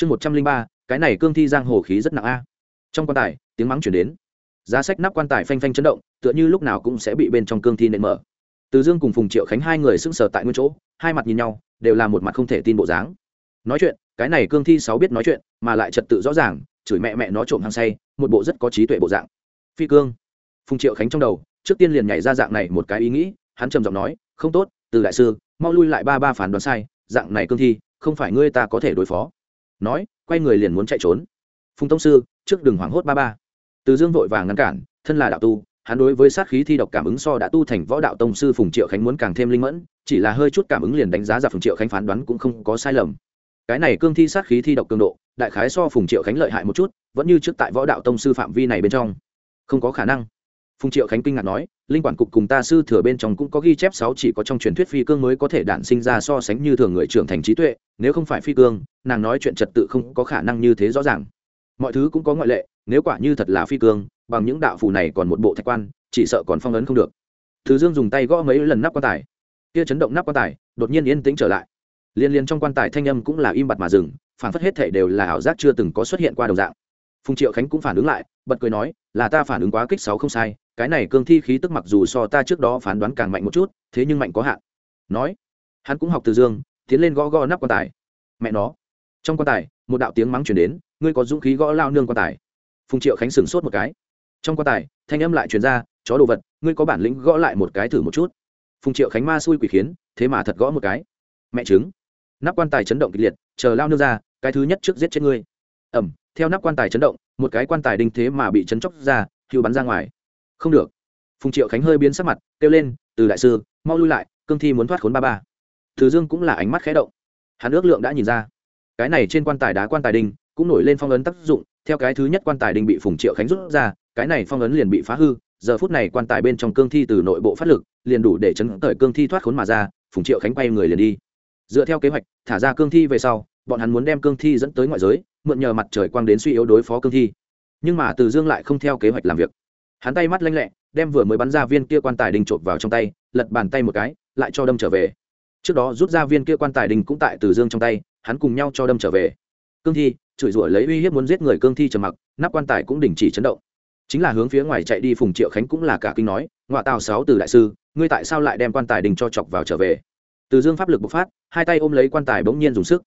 chương một trăm linh ba, cái này cương thi giang hồ khí rất nặng a. Trong quan tài, tiếng mắng chuyển đến. Giá sách nắp quan tài phanh phanh chấn động, tựa như lúc nào cũng sẽ bị bên trong cương thi nện mở. Từ dương cùng phùng triệu khánh hai người sững sờ tại nguyên chỗ, hai mặt nhìn nhau, đều là một mặt không thể tin bộ dáng. Nói chuyện, cái này cương thi sáu biết nói chuyện, mà lại trật tự rõ ràng, chửi mẹ mẹ nó trộm hăng say, một bộ rất có trí tuệ bộ dạng. Phi cương. Phùng triệu khánh trong đầu, trước tiên liền nhảy ra dạng này một cái ý nghĩ, hắn trầm giọng nói, không tốt, từ đại sư, mau lui lại ba ba phản đoán sai, dạng này cương thi, không phải ngươi ta có thể đối phó nói, quay người liền muốn chạy trốn. Phùng tông sư, trước đừng hoảng hốt ba ba. Từ dương vội vàng ngăn cản, thân là đạo tu, hắn đối với sát khí thi độc cảm ứng so đã tu thành võ đạo tông sư phùng triệu khánh muốn càng thêm linh mẫn, chỉ là hơi chút cảm ứng liền đánh giá ra phùng triệu khánh phán đoán cũng không có sai lầm. Cái này cương thi sát khí thi độc cường độ, đại khái so phùng triệu khánh lợi hại một chút, vẫn như trước tại võ đạo tông sư phạm vi này bên trong. Không có khả năng phùng triệu khánh kinh ngạc nói, linh quản cục cùng ta sư thừa bên trong cũng có ghi chép sáu chỉ có trong truyền thuyết phi cương mới có thể đản sinh ra so sánh như thường người trưởng thành trí tuệ, nếu không phải phi cương, nàng nói chuyện trật tự không có khả năng như thế rõ ràng. Mọi thứ cũng có ngoại lệ, nếu quả như thật là phi cương, bằng những đạo phù này còn một bộ thạch quan, chỉ sợ còn phong ấn không được. Thứ dương dùng tay gõ mấy lần nắp quan tài. Kia chấn động nắp quan tài, đột nhiên yên tĩnh trở lại. Liên liên trong quan tài thanh âm cũng là im bặt mà dừng, phản phất hết thể đều là ảo giác chưa từng có xuất hiện qua đồng dạng. Phùng triệu khánh cũng phản ứng lại, bật cười nói, là ta phản ứng quá kích sáu không sai cái này cương thi khí tức mặc dù so ta trước đó phán đoán càng mạnh một chút, thế nhưng mạnh có hạn. Nói, hắn cũng học từ dương, tiến lên gõ gõ nắp quan tài. Mẹ nó, trong quan tài, một đạo tiếng mắng chuyển đến, ngươi có dũng khí gõ lao nương quan tài. Phùng triệu khánh sửng sốt một cái. Trong quan tài, thanh âm lại chuyển ra, chó đồ vật, ngươi có bản lĩnh gõ lại một cái thử một chút. Phùng triệu khánh ma xui quỷ khiến, thế mà thật gõ một cái. Mẹ chứng nắp quan tài chấn động kịch liệt, chờ lao nương ra, cái thứ nhất trước giết chết ngươi. Ẩm, theo nắp quan tài chấn động, một cái quan tài đinh thế mà bị chấn chóc ra, hưu bắn ra ngoài không được. Phùng triệu khánh hơi biến sắc mặt, kêu lên, từ đại sư, mau lui lại, cương thi muốn thoát khốn ba ba. Thứ dương cũng là ánh mắt khẽ động. Hắn ước lượng đã nhìn ra. Cái này trên quan tài đá quan tài đinh cũng nổi lên phong ấn tác dụng, theo cái thứ nhất quan tài đinh bị phùng triệu khánh rút ra, cái này phong ấn liền bị phá hư, giờ phút này quan tài bên trong cương thi từ nội bộ phát lực, liền đủ để chấn tởi cương thi thoát khốn mà ra, phùng triệu khánh quay người liền đi. Dựa theo kế hoạch, thả ra cương thi về sau, bọn hắn muốn đem cương thi dẫn tới ngoại giới, mượn nhờ mặt trời quang đến suy yếu đối phó cương thi. Nhưng mà từ dương lại không theo kế hoạch làm việc hắn tay mắt lanh lẹ, đem vừa mới bắn ra viên kia quan tài đình trộm vào trong tay, lật bàn tay một cái, lại cho đâm trở về. Trước đó rút ra viên kia quan tài đình cũng tại từ dương trong tay, hắn cùng nhau cho đâm trở về. Cương thi, chửi rủa lấy uy hiếp muốn giết người cương thi trầm mặc, nắp quan tài cũng đình chỉ chấn động. Chính là hướng phía ngoài chạy đi phùng triệu khánh cũng là cả kinh nói ngoại tào sáu từ đại sư, ngươi tại sao lại đem quan tài đình cho chọc vào trở về? Từ dương pháp lực bộc phát, hai tay ôm lấy quan tài bỗng nhiên dùng sức.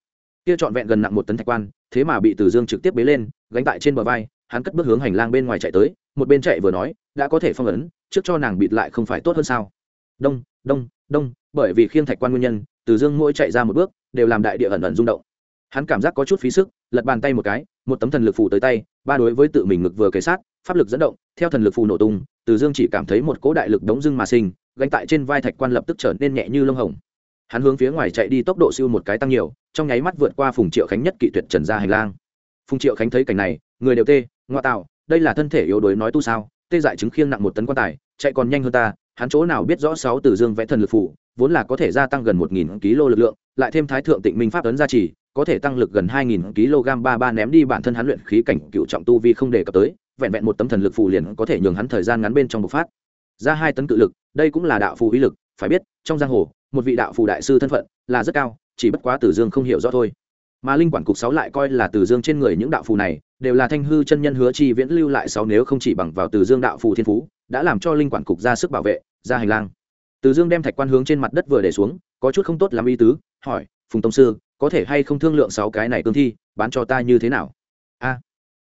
Kia trọn vẹn gần nặng một tấn thạch quan, thế mà bị từ dương trực tiếp bế lên, gánh tại trên bờ vai, hắn cất bước hướng hành lang bên ngoài chạy tới một bên chạy vừa nói, đã có thể phong ấn, trước cho nàng bịt lại không phải tốt hơn sao? Đông đông đông, bởi vì khiêng thạch quan nguyên nhân, từ dương mỗi chạy ra một bước, đều làm đại địa ẩn ẩn rung động. Hắn cảm giác có chút phí sức, lật bàn tay một cái, một tấm thần lực phù tới tay, ba đối với tự mình ngực vừa kề sát, pháp lực dẫn động, theo thần lực phù nổ tung, từ dương chỉ cảm thấy một cỗ đại lực đống dưng mà sinh, gánh tại trên vai thạch quan lập tức trở nên nhẹ như lông hồng. Hắn hướng phía ngoài chạy đi tốc độ siêu một cái tăng nhiều, trong nháy mắt vượt qua phùng triệu khánh nhất kỵ tuyệt trần ra hành lang. Phùng triệu khánh thấy cảnh này, người đều tê ngoại tạo đây là thân thể yếu đuối nói tu sao? Tê dại chứng khiêng nặng một tấn quan tài, chạy còn nhanh hơn ta, hắn chỗ nào biết rõ sáu từ dương vẽ thần lực phủ vốn là có thể gia tăng gần một nghìn kg lực lượng, lại thêm thái thượng tịnh minh pháp ấn gia trì, có thể tăng lực gần hai nghìn kg ba ba ném đi bản thân hắn luyện khí cảnh cựu trọng tu vi không đề cập tới, vẹn vẹn một tấm thần lực phù liền có thể nhường hắn thời gian ngắn bên trong bộc phát. Ra hai tấn cự lực, đây cũng là đạo phù uy lực, phải biết, trong giang hồ, một vị đạo phù đại sư thân phận là rất cao, chỉ bất quá tử dương không hiểu rõ thôi mà linh quản cục sáu lại coi là từ dương trên người những đạo phù này, đều là thanh hư chân nhân hứa chi viễn lưu lại sáu nếu không chỉ bằng vào từ dương đạo phù thiên phú, đã làm cho linh quản cục ra sức bảo vệ, ra hành lang. Từ dương đem thạch quan hướng trên mặt đất vừa để xuống, có chút không tốt làm ý tứ, hỏi, phùng tông sư, có thể hay không thương lượng sáu cái này cương thi, bán cho ta như thế nào? A.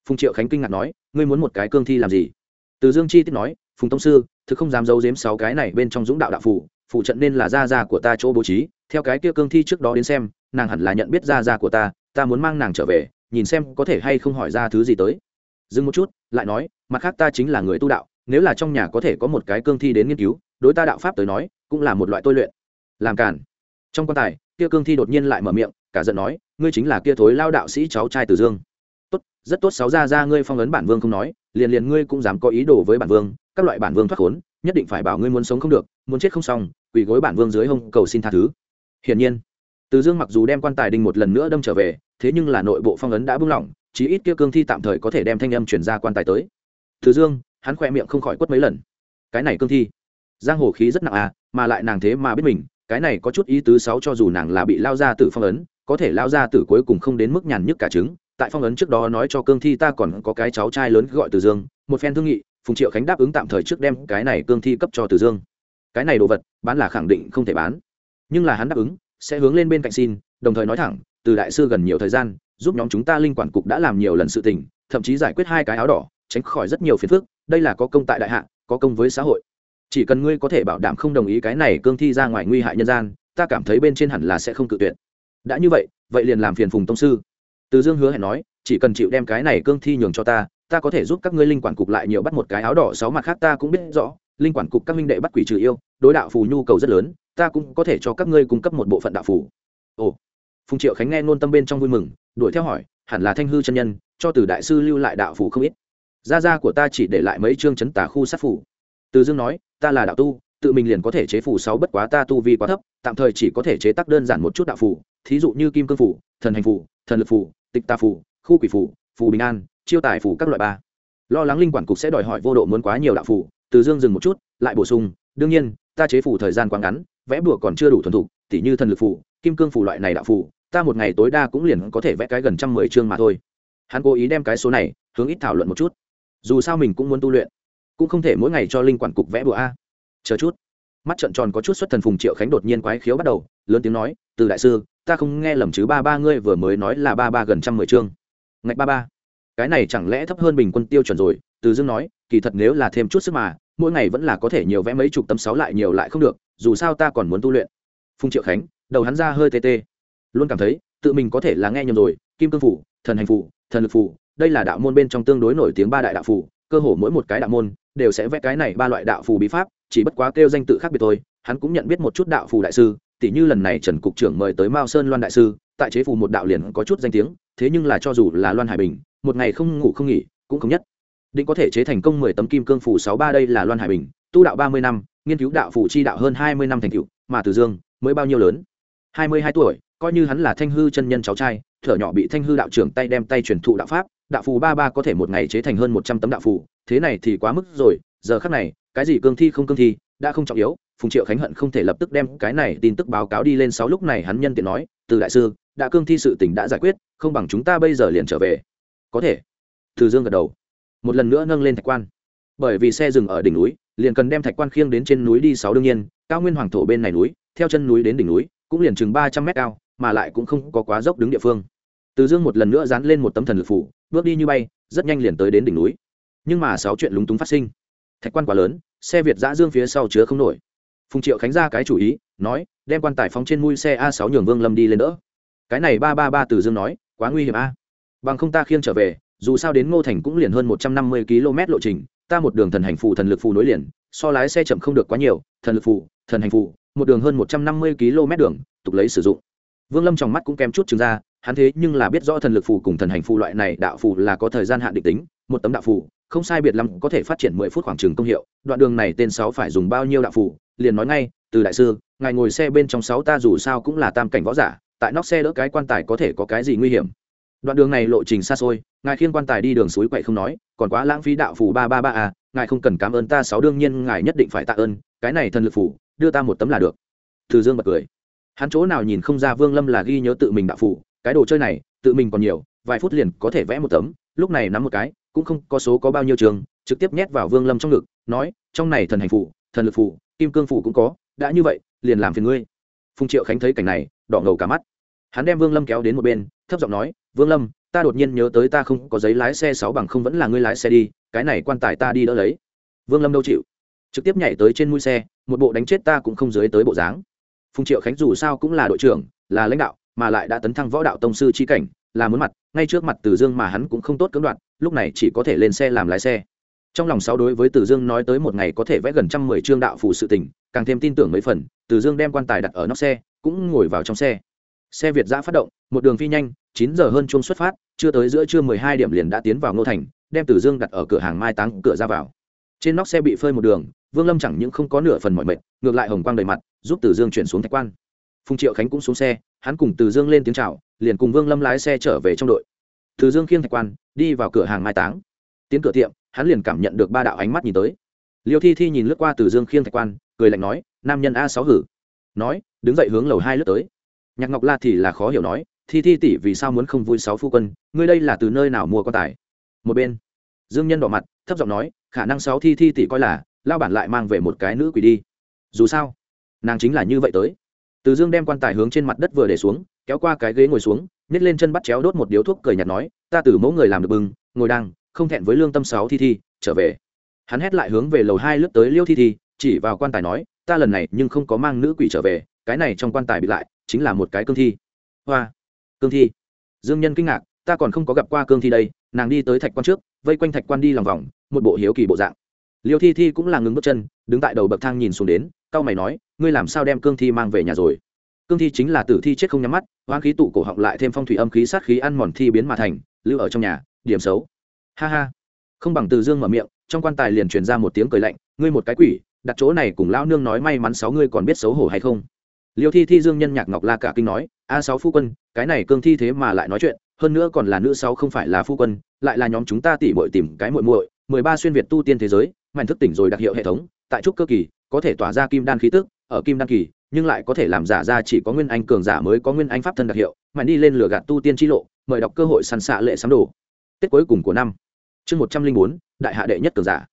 Phùng triệu khánh kinh ngạc nói, ngươi muốn một cái cương thi làm gì? Từ dương chi tiết nói, phùng tông sư, thực không dám giấu giếm sáu cái này bên trong dũng đạo đạo phù phụ trận nên là gia gia của ta chỗ bố trí, theo cái kia cương thi trước đó đến xem, nàng hẳn là nhận biết gia gia của ta ta muốn mang nàng trở về, nhìn xem có thể hay không hỏi ra thứ gì tới. Dừng một chút, lại nói, mặt khác ta chính là người tu đạo, nếu là trong nhà có thể có một cái cương thi đến nghiên cứu, đối ta đạo pháp tới nói, cũng là một loại tôi luyện. Làm cản trong quan tài, kia cương thi đột nhiên lại mở miệng, cả giận nói, ngươi chính là kia thối lao đạo sĩ cháu trai từ dương. Tốt, rất tốt, sáu gia gia ngươi phong ấn bản vương không nói, liền liền ngươi cũng dám có ý đồ với bản vương, các loại bản vương thoát khốn nhất định phải bảo ngươi muốn sống không được, muốn chết không xong, quỳ gối bản vương dưới hông, cầu xin tha thứ. Hiển nhiên, từ dương mặc dù đem quan tài đinh một lần nữa đâm trở về, thế nhưng là nội bộ phong ấn đã bung lỏng, chí ít kia cương thi tạm thời có thể đem thanh âm chuyển ra quan tài tới. Từ dương, hắn khỏe miệng không khỏi quất mấy lần. Cái này cương thi, giang hồ khí rất nặng à mà lại nàng thế mà biết mình, cái này có chút ý tứ sáu cho dù nàng là bị lao ra từ phong ấn, có thể lao ra từ cuối cùng không đến mức nhàn nhức cả trứng. Tại phong ấn trước đó nói cho cương thi ta còn có cái cháu trai lớn gọi từ dương, một phen thương nghị phùng triệu khánh đáp ứng tạm thời trước đem cái này cương thi cấp cho từ dương. Cái này đồ vật, bán là khẳng định không thể bán. Nhưng là hắn đáp ứng, sẽ hướng lên bên cạnh xin, đồng thời nói thẳng, từ đại sư gần nhiều thời gian, giúp nhóm chúng ta linh quản cục đã làm nhiều lần sự tình, thậm chí giải quyết hai cái áo đỏ, tránh khỏi rất nhiều phiền phức, đây là có công tại đại hạ, có công với xã hội. Chỉ cần ngươi có thể bảo đảm không đồng ý cái này cương thi ra ngoài nguy hại nhân gian, ta cảm thấy bên trên hẳn là sẽ không cự tuyệt. Đã như vậy vậy liền làm phiền phùng tông sư. Từ dương hứa hẹn nói, chỉ cần chịu đem cái này cương thi nhường cho ta ta có thể giúp các ngươi linh quản cục lại nhiều bắt một cái áo đỏ sáu mặt khác ta cũng biết rõ, linh quản cục các minh đệ bắt quỷ trừ yêu, đối đạo phù nhu cầu rất lớn, ta cũng có thể cho các ngươi cung cấp một bộ phận đạo phù. Ồ, phùng triệu khánh nghe nôn tâm bên trong vui mừng, đuổi theo hỏi, hẳn là thanh hư chân nhân, cho từ đại sư lưu lại đạo phù không ít. Gia gia của ta chỉ để lại mấy chương chấn tả khu sát phủ từ dương nói, ta là đạo tu, tự mình liền có thể chế phủ sáu bất quá ta tu vi quá thấp, tạm thời chỉ có thể chế tác đơn giản một chút đạo phù, thí dụ như kim cương phủ thần hành phủ thần lực phủ tịch tà phủ khu quỷ phủ phù bình an chiêu tài phủ các loại ba. Lo lắng linh quản cục sẽ đòi hỏi vô độ muốn quá nhiều đạo phủ, từ dương dừng một chút, lại bổ sung, đương nhiên, ta chế phủ thời gian quá ngắn, vẽ bùa còn chưa đủ thuần thục, tỉ như thần lực phủ, kim cương phủ loại này đạo phủ, ta một ngày tối đa cũng liền có thể vẽ cái gần trăm mười chương mà thôi. Hắn cố ý đem cái số này hướng ít thảo luận một chút. Dù sao mình cũng muốn tu luyện, cũng không thể mỗi ngày cho linh quản cục vẽ bùa a. Chờ chút. Mắt trận tròn có chút xuất thần phùng triệu khánh đột nhiên quái khiếu bắt đầu, lớn tiếng nói, từ đại sư, ta không nghe lầm chứ ba ba ngươi vừa mới nói là ba ba gần trăm mười chương. Ngạch ba ba cái này chẳng lẽ thấp hơn bình quân tiêu chuẩn rồi? Từ dương nói, kỳ thật nếu là thêm chút sức mà, mỗi ngày vẫn là có thể nhiều vẽ mấy chục tấm sáu lại nhiều lại không được, dù sao ta còn muốn tu luyện. Phùng triệu khánh, đầu hắn ra hơi tê tê. Luôn cảm thấy, tự mình có thể là nghe nhầm rồi, kim cương phủ, thần hành phủ, thần lực phủ, đây là đạo môn bên trong tương đối nổi tiếng ba đại đạo phủ, cơ hồ mỗi một cái đạo môn đều sẽ vẽ cái này ba loại đạo phù bí pháp, chỉ bất quá kêu danh tự khác biệt thôi, hắn cũng nhận biết một chút đạo phù đại sư, tỉ như lần này trần cục trưởng mời tới mao sơn loan đại sư, tại chế phù một đạo liền có chút danh tiếng thế nhưng là cho dù là loan hải bình, một ngày không ngủ không nghỉ, cũng không nhất. Định có thể chế thành công mười tấm kim cương phủ sáu ba đây là loan hải bình, tu đạo ba mươi năm, nghiên cứu đạo phủ chi đạo hơn hai mươi năm thành tựu, mà từ dương mới bao nhiêu lớn? Hai mươi hai tuổi, coi như hắn là thanh hư chân nhân cháu trai, thở nhỏ bị thanh hư đạo trưởng tay đem tay truyền thụ đạo pháp, đạo phù ba ba có thể một ngày chế thành hơn một trăm tấm đạo phù, thế này thì quá mức rồi, giờ khác này, cái gì cương thi không cương thi, đã không trọng yếu, phùng triệu khánh hận không thể lập tức đem cái này tin tức báo cáo đi lên sáu lúc này hắn nhân tiện nói, từ đại sư đã cương thi sự tình đã giải quyết, không bằng chúng ta bây giờ liền trở về. Có thể. Từ dương gật đầu. Một lần nữa nâng lên thạch quan. Bởi vì xe dừng ở đỉnh núi, liền cần đem thạch quan khiêng đến trên núi đi sáu đương nhiên, cao nguyên hoàng thổ bên này núi, theo chân núi đến đỉnh núi, cũng liền chừng ba trăm mét cao, mà lại cũng không có quá dốc đứng địa phương. Từ dương một lần nữa dán lên một tấm thần lực phủ, bước đi như bay, rất nhanh liền tới đến đỉnh núi. Nhưng mà sáu chuyện lúng túng phát sinh. Thạch quan quá lớn, xe việt giã dương phía sau chứa không nổi. Phùng triệu khánh ra cái chủ ý, nói, đem quan tài phóng trên mui xe a sáu nhường vương lâm đi lên đỡ cái này ba ba ba từ dương nói, quá nguy hiểm a. Bằng không ta khiêng trở về, dù sao đến ngô thành cũng liền hơn một trăm năm mươi km lộ trình, ta một đường thần hành phù, thần lực phù nối liền, so lái xe chậm không được quá nhiều, thần lực phù, thần hành phù, một đường hơn một trăm năm mươi km đường, tục lấy sử dụng. Vương lâm trong mắt cũng kém chút chứng ra, hắn thế nhưng là biết rõ thần lực phù cùng thần hành phù loại này đạo phù là có thời gian hạn định tính, một tấm đạo phù, không sai biệt lắm có thể phát triển mười phút khoảng trừng công hiệu, đoạn đường này tên sáu phải dùng bao nhiêu đạo phù, liền nói ngay, từ đại sư, ngài ngồi xe bên trong sáu ta dù sao cũng là tam cảnh võ giả tại nóc xe đỡ cái quan tài có thể có cái gì nguy hiểm? Đoạn đường này lộ trình xa xôi, ngài khiên quan tài đi đường suối quậy không nói, còn quá lãng phí đạo phù ba ba ba à ngài không cần cảm ơn ta sáu đương nhiên ngài nhất định phải tạ ơn, cái này thần lực phù, đưa ta một tấm là được. Từ dương bật cười. Hắn chỗ nào nhìn không ra vương lâm là ghi nhớ tự mình đạo phù, cái đồ chơi này, tự mình còn nhiều, vài phút liền có thể vẽ một tấm, lúc này nắm một cái, cũng không có số có bao nhiêu trường, trực tiếp nhét vào vương lâm trong ngực, nói, trong này thần hành phủ thần lực phủ kim cương phủ cũng có, đã như vậy, liền làm phiền ngươi. Phùng triệu khánh thấy cảnh này, đỏ ngầu cả mắt hắn đem vương lâm kéo đến một bên, thấp giọng nói, vương lâm, ta đột nhiên nhớ tới ta không có giấy lái xe sáu bằng không vẫn là ngươi lái xe đi, cái này quan tài ta đi đỡ lấy. Vương lâm đâu chịu? Trực tiếp nhảy tới trên mũi xe, một bộ đánh chết ta cũng không dưới tới bộ dáng. Phùng triệu khánh dù sao cũng là đội trưởng, là lãnh đạo, mà lại đã tấn thăng võ đạo tông sư chi cảnh, là muốn mặt, ngay trước mặt từ dương mà hắn cũng không tốt cưỡng đoạt, lúc này chỉ có thể lên xe làm lái xe. Trong lòng sáu đối với từ dương nói tới một ngày có thể vẽ gần trăm mười chương đạo phù sự tình, càng thêm tin tưởng mấy phần, từ dương đem quan tài đặt ở nóc xe, cũng ngồi vào trong xe xe việt giã phát động, một đường phi nhanh, chín giờ hơn chung xuất phát, chưa tới giữa trưa mười hai điểm liền đã tiến vào ngô thành, đem Tử dương đặt ở cửa hàng mai táng cửa ra vào. Trên nóc xe bị phơi một đường, vương lâm chẳng những không có nửa phần mọi mệt, ngược lại hồng quang đầy mặt, giúp từ dương chuyển xuống thạch quan. Phùng triệu khánh cũng xuống xe, hắn cùng từ dương lên tiếng c h à o liền cùng vương lâm lái xe trở về trong đội. Từ dương khiêng thạch quan, đi vào cửa hàng mai táng. Tiến cửa tiệm, hắn liền cảm nhận được ba đạo ánh mắt nhìn tới. Liêu thi thi nhìn lướt qua từ dương khiêng thạch quan, cười lạnh nói, nam nhân a sáu hử. Nói, đứng dậy hướng lầu hai lướt tới nhạc ngọc la thì là khó hiểu nói, thi thi tỷ vì sao muốn không vui sáu phu quân? Ngươi đây là từ nơi nào mua quan tài? Một bên, dương nhân đỏ mặt, thấp giọng nói, khả năng sáu thi thi tỷ coi là lao bản lại mang về một cái nữ quỷ đi. Dù sao, nàng chính là như vậy tới. Từ dương đem quan tài hướng trên mặt đất vừa để xuống, kéo qua cái ghế ngồi xuống, nhét lên chân bắt chéo đốt một điếu thuốc cười nhạt nói, ta từ mẫu người làm được bưng, ngồi đang không thẹn với lương tâm sáu thi thi, trở về. Hắn hét lại hướng về lầu hai lướt tới liêu thi thi, chỉ vào quan tài nói, ta lần này nhưng không có mang nữ quỷ trở về, cái này trong quan tài bị lại chính là một cái cương thi. Hoa, cương thi. Dương nhân kinh ngạc, ta còn không có gặp qua cương thi đây, nàng đi tới thạch quan trước, vây quanh thạch quan đi lòng vòng, một bộ hiếu kỳ bộ dạng. Liêu thi thi cũng là ngừng bước chân, đứng tại đầu bậc thang nhìn xuống đến, cau mày nói, ngươi làm sao đem cương thi mang về nhà rồi? Cương thi chính là tử thi chết không nhắm mắt, hoang khí tụ cổ họng lại thêm phong thủy âm khí sát khí ăn mòn thi biến mà thành, lưu ở trong nhà, điểm xấu. Ha ha. Không bằng từ dương mở miệng, trong quan tài liền truyền ra một tiếng cười lạnh, ngươi một cái quỷ, đặt chỗ này cùng lão nương nói may mắn sáu ngươi còn biết xấu hổ hay không? Liêu thi thi dương nhân nhạc ngọc la cả kinh nói, a sáu phu quân, cái này cương thi thế mà lại nói chuyện, hơn nữa còn là nữ sáu không phải là phu quân, lại là nhóm chúng ta tỉ bội tìm cái muội muội, mười ba xuyên việt tu tiên thế giới, mạnh thức tỉnh rồi đặc hiệu hệ thống, tại trúc cơ kỳ, có thể tỏa ra kim đan khí tức, ở kim đan kỳ, nhưng lại có thể làm giả ra chỉ có nguyên anh cường giả mới có nguyên anh pháp thân đặc hiệu, mạnh đi lên lửa gạt tu tiên chi lộ, mời đọc cơ hội săn xạ lệ sắm đồ. Tết cuối cùng của năm. Chương một trăm linh bốn, đại hạ đệ nhất cường giả.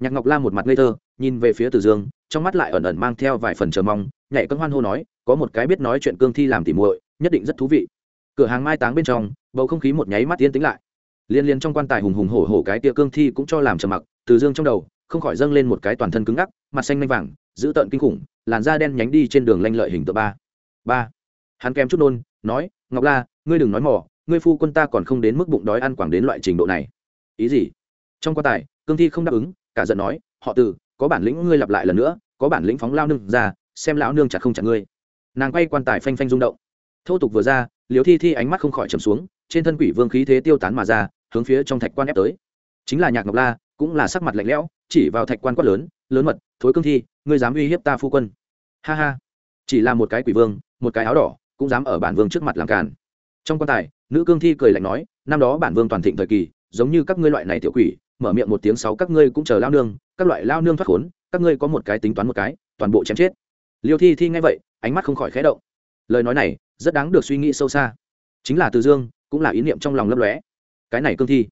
Nhạc ngọc la một mặt ngây thơ, nhìn về phía từ dương, trong mắt lại ẩn ẩn mang theo vài phần chờ mong nhảy cân hoan hô nói, có một cái biết nói chuyện cương thi làm tỉ muội, nhất định rất thú vị. Cửa hàng mai táng bên trong, bầu không khí một nháy mắt yên tĩnh lại. Liên liên trong quan tài hùng hùng hổ hổ cái tia cương thi cũng cho làm trầm mặc, từ dương trong đầu, không khỏi dâng lên một cái toàn thân cứng ngắc, mặt xanh lanh vàng dữ tợn kinh khủng, làn da đen nhánh đi trên đường lanh lợi hình tượng ba. Ba. Hắn kèm chút nôn, nói, ngọc la, ngươi đừng nói mỏ ngươi phu quân ta còn không đến mức bụng đói ăn quảng đến loại trình độ này. Ý gì? Trong quan tài, cương thi không đáp ứng, cả giận nói, họ từ, có bản lĩnh ngươi lặp lại lần nữa, có bản lĩnh phóng lao nương ra xem lão nương chặt không chặt ngươi. Nàng quay quan tài phanh phanh rung động. Thô tục vừa ra liều thi thi ánh mắt không khỏi trầm xuống, trên thân quỷ vương khí thế tiêu tán mà ra, hướng phía trong thạch quan ép tới. Chính là nhạc ngọc la, cũng là sắc mặt lạnh lẽo, chỉ vào thạch quan quát lớn lớn mật, thối cương thi, ngươi dám uy hiếp ta phu quân? Ha ha. Chỉ là một cái quỷ vương, một cái áo đỏ, cũng dám ở bản vương trước mặt làm càn. Trong quan tài, nữ cương thi cười lạnh nói, năm đó bản vương toàn thịnh thời kỳ, giống như các ngươi loại này tiểu quỷ, mở miệng một tiếng sáu các ngươi cũng chờ lao nương, các loại lao nương thoát khốn, các ngươi có một cái tính toán một cái, toàn bộ chém chết liêu thi thi nghe vậy, ánh mắt không khỏi khẽ động. Lời nói này rất đáng được suy nghĩ sâu xa. Chính là từ dương, cũng là ý niệm trong lòng lấp lóe. Cái này cương thi,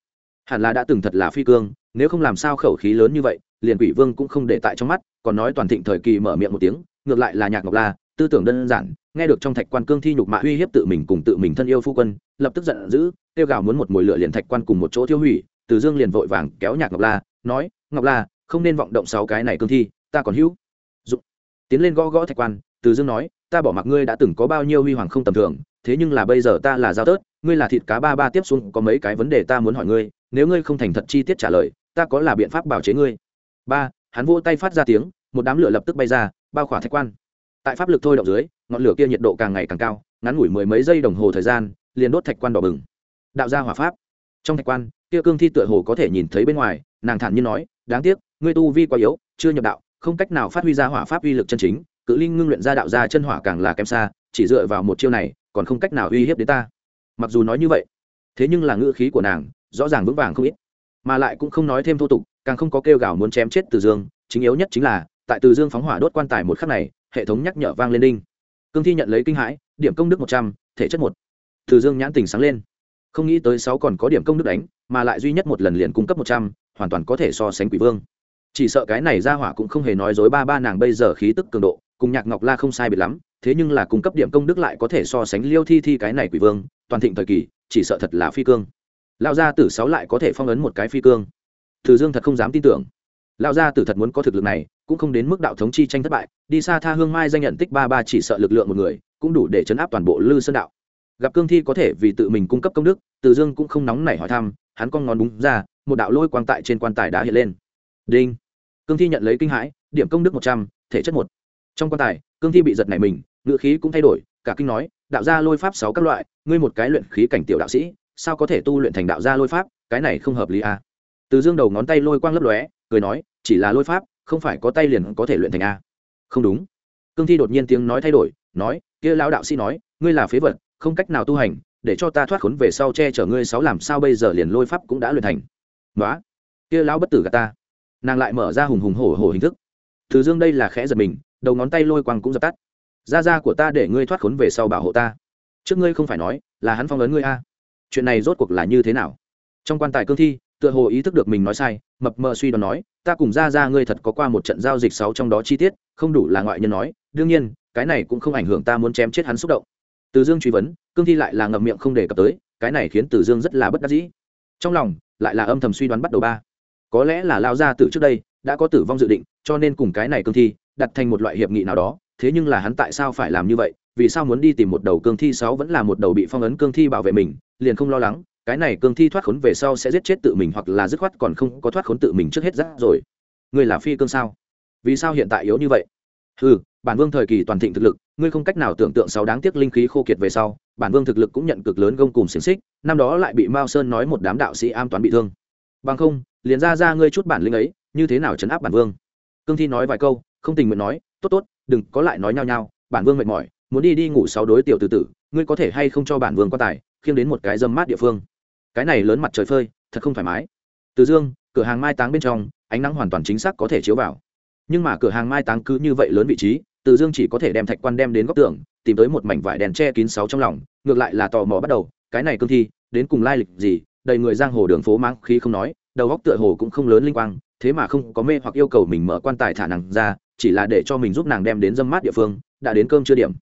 hẳn là đã từng thật là phi cương, nếu không làm sao khẩu khí lớn như vậy, liền quỷ vương cũng không để tại trong mắt, còn nói toàn thịnh thời kỳ mở miệng một tiếng, ngược lại là nhạc ngọc la, tư tưởng đơn giản, nghe được trong thạch quan cương thi nhục mạ uy hiếp tự mình cùng tự mình thân yêu phu quân, lập tức giận dữ, kêu gào muốn một mồi lửa liền thạch quan cùng một chỗ tiêu hủy, từ dương liền vội vàng kéo nhạc ngọc la, nói, ngọc la, không nên vọng động sáu cái này cương thi, ta còn hữu tiến lên gõ gõ thạch quan, từ dương nói, ta bỏ mặc ngươi đã từng có bao nhiêu huy hoàng không tầm thường, thế nhưng là bây giờ ta là giao tớt, ngươi là thịt cá ba ba tiếp xuống, có mấy cái vấn đề ta muốn hỏi ngươi, nếu ngươi không thành thật chi tiết trả lời, ta có là biện pháp bảo chế ngươi? Ba, hắn vỗ tay phát ra tiếng, một đám lửa lập tức bay ra, bao khỏa thạch quan. Tại pháp lực thôi động dưới, ngọn lửa kia nhiệt độ càng ngày càng cao, ngắn ngủi mười mấy giây đồng hồ thời gian, liền đốt thạch quan đỏ bừng. Đạo gia hỏa pháp. Trong thạch quan, kia cương thi tựa hồ có thể nhìn thấy bên ngoài, nàng thản nhiên nói, đáng tiếc, ngươi tu vi quá yếu, chưa nhập đạo không cách nào phát huy ra hỏa pháp uy lực chân chính, cự linh ngưng luyện ra đạo gia chân hỏa càng là kém xa, chỉ dựa vào một chiêu này, còn không cách nào uy hiếp đến ta. Mặc dù nói như vậy, thế nhưng là ngữ khí của nàng, rõ ràng vững vàng không ít. Mà lại cũng không nói thêm thô tục, càng không có kêu gào muốn chém chết từ dương, chính yếu nhất chính là, tại từ dương phóng hỏa đốt quan tài một khắc này, hệ thống nhắc nhở vang lên đinh. Cương thi nhận lấy kinh hãi, điểm công đức một trăm, thể chất một. Từ dương nhãn tình sáng lên. Không nghĩ tới sáu còn có điểm công đức đánh, mà lại duy nhất một lần liền cung cấp một trăm, hoàn toàn có thể so sánh quỷ vương chỉ sợ cái này ra hỏa cũng không hề nói dối ba ba nàng bây giờ khí tức cường độ, cùng nhạc ngọc la không sai biệt lắm, thế nhưng là cung cấp điểm công đức lại có thể so sánh liêu thi thi cái này quỷ vương, toàn thịnh thời kỳ, chỉ sợ thật là phi cương. Lão gia tử sáu lại có thể phong ấn một cái phi cương. Từ dương thật không dám tin tưởng. Lão gia tử thật muốn có thực lực này, cũng không đến mức đạo thống chi tranh thất bại, đi xa tha hương mai danh nhận tích ba ba chỉ sợ lực lượng một người, cũng đủ để chấn áp toàn bộ lư sơn đạo. Gặp cương thi có thể vì tự mình cung cấp công đức, từ dương cũng không nóng nảy hỏi thăm, hắn con ngón búng ra, một đạo lôi quang tại trên quan tài đá hiện lên. Đinh! Cương thi nhận lấy kinh hãi, điểm công đức một trăm, thể chất một. Trong quan tài, cương thi bị giật này mình ngự khí cũng thay đổi, cả kinh nói, đạo gia lôi pháp sáu các loại, ngươi một cái luyện khí cảnh tiểu đạo sĩ, sao có thể tu luyện thành đạo gia lôi pháp? Cái này không hợp lý à. từ dương đầu ngón tay lôi quang lấp lóe, cười nói, chỉ là lôi pháp, không phải có tay liền có thể luyện thành a. Không đúng. Cương thi đột nhiên tiếng nói thay đổi, nói, kia lão đạo sĩ nói, ngươi là phế vật, không cách nào tu hành, để cho ta thoát khốn về sau che chở ngươi sáu làm sao bây giờ liền lôi pháp cũng đã luyện thành. Nói kia lão bất tử gà ta nàng lại mở ra hùng hùng hổ hổ hình thức. Thứ dương đây là khẽ giật mình, đầu ngón tay lôi quang cũng dập tắt. Da da của ta để ngươi thoát khốn về sau bảo hộ ta. Trước ngươi không phải nói, là hắn phong ấn ngươi a. Chuyện này rốt cuộc là như thế nào? Trong quan tài cương thi, tựa hồ ý thức được mình nói sai, mập mờ suy đoán nói, ta cùng ra ra ngươi thật có qua một trận giao dịch sáu trong đó chi tiết, không đủ là ngoại nhân nói, đương nhiên, cái này cũng không ảnh hưởng ta muốn chém chết hắn xúc động. Từ dương truy vấn, cương thi lại là ngậm miệng không đề cập tới, cái này khiến từ dương rất là bất đắc dĩ. Trong lòng, lại là âm thầm suy đoán bắt đầu ba có lẽ là lao gia tử trước đây đã có tử vong dự định, cho nên cùng cái này cương thi đặt thành một loại hiệp nghị nào đó, thế nhưng là hắn tại sao phải làm như vậy? Vì sao muốn đi tìm một đầu cương thi sáu vẫn là một đầu bị phong ấn cương thi bảo vệ mình, liền không lo lắng, cái này cương thi thoát khốn về sau sẽ giết chết tự mình hoặc là dứt khoát còn không có thoát khốn tự mình trước hết rác rồi. Ngươi là phi cương sao? Vì sao hiện tại yếu như vậy? Ừ bản vương thời kỳ toàn thịnh thực lực, ngươi không cách nào tưởng tượng sáu đáng tiếc linh khí khô kiệt về sau, bản vương thực lực cũng nhận cực lớn gông cùng xiềng xích, năm đó lại bị mao sơn nói một đám đạo sĩ am toán bị thương. Bằng không liền ra ra ngươi chút bản lĩnh ấy, như thế nào chấn áp bản vương? Cương thi nói vài câu, không tình nguyện nói, tốt tốt, đừng có lại nói nhau nhau bản vương mệt mỏi, muốn đi đi ngủ sáu đối tiểu từ tử, ngươi có thể hay không cho bản vương quan tài, khiêng đến một cái dâm mát địa phương. Cái này lớn mặt trời phơi, thật không thoải mái. Từ dương, cửa hàng mai táng bên trong, ánh nắng hoàn toàn chính xác có thể chiếu vào. Nhưng mà cửa hàng mai táng cứ như vậy lớn vị trí, từ dương chỉ có thể đem thạch quan đem đến góc tường, tìm tới một mảnh vải đèn che kín sáu trong lòng, ngược lại là tò mò bắt đầu, cái này cương thi, đến cùng lai lịch gì? Đầy người giang hồ đường phố mang khí không nói đầu góc tựa hồ cũng không lớn linh quang, thế mà không có mê hoặc yêu cầu mình mở quan tài thả nàng ra, chỉ là để cho mình giúp nàng đem đến dâm mát địa phương, đã đến cơm chưa điểm.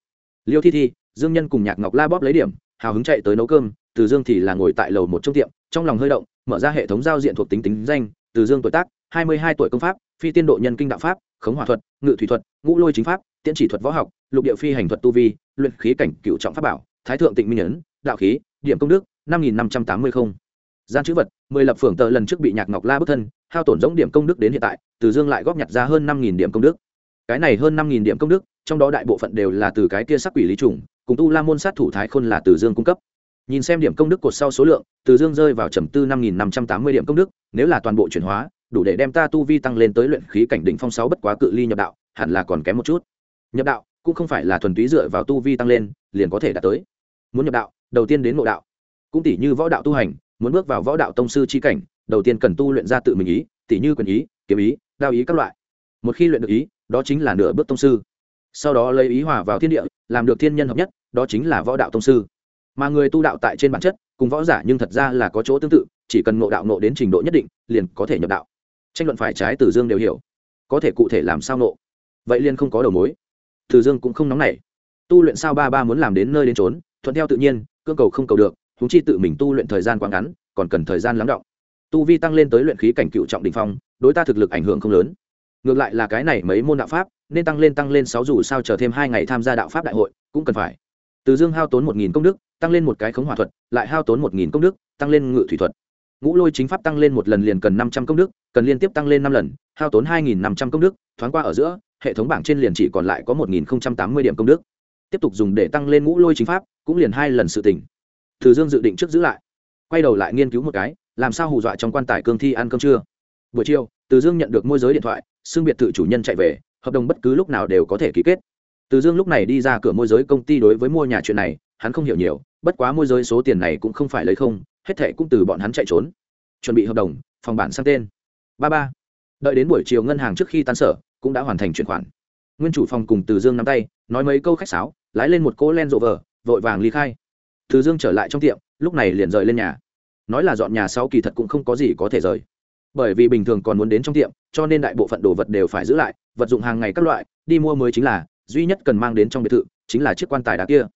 Liêu thi thi, dương nhân cùng nhạc ngọc la bóp lấy điểm, hào hứng chạy tới nấu cơm, từ dương thì là ngồi tại lầu một trong tiệm, trong lòng hơi động, mở ra hệ thống giao diện thuộc tính tính danh, từ dương tuổi tác, hai mươi hai tuổi công pháp, phi tiên độ nhân kinh đạo pháp, khống hỏa thuật, ngự thủy thuật, ngũ lôi chính pháp, tiễn chỉ thuật võ học, lục địa phi hành thuật tu vi, luyện khí cảnh cựu trọng pháp bảo, thái thượng tịnh minh ấn, đạo khí, điểm công đức, năm nghìn năm trăm tám mươi không gian chữ vật, mười lập phường tờ lần trước bị nhạc ngọc la bức thân, hao tổn giống điểm công đức đến hiện tại, từ dương lại góp nhặt ra hơn năm nghìn điểm công đức. Cái này hơn năm nghìn điểm công đức, trong đó đại bộ phận đều là từ cái kia sắc quỷ lý trùng, cùng tu la môn sát thủ thái khôn là từ dương cung cấp. Nhìn xem điểm công đức cột sau số lượng, từ dương rơi vào trầm tư năm nghìn năm trăm tám mươi điểm công đức, nếu là toàn bộ chuyển hóa, đủ để đem ta tu vi tăng lên tới luyện khí cảnh đỉnh phong sáu bất quá cự ly nhập đạo, hẳn là còn kém một chút. Nhập đạo, cũng không phải là thuần túy dựa vào tu vi tăng lên, liền có thể đạt tới. Muốn nhập đạo, đầu tiên đến ngộ đạo. Cũng tỷ như võ đạo tu hành muốn bước vào võ đạo tông sư chi cảnh, đầu tiên cần tu luyện ra tự mình ý tỷ như quyền ý, kiếm ý, đao ý các loại. Một khi luyện được ý, đó chính là nửa bước tông sư. Sau đó lấy ý hòa vào thiên địa, làm được thiên nhân hợp nhất, đó chính là võ đạo tông sư. Mà người tu đạo tại trên bản chất, cùng võ giả nhưng thật ra là có chỗ tương tự, chỉ cần ngộ đạo ngộ đến trình độ nhất định, liền có thể nhập đạo. Tranh luận phải trái từ dương đều hiểu. Có thể cụ thể làm sao ngộ? Vậy liền không có đầu mối. Từ dương cũng không nóng nảy. Tu luyện sao ba ba muốn làm đến nơi đến trốn thuận theo tự nhiên cưỡng cầu không cầu được huống chi tự mình tu luyện thời gian quá ngắn, còn cần thời gian lắng động. Tu vi tăng lên tới luyện khí cảnh cựu trọng đỉnh phong, đối ta thực lực ảnh hưởng không lớn. Ngược lại là cái này mấy môn đạo pháp, nên tăng lên tăng lên sáu dù sao chờ thêm hai ngày tham gia đạo pháp đại hội, cũng cần phải. Từ dương hao tốn một nghìn công đức, tăng lên một cái khống hỏa thuật, lại hao tốn một nghìn công đức, tăng lên ngự thủy thuật. Ngũ lôi chính pháp tăng lên một lần liền cần năm trăm công đức, cần liên tiếp tăng lên năm lần, hao tốn hai nghìn năm trăm công đức, thoáng qua ở giữa, hệ thống bảng trên liền chỉ còn lại có một nghìn tám mươi điểm công đức. Tiếp tục dùng để tăng lên ngũ lôi chính pháp, cũng liền hai lần sự tỉnh từ dương dự định trước giữ lại. Quay đầu lại nghiên cứu một cái, làm sao hù dọa trong quan tài cương thi ăn cơm trưa. Buổi chiều, từ dương nhận được môi giới điện thoại, xưng biệt thự chủ nhân chạy về, hợp đồng bất cứ lúc nào đều có thể ký kết. Từ dương lúc này đi ra cửa môi giới công ty đối với mua nhà chuyện này, hắn không hiểu nhiều, bất quá môi giới số tiền này cũng không phải lấy không, hết thệ cũng từ bọn hắn chạy trốn. Chuẩn bị hợp đồng, phòng bản sang tên. Ba ba. Đợi đến buổi chiều ngân hàng trước khi tan sở, cũng đã hoàn thành chuyển khoản. Nguyên chủ phòng cùng từ dương nắm tay, nói mấy câu khách sáo, lái lên một cỗ len rộ vờ vội vàng ly khai từ dương trở lại trong tiệm, lúc này liền rời lên nhà. Nói là dọn nhà sau kỳ thật cũng không có gì có thể rời. Bởi vì bình thường còn muốn đến trong tiệm, cho nên đại bộ phận đồ vật đều phải giữ lại, vật dụng hàng ngày các loại, đi mua mới chính là, duy nhất cần mang đến trong biệt thự chính là chiếc quan tài đá kia.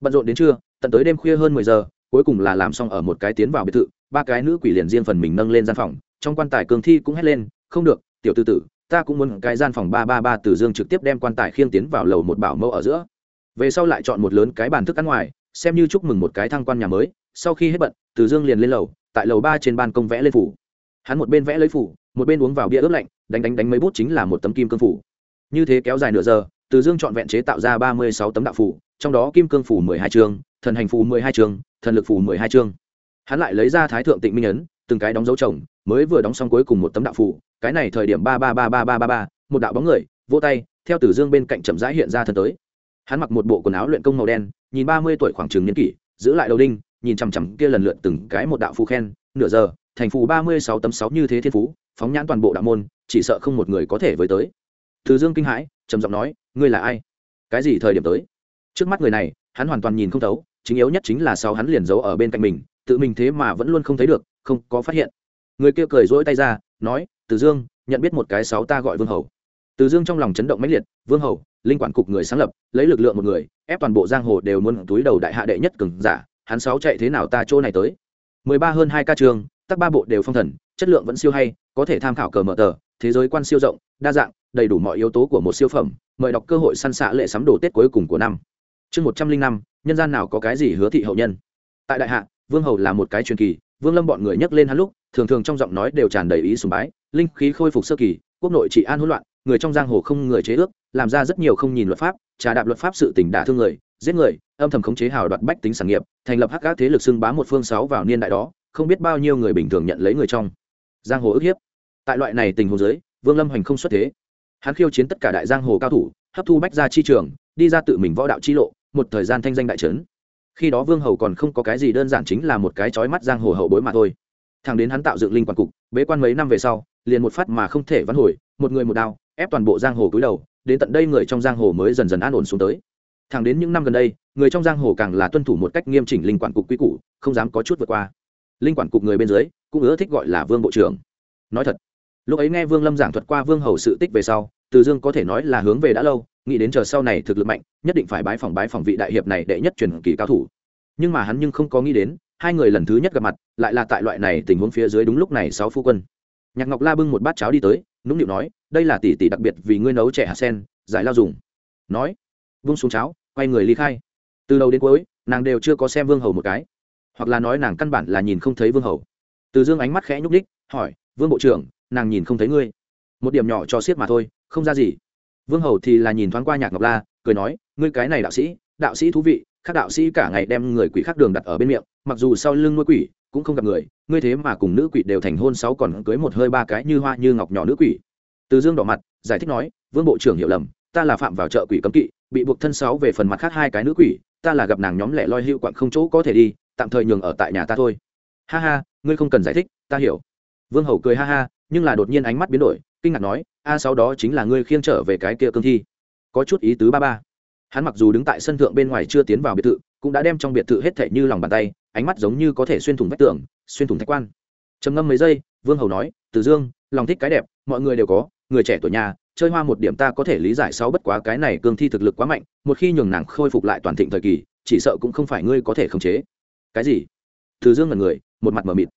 Bận rộn đến trưa, tận tới đêm khuya hơn mười giờ, cuối cùng là làm xong ở một cái tiến vào biệt thự, ba cái nữ quỷ liền riêng phần mình nâng lên gian phòng, trong quan tài cường thi cũng hét lên, không được, tiểu tư tử, ta cũng muốn cái gian phòng ba ba ba. Từ dương trực tiếp đem quan tài khiêng tiến vào lầu một bảo mẫu ở giữa. Về sau lại chọn một lớn cái bàn thức ăn ngoài xem như chúc mừng một cái thăng quan nhà mới, sau khi hết bận, từ dương liền lên lầu, tại lầu ba trên ban công vẽ lên phủ. Hắn một bên vẽ lấy phủ, một bên uống vào bia ướp lạnh, đánh đánh đánh mấy bút chính là một tấm kim cương phủ. Như thế kéo dài nửa giờ, từ dương chọn vẹn chế tạo ra ba mươi sáu tấm đạo phủ, trong đó kim cương phủ mười hai chương, thần hành phủ mười hai chương, thần lực phủ mười hai chương. Hắn lại lấy ra thái thượng tịnh minh ấn, từng cái đóng dấu chồng, mới vừa đóng xong cuối cùng một tấm đạo phủ, cái này thời điểm ba ba ba ba ba ba ba, một đạo bóng người, vỗ tay, theo tử dương bên cạnh chậm rãi hiện ra thân tới. Hắn mặc một bộ quần áo luyện công màu đen nhìn ba mươi tuổi khoảng chừng niên kỷ, giữ lại đầu đinh, nhìn chằm chằm kia lần lượt từng cái một đạo phù khen, nửa giờ, thành phù ba mươi sáu tấm sáu như thế thiên phú, phóng nhãn toàn bộ đạo môn, chỉ sợ không một người có thể với tới. Từ dương kinh hãi, trầm giọng nói, ngươi là ai? Cái gì thời điểm tới? Trước mắt người này, hắn hoàn toàn nhìn không thấu, chính yếu nhất chính là sau hắn liền giấu ở bên cạnh mình, tự mình thế mà vẫn luôn không thấy được, không có phát hiện. Người kia cười rỗi tay ra, nói, từ dương, nhận biết một cái sáu ta gọi vương hầu. Từ dương trong lòng chấn động mãnh liệt, vương hầu, linh quản cục người sáng lập, lấy lực lượng một người ép toàn bộ giang hồ đều muốn túi đầu đại hạ đệ nhất cường giả, hắn sáu chạy thế nào ta chỗ này tới? Mười ba hơn hai ca trường, tắc ba bộ đều phong thần, chất lượng vẫn siêu hay, có thể tham khảo cờ mở tờ, thế giới quan siêu rộng, đa dạng, đầy đủ mọi yếu tố của một siêu phẩm, mời đọc cơ hội săn xạ lệ sắm đồ tết cuối cùng của năm. Chương một trăm linh năm, nhân gian nào có cái gì hứa thị hậu nhân? Tại đại hạ, vương hầu là một cái truyền kỳ, vương lâm bọn người nhắc lên hắn lúc, thường thường trong giọng nói đều tràn đầy ý sùng bái, linh khí khôi phục sơ kỳ, quốc nội trị an hỗn loạn người trong giang hồ không người chế ước, làm ra rất nhiều không nhìn luật pháp, trà đạp luật pháp sự tỉnh đả thương người, giết người, âm thầm khống chế hào đoạt bách tính sản nghiệp, thành lập hắc các thế lực xưng bá một phương sáu vào niên đại đó, không biết bao nhiêu người bình thường nhận lấy người trong giang hồ ức hiếp. Tại loại này tình hồ dưới, vương lâm hoành không xuất thế. Hắn khiêu chiến tất cả đại giang hồ cao thủ, hấp thu bách ra chi trường, đi ra tự mình võ đạo chi lộ, một thời gian thanh danh đại trấn. Khi đó vương hầu còn không có cái gì đơn giản chính là một cái chói mắt giang hồ hậu bối mà thôi. Thằng đến hắn tạo dựng linh quản cục, bế quan mấy năm về sau, liền một phát mà không thể vãn hồi, một người một đao ép toàn bộ giang hồ cúi đầu, đến tận đây người trong giang hồ mới dần dần an ổn xuống tới. Thẳng đến những năm gần đây, người trong giang hồ càng là tuân thủ một cách nghiêm chỉnh linh quản cục quy củ, không dám có chút vượt qua. Linh quản cục người bên dưới, cũng ưa thích gọi là vương bộ trưởng. Nói thật, lúc ấy nghe vương lâm giảng thuật qua vương hầu sự tích về sau, từ dương có thể nói là hướng về đã lâu, nghĩ đến chờ sau này thực lực mạnh, nhất định phải bái phòng bái phòng vị đại hiệp này đệ nhất truyền kỳ cao thủ. Nhưng mà hắn nhưng không có nghĩ đến, hai người lần thứ nhất gặp mặt, lại là tại loại này tình huống phía dưới đúng lúc này sáu phu quân. Nhạc ngọc la bưng một bát cháo đi tới nũng nịu nói, đây là tỷ tỷ đặc biệt vì ngươi nấu trẻ hạt sen, giải lao dùng. Nói, vung xuống cháo, quay người ly khai. Từ đầu đến cuối, nàng đều chưa có xem vương hầu một cái. Hoặc là nói nàng căn bản là nhìn không thấy vương hầu. Từ dương ánh mắt khẽ nhúc đích hỏi, vương bộ trưởng, nàng nhìn không thấy ngươi. Một điểm nhỏ cho siết mà thôi, không ra gì. Vương hầu thì là nhìn thoáng qua nhạc ngọc la, cười nói, ngươi cái này đạo sĩ đạo sĩ thú vị các đạo sĩ cả ngày đem người quỷ khác đường đặt ở bên miệng, mặc dù sau lưng nuôi quỷ, cũng không gặp người ngươi thế mà cùng nữ quỷ đều thành hôn sáu còn cưới một hơi ba cái như hoa như ngọc nhỏ nữ quỷ. Từ dương đỏ mặt, giải thích nói, vương bộ trưởng hiểu lầm, ta là phạm vào chợ quỷ cấm kỵ, bị buộc thân sáu về phần mặt khác hai cái nữ quỷ, ta là gặp nàng nhóm lẻ loi hữu quặng không chỗ có thể đi, tạm thời nhường ở tại nhà ta thôi. Ha ha, ngươi không cần giải thích, ta hiểu. Vương hầu cười ha ha, nhưng là đột nhiên ánh mắt biến đổi, kinh ngạc nói, a sáu đó chính là ngươi khiêng trở về cái kia cương thi. Có chút ý tứ ba ba. Hắn mặc dù đứng tại sân thượng bên ngoài chưa tiến vào biệt thự, cũng đã đem trong biệt thự hết thảy như lòng bàn tay, ánh mắt giống như có thể xuyên thủng vách tường xuyên thủng thạch quan. Trầm ngâm mấy giây, vương hầu nói, từ dương, lòng thích cái đẹp, mọi người đều có, người trẻ tuổi nhà, chơi hoa một điểm ta có thể lý giải sau bất quá cái này cương thi thực lực quá mạnh, một khi nhường nàng khôi phục lại toàn thịnh thời kỳ, chỉ sợ cũng không phải ngươi có thể khống chế. Cái gì? Từ dương là người, một mặt mờ mịt.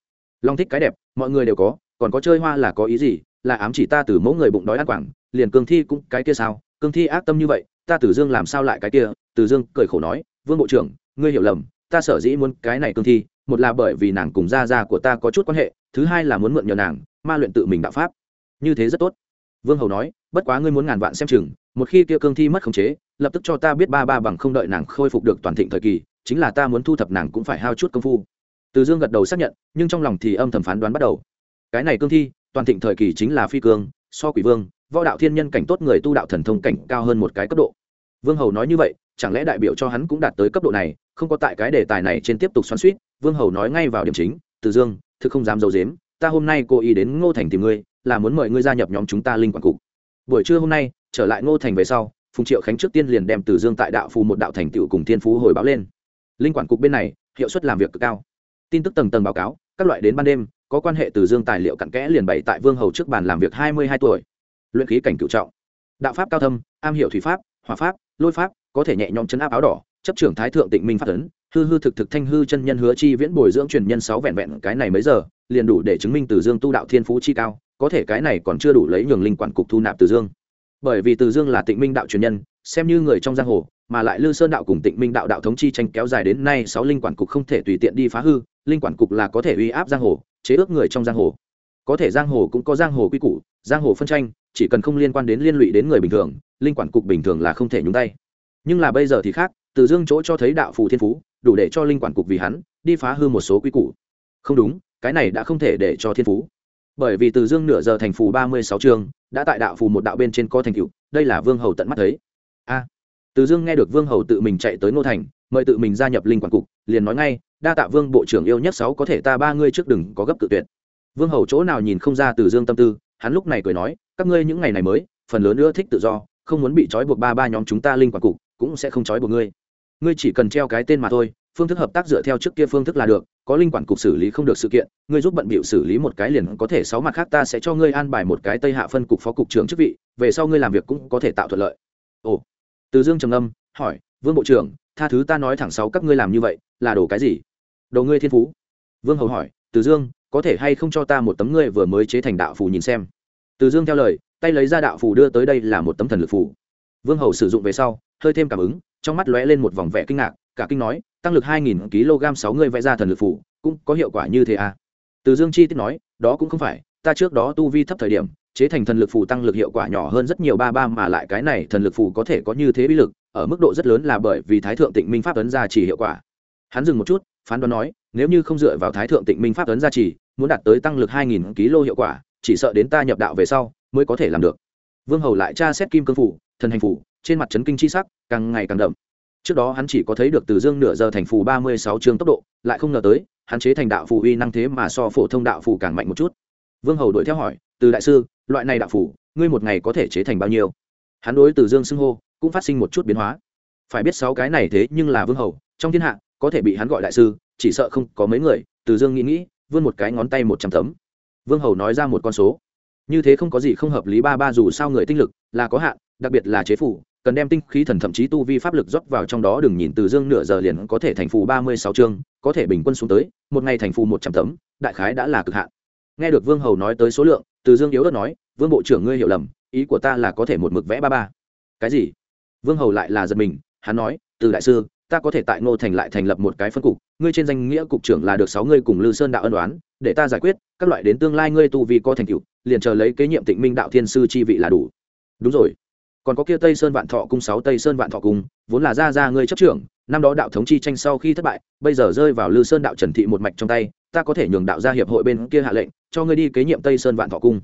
Lòng thích cái đẹp, mọi người đều có, còn có chơi hoa là có ý gì? Là ám chỉ ta từ mẫu người bụng đói ăn quảng, liền cương thi cũng cái kia sao? Cương thi ác tâm như vậy, ta từ dương làm sao lại cái kia? Từ dương cười khổ nói, vương bộ trưởng, ngươi hiểu lầm, ta sở dĩ muốn cái này cương thi một là bởi vì nàng cùng gia gia của ta có chút quan hệ, thứ hai là muốn mượn nhờ nàng, ma luyện tự mình đạo pháp. Như thế rất tốt. Vương hầu nói, bất quá ngươi muốn ngàn vạn xem chừng, một khi kia cương thi mất khống chế, lập tức cho ta biết ba ba bằng không đợi nàng khôi phục được toàn thịnh thời kỳ, chính là ta muốn thu thập nàng cũng phải hao chút công phu. Từ dương gật đầu xác nhận, nhưng trong lòng thì âm thầm phán đoán bắt đầu. Cái này cương thi, toàn thịnh thời kỳ chính là phi cương, so quỷ vương, võ đạo thiên nhân cảnh tốt người tu đạo thần thông cảnh cao hơn một cái cấp độ. Vương hầu nói như vậy, chẳng lẽ đại biểu cho hắn cũng đạt tới cấp độ này, không có tại cái đề tài này trên tiếp tục xoắn suýt vương hầu nói ngay vào điểm chính, từ dương, thực không dám d i ấ u dếm ta hôm nay cố ý đến ngô thành tìm ngươi, là muốn mời ngươi gia nhập nhóm chúng ta linh quản cục. Buổi trưa hôm nay, trở lại ngô thành về sau, phùng triệu khánh trước tiên liền đem từ dương tại đạo phù một đạo thành tựu cùng thiên phú hồi báo lên. Linh quản cục bên này, hiệu suất làm việc cực cao. Tin tức tầng tầng báo cáo, các loại đến ban đêm, có quan hệ từ dương tài liệu cặn kẽ liền bày tại vương hầu trước bàn làm việc hai mươi hai tuổi. Luyện khí cảnh cựu trọng. Đạo pháp cao thâm, am hiểu thủy pháp, hỏa pháp, lôi pháp, có thể nhẹ nhõm chấn áp áo đỏ, chấp trưởng thái thượng tịnh minh pháp tấn hư hư thực thực thanh hư chân nhân hứa chi viễn bồi dưỡng truyền nhân sáu vẹn vẹn cái này mấy giờ, liền đủ để chứng minh từ dương tu đạo thiên phú chi cao, có thể cái này còn chưa đủ lấy nhường linh quản cục thu nạp từ dương. Bởi vì từ dương là tịnh minh đạo truyền nhân, xem như người trong giang hồ, mà lại lư sơn đạo cùng tịnh minh đạo đạo thống chi tranh kéo dài đến nay sáu linh quản cục không thể tùy tiện đi phá hư, linh quản cục là có thể uy áp giang hồ, chế ước người trong giang hồ. Có thể giang hồ cũng có giang hồ quy củ, giang hồ phân tranh, chỉ cần không liên quan đến liên lụy đến người bình thường, linh quản cục bình thường là không thể nhúng tay. Nhưng là bây giờ thì khác, từ dương chỗ cho thấy đạo phù thiên phú đủ để cho linh quản cục vì hắn, đi phá hư một số quy củ. Không đúng, cái này đã không thể để cho thiên phú. Bởi vì từ dương nửa giờ thành phù ba mươi sáu chương đã tại đạo phù một đạo bên trên có thành cựu đây là vương hầu tận mắt thấy. A. Từ dương nghe được vương hầu tự mình chạy tới ngô thành, mời tự mình gia nhập linh quản cục, liền nói ngay, đa tạ vương bộ trưởng yêu nhất sáu, có thể ta ba ngươi trước đừng có gấp tự tuyệt. Vương hầu chỗ nào nhìn không ra từ dương tâm tư, hắn lúc này cười nói, các ngươi những ngày này mới, phần lớn nữa thích tự do, không muốn bị trói buộc ba ba nhóm chúng ta linh quản cục, cũng sẽ không trói buộc ngươi ngươi chỉ cần treo cái tên mà thôi, phương thức hợp tác dựa theo trước kia phương thức là được, có linh quản cục xử lý không được sự kiện, ngươi giúp bận bịu xử lý một cái liền có thể sáu mặt khác ta sẽ cho ngươi an bài một cái tây hạ phân cục phó cục trưởng chức vị, về sau ngươi làm việc cũng có thể tạo thuận lợi. Ồ. Từ dương trầm âm hỏi, vương bộ trưởng, tha thứ ta nói thẳng sáu các ngươi làm như vậy, là đồ cái gì? Đồ ngươi thiên phú. Vương hầu hỏi, từ dương, có thể hay không cho ta một tấm ngươi vừa mới chế thành đạo phù nhìn xem? Từ dương theo lời, tay lấy ra đạo phù đưa tới đây là một tấm thần lực phù. Vương hầu sử dụng về sau, hơi thêm cảm ứng trong mắt lóe lên một vòng vẻ kinh ngạc, cả kinh nói, tăng lực hai nghìn kg sáu người vẽ ra thần lực phủ, cũng có hiệu quả như thế à? Từ dương chi tiết nói, đó cũng không phải, ta trước đó tu vi thấp thời điểm, chế thành thần lực phù tăng lực hiệu quả nhỏ hơn rất nhiều ba ba mà lại cái này thần lực phù có thể có như thế bí lực, ở mức độ rất lớn là bởi vì thái thượng tịnh minh pháp ấn gia chỉ hiệu quả. Hắn dừng một chút, phán đoán nói, nếu như không dựa vào thái thượng tịnh minh pháp ấn gia trì muốn đạt tới tăng lực hai nghìn kg hiệu quả, chỉ sợ đến ta nhập đạo về sau, mới có thể làm được. Vương hầu lại tra xét kim cương phủ, thần hành phủ trên mặt trấn kinh chi sắc, càng ngày càng đậm. Trước đó hắn chỉ có thấy được từ dương nửa giờ thành phù ba mươi sáu chương tốc độ, lại không ngờ tới, hắn chế thành đạo phù uy năng thế mà so phổ thông đạo phù càng mạnh một chút. Vương hầu đuổi theo hỏi, từ đại sư, loại này đạo phù, ngươi một ngày có thể chế thành bao nhiêu? Hắn đối từ dương xưng hô, cũng phát sinh một chút biến hóa. Phải biết sáu cái này thế nhưng là vương hầu, trong thiên hạ, có thể bị hắn gọi đại sư, chỉ sợ không có mấy người, từ dương nghĩ nghĩ, vươn một cái ngón tay một trăm tấm. Vương hầu nói ra một con số. Như thế không có gì không hợp lý ba ba dù sao người tinh lực là có hạn, đặc biệt là chế phủ cần đem tinh khí thần thậm chí tu vi pháp lực rót vào trong đó, đừng nhìn từ dương nửa giờ liền có thể thành phù ba mươi sáu chương, có thể bình quân xuống tới, một ngày thành phù một trăm tấm, đại khái đã là cực hạn. Nghe được vương hầu nói tới số lượng, từ dương yếu đất nói, vương bộ trưởng ngươi hiểu lầm, ý của ta là có thể một mực vẽ ba ba. Cái gì? Vương hầu lại là giật mình, hắn nói, từ đại sư, ta có thể tại ngô thành lại thành lập một cái phân cục, ngươi trên danh nghĩa cục trưởng là được sáu ngươi cùng lư sơn đạo ân đoán để ta giải quyết, các loại đến tương lai ngươi tu vi có thành tựu, liền chờ lấy kế nhiệm tịnh minh đạo thiên sư chi vị là đủ. Đúng rồi còn có kia tây sơn vạn thọ cung, sáu tây sơn vạn thọ cung, vốn là ra ra ngươi chấp trưởng, năm đó đạo thống chi tranh sau khi thất bại, bây giờ rơi vào lư sơn đạo trần thị một mạch trong tay, ta có thể nhường đạo gia hiệp hội bên kia hạ lệnh, cho ngươi đi kế nhiệm tây sơn vạn thọ cung.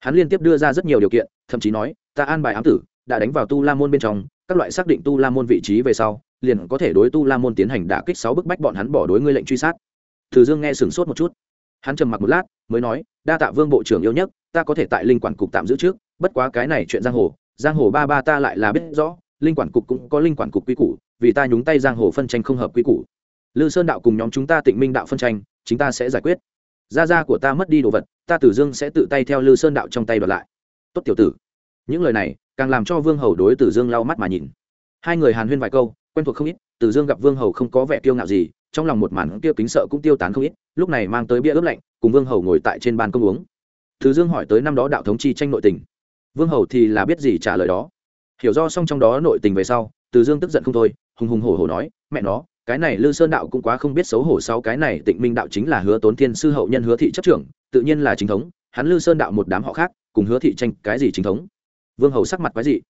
Hắn liên tiếp đưa ra rất nhiều điều kiện, thậm chí nói, ta an bài ám tử, đã đánh vào tu la môn bên trong, các loại xác định tu la môn vị trí về sau, liền có thể đối tu la môn tiến hành đả kích sáu bức bách bọn hắn bỏ đối ngươi lệnh truy sát. Thử dương nghe sửng sốt một chút. Hắn trầm mặc một lát, mới nói, đa tạ vương bộ trưởng yêu nhất, ta có thể tại linh quản cục tạm giữ trước, bất quá cái này chuyện giang hồ giang hồ ba ba ta lại là biết rõ, linh quản cục cũng có linh quản cục quy củ, vì ta nhúng tay giang hồ phân tranh không hợp quy củ. Lư sơn đạo cùng nhóm chúng ta tịnh minh đạo phân tranh, chính ta sẽ giải quyết. Gia gia của ta mất đi đồ vật, ta tử dương sẽ tự tay theo lư sơn đạo trong tay đoạt lại. Tốt tiểu tử. Những lời này, càng làm cho vương hầu đối tử dương lau mắt mà nhìn. Hai người hàn huyên vài câu, quen thuộc không ít, tử dương gặp vương hầu không có vẻ kiêu ngạo gì, trong lòng một màn kia kính sợ cũng tiêu tán không ít, lúc này mang tới bia ướp lạnh, cùng vương hầu ngồi tại trên bàn công uống. Tử dương hỏi tới năm đó đạo thống chi tranh nội tình vương hầu thì là biết gì trả lời đó. Hiểu do xong trong đó nội tình về sau, Từ dương tức giận không thôi, hùng hùng hổ hổ nói, mẹ nó, cái này lư sơn đạo cũng quá không biết xấu hổ sau cái này tịnh minh đạo chính là hứa tốn thiên sư hậu nhân hứa thị chấp trưởng, tự nhiên là chính thống, hắn lư sơn đạo một đám họ khác, cùng hứa thị tranh cái gì chính thống? Vương hầu sắc mặt quái dị.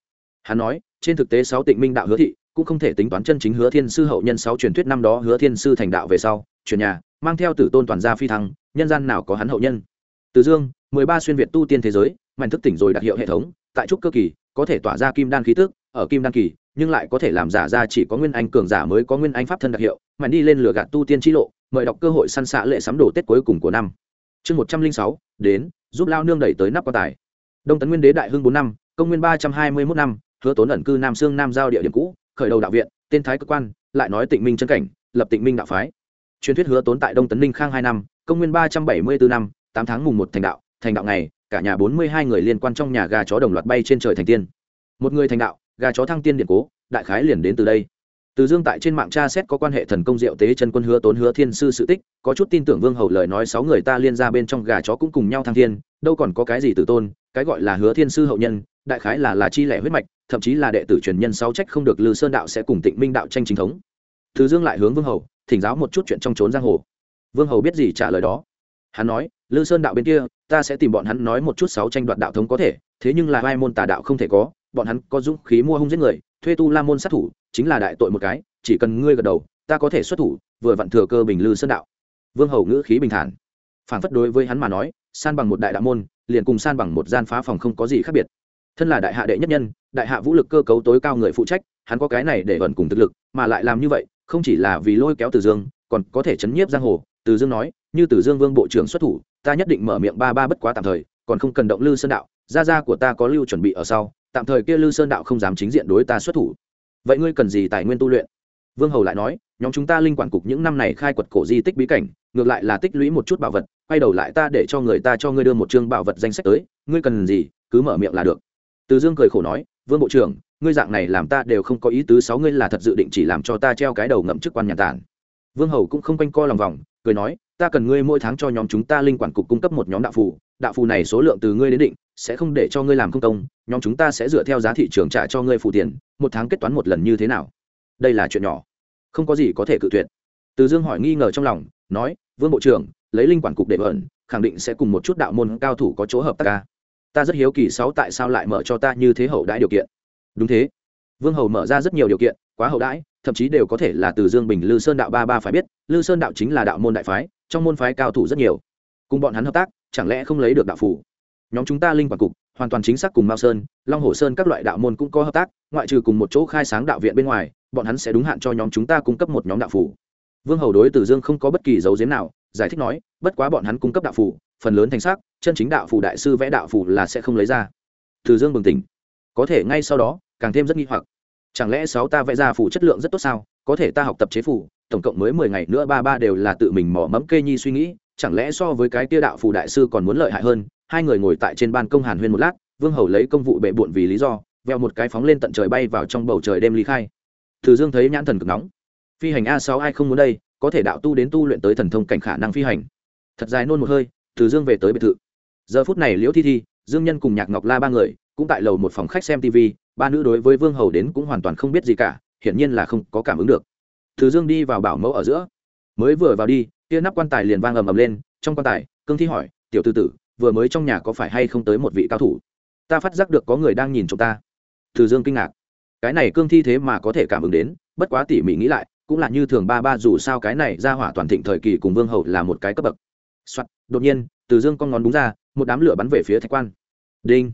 Hắn nói, trên thực tế sáu tịnh minh đạo hứa thị cũng không thể tính toán chân chính hứa thiên sư hậu nhân sáu truyền thuyết năm đó hứa thiên sư thành đạo về sau, chuyển nhà, mang theo tử tôn toàn gia phi thăng, nhân gian nào có hắn hậu nhân? Từ dương, mười ba xuyên việt tu tiên thế giới mạnh thức tỉnh rồi đặc hiệu hệ thống, tại trúc cơ kỳ, có thể tỏa ra kim đan khí tức, ở kim đan kỳ, nhưng lại có thể làm giả ra chỉ có nguyên anh cường giả mới có nguyên anh pháp thân đặc hiệu mạnh đi lên lửa gạt tu tiên t lộ, mời đọc cơ hội săn xạ lệ sắm đồ tết cuối cùng của năm. Chương một trăm linh sáu, đến, giúp lao nương đẩy tới nắp quan tài. Đông tấn nguyên đế đại hưng bốn năm, công nguyên ba trăm hai mươi mốt năm, hứa tốn ẩn cư nam sương nam giao địa điểm cũ, khởi đầu đạo viện, tên thái cơ quan, lại nói tịnh minh chân cảnh, lập tịnh minh đạo phái. Truyền thuyết hứa tốn tại đông tấn ninh khang hai năm, công nguyên ba trăm bảy mươi bốn năm, tám tháng mùng một thành đạo thành đạo này cả nhà bốn mươi hai người liên quan trong nhà gà chó đồng loạt bay trên trời thành tiên. Một người thành đạo, gà chó thăng tiên điện cố, đại khái liền đến từ đây. Từ dương tại trên mạng tra xét có quan hệ thần công diệu tế chân quân hứa tốn hứa thiên sư sự tích, có chút tin tưởng vương hầu lời nói sáu người ta liên ra bên trong gà chó cũng cùng nhau thăng thiên đâu còn có cái gì tử tôn, cái gọi là hứa thiên sư hậu nhân, đại khái là là chi lẻ huyết mạch, thậm chí là đệ tử truyền nhân sáu trách không được lư sơn đạo sẽ cùng tịnh minh đạo tranh chính thống. Từ dương lại hướng vương hầu, thỉnh giáo một chút chuyện trong trốn giang hồ. Vương hầu biết gì trả lời đó? Hắn nói, lư sơn đạo bên kia, ta sẽ tìm bọn hắn nói một chút sáu tranh đoạt đạo thống có thể, thế nhưng là hai môn tà đạo không thể có, bọn hắn có dũng khí mua hung giết người, thuê tu la môn sát thủ, chính là đại tội một cái, chỉ cần ngươi gật đầu, ta có thể xuất thủ, vừa vặn thừa cơ bình lư sơn đạo. Vương hầu ngữ khí bình thản. Phản phất đối với hắn mà nói, san bằng một đại đạo môn, liền cùng san bằng một gian phá phòng không có gì khác biệt. Thân là đại hạ đệ nhất nhân, đại hạ vũ lực cơ cấu tối cao người phụ trách, hắn có cái này để ẩn cùng thực lực, mà lại làm như vậy, không chỉ là vì lôi kéo từ dương còn có thể chấn nhiếp giang hồ, từ dương nói, như từ dương vương bộ trưởng xuất thủ, ta nhất định mở miệng ba ba bất quá tạm thời, còn không cần động lư sơn đạo, gia gia của ta có lưu chuẩn bị ở sau, tạm thời kia lư sơn đạo không dám chính diện đối ta xuất thủ. Vậy ngươi cần gì tài nguyên tu luyện? Vương hầu lại nói, nhóm chúng ta linh quản cục những năm này khai quật cổ di tích bí cảnh, ngược lại là tích lũy một chút bảo vật, quay đầu lại ta để cho người ta cho ngươi đưa một chương bảo vật danh sách tới, ngươi cần gì, cứ mở miệng là được. Từ dương cười khổ nói, vương bộ trưởng, ngươi dạng này làm ta đều không có ý tứ, sáu ngươi là thật dự định chỉ làm cho ta treo cái đầu ngậm chức quan nhà tản vương hầu cũng không quanh co lòng vòng, cười nói, ta cần ngươi mỗi tháng cho nhóm chúng ta linh quản cục cung cấp một nhóm đạo phù. Đạo phù này số lượng từ ngươi đến định, sẽ không để cho ngươi làm không công. Nhóm chúng ta sẽ dựa theo giá thị trường trả cho ngươi phụ tiền, một tháng kết toán một lần như thế nào? Đây là chuyện nhỏ, không có gì có thể cự tuyệt. Từ dương hỏi nghi ngờ trong lòng, nói, vương bộ trưởng, lấy linh quản cục để ẩn khẳng định sẽ cùng một chút đạo môn cao thủ có chỗ hợp tác ca. Ta rất hiếu kỳ sáu tại sao lại mở cho ta như thế hậu đãi điều kiện. Đúng thế. Vương hầu mở ra rất nhiều điều kiện, quá hậu đãi thậm chí đều có thể là từ dương bình, lư sơn đạo ba ba phải biết, lư sơn đạo chính là đạo môn đại phái, trong môn phái cao thủ rất nhiều. Cùng bọn hắn hợp tác, chẳng lẽ không lấy được đạo phủ? Nhóm chúng ta linh quản cục, hoàn toàn chính xác cùng mao sơn, long hồ sơn các loại đạo môn cũng có hợp tác, ngoại trừ cùng một chỗ khai sáng đạo viện bên ngoài, bọn hắn sẽ đúng hạn cho nhóm chúng ta cung cấp một nhóm đạo phủ. Vương hầu đối từ dương không có bất kỳ dấu diếm nào, giải thích nói, bất quá bọn hắn cung cấp đạo phủ, phần lớn thành xác, chân chính đạo phủ đại sư vẽ đạo phủ là sẽ không lấy ra. Từ dương bừng tỉnh. Có thể ngay sau đó, càng thêm rất nghi hoặc chẳng lẽ sáu ta vẽ ra phủ chất lượng rất tốt sao? Có thể ta học tập chế phủ, tổng cộng mới mười ngày nữa ba ba đều là tự mình mỏ mẫm kê nhi suy nghĩ. Chẳng lẽ so với cái tia đạo phủ đại sư còn muốn lợi hại hơn? Hai người ngồi tại trên ban công hàn huyên một lát, vương hầu lấy công vụ bệ bụn vì lý do, veo một cái phóng lên tận trời bay vào trong bầu trời đêm ly khai. Từ dương thấy nhãn thần cực nóng. Phi hành a sáu ai không muốn đây, có thể đạo tu đến tu luyện tới thần thông cảnh khả năng phi hành. Thật dài nôn một hơi, từ dương về tới biệt thự. Giờ phút này liễu thi thi, dương nhân cùng nhạc ngọc la ba người, cũng tại lầu một phòng khách xem tv ba nữ đối với vương hầu đến cũng hoàn toàn không biết gì cả hiển nhiên là không có cảm ứng được. Thứ dương đi vào bảo mẫu ở giữa. Mới vừa vào đi kia nắp quan tài liền vang ầm ầm lên trong quan tài cương thi hỏi tiểu tư tử vừa mới trong nhà có phải hay không tới một vị cao thủ? Ta phát giác được có người đang nhìn chúng ta. Thứ dương kinh ngạc. Cái này cương thi thế mà có thể cảm ứng đến bất quá tỉ mỉ nghĩ lại cũng là như thường ba ba dù sao cái này ra hỏa toàn thịnh thời kỳ cùng vương hầu là một cái cấp bậc. Soạt, đột nhiên từ dương con ngón đúng ra một đám lửa bắn về phía thạch quan. Đinh.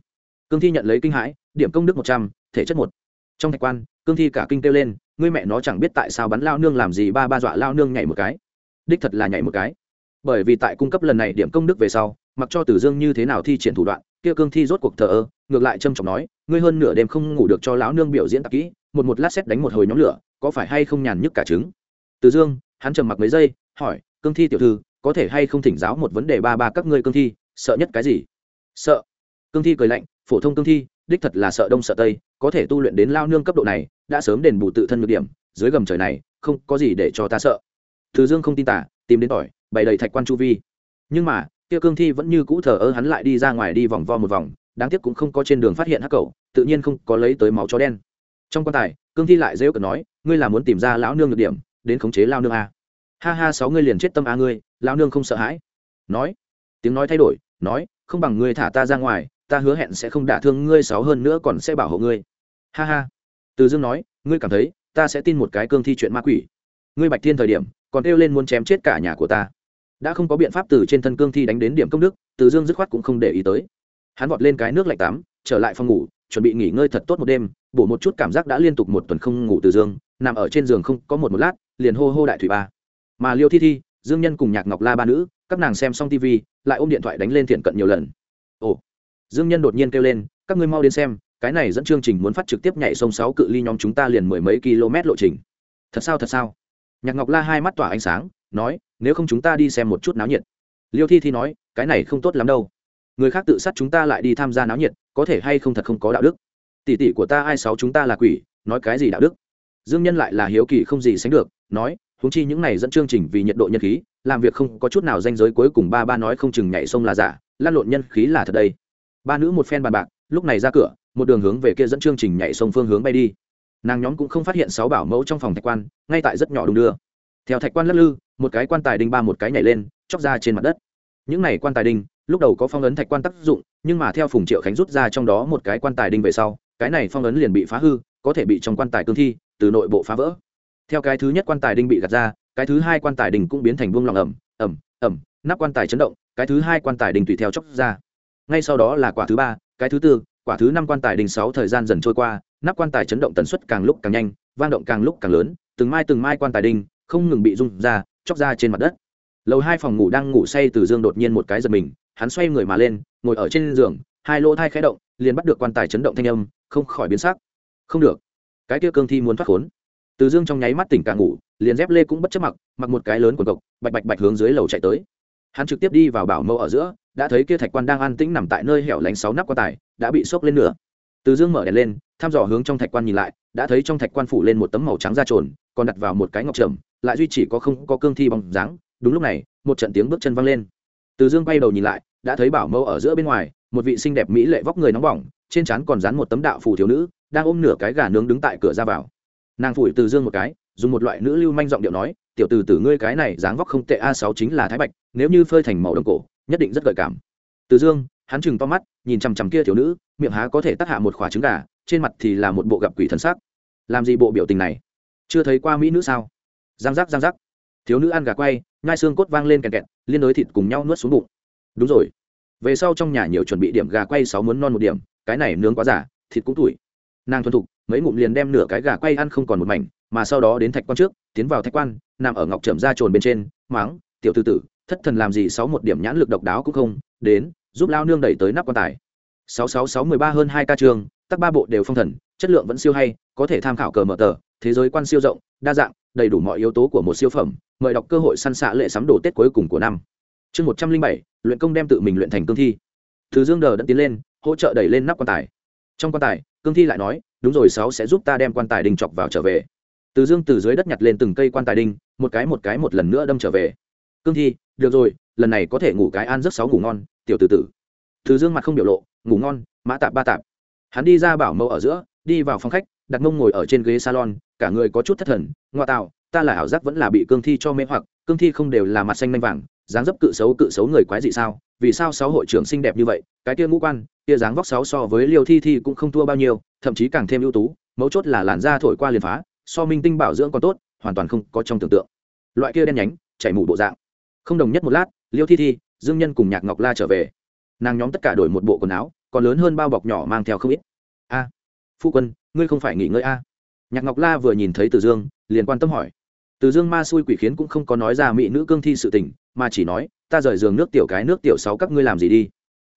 Cương thi nhận lấy kinh hãi điểm công đức một trăm, thể chất một. Trong thạch quan, cương thi cả kinh kêu lên, ngươi mẹ nó chẳng biết tại sao bắn lao nương làm gì ba ba dọa lao nương nhảy một cái. Đích thật là nhảy một cái. Bởi vì tại cung cấp lần này điểm công đức về sau, mặc cho tử dương như thế nào thi triển thủ đoạn, kia cương thi rốt cuộc thờ ơ, ngược lại trâm trọng nói, ngươi hơn nửa đêm không ngủ được cho lão nương biểu diễn tạp kỹ, một một lát xét đánh một hồi nhóm lửa, có phải hay không nhàn nhức cả trứng? Tử dương, hắn trầm mặc mấy giây, hỏi, cương thi tiểu thư, có thể hay không thỉnh giáo một vấn đề ba ba các ngươi cương thi, sợ nhất cái gì? Sợ. Cương thi cười lạnh, phổ thông cương thi đích thật là sợ đông sợ tây, có thể tu luyện đến lao nương cấp độ này, đã sớm đền bù tự thân nhược điểm, dưới gầm trời này, không có gì để cho ta sợ. Thứ dương không tin tả, tìm đến tỏi, bày đầy thạch quan chu vi. Nhưng mà, kia cương thi vẫn như cũ thờ ơ hắn lại đi ra ngoài đi vòng vo một vòng, đáng tiếc cũng không có trên đường phát hiện hắc cầu tự nhiên không có lấy tới máu chó đen. Trong quan tài, cương thi lại dễ cợt nói, ngươi là muốn tìm ra lão nương được điểm, đến khống chế lao nương a. Ha ha, sáu ngươi liền chết tâm a ngươi lao nương không sợ hãi. Nói, tiếng nói thay đổi, nói, không bằng ngươi thả ta ra ngoài ta hứa hẹn sẽ không đả thương ngươi sáu hơn nữa còn sẽ bảo hộ ngươi. Ha ha. Từ dương nói, ngươi cảm thấy, ta sẽ tin một cái cương thi chuyện ma quỷ. Ngươi bạch thiên thời điểm, còn kêu lên muốn chém chết cả nhà của ta. Đã không có biện pháp từ trên thân cương thi đánh đến điểm công đức, từ dương dứt khoát cũng không để ý tới. Hắn vọt lên cái nước lạnh tắm, trở lại phòng ngủ, chuẩn bị nghỉ ngơi thật tốt một đêm, bổ một chút cảm giác đã liên tục một tuần không ngủ từ dương, nằm ở trên giường không có một một lát, liền hô hô đại thủy ba. Mà liêu thi thi, dương nhân cùng nhạc ngọc la ba nữ, các nàng xem xong tv lại ôm điện thoại đánh lên thiện cận nhiều lần. Ồ dương nhân đột nhiên kêu lên, các ngươi mau đến xem, cái này dẫn chương trình muốn phát trực tiếp nhảy sông sáu cự ly nhóm chúng ta liền mười mấy km lộ trình. Thật sao thật sao? Nhạc ngọc la hai mắt tỏa ánh sáng, nói, nếu không chúng ta đi xem một chút náo nhiệt. Liêu thi thi nói, cái này không tốt lắm đâu. Người khác tự sát chúng ta lại đi tham gia náo nhiệt, có thể hay không thật không có đạo đức? Tỷ tỷ của ta ai sáu chúng ta là quỷ, nói cái gì đạo đức? Dương nhân lại là hiếu kỳ không gì sánh được, nói húng chi những này dẫn chương trình vì nhiệt độ nhân khí, làm việc không có chút nào danh giới cuối cùng ba ba nói không chừng nhảy sông là giả, lan lộn nhân khí là thật đây ba nữ một phen bàn bạc, lúc này ra cửa, một đường hướng về kia dẫn chương trình nhảy sông phương hướng bay đi. Nàng nhóm cũng không phát hiện sáu bảo mẫu trong phòng thạch quan, ngay tại rất nhỏ đung đưa. Theo thạch quan lắc lư, một cái quan tài đinh ba một cái nhảy lên, chóc ra trên mặt đất. Những này quan tài đinh, lúc đầu có phong ấn thạch quan tác dụng, nhưng mà theo phùng triệu khánh rút ra trong đó một cái quan tài đinh về sau, cái này phong ấn liền bị phá hư, có thể bị trong quan tài cương thi, từ nội bộ phá vỡ. Theo cái thứ nhất quan tài đinh bị gạt ra, cái thứ hai quan tài đinh cũng biến thành buông lòng ẩm ẩm ẩm, nắp quan tài chấn động, cái thứ hai quan tài đinh tùy theo chóc ra ngay sau đó là quả thứ ba, cái thứ tư, quả thứ năm quan tài đình sáu thời gian dần trôi qua, nắp quan tài chấn động tần suất càng lúc càng nhanh, vang động càng lúc càng lớn, từng mai từng mai quan tài đinh không ngừng bị rung ra, chóc ra trên mặt đất. Lầu hai phòng ngủ đang ngủ say từ dương đột nhiên một cái giật mình, hắn xoay người mà lên, ngồi ở trên giường, hai lỗ thai khẽ động, liền bắt được quan tài chấn động thanh âm, không khỏi biến sắc. Không được. Cái kia cương thi muốn thoát khốn. Từ dương trong nháy mắt tỉnh cả ngủ, liền dép lê cũng bất chấp mặc mặc một cái lớn quần cộc, bạch bạch bạch hướng dưới lầu chạy tới. Hắn trực tiếp đi vào bảo mẫu ở giữa đã thấy kia thạch quan đang an tĩnh nằm tại nơi hẻo lánh sáu nắp quan tài, đã bị sốc lên nửa. Từ dương mở đèn lên, thăm dò hướng trong thạch quan nhìn lại, đã thấy trong thạch quan phủ lên một tấm màu trắng da trồn, còn đặt vào một cái ngọc trầm, lại duy chỉ có không có cương thi bóng dáng. Đúng lúc này, một trận tiếng bước chân văng lên. Từ dương bay đầu nhìn lại, đã thấy bảo mẫu ở giữa bên ngoài, một vị xinh đẹp mỹ lệ vóc người nóng bỏng, trên trán còn dán một tấm đạo phù thiếu nữ, đang ôm nửa cái gà nướng đứng tại cửa ra vào. Nàng phủi từ dương một cái, dùng một loại nữ lưu manh giọng điệu nói, tiểu từ tử ngươi cái này dáng vóc không tệ a, sáu chính là thái bạch, nếu như phơi thành màu đồng cổ nhất định rất gợi cảm. Từ dương, hắn chừng to mắt, nhìn chằm chằm kia thiếu nữ, miệng há có thể tắc hạ một khỏa trứng gà, trên mặt thì là một bộ gặp quỷ thần sắc. Làm gì bộ biểu tình này? Chưa thấy qua mỹ nữ sao? Giang giác giang giác. Thiếu nữ ăn gà quay ngai xương cốt vang lên kẹt kẹt, liên đối thịt cùng nhau nuốt xuống bụng. Đúng rồi. Về sau trong nhà nhiều chuẩn bị điểm gà quay sáu muốn non một điểm, cái này nướng quá giả thịt cũng tủi. Nàng thuần thục, mấy ngụm liền đem nửa cái gà quay ăn không còn một mảnh, mà sau đó đến thạch quan trước, tiến vào thạch quan, nằm ở ngọc trầm ra trồn bên trên máng tiểu tư tử thất thần làm gì sáu một điểm nhãn lực độc đáo cũng không, đến, giúp lao nương đẩy tới nắp quan tài. Sáu sáu sáu mười ba hơn hai ca trường, tắc ba bộ đều phong thần, chất lượng vẫn siêu hay, có thể tham khảo cờ mở tờ, thế giới quan siêu rộng, đa dạng, đầy đủ mọi yếu tố của một siêu phẩm, mời đọc cơ hội săn xạ lệ sắm đồ tết cuối cùng của năm. Chương một trăm linh bảy, luyện công đem tự mình luyện thành cương thi. Thứ dương đờ đã tiến lên, hỗ trợ đẩy lên nắp quan tài. Trong quan tài, cương thi lại nói, đúng rồi, sáu sẽ giúp ta đem quan tài đình chọc vào trở về. Từ dương từ dưới đất nhặt lên từng cây quan tài đinh, một cái một cái một lần nữa đâm trở về. Cương thi được rồi, lần này có thể ngủ cái an rất sáu ngủ ngon, tiểu từ tử. Thứ dương mặt không biểu lộ, ngủ ngon, mã tạp ba tạp. Hắn đi ra bảo mẫu ở giữa, đi vào phòng khách, đặt mông ngồi ở trên ghế salon, cả người có chút thất thần, ngoa tạo, ta là ảo giác vẫn là bị cương thi cho mê hoặc, cương thi không đều là mặt xanh manh vàng, dáng dấp cự xấu cự xấu người quái dị sao? Vì sao sáu hội trưởng xinh đẹp như vậy, cái kia ngũ quan, kia dáng vóc sáu so với liều thi thi cũng không thua bao nhiêu, thậm chí càng thêm ưu tú, mấu chốt là làn da thổi qua liền phá, so minh tinh bảo dưỡng còn tốt, hoàn toàn không có trong tưởng tượng. Loại kia đen nhánh, chảy mù bộ dạng không đồng nhất một lát, liêu thi thi, dương nhân cùng nhạc ngọc la trở về. Nàng nhóm tất cả đổi một bộ quần áo, còn lớn hơn bao bọc nhỏ mang theo không ít. A, phu quân, ngươi không phải nghỉ ngơi a? Nhạc ngọc la vừa nhìn thấy từ dương, liền quan tâm hỏi. Từ dương ma xui quỷ khiến cũng không có nói ra mỹ nữ cương thi sự tình, mà chỉ nói, ta rời giường nước tiểu cái nước tiểu sáu các ngươi làm gì đi?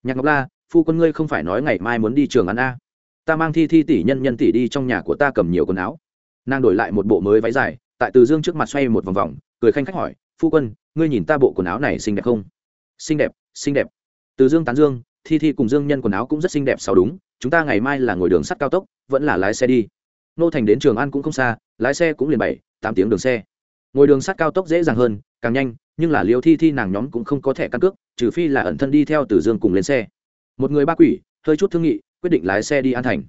Nhạc ngọc la, phu quân ngươi không phải nói ngày mai muốn đi trường ăn a? Ta mang thi thi tỷ nhân nhân tỷ đi trong nhà của ta cầm nhiều quần áo. Nàng đổi lại một bộ mới váy dài, tại từ dương trước mặt xoay một vòng vòng, cười khanh khách hỏi, phu quân ngươi nhìn ta bộ quần áo này xinh đẹp không? Xinh đẹp xinh đẹp. Từ dương tán dương, thi thi cùng dương nhân quần áo cũng rất xinh đẹp sao đúng, chúng ta ngày mai là ngồi đường sắt cao tốc, vẫn là lái xe đi. Nô thành đến trường ăn cũng không xa, lái xe cũng liền bảy, tám tiếng đường xe. Ngồi đường sắt cao tốc dễ dàng hơn, càng nhanh, nhưng là liều thi thi nàng nhóm cũng không có thẻ căn cước, trừ phi là ẩn thân đi theo từ dương cùng lên xe. Một người ba quỷ, hơi chút thương nghị, quyết định lái xe đi an thành.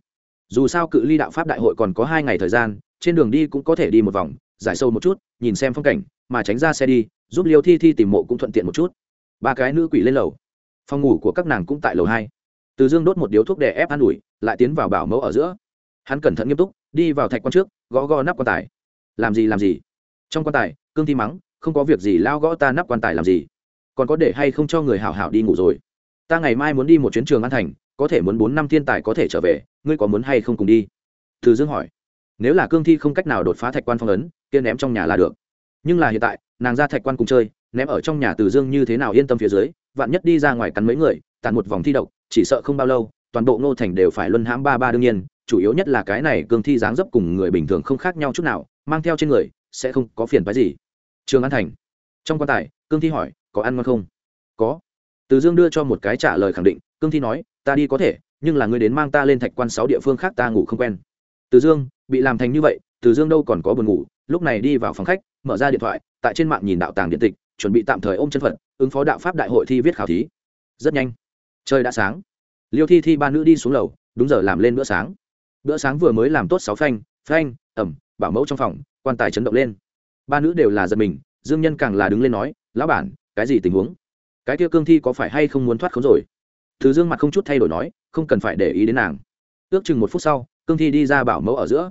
Dù sao cự ly đạo pháp đại hội còn có hai ngày thời gian, trên đường đi cũng có thể đi một vòng, giải sâu một chút, nhìn xem phong cảnh, mà tránh ra xe đi giúp liêu thi thi tìm mộ cũng thuận tiện một chút. Ba cái nữ quỷ lên lầu. Phòng ngủ của các nàng cũng tại lầu hai. Từ dương đốt một điếu thuốc đè ép an ủi, lại tiến vào bảo mẫu ở giữa. Hắn cẩn thận nghiêm túc, đi vào thạch quan trước, gõ gõ nắp quan tài. Làm gì làm gì? Trong quan tài, cương thi mắng, không có việc gì, lao gõ ta nắp quan tài làm gì? Còn có để hay không cho người hảo hảo đi ngủ rồi? Ta ngày mai muốn đi một chuyến trường an thành, có thể muốn bốn năm thiên tài có thể trở về, ngươi có muốn hay không cùng đi? Từ dương hỏi. Nếu là cương thi không cách nào đột phá thạch quan phong ấn, kia ném trong nhà là được nhưng là hiện tại, nàng ra thạch quan cùng chơi, ném ở trong nhà từ dương như thế nào yên tâm phía dưới, vạn nhất đi ra ngoài cắn mấy người, tàn một vòng thi độc, chỉ sợ không bao lâu, toàn bộ ngô thành đều phải luân hãm ba ba đương nhiên, chủ yếu nhất là cái này cương thi dáng dấp cùng người bình thường không khác nhau chút nào, mang theo trên người, sẽ không có phiền phái gì. Trường an thành, trong quan tài, cương thi hỏi, có ăn ngon không? Có. Từ dương đưa cho một cái trả lời khẳng định, cương thi nói, ta đi có thể, nhưng là ngươi đến mang ta lên thạch quan sáu địa phương khác ta ngủ không quen. Từ dương, bị làm thành như vậy, từ dương đâu còn có buồn ngủ, lúc này đi vào phòng khách mở ra điện thoại tại trên mạng nhìn đạo tàng điện tịch chuẩn bị tạm thời ôm chân phật, ứng phó đạo pháp đại hội thi viết khảo thí. Rất nhanh. Trời đã sáng. Liêu thi thi ba nữ đi xuống lầu đúng giờ làm lên bữa sáng. Bữa sáng vừa mới làm tốt sáu phanh phanh ẩm bảo mẫu trong phòng quan tài chấn động lên. Ba nữ đều là giật mình dương nhân càng là đứng lên nói lão bản cái gì tình huống? Cái kia cương thi có phải hay không muốn thoát khốn rồi? Thứ dương mặt không chút thay đổi nói không cần phải để ý đến nàng. Ước chừng một phút sau cương thi đi ra bảo mẫu ở giữa.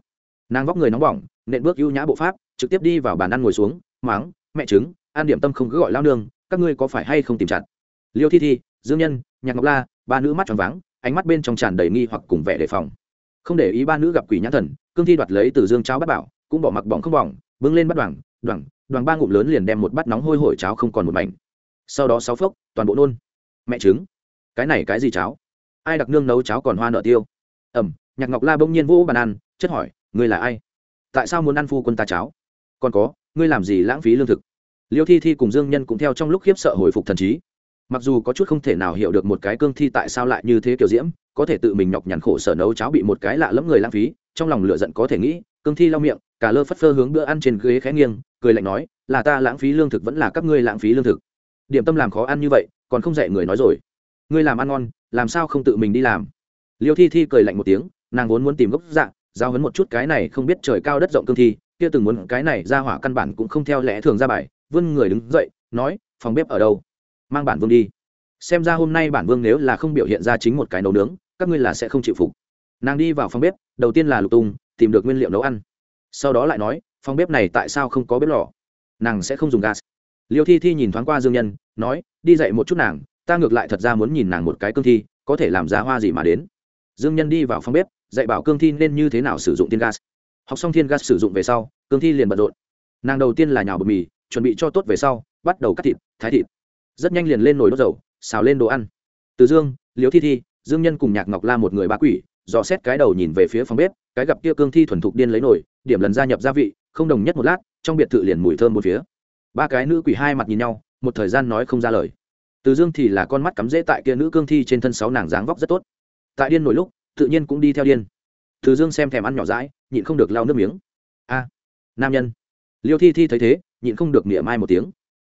Nàng vóc người nóng bỏng nện bước ưu nhã bộ pháp trực tiếp đi vào bàn ăn ngồi xuống, máng, mẹ trứng an điểm tâm không cứ gọi lao nương, các ngươi có phải hay không tìm chặt? Liêu thi thi, dương nhân, nhạc ngọc la, ba nữ mắt tròn váng, ánh mắt bên trong tràn đầy nghi hoặc cùng vẻ đề phòng. Không để ý ba nữ gặp quỷ nhãn thần, cương thi đoạt lấy từ dương cháo bắt bảo, cũng bỏ mặc bỏng không bỏng, bưng lên bắt đoàn đoàn đoàn ba ngụm lớn liền đem một bát nóng hôi hổi cháo không còn một mảnh. Sau đó sáu phốc, toàn bộ nôn. Mẹ trứng, cái này cái gì cháo? Ai đặc nương nấu cháo còn hoa nợ tiêu? Ẩm, nhạc ngọc la bỗng nhiên vỗ bàn ăn, chất hỏi, ngươi là ai? Tại sao muốn ăn phu quân ta cháo? Còn có, ngươi làm gì lãng phí lương thực? Liêu thi thi cùng dương nhân cũng theo trong lúc khiếp sợ hồi phục thần trí. Mặc dù có chút không thể nào hiểu được một cái cương thi tại sao lại như thế kiểu diễm, có thể tự mình nhọc nhằn khổ sở nấu cháo bị một cái lạ lẫm người lãng phí, trong lòng lựa giận có thể nghĩ, cương thi lau miệng, cả lơ phất phơ hướng bữa ăn trên ghế khẽ nghiêng, cười lạnh nói, là ta lãng phí lương thực vẫn là các ngươi lãng phí lương thực. Điểm tâm làm khó ăn như vậy, còn không dạy người nói rồi. Ngươi làm ăn ngon, làm sao không tự mình đi làm? Liêu thi thi cười lạnh một tiếng, nàng vốn muốn tìm gốc dạng giao hấn một chút cái này không biết trời cao đất rộng cương thi kia từng muốn cái này ra hỏa căn bản cũng không theo lẽ thường ra bài, vươn người đứng dậy, nói, phòng bếp ở đâu? Mang bản vương đi. Xem ra hôm nay bản vương nếu là không biểu hiện ra chính một cái nấu nướng, các ngươi là sẽ không chịu phục. Nàng đi vào phòng bếp, đầu tiên là lục tung, tìm được nguyên liệu nấu ăn. Sau đó lại nói, phòng bếp này tại sao không có bếp lò? Nàng sẽ không dùng gas. Liêu thi thi nhìn thoáng qua dương nhân, nói, đi dậy một chút nàng, ta ngược lại thật ra muốn nhìn nàng một cái cương thi, có thể làm ra hoa gì mà đến. Dương nhân đi vào phòng bếp, dạy bảo cương thi nên như thế nào sử dụng thiên gas học xong thiên gas sử dụng về sau, cương thi liền bận rộn. Nàng đầu tiên là nhào bột mì, chuẩn bị cho tốt về sau, bắt đầu cắt thịt, thái thịt. Rất nhanh liền lên nồi đốt dầu, xào lên đồ ăn. Từ dương, liễu thi thi, dương nhân cùng nhạc ngọc la một người ba quỷ, dò xét cái đầu nhìn về phía phòng bếp, cái gặp kia cương thi thuần thục điên lấy nồi, điểm lần gia nhập gia vị, không đồng nhất một lát, trong biệt thự liền mùi thơm một phía. Ba cái nữ quỷ hai mặt nhìn nhau, một thời gian nói không ra lời. Từ dương thì là con mắt cắm rễ tại kia nữ cương thi trên thân sáu nàng dáng vóc rất tốt. Tại điên nổi lúc, tự nhiên cũng đi theo điên từ dương xem thèm ăn nhỏ rãi nhịn không được lau nước miếng. A, nam nhân. Liêu thi thi thấy thế, nhịn không được niệm mai một tiếng.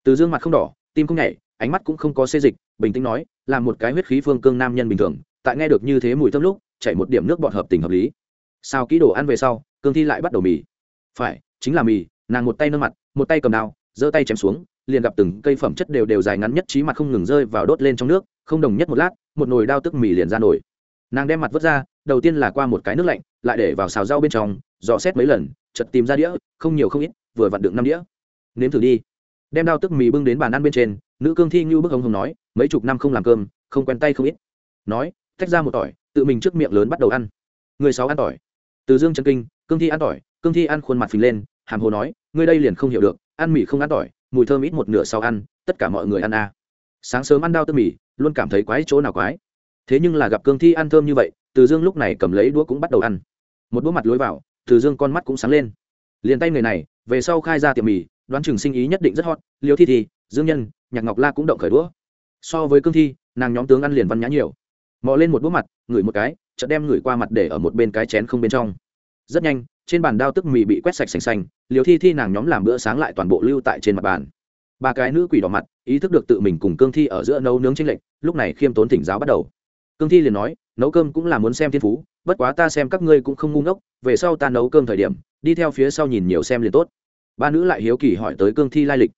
Từ dương mặt không đỏ, tim không nhảy, ánh mắt cũng không có xê dịch, bình tĩnh nói, là một cái huyết khí phương cương nam nhân bình thường, tại nghe được như thế mùi thơm lúc, chảy một điểm nước bọt hợp tình hợp lý. Sao kỹ đồ ăn về sau, cương thi lại bắt đầu mì. Phải, chính là mì. Nàng một tay nâng mặt, một tay cầm đao, giơ tay chém xuống, liền gặp từng cây phẩm chất đều đều dài ngắn nhất trí mặt không ngừng rơi vào đốt lên trong nước, không đồng nhất một lát, một nồi đao tức mì liền ra nổi nàng đem mặt vớt ra, đầu tiên là qua một cái nước lạnh, lại để vào xào rau bên trong, dò xét mấy lần chật tìm ra đĩa, không nhiều không ít, vừa vặn được năm đĩa. Nếm thử đi. Đem đao tức mì bưng đến bàn ăn bên trên, nữ cương thi như bức hồng hồng nói, mấy chục năm không làm cơm, không quen tay không ít. Nói, tách ra một tỏi, tự mình trước miệng lớn bắt đầu ăn. Người sáu ăn tỏi. Từ dương chân kinh, cương thi ăn tỏi, cương thi ăn khuôn mặt phình lên, hàm hồ nói, ngươi đây liền không hiểu được, ăn mì không ăn tỏi, mùi thơm ít một nửa sau ăn, tất cả mọi người ăn à. sáng sớm ăn đao tức mì, luôn cảm thấy quái chỗ nào quái thế nhưng là gặp cương thi ăn thơm như vậy từ dương lúc này cầm lấy đũa cũng bắt đầu ăn. Một đũa mặt lối vào từ dương con mắt cũng sáng lên. Liền tay người này về sau khai ra tiệm mì đoán chừng sinh ý nhất định rất hot liêu thi thi, dương nhân nhạc ngọc la cũng động khởi đũa. So với cương thi nàng nhóm tướng ăn liền văn nhã nhiều. Mò lên một đũa mặt ngửi một cái chợt đem ngửi qua mặt để ở một bên cái chén không bên trong. Rất nhanh trên bàn đao tức mì bị quét sạch sành xanh liều thi thi nàng nhóm làm bữa sáng lại toàn bộ lưu tại trên mặt bàn. Ba cái nữ quỷ đỏ mặt ý thức được tự mình cùng cương thi ở giữa nấu nướng tranh lệch lúc này khiêm tốn thỉnh giáo bắt đầu cương thi liền nói, nấu cơm cũng là muốn xem thiên phú, bất quá ta xem các ngươi cũng không ngu ngốc, về sau ta nấu cơm thời điểm, đi theo phía sau nhìn nhiều xem liền tốt. Ba nữ lại hiếu kỳ hỏi tới cương thi lai lịch.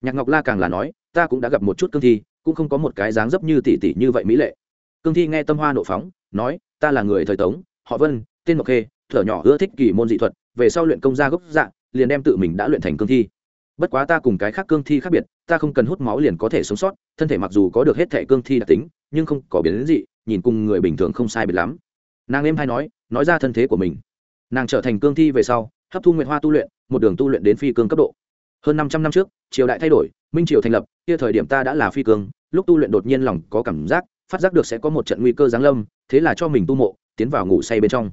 Nhạc ngọc la càng là nói, ta cũng đã gặp một chút cương thi, cũng không có một cái dáng dấp như tỷ tỷ như vậy mỹ lệ. Cương thi nghe tâm hoa nộ phóng, nói, ta là người thời tống, họ vân, tên ngọc khê, thở nhỏ ưa thích kỳ môn dị thuật, về sau luyện công gia gốc dạng liền đem tự mình đã luyện thành cương thi. Bất quá ta cùng cái khác cương thi khác biệt, ta không cần hút máu liền có thể sống sót, thân thể mặc dù có được hết thẻ cương thi đặc tính, nhưng không có biến dị nhìn cùng người bình thường không sai biệt lắm. Nàng em hay nói nói ra thân thế của mình. Nàng trở thành cương thi về sau, hấp thu nguyệt hoa tu luyện, một đường tu luyện đến phi cương cấp độ. Hơn năm trăm năm trước, triều đại thay đổi, minh triều thành lập, kia thời điểm ta đã là phi cương, lúc tu luyện đột nhiên lòng có cảm giác, phát giác được sẽ có một trận nguy cơ giáng lâm, thế là cho mình tu mộ, tiến vào ngủ say bên trong.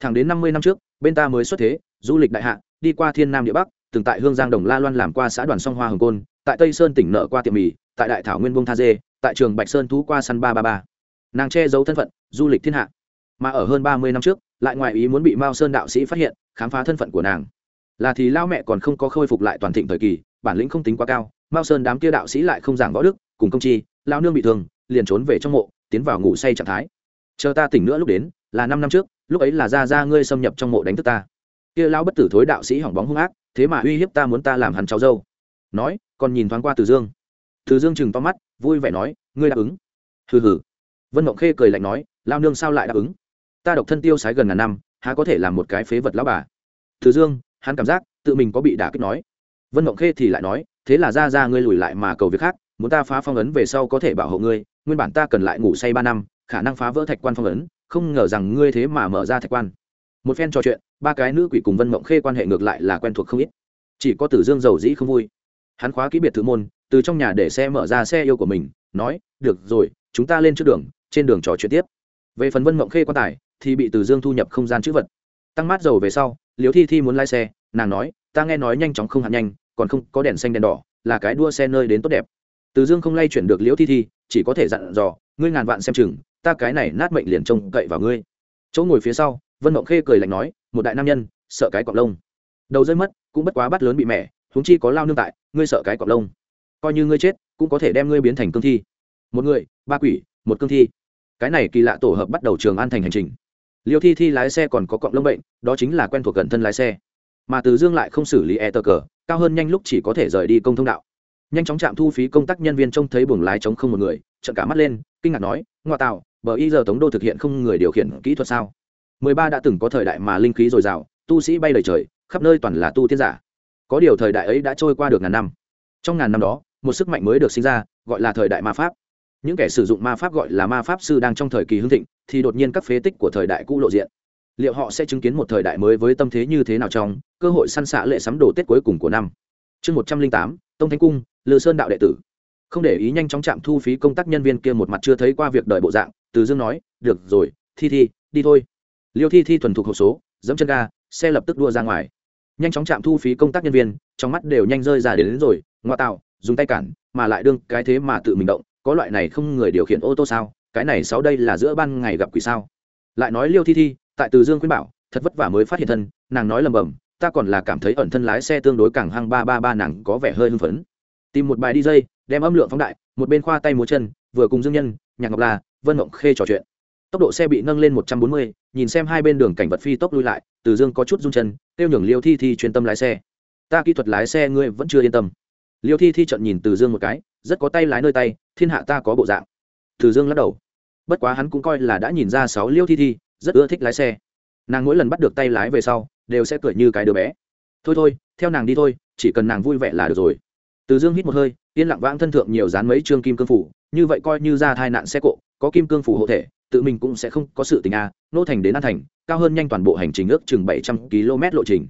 Thẳng đến năm mươi năm trước, bên ta mới xuất thế, du lịch đại hạ, đi qua thiên nam địa bắc, từng tại hương giang đồng la loan làm qua xã đoàn song hoa hồng côn, tại tây sơn tỉnh nợ qua tiệm mì, tại đại thảo nguyên bông tha dê, tại trường bạch sơn thú qua săn ba ba ba nàng che giấu thân phận, du lịch thiên hạ. Mà ở hơn ba mươi năm trước, lại ngoài ý muốn bị mao sơn đạo sĩ phát hiện, khám phá thân phận của nàng. Là thì lao mẹ còn không có khôi phục lại toàn thịnh thời kỳ, bản lĩnh không tính quá cao, mao sơn đám kia đạo sĩ lại không giảng võ đức, cùng công chi, lao nương bị thương, liền trốn về trong mộ, tiến vào ngủ say trạng thái. Chờ ta tỉnh nữa lúc đến, là năm năm trước, lúc ấy là ra ra ngươi xâm nhập trong mộ đánh thức ta. Kia lao bất tử thối đạo sĩ hỏng bóng hung ác, thế mà uy hiếp ta muốn ta làm hắn cháu dâu. Nói, còn nhìn thoáng qua từ dương. Từ dương chừng to mắt, vui vẻ nói, ngươi đáp ứng. Hừ hừ vân mộng khê cười lạnh nói, lao nương sao lại đáp ứng? Ta độc thân tiêu sái gần ngàn năm, há có thể làm một cái phế vật lão bà? Từ dương, hắn cảm giác tự mình có bị đả kích nói. Vân mộng khê thì lại nói, thế là ra ra ngươi lùi lại mà cầu việc khác, muốn ta phá phong ấn về sau có thể bảo hộ ngươi, nguyên bản ta cần lại ngủ say ba năm, khả năng phá vỡ thạch quan phong ấn, không ngờ rằng ngươi thế mà mở ra thạch quan. Một phen trò chuyện, ba cái nữ quỷ cùng vân mộng khê quan hệ ngược lại là quen thuộc không ít. Chỉ có tử dương giàu dĩ không vui. Hắn khóa kỹ biệt thự môn, từ trong nhà để xe mở ra xe yêu của mình, nói, được rồi, chúng ta lên trước đường trên đường trò chuyện tiếp. Về phần vân mộng khê quan tài, thì bị từ dương thu nhập không gian chữ vật. Tăng mát dầu về sau liều thi thi muốn lái xe, nàng nói, ta nghe nói nhanh chóng không hạt nhanh, còn không, có đèn xanh đèn đỏ, là cái đua xe nơi đến tốt đẹp. Từ dương không lay chuyển được liễu thi thi, chỉ có thể dặn dò, ngươi ngàn vạn xem chừng, ta cái này nát mệnh liền trông cậy vào ngươi. Chỗ ngồi phía sau, vân mộng khê cười lạnh nói, một đại nam nhân, sợ cái cọc lông. Đầu rơi mất, cũng bất quá bắt lớn bị mẹ, huống chi có lao nương tại, ngươi sợ cái cọc lông. Coi như ngươi chết, cũng có thể đem ngươi biến thành cương thi. Một người, ba quỷ một cương thi. Cái này kỳ lạ tổ hợp bắt đầu trường an thành hành trình. Liêu thi thi lái xe còn có cọng lông bệnh, đó chính là quen thuộc gần thân lái xe. Mà từ dương lại không xử lý e tờ cờ, cao hơn nhanh lúc chỉ có thể rời đi công thông đạo. Nhanh chóng chạm thu phí công tác nhân viên trông thấy buồng lái chống không một người trận cả mắt lên, kinh ngạc nói ngoại tạo, bờ y giờ tống đô thực hiện không người điều khiển kỹ thuật sao? Mười ba đã từng có thời đại mà linh khí dồi dào, tu sĩ bay lời trời, khắp nơi toàn là tu tiên giả. Có điều thời đại ấy đã trôi qua được ngàn năm. Trong ngàn năm đó, một sức mạnh mới được sinh ra, gọi là thời đại ma pháp những kẻ sử dụng ma pháp gọi là ma pháp sư đang trong thời kỳ hưng thịnh thì đột nhiên các phế tích của thời đại cũ lộ diện. Liệu họ sẽ chứng kiến một thời đại mới với tâm thế như thế nào trong cơ hội săn xạ lệ sắm đồ tết cuối cùng của năm? Chương một trăm linh tám tông thánh cung Lừa sơn đạo đệ tử. Không để ý nhanh chóng chạm thu phí công tác nhân viên kia một mặt chưa thấy qua việc đợi bộ dạng từ dương nói được rồi thi thi đi thôi. Liêu thi thi thuần thục hộp số dẫm chân ga xe lập tức đua ra ngoài. Nhanh chóng chạm thu phí công tác nhân viên trong mắt đều nhanh rơi ra đến, đến rồi ngoa tạo dùng tay cản mà lại đương cái thế mà tự mình động có loại này không người điều khiển ô tô sao? Cái này sáu đây là giữa ban ngày gặp quỷ sao? Lại nói liêu thi thi, tại từ dương khuyên bảo, thật vất vả mới phát hiện thân, nàng nói lầm bầm, ta còn là cảm thấy ẩn thân lái xe tương đối càng hăng ba ba ba nàng có vẻ hơi hưng phấn. Tìm một bài đi dây đem âm lượng phóng đại, một bên khoa tay múa chân, vừa cùng dương nhân, nhạc ngọc la, vân mộng khê trò chuyện. Tốc độ xe bị nâng lên một trăm bốn mươi, nhìn xem hai bên đường cảnh vật phi tốc lui lại, từ dương có chút rung chân tiêu nhường liêu thi thi chuyên tâm lái xe. Ta kỹ thuật lái xe ngươi vẫn chưa yên tâm. Liêu thi thi trận nhìn từ dương một cái rất có tay lái nơi tay, thiên hạ ta có bộ dạng. Từ dương lắc đầu. Bất quá hắn cũng coi là đã nhìn ra sáu liêu thi thi, rất ưa thích lái xe. Nàng mỗi lần bắt được tay lái về sau, đều sẽ cười như cái đứa bé. Thôi thôi, theo nàng đi thôi, chỉ cần nàng vui vẻ là được rồi. Từ dương hít một hơi, yên lặng vãng thân thượng nhiều dán mấy chương kim cương phủ, như vậy coi như ra thai nạn xe cộ, có kim cương phủ hộ thể, tự mình cũng sẽ không có sự tình a, nô thành đến an thành, cao hơn nhanh toàn bộ hành trình ước chừng bảy trăm km lộ trình.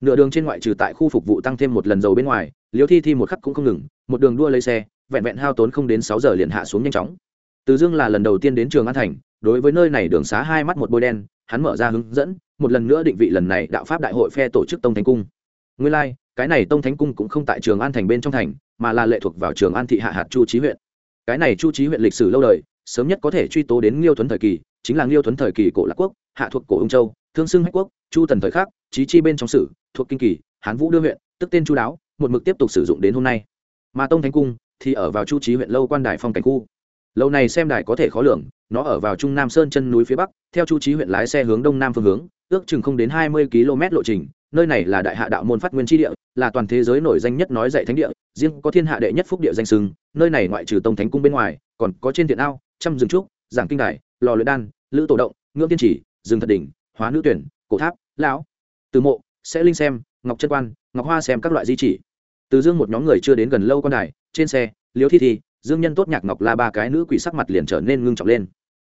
Nửa đường trên ngoại trừ tại khu phục vụ tăng thêm một lần dầu bên ngoài, liêu thi thi một khắc cũng không ngừng, một đường đua lấy xe vẹn vẹn hao tốn không đến sáu giờ liền hạ xuống nhanh chóng. Từ dương là lần đầu tiên đến trường an thành đối với nơi này đường xá hai mắt một bôi đen hắn mở ra hướng dẫn một lần nữa định vị lần này đạo pháp đại hội phe tổ chức tông thánh cung. Nguyên lai、like, cái này tông thánh cung cũng không tại trường an thành bên trong thành mà là lệ thuộc vào trường an thị hạ hạt chu trí huyện. Cái này chu trí huyện lịch sử lâu đời sớm nhất có thể truy tố đến liêu thuấn thời kỳ chính là liêu thuấn thời kỳ cổ lạc quốc hạ thuộc cổ ung châu thương xưng hách quốc chu tần thời khắc trí chi bên trong sử thuộc kinh kỳ hán vũ đưa huyện tức tên chu đáo một mực tiếp tục sử dụng đến hôm nay. Mà tông thánh cung thì ở vào chu trí huyện lâu quan đài phong cảnh khu. Lâu này xem đài có thể khó lường, nó ở vào trung nam sơn chân núi phía bắc, theo chu trí huyện lái xe hướng đông nam phương hướng, ước chừng không đến hai mươi km lộ trình, nơi này là đại hạ đạo môn phát nguyên tri địa, là toàn thế giới nổi danh nhất nói dạy thánh địa, riêng có thiên hạ đệ nhất phúc địa danh sừng nơi này ngoại trừ tông thánh cung bên ngoài, còn có trên thiện ao, trăm rừng trúc, giảng kinh đài, lò luyện đan, lữ tổ động, ngưỡng tiên chỉ, rừng thật đỉnh, hóa nữ tuyển, cổ tháp, lão, từ mộ, sẽ linh xem, ngọc chân quan, ngọc hoa xem các loại di chỉ từ dương một nhóm người chưa đến gần lâu con đài, trên xe, liêu thi thi, dương nhân tốt nhạc ngọc la ba cái nữ quỷ sắc mặt liền trở nên ngưng trọng lên.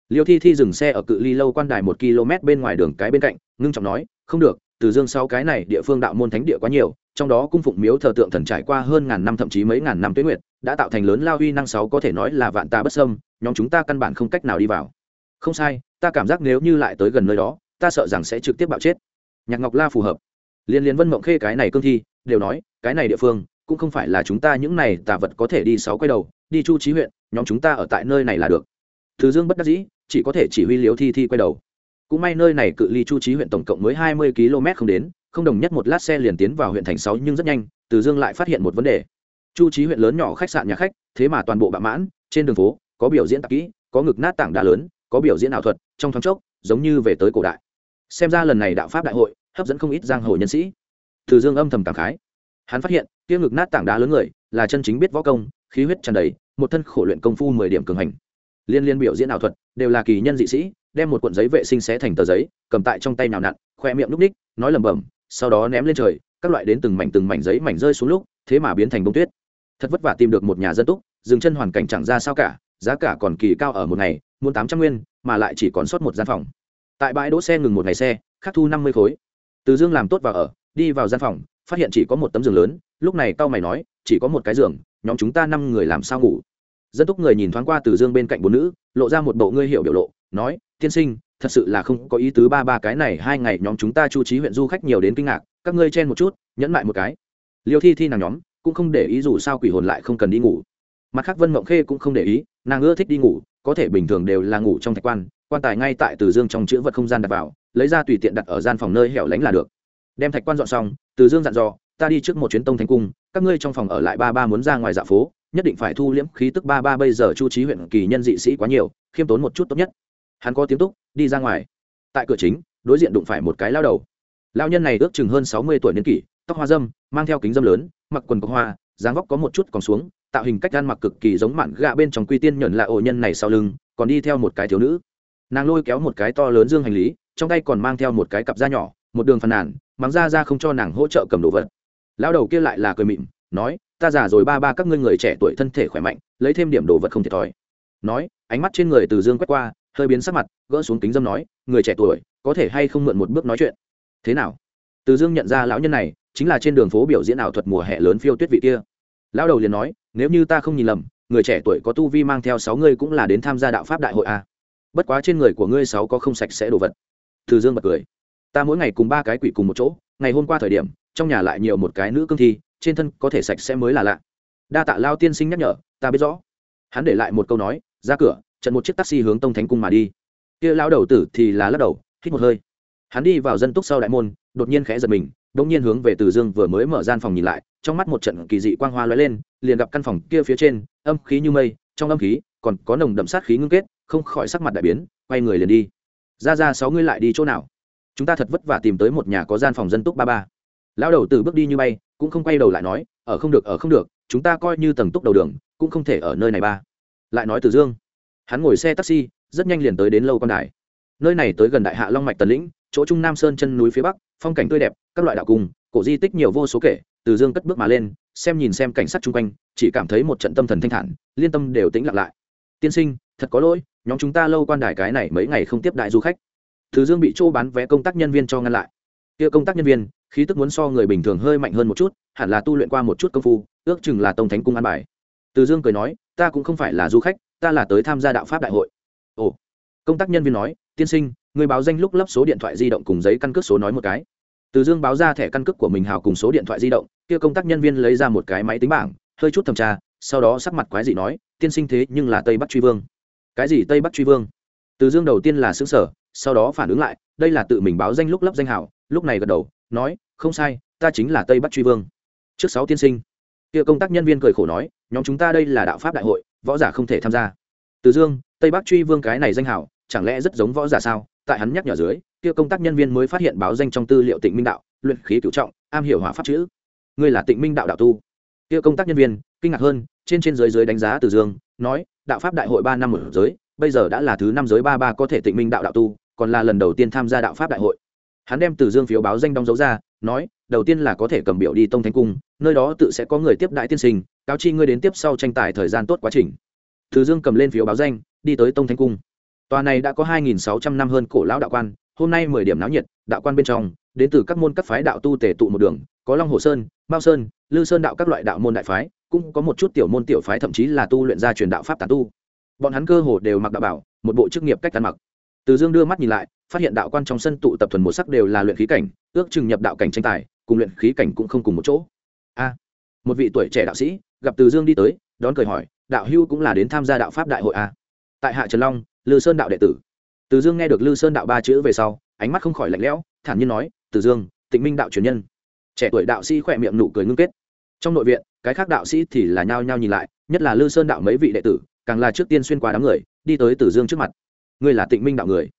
Liêu thi thi dừng xe ở cự ly lâu quan đài một km bên ngoài đường cái bên cạnh, ngưng trọng nói, không được, từ dương sau cái này địa phương đạo môn thánh địa quá nhiều, trong đó cung phụng miếu thờ tượng thần trải qua hơn ngàn năm thậm chí mấy ngàn năm tuyết nguyệt, đã tạo thành lớn lao uy năng sáu có thể nói là vạn ta bất sâm nhóm chúng ta căn bản không cách nào đi vào. Không sai, ta cảm giác nếu như lại tới gần nơi đó, ta sợ rằng sẽ trực tiếp bạo chết. Nhạc ngọc la phù hợp. Liên liên vân mộng khê cái này cương thi, đều nói cái này địa phương, cũng không phải là chúng ta những này tà vật có thể đi sáu quay đầu, đi chu trí huyện, nhóm chúng ta ở tại nơi này là được. Thứ dương bất đắc dĩ, chỉ có thể chỉ huy liếu thi thi quay đầu. Cũng may nơi này cự ly chu trí huyện tổng cộng mới hai mươi km không đến, không đồng nhất một lát xe liền tiến vào huyện thành sáu nhưng rất nhanh, từ dương lại phát hiện một vấn đề. Chu trí huyện lớn nhỏ khách sạn nhà khách, thế mà toàn bộ bạ mãn, trên đường phố, có biểu diễn tạp kỹ, có ngực nát tảng đá lớn, có biểu diễn ảo thuật, trong thoáng chốc, giống như về tới cổ đại. Xem ra lần này đạo pháp đại hội, hấp dẫn không ít giang hồ nhân sĩ. Từ dương âm thầm cảm khái hắn phát hiện tiêu ngực nát tảng đá lớn người, là chân chính biết võ công, khí huyết tràn đầy, một thân khổ luyện công phu mười điểm cường hành. Liên liên biểu diễn ảo thuật, đều là kỳ nhân dị sĩ, đem một cuộn giấy vệ sinh xé thành tờ giấy, cầm tại trong tay nào nặn, khoe miệng núp ních, nói lẩm bẩm, sau đó ném lên trời, các loại đến từng mảnh từng mảnh giấy mảnh rơi xuống lúc, thế mà biến thành bông tuyết. Thật vất vả tìm được một nhà dân túc, dừng chân hoàn cảnh chẳng ra sao cả, giá cả còn kỳ cao ở một ngày, muốn tám trăm nguyên, mà lại chỉ còn sót một gian phòng. Tại bãi đỗ xe ngừng một ngày xe, khắc thu năm mươi khối. Từ dương làm tốt vào ở, đi vào gian phòng phát hiện chỉ có một tấm giường lớn, lúc này tao mày nói, chỉ có một cái giường, nhóm chúng ta năm người làm sao ngủ? Dân túc người nhìn thoáng qua từ dương bên cạnh bốn nữ, lộ ra một bộ ngươi hiệu biểu lộ, nói, tiên sinh, thật sự là không có ý tứ ba ba cái này, hai ngày nhóm chúng ta chu trí huyện du khách nhiều đến kinh ngạc, các ngươi chen một chút, nhẫn lại một cái. Liêu thi thi nàng nhóm, cũng không để ý dù sao quỷ hồn lại không cần đi ngủ. Mặt khác vân mộng khê cũng không để ý, nàng ưa thích đi ngủ, có thể bình thường đều là ngủ trong thạch quan quan tài ngay tại từ dương trong chữ vật không gian đặt vào, lấy ra tùy tiện đặt ở gian phòng nơi hẻo lánh là được đem thạch quan dọn xong, từ dương dặn dò, ta đi trước một chuyến tông thành cung, các ngươi trong phòng ở lại ba ba muốn ra ngoài dạ phố, nhất định phải thu liễm khí tức ba ba bây giờ chu trí huyện kỳ nhân dị sĩ quá nhiều, khiêm tốn một chút tốt nhất. Hắn có tiếng túc, đi ra ngoài. Tại cửa chính, đối diện đụng phải một cái lao đầu. Lao nhân này ước chừng hơn sáu mươi tuổi niên kỷ, tóc hoa dâm, mang theo kính dâm lớn, mặc quần có hoa, dáng vóc có một chút còn xuống, tạo hình cách gan mặc cực kỳ giống mạn gạ bên trong quy tiên nhẫn là ổ nhân này sau lưng, còn đi theo một cái thiếu nữ. Nàng lôi kéo một cái to lớn dương hành lý, trong tay còn mang theo một cái cặp da nhỏ, một đường phàn nàn mắng ra ra không cho nàng hỗ trợ cầm đồ vật. Lão đầu kia lại là cười mịn nói, ta già rồi ba ba các ngươi người trẻ tuổi thân thể khỏe mạnh, lấy thêm điểm đồ vật không thiệt thòi. Nói, ánh mắt trên người từ dương quét qua, hơi biến sắc mặt, gỡ xuống kính dâm nói, người trẻ tuổi, có thể hay không mượn một bước nói chuyện? Thế nào? Từ dương nhận ra lão nhân này, chính là trên đường phố biểu diễn ảo thuật mùa hè lớn phiêu tuyết vị kia. Lão đầu liền nói, nếu như ta không nhìn lầm, người trẻ tuổi có tu vi mang theo sáu ngươi cũng là đến tham gia đạo pháp đại hội a à? bất quá trên người của ngươi sáu có không sạch sẽ đồ vật. Từ dương bật cười ta mỗi ngày cùng ba cái quỷ cùng một chỗ, ngày hôm qua thời điểm, trong nhà lại nhiều một cái nữ cương thi, trên thân có thể sạch sẽ mới là lạ. Đa tạ lao tiên sinh nhắc nhở, ta biết rõ. Hắn để lại một câu nói, ra cửa trận một chiếc taxi hướng tông thánh cung mà đi. Kia lao đầu tử thì là lắc đầu, hít một hơi. Hắn đi vào dân túc sau đại môn, đột nhiên khẽ giật mình đông nhiên hướng về từ dương vừa mới mở gian phòng nhìn lại, trong mắt một trận kỳ dị quang hoa lóe lên, liền gặp căn phòng kia phía trên, âm khí như mây, trong âm khí còn có nồng đậm sát khí ngưng kết, không khỏi sắc mặt đại biến, quay người liền đi. Ra ra, sáu ngươi lại đi chỗ nào? Chúng ta thật vất vả tìm tới một nhà có gian phòng dân túc ba ba. Lão đầu từ bước đi như bay, cũng không quay đầu lại nói, ở không được, ở không được, chúng ta coi như tầng túc đầu đường, cũng không thể ở nơi này ba. Lại nói từ dương. Hắn ngồi xe taxi, rất nhanh liền tới đến lâu con đài. Nơi này tới gần đại hạ long mạch tần lĩnh, chỗ trung nam sơn chân núi phía bắc, phong cảnh tươi đẹp, các loại đạo cung, cổ di tích nhiều vô số kể từ dương cất bước mà lên, xem nhìn xem cảnh sát chung quanh, chỉ cảm thấy một trận tâm thần thanh thản, liên tâm đều tĩnh lặng lại. Tiên sinh, thật có lỗi, nhóm chúng ta lâu quan đài cái này mấy ngày không tiếp đại du khách từ dương bị chỗ bán vé công tác nhân viên cho ngăn lại. Kia công tác nhân viên, khí tức muốn so người bình thường hơi mạnh hơn một chút, hẳn là tu luyện qua một chút công phu, ước chừng là tông thánh cung an bài. Từ dương cười nói, ta cũng không phải là du khách, ta là tới tham gia đạo pháp đại hội. Ồ. Công tác nhân viên nói, tiên sinh, người báo danh lúc lấp số điện thoại di động cùng giấy căn cước số nói một cái. Từ dương báo ra thẻ căn cước của mình hào cùng số điện thoại di động, kia công tác nhân viên lấy ra một cái máy tính bảng, hơi chút thẩm tra, sau đó sắc mặt quái dị nói, tiên sinh thế nhưng là tây bắc truy vương. Cái gì tây bắc truy vương? Từ dương đầu tiên là xứng sở sau đó phản ứng lại, đây là tự mình báo danh lúc lấp danh hào, lúc này gật đầu, nói, không sai, ta chính là tây bắc truy vương. Trước sáu tiên sinh, kia công tác nhân viên cười khổ nói, nhóm chúng ta đây là đạo pháp đại hội, võ giả không thể tham gia. Từ dương, tây bắc truy vương cái này danh hào, chẳng lẽ rất giống võ giả sao? Tại hắn nhắc nhở dưới, kia công tác nhân viên mới phát hiện báo danh trong tư liệu tịnh minh đạo, luyện khí cửu trọng, am hiểu hỏa pháp chữ. Ngươi là tịnh minh đạo đạo tu. Kia công tác nhân viên, kinh ngạc hơn, trên trên dưới dưới đánh giá từ dương, nói, đạo pháp đại hội ba năm ở giới, bây giờ đã là thứ năm giới ba ba có thể tịnh minh đạo đạo tu còn là lần đầu tiên tham gia đạo pháp đại hội. Hắn đem từ dương phiếu báo danh đóng dấu ra, nói, đầu tiên là có thể cầm biểu đi tông thánh cung, nơi đó tự sẽ có người tiếp đại tiên sinh, cáo chi ngươi đến tiếp sau tranh tài thời gian tốt quá trình. Từ dương cầm lên phiếu báo danh, đi tới tông thánh cung. Tòa này đã có 2.600 năm hơn cổ lão đạo quan, hôm nay mười điểm náo nhiệt, đạo quan bên trong, đến từ các môn các phái đạo tu tề tụ một đường, có long hồ sơn, mao sơn, lư sơn đạo các loại đạo môn đại phái, cũng có một chút tiểu môn tiểu phái thậm chí là tu luyện gia truyền đạo pháp tán tu. Bọn hắn cơ hồ đều mặc đạo bảo, một bộ chức nghiệp cách tàn mặc từ dương đưa mắt nhìn lại, phát hiện đạo quan trong sân tụ tập thuần một sắc đều là luyện khí cảnh, ước chừng nhập đạo cảnh tranh tài, cùng luyện khí cảnh cũng không cùng một chỗ. A, một vị tuổi trẻ đạo sĩ gặp từ dương đi tới, đón cười hỏi, đạo hưu cũng là đến tham gia đạo pháp đại hội a tại hạ trần long, lư sơn đạo đệ tử. Từ dương nghe được lư sơn đạo ba chữ về sau, ánh mắt không khỏi lạnh lẽo, thản nhiên nói, từ dương, tịnh minh đạo truyền nhân. Trẻ tuổi đạo sĩ khỏe miệng nụ cười ngưng kết. Trong nội viện, cái khác đạo sĩ thì là nhao nhao nhìn lại, nhất là lư sơn đạo mấy vị đệ tử, càng là trước tiên xuyên qua đám người, đi tới tử dương trước mặt ngươi là tịnh minh đạo người.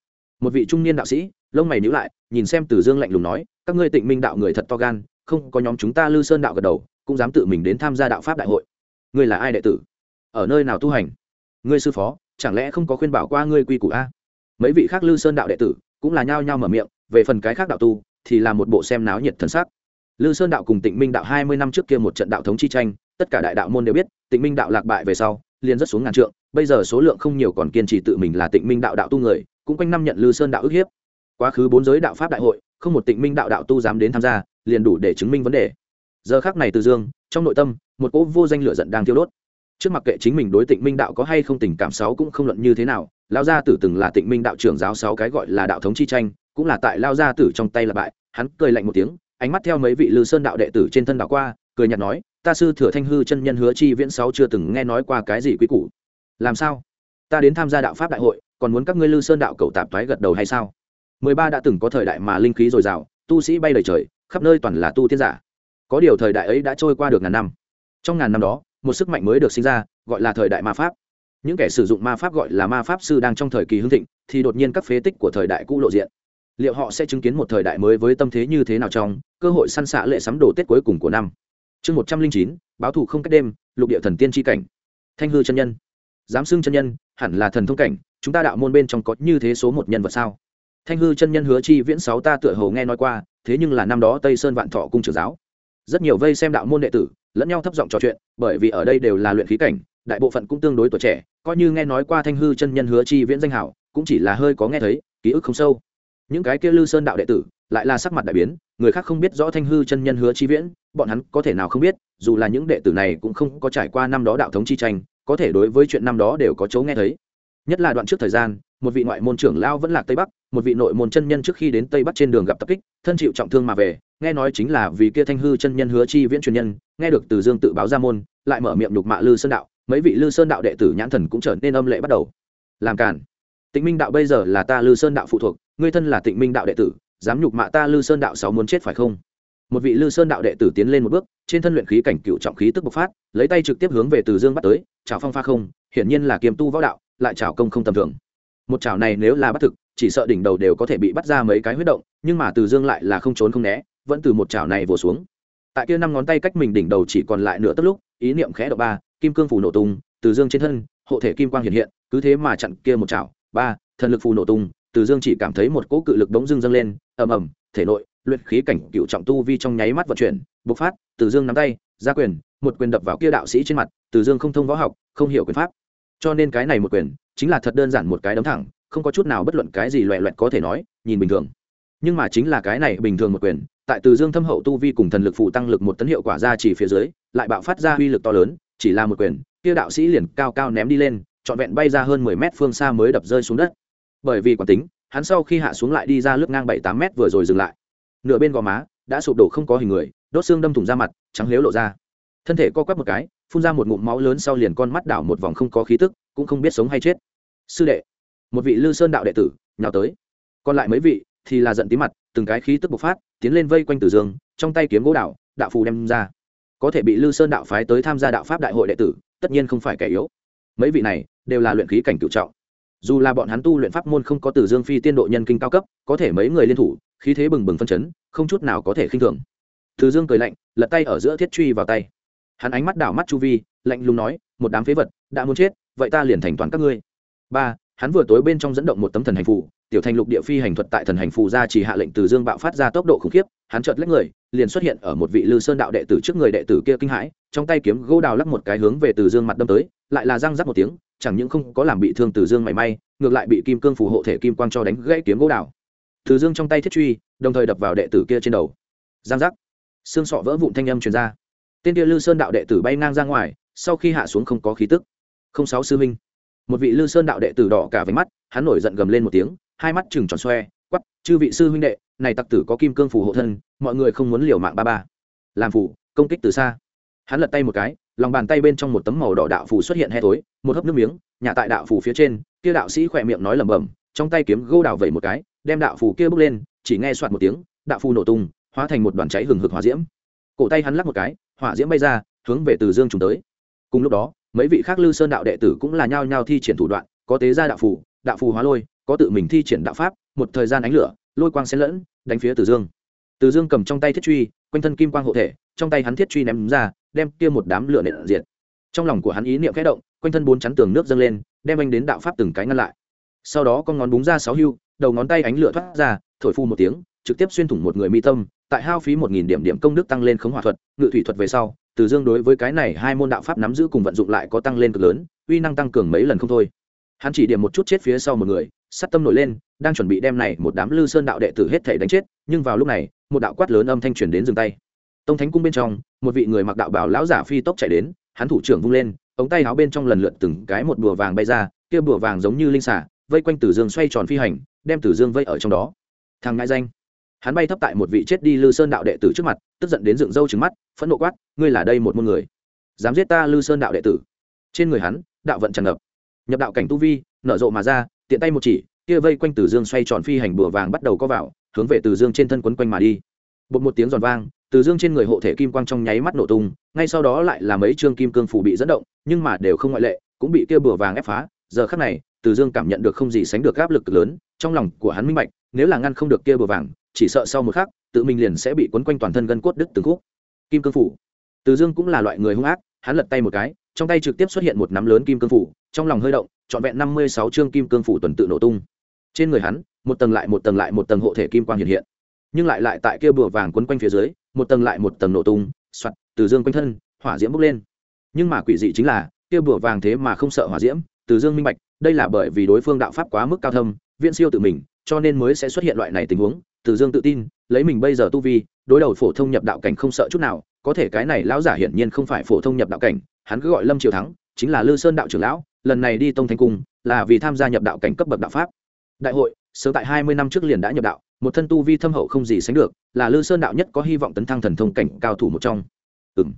Một vị trung niên đạo sĩ, lông mày nhíu lại, nhìn xem tử dương lạnh lùng nói, các ngươi tịnh minh đạo người thật to gan, không có nhóm chúng ta lư sơn đạo gật đầu, cũng dám tự mình đến tham gia đạo pháp đại hội. Ngươi là ai đệ tử? Ở nơi nào tu hành? Ngươi sư phó, chẳng lẽ không có khuyên bảo qua ngươi quy củ a? Mấy vị khác lư sơn đạo đệ tử cũng là nhao nhao mở miệng, về phần cái khác đạo tu thì là một bộ xem náo nhiệt thần sắc. Lư sơn đạo cùng tịnh minh đạo hai mươi năm trước kia một trận đạo thống chi tranh, tất cả đại đạo môn đều biết, tịnh minh đạo lạc bại về sau liền rất xuống ngàn trượng, bây giờ số lượng không nhiều còn kiên trì tự mình là tịnh minh đạo đạo tu người, cũng quanh năm nhận lư sơn đạo ức hiếp. Quá khứ bốn giới đạo pháp đại hội, không một tịnh minh đạo đạo tu dám đến tham gia, liền đủ để chứng minh vấn đề. Giờ khác này từ dương, trong nội tâm, một cỗ vô danh lửa giận đang thiêu đốt. Trước mặt kệ chính mình đối tịnh minh đạo có hay không tình cảm sáu cũng không luận như thế nào lao gia tử từng là tịnh minh đạo trưởng giáo sáu cái gọi là đạo thống chi tranh, cũng là tại lao gia tử trong tay là bại, hắn cười lạnh một tiếng, ánh mắt theo mấy vị lư sơn đạo đệ tử trên thân đạo qua, cười nhạt nói ta sư thừa thanh hư chân nhân hứa chi viễn sáu chưa từng nghe nói qua cái gì quý củ. Làm sao? Ta đến tham gia đạo pháp đại hội, còn muốn các ngươi lư sơn đạo cầu tạp thoái gật đầu hay sao? Mười ba đã từng có thời đại mà linh khí dồi dào, tu sĩ bay lời trời, khắp nơi toàn là tu tiên giả. Có điều thời đại ấy đã trôi qua được ngàn năm. Trong ngàn năm đó, một sức mạnh mới được sinh ra, gọi là thời đại ma pháp. Những kẻ sử dụng ma pháp gọi là ma pháp sư đang trong thời kỳ hưng thịnh, thì đột nhiên các phế tích của thời đại cũ lộ diện. Liệu họ sẽ chứng kiến một thời đại mới với tâm thế như thế nào trong cơ hội săn xạ lệ sắm đồ tết cuối cùng của năm? Chương một trăm linh chín, báo thù không cách đêm, lục địa thần tiên tri cảnh. Thanh hư chân nhân. Giám xưng chân nhân, hẳn là thần thông cảnh, chúng ta đạo môn bên trong có như thế số một nhân vật sao? Thanh hư chân nhân hứa chi viễn sáu ta tựa hồ nghe nói qua, thế nhưng là năm đó tây sơn vạn thọ cung trưởng giáo. Rất nhiều vây xem đạo môn đệ tử, lẫn nhau thấp giọng trò chuyện, bởi vì ở đây đều là luyện khí cảnh, đại bộ phận cũng tương đối tuổi trẻ, coi như nghe nói qua thanh hư chân nhân hứa chi viễn danh hảo, cũng chỉ là hơi có nghe thấy, ký ức không sâu. Những cái kia lư sơn đạo đệ tử lại là sắc mặt đại biến, người khác không biết rõ thanh hư chân nhân hứa chi viễn, bọn hắn có thể nào không biết, dù là những đệ tử này cũng không có trải qua năm đó đạo thống chi tranh, có thể đối với chuyện năm đó đều có chấu nghe thấy. Nhất là đoạn trước thời gian, một vị ngoại môn trưởng lao vẫn là tây bắc, một vị nội môn chân nhân trước khi đến tây bắc trên đường gặp tập kích, thân chịu trọng thương mà về, nghe nói chính là vì kia thanh hư chân nhân hứa chi viễn truyền nhân, nghe được từ dương tự báo ra môn, lại mở miệng nhục mạ lư sơn đạo, mấy vị lư sơn đạo đệ tử nhãn thần cũng trở nên âm lệ bắt đầu. Làm cản tịnh minh đạo bây giờ là ta lư sơn đạo phụ thuộc, ngươi thân là tịnh minh đạo đệ tử dám nhục mạ ta lư sơn đạo sáu muốn chết phải không? Một vị lư sơn đạo đệ tử tiến lên một bước, trên thân luyện khí cảnh cựu trọng khí tức bộc phát, lấy tay trực tiếp hướng về từ dương bắt tới chào phong pha không, hiển nhiên là kiềm tu võ đạo, lại chào công không tầm thường. Một chảo này nếu là bắt thực, chỉ sợ đỉnh đầu đều có thể bị bắt ra mấy cái huyết động, nhưng mà từ dương lại là không trốn không né, vẫn từ một chảo này vồ xuống. Tại kia năm ngón tay cách mình đỉnh đầu chỉ còn lại nửa tấc lúc, ý niệm khẽ độ ba, kim cương phủ nổ tung, từ dương trên thân, hộ thể kim quang hiện hiện, cứ thế mà chặn kia một chảo. Ba, thần lực phù nổ tung từ dương chỉ cảm thấy một cỗ cự lực đống dưng dâng lên, ầm ầm, thể nội, luyện khí cảnh cựu trọng tu vi trong nháy mắt vận chuyển, bộc phát, từ dương nắm tay, ra quyền, một quyền đập vào kia đạo sĩ trên mặt, từ dương không thông võ học, không hiểu quyền pháp. Cho nên cái này một quyền, chính là thật đơn giản một cái đấm thẳng, không có chút nào bất luận cái gì loẹ loẹt có thể nói, nhìn bình thường. Nhưng mà chính là cái này bình thường một quyền, tại từ dương thâm hậu tu vi cùng thần lực phụ tăng lực một tấn hiệu quả ra chỉ phía dưới, lại bạo phát ra uy lực to lớn, chỉ là một quyền, kia đạo sĩ liền cao cao ném đi lên, trọn vẹn bay ra hơn mười mét phương xa mới đập rơi xuống đất bởi vì quán tính, hắn sau khi hạ xuống lại đi ra lướt ngang bảy tám mét vừa rồi dừng lại. Nửa bên gò má đã sụp đổ không có hình người, đốt xương đâm thủng ra mặt, trắng lếu lộ ra. Thân thể co quắp một cái, phun ra một ngụm máu lớn sau liền con mắt đảo một vòng không có khí tức, cũng không biết sống hay chết. Sư đệ, một vị lư sơn đạo đệ tử, nhào tới. Còn lại mấy vị thì là giận tí mặt, từng cái khí tức bộc phát, tiến lên vây quanh tử dương, trong tay kiếm gỗ đạo đạo phù đem ra. Có thể bị lư sơn đạo phái tới tham gia đạo pháp đại hội đệ tử, tất nhiên không phải kẻ yếu. Mấy vị này đều là luyện khí cảnh cựu trọng dù là bọn hắn tu luyện pháp môn không có từ dương phi tiên độ nhân kinh cao cấp, có thể mấy người liên thủ, khí thế bừng bừng phân chấn, không chút nào có thể khinh thường. Từ dương cười lạnh, lật tay ở giữa thiết truy vào tay. Hắn ánh mắt đảo mắt chu vi, lạnh lùng nói, một đám phế vật, đã muốn chết, vậy ta liền thành toàn các ngươi. Ba, hắn vừa tối bên trong dẫn động một tấm thần hành phù, tiểu thành lục địa phi hành thuật tại thần hành phù ra chỉ hạ lệnh từ dương bạo phát ra tốc độ khủng khiếp hắn chợt lấy người, liền xuất hiện ở một vị lư sơn đạo đệ tử trước người đệ tử kia kinh hãi, trong tay kiếm gỗ đào lắc một cái hướng về từ dương mặt đâm tới, lại là răng rắc một tiếng, chẳng những không có làm bị thương từ dương mảy may, ngược lại bị kim cương phù hộ thể kim quang cho đánh gãy kiếm gỗ đào. Từ dương trong tay thiết truy, đồng thời đập vào đệ tử kia trên đầu. Giang giác xương sọ vỡ vụn thanh âm truyền ra. Tên kia lư sơn đạo đệ tử bay ngang ra ngoài, sau khi hạ xuống không có khí tức. Không sáu sư minh một vị lư sơn đạo đệ tử đỏ cả váy mắt, hắn nổi giận gầm lên một tiếng, hai mắt chừng tròn xoe chư vị sư huynh đệ, này tặc tử có kim cương phù hộ thân, mọi người không muốn liều mạng ba ba. Làm phủ công kích từ xa. Hắn lật tay một cái, lòng bàn tay bên trong một tấm màu đỏ đạo phù xuất hiện he tối, một hớp nước miếng nhà tại đạo phù phía trên, kia đạo sĩ khỏe miệng nói lẩm bẩm, trong tay kiếm gô đào vẩy một cái, đem đạo phù kia bước lên, chỉ nghe soạt một tiếng, đạo phù nổ tung, hóa thành một đoàn cháy hừng hực hỏa diễm. Cổ tay hắn lắc một cái, hỏa diễm bay ra, hướng về từ dương trùng tới. Cùng lúc đó, mấy vị khác lư sơn đạo đệ tử cũng là nhao nhao thi triển thủ đoạn, có tế gia đạo phù đạo phù hóa lôi có tự mình thi triển đạo pháp, một thời gian ánh lửa, lôi quang xen lẫn, đánh phía từ dương. Từ dương cầm trong tay thiết truy, quanh thân kim quang hộ thể, trong tay hắn thiết truy ném ra, đem kia một đám lửa nện diệt. Trong lòng của hắn ý niệm khẽ động, quanh thân bốn chắn tường nước dâng lên, đem anh đến đạo pháp từng cái ngăn lại. Sau đó con ngón búng ra sáu hưu, đầu ngón tay ánh lửa thoát ra, thổi phu một tiếng, trực tiếp xuyên thủng một người mi tâm, tại hao phí một nghìn điểm điểm công đức tăng lên khống hỏa thuật, ngự thủy thuật về sau, từ dương đối với cái này hai môn đạo pháp nắm giữ cùng vận dụng lại có tăng lên cực lớn, uy năng tăng cường mấy lần không thôi. Hắn chỉ điểm một chút chết phía sau một người Sát tâm nổi lên, đang chuẩn bị đem này một đám lư sơn đạo đệ tử hết thể đánh chết, nhưng vào lúc này, một đạo quát lớn âm thanh truyền đến dừng tay. Tông thánh cung bên trong, một vị người mặc đạo bảo lão giả phi tốc chạy đến, hắn thủ trưởng vung lên, ống tay áo bên trong lần lượt từng cái một bùa vàng bay ra, kia bùa vàng giống như linh xả vây quanh tử dương xoay tròn phi hành, đem tử dương vây ở trong đó. Thằng ngại danh. Hắn bay thấp tại một vị chết đi lư sơn đạo đệ tử trước mặt, tức giận đến dựng râu trứng mắt, phẫn nộ quát, ngươi là đây một môn người? Dám giết ta lư sơn đạo đệ tử? Trên người hắn, đạo vận tràn ngập. Nhập đạo cảnh tu vi, nở rộ mà ra tiện tay một chỉ, kia vây quanh từ dương xoay tròn phi hành bùa vàng bắt đầu có vào, hướng về từ dương trên thân quấn quanh mà đi. Bột một tiếng giòn vang, từ dương trên người hộ thể kim quang trong nháy mắt nổ tung, ngay sau đó lại là mấy trương kim cương phủ bị dẫn động, nhưng mà đều không ngoại lệ, cũng bị kia bùa vàng ép phá. Giờ khắc này, từ dương cảm nhận được không gì sánh được áp lực lớn, trong lòng của hắn minh bạch, nếu là ngăn không được kia bùa vàng, chỉ sợ sau một khắc, tự mình liền sẽ bị quấn quanh toàn thân gân cốt đứt từng khúc. Kim cương phủ. Từ dương cũng là loại người hung ác, hắn lật tay một cái trong tay trực tiếp xuất hiện một nắm lớn kim cương phủ, trong lòng hơi động, trọn vẹn năm mươi sáu chương kim cương phủ tuần tự nổ tung. Trên người hắn, một tầng lại một tầng lại một tầng hộ thể kim quang hiện hiện. Nhưng lại lại tại kia bùa vàng quấn quanh phía dưới, một tầng lại một tầng nổ tung, soạt, từ dương quanh thân, hỏa diễm bốc lên. Nhưng mà quỷ dị chính là, kia bùa vàng thế mà không sợ hỏa diễm, từ dương minh bạch, đây là bởi vì đối phương đạo pháp quá mức cao thâm, viễn siêu tự mình, cho nên mới sẽ xuất hiện loại này tình huống, từ dương tự tin, lấy mình bây giờ tu vi, đối đầu phổ thông nhập đạo cảnh không sợ chút nào, có thể cái này lão giả hiển nhiên không phải phổ thông nhập đạo cảnh hắn cứ gọi lâm triều thắng, chính là lư sơn đạo trưởng lão, lần này đi tông thánh cung, là vì tham gia nhập đạo cảnh cấp bậc đạo pháp. Đại hội, sớm tại hai mươi năm trước liền đã nhập đạo, một thân tu vi thâm hậu không gì sánh được, là lư sơn đạo nhất có hy vọng tấn thăng thần thông cảnh cao thủ một trong. Ừ m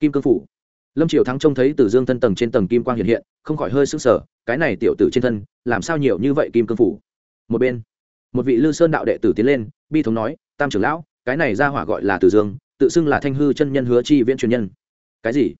kim cương phủ. Lâm triều thắng trông thấy từ dương thân tầng trên tầng kim quang hiện hiện, không khỏi hơi s ứ n g sở cái này tiểu tử trên thân, làm sao nhiều như vậy kim cương phủ? Một bên, một vị lư sơn đạo đệ tử tiến lên, bi thống nói, tam trưởng lão, cái này ra hỏa gọi là từ dương, tự xưng là thanh hư chân nhân hứa chi viễn truyền nhân. Cái gì?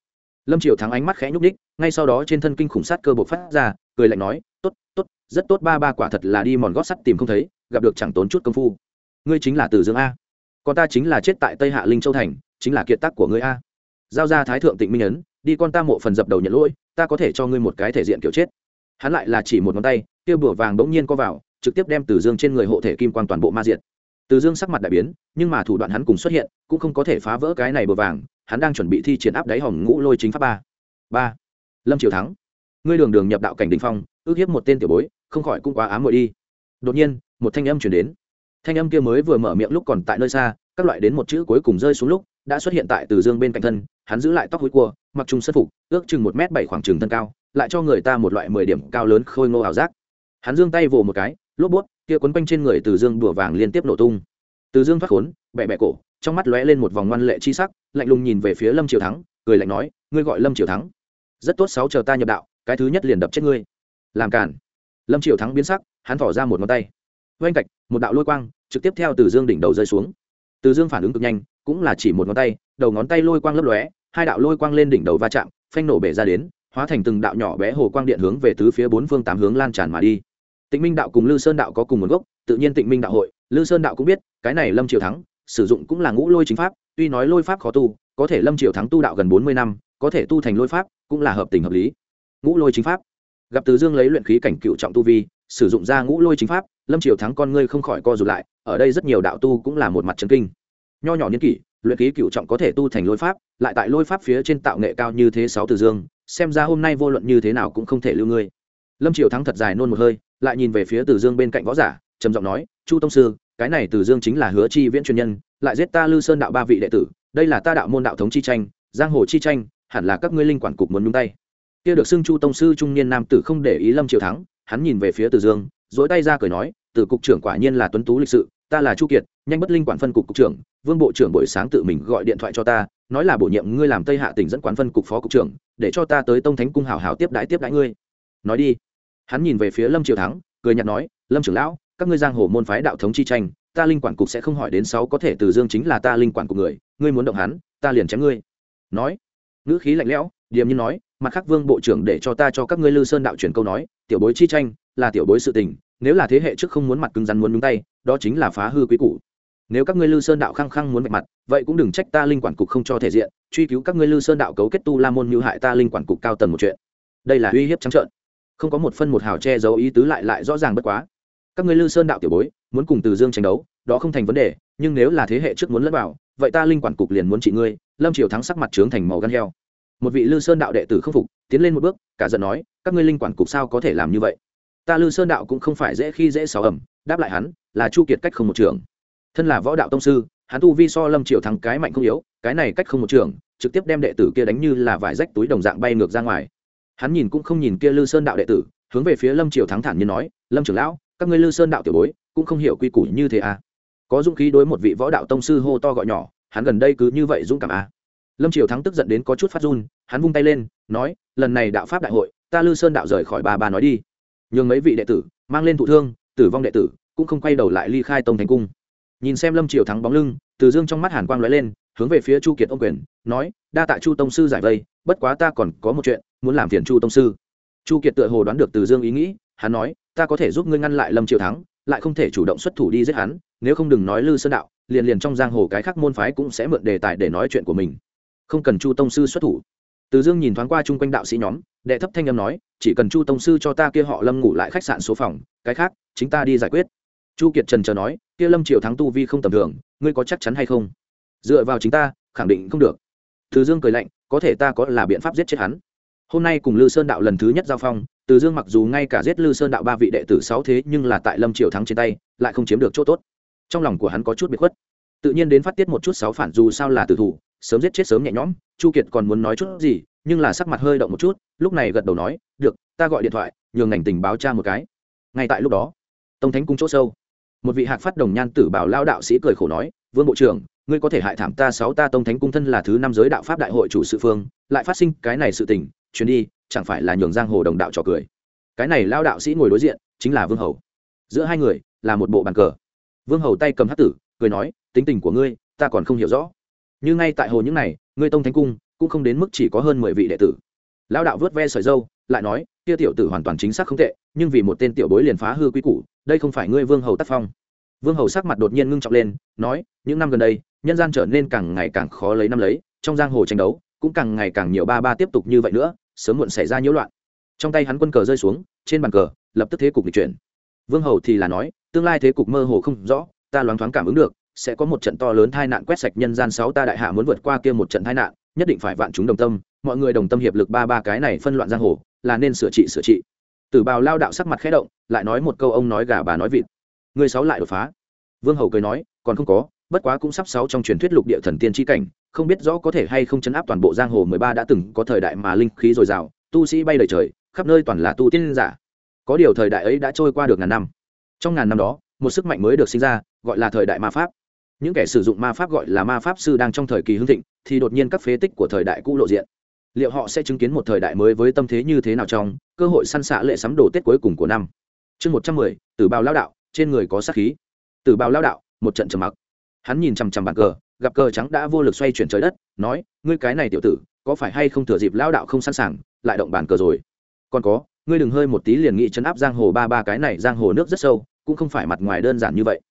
Lâm triều thắng ánh mắt khẽ nhúc ních ngay sau đó trên thân kinh khủng sát cơ bộc phát ra, cười lạnh nói t ố t t ố t rất tốt, ba ba quả thật là đi mòn gót sắt tìm không thấy, gặp được chẳng tốn chút công phu. Ngươi chính là từ dương a. Còn ta chính là chết tại tây hạ linh châu thành, chính là kiệt tác của ngươi a. Giao ra thái thượng tịnh minh ấn, đi con ta mộ phần dập đầu nhận lỗi, ta có thể cho ngươi một cái thể diện kiểu chết. Hắn lại là chỉ một ngón tay, kia bửa vàng bỗng nhiên co vào, trực tiếp đem từ dương trên người hộ thể kim quan toàn bộ ma diện từ dương sắc mặt đại biến, nhưng mà thủ đoạn hắn cùng xuất hiện, cũng không có thể phá vỡ cái này bừa vàng hắn đang chuẩn bị thi triển áp đáy hỏng ngũ lôi chính pháp ba. Ba. Lâm triều thắng. Ngươi đường đường nhập đạo cảnh đình phong, ước hiếp một tên tiểu bối, không khỏi cũng quá ám muội đi. Đột nhiên, một thanh âm chuyển đến. Thanh âm kia mới vừa mở miệng lúc còn tại nơi xa, các loại đến một chữ cuối cùng rơi xuống lúc, đã xuất hiện tại từ dương bên cạnh thân, hắn giữ lại tóc hối cua, mặc trung sân phục, ước chừng một m bảy khoảng trừng thân cao, lại cho người ta một loại mười điểm cao lớn khôi ngô ảo giác. Hắn dương tay vồ một cái, lốp bút, kia quấn quanh trên người từ dương đùa vàng liên tiếp nổ tung. Từ dương thoát khốn, bẹ bẹ cổ trong mắt lóe lên một vòng ngoan lệ chi sắc, lạnh lùng nhìn về phía lâm triều thắng, cười lạnh nói, ngươi gọi lâm triều thắng? Rất tốt, sáu chờ ta nhập đạo, cái thứ nhất liền đập chết ngươi. Làm cản lâm triều thắng biến sắc, hắn thỏ ra một ngón tay. Oanh cạch, một đạo lôi quang, trực tiếp theo từ dương đỉnh đầu rơi xuống. Từ dương phản ứng cực nhanh, cũng là chỉ một ngón tay, đầu ngón tay lôi quang lấp lóe, hai đạo lôi quang lên đỉnh đầu va chạm, phanh nổ bể ra đến, hóa thành từng đạo nhỏ bé hồ quang điện hướng về tứ phía bốn phương tám hướng lan tràn mà đi. Tịnh minh đạo cùng lư sơn đạo có cùng nguồn gốc, tự nhiên tịnh minh đạo hội, lư sơn đạo cũng biết, cái này lâm triều thắng sử dụng cũng là ngũ lôi chính pháp, tuy nói lôi pháp khó tu, có thể lâm triều thắng tu đạo gần bốn mươi năm, có thể tu thành lôi pháp cũng là hợp tình hợp lý. Ngũ lôi chính pháp. Gặp từ dương lấy luyện khí cảnh cựu trọng tu vi, sử dụng ra ngũ lôi chính pháp, lâm triều thắng con ngươi không khỏi co rụt lại, ở đây rất nhiều đạo tu cũng là một mặt trấn kinh. Nho nhỏ niên kỷ, luyện khí cựu trọng có thể tu thành lôi pháp, lại tại lôi pháp phía trên tạo nghệ cao như thế sáu từ dương, xem ra hôm nay vô luận như thế nào cũng không thể lưu ngươi. Lâm triều thắng thật dài nôn một hơi, lại nhìn về phía từ dương bên cạnh võ giả, trầm giọng nói, chu tông sư cái này từ dương chính là hứa chi viễn truyền nhân, lại giết ta lư sơn đạo ba vị đệ tử, đây là ta đạo môn đạo thống chi tranh, giang hồ chi tranh, hẳn là các ngươi linh quản cục muốn nhúng tay. Kia được xưng chu tông sư trung niên nam tử không để ý lâm triều thắng, hắn nhìn về phía từ dương, dỗi tay ra cười nói, từ cục trưởng quả nhiên là tuấn tú lịch sự, ta là chu kiệt, nhanh bất linh quản phân cục cục trưởng, vương bộ trưởng buổi sáng tự mình gọi điện thoại cho ta, nói là bổ nhiệm ngươi làm tây hạ tỉnh dẫn quán phân cục phó cục trưởng, để cho ta tới tông thánh cung hào hào tiếp đãi tiếp đãi ngươi. Nói đi. Hắn nhìn về phía lâm triều thắng, cười nhạt nói, lâm trưởng lão các ngươi giang hồ môn phái đạo thống chi tranh, ta linh quản cục sẽ không hỏi đến sáu có thể từ dương chính là ta linh quản của người, ngươi muốn động hắn, ta liền chém ngươi. Nói. Ngữ khí lạnh lẽo, điềm như nói, mặt khác vương bộ trưởng để cho ta cho các ngươi lư sơn đạo truyền câu nói, tiểu bối chi tranh là tiểu bối sự tình, nếu là thế hệ trước không muốn mặt cứng rắn muốn nhúng tay, đó chính là phá hư quý củ. Nếu các ngươi lư sơn đạo khăng khăng muốn vạch mặt, vậy cũng đừng trách ta linh quản cục không cho thể diện, truy cứu các ngươi lư sơn đạo cấu kết tu la môn mưu hại ta linh quản cục cao tầng một chuyện. Đây là uy hiếp trắng trợn. Không có một phân một hào che giấu ý tứ lại lại rõ ràng bất quá các ngươi lư sơn đạo tiểu bối, muốn cùng từ dương tranh đấu, đó không thành vấn đề, nhưng nếu là thế hệ trước muốn lẫn vào, vậy ta linh quản cục liền muốn trị ngươi, lâm triều thắng sắc mặt trướng thành màu gan heo. Một vị lư sơn đạo đệ tử không phục, tiến lên một bước, cả giận nói, các ngươi linh quản cục sao có thể làm như vậy? Ta lư sơn đạo cũng không phải dễ khi dễ sáu ẩm, đáp lại hắn, là chu kiệt cách không một trường. Thân là võ đạo tông sư, hắn tu vi so lâm triều thắng cái mạnh không yếu, cái này cách không một trường, trực tiếp đem đệ tử kia đánh như là vải rách túi đồng dạng bay ngược ra ngoài. Hắn nhìn cũng không nhìn kia lư sơn đạo đệ tử, hướng về phía lâm triều thắng thản như nói, lâm trưởng lão các ngươi lư sơn đạo tiểu bối, cũng không hiểu quy củ như thế à. Có dũng khí đối một vị võ đạo tông sư hô to gọi nhỏ, hắn gần đây cứ như vậy dũng cảm à. Lâm triều thắng tức giận đến có chút phát run, hắn vung tay lên, nói, lần này đạo pháp đại hội, ta lư sơn đạo rời khỏi bà bà nói đi. Nhường mấy vị đệ tử, mang lên thụ thương, tử vong đệ tử, cũng không quay đầu lại ly khai tông thành cung. Nhìn xem lâm triều thắng bóng lưng, từ dương trong mắt hàn quang lóe lên, hướng về phía chu kiệt ông quyền, nói, đa tạ chu tông sư giải vây, bất quá ta còn có một chuyện, muốn làm phiền chu tông sư. Chu kiệt tựa hồ đoán được từ dương ý nghĩ hắn nói, ta có thể giúp ngươi ngăn lại lâm triều thắng, lại không thể chủ động xuất thủ đi giết hắn, nếu không đừng nói lư sơn đạo, liền liền trong giang hồ cái khác môn phái cũng sẽ mượn đề tài để nói chuyện của mình. Không cần chu tông sư xuất thủ. Từ dương nhìn thoáng qua chung quanh đạo sĩ nhóm, đệ thấp thanh âm nói, chỉ cần chu tông sư cho ta kia họ lâm ngủ lại khách sạn số phòng, cái khác, chính ta đi giải quyết. Chu kiệt trần chờ nói, kia lâm triều thắng tu vi không tầm thường, ngươi có chắc chắn hay không? Dựa vào chính ta, khẳng định không được. Từ dương cười lạnh, có thể ta có là biện pháp giết chết hắn hôm nay cùng lư sơn đạo lần thứ nhất giao phong, từ dương mặc dù ngay cả giết lư sơn đạo ba vị đệ tử sáu thế nhưng là tại lâm triều thắng trên tay, lại không chiếm được chỗ tốt. Trong lòng của hắn có chút bị khuất. Tự nhiên đến phát tiết một chút sáu phản dù sao là tử thủ, sớm giết chết sớm nhẹ nhõm, chu kiệt còn muốn nói chút gì, nhưng là sắc mặt hơi động một chút, lúc này gật đầu nói, được, ta gọi điện thoại, nhường ngành tình báo cha một cái. Ngay tại lúc đó, tông thánh cung chỗ sâu, một vị hạc phát đồng nhan tử bảo lao đạo sĩ cười khổ nói, vương bộ trưởng, ngươi có thể hại thảm ta sáu ta tông thánh cung thân là thứ năm giới đạo pháp đại hội chủ sự phương, lại phát sinh cái này sự tình chuyến đi, chẳng phải là nhường giang hồ đồng đạo trò cười. Cái này lao đạo sĩ ngồi đối diện, chính là vương hầu. Giữa hai người, là một bộ bàn cờ. Vương hầu tay cầm hát tử, cười nói, tính tình của ngươi, ta còn không hiểu rõ. Như ngay tại hồ những này, ngươi tông thánh cung, cũng không đến mức chỉ có hơn mười vị đệ tử. Lao đạo vớt ve sợi dâu, lại nói, kia tiểu tử hoàn toàn chính xác không tệ, nhưng vì một tên tiểu bối liền phá hư quy củ, đây không phải ngươi vương hầu tác phong. Vương hầu sắc mặt đột nhiên ngưng trọng lên, nói, những năm gần đây, nhân gian trở nên càng ngày càng khó lấy năm lấy, trong giang hồ tranh đấu, cũng càng ngày càng nhiều ba ba tiếp tục như vậy nữa sớm muộn xảy ra nhiễu loạn. Trong tay hắn quân cờ rơi xuống, trên bàn cờ, lập tức thế cục lịch chuyển. Vương hầu thì là nói, tương lai thế cục mơ hồ không rõ, ta loáng thoáng cảm ứng được, sẽ có một trận to lớn tai nạn quét sạch nhân gian sáu ta đại hạ muốn vượt qua kia một trận tai nạn, nhất định phải vạn chúng đồng tâm, mọi người đồng tâm hiệp lực ba ba cái này phân loạn giang hồ, là nên sửa trị sửa trị. Tử bào lao đạo sắc mặt khẽ động, lại nói một câu ông nói gà bà nói vịt. Người sáu lại đột phá. Vương hầu cười nói, còn không có, bất quá cũng sắp sáu trong truyền thuyết lục địa thần tiên tri cảnh không biết rõ có thể hay không chấn áp toàn bộ giang hồ mười ba đã từng có thời đại mà linh khí dồi dào, tu sĩ bay đầy trời, khắp nơi toàn là tu tiên giả. Có điều thời đại ấy đã trôi qua được ngàn năm. Trong ngàn năm đó, một sức mạnh mới được sinh ra, gọi là thời đại ma pháp. Những kẻ sử dụng ma pháp gọi là ma pháp sư đang trong thời kỳ hưng thịnh, thì đột nhiên các phế tích của thời đại cũ lộ diện. Liệu họ sẽ chứng kiến một thời đại mới với tâm thế như thế nào trong cơ hội săn xạ lệ sắm đồ tết cuối cùng của năm? Chương một trăm mười, tử bào lao đạo, trên người có sát khí. Tử bào lao đạo, một trận trầm mặc. Hắn nhìn chằm chằm bàn cờ gặp cờ trắng đã vô lực xoay chuyển trời đất, nói, ngươi cái này tiểu tử, có phải hay không thừa dịp lao đạo không sẵn sàng, lại động bàn cờ rồi? Còn có, ngươi đừng hơi một tí liền nghĩ chấn áp giang hồ ba ba cái này, giang hồ nước rất sâu, cũng không phải mặt ngoài đơn giản như vậy.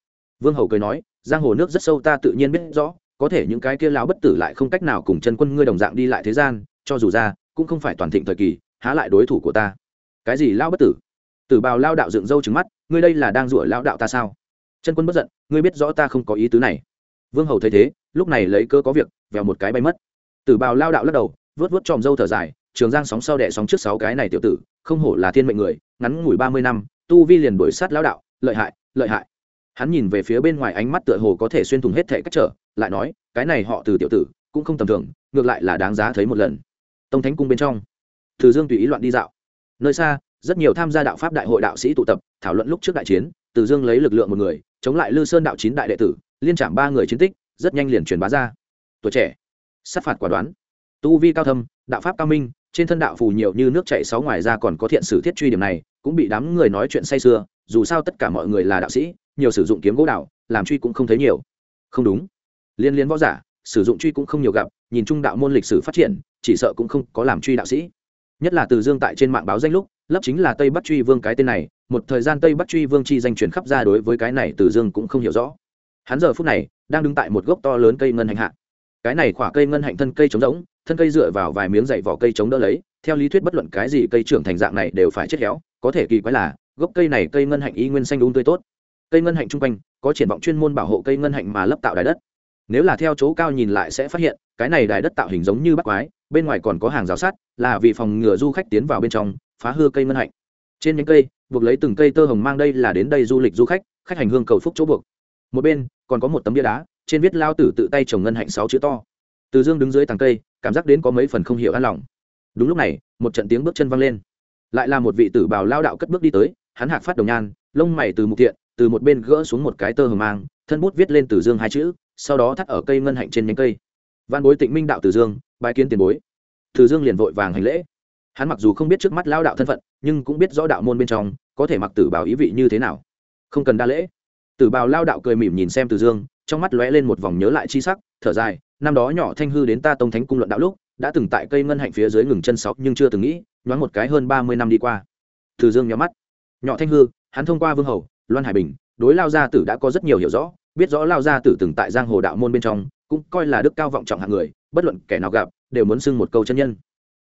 Vương hầu cười nói, giang hồ nước rất sâu ta tự nhiên biết rõ, có thể những cái kia lão bất tử lại không cách nào cùng chân quân ngươi đồng dạng đi lại thế gian, cho dù ra, cũng không phải toàn thịnh thời kỳ, há lại đối thủ của ta. Cái gì lao bất tử? Tử bào lao đạo dựng râu trứng mắt, ngươi đây là đang rủa lao đạo ta sao? Chân quân bất giận, ngươi biết rõ ta không có ý tứ này. Vương hầu thấy thế lúc này lấy cơ có việc, vèo một cái bay mất. Tử bào lao đạo lắc đầu, vớt vớt tròm râu thở dài, trường giang sóng sau đẻ sóng trước sáu cái này tiểu tử, không hổ là thiên mệnh người, ngắn ngủi ba mươi năm, tu vi liền đuổi sát lao đạo, lợi hại lợi hại. Hắn nhìn về phía bên ngoài ánh mắt tựa hồ có thể xuyên thủng hết thể cách trở, lại nói, cái này họ từ tiểu tử, cũng không tầm thường, ngược lại là đáng giá thấy một lần. Tông thánh cung bên trong từ dương tùy ý loạn đi dạo. Nơi xa, rất nhiều tham gia đạo pháp đại hội đạo sĩ tụ tập, thảo luận lúc trước đại chiến từ dương lấy lực lượng một người, chống lại lư sơn đạo chín đại đệ tử, liên trảm ba người chiến tích rất nhanh liền truyền bá ra. Tuổi trẻ, sát phạt quả đoán. Tu vi cao thâm, đạo pháp cao minh, trên thân đạo phù nhiều như nước chảy sáu ngoài ra còn có thiện sử thiết truy điểm này, cũng bị đám người nói chuyện say sưa, dù sao tất cả mọi người là đạo sĩ, nhiều sử dụng kiếm gỗ đạo làm truy cũng không thấy nhiều. Không đúng. Liên liên võ giả, sử dụng truy cũng không nhiều gặp, nhìn chung đạo môn lịch sử phát triển, chỉ sợ cũng không có làm truy đạo sĩ. Nhất là từ dương tại trên mạng báo danh lúc lấp chính là tây bắc truy vương cái tên này, một thời gian tây bắc truy vương chi danh truyền khắp ra đối với cái này từ dương cũng không hiểu rõ. Hắn giờ phút này đang đứng tại một gốc to lớn cây ngân hạnh hạ. Cái này khỏa cây ngân hạnh thân cây trống rỗng, thân cây dựa vào vài miếng dày vỏ cây chống đỡ lấy, theo lý thuyết bất luận cái gì cây trưởng thành dạng này đều phải chết héo, có thể kỳ quái là, gốc cây này cây ngân hạnh y nguyên xanh đúng tươi tốt. Cây ngân hạnh chung quanh, có triển vọng chuyên môn bảo hộ cây ngân hạnh mà lấp tạo đài đất. Nếu là theo chỗ cao nhìn lại sẽ phát hiện, cái này đài đất tạo hình giống như bắc quái, bên ngoài còn có hàng rào sắt, là vì phòng ngừa du khách tiến vào bên trong, phá hư cây ngân hạnh. Trên những cây, buộc lấy từng cây tơ hồng mang đây là đến đây du lịch du khách khách hành hương cầu phúc chỗ buộc một bên, còn có một tấm bia đá, trên viết lao tử tự tay trồng ngân hạnh sáu chữ to. Từ dương đứng dưới tàng cây, cảm giác đến có mấy phần không hiểu an lòng. Đúng lúc này, một trận tiếng bước chân văng lên. Lại là một vị tử bào lao đạo cất bước đi tới, hắn hạc phát đồng nhan, lông mày từ mục thiện, từ một bên gỡ xuống một cái tơ hờ mang, thân bút viết lên từ dương hai chữ, sau đó thắt ở cây ngân hạnh trên nhánh cây. Văn bối tịnh minh đạo từ dương bài kiến tiền bối. Từ dương liền vội vàng hành lễ. Hắn mặc dù không biết trước mắt lao đạo thân phận, nhưng cũng biết rõ đạo môn bên trong, có thể mặc tử bào ý vị như thế nào. Không cần đa lễ tử bào lao đạo cười mỉm nhìn xem từ dương, trong mắt lóe lên một vòng nhớ lại chi sắc, thở dài, năm đó nhỏ thanh hư đến ta tông thánh cung luận đạo lúc, đã từng tại cây ngân hạnh phía dưới ngừng chân sóc nhưng chưa từng nghĩ, nhoáng một cái hơn ba mươi năm đi qua. Từ dương nhắm mắt. Nhỏ thanh hư, hắn thông qua vương hầu, loan hải bình, đối lao gia tử đã có rất nhiều hiểu rõ, biết rõ lao gia tử từng tại giang hồ đạo môn bên trong, cũng coi là đức cao vọng trọng hạng người, bất luận kẻ nào gặp, đều muốn xưng một câu chân nhân.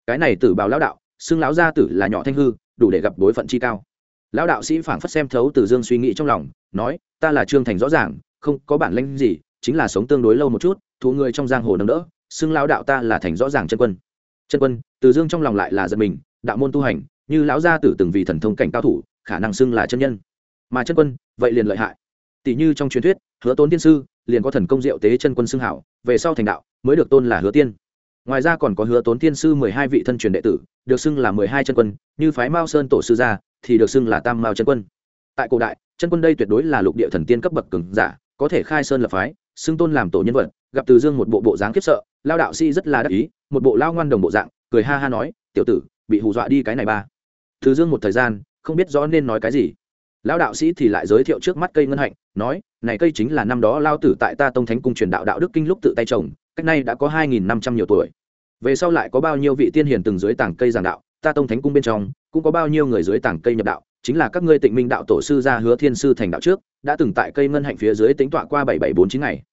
Cái này tử bào lão đạo, xưng lão gia tử là nhỏ thanh hư, đủ để gặp đối phận chi cao. Lão đạo sĩ phảng phất xem thấu từ dương suy nghĩ trong lòng, nói ta là trương thành rõ ràng, không có bản lĩnh gì, chính là sống tương đối lâu một chút thụ người trong giang hồ nâng đỡ, xưng lão đạo ta là thành rõ ràng chân quân. Chân quân, từ dương trong lòng lại là giật mình, đạo môn tu hành, như lão gia tử từng vì thần thông cảnh cao thủ, khả năng xưng là chân nhân. Mà chân quân, vậy liền lợi hại. Tỷ như trong truyền thuyết, hứa tốn tiên sư, liền có thần công diệu tế chân quân xưng hảo, về sau thành đạo, mới được tôn là hứa tiên. Ngoài ra còn có hứa tốn tiên sư mười hai vị thân truyền đệ tử, được xưng là mười hai chân quân, như phái mao sơn tổ sư gia, thì được xưng là tam mao chân quân. Tại cổ đại chân quân đây tuyệt đối là lục địa thần tiên cấp bậc cường giả, có thể khai sơn lập phái, xưng tôn làm tổ nhân vật, gặp từ dương một bộ bộ dáng khiếp sợ, lao đạo sĩ rất là đắc ý, một bộ lao ngoan đồng bộ dạng, cười ha ha nói, tiểu tử, bị hù dọa đi cái này ba. Từ dương một thời gian, không biết rõ nên nói cái gì. Lão đạo sĩ thì lại giới thiệu trước mắt cây ngân hạnh, nói, này cây chính là năm đó lao tử tại ta tông thánh cung truyền đạo đạo đức kinh lúc tự tay trồng, cách nay đã có hai nghìn năm trăm nhiều tuổi. Về sau lại có bao nhiêu vị tiên hiền từng dưới tảng cây giảng đạo ta tông thánh cung bên trong, cũng có bao nhiêu người dưới tảng cây nhập đạo, chính là các ngươi tịnh minh đạo tổ sư gia hứa thiên sư thành đạo trước, đã từng tại cây ngân hạnh phía dưới tính tọa qua bảy bảy bốn chín ngày.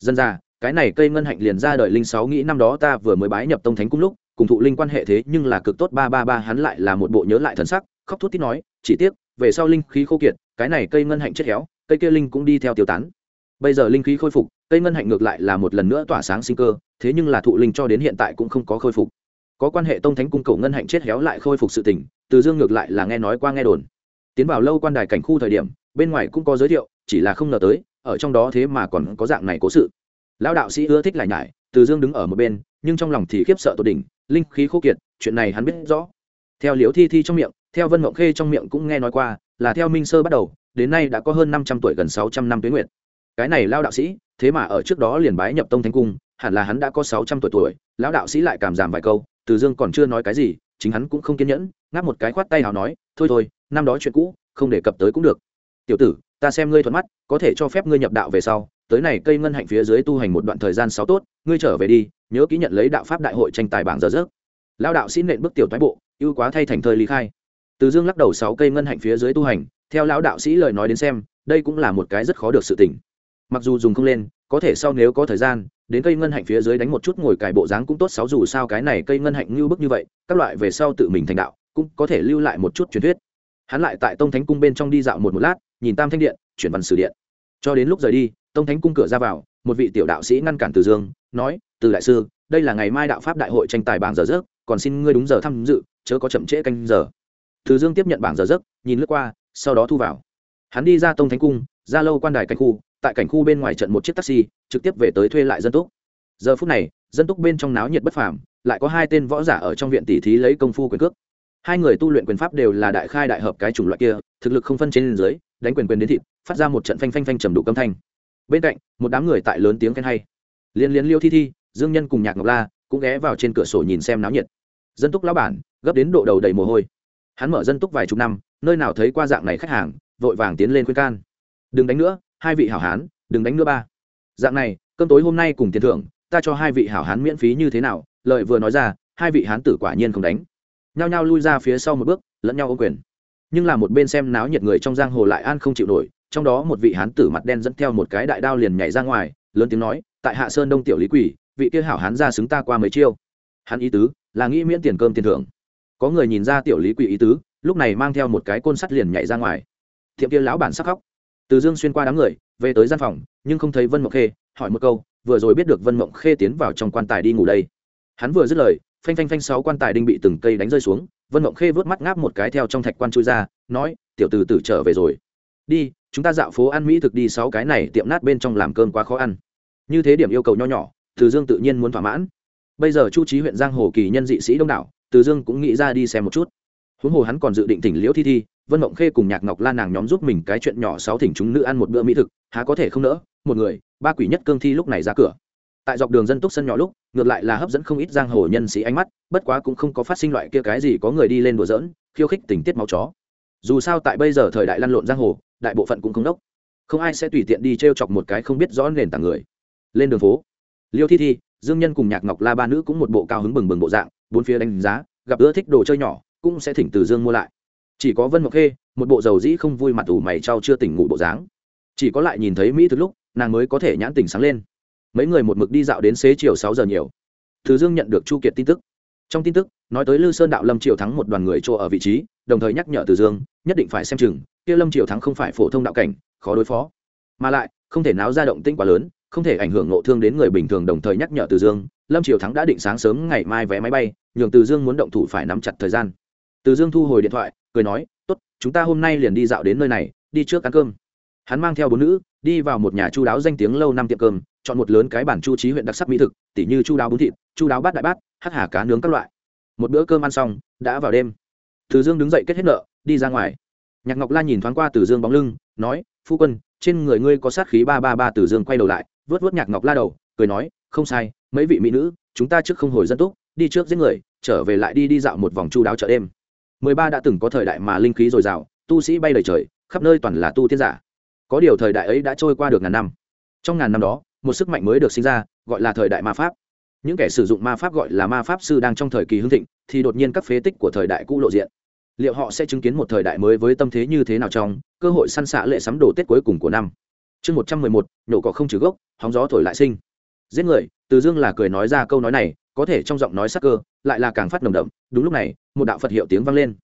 Dân ra cái này cây ngân hạnh liền ra đời linh sáu nghĩ năm đó ta vừa mới bái nhập tông thánh cung lúc, cùng thụ linh quan hệ thế nhưng là cực tốt, ba ba ba, hắn lại là một bộ nhớ lại thần sắc, khóc thút tít nói, chỉ tiếc, về sau linh khí khô kiệt, cái này cây ngân hạnh chết héo, cây kia linh cũng đi theo tiêu tán. Bây giờ linh khí khôi phục, cây ngân hạnh ngược lại là một lần nữa tỏa sáng sinh cơ, thế nhưng là thụ linh cho đến hiện tại cũng không có khôi phục có quan hệ tông thánh cung cầu ngân hạnh chết héo lại khôi phục sự tỉnh từ dương ngược lại là nghe nói qua nghe đồn. Tiến vào lâu quan đài cảnh khu thời điểm, bên ngoài cũng có giới thiệu, chỉ là không ngờ tới, ở trong đó thế mà còn có dạng này cố sự. Lão đạo sĩ ưa thích lại nhải, từ dương đứng ở một bên, nhưng trong lòng thì khiếp sợ tột đỉnh, linh khí khô kiệt, chuyện này hắn biết rõ. Theo liễu thi thi trong miệng, theo vân mộng khê trong miệng cũng nghe nói qua, là theo minh sơ bắt đầu, đến nay đã có hơn năm trăm tuổi gần sáu trăm năm tuế nguyện cái này lao đạo sĩ, thế mà ở trước đó liền bái nhập tông thánh cung, hẳn là hắn đã có sáu trăm tuổi tuổi, lão đạo sĩ lại cảm giảm vài câu từ dương còn chưa nói cái gì, chính hắn cũng không kiên nhẫn, ngáp một cái khoát tay nào nói, thôi thôi, năm đó chuyện cũ, không đề cập tới cũng được. Tiểu tử, ta xem ngươi thuận mắt, có thể cho phép ngươi nhập đạo về sau, tới này cây ngân hạnh phía dưới tu hành một đoạn thời gian sáu tốt, ngươi trở về đi, nhớ ký nhận lấy đạo pháp đại hội tranh tài bảng giờ rớt. Lao đạo sĩ nện bước tiểu thoái bộ, ưu quá thay thành thời lý khai. Từ dương lắc đầu sáu cây ngân hạnh phía dưới tu hành, theo lão đạo sĩ lời nói đến xem, đây cũng là một cái rất khó được sự tỉnh mặc dù dùng không lên có thể sau nếu có thời gian, đến cây ngân hạnh phía dưới đánh một chút ngồi cài bộ dáng cũng tốt, sáu dù sao cái này cây ngân hạnh như bức như vậy, các loại về sau tự mình thành đạo, cũng có thể lưu lại một chút truyền thuyết. Hắn lại tại tông thánh cung bên trong đi dạo một một lát, nhìn tam thanh điện, chuyển văn sử điện. Cho đến lúc rời đi, tông thánh cung cửa ra vào, một vị tiểu đạo sĩ ngăn cản từ dương, nói, từ đại sư, đây là ngày mai đạo pháp đại hội tranh tài bảng giờ giấc còn xin ngươi đúng giờ tham dự, chớ có chậm trễ canh giờ. Từ dương tiếp nhận bảng giờ giấc nhìn lướt qua, sau đó thu vào. Hắn đi ra tông thánh cung, ra lâu quan đài cảnh khu tại cảnh khu bên ngoài trận một chiếc taxi, trực tiếp về tới thuê lại dân túc. Giờ phút này, dân túc bên trong náo nhiệt bất phàm, lại có hai tên võ giả ở trong viện tỷ thí lấy công phu quyền cước. Hai người tu luyện quyền pháp đều là đại khai đại hợp cái chủng loại kia, thực lực không phân trên dưới, đánh quyền quyền đến thịt, phát ra một trận phanh phanh phanh trầm đủ âm thanh. Bên cạnh, một đám người tại lớn tiếng khen hay. Liên liên liêu thi thi, dương nhân cùng nhạc ngọc la cũng ghé vào trên cửa sổ nhìn xem náo nhiệt. Dân túc lão bản, gấp đến độ đầu đầy mồ hôi. Hắn mở dân túc vài chục năm, nơi nào thấy qua dạng này khách hàng, vội vàng tiến lên khuyên can. Đừng đánh nữa hai vị hảo hán, đừng đánh nữa ba. Dạng này, cơm tối hôm nay cùng tiền thưởng, ta cho hai vị hảo hán miễn phí như thế nào? Lợi vừa nói ra, hai vị hán tử quả nhiên không đánh. Nhao nhao lui ra phía sau một bước, lẫn nhau ô quyền. Nhưng là một bên xem náo nhiệt người trong giang hồ lại an không chịu nổi, trong đó một vị hán tử mặt đen dẫn theo một cái đại đao liền nhảy ra ngoài, lớn tiếng nói, tại hạ sơn đông tiểu lý quỷ, vị kia hảo hán ra xứng ta qua mấy chiêu? Hắn ý tứ là nghĩ miễn tiền cơm tiền thưởng. Có người nhìn ra tiểu lý quỷ ý tứ, lúc này mang theo một cái côn sắt liền nhảy ra ngoài. Thiệm kia lão bản sắc khóc từ dương xuyên qua đám người, về tới gian phòng, nhưng không thấy vân mộng khê, hỏi một câu, vừa rồi biết được vân mộng khê tiến vào trong quan tài đi ngủ đây. Hắn vừa dứt lời, phanh phanh phanh sáu quan tài đinh bị từng cây đánh rơi xuống, vân mộng khê vớt mắt ngáp một cái theo trong thạch quan chui ra, nói, tiểu từ tử trở về rồi. Đi, chúng ta dạo phố ăn mỹ thực đi, sáu cái này tiệm nát bên trong làm cơm quá khó ăn. Như thế điểm yêu cầu nho nhỏ, từ dương tự nhiên muốn thỏa mãn. Bây giờ chu trí huyện giang hồ kỳ nhân dị sĩ đông đảo, từ dương cũng nghĩ ra đi xem một chút. Huống hồ hắn còn dự định tỉnh liễu thi thi vân mộng khê cùng nhạc ngọc lan nàng nhóm giúp mình cái chuyện nhỏ sáu thỉnh chúng nữ ăn một bữa mỹ thực, há có thể không nỡ, một người, ba quỷ nhất cương thi lúc này ra cửa. Tại dọc đường dân túc sân nhỏ lúc, ngược lại là hấp dẫn không ít giang hồ nhân sĩ ánh mắt, bất quá cũng không có phát sinh loại kia cái gì có người đi lên đùa giỡn, khiêu khích tình tiết máu chó. Dù sao tại bây giờ thời đại lăn lộn giang hồ, đại bộ phận cũng không đốc. Không ai sẽ tùy tiện đi t r e o chọc một cái không biết rõ nền tảng người. Lên đường phố, liêu thi thi, dương nhân cùng nhạc ngọc la ba nữ cũng một bộ cao hứng bừng bừng bộ dạng, bốn phía đánh giá, gặp ưa thích đồ chơi nhỏ, cũng sẽ thỉnh từ dương mua lại chỉ có vân ngọc khê, một bộ dầu dĩ không vui mặt ủ mày trao chưa tỉnh ngủ bộ dáng. Chỉ có lại nhìn thấy mỹ thực lúc, nàng mới có thể nhãn tỉnh sáng lên. Mấy người một mực đi dạo đến xế chiều sáu giờ nhiều. Thứ dương nhận được chu kiệt tin tức. Trong tin tức, nói tới lư sơn đạo lâm triều thắng một đoàn người chỗ ở vị trí, đồng thời nhắc nhở từ dương, nhất định phải xem chừng, kia lâm triều thắng không phải phổ thông đạo cảnh, khó đối phó. Mà lại, không thể náo ra động tĩnh quá lớn, không thể ảnh hưởng ngộ thương đến người bình thường đồng thời nhắc nhở từ dương, lâm triều thắng đã định sáng sớm ngày mai vé máy bay, nhường từ dương muốn động thủ phải nắm chặt thời gian. Từ dương thu hồi điện thoại cười nói, tốt, chúng ta hôm nay liền đi dạo đến nơi này, đi trước ăn cơm. Hắn mang theo bốn nữ, đi vào một nhà chu đáo danh tiếng lâu năm tiệm cơm, chọn một lớn cái bản chu trí huyện đặc sắc mỹ thực, tỉ như chu đáo bún thịt, chu đáo bát đại bát hắc hà cá nướng các loại. Một bữa cơm ăn xong, đã vào đêm. Từ dương đứng dậy kết hết nợ, đi ra ngoài. Nhạc ngọc la nhìn thoáng qua từ dương bóng lưng, nói, phu quân, trên người ngươi có sát khí ba ba ba. Từ dương quay đầu lại vớt vớt nhạc ngọc la đầu, cười nói, không sai, mấy vị mỹ nữ, chúng ta trước không hồi dân túc, đi trước giết người, trở về lại đi đi dạo một vòng chu đáo chợ đêm mười ba đã từng có thời đại mà linh khí dồi dào, tu sĩ bay lời trời, khắp nơi toàn là tu tiên giả. Có điều thời đại ấy đã trôi qua được ngàn năm. Trong ngàn năm đó, một sức mạnh mới được sinh ra, gọi là thời đại ma pháp. Những kẻ sử dụng ma pháp gọi là ma pháp sư đang trong thời kỳ hưng thịnh, thì đột nhiên các phế tích của thời đại cũ lộ diện. Liệu họ sẽ chứng kiến một thời đại mới với tâm thế như thế nào trong cơ hội săn xạ lệ sắm đồ tết cuối cùng của năm? Chương một trăm mười một nhổ cỏ không trừ gốc, hóng gió thổi lại sinh. Giết người, từ dương là cười nói ra câu nói này, có thể trong giọng nói sắc cơ lại là càng phát nồng đậm. Đúng lúc này, một đạo phật hiệu tiếng vang lên.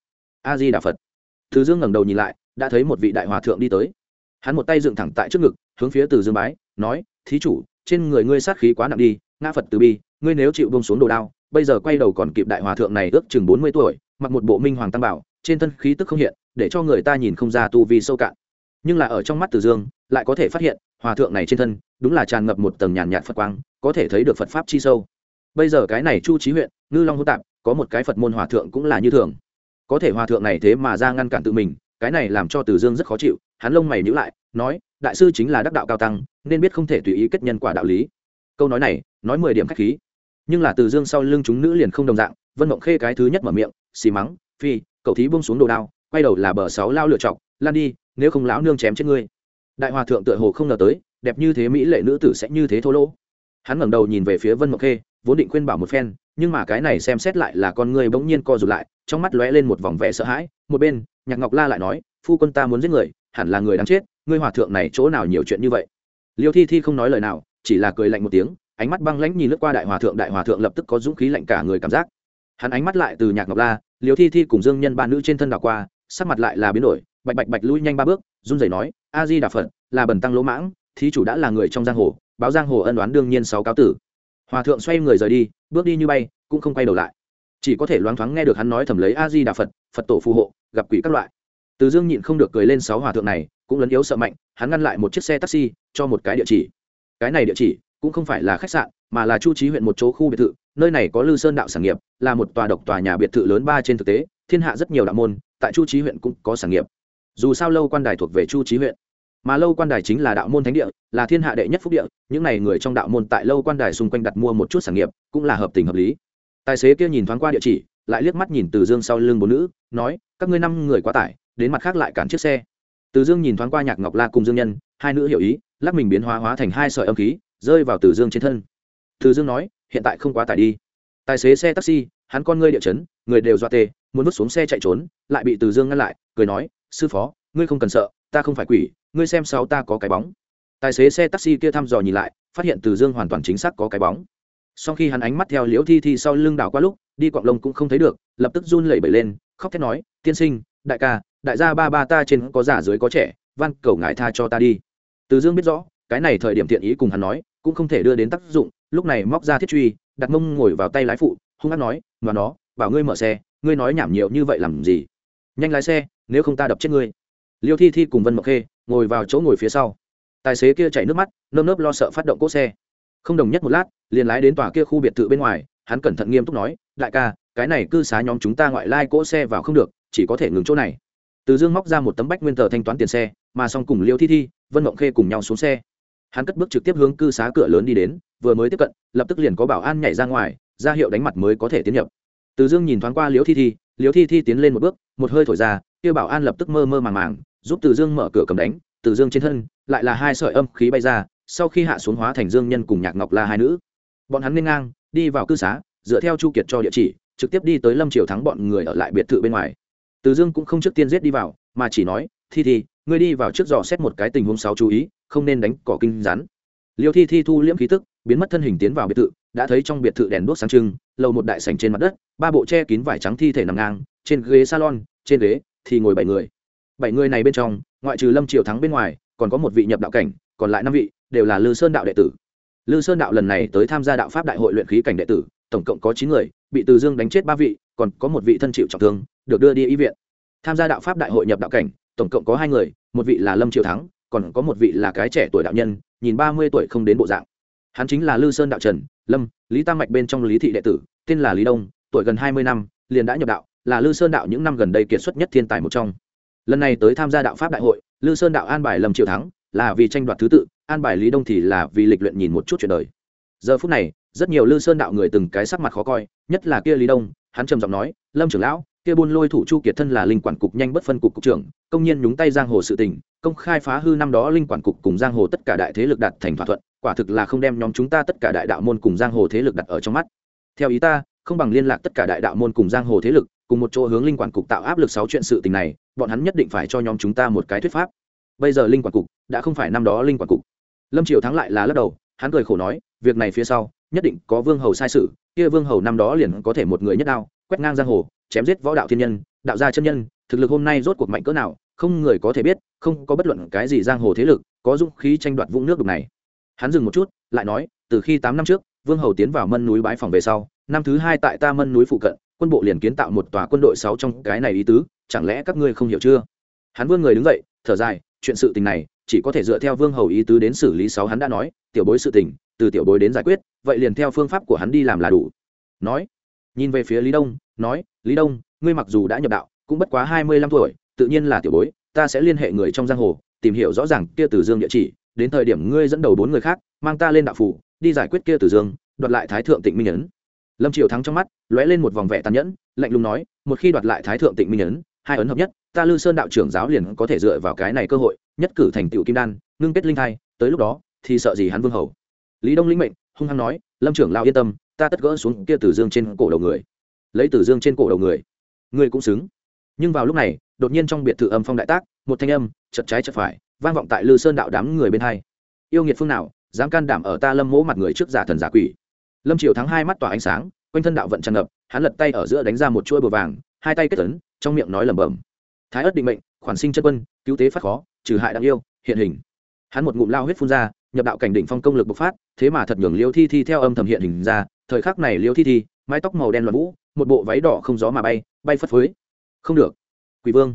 A di đà phật. Từ dương ngẩng đầu nhìn lại, đã thấy một vị đại hòa thượng đi tới. Hắn một tay dựng thẳng tại trước ngực, hướng phía từ dương bái, nói, thí chủ, trên người ngươi sát khí quá nặng đi, ngã phật từ bi, ngươi nếu chịu bông xuống đồ đao, bây giờ quay đầu còn kịp đại hòa thượng này ước chừng bốn mươi tuổi, mặc một bộ minh hoàng tam bảo, trên thân khí tức không hiện, để cho người ta nhìn không ra tu vi sâu cạn. Nhưng là ở trong mắt từ dương, lại có thể phát hiện, hòa thượng này trên thân, đúng là tràn ngập một tầng nhàn nhạt phật quang, có thể thấy được phật pháp chi sâu. Bây giờ cái này chu trí huyện ngư long hỗn tạp, có một cái phật môn hòa thượng cũng là như thường. Có thể hòa thượng này thế mà ra ngăn cản tự mình, cái này làm cho từ dương rất khó chịu, hắn lông mày nhữ lại, nói, đại sư chính là đắc đạo cao tăng, nên biết không thể tùy ý kết nhân quả đạo lý. Câu nói này, nói mười điểm k h á c h khí. Nhưng là từ dương sau lưng chúng nữ liền không đồng dạng, vân mộng khê cái thứ nhất mở miệng, xì mắng, phi, cậu thí bông xuống đồ đao, quay đầu là bờ sáu lao lựa chọc lan đi, nếu không lão nương chém chết ngươi. Đại hòa thượng tựa hồ không ngờ tới, đẹp như thế mỹ lệ nữ tử sẽ như thế thô lỗ. Hắn ngẩng đầu nhìn về phía vân mộng khê, vốn định khuyên bảo một phen nhưng mà cái này xem xét lại là con người bỗng nhiên co rụt lại, trong mắt lóe lên một vòng vẻ sợ hãi, một bên, nhạc ngọc la lại nói, phu quân ta muốn giết người, hẳn là người đáng chết, ngươi hòa thượng này chỗ nào nhiều chuyện như vậy? Liêu thi thi không nói lời nào, chỉ là cười lạnh một tiếng, ánh mắt băng lãnh nhìn lướt qua đại hòa thượng, đại hòa thượng lập tức có dũng khí lạnh cả người cảm giác. Hắn ánh mắt lại từ nhạc ngọc la, liêu thi thi cùng dương nhân ba nữ trên thân đảo qua, sắc mặt lại là biến đổi, bạch bạch bạch lui nhanh ba bước, run rẩy nói, a di đà phật, là bần tăng lỗ mãng, thí chủ đã là người trong giang hồ, báo giang hồ ân đoán đương nhiên sáu cáo tử hòa thượng xoay người rời đi, bước đi như bay, cũng không quay đầu lại. Chỉ có thể loáng thoáng nghe được hắn nói thầm lấy a di đà phật phật tổ phù hộ, gặp quỷ các loại. Từ dương nhịn không được cười lên sáu hòa thượng này, cũng lấn yếu sợ mạnh, hắn ngăn lại một chiếc xe taxi, cho một cái địa chỉ. Cái này địa chỉ, cũng không phải là khách sạn, mà là chu trí huyện một chỗ khu biệt thự, nơi này có lư sơn đạo sản nghiệp, là một tòa độc tòa nhà biệt thự lớn ba trên thực tế, thiên hạ rất nhiều đạo môn, tại chu trí huyện cũng có sản nghiệp. Dù sao lâu quan đài thuộc về chu trí huyện mà lâu quan đài chính là đạo môn thánh địa, là thiên hạ đệ nhất phúc địa, những n à y người trong đạo môn tại lâu quan đài xung quanh đặt mua một chút sản nghiệp, cũng là hợp tình hợp lý. Tài xế kia nhìn thoáng qua địa chỉ, lại liếc mắt nhìn từ dương sau lưng bốn nữ, nói, các ngươi năm người quá tải, đến mặt khác lại cản chiếc xe. Từ dương nhìn thoáng qua nhạc ngọc la cùng dương nhân, hai nữ hiểu ý, lắc mình biến hóa hóa thành hai sợi âm khí, rơi vào từ dương trên thân. Từ dương nói, hiện tại không quá tải đi. Tài xế xe taxi, hắn con ngươi địa chấn, người đều dọa tê, muốn vứt xuống xe chạy trốn, lại bị từ dương ngăn lại, cười nói, sư phó, ngươi không cần sợ ta không phải quỷ, ngươi xem sau ta có cái bóng. Tài xế xe taxi kia thăm dò nhìn lại, phát hiện từ dương hoàn toàn chính xác có cái bóng. Sau khi hắn ánh mắt theo liễu thi thi sau lưng đảo qua lúc, đi quạng lông cũng không thấy được, lập tức run lẩy bẩy lên, khóc thét nói, tiên sinh, đại ca, đại gia ba ba ta trên có giả dưới có trẻ, van cầu ngài tha cho ta đi. Từ dương biết rõ, cái này thời điểm thiện ý cùng hắn nói, cũng không thể đưa đến tác dụng, lúc này móc ra thiết truy, đặt mông ngồi vào tay lái phụ, hung hát nói, mà nó, bảo ngươi mở xe, ngươi nói nhảm nhiều như vậy làm gì? Nhanh lái xe, nếu không ta đập chết ngươi liêu thi thi cùng vân mộc khê ngồi vào chỗ ngồi phía sau. Tài xế kia chảy nước mắt, nơm nớp lo sợ phát động cỗ xe. Không đồng nhất một lát, liền lái đến tòa kia khu biệt thự bên ngoài, hắn cẩn thận nghiêm túc nói, đại ca, cái này cư xá nhóm chúng ta ngoại lai cỗ xe vào không được, chỉ có thể ngừng chỗ này. Từ dương móc ra một tấm bách nguyên tờ thanh toán tiền xe, mà xong cùng liêu thi thi, vân mộng khê cùng nhau xuống xe. Hắn cất bước trực tiếp hướng cư xá cửa lớn đi đến, vừa mới tiếp cận, lập tức liền có bảo an nhảy ra ngoài, ra hiệu đánh mặt mới có thể tiến nhập. Từ dương nhìn thoáng qua liêu thi thi, liêu thi thi tiến lên một bước, một hơi thổi ra, kia bảo an lập tức mơ mơ màng màng giúp từ dương mở cửa cầm đánh, từ dương trên thân lại là hai sợi âm khí bay ra, sau khi hạ xuống hóa thành dương nhân cùng nhạc ngọc la hai nữ. Bọn hắn nên ngang, đi vào cư xá, dựa theo chu kiệt cho địa chỉ, trực tiếp đi tới lâm triều thắng bọn người ở lại biệt thự bên ngoài. Từ dương cũng không trước tiên giết đi vào, mà chỉ nói, thi thi, ngươi đi vào trước dò xét một cái tình huống sáu chú ý, không nên đánh cỏ kinh rắn. Liêu thi thi thu liễm khí tức, biến mất thân hình tiến vào biệt thự, đã thấy trong biệt thự đèn đuốc sáng trưng, lầu một đại sảnh trên mặt đất, ba bộ che kín vải trắng thi thể nằm ngang, trên ghế salon, trên ghế thì ngồi bảy người bảy người này bên trong, ngoại trừ lâm triều thắng bên ngoài, còn có một vị nhập đạo cảnh, còn lại năm vị đều là lư sơn đạo đệ tử. Lư sơn đạo lần này tới tham gia đạo pháp đại hội luyện khí cảnh đệ tử, tổng cộng có chín người, bị từ dương đánh chết ba vị, còn có một vị thân chịu trọng thương, được đưa đi y viện. Tham gia đạo pháp đại hội nhập đạo cảnh, tổng cộng có hai người, một vị là lâm triều thắng, còn có một vị là cái trẻ tuổi đạo nhân, nhìn ba mươi tuổi không đến bộ dạng. Hắn chính là lư sơn đạo trần, lâm, lý tam mạch bên trong lý thị đệ tử, tên là lý đông, tuổi gần hai mươi năm, liền đã nhập đạo, là lư sơn đạo những năm gần đây kiệt xuất nhất thiên tài một trong lần này tới tham gia đạo pháp đại hội, lư sơn đạo an bài lâm triều thắng, là vì tranh đoạt thứ tự, an bài lý đông thì là vì lịch luyện nhìn một chút chuyện đời. Giờ phút này, rất nhiều lư sơn đạo người từng cái sắc mặt khó coi, nhất là kia lý đông, hắn trầm giọng nói, lâm trưởng lão, kia buôn lôi thủ chu kiệt thân là linh quản cục nhanh bất phân cục cục trưởng, công nhiên nhúng tay giang hồ sự tình, công khai phá hư năm đó linh quản cục cùng giang hồ tất cả đại thế lực đặt thành thỏa thuận, quả thực là không đem nhóm chúng ta tất cả đại đạo môn cùng giang hồ thế lực đặt ở trong mắt. Theo ý ta, không bằng liên lạc tất cả đại đạo môn cùng giang hồ thế lực, cùng một chỗ hướng linh quản cục tạo áp lực sáu chuyện sự tình này bọn hắn nhất định phải cho nhóm chúng ta một cái thuyết pháp. Bây giờ linh quản cục đã không phải năm đó linh quản cục. Lâm triều thắng lại là lắc đầu, hắn cười khổ nói, việc này phía sau, nhất định có vương hầu sai sự, kia vương hầu năm đó liền có thể một người nhất đao, quét ngang giang hồ, chém giết võ đạo thiên nhân, đạo gia chân nhân, thực lực hôm nay rốt cuộc mạnh cỡ nào, không người có thể biết, không có bất luận cái gì giang hồ thế lực có dũng khí tranh đoạt vũng nước đục này. Hắn dừng một chút, lại nói, từ khi tám năm trước, vương hầu tiến vào mân núi bãi phòng về sau, năm thứ hai tại ta mân núi phụ cận quân bộ liền kiến tạo một tòa quân đội sáu trong cái này ý tứ, chẳng lẽ các ngươi không hiểu chưa? Hắn vươn người đứng dậy, thở dài, chuyện sự tình này, chỉ có thể dựa theo vương hầu ý tứ đến xử lý sáu hắn đã nói, tiểu bối sự tình, từ tiểu bối đến giải quyết, vậy liền theo phương pháp của hắn đi làm là đủ. Nói, nhìn về phía lý đông, nói, lý đông, ngươi mặc dù đã nhập đạo, cũng bất quá hai mươi lăm tuổi, tự nhiên là tiểu bối, ta sẽ liên hệ người trong giang hồ, tìm hiểu rõ ràng kia Tử dương địa chỉ, đến thời điểm ngươi dẫn đầu bốn người khác, mang ta lên đạo phủ, đi giải quyết kia Tử dương, đoạt lại thái thượng tịnh minh ấn lâm triều thắng trong mắt, lóe lên một vòng vẻ tàn nhẫn, lạnh lùng nói, một khi đoạt lại thái thượng tịnh minh ấn, hai ấn hợp nhất, ta lư sơn đạo trưởng giáo liền có thể dựa vào cái này cơ hội, nhất cử thành tựu kim đan, ngưng kết linh thai, tới lúc đó, thì sợ gì hắn vương hầu. Lý đông lĩnh mệnh, hung hăng nói, lâm trưởng lao yên tâm, ta tất gỡ xuống kia tử dương trên cổ đầu người. Lấy tử dương trên cổ đầu người người cũng xứng. Nhưng vào lúc này, đột nhiên trong biệt thự âm phong đại tác, một thanh âm chật trái chật phải, vang vọng tại lư sơn đạo đám người bên hai. Yêu nghiệt phương nào, dám can đảm ở ta lâm mỗ mặt người trước giả thần giả quỷ? Lâm triều thắng hai mắt tỏa ánh sáng, quanh thân đạo vận tràn ngập, hắn lật tay ở giữa đánh ra một chuỗi bờ vàng, hai tay kết tấn trong miệng nói lẩm bẩm. Thái ớt định mệnh, khoản sinh chân quân, cứu tế phát khó, trừ hại đáng yêu, hiện hình. Hắn một ngụm lao huyết phun ra, nhập đạo cảnh đỉnh phong công lực bộc phát, thế mà thật nhường liêu thi thi theo âm thầm hiện hình ra, thời khắc này liêu thi thi, mái tóc màu đen loạn vũ, một bộ váy đỏ không gió mà bay bay phất phới. Không được. Quỷ vương.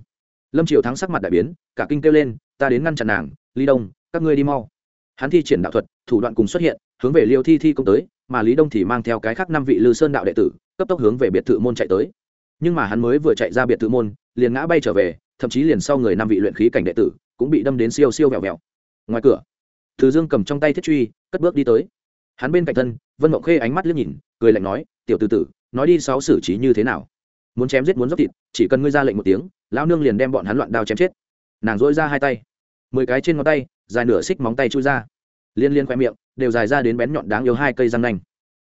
Lâm triều thắng sắc mặt đại biến, cả kinh kêu lên, ta đến ngăn chặn nàng, ly đông, các ngươi đi mau. Hắn thi triển đạo thuật, thủ đoạn cùng xuất hiện hướng về liêu thi thi công tới, mà lý đông thì mang theo cái khác năm vị lư sơn đạo đệ tử, cấp tốc hướng về biệt thự môn chạy tới. Nhưng mà hắn mới vừa chạy ra biệt thự môn, liền ngã bay trở về, thậm chí liền sau người năm vị luyện khí cảnh đệ tử cũng bị đâm đến siêu siêu vẹo vẹo. Ngoài cửa thứ dương cầm trong tay thiết truy, cất bước đi tới. Hắn bên cạnh thân, vân mộng khê ánh mắt liếc nhìn, cười lạnh nói, tiểu từ tử, nói đi sáu xử trí như thế nào? Muốn chém giết muốn dốc thịt, chỉ cần ngươi ra lệnh một tiếng, lão nương liền đem bọn hắn loạn đao chém chết. Nàng dỗi ra hai tay, mười cái trên ngón tay, dài nửa xích móng tay chui ra liên liên khoe miệng, đều dài ra đến bén nhọn đáng yếu hai cây răng nanh.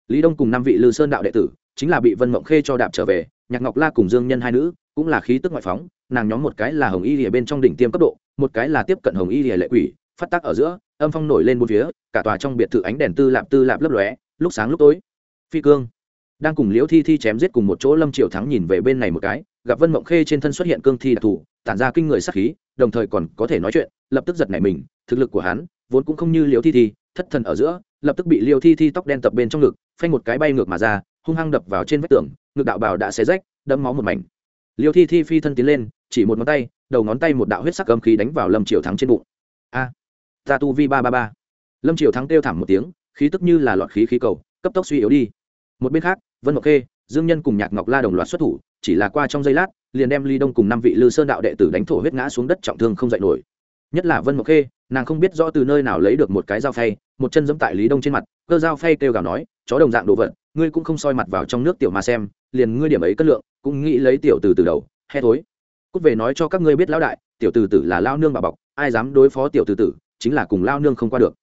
Lý đông cùng năm vị lư sơn đạo đệ tử, chính là bị vân mộng khê cho đạp trở về, nhạc ngọc la cùng dương nhân hai nữ, cũng là khí tức ngoại phóng, nàng nhóm một cái là hồng y lìa bên trong đỉnh tiêm cấp độ, một cái là tiếp cận hồng y lìa lệ quỷ, phát tác ở giữa, âm phong nổi lên bốn phía, cả tòa trong biệt thự ánh đèn tư lạp tư lạp lấp lóe, lúc sáng lúc tối. Phi cương đang cùng liễu thi thi chém giết cùng một chỗ lâm triều thắng nhìn về bên này một cái, gặp vân mộng khê trên thân xuất hiện cương thi đặc thù, tản ra kinh người sắc khí, đồng thời còn có thể nói chuyện, lập tức giật nảy mình, thực lực của hắn vốn cũng không như liều thi thi, thất thần ở giữa, lập tức bị liều thi thi tóc đen tập bên trong ngực, phanh một cái bay ngược mà ra, hung hăng đập vào trên vách tường, ngực đạo bào đã xé rách, đẫm máu một mảnh. Liều thi thi phi thân tiến lên, chỉ một ngón tay, đầu ngón tay một đạo huyết sắc âm khí đánh vào lâm triều thắng trên bụng. A, ta tu vi ba ba ba. Lâm triều thắng kêu thảm một tiếng, khí tức như là lọt khí khí cầu, cấp tốc suy yếu đi. Một bên khác, vân ngọc khê, dương nhân cùng nhạc ngọc la đồng loạt xuất thủ, chỉ là qua trong giây lát, liền đem ly đông cùng năm vị lư sơn đạo đệ tử đánh thổ huyết ngã xuống đất trọng thương không dậy nổi nhất là vân mộc khê, nàng không biết rõ từ nơi nào lấy được một cái dao phay, một chân dẫm tại lý đông trên mặt, cơ dao phay kêu gào nói, chó đồng dạng đồ vật, ngươi cũng không soi mặt vào trong nước tiểu mà xem, liền ngươi điểm ấy cất lượng, cũng nghĩ lấy tiểu từ từ đầu he thối. Cút về nói cho các ngươi biết lão đại, tiểu từ tử là lao nương bà bọc, ai dám đối phó tiểu từ tử chính là cùng lao nương không qua được.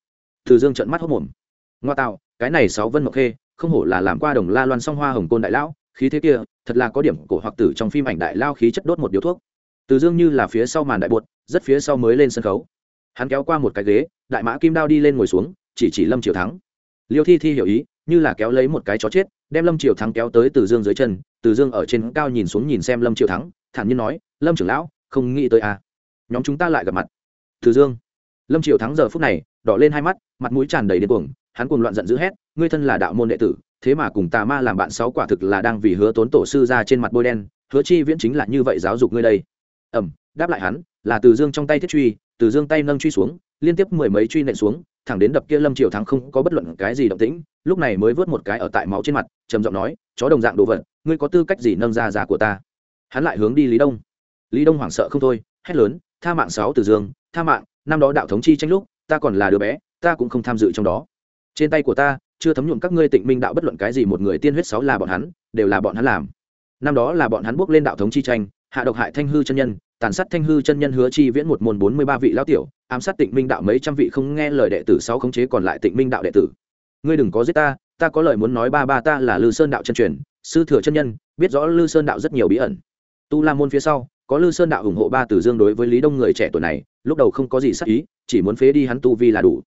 Từ dương trận mắt hốc mồm. Ngoa tạo, cái này sáu vân mộc khê, không hổ là làm qua đồng la loan song hoa hồng côn đại lão, khí thế kia, thật là có điểm cổ hoặc tử trong phim ảnh đại lao khí chất đốt một điếu thuốc. Từ dương như là phía sau màn đại bột rất phía sau mới lên sân khấu. Hắn kéo qua một cái ghế, đại mã kim đao đi lên ngồi xuống, chỉ chỉ lâm triều thắng. Liêu thi thi hiểu ý, như là kéo lấy một cái chó chết, đem lâm triều thắng kéo tới từ dương dưới chân, từ dương ở trên cao nhìn xuống nhìn xem lâm triều thắng, thản nhiên nói, lâm trưởng lão, không nghĩ tới à. nhóm chúng ta lại gặp mặt. Từ dương. Lâm triều thắng giờ phút này, đỏ lên hai mắt, mặt mũi tràn đầy điên cuồng, hắn cuồng loạn giận dữ hét, ngươi thân là đạo môn đệ tử, thế mà cùng tà ma làm bạn sáu quả thực là đang vì hứa tốn tổ sư ra trên mặt bôi đen, hứa chi viễn chính là như vậy giáo dục ngươi đây. Ẩm đáp lại hắn là từ dương trong tay thiết truy, từ dương tay nâng truy xuống, liên tiếp mười mấy truy nện xuống, thẳng đến đập kia lâm triều thắng không có bất luận cái gì động tĩnh, lúc này mới vớt một cái ở tại máu trên mặt, trầm giọng nói, chó đồng dạng đồ vật, ngươi có tư cách gì nâng ra giá của ta? Hắn lại hướng đi lý đông. Lý đông hoảng sợ không thôi, hét lớn, tha mạng sáu từ dương, tha mạng, năm đó đạo thống chi tranh lúc, ta còn là đứa bé, ta cũng không tham dự trong đó. Trên tay của ta, chưa thấm nhuộm các ngươi tịnh minh đạo bất luận cái gì một người tiên huyết sáu là bọn hắn, đều là bọn hắn làm. Năm đó là bọn hắn bước lên đạo thống chi tranh, hạ độc hại thanh hư chân nhân tàn sát thanh hư chân nhân hứa chi viễn một môn bốn mươi ba vị lão tiểu, ám sát tịnh minh đạo mấy trăm vị không nghe lời đệ tử sáu khống chế còn lại tịnh minh đạo đệ tử. Ngươi đừng có giết ta ta có lời muốn nói ba ba ta là lư sơn đạo chân truyền, sư thừa chân nhân, biết rõ lư sơn đạo rất nhiều bí ẩn. Tu la môn phía sau, có lư sơn đạo ủng hộ ba tử dương đối với lý đông người trẻ tuổi này, lúc đầu không có gì sắc ý, chỉ muốn phế đi hắn tu vi là đủ.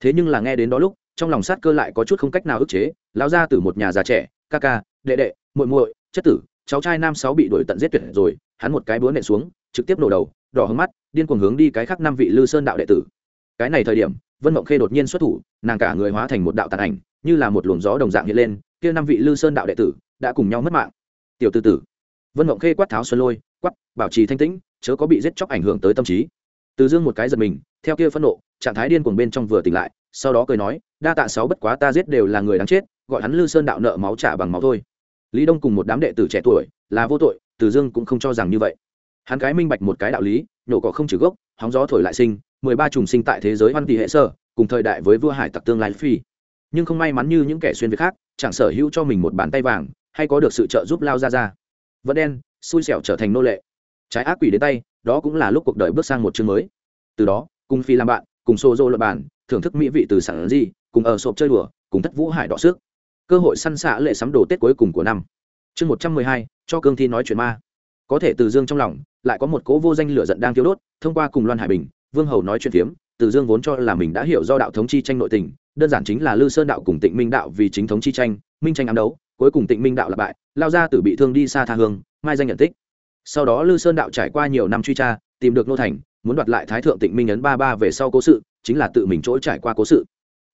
Thế nhưng là nghe đến đó lúc, trong lòng sát cơ lại có chút không cách nào ức chế, lão ra từ một nhà già trẻ, ca ca, đệ đệ, muội muội, chất tử, cháu trai nam sáu bị đuổi tận giết tuyệt rồi, hắn một cái búa nện xuống trực tiếp nổ đầu, đỏ hứng mắt, điên cuồng hướng đi cái khác năm vị lư sơn đạo đệ tử. Cái này thời điểm, vân mộng khê đột nhiên xuất thủ, nàng cả người hóa thành một đạo tàn ảnh, như là một luồng gió đồng dạng hiện lên, kia năm vị lư sơn đạo đệ tử đã cùng nhau mất mạng. Tiểu tư tử. Vân mộng khê quát tháo xuân lôi, quát, bảo trì thanh tĩnh, chớ có bị giết chóc ảnh hưởng tới tâm trí. Từ dương một cái giật mình, theo kia phẫn nộ, trạng thái điên cuồng bên trong vừa tỉnh lại, sau đó cười nói, đa tạ sáu bất quá ta giết đều là người đáng chết, gọi hắn lư sơn đạo nợ máu trả bằng máu thôi. Lý đông cùng một đám đệ tử trẻ tuổi, là vô tội. Từ dương cũng không cho rằng như vậy hắn cái minh bạch một cái đạo lý, nhổ cỏ không trừ gốc, hóng gió thổi lại sinh, mười ba trùng sinh tại thế giới văn tỷ hệ sơ cùng thời đại với vua hải tặc tương lai phi. Nhưng không may mắn như những kẻ xuyên việt khác, chẳng sở hữu cho mình một bàn tay vàng, hay có được sự trợ giúp lao ra ra vẫn đen, xui xẻo trở thành nô lệ. Trái ác quỷ đến tay, đó cũng là lúc cuộc đời bước sang một chương mới. Từ đó, cùng phi làm bạn, cùng xô dô luật bản thưởng thức mỹ vị từ sản gì, cùng ở sộp chơi đùa, cùng thất vũ hải đỏ xước cơ hội săn xạ lệ sắm đồ tết cuối cùng của năm. Chương một trăm mười hai, cho cương thi nói chuyện ma có thể từ dương trong lòng, lại có một cố vô danh lửa giận đang thiếu đốt, thông qua cùng loan hải bình, vương hầu nói chuyện phiếm, từ dương vốn cho là mình đã hiểu do đạo thống chi tranh nội tình, đơn giản chính là lư sơn đạo cùng tịnh minh đạo vì chính thống chi tranh, minh tranh ám đấu, cuối cùng tịnh minh đạo là bại, lao ra từ bị thương đi xa tha hương, mai danh nhận tích. Sau đó lư sơn đạo trải qua nhiều năm truy tra, tìm được nô thành, muốn đoạt lại thái thượng tịnh minh ấn ba ba về sau cố sự, chính là tự mình chỗ trải qua cố sự.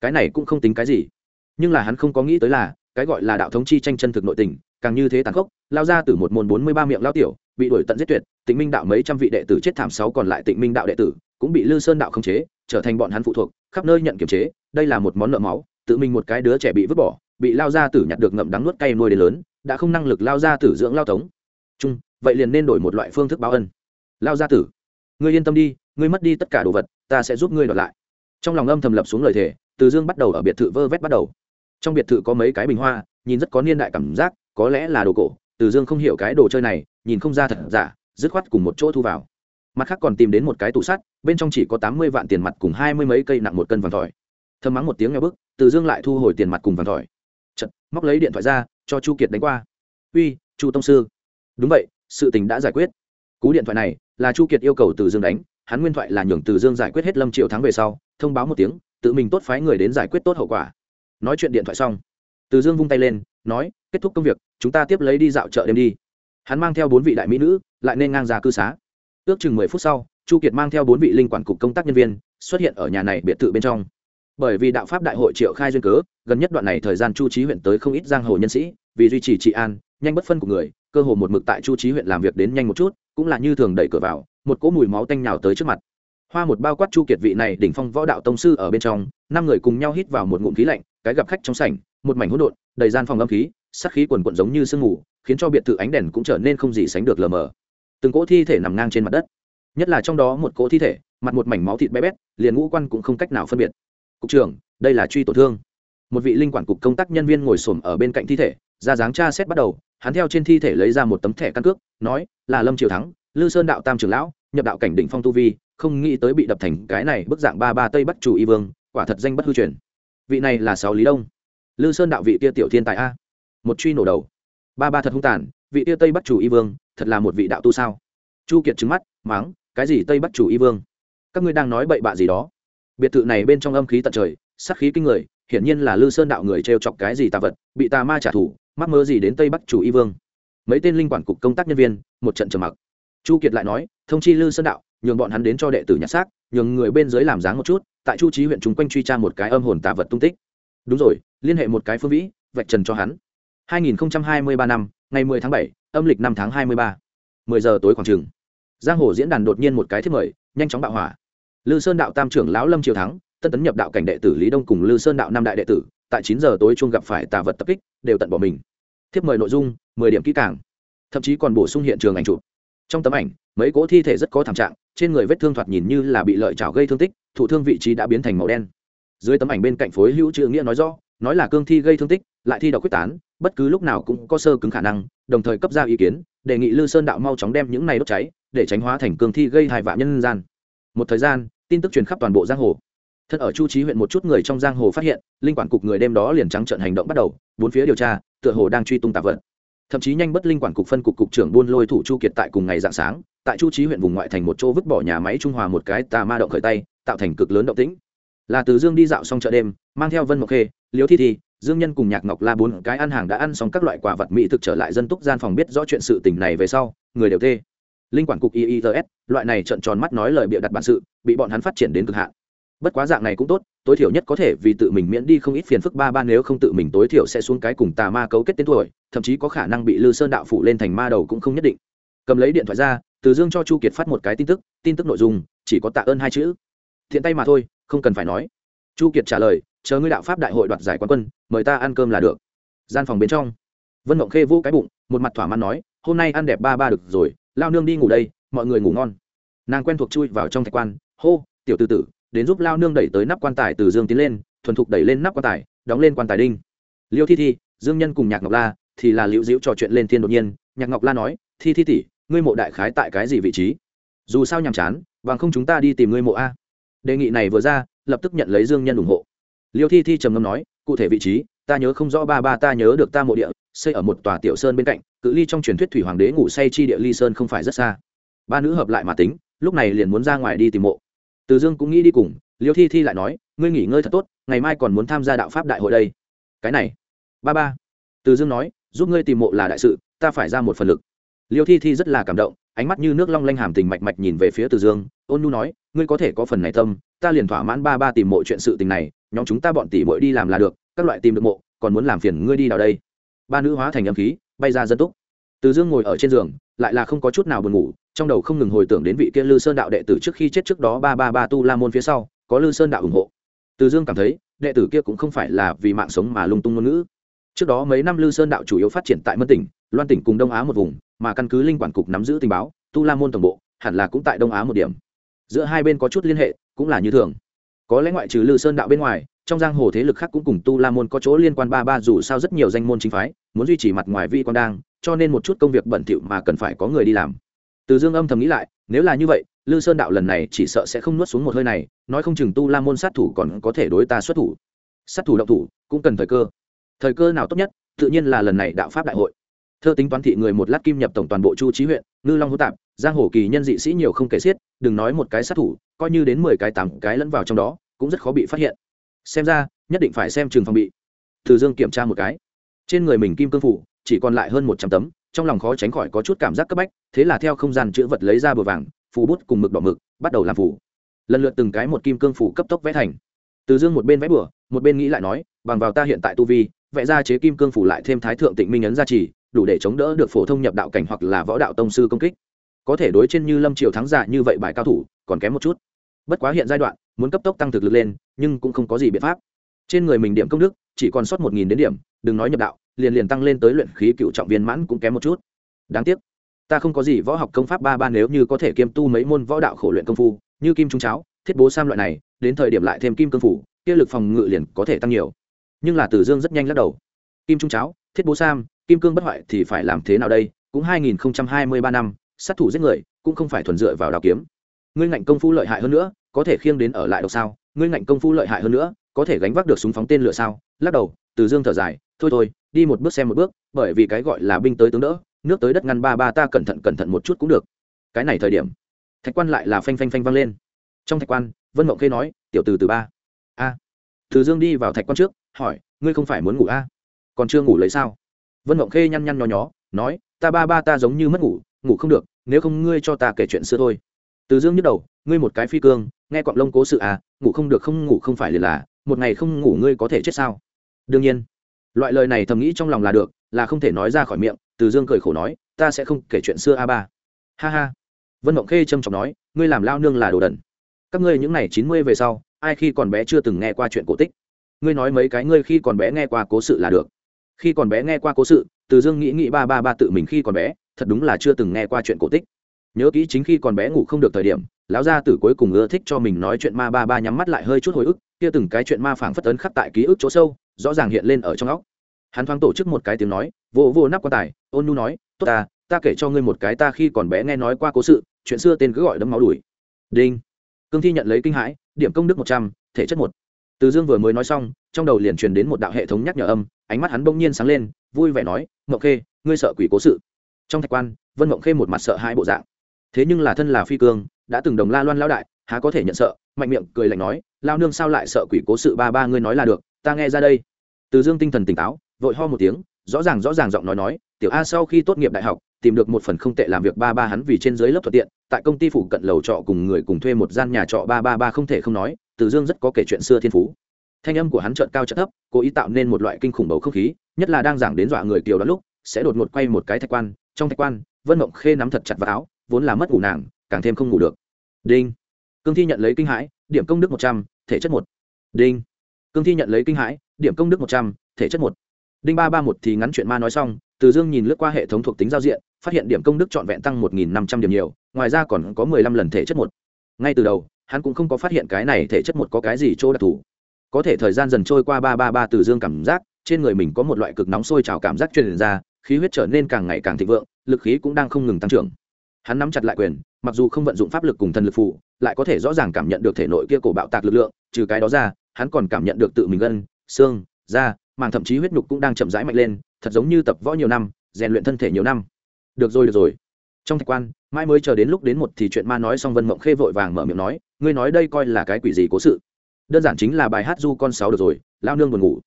Cái này cũng không tính cái gì. Nhưng là hắn không có nghĩ tới là, cái gọi là đạo thống chi tranh chân thực nội tình càng như thế tàn khốc, lao ra từ một môn bốn mươi ba miệng lao tiểu, bị đuổi tận giết tuyệt, tịnh minh đạo mấy trăm vị đệ tử chết thảm sáu còn lại tịnh minh đạo đệ tử cũng bị lư sơn đạo khống chế, trở thành bọn hắn phụ thuộc, khắp nơi nhận kiểm chế, đây là một món nợ máu, tự mình một cái đứa trẻ bị vứt bỏ, bị lao ra tử nhặt được ngậm đắng nuốt cay nuôi đến lớn, đã không năng lực lao ra tử dưỡng lao tống. Chung, vậy liền nên đổi một loại phương thức báo ân. Lao ra tử, ngươi yên tâm đi, ngươi mất đi tất cả đồ vật, ta sẽ giúp ngươi đoạt lại. Trong lòng âm thầm lập xuống lời thề, từ dương bắt đầu ở biệt thự vơ vét bắt đầu. Trong biệt thự có mấy cái bình hoa, nhìn rất có niên đại cảm giác có lẽ là đồ cổ từ dương không hiểu cái đồ chơi này nhìn không ra thật giả dứt khoát cùng một chỗ thu vào. Mặt khác còn tìm đến một cái tủ sắt bên trong chỉ có tám mươi vạn tiền mặt cùng hai mươi mấy cây nặng một cân vàng thỏi. Thơm mắng một tiếng nghe bức từ dương lại thu hồi tiền mặt cùng vàng thỏi. Chật, móc lấy điện thoại ra cho chu kiệt đánh qua. Uy chu tông sư. Đúng vậy sự tình đã giải quyết. Cú điện thoại này là chu kiệt yêu cầu từ dương đánh hắn nguyên thoại là nhường từ dương giải quyết hết lâm triệu thắng về sau thông báo một tiếng tự mình tốt phái người đến giải quyết tốt hậu quả. Nói chuyện điện thoại xong từ dương vung tay lên, nói, kết thúc công việc, chúng ta tiếp lấy đi dạo chợ đêm đi. Hắn mang theo bốn vị đại mỹ nữ, lại nên ngang ra cư xá. Ước chừng mười phút sau, chu kiệt mang theo bốn vị linh quản cục công tác nhân viên xuất hiện ở nhà này biệt thự bên trong. Bởi vì đạo pháp đại hội triệu khai duyên cớ, gần nhất đoạn này thời gian chu trí huyện tới không ít giang hồ nhân sĩ, vì duy trì trị an, nhanh bất phân của người, cơ hồ một mực tại chu trí huyện làm việc đến nhanh một chút, cũng là như thường đẩy cửa vào, một cỗ mùi máu tanh nhào tới trước mặt. Hoa một bao quát chu kiệt vị này đỉnh phong võ đạo tông sư ở bên trong, năm người cùng nhau hít vào một ngụm khí lạnh, cái gặp khách trong sảnh một mảnh hỗn độn, đầy gian phòng âm khí, sát khí quần quận giống như sương mù, khiến cho biệt thự ánh đèn cũng trở nên không gì sánh được lờ mờ. Từng cỗ thi thể nằm ngang trên mặt đất. Nhất là trong đó một cỗ thi thể, mặt một mảnh máu thịt bé bét, liền ngũ quan cũng không cách nào phân biệt. Cục trưởng, đây là truy tổn thương. Một vị linh quản cục công tác nhân viên ngồi xổm ở bên cạnh thi thể, ra dáng tra xét bắt đầu, hắn theo trên thi thể lấy ra một tấm thẻ căn cước, nói, là lâm triều thắng, lư sơn đạo tam trưởng lão, nhập đạo cảnh đỉnh phong tu vi, không nghĩ tới bị đập thành cái này bức dạng ba ba tây bắc chủ y vương, quả thật danh bất hư truyền. Vị này là sáu lý đông lư sơn đạo vị tia tiểu thiên tài a. Một truy nổ đầu. Ba ba thật hung tàn, vị tia tây bắc chủ y vương, thật là một vị đạo tu sao? Chu kiệt trứng mắt, mắng, cái gì tây bắc chủ y vương? Các ngươi đang nói bậy bạ gì đó? Biệt thự này bên trong âm khí tận trời sắc khí kinh người, hiển nhiên là lư sơn đạo người t chọc cái gì tà vật, bị tà ma trả thù, mắc mơ gì đến tây bắc chủ y vương? Mấy tên linh quản cục công tác nhân viên, một trận trầm mặc. Chu kiệt lại nói, thông chi lư sơn đạo, nhường bọn hắn đến cho đệ tử nhặt xác, nhường người bên dưới làm dáng một chút, tại chu trí huyện chúng quanh truy tra một cái âm hồn tà vật tung tích. Đúng rồi liên hệ một cái phương vĩ vạch trần cho hắn. 2023 năm ngày 10 tháng 7, âm lịch năm tháng 23. 10 giờ tối khoảng chừng. Giang hồ diễn đàn đột nhiên một cái thiết mời nhanh chóng bạo hỏa. Lư sơn đạo tam trưởng lão lâm triều thắng tân tấn nhập đạo cảnh đệ tử lý đông cùng lư sơn đạo năm đại đệ tử tại 9 giờ tối chung gặp phải tà vật tập kích đều tận bỏ mình. Thiếp mời nội dung 10 điểm kỹ càng. Thậm chí còn bổ sung hiện trường ảnh chụp. Trong tấm ảnh mấy cỗ thi thể rất có thảm trạng trên người vết thương thoạt nhìn như là bị lợi chảo gây thương tích thủ thương vị trí đã biến thành màu đen. Dưới tấm ảnh bên cạnh phối hữu chữ nghĩa nói rõ nói là cương thi gây thương tích, lại thi độc quyết tán, bất cứ lúc nào cũng có sơ cứng khả năng, đồng thời cấp ra ý kiến, đề nghị lư sơn đạo mau chóng đem những này đốt cháy, để tránh hóa thành cương thi gây hại vạ nhân gian. Một thời gian, tin tức truyền khắp toàn bộ giang hồ. Thật ở chu trí huyện một chút người trong giang hồ phát hiện, linh quản cục người đêm đó liền trắng trận hành động bắt đầu, bốn phía điều tra, tựa hồ đang truy tung tạp vật. Thậm chí nhanh bất linh quản cục phân cục cục trưởng buôn lôi thủ chu kiệt tại cùng ngày dạng sáng, tại chu trí huyện vùng ngoại thành một chỗ vứt bỏ nhà máy trung hòa một cái tà ma động khởi tay, tạo thành cực lớn động tĩnh. Là từ dương đi dạo xong chợ đêm, mang theo vân mộc khê liếu thi thi, dương nhân cùng nhạc ngọc la bốn cái ăn hàng đã ăn xong các loại quả vật mỹ thực trở lại dân túc gian phòng biết rõ chuyện sự tình này về sau, người đều tê linh quản cục iits loại này trận tròn mắt nói lời bịa đặt bản sự, bị bọn hắn phát triển đến cực hạn. Bất quá dạng này cũng tốt, tối thiểu nhất có thể vì tự mình miễn đi không ít phiền phức ba ba nếu không tự mình tối thiểu sẽ xuống cái cùng tà ma cấu kết tên tuổi, thậm chí có khả năng bị lư sơn đạo phủ lên thành ma đầu cũng không nhất định. Cầm lấy điện thoại ra, từ dương cho chu kiệt phát một cái tin tức tin tức nội dung, chỉ có tạ ơn hai chữ. Thiện tay mà thôi, không cần phải nói. Chu kiệt trả lời chờ ngươi đạo pháp đại hội đoạt giải quán quân, mời ta ăn cơm là được. Gian phòng bên trong, vân mộng khê vũ cái bụng, một mặt thỏa mãn nói, hôm nay ăn đẹp ba ba được rồi, lao nương đi ngủ đây, mọi người ngủ ngon. Nàng quen thuộc chui vào trong thạch quan, hô, tiểu tư tử, đến giúp lao nương đẩy tới nắp quan tài từ dương tiến lên, thuần thục đẩy lên nắp quan tài, đóng lên quan tài đinh. Liêu thi thi, dương nhân cùng nhạc ngọc la thì là liễu diễu trò chuyện lên thiên đột nhiên, nhạc ngọc la nói, thi thi tỷ, ngươi mộ đại khái tại cái gì vị trí? Dù sao nhàm chán, bằng không chúng ta đi tìm ngươi mộ a. Đề nghị này vừa ra, lập tức nhận lấy dương nhân ủng hộ liêu thi thi trầm ngâm nói, cụ thể vị trí, ta nhớ không rõ ba ba ta nhớ được ta mộ địa, xây ở một tòa tiểu sơn bên cạnh, cự ly trong truyền thuyết thủy hoàng đế ngủ say chi địa ly sơn không phải rất xa. Ba nữ hợp lại mà tính, lúc này liền muốn ra ngoài đi tìm mộ. Từ dương cũng nghĩ đi cùng, liêu thi thi lại nói, ngươi nghỉ ngơi thật tốt, ngày mai còn muốn tham gia đạo pháp đại hội đây. Cái này, ba ba. Từ dương nói, giúp ngươi tìm mộ là đại sự, ta phải ra một phần lực liêu thi thi rất là cảm động, ánh mắt như nước long lanh hàm tình mạch mạch nhìn về phía từ dương. Ôn nu nói, ngươi có thể có phần này tâm, ta liền thỏa mãn ba ba tìm mộ chuyện sự tình này, nhóm chúng ta bọn tỷ mội đi làm là được, các loại tìm được mộ, còn muốn làm phiền ngươi đi đào đây. Ba nữ hóa thành âm khí, bay ra dân túc. Từ dương ngồi ở trên giường, lại là không có chút nào buồn ngủ, trong đầu không ngừng hồi tưởng đến vị kia lư sơn đạo đệ tử trước khi chết trước đó ba ba ba tu la môn phía sau, có lư sơn đạo ủng hộ. Từ dương cảm thấy, đệ tử kia cũng không phải là vì mạng sống mà lung tung ngôn ngữ. Trước đó mấy năm lư sơn đạo chủ yếu phát triển tại mân tỉnh loan tỉnh cùng đông á một vùng, mà căn cứ linh quản cục nắm giữ tình báo, tu la môn tổng bộ hẳn là cũng tại đông á một điểm. Giữa hai bên có chút liên hệ, cũng là như thường. Có lẽ ngoại trừ lư sơn đạo bên ngoài, trong giang hồ thế lực khác cũng cùng tu la môn có chỗ liên quan ba ba dù sao rất nhiều danh môn chính phái, muốn duy trì mặt ngoài vi quan đang, cho nên một chút công việc bẩn thỉu mà cần phải có người đi làm. Từ dương âm thầm nghĩ lại, nếu là như vậy, lư sơn đạo lần này chỉ sợ sẽ không nuốt xuống một hơi này, nói không chừng tu la môn sát thủ còn có thể đối ta xuất thủ. Sát thủ động thủ, cũng cần thời cơ. Thời cơ nào tốt nhất, tự nhiên là lần này đạo pháp đại hội thơ tính toán thị người một lát kim nhập tổng toàn bộ chu trí huyện, ngư long hữu tạp, giang hồ kỳ nhân dị sĩ nhiều không kể xiết, đừng nói một cái sát thủ, coi như đến mười cái tám cái lẫn vào trong đó, cũng rất khó bị phát hiện. Xem ra, nhất định phải xem trường phòng bị. Từ dương kiểm tra một cái. Trên người mình kim cương phủ, chỉ còn lại hơn một trăm tấm, trong lòng khó tránh khỏi có chút cảm giác cấp bách, thế là theo không gian chữ vật lấy ra bừa vàng, phù bút cùng mực đỏ mực, bắt đầu làm phủ lần lượt từng cái một kim cương phủ cấp tốc vẽ thành. Từ dương một bên vẽ bừa một bên nghĩ lại nói, bằng vào ta hiện tại tu vi, vẽ ra chế kim cương phủ lại thêm thái thượng tịnh minh ấn gia trì đủ để chống đỡ được phổ thông nhập đạo cảnh hoặc là võ đạo tông sư công kích. Có thể đối trên như lâm triều thắng giả như vậy bài cao thủ, còn kém một chút. Bất quá hiện giai đoạn, muốn cấp tốc tăng thực lực lên, nhưng cũng không có gì biện pháp. Trên người mình điểm công đức, chỉ còn sót một nghìn đến điểm, đừng nói nhập đạo, liền liền tăng lên tới luyện khí cựu trọng viên mãn cũng kém một chút. Đáng tiếc, ta không có gì võ học công pháp ba ba nếu như có thể kiêm tu mấy môn võ đạo khổ luyện công phu, như kim trung cháo, thiết bố sam loại này, đến thời điểm lại thêm kim cương phủ, kia lực phòng ngự liền có thể tăng nhiều. Nhưng là tử dương rất nhanh lắc đầu. Kim trung cháo, thiết bố sam kim cương bất hoại thì phải làm thế nào đây? Cũng 2023 năm, sát thủ giết người, cũng không phải thuần dựa vào đào kiếm. Ngươi ngạnh công phu lợi hại hơn nữa, có thể khiêng đến ở lại độc sao? Ngươi ngạnh công phu lợi hại hơn nữa, có thể gánh vác được súng phóng tên lửa sao? Lắc đầu, từ dương thở dài, thôi thôi, đi một bước xem một bước, bởi vì cái gọi là binh tới tướng đỡ, nước tới đất ngăn ba ba ta cẩn thận cẩn thận một chút cũng được. Cái này thời điểm, thạch quan lại là phanh phanh phanh vang lên. Trong thạch quan, vân mộng khê nói, tiểu từ từ ba. A. Từ dương đi vào thạch quan trước, hỏi, ngươi không phải muốn ngủ a còn chưa ngủ lấy sao? Vân mộng khê nhăn nhăn nho nhó, nói, ta ba ba ta giống như mất ngủ ngủ không được, nếu không ngươi cho ta kể chuyện xưa thôi. Từ dương nhức đầu, ngươi một cái phi cương, nghe quặng lông cố sự à ngủ không được không ngủ không phải liền là, một ngày không ngủ ngươi có thể chết sao? Đương nhiên, loại lời này thầm nghĩ trong lòng là được, là không thể nói ra khỏi miệng, từ dương cười khổ nói, ta sẽ không kể chuyện xưa a ba. Ha ha. Vân mộng khê trâm trọng nói, ngươi làm lao nương là đồ đần. Các ngươi những n à y chín mươi về sau, ai khi còn bé chưa từng nghe qua chuyện cổ tích? Ngươi nói mấy cái ngươi khi còn bé nghe qua cố sự là được khi còn bé nghe qua cố sự, từ dương nghĩ nghĩ ba ba ba tự mình khi còn bé, thật đúng là chưa từng nghe qua chuyện cổ tích. Nhớ kỹ chính khi còn bé ngủ không được thời điểm, lão gia tử cuối cùng ưa thích cho mình nói chuyện ma ba ba nhắm mắt lại hơi chút hồi ức, kia từng cái chuyện ma phảng phất ấn khắc tại ký ức chỗ sâu, rõ ràng hiện lên ở trong óc. Hắn thoáng tổ chức một cái tiếng nói vô vô nắp quan tài, ôn nu nói, tốt ta ta kể cho ngươi một cái ta khi còn bé nghe nói qua cố sự, chuyện xưa tên cứ gọi đấm máu đuổi. Đinh. Cương thi nhận lấy kinh hãi, điểm công đức một trăm, thể chất một từ dương vừa mới nói xong, trong đầu liền truyền đến một đạo hệ thống nhắc nhở âm, ánh mắt hắn bỗng nhiên sáng lên, vui vẻ nói Ngộ khê, ngươi sợ quỷ cố sự. Trong thạch quan, vân Ngộ khê một mặt sợ hai bộ dạng. Thế nhưng là thân là phi cương, đã từng đồng la loan lao đại, há có thể nhận sợ, mạnh miệng cười lạnh nói, lao nương sao lại sợ quỷ cố sự ba ba ngươi nói là được, ta nghe ra đây. Từ dương tinh thần tỉnh táo, vội ho một tiếng, rõ ràng rõ ràng giọng nói nói, tiểu a sau khi tốt nghiệp đại học, tìm được một phần không tệ làm việc ba ba hắn vì trên dưới lớp thuận tiện, tại công ty phụ cận lầu trọ cùng người cùng thuê một gian nhà trọ ba ba ba không thể không nói từ dương rất có kể chuyện xưa thiên phú. Thanh âm của hắn chợt cao chợt thấp, cố ý tạo nên một loại kinh khủng bầu không khí, nhất là đang giảng đến dọa người kiều đó lúc, sẽ đột ngột quay một cái thạch quan, trong thạch quan, vân mộng khê nắm thật chặt vào áo, vốn là mất ngủ nàng, càng thêm không ngủ được. Đinh. Cương thi nhận lấy kinh hãi, điểm công đức một trăm, thể chất một. Đinh. Cương thi nhận lấy kinh hãi, điểm công đức một trăm, thể chất một. Đinh ba ba một thì ngắn chuyện ma nói xong từ dương nhìn lướt qua hệ thống thuộc tính giao diện, phát hiện điểm công đức trọn vẹn tăng một nghìn năm trăm điểm nhiều, ngoài ra còn có mười lăm lần thể chất một. Ngay từ đầu hắn cũng không có phát hiện cái này thể chất một có cái gì chỗ đặc thù. Có thể thời gian dần trôi qua ba ba ba từ dương cảm giác, trên người mình có một loại cực nóng sôi trào cảm giác truyền ra, khí huyết trở nên càng ngày càng thịnh vượng, lực khí cũng đang không ngừng tăng trưởng. Hắn nắm chặt lại quyền, mặc dù không vận dụng pháp lực cùng thần lực phụ lại có thể rõ ràng cảm nhận được thể nội kia cổ bạo tạc lực lượng, trừ cái đó ra, hắn còn cảm nhận được tự mình gân, xương, da, màng thậm chí huyết nhục cũng đang chậm rãi mạnh lên, thật giống như tập võ nhiều năm, rèn luyện thân thể nhiều năm. Được rồi được rồi. Trong thạch quan mai mới chờ đến lúc đến một thì chuyện ma nói xong vân mộng khê vội vàng mở miệng nói ngươi nói đây coi là cái quỷ gì cố sự? Đơn giản chính là bài hát du con sáu được rồi lao nương buồn ngủ.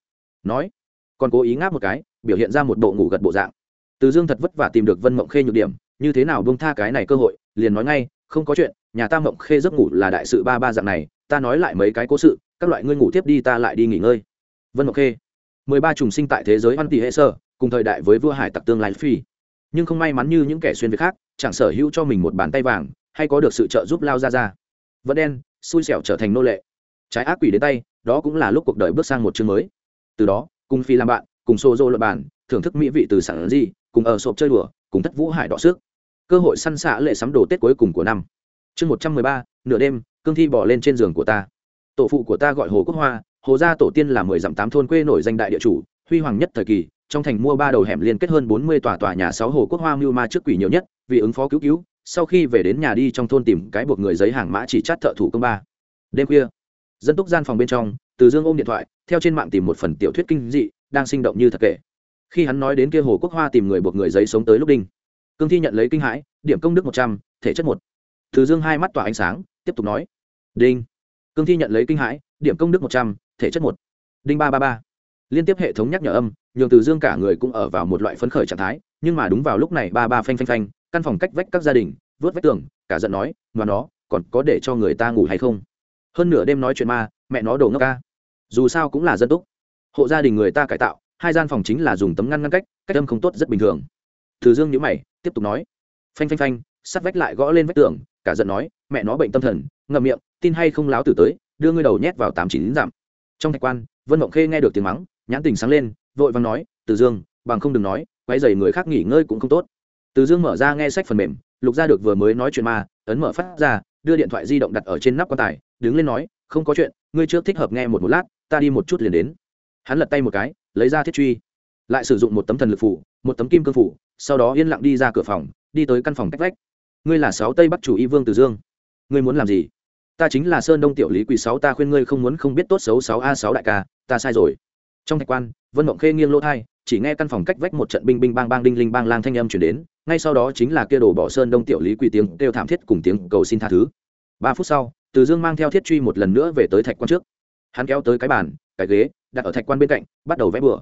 Nói, còn cố ý ngáp một cái, biểu hiện ra một bộ ngủ gật bộ dạng. Từ dương thật vất vả tìm được vân mộng khê nhược điểm, như thế nào buông tha cái này cơ hội, liền nói ngay, không có chuyện, nhà ta mộng khê giấc ngủ là đại sự ba ba dạng này, ta nói lại mấy cái cố sự, các loại ngươi ngủ tiếp đi ta lại đi nghỉ ngơi. Vân mộng khê, mười ba trùng sinh tại thế giới văn tỷ hệ sơ cùng thời đại với vua hải tặc tương lai phi. Nhưng không may mắn như những kẻ xuyên việt khác, chẳng sở hữu cho mình một bàn tay vàng, hay có được sự trợ giúp lao ra ra vẫn đen, xui xẻo trở thành nô lệ. Trái ác quỷ đến tay, đó cũng là lúc cuộc đời bước sang một chương mới. Từ đó, cùng phi làm bạn, cùng xô dô luật bản thưởng thức mỹ vị từ sản di, cùng ở sộp chơi đùa, cùng thất vũ hải đọ xước. Cơ hội săn xạ lệ sắm đồ tết cuối cùng của năm. Chương một trăm mười ba, nửa đêm, cương thi bỏ lên trên giường của ta. Tổ phụ của ta gọi hồ quốc hoa, hồ gia tổ tiên là mười dặm tám thôn quê nổi danh đại địa chủ, huy hoàng nhất thời kỳ, trong thành mua ba đầu hẻm liên kết hơn bốn mươi tòa tòa nhà sáu hồ quốc hoa mưu ma trước quỷ nhiều nhất, vì ứng phó cứu cứu sau khi về đến nhà đi trong thôn tìm cái buộc người giấy hàng mã chỉ chát thợ thủ công ba. Đêm khuya, dân túc gian phòng bên trong, từ dương ôm điện thoại, theo trên mạng tìm một phần tiểu thuyết kinh dị, đang sinh động như thật kể. Khi hắn nói đến kia hồ quốc hoa tìm người buộc người giấy sống tới lúc đinh, cương thi nhận lấy kinh hãi, điểm công đức một trăm, thể chất một. Từ dương hai mắt tỏa ánh sáng, tiếp tục nói, đinh. Cương thi nhận lấy kinh hãi, điểm công đức một trăm, thể chất một. Đinh ba ba ba. Liên tiếp hệ thống nhắc nhở âm, nhường từ dương cả người cũng ở vào một loại phấn khởi trạng thái, nhưng mà đúng vào lúc này ba ba phanh phanh phanh căn phòng cách vách các gia đình, vớt vách tường, cả giận nói, mà nó, còn có để cho người ta ngủ hay không? Hơn nửa đêm nói chuyện ma, mẹ nó đổ ngốc ca. Dù sao cũng là dân túc. Hộ gia đình người ta cải tạo, hai gian phòng chính là dùng tấm ngăn ngăn cách cách âm không tốt rất bình thường. Từ dương nhữ mày, tiếp tục nói. Phanh phanh phanh, sắt vách lại gõ lên vách tường, cả giận nói, mẹ nó bệnh tâm thần, ngậm miệng, tin hay không láo tử tới, đưa ngươi đầu nhét vào tám chín giảm trong thạch quan, vân mộng khê nghe được tiếng mắng, nhãn tình sáng lên, vội vàng nói, từ dương, bằng không đừng nói quay dày người khác nghỉ ngơi cũng không tốt từ dương mở ra nghe sách phần mềm lục ra được vừa mới nói chuyện mà, ấn mở phát ra đưa điện thoại di động đặt ở trên nắp quan tài đứng lên nói không có chuyện ngươi trước thích hợp nghe một một lát ta đi một chút liền đến. Hắn lật tay một cái lấy ra thiết truy lại sử dụng một tấm thần lực phủ một tấm kim cương phủ sau đó yên lặng đi ra cửa phòng đi tới căn phòng cách vách. Ngươi là sáu tây bắc chủ y vương từ dương. Ngươi muốn làm gì? Ta chính là sơn đông tiểu lý quỳ sáu ta khuyên ngươi không muốn không biết tốt xấu sáu a sáu đại ca ta sai rồi. Trong thạch quan vân mộng khê nghiêng lỗ thai chỉ nghe căn phòng cách vách một trận binh binh bang bang đinh linh bang lang thanh âm chuyển đến ngay sau đó chính là kia đồ bỏ sơn đông tiểu lý quỳ tiếng kêu thảm thiết cùng tiếng cầu xin tha thứ. Ba phút sau, từ dương mang theo thiết truy một lần nữa về tới thạch quan trước. Hắn kéo tới cái bàn, cái ghế, đặt ở thạch quan bên cạnh, bắt đầu vẽ bừa.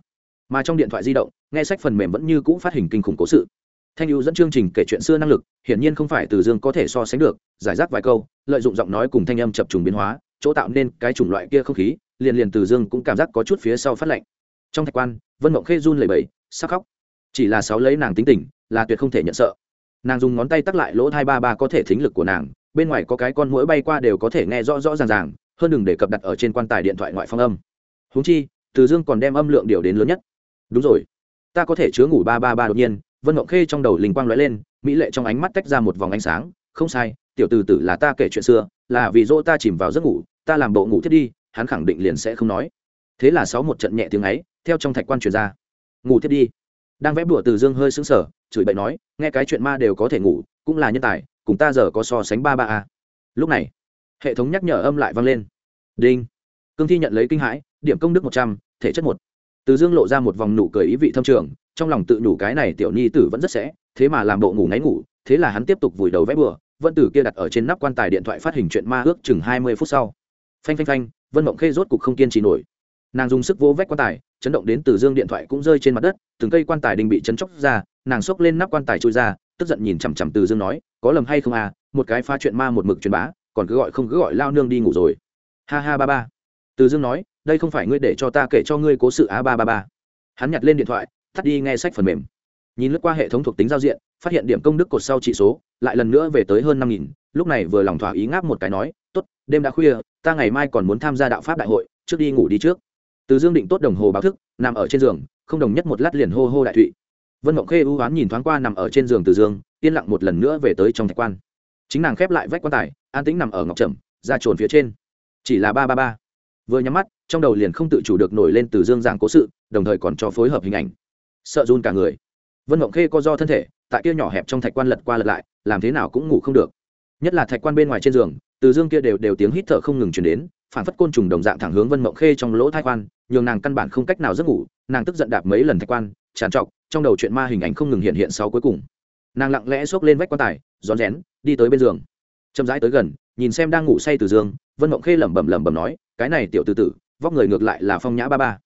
Mà trong điện thoại di động, nghe sách phần mềm vẫn như cũ phát hình kinh khủng cố sự. Thanh hữu dẫn chương trình kể chuyện xưa năng lực, hiển nhiên không phải từ dương có thể so sánh được, giải rác vài câu, lợi dụng giọng nói cùng thanh âm chập trùng biến hóa, chỗ tạo nên cái chủng loại kia không khí, liền liền từ dương cũng cảm giác có chút phía sau phát lạnh trong thạch quan, vân mộng khê run lẩy bẩy, sắc khóc. Chỉ là sáu lấy nàng tính tình là tuyệt không thể nhận sợ. Nàng dùng ngón tay tắc lại lỗ hai ba ba có thể thính lực của nàng, bên ngoài có cái con mũi bay qua đều có thể nghe rõ rõ ràng ràng, hơn đừng để cập đặt ở trên quan tài điện thoại ngoại phong âm. Húng chi, từ dương còn đem âm lượng điều đến lớn nhất. Đúng rồi, ta có thể chứa ngủ ba ba ba đột nhiên, vân ngộng khê trong đầu linh quang lóe lên, mỹ lệ trong ánh mắt tách ra một vòng ánh sáng, không sai, tiểu từ tử là ta kể chuyện xưa, là vì dỗ ta chìm vào giấc ngủ, ta làm bộ ngủ thiết đi, hắn khẳng định liền sẽ không nói. Thế là sáu một trận nhẹ tiếng ấy, theo trong thạch quan truyền ra. Ngủ thiết đi. Đang vẽ bùa từ dương hơi sững sờ chửi bậy nói, nghe cái chuyện ma đều có thể ngủ, cũng là nhân tài, cùng ta giờ có so sánh ba ba a. Lúc này, hệ thống nhắc nhở âm lại vang lên. Đinh. Cương thi nhận lấy kinh hãi, điểm công đức một trăm, thể chất một. Từ dương lộ ra một vòng nụ cười ý vị thâm trường, trong lòng tự nhủ cái này tiểu nhi tử vẫn rất sẽ, thế mà làm bộ ngủ ngáy ngủ, thế là hắn tiếp tục vùi đầu vẽ bừa vân tử kia đặt ở trên nắp quan tài điện thoại phát hình chuyện ma ước chừng hai mươi phút sau. Phanh phanh phanh, vân mộng khê rốt cục không kiên trì nổi. Nàng dùng sức vỗ vách quan tài, chấn động đến từ dương điện thoại cũng rơi trên mặt đất, từng cây quan tài đình bị chấn chóc ra nàng xốc lên nắp quan tài trôi ra, tức giận nhìn chằm chằm từ dương nói, có lầm hay không à một cái pha chuyện ma một mực truyền bá, còn cứ gọi không cứ gọi lao nương đi ngủ rồi. Ha ha ba ba. Từ dương nói, đây không phải ngươi để cho ta kể cho ngươi cố sự a ba ba ba. Hắn nhặt lên điện thoại, tắt đi nghe sách phần mềm. Nhìn lướt qua hệ thống thuộc tính giao diện, phát hiện điểm công đức cột sau trị số, lại lần nữa về tới hơn năm nghìn, lúc này vừa lòng thỏa ý ngáp một cái nói t ố t đêm đã khuya, ta ngày mai còn muốn tham gia đạo pháp đại hội, trước đi ngủ đi trước. Từ dương định tốt đồng hồ báo thức, nằm ở trên giường, không đồng nhất một lát liền hô hô đại thụy vân mộng khê ưu oán nhìn thoáng qua nằm ở trên giường từ dương, yên lặng một lần nữa về tới trong thạch quan. Chính nàng khép lại vách quan tài, an tĩnh nằm ở ngọc trầm, ra trồn phía trên. Chỉ là ba ba ba. Vừa nhắm mắt, trong đầu liền không tự chủ được nổi lên từ dương giảng cố sự, đồng thời còn cho phối hợp hình ảnh. Sợ run cả người. Vân mộng khê co do thân thể, tại kia nhỏ hẹp trong thạch quan lật qua lật lại, làm thế nào cũng ngủ không được. Nhất là thạch quan bên ngoài trên giường, từ dương kia đều đều tiếng hít thở không ngừng chuyển đến, phản phất côn trùng đồng dạng thẳng hướng vân mộng khê trong lỗ thai quan, nhường nàng căn bản không cách nào giấc ngủ, nàng tức giận đạp mấy lần thạch quan, tràn trọc trong đầu chuyện ma hình ảnh không ngừng hiện hiện sau cuối cùng. Nàng lặng lẽ xốc lên vách quan tài, rón rén, đi tới bên giường. Chậm rãi tới gần, nhìn xem đang ngủ say từ dương vân mộng khê lẩm bẩm lẩm bẩm nói, cái này tiểu từ tử, vóc người ngược lại là phong nhã ba ba.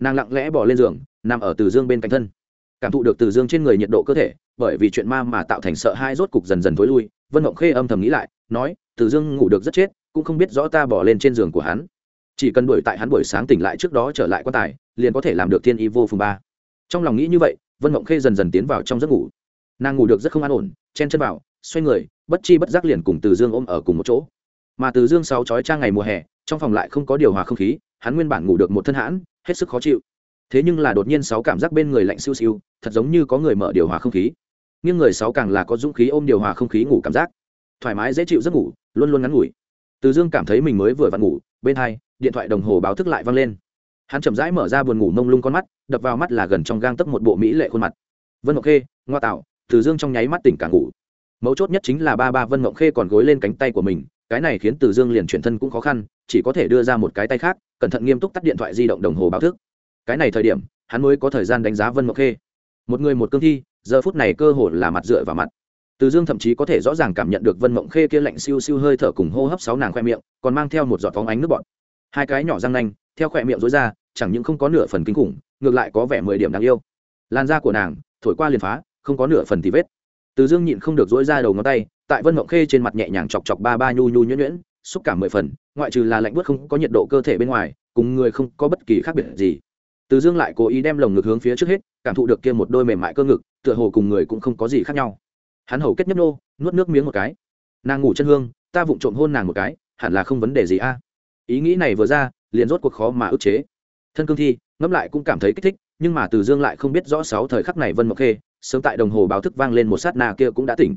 Nàng lặng lẽ bỏ lên giường, nằm ở từ dương bên cạnh thân. Cảm thụ được từ dương trên người nhiệt độ cơ thể, bởi vì chuyện ma mà tạo thành sợ hai rốt cục dần dần thối lui, vân mộng khê âm thầm nghĩ lại, nói, từ dương ngủ được rất chết, cũng không biết rõ ta bỏ lên trên giường của hắn. Chỉ cần đuổi tại hắn buổi sáng tỉnh lại trước đó trở lại quan tài, liền có thể làm được thiên y vô phùng ba. Trong lòng nghĩ như vậy vân mộng khê dần dần tiến vào trong giấc ngủ. Nàng ngủ được rất không an ổn, chen chân vào, xoay người, bất chi bất giác liền cùng từ dương ôm ở cùng một chỗ. Mà từ dương sáu chói trang ngày mùa hè, trong phòng lại không có điều hòa không khí, hắn nguyên bản ngủ được một thân hãn, hết sức khó chịu. Thế nhưng là đột nhiên sáu cảm giác bên người lạnh siêu siêu, thật giống như có người mở điều hòa không khí. Nhưng người sáu càng là có dũng khí ôm điều hòa không khí ngủ cảm giác. Thoải mái dễ chịu giấc ngủ, luôn luôn ngắn ngủi. Từ dương cảm thấy mình mới vừa vặn ngủ, bên hai, điện thoại đồng hồ báo thức lại vang lên hắn chậm rãi mở ra buồn ngủ mông lung con mắt, đập vào mắt là gần trong gang tấc một bộ mỹ lệ khuôn mặt. Vân ngọc khê, ngoa tạo, từ dương trong nháy mắt tỉnh cả ngủ. Mấu chốt nhất chính là ba ba vân ngọc khê còn gối lên cánh tay của mình, cái này khiến từ dương liền chuyển thân cũng khó khăn, chỉ có thể đưa ra một cái tay khác, cẩn thận nghiêm túc tắt điện thoại di động đồng hồ báo thức. Cái này thời điểm, hắn mới có thời gian đánh giá vân ngọc khê. Một người một cương thi, giờ phút này cơ hồ là mặt dựa vào mặt. Từ dương thậm chí có thể rõ ràng cảm nhận được vân mộng khê kia lạnh siêu siêu hơi thở cùng hô hấp sáu nàng khoe miệng, còn mang theo một giọt phóng ánh nước bọt. Hai cái nhỏ răng nanh theo khỏe miệng rối ra, chẳng những không có nửa phần kinh khủng, ngược lại có vẻ mười điểm đáng yêu. Làn da của nàng, thổi qua liền phá, không có nửa phần thì vết. Từ dương nhịn không được rối ra đầu ngón tay, tại vân mộng khê trên mặt nhẹ nhàng chọc chọc ba ba nhu nhu nhuyễn nhuyễn, xúc cảm mười phần, ngoại trừ là lạnh bớt không có nhiệt độ cơ thể bên ngoài, cùng người không có bất kỳ khác biệt gì. Từ dương lại cố ý đem lồng ngực hướng phía trước hết, cảm thụ được kia một đôi mềm mại cơ ngực, tựa hồ cùng người cũng không có gì khác nhau. Hắn hầu kết nhấp nô, nuốt nước miếng một cái. Nàng ngủ chân hương, ta vụng trộm hôn nàng một cái, hẳn là không vấn đề gì a. Ý nghĩ này vừa ra liền rốt cuộc khó mà ức chế. Thân cương thi, ngẫm lại cũng cảm thấy kích thích, nhưng mà từ dương lại không biết rõ sáu thời khắc này vân mộc khê, sớm tại đồng hồ báo thức vang lên một sát na kia cũng đã tỉnh.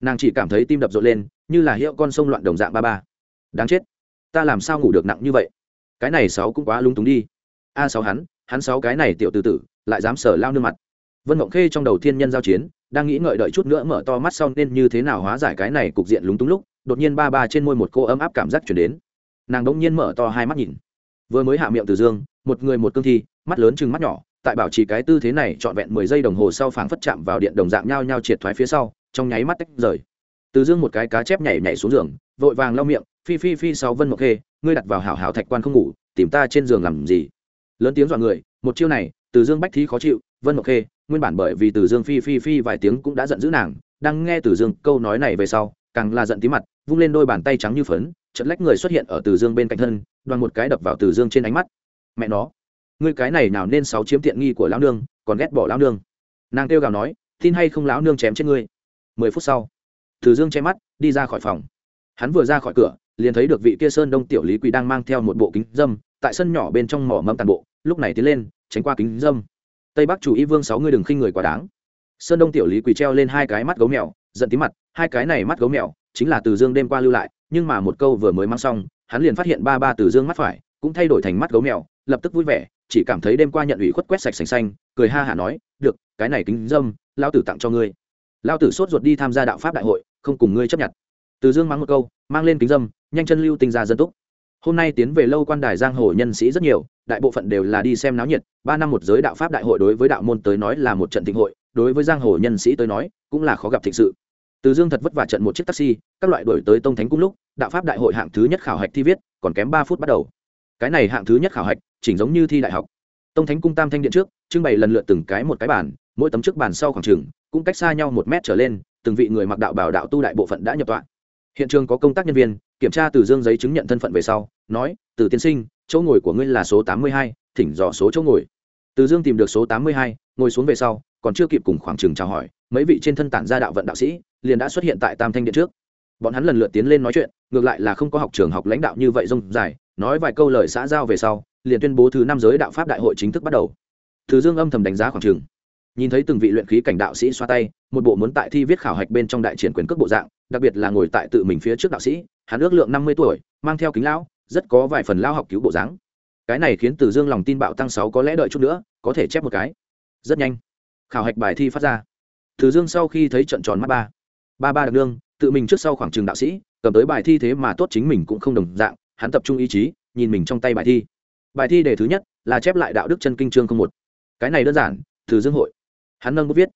Nàng chỉ cảm thấy tim đập rộn lên, như là hiệu con sông loạn đồng dạng ba ba. Đáng chết, ta làm sao ngủ được nặng như vậy? Cái này sáu cũng quá lung túng đi. A sáu hắn hắn sáu cái này tiểu tử tử, lại dám sở lao nương mặt. Vân mộng khê trong đầu thiên nhân giao chiến, đang nghĩ ngợi đợi chút nữa mở to mắt sau nên như thế nào hóa giải cái này cục diện lúng túng lúc, đột nhiên ba ba trên môi một cô ấm áp cảm giác chuyển đến. Nàng đ ỗ n g nhiên mở to hai mắt nhìn vừa mới hạ miệng từ dương, một người một cương thi, mắt lớn chừng mắt nhỏ, tại bảo trì cái tư thế này trọn vẹn mười giây đồng hồ sau phảng phất chạm vào điện đồng dạng nhau nhau triệt thoái phía sau, trong nháy mắt tách rời. Từ dương một cái cá chép nhảy nhảy xuống giường, vội vàng lau miệng, phi phi phi sau vân mộc khê, ngươi đặt vào hảo hảo thạch quan không ngủ, tìm ta trên giường làm gì? Lớn tiếng dọa người, một chiêu này, từ dương bách thí khó chịu, vân mộc khê, nguyên bản bởi vì từ dương phi phi phi vài tiếng cũng đã giận dữ nàng, đang nghe từ dương câu nói này về sau càng là giận tí mặt, vung lên đôi bàn tay trắng như phấn chật lách người xuất hiện ở từ dương bên cạnh thân, đoàn một cái đập vào từ dương trên ánh mắt. Mẹ nó, ngươi cái này nào nên sáu chiếm tiện nghi của lão nương, còn ghét bỏ lão nương. Nàng kêu gào nói, tin hay không lão nương chém chết ngươi? Mười phút sau, từ dương che mắt, đi ra khỏi phòng. Hắn vừa ra khỏi cửa, liền thấy được vị kia sơn đông tiểu lý quỳ đang mang theo một bộ kính dâm, tại sân nhỏ bên trong mỏ mâm tàn bộ, lúc này tiến lên, tránh qua kính dâm. Tây bắc chủ y vương sáu ngươi đừng khinh người quá đáng. Sơn đông tiểu lý quỳ treo lên hai cái mắt gấu mèo, giận tí mặt hai cái này mắt gấu mèo, chính là từ dương đêm qua lưu lại, nhưng mà một câu vừa mới mang xong, hắn liền phát hiện ba ba từ dương mắt phải, cũng thay đổi thành mắt gấu mèo, lập tức vui vẻ, chỉ cảm thấy đêm qua nhận ủy khuất quét sạch sành xanh, cười ha hả nói, được, cái này kính dâm lao tử tặng cho ngươi. Lao tử sốt ruột đi tham gia đạo pháp đại hội, không cùng ngươi chấp nhận. Từ dương mắng một câu, mang lên kính dâm, nhanh chân lưu tinh ra dân túc. Hôm nay tiến về lâu quan đài giang hồ nhân sĩ rất nhiều, đại bộ phận đều là đi xem náo nhiệt, ba năm một giới đạo pháp đại hội đối với đạo môn tới nói là một trận thịnh hội, đối với giang hồ nhân sĩ tới nói, cũng là khó gặp thịnh sự từ dương thật vất vả trận một chiếc taxi, các loại đổi tới tông thánh cung lúc, đạo pháp đại hội hạng thứ nhất khảo hạch thi viết, còn kém ba phút bắt đầu. Cái này hạng thứ nhất khảo hạch, chỉnh giống như thi đại học. Tông thánh cung tam thanh điện trước, trưng bày lần lượt từng cái một cái bàn, mỗi tấm trước bàn sau khoảng trường, cũng cách xa nhau một mét trở lên, từng vị người mặc đạo bảo đạo tu đại bộ phận đã nhập tọa. Hiện trường có công tác nhân viên, kiểm tra từ dương giấy chứng nhận thân phận về sau, nói, từ tiên sinh, chỗ ngồi của ngươi là số tám mươi hai, thỉnh dò số chỗ ngồi. Từ dương tìm được số tám mươi hai, ngồi xuống về sau, còn chưa kịp cùng khoảng trường chào hỏi mấy vị trên thân tản gia đạo vận đạo sĩ liền đã xuất hiện tại tam thanh điện trước bọn hắn lần lượt tiến lên nói chuyện ngược lại là không có học trường học lãnh đạo như vậy rông dài nói vài câu lời xã giao về sau liền tuyên bố thứ năm giới đạo pháp đại hội chính thức bắt đầu thứ dương âm thầm đánh giá khoảng trường nhìn thấy từng vị luyện khí cảnh đạo sĩ xoa tay một bộ muốn tại thi viết khảo hạch bên trong đại triển quyền cước bộ dạng đặc biệt là ngồi tại tự mình phía trước đạo sĩ hắn ước lượng năm mươi tuổi mang theo kính lão rất có vài phần lao học cứu bộ dáng cái này khiến từ dương lòng tin bạo tăng sáu có lẽ đợi chút nữa có thể chép một cái rất nhanh khảo hạch bài thi phát ra từ dương sau khi thấy trận tròn mắt ba. Ba ba đặc đương tự mình trước sau khoảng trường đạo sĩ, cầm tới bài thi thế mà tốt chính mình cũng không đồng dạng, hắn tập trung ý chí, nhìn mình trong tay bài thi. Bài thi đề thứ nhất là chép lại đạo đức chân kinh chương không một. Cái này đơn giản từ dương hội. Hắn nâng bút viết,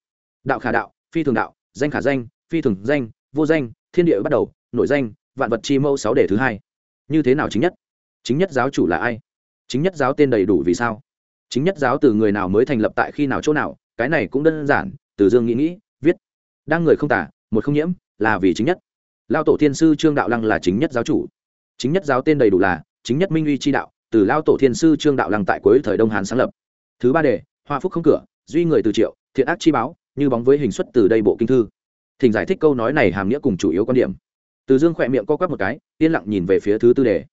đạo khả đạo, phi thường đạo, danh khả danh, phi thường danh, vô danh, thiên địa bắt đầu, nội danh, vạn vật chi mẫu sáu đề thứ hai. Như thế nào chính nhất? Chính nhất giáo chủ là ai? Chính nhất giáo tên đầy đủ vì sao? Chính nhất giáo từ người nào mới thành lập tại khi nào chỗ nào? Cái này cũng đơn giản từ dương nghĩ nghĩ, viết, đang người không tả, một không nhiễm, là vì chính nhất. Lao tổ thiên sư trương đạo lăng là chính nhất giáo chủ. Chính nhất giáo tên đầy đủ là, chính nhất minh uy chi đạo, từ lao tổ thiên sư trương đạo lăng tại cuối thời đông hán sáng lập. Thứ ba đề hoa phúc không cửa, duy người từ triệu, thiện ác chi báo, như bóng với hình xuất từ đây bộ kinh thư. Thỉnh giải thích câu nói này hàm nghĩa cùng chủ yếu quan điểm. Từ dương khỏe miệng co quắp một cái, yên lặng nhìn về phía thứ tư đề.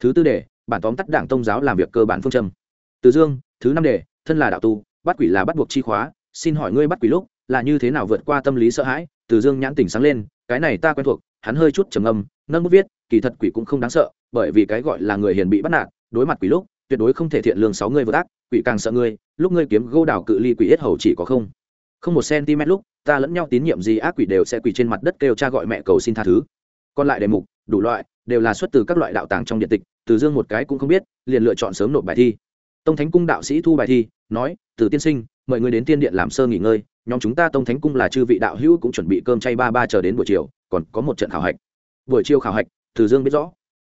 Thứ tư đề, bản tóm tắt đảng tông giáo làm việc cơ bản phương châm. Từ dương, thứ năm đề, thân là đạo tu, bắt quỷ là bắt buộc chi khóa, xin hỏi ngươi bắt quỷ lúc là như thế nào vượt qua tâm lý sợ hãi, từ dương nhãn tỉnh sáng lên, cái này ta quen thuộc, hắn hơi chút trầm âm nâng bút viết, kỳ thật quỷ cũng không đáng sợ, bởi vì cái gọi là người hiền bị bắt nạt, đối mặt quỷ lúc, tuyệt đối không thể thiện lương sáu người vượt ác, quỷ càng sợ ngươi lúc ngươi kiếm gô đào cự ly quỷ yết hầu chỉ có không. Không một cm lúc, ta lẫn nhau tín nhiệm gì ác quỷ đều sẽ quỷ trên mặt đất kêu cha gọi mẹ cầu xin tha thứ. Còn lại đề mục, đủ loại, đều là xuất từ các loại đạo tàng trong điện tịch, từ dương một cái cũng không biết, liền lựa chọn sớm nộp bài thi. Tông thánh cung đạo sĩ thu bài thi, nói từ tiên sinh mời người đến tiên điện làm sơ nghỉ ngơi, nhóm chúng ta tông thánh cung là chư vị đạo hữu cũng chuẩn bị cơm chay ba ba chờ đến buổi chiều, còn có một trận khảo hạch. Buổi chiều khảo hạch, từ dương biết rõ.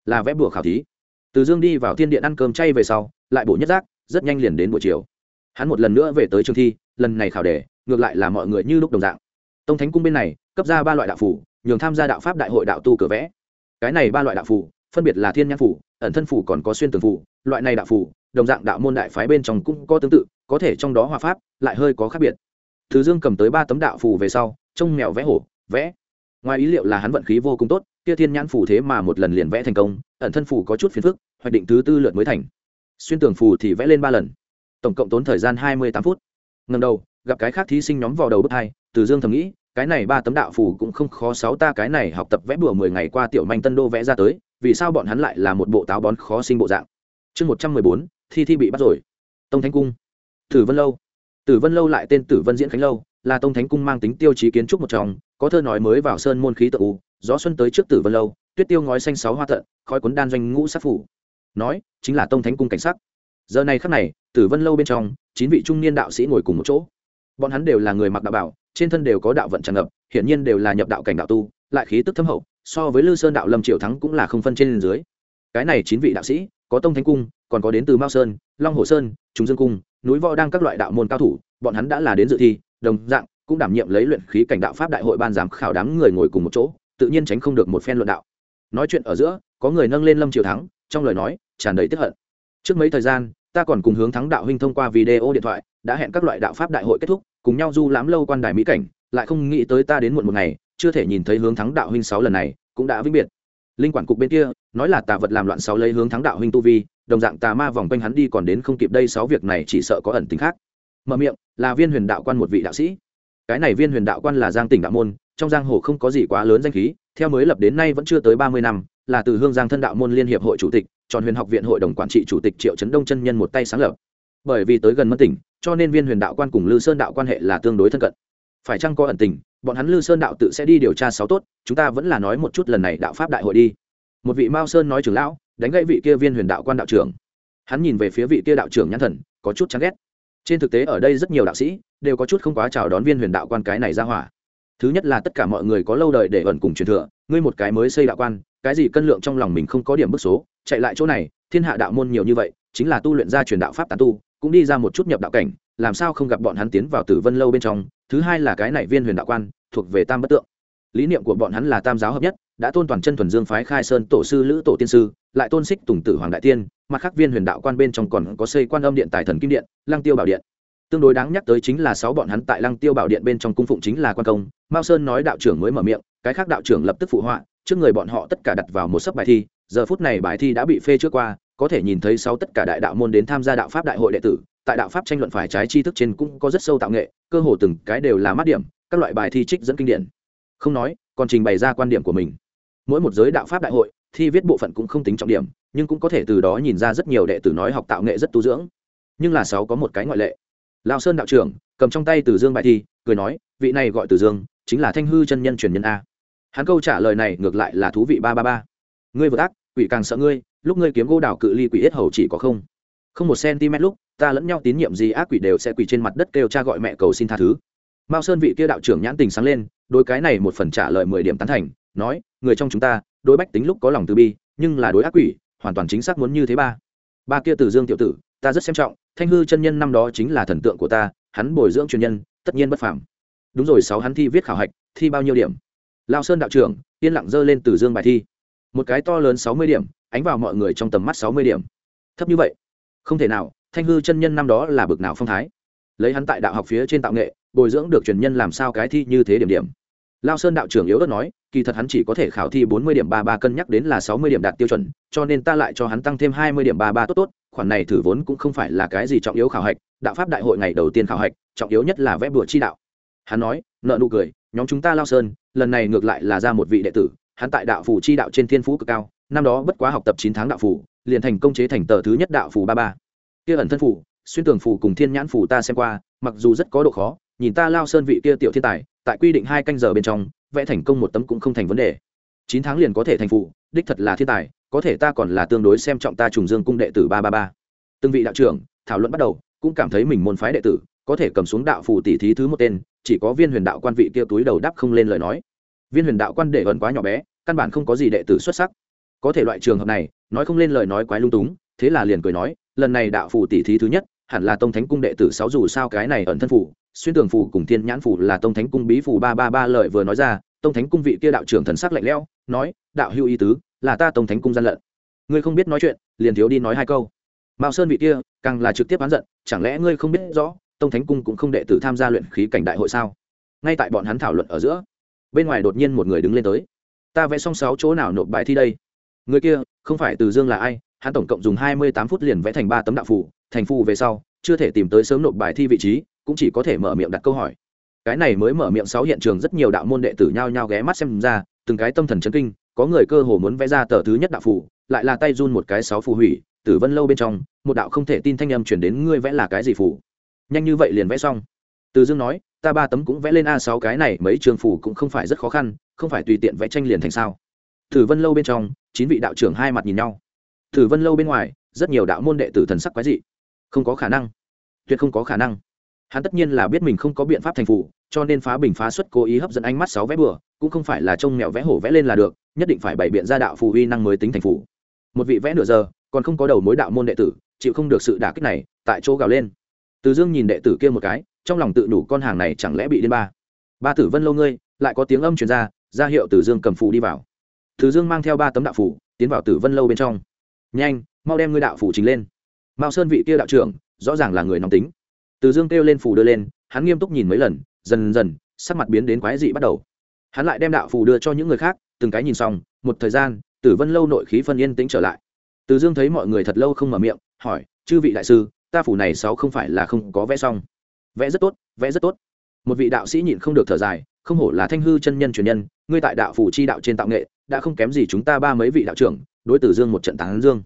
Là vẽ bùa khảo thí. Từ dương đi vào tiên điện ăn cơm chay về sau, lại bổ nhất giác, rất nhanh liền đến buổi chiều. Hắn một lần nữa về tới trường thi, lần này khảo đề, ngược lại là mọi người như lúc đồng dạng. Tông thánh cung bên này, cấp ra ba loại đạo phủ, nhường tham gia đạo pháp đại hội đạo tu cửa vẽ. Cái này ba loại đạo phủ, phân biệt là thiên nhãn phủ, ẩn thân phủ còn có xuyên tường phủ, loại này đạo phủ, đồng dạng đạo môn đại phái bên trong cũng có tương tự có thể trong đó hòa pháp lại hơi có khác biệt. Thứ dương cầm tới ba tấm đạo phù về sau, trông mèo vẽ hổ, vẽ. Ngoài ý liệu là hắn vận khí vô cùng tốt, kia thiên nhãn phù thế mà một lần liền vẽ thành công, ẩn thân phù có chút phiền phức, hoạch định thứ tư lượt mới thành. Xuyên tường phù thì vẽ lên ba lần. Tổng cộng tốn thời gian hai mươi tám phút. Ngần đầu, gặp cái khác thí sinh nhóm vào đầu bước hai, từ dương thầm nghĩ, cái này ba tấm đạo phù cũng không khó sáu ta cái này học tập vẽ bừa mười ngày qua tiểu manh tân đô vẽ ra tới, vì sao bọn hắn lại là một bộ táo bón khó sinh bộ dạng? Chương một trăm mười bốn, thi thi bị bắt rồi. Tông thánh cung tử vân lâu. Tử vân lâu lại tên tử vân diễn khánh lâu, là tông thánh cung mang tính tiêu chí kiến trúc một trong, có thơ nói mới vào sơn môn khí tự u, gió xuân tới trước tử vân lâu, tuyết tiêu ngói xanh sáu hoa thận khói cuốn đan doanh ngũ sát phủ. Nói, chính là tông thánh cung cảnh sắc. Giờ này khắc này, tử vân lâu bên trong, chín vị trung niên đạo sĩ ngồi cùng một chỗ. Bọn hắn đều là người mặc đạo bảo, trên thân đều có đạo vận tràn ngập, hiển nhiên đều là nhập đạo cảnh đạo tu, lại khí tức thâm hậu, so với lư sơn đạo lâm triệu thắng cũng là không phân trên dưới. Cái này chín vị đạo sĩ, có tông thánh cung còn có đến từ mao sơn, long hồ sơn trung dương cung, núi võ đang các loại đạo môn cao thủ, bọn hắn đã là đến dự thi, đồng dạng, cũng đảm nhiệm lấy luyện khí cảnh đạo pháp đại hội ban giám khảo đám người ngồi cùng một chỗ, tự nhiên tránh không được một phen luận đạo. Nói chuyện ở giữa, có người nâng lên lâm triều thắng, trong lời nói, tràn đầy tiếp hận. Trước mấy thời gian, ta còn cùng hướng thắng đạo huynh thông qua video điện thoại, đã hẹn các loại đạo pháp đại hội kết thúc, cùng nhau du lãm lâu quan đài mỹ cảnh, lại không nghĩ tới ta đến muộn một ngày, chưa thể nhìn thấy hướng thắng đạo huynh sáu lần này, cũng đã vĩnh biệt. Linh quản cục bên kia, nói là tà vật làm loạn sáu lấy hướng thắng đạo huynh tu vi đồng dạng tà ma vòng quanh hắn đi còn đến không kịp đây sáu việc này chỉ sợ có ẩn tính khác. Mở miệng, là viên huyền đạo quan một vị đạo sĩ. Cái này viên huyền đạo quan là giang tỉnh đạo môn, trong giang hồ không có gì quá lớn danh khí, theo mới lập đến nay vẫn chưa tới ba mươi năm, là từ hương giang thân đạo môn liên hiệp hội chủ tịch tròn huyền học viện hội đồng quản trị chủ tịch triệu trấn đông chân nhân một tay sáng lập. Bởi vì tới gần mất tỉnh, cho nên viên huyền đạo quan cùng lư sơn đạo quan hệ là tương đối thân cận. Phải chăng có ẩn tình, bọn hắn lư sơn đạo tự sẽ đi điều tra sáu tốt, chúng ta vẫn là nói một chút lần này đạo pháp đại hội đi. Một vị mao sơn nói trưởng lão đánh gãy vị kia viên huyền đạo quan đạo trưởng. Hắn nhìn về phía vị kia đạo trưởng nhãn thần, có chút chán ghét. Trên thực tế ở đây rất nhiều đạo sĩ đều có chút không quá chào đón viên huyền đạo quan cái này ra hỏa. Thứ nhất là tất cả mọi người có lâu đời để ẩn cùng truyền thừa, ngươi một cái mới xây đạo quan, cái gì cân lượng trong lòng mình không có điểm bức số, chạy lại chỗ này, thiên hạ đạo môn nhiều như vậy, chính là tu luyện ra truyền đạo pháp tán tu, cũng đi ra một chút nhập đạo cảnh, làm sao không gặp bọn hắn tiến vào tử vân lâu bên trong, thứ hai là cái này viên huyền đạo quan thuộc về tam bất tượng lý niệm của bọn hắn là tam giáo hợp nhất, đã tôn toàn chân thuần dương phái khai sơn tổ sư, lữ tổ tiên sư, lại tôn xích tùng tử hoàng đại tiên, mặt khác viên huyền đạo quan bên trong còn có xây quan âm điện, tài thần kim điện, lăng tiêu bảo điện. Tương đối đáng nhắc tới chính là sáu bọn hắn tại lăng tiêu bảo điện bên trong cung phụng chính là quan công, mao sơn nói đạo trưởng mới mở miệng, cái khác đạo trưởng lập tức phụ họa, trước người bọn họ tất cả đặt vào một sấp bài thi, giờ phút này bài thi đã bị phê trước qua, có thể nhìn thấy sáu tất cả đại đạo môn đến tham gia đạo pháp đại hội đệ tử, tại đạo pháp tranh luận phải trái tri thức trên cũng có rất sâu tạo nghệ, cơ hồ từng cái đều là mát điểm, các loại bài thi trích dẫn kinh điển không nói, còn trình bày ra quan điểm của mình. Mỗi một giới đạo pháp đại hội, thi viết bộ phận cũng không tính trọng điểm, nhưng cũng có thể từ đó nhìn ra rất nhiều đệ tử nói học tạo nghệ rất tu dưỡng. Nhưng là sáu có một cái ngoại lệ. Lao sơn đạo trưởng, cầm trong tay từ dương bài thi, cười nói, vị này gọi từ dương, chính là thanh hư chân nhân truyền nhân a. Hắn câu trả lời này ngược lại là thú vị ba ba ba. Ngươi vượt ác, quỷ càng sợ ngươi, lúc ngươi kiếm gỗ đào cự ly quỷ ít hầu chỉ có không. Không một cm lúc, ta lẫn nhau tín nhiệm gì ác quỷ đều sẽ quỷ trên mặt đất kêu cha gọi mẹ cầu xin tha thứ mao sơn vị kia đạo trưởng nhãn tình sáng lên, đối cái này một phần trả lời mười điểm tán thành, nói, người trong chúng ta, đối bách tính lúc có lòng từ bi, nhưng là đối ác quỷ, hoàn toàn chính xác muốn như thế ba. Ba kia từ dương tiểu tử, ta rất xem trọng, thanh hư chân nhân năm đó chính là thần tượng của ta, hắn bồi dưỡng truyền nhân, tất nhiên bất phàm. Đúng rồi, sáu hắn thi viết khảo hạch, thi bao nhiêu điểm? Lao sơn đạo trưởng, yên lặng dơ lên từ dương bài thi. Một cái to lớn sáu mươi điểm, ánh vào mọi người trong tầm mắt sáu mươi điểm. Thấp như vậy. Không thể nào, thanh hư chân nhân năm đó là bực nào phong thái. Lấy hắn tại đạo học phía trên tạo nghệ bồi dưỡng được truyền nhân làm sao cái thi như thế điểm điểm. Lao sơn đạo trưởng yếu ớt nói, kỳ thật hắn chỉ có thể khảo thi bốn mươi điểm ba ba cân nhắc đến là sáu mươi điểm đạt tiêu chuẩn, cho nên ta lại cho hắn tăng thêm hai mươi điểm ba ba tốt tốt, khoản này thử vốn cũng không phải là cái gì trọng yếu khảo hạch, đạo pháp đại hội ngày đầu tiên khảo hạch, trọng yếu nhất là vẽ bùa chi đạo. Hắn nói, nợ nụ cười, nhóm chúng ta lao sơn, lần này ngược lại là ra một vị đệ tử, hắn tại đạo phủ chi đạo trên thiên phú cực cao, năm đó bất quá học tập chín tháng đạo phủ liền thành công chế thành tờ thứ nhất đạo phủ ba ba. Kia ẩn thân phủ xuyên tường phủ cùng thiên nhãn phủ ta xem qua, mặc dù rất có độ khó nhìn ta lao sơn vị kia tiểu thiên tài, tại quy định hai canh giờ bên trong, vẽ thành công một tấm cũng không thành vấn đề. Chín tháng liền có thể thành phụ, đích thật là thiên tài, có thể ta còn là tương đối xem trọng ta trùng dương cung đệ tử ba ba ba. Từng vị đạo trưởng, thảo luận bắt đầu, cũng cảm thấy mình môn phái đệ tử, có thể cầm xuống đạo phù tỷ thí thứ một tên, chỉ có viên huyền đạo quan vị kia túi đầu đắp không lên lời nói. Viên huyền đạo quan đệ gần quá nhỏ bé, căn bản không có gì đệ tử xuất sắc. Có thể loại trường hợp này, nói không lên lời nói quái lung túng, thế là liền cười nói, lần này đạo phù tỷ thí thứ nhất, hẳn là tông thánh cung đệ tử sáu dù sao cái này ẩn thân phủ xuyên tường phủ cùng thiên nhãn phủ là tông thánh cung bí phủ ba ba ba lời vừa nói ra, tông thánh cung vị kia đạo trưởng thần sắc lạnh lẽo, nói, đạo hưu ý tứ, là ta tông thánh cung gian lận. Ngươi không biết nói chuyện, liền thiếu đi nói hai câu. Mao sơn vị kia, càng là trực tiếp oán giận, chẳng lẽ ngươi không biết rõ, tông thánh cung cũng không đệ tử tham gia luyện khí cảnh đại hội sao? Ngay tại bọn hắn thảo luận ở giữa, bên ngoài đột nhiên một người đứng lên tới. Ta vẽ xong sáu chỗ nào nộp bài thi đây? Người kia, không phải từ dương là ai? Hắn tổng cộng dùng hai mươi tám phút liền vẽ thành ba tấm đạo phủ thành phù về sau, chưa thể tìm tới sớm nộp bài thi vị trí cũng chỉ có thể mở miệng đặt câu hỏi. Cái này mới mở miệng sáu hiện trường rất nhiều đạo môn đệ tử nhao nhao ghé mắt xem ra, từng cái tâm thần chấn kinh, có người cơ hồ muốn vẽ ra tờ thứ nhất đạo phủ lại là tay run một cái sáu phù hủy, tử vân lâu bên trong, một đạo không thể tin thanh âm chuyển đến, ngươi vẽ là cái gì phủ nhanh như vậy liền vẽ xong. Từ dương nói, ta ba tấm cũng vẽ lên a sáu, cái này mấy trường phủ cũng không phải rất khó khăn, không phải tùy tiện vẽ tranh liền thành sao? Tử vân lâu bên trong, chín vị đạo trưởng hai mặt nhìn nhau. Tử vân lâu bên ngoài, rất nhiều đạo môn đệ tử thần sắc quái dị. Không có khả năng. Tuyệt không có khả năng hắn tất nhiên là biết mình không có biện pháp thành phủ cho nên phá bình phá xuất cố ý hấp dẫn ánh mắt sáu vẽ bừa cũng không phải là trông mẹo vẽ hổ vẽ lên là được nhất định phải bày biện ra đạo phù uy năng mới tính thành phủ một vị vẽ nửa giờ còn không có đầu mối đạo môn đệ tử chịu không được sự đả kích này tại chỗ gào lên. Từ dương nhìn đệ tử kia một cái trong lòng tự đủ con hàng này chẳng lẽ bị điên ba. Ba tử vân lâu ngươi lại có tiếng âm truyền ra ra hiệu tử dương cầm phù đi vào. Từ dương mang theo ba tấm đạo phù, tiến vào tử vân lâu bên trong. Nhanh mau đem ngươi đạo phù chính lên. Mao sơn vị kia đạo trưởng rõ ràng là người nóng tính từ dương kêu lên phủ đưa lên, hắn nghiêm túc nhìn mấy lần, dần dần, sắc mặt biến đến quái dị bắt đầu. Hắn lại đem đạo phủ đưa cho những người khác, từng cái nhìn xong, một thời gian, tử vân lâu nội khí phân yên tĩnh trở lại. Từ dương thấy mọi người thật lâu không mở miệng, hỏi, chư vị đại sư, ta phủ này sáu không phải là không có vẽ xong? Vẽ rất tốt, vẽ rất tốt. Một vị đạo sĩ nhịn không được thở dài, không hổ là thanh hư chân nhân truyền nhân, ngươi tại đạo phủ chi đạo trên tạo nghệ, đã không kém gì chúng ta ba mấy vị đạo trưởng, đối tử dương một trận tán dương.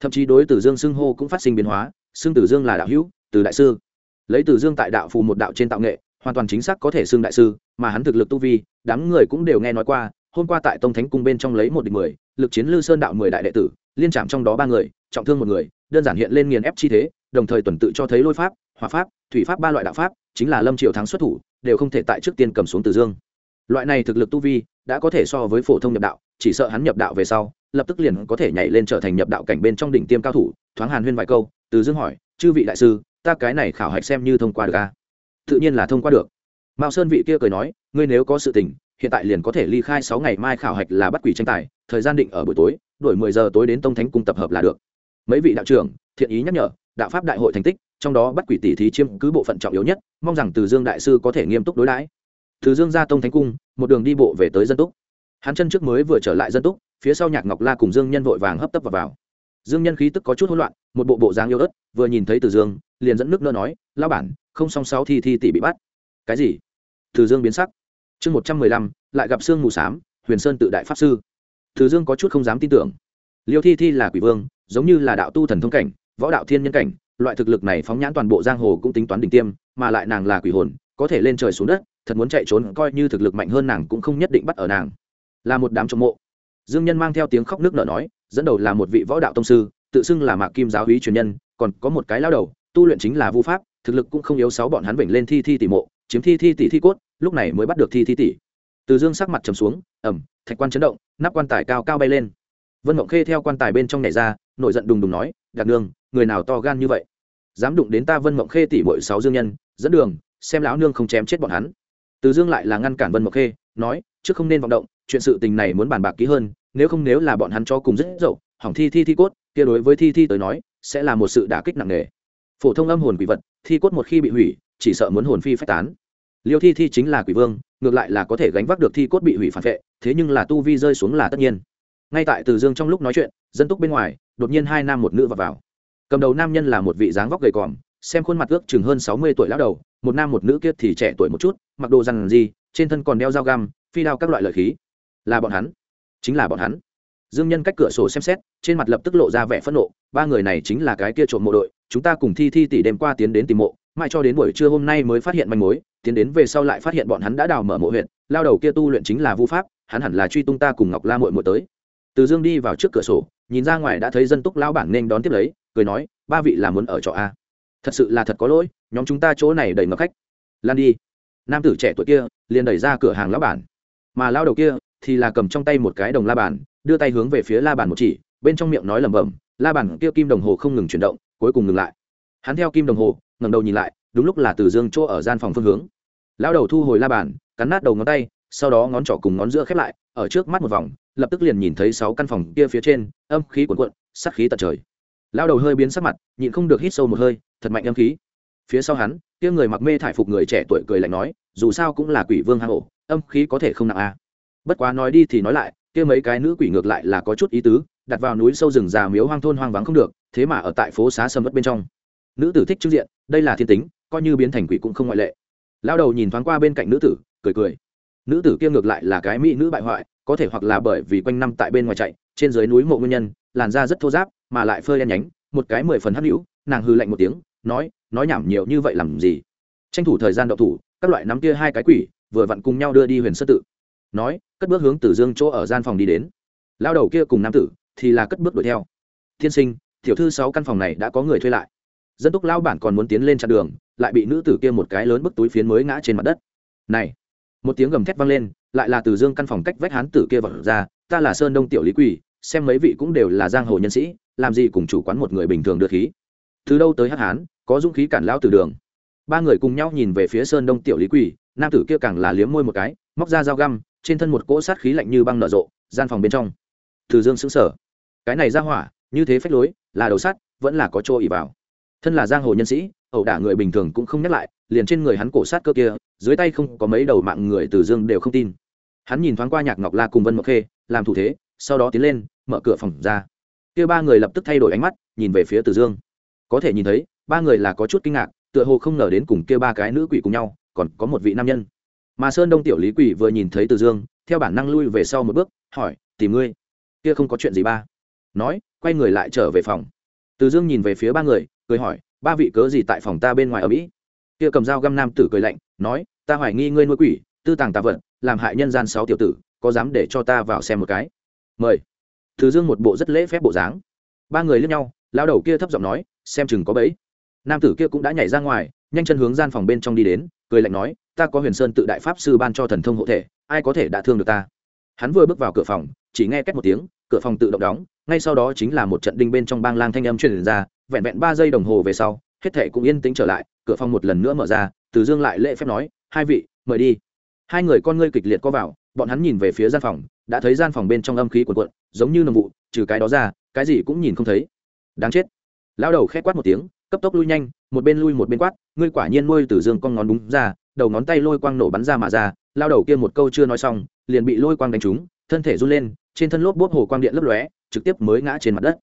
Thậm chí đối tử dương xưng hô cũng phát sinh biến hóa, xưng tử dương là đạo hữu, từ đại sư lấy từ dương tại đạo phù một đạo trên tạo nghệ, hoàn toàn chính xác có thể xưng đại sư, mà hắn thực lực tu vi, đám người cũng đều nghe nói qua, hôm qua tại tông thánh cung bên trong lấy một địch mười, lực chiến lư sơn đạo mười đại đệ tử, liên trạm trong đó ba người, trọng thương một người, đơn giản hiện lên nghiền ép chi thế, đồng thời tuần tự cho thấy lôi pháp hòa pháp, thủy pháp ba loại đạo pháp, chính là lâm triều thắng xuất thủ, đều không thể tại trước tiên cầm xuống từ dương. Loại này thực lực tu vi, đã có thể so với phổ thông nhập đạo, chỉ sợ hắn nhập đạo về sau, lập tức liền có thể nhảy lên trở thành nhập đạo cảnh bên trong đỉnh tiêm cao thủ, thoáng hàn huyên vài câu, từ dương hỏi, chư vị đại sư ta cái này khảo hạch xem như thông qua được a tự nhiên là thông qua được. Mao sơn vị kia cười nói ngươi nếu có sự tình hiện tại liền có thể ly khai sáu ngày mai khảo hạch là bắt quỷ tranh tài thời gian định ở buổi tối đổi mười giờ tối đến tông thánh cung tập hợp là được. Mấy vị đạo trưởng thiện ý nhắc nhở đạo pháp đại hội thành tích trong đó bắt quỷ tỷ thí chiêm cứ bộ phận trọng yếu nhất mong rằng từ dương đại sư có thể nghiêm túc đối đãi. Từ dương ra tông thánh cung một đường đi bộ về tới dân túc. Hắn chân trước mới vừa trở lại dân túc phía sau nhạc ngọc la cùng dương nhân vội vàng hấp tấp vào, vào. dương nhân khí tức có chút hỗn loạn một bộ bộ dáng yêu ớt, vừa nhìn thấy từ dương, liền dẫn nước nơ nói lao bản, không song sáu thi thi tỷ bị bắt. Cái gì? Từ dương biến sắc. Chương một trăm mười lăm, lại gặp sương mù s á m huyền sơn tự đại pháp sư. Từ dương có chút không dám tin tưởng. Liêu thi thi là quỷ vương, giống như là đạo tu thần thông cảnh, võ đạo thiên nhân cảnh, loại thực lực này phóng nhãn toàn bộ giang hồ cũng tính toán đỉnh tiêm, mà lại nàng là quỷ hồn, có thể lên trời xuống đất, thật muốn chạy trốn coi như thực lực mạnh hơn nàng cũng không nhất định bắt ở nàng. Là một đám trộm mộ. Dương nhân mang theo tiếng khóc nước nở nói, dẫn đầu là một vị võ đạo tông sư tự xưng là mạc kim giáo hí truyền nhân, còn có một cái lao đầu, tu luyện chính là vu pháp, thực lực cũng không yếu sáu bọn hắn vểnh lên thi thi tỷ mộ, chiếm thi thi tỷ thi cốt, lúc này mới bắt được thi thi tỷ từ dương sắc mặt trầm xuống ẩm thạch quan chấn động, nắp quan tài cao cao bay lên. Vân mộng khê theo quan tài bên trong nhảy ra, nổi giận đùng đùng nói đặc nương, người nào to gan như vậy? Dám đụng đến ta vân mộng khê tỷ mội sáu dương nhân, dẫn đường, xem lão nương không chém chết bọn hắn. Từ dương lại là ngăn cản vân mộng khê, nói, trước không nên vọng động, chuyện sự tình này muốn bàn bạc kỹ hơn, nếu không nếu là bọn hắn cho cùng rất dậu, hỏng thi thi thi cốt kia đối với thi thi tới nói sẽ là một sự đả kích nặng nề. Phổ thông âm hồn quỷ vật thi cốt một khi bị hủy chỉ sợ muốn hồn phi phách tán. Liêu thi thi chính là quỷ vương ngược lại là có thể gánh vác được thi cốt bị hủy phản vệ thế nhưng là tu vi rơi xuống là tất nhiên. Ngay tại từ dương trong lúc nói chuyện dân túc bên ngoài đột nhiên hai nam một nữ vào, vào. cầm đầu nam nhân là một vị dáng vóc gầy còm xem khuôn mặt ước chừng hơn sáu mươi tuổi lão đầu một nam một nữ kia thì trẻ tuổi một chút mặc đồ rằng gì trên thân còn đeo dao găm phi đao các loại lợi khí. Là bọn hắn. Chính là bọn hắn dương nhân cách cửa sổ xem xét, trên mặt lập tức lộ ra vẻ phẫn nộ, ba người này chính là cái kia trộm mộ đội, chúng ta cùng thi thi tỷ đêm qua tiến đến tìm mộ, mãi cho đến buổi trưa hôm nay mới phát hiện manh mối, tiến đến về sau lại phát hiện bọn hắn đã đào mở mộ huyện lao đầu kia tu luyện chính là vu pháp, hắn hẳn là truy tung ta cùng ngọc la mội mội tới. Từ dương đi vào trước cửa sổ, nhìn ra ngoài đã thấy dân túc lão bản nên đón tiếp lấy, cười nói, ba vị là muốn ở trọ a. Thật sự là thật có lỗi, nhóm chúng ta chỗ này đầy ngập khách. Lan đi. Nam tử trẻ tuổi kia, liền đẩy ra cửa hàng lão bản. Mà lao đầu kia thì là cầm trong tay một cái đồng la bàn đưa tay hướng về phía la bàn một chỉ, bên trong miệng nói lẩm bẩm, la bàn kia kim đồng hồ không ngừng chuyển động, cuối cùng ngừng lại. Hắn theo kim đồng hồ, ngẩng đầu nhìn lại, đúng lúc là từ dương chỗ ở gian phòng phương hướng. Lão đầu thu hồi la bàn, cắn nát đầu ngón tay, sau đó ngón trỏ cùng ngón giữa khép lại, ở trước mắt một vòng, lập tức liền nhìn thấy sáu căn phòng kia phía trên, âm khí cuồn cuộn, sát khí tận trời. Lão đầu hơi biến sắc mặt, nhịn không được hít sâu một hơi, thật mạnh âm khí. Phía sau hắn, kia người mặc mê thải phục người trẻ tuổi cười lạnh nói, dù sao cũng là quỷ vương hang ổ, âm khí có thể không nặng a à. bất quá nói đi thì nói lại kia mấy cái nữ quỷ ngược lại là có chút ý tứ, đặt vào núi sâu rừng già miếu hoang thôn hoang vắng không được, thế mà ở tại phố xá sầm mất bên trong. Nữ tử thích trưng diện, đây là thiên tính, coi như biến thành quỷ cũng không ngoại lệ. Lao đầu nhìn thoáng qua bên cạnh nữ tử, cười cười. Nữ tử kia ngược lại là cái mỹ nữ bại hoại, có thể hoặc là bởi vì quanh năm tại bên ngoài chạy, trên dưới núi mộ nguyên nhân, làn da rất thô giáp mà lại phơi đen nhánh, một cái mười phần hấp hữu nàng hư lạnh một tiếng, nói nói nhảm nhiều như vậy làm gì? Tranh thủ thời gian đậu thủ, các loại nắm kia hai cái quỷ, vừa vặn cùng nhau đưa đi huyền sơ tự nói, cất bước hướng tử dương chỗ ở gian phòng đi đến. Lao đầu kia cùng nam tử thì là cất bước đuổi theo. Tiên sinh, tiểu thư sáu căn phòng này đã có người thuê lại. Dân túc lao bản còn muốn tiến lên chặn đường, lại bị nữ tử kia một cái lớn bức túi phiến mới ngã trên mặt đất. Này! Một tiếng gầm thét vang lên, lại là từ dương căn phòng cách vách hán tử kia vật ra, ta là sơn đông tiểu lý quỳ xem mấy vị cũng đều là giang hồ nhân sĩ, làm gì cùng chủ quán một người bình thường đưa khí? Từ đâu tới hắc hán, có dũng khí cản lao từ đường. Ba người cùng nhau nhìn về phía sơn đông tiểu lý quỳ nam tử kia càng là liếm môi một cái, móc ra dao găm trên thân một cỗ sát khí lạnh như băng nở rộ, gian phòng bên trong. Từ dương xứng sở cái này ra hỏa, như thế phách lối, là đầu sắt, vẫn là có chỗ ỉ vào. Thân là giang hồ nhân sĩ, ẩu đả người bình thường cũng không nhắc lại, liền trên người hắn cổ sát cơ kia, dưới tay không có mấy đầu mạng người từ dương đều không tin. Hắn nhìn thoáng qua nhạc ngọc la cùng vân mộc khê, làm thủ thế, sau đó tiến lên, mở cửa phòng ra. Kia ba người lập tức thay đổi ánh mắt, nhìn về phía từ dương. Có thể nhìn thấy, ba người là có chút kinh ngạc, tựa hồ không ngờ đến cùng kia ba cái nữ quỷ cùng nhau, còn có một vị nam nhân mà sơn đông tiểu lý quỷ vừa nhìn thấy từ dương, theo bản năng lui về sau một bước, hỏi, tìm ngươi? Kia không có chuyện gì ba? Nói, quay người lại trở về phòng. Từ dương nhìn về phía ba người, cười hỏi, ba vị cớ gì tại phòng ta bên ngoài ở mỹ? Kia cầm dao găm nam tử cười lạnh, nói, ta hoài nghi ngươi nuôi quỷ, tư tàng tà vật, làm hại nhân gian sáu tiểu tử, có dám để cho ta vào xem một cái? Mời. Từ dương một bộ rất lễ phép bộ dáng. Ba người lướt nhau lao đầu kia thấp giọng nói, xem chừng có bẫy. Nam tử kia cũng đã nhảy ra ngoài, nhanh chân hướng gian phòng bên trong đi đến, cười lạnh nói ta có huyền sơn tự đại pháp sư ban cho thần thông hộ thể, ai có thể đã thương được ta? Hắn vừa bước vào cửa phòng, chỉ nghe két một tiếng, cửa phòng tự động đóng, ngay sau đó chính là một trận đinh bên trong bang lang thanh âm truyền ra, vẹn vẹn ba giây đồng hồ về sau, hết thệ cũng yên tĩnh trở lại, cửa phòng một lần nữa mở ra, từ dương lại lễ phép nói, hai vị, mời đi. Hai người con ngươi kịch liệt có vào, bọn hắn nhìn về phía gian phòng, đã thấy gian phòng bên trong âm khí cuồn cuộn, giống như nồng vụ, trừ cái đó ra, cái gì cũng nhìn không thấy. Đáng chết. Lao đầu khét quát một tiếng, cấp tốc lui nhanh, một bên lui một bên quát, ngươi quả nhiên nuôi từ dương con ngón đúng ra đầu ngón tay lôi quang nổ bắn ra mà ra, lao đầu kia một câu chưa nói xong, liền bị lôi quang đánh trúng, thân thể run lên, trên thân lốp bốp hồ quang điện lấp lóe, trực tiếp mới ngã trên mặt đất.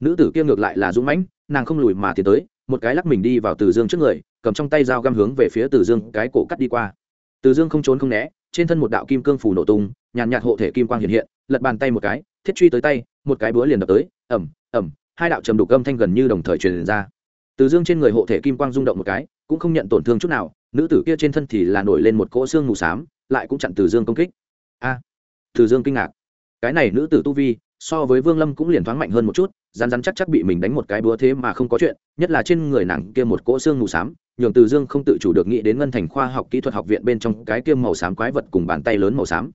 Nữ tử kia ngược lại là dũng mãnh, nàng không lùi mà tiến tới, một cái lắc mình đi vào từ dương trước người, cầm trong tay dao găm hướng về phía từ dương, cái cổ cắt đi qua. Từ dương không trốn không né, trên thân một đạo kim cương phủ nổ tung, nhàn nhạt hộ thể kim quang hiện hiện, lật bàn tay một cái, thiết truy tới tay, một cái búa liền đập tới ẩm ẩm hai đạo trầm đục âm thanh gần như đồng thời truyền ra. Từ dương trên người hộ thể kim quang rung động một cái, cũng không nhận tổn thương chút nào nữ tử kia trên thân thì là nổi lên một cỗ xương mù xám, lại cũng chặn từ dương công kích. A, từ dương kinh ngạc. Cái này nữ tử tu vi, so với vương lâm cũng liền thoáng mạnh hơn một chút rán rán chắc chắc bị mình đánh một cái búa thế mà không có chuyện, nhất là trên người nàng kia một cỗ xương mù xám, nhường từ dương không tự chủ được nghĩ đến ngân thành khoa học kỹ thuật học viện bên trong cái kia màu xám quái vật cùng bàn tay lớn màu xám.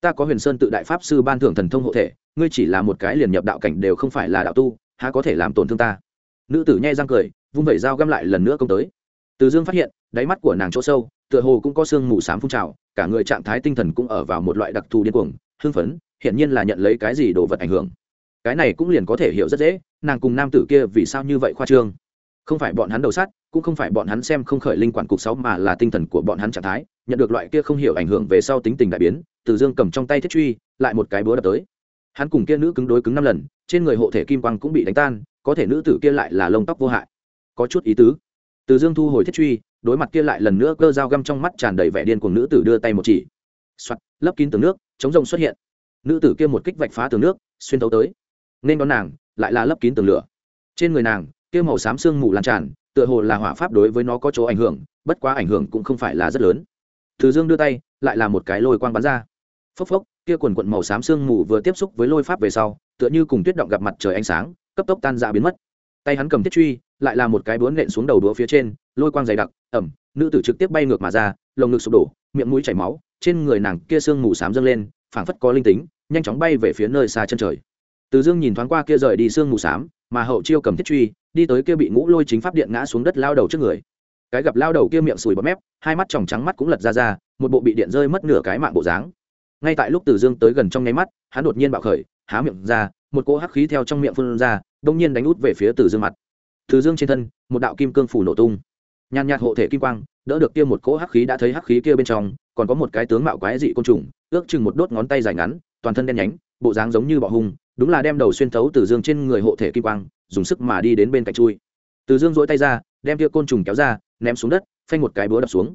Ta có huyền sơn tự đại pháp sư ban thưởng thần thông hộ thể, ngươi chỉ là một cái liền nhập đạo cảnh đều không phải là đạo tu, há có thể làm tổn thương ta? Nữ tử nhai răng cười, vung vẩy dao găm lại lần nữa công tới từ dương phát hiện, đáy mắt của nàng chỗ sâu, tựa hồ cũng có sương mù s á m phun trào, cả người trạng thái tinh thần cũng ở vào một loại đặc thù điên cuồng, hưng phấn, hiển nhiên là nhận lấy cái gì đồ vật ảnh hưởng. Cái này cũng liền có thể hiểu rất dễ, nàng cùng nam tử kia vì sao như vậy khoa trương. Không phải bọn hắn đầu sát cũng không phải bọn hắn xem không khởi linh quản cục sáu mà là tinh thần của bọn hắn trạng thái, nhận được loại kia không hiểu ảnh hưởng về sau tính tình đại biến, từ dương cầm trong tay thiết truy, lại một cái búa đập tới. Hắn cùng kia nữ cứng đối cứng năm lần, trên người hộ thể kim quang cũng bị đánh tan, có thể nữ tử kia lại là lông tóc vô hại. Có chút ý tứ từ dương thu hồi thiết truy, đối mặt kia lại lần nữa cơ dao găm trong mắt tràn đầy vẻ điên của nữ tử đưa tay một chỉ. Soạt, lấp kín tường nước, chống rồng xuất hiện. Nữ tử kia một kích vạch phá tường nước, xuyên tấu tới. Nên đón nàng, lại là lấp kín tường lửa. Trên người nàng, kia màu xám sương mù lan tràn, tựa hồ là hỏa pháp đối với nó có chỗ ảnh hưởng, bất quá ảnh hưởng cũng không phải là rất lớn. Từ dương đưa tay, lại là một cái lôi quang bắn ra. Phốc phốc, kia quần quận màu xám sương mù vừa tiếp xúc với lôi pháp về sau, tựa như cùng tuyết động gặp mặt trời ánh sáng, cấp tốc tan ra biến mất. Tay hắn cầm thiết truy lại là một cái bướn nện xuống đầu đũa phía trên, lôi quang dày đặc, ẩm, nữ tử trực tiếp bay ngược mà ra, lồng ngực sụp đổ, miệng mũi chảy máu, trên người nàng kia sương mù xám dâng lên, phảng phất có linh tính, nhanh chóng bay về phía nơi xa chân trời. Từ dương nhìn thoáng qua kia rời đi sương mù xám, mà hậu chiêu cầm thiết truy, đi tới kia bị ngũ lôi chính pháp điện ngã xuống đất lao đầu trước người. Cái gặp lao đầu kia miệng sùi bọt mép, hai mắt tròng trắng mắt cũng lật ra ra, một bộ bị điện rơi mất nửa cái mạng bộ dáng. Ngay tại lúc từ dương tới gần trong nháy mắt, hắn đột nhiên bạo khởi, há miệng ra, một cỗ hắc khí theo trong miệng phun ra, đông nhiên đánh út về phía từ dương mặt từ dương trên thân, một đạo kim cương phủ nổ tung. Nhàn nhạt hộ thể kim quang, đỡ được kia một cỗ hắc khí đã thấy hắc khí kia bên trong, còn có một cái tướng mạo quái dị côn trùng, ước chừng một đốt ngón tay dài ngắn, toàn thân đen nhánh, bộ dáng giống như bọ hung, đúng là đem đầu xuyên thấu từ dương trên người hộ thể kim quang, dùng sức mà đi đến bên cạnh chui. Từ dương dỗi tay ra, đem kia côn trùng kéo ra, ném xuống đất, phanh một cái búa đập xuống.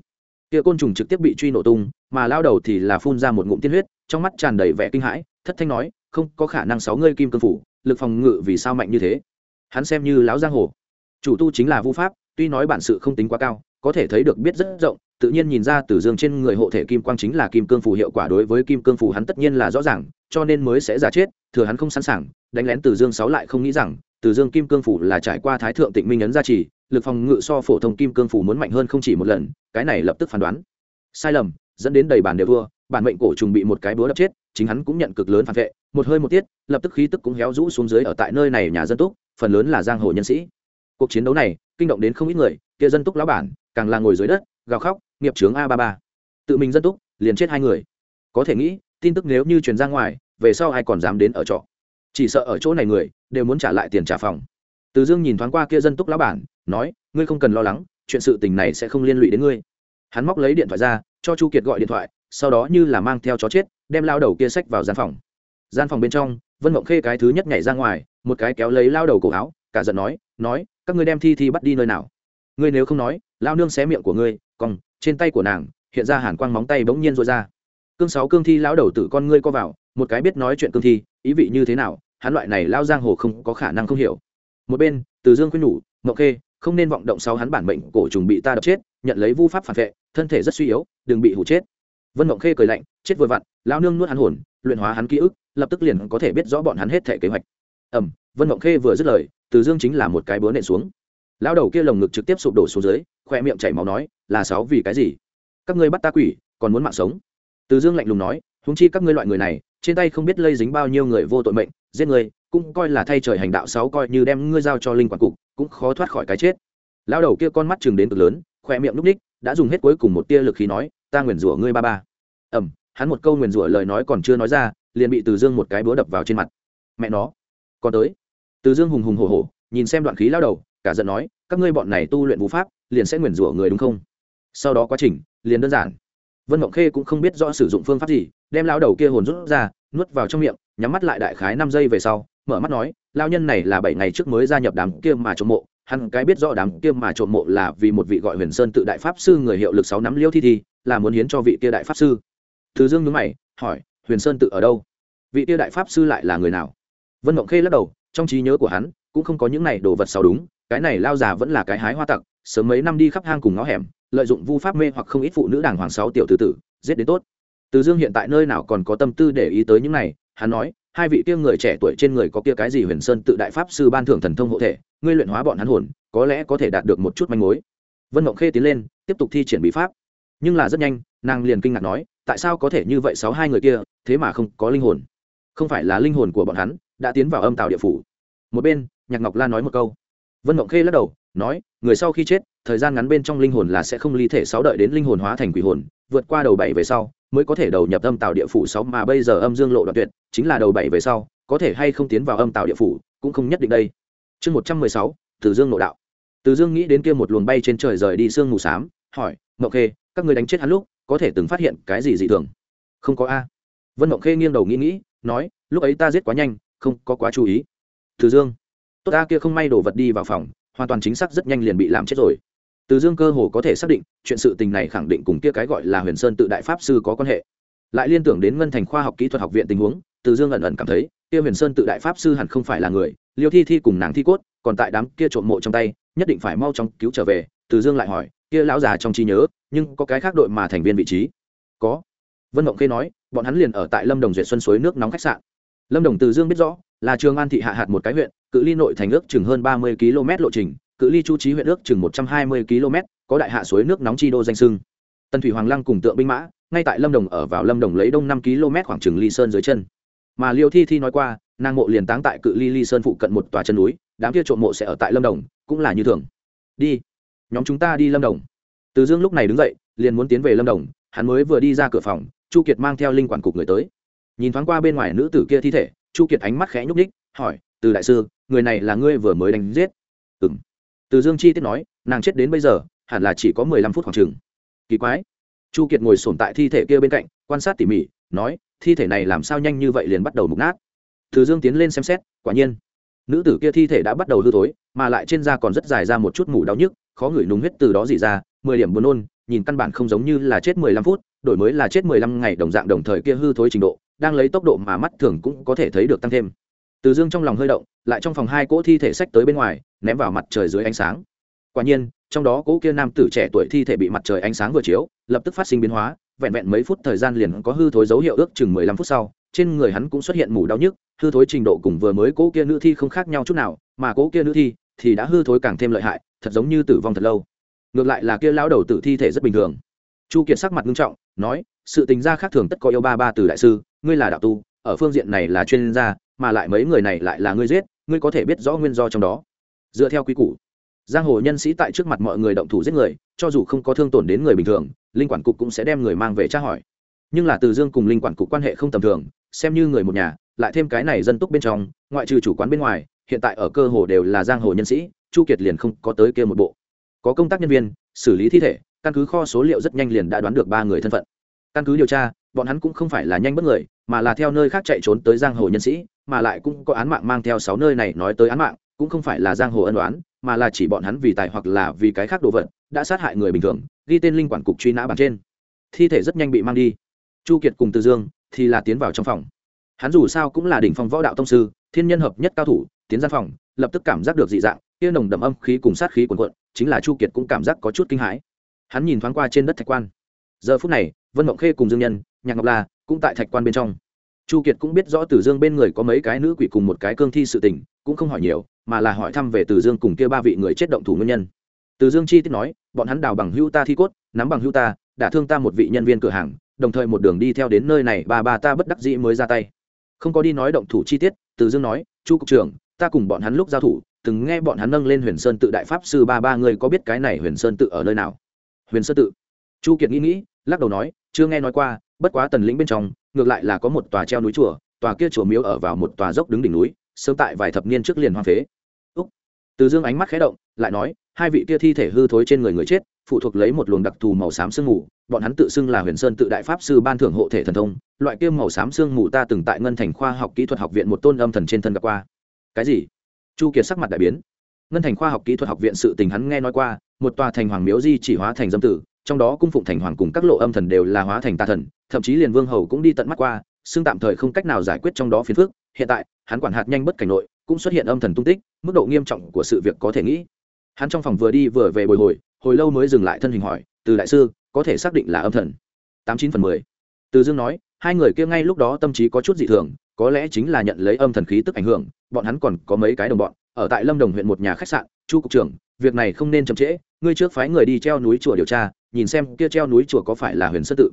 Kia côn trùng trực tiếp bị truy nổ tung, mà lao đầu thì là phun ra một ngụm tiên huyết, trong mắt tràn đầy vẻ kinh hãi, thất thanh nói, không có khả năng sáu ngươi kim cương phủ, lực phòng ngự vì sao mạnh như thế? Hắn xem như lão giang hồ chủ tu chính là vu pháp tuy nói bản sự không tính quá cao có thể thấy được biết rất rộng tự nhiên nhìn ra từ dương trên người hộ thể kim quang chính là kim cương phù hiệu quả đối với kim cương phù hắn tất nhiên là rõ ràng cho nên mới sẽ giả chết thừa hắn không sẵn sàng đánh lén từ dương sáu lại không nghĩ rằng từ dương kim cương phủ là trải qua thái thượng tịnh minh ấn gia trì lực phòng ngự so phổ thông kim cương phủ muốn mạnh hơn không chỉ một lần cái này lập tức phán đoán. Sai lầm dẫn đến đầy bản đều vua, bản mệnh cổ trùng bị một cái búa đập chết chính hắn cũng nhận cực lớn phản vệ một hơi một tiết lập tức khí tức cũng héo rũ xuống dưới ở tại nơi này nhà dân túc phần lớn là giang hồ nhân sĩ cuộc chiến đấu này, kinh động đến không ít người, kia dân túc lão bản, càng là ngồi dưới đất, gào khóc, nghiệp trướng a ba ba. Tự mình dân túc, liền chết hai người. Có thể nghĩ, tin tức nếu như truyền ra ngoài, về sau ai còn dám đến ở trọ? Chỉ sợ ở chỗ này người, đều muốn trả lại tiền trả phòng. Từ dương nhìn thoáng qua kia dân túc lão bản, nói, ngươi không cần lo lắng, chuyện sự tình này sẽ không liên lụy đến ngươi. Hắn móc lấy điện thoại ra, cho chu kiệt gọi điện thoại, sau đó như là mang theo chó chết, đem lao đầu kia sách vào gian phòng. Gian phòng bên trong, vân mộng khê cái thứ nhất nhảy ra ngoài, một cái kéo lấy lao đầu cổ áo, cả giận nói nói các ngươi đem thi thi bắt đi nơi nào? Ngươi nếu không nói lao nương xé miệng của ngươi còn trên tay của nàng, hiện ra hàn quang móng tay bỗng nhiên rối ra. Cương sáu cương thi lão đầu tử con ngươi co vào, một cái biết nói chuyện cương thi, ý vị như thế nào, hắn loại này lao giang hồ không có khả năng không hiểu. Một bên, từ dương khuyên nhủ mậu khê, không nên vọng động sau hắn bản mệnh cổ trùng bị ta đập chết, nhận lấy vu pháp phản vệ, thân thể rất suy yếu, đừng bị hủ chết. Vân mộng khê cười lạnh, chết vừa vặn lao nương nuốt hắn hồn, luyện hóa hắn ký ức, lập tức liền có thể biết rõ bọn hắn hết thể kế hoạch. Ẩm vân mộng khê vừa dứt lời từ dương chính là một cái búa nện xuống. Lao đầu kia lồng ngực trực tiếp sụp đổ xuống dưới khoe miệng chảy máu nói, là sáu vì cái gì? Các ngươi bắt ta quỷ, còn muốn mạng sống? Từ dương lạnh lùng nói húng chi các ngươi loại người này, trên tay không biết lây dính bao nhiêu người vô tội mệnh, giết người, cũng coi là thay trời hành đạo sáu coi như đem ngươi giao cho linh quản cục, cũng khó thoát khỏi cái chết. Lao đầu kia con mắt chừng đến cực lớn khoe miệng núp ních, đã dùng hết cuối cùng một tia lực khí nói, ta nguyền rủa ngươi ba ba. Ẩm hắn một câu nguyền rủa lời nói còn chưa nói ra, liền bị từ dương một cái búa đập vào trên mặt. Mẹ nó, còn tới từ dương hùng hùng hổ hổ, nhìn xem đoạn khí lao đầu, cả giận nói, các ngươi bọn này tu luyện vũ pháp, liền sẽ nguyền rủa người đúng không? Sau đó quá trình, liền đơn giản. Vân mộng khê cũng không biết rõ sử dụng phương pháp gì, đem lao đầu kia hồn rút ra, nuốt vào trong miệng, nhắm mắt lại đại khái năm giây về sau, mở mắt nói, lao nhân này là bảy ngày trước mới gia nhập đám kia mà trộm mộ, hắn cái biết rõ đám kia mà trộm mộ là vì một vị gọi huyền sơn tự đại pháp sư người hiệu lực sáu nắm liêu thi thi, là muốn hiến cho vị kia đại pháp sư. Thứ dương nhớ mày, hỏi, huyền sơn tự ở đâu? Vị kia đại pháp sư lại là người nào? Vân mộng khê lắc đầu trong trí nhớ của hắn, cũng không có những này đồ vật sao đúng, cái này lao già vẫn là cái hái hoa tặc, sớm mấy năm đi khắp hang cùng ngõ hẻm, lợi dụng vu pháp mê hoặc không ít phụ nữ đàng hoàng sáu tiểu tử tử, giết đến tốt. Từ dương hiện tại nơi nào còn có tâm tư để ý tới những này, hắn nói, hai vị kia người trẻ tuổi trên người có kia cái gì huyền sơn tự đại pháp sư ban thưởng thần thông hộ thể, ngươi luyện hóa bọn hắn hồn, có lẽ có thể đạt được một chút manh mối. Vân mộng khê tiến lên, tiếp tục thi triển bí pháp. Nhưng là rất nhanh, nàng liền kinh ngạc nói, tại sao có thể như vậy sáu hai người kia, thế mà không có linh hồn? Không phải là linh hồn của bọn hắn đã tiến vào âm tạo địa phủ. Một bên, nhạc ngọc lan nói một câu. Vân ngọc khê lắc đầu, nói, người sau khi chết, thời gian ngắn bên trong linh hồn là sẽ không ly thể sáu đợi đến linh hồn hóa thành quỷ hồn, vượt qua đầu bảy về sau, mới có thể đầu nhập âm tạo địa phủ sáu mà bây giờ âm dương lộ đoạn tuyệt, chính là đầu bảy về sau, có thể hay không tiến vào âm tạo địa phủ, cũng không nhất định đây. Chương một trăm mười sáu, từ dương nội đạo. Từ dương nghĩ đến kia một luồng bay trên trời rời đi sương mù s á m hỏi mậu khê, các người đánh chết hắn lúc, có thể từng phát hiện cái gì dị thường? Không có a. Vân mậu khê nghiêng đầu nghĩ nghĩ, nói, lúc ấy ta giết quá nhanh không có quá chú ý. Từ dương, tốt ta kia không may đổ vật đi vào phòng, hoàn toàn chính xác rất nhanh liền bị làm chết rồi. Từ dương cơ hồ có thể xác định, chuyện sự tình này khẳng định cùng kia cái gọi là huyền sơn tự đại pháp sư có quan hệ. Lại liên tưởng đến ngân thành khoa học kỹ thuật học viện tình huống, từ dương ẩn ẩn cảm thấy, kia huyền sơn tự đại pháp sư hẳn không phải là người, liêu thi thi cùng nàng thi cốt, còn tại đám kia trộm mộ trong tay, nhất định phải mau chóng cứu trở về, từ dương lại hỏi, kia lão già trong trí nhớ, nhưng có cái khác đội mà thành viên vị trí? Có. Vân mộng khê nói, bọn hắn liền ở tại lâm đồng duyệt xuân suối nước nóng khách sạn lâm đồng từ dương biết rõ, là trường an thị hạ hạt một cái huyện, cự ly nội thành ước chừng hơn ba mươi km lộ trình, cự ly chu trí huyện ước chừng một trăm hai mươi km, có đại hạ suối nước nóng chi đô danh sưng. Tần thủy hoàng lăng cùng tượng binh mã, ngay tại lâm đồng ở vào lâm đồng lấy đông năm km khoảng chừng ly sơn dưới chân. Mà liêu thi thi nói qua, nàng mộ liền táng tại cự ly ly sơn phụ cận một tòa chân núi, đám kia trộm mộ sẽ ở tại lâm đồng, cũng là như thường. Đi, nhóm chúng ta đi lâm đồng. Từ dương lúc này đứng dậy, liền muốn tiến về lâm đồng, hắn mới vừa đi ra cửa phòng, chu kiệt mang theo linh quản cục người tới nhìn thoáng qua bên ngoài nữ tử kia thi thể, chu kiệt ánh mắt khẽ nhúc ních hỏi, từ đại sư, người này là ngươi vừa mới đánh giết? Ừng từ dương chi tiết nói, nàng chết đến bây giờ, hẳn là chỉ có mười lăm phút khoảng chừng. Kỳ quái. Chu kiệt ngồi sổm tại thi thể kia bên cạnh, quan sát tỉ mỉ, nói, thi thể này làm sao nhanh như vậy liền bắt đầu mục nát? Từ dương tiến lên xem xét, quả nhiên, nữ tử kia thi thể đã bắt đầu hư thối, mà lại trên da còn rất dài ra một chút mủ đau nhức, khó ngửi núng huyết từ đó dị ra, mười điểm buồn nôn, nhìn căn bản không giống như là chết mười lăm phút, đổi mới là chết mười lăm ngày đồng dạng đồng thời kia hư thối trình độ đang lấy tốc độ mà mắt thường cũng có thể thấy được tăng thêm. Từ dương trong lòng hơi động, lại trong phòng hai cỗ thi thể sách tới bên ngoài, ném vào mặt trời dưới ánh sáng. Quả nhiên, trong đó cỗ kia nam tử trẻ tuổi thi thể bị mặt trời ánh sáng vừa chiếu, lập tức phát sinh biến hóa, vẹn vẹn mấy phút thời gian liền có hư thối dấu hiệu ước chừng mười lăm phút sau, trên người hắn cũng xuất hiện mù đau nhức, hư thối trình độ cùng vừa mới cỗ kia nữ thi không khác nhau chút nào, mà cỗ kia nữ thi thì đã hư thối càng thêm lợi hại, thật giống như tử vong thật lâu. Ngược lại là kia lão đầu tử thi thể rất bình thường. Chu kiệt sắc mặt nghiêm trọng, nói sự tình gia khác thường tất có yêu ba ba từ đại sư, ngươi là đạo tu, ở phương diện này là chuyên gia, mà lại mấy người này lại là ngươi giết, ngươi có thể biết rõ nguyên do trong đó. Dựa theo quy củ, giang hồ nhân sĩ tại trước mặt mọi người động thủ giết người, cho dù không có thương tổn đến người bình thường, linh quản cục cũng sẽ đem người mang về tra hỏi. Nhưng là từ dương cùng linh quản cục quan hệ không tầm thường, xem như người một nhà, lại thêm cái này dân túc bên trong, ngoại trừ chủ quán bên ngoài, hiện tại ở cơ hồ đều là giang hồ nhân sĩ, chu kiệt liền không có tới kia một bộ. Có công tác nhân viên, xử lý thi thể, căn cứ kho số liệu rất nhanh liền đã đoán được ba người thân phận căn cứ điều tra, bọn hắn cũng không phải là nhanh bất người, mà là theo nơi khác chạy trốn tới giang hồ nhân sĩ, mà lại cũng có án mạng mang theo sáu nơi này nói tới án mạng, cũng không phải là giang hồ ân đoán mà là chỉ bọn hắn vì tài hoặc là vì cái khác đồ vật, đã sát hại người bình thường, ghi tên linh quản cục truy nã bằng trên. Thi thể rất nhanh bị mang đi. Chu kiệt cùng từ dương thì là tiến vào trong phòng. Hắn dù sao cũng là đỉnh phong võ đạo tông sư, thiên nhân hợp nhất cao thủ, tiến gian phòng, lập tức cảm giác được dị dạng, kia nồng đậm âm khí cùng sát khí quần quận chính là chu kiệt cũng cảm giác có chút kinh hãi. Hắn nhìn thoáng qua trên đất thạch quan giờ phút này, vân mộng khê cùng dương nhân, nhạc ngọc la cũng tại thạch quan bên trong. Chu kiệt cũng biết rõ tử dương bên người có mấy cái nữ quỷ cùng một cái cương thi sự tình, cũng không hỏi nhiều, mà là hỏi thăm về tử dương cùng kia ba vị người chết động thủ nguyên nhân. Tử dương chi tiết nói, bọn hắn đào bằng hưu ta thi cốt, nắm bằng hưu ta, đã thương ta một vị nhân viên cửa hàng, đồng thời một đường đi theo đến nơi này bà bà ta bất đắc dĩ mới ra tay. Không có đi nói động thủ chi tiết tử dương nói, chu cục trưởng, ta cùng bọn hắn lúc giao thủ, từng nghe bọn hắn nâng lên huyền sơn tự đại pháp sư ba ba người có biết cái này huyền sơn tự ở nơi nào? Huyền sơn tự? Chu kiệt nghĩ nghĩ, lắc đầu nói, chưa nghe nói qua, bất quá tần lĩnh bên trong, ngược lại là có một tòa treo núi chùa, tòa kia chùa miếu ở vào một tòa dốc đứng đỉnh núi, sớm tại vài thập niên trước liền hoang phế. Úc. Từ dương ánh mắt khé động, lại nói, hai vị kia thi thể hư thối trên người người chết, phụ thuộc lấy một luồng đặc thù màu xám sương mù, bọn hắn tự xưng là huyền sơn tự đại pháp sư ban thưởng hộ thể thần thông, loại kia màu xám sương mù ta từng tại ngân thành khoa học kỹ thuật học viện một tôn âm thần trên thân gặp qua. Cái gì? Chu kiệt sắc mặt đại biến. Ngân thành khoa học kỹ thuật học viện sự tình hắn nghe nói qua, một tòa thành hoàng miếu di chỉ hóa thành dâm tử trong đó cung phụng thành hoàng cùng các lộ âm thần đều là hóa thành tà thần, thậm chí liền vương hầu cũng đi tận mắt qua, xưng tạm thời không cách nào giải quyết trong đó phiền phức. Hiện tại, hắn quản hạt nhanh bất cảnh nội, cũng xuất hiện âm thần tung tích, mức độ nghiêm trọng của sự việc có thể nghĩ. Hắn trong phòng vừa đi vừa về bồi hồi hồi lâu mới dừng lại thân hình hỏi, từ đại sư, có thể xác định là âm thần? Tám chín phần mười. Từ dương nói, hai người kia ngay lúc đó tâm trí có chút dị thường, có lẽ chính là nhận lấy âm thần khí tức ảnh hưởng, bọn hắn còn có mấy cái đồng bọn, ở tại lâm đồng huyện một nhà khách sạn, chu cục trưởng, việc này không nên chậm trễ, ngươi trước phái người đi treo núi chùa điều tra nhìn xem kia treo núi chùa có phải là huyền sơ tự.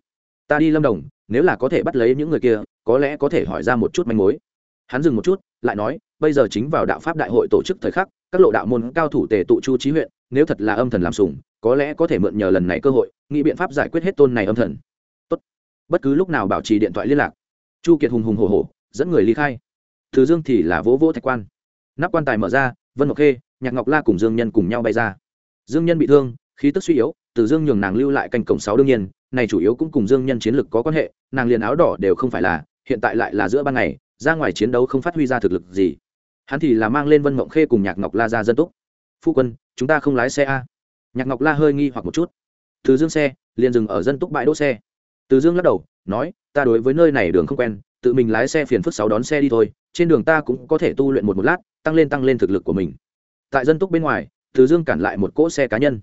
Ta đi lâm đồng, nếu là có thể bắt lấy những người kia, có lẽ có thể hỏi ra một chút manh mối. Hắn dừng một chút, lại nói, bây giờ chính vào đạo pháp đại hội tổ chức thời khắc, các lộ đạo môn cao thủ tề tụ chu trí huyện, nếu thật là âm thần làm sùng có lẽ có thể mượn nhờ lần này cơ hội, nghĩ biện pháp giải quyết hết tôn này âm thần. Tốt. bất cứ lúc nào bảo trì điện thoại liên lạc. Chu kiệt hùng hùng hổ hổ, dẫn người ly khai. Thứ dương thì là vỗ vỗ thạch quan. Nắp quan tài mở ra, vân ngọc khê, nhạc ngọc la cùng dương nhân cùng nhau bay ra. Dương nhân bị thương, khí tức suy yếu từ dương nhường nàng lưu lại canh cổng sáu đương nhiên, này chủ yếu cũng cùng dương nhân chiến lực có quan hệ, nàng liền áo đỏ đều không phải là, hiện tại lại là giữa ban ngày, ra ngoài chiến đấu không phát huy ra thực lực gì. Hắn thì là mang lên vân mộng khê cùng nhạc ngọc la ra dân túc. Phu quân, chúng ta không lái xe a? Nhạc ngọc la hơi nghi hoặc một chút. Từ dương xe, liền dừng ở dân túc bãi đỗ xe. Từ dương lắc đầu, nói, ta đối với nơi này đường không quen, tự mình lái xe phiền phức sáu đón xe đi thôi, trên đường ta cũng có thể tu luyện một một lát, tăng lên tăng lên thực lực của mình. Tại dân túc bên ngoài, từ dương cản lại một cỗ xe cá nhân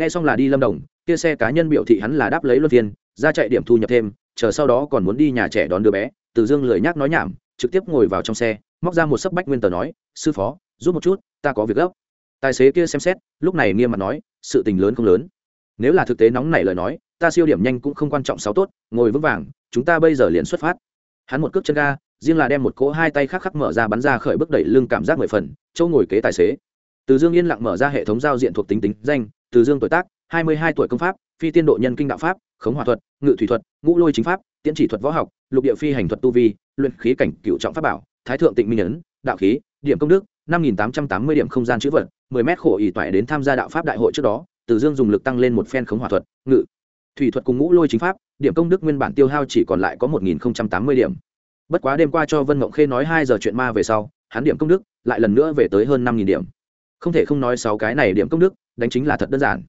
nghe xong là đi lâm đồng, kia xe cá nhân biểu thị hắn là đáp lấy luân phiên, ra chạy điểm thu nhập thêm, chờ sau đó còn muốn đi nhà trẻ đón đứa bé. Từ dương lười nhác nói nhảm, trực tiếp ngồi vào trong xe, móc ra một sấp bách nguyên tờ nói, sư phó, giúp một chút, ta có việc gấp. Tài xế kia xem xét, lúc này nghiêm mặt nói, sự tình lớn không lớn. Nếu là thực tế nóng nảy lời nói, ta siêu điểm nhanh cũng không quan trọng sáu tốt, ngồi vững vàng, chúng ta bây giờ liền xuất phát. Hắn một cước chân ga, riêng là đem một cỗ hai tay khắc khắc mở ra bắn ra khởi bước đẩy lưng cảm giác mười phần châu ngồi kế tài xế. Từ dương yên lặng mở ra hệ thống giao diện thuộc tính tính danh từ dương tuổi tác, hai mươi hai tuổi công pháp, phi tiên độ nhân kinh đạo pháp, khống hòa thuật, ngự thủy thuật, ngũ lôi chính pháp, tiễn chỉ thuật võ học, lục địa phi hành thuật tu vi, luyện khí cảnh cựu trọng pháp bảo, thái thượng tịnh minh ấn, đạo khí, điểm công đức, năm nghìn tám trăm tám mươi điểm không gian chữ vật, mười mét khổ ỉ toại đến tham gia đạo pháp đại hội trước đó, từ dương dùng lực tăng lên một phen khống hòa thuật, ngự, thủy thuật cùng ngũ lôi chính pháp, điểm công đức nguyên bản tiêu hao chỉ còn lại có một nghìn tám mươi điểm. Bất quá đêm qua cho vân ngộng khê nói hai giờ chuyện ma về sau, hắn điểm công đức lại lần nữa về tới hơn năm nghìn điểm không thể không nói sáu cái này điểm công đức, đánh chính là thật đơn giản.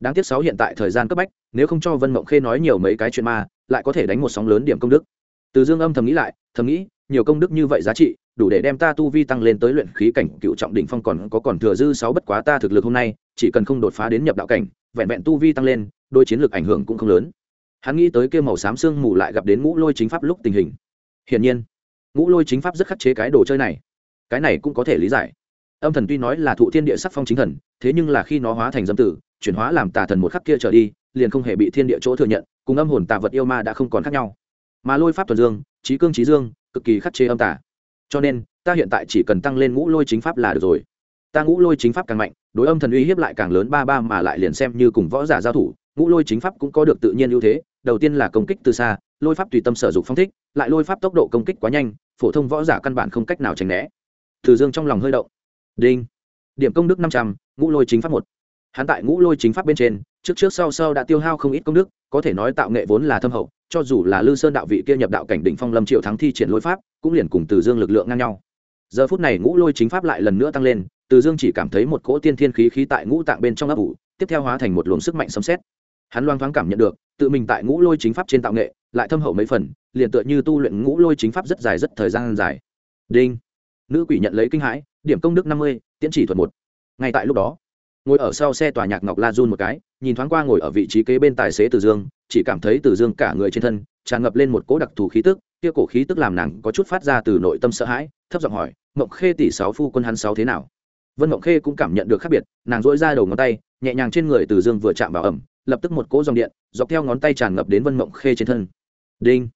Đáng tiếc sáu hiện tại thời gian cấp bách, nếu không cho vân mộng khê nói nhiều mấy cái chuyện ma, lại có thể đánh một sóng lớn điểm công đức. Từ dương âm thầm nghĩ lại, thầm nghĩ, nhiều công đức như vậy giá trị, đủ để đem ta tu vi tăng lên tới luyện khí cảnh cựu trọng đỉnh phong còn có còn thừa dư sáu bất quá ta thực lực hôm nay, chỉ cần không đột phá đến nhập đạo cảnh, vẹn vẹn tu vi tăng lên đôi chiến lược ảnh hưởng cũng không lớn. Hắn nghĩ tới kêu màu xám sương mù lại gặp đến ngũ lôi chính pháp lúc tình hình. Hiển nhiên, ngũ lôi chính pháp rất khắc chế cái đồ chơi này. Cái này cũng có thể lý giải âm thần tuy nói là thụ thiên địa sắc phong chính thần, thế nhưng là khi nó hóa thành dâm tử, chuyển hóa làm tà thần một khắc kia trở đi, liền không hề bị thiên địa chỗ thừa nhận, cùng âm hồn tà vật yêu ma đã không còn khác nhau. Mà lôi pháp thuần dương, trí cương trí dương, cực kỳ khắc chế âm tà. Cho nên, ta hiện tại chỉ cần tăng lên ngũ lôi chính pháp là được rồi. Ta ngũ lôi chính pháp càng mạnh, đối âm thần uy hiếp lại càng lớn, ba ba mà lại liền xem như cùng võ giả giao thủ, ngũ lôi chính pháp cũng có được tự nhiên ưu thế, đầu tiên là công kích từ xa, lôi pháp tùy tâm sở dụng phong thích, lại lôi pháp tốc độ công kích quá nhanh, phổ thông võ giả căn bản không cách nào tránh né. Từ dương trong lòng hơi động đinh. Điểm công đức năm trăm, ngũ lôi chính pháp một. Hắn tại ngũ lôi chính pháp bên trên, trước trước sau sau đã tiêu hao không ít công đức, có thể nói tạo nghệ vốn là thâm hậu, cho dù là lư sơn đạo vị kia nhập đạo cảnh đỉnh phong lâm triệu thắng thi triển lôi pháp, cũng liền cùng từ dương lực lượng ngang nhau. Giờ phút này ngũ lôi chính pháp lại lần nữa tăng lên, từ dương chỉ cảm thấy một cỗ tiên thiên khí khí tại ngũ tạng bên trong ấp ủ, tiếp theo hóa thành một luồng sức mạnh sấm xét hắn loang thoáng cảm nhận được, tự mình tại ngũ lôi chính pháp trên tạo nghệ, lại thâm hậu mấy phần, liền tựa như tu luyện ngũ lôi chính pháp rất dài rất thời gian dài. Đinh nữ quỷ nhận lấy kinh hãi, điểm công đức năm mươi, tiễn chỉ thuật một. Ngay tại lúc đó, ngồi ở sau xe tòa nhạc ngọc la run một cái, nhìn thoáng qua ngồi ở vị trí kế bên tài xế từ dương, chỉ cảm thấy từ dương cả người trên thân tràn ngập lên một cỗ đặc thù khí tức, kia cổ khí tức làm nàng có chút phát ra từ nội tâm sợ hãi, thấp giọng hỏi, mộng khê tỷ sáu phu quân hắn sáu thế nào? Vân mộng khê cũng cảm nhận được khác biệt, nàng dỗi ra đầu ngón tay, nhẹ nhàng trên người từ dương vừa chạm vào ẩm, lập tức một cỗ dòng điện dọc theo ngón tay tràn ngập đến vân mộng khê trên thân. Đinh.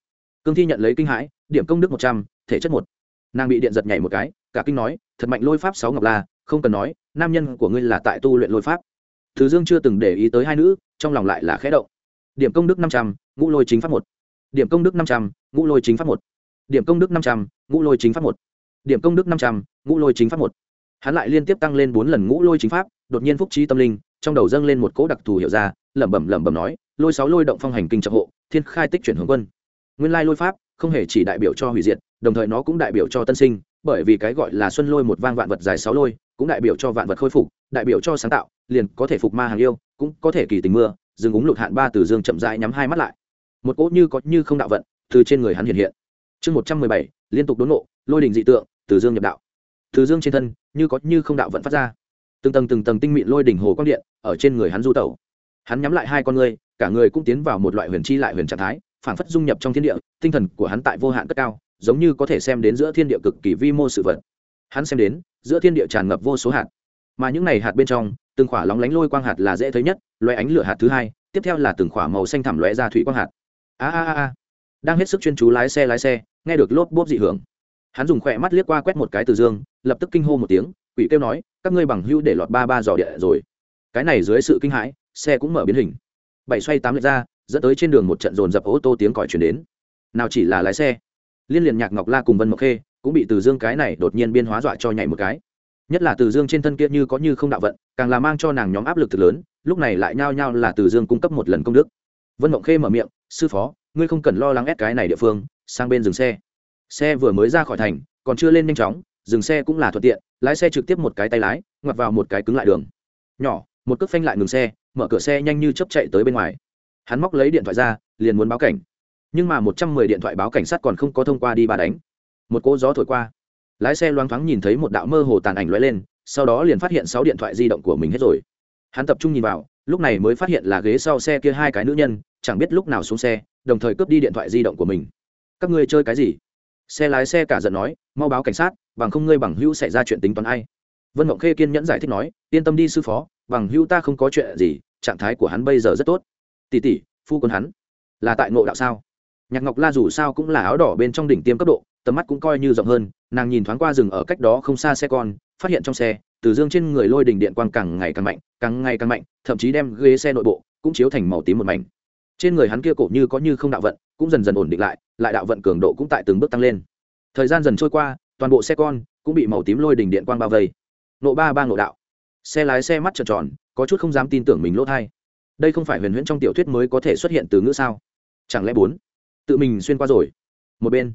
Cương thi nhận lấy kinh hãi, điểm công đức một trăm, thể chất một nàng bị điện giật nhảy một cái, cả kinh nói, thật mạnh lôi pháp sáu ngọc la, không cần nói, nam nhân của ngươi là tại tu luyện lôi pháp. Thứ dương chưa từng để ý tới hai nữ, trong lòng lại là khẽ động. Điểm công đức năm trăm, ngũ lôi chính pháp một. Điểm công đức năm trăm, ngũ lôi chính pháp một. Điểm công đức năm trăm, ngũ lôi chính pháp một. Điểm công đức năm trăm, ngũ lôi chính pháp một. Hắn lại liên tiếp tăng lên bốn lần ngũ lôi chính pháp, đột nhiên phúc trí tâm linh, trong đầu dâng lên một cỗ đặc thù hiểu ra, lẩm bẩm lẩm bẩm nói, lôi sáu lôi động phong hành kinh trợ hộ, thiên khai tích chuyển hướng quân. Nguyên lai lôi pháp không hề chỉ đại biểu cho hủy diệt, đồng thời nó cũng đại biểu cho tân sinh, bởi vì cái gọi là xuân lôi một vang vạn vật dài sáu lôi, cũng đại biểu cho vạn vật khôi phục, đại biểu cho sáng tạo, liền có thể phục ma hàng yêu, cũng có thể kỳ tình mưa dừng úng lụt hạn ba từ dương chậm rãi nhắm hai mắt lại. Một cỗ như có như không đạo vận từ trên người hắn hiện hiện. Chương một trăm mười bảy, liên tục đốn nộ lôi đình dị tượng, từ dương nhập đạo. Từ dương trên thân, như có như không đạo vận phát ra. Từng tầng từng tầng tinh mịn lôi đỉnh hồ quang điện ở trên người hắn du tẩu. Hắn nhắm lại hai con ngươi cả người cũng tiến vào một loại huyền chi lại huyền trạng thái. Phảng phất dung nhập trong thiên địa, tinh thần của hắn tại vô hạn cất cao, giống như có thể xem đến giữa thiên địa cực kỳ vi mô sự vật. Hắn xem đến, giữa thiên địa tràn ngập vô số hạt. Mà những này hạt bên trong, từng khỏa lóng lánh lôi quang hạt là dễ thấy nhất, loé ánh lửa hạt thứ hai, tiếp theo là từng khỏa màu xanh thẳm lóe ra thủy quang hạt. A a a đang hết sức chuyên chú lái xe lái xe, nghe được lốp bốp dị hưởng. Hắn dùng khỏe mắt liếc qua quét một cái từ dương, lập tức kinh hô một tiếng, quỷ kêu nói, các ngươi bằng hữu để lọt ba ba giò địa rồi. Cái này dưới sự kinh hãi, xe cũng mở biến hình. Bảy xoay tám lượt ra dẫn tới trên đường một trận dồn dập ô tô tiếng còi chuyển đến. Nào chỉ là lái xe, liên liền nhạc ngọc la cùng vân mộc khê cũng bị từ dương cái này đột nhiên biên hóa dọa cho nhảy một cái. Nhất là từ dương trên thân kia như có như không đạo vận, càng là mang cho nàng nhóm áp lực thực lớn, lúc này lại nhao nhao là từ dương cung cấp một lần công đức. Vân mộng khê mở miệng, sư phó, ngươi không cần lo lắng ép cái này địa phương, sang bên dừng xe. Xe vừa mới ra khỏi thành, còn chưa lên nhanh chóng, dừng xe cũng là thuận tiện, lái xe trực tiếp một cái tay lái, ngoặt vào một cái cứng lại đường. Nhỏ, một cước phanh lại ngừng xe, mở cửa xe nhanh như chấp chạy tới bên ngoài hắn móc lấy điện thoại ra, liền muốn báo cảnh. Nhưng mà một trăm mười điện thoại báo cảnh sát còn không có thông qua đi bà đánh. Một cỗ gió thổi qua. Lái xe loáng thoáng nhìn thấy một đạo mơ hồ tàn ảnh lóe lên, sau đó liền phát hiện sáu điện thoại di động của mình hết rồi. Hắn tập trung nhìn vào, lúc này mới phát hiện là ghế sau xe kia hai cái nữ nhân, chẳng biết lúc nào xuống xe, đồng thời cướp đi điện thoại di động của mình. Các ngươi chơi cái gì? Xe lái xe cả giận nói, mau báo cảnh sát, bằng không ngươi bằng hữu xảy ra chuyện tính toán ai? Vân mộng khê kiên nhẫn giải thích nói, yên tâm đi sư phó, bằng hữu ta không có chuyện gì, trạng thái của hắn bây giờ rất tốt tỷ tỷ phu quân hắn là tại ngộ đạo sao? Nhạc ngọc la dù sao cũng là áo đỏ bên trong đỉnh tiêm cấp độ, tầm mắt cũng coi như rộng hơn, nàng nhìn thoáng qua rừng ở cách đó không xa xe con, phát hiện trong xe, từ dương trên người lôi đỉnh điện quang càng ngày càng mạnh, càng ngày càng mạnh, thậm chí đem ghế xe nội bộ cũng chiếu thành màu tím một mảnh. Trên người hắn kia cổ như có như không đạo vận, cũng dần dần ổn định lại lại đạo vận cường độ cũng tại từng bước tăng lên. Thời gian dần trôi qua, toàn bộ xe con cũng bị màu tím lôi đỉnh điện quang bao vây. Nộ ba ba nộ đạo. Xe lái xe mắt trợn tròn, có chút không dám tin tưởng mình lỗ thai đây không phải huyền huyễn trong tiểu thuyết mới có thể xuất hiện từ ngữ sao? Chẳng lẽ bốn? Tự mình xuyên qua rồi. Một bên,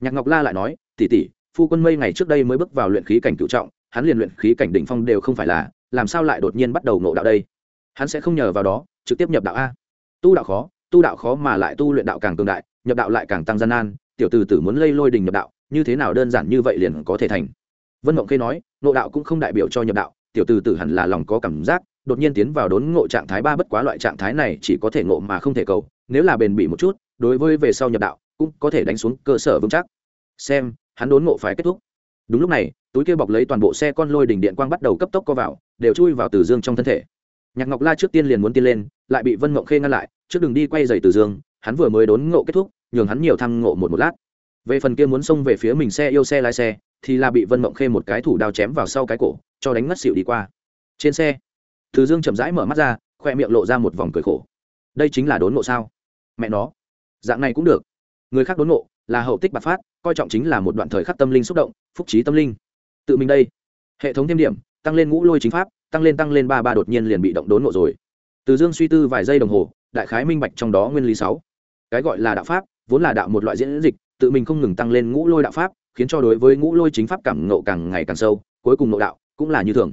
nhạc ngọc la lại nói tỉ tỉ phu quân mây ngày trước đây mới bước vào luyện khí cảnh cựu trọng, hắn liền luyện khí cảnh đỉnh phong đều không phải là, làm sao lại đột nhiên bắt đầu ngộ đạo đây? Hắn sẽ không nhờ vào đó, trực tiếp nhập đạo a. Tu đạo khó, tu đạo khó mà lại tu luyện đạo càng cường đại, nhập đạo lại càng tăng gian nan, tiểu từ tử muốn lây lôi đình nhập đạo, như thế nào đơn giản như vậy liền có thể thành? Vân mộng khê nói, ngộ đạo cũng không đại biểu cho nhập đạo, tiểu từ tử hẳn là lòng có cảm giác đột nhiên tiến vào đốn ngộ trạng thái ba bất quá loại trạng thái này chỉ có thể ngộ mà không thể cầu, nếu là bền bỉ một chút, đối với về sau nhập đạo, cũng có thể đánh xuống cơ sở vững chắc. Xem, hắn đốn ngộ phải kết thúc. Đúng lúc này, túi kia bọc lấy toàn bộ xe con lôi đỉnh điện quang bắt đầu cấp tốc co vào, đều chui vào từ dương trong thân thể. Nhạc ngọc la trước tiên liền muốn tiên lên, lại bị vân mộng khê ngăn lại, trước đường đi quay dày từ dương, hắn vừa mới đốn ngộ kết thúc, nhường hắn nhiều thăng ngộ một một lát. Về phần kia muốn xông về phía mình xe yêu xe lái xe, thì là bị vân mộng khê một cái thủ đao chém vào sau cái cổ, cho đánh ngất xịu đi qua. Trên xe từ dương chậm rãi mở mắt ra, khoe miệng lộ ra một vòng cười khổ. Đây chính là đốn ngộ sao? Mẹ nó. Dạng này cũng được. Người khác đốn ngộ, là hậu tích bạc phát, coi trọng chính là một đoạn thời khắc tâm linh xúc động, phúc trí tâm linh. Tự mình đây. Hệ thống thêm điểm, tăng lên ngũ lôi chính pháp, tăng lên tăng lên ba ba đột nhiên liền bị động đốn ngộ rồi. Từ dương suy tư vài giây đồng hồ, đại khái minh bạch trong đó nguyên lý sáu. Cái gọi là đạo pháp, vốn là đạo một loại diễn dịch, tự mình không ngừng tăng lên ngũ lôi đạo pháp, khiến cho đối với ngũ lôi chính pháp cảm ngộ càng ngày càng sâu, cuối cùng nội đạo cũng là như thường.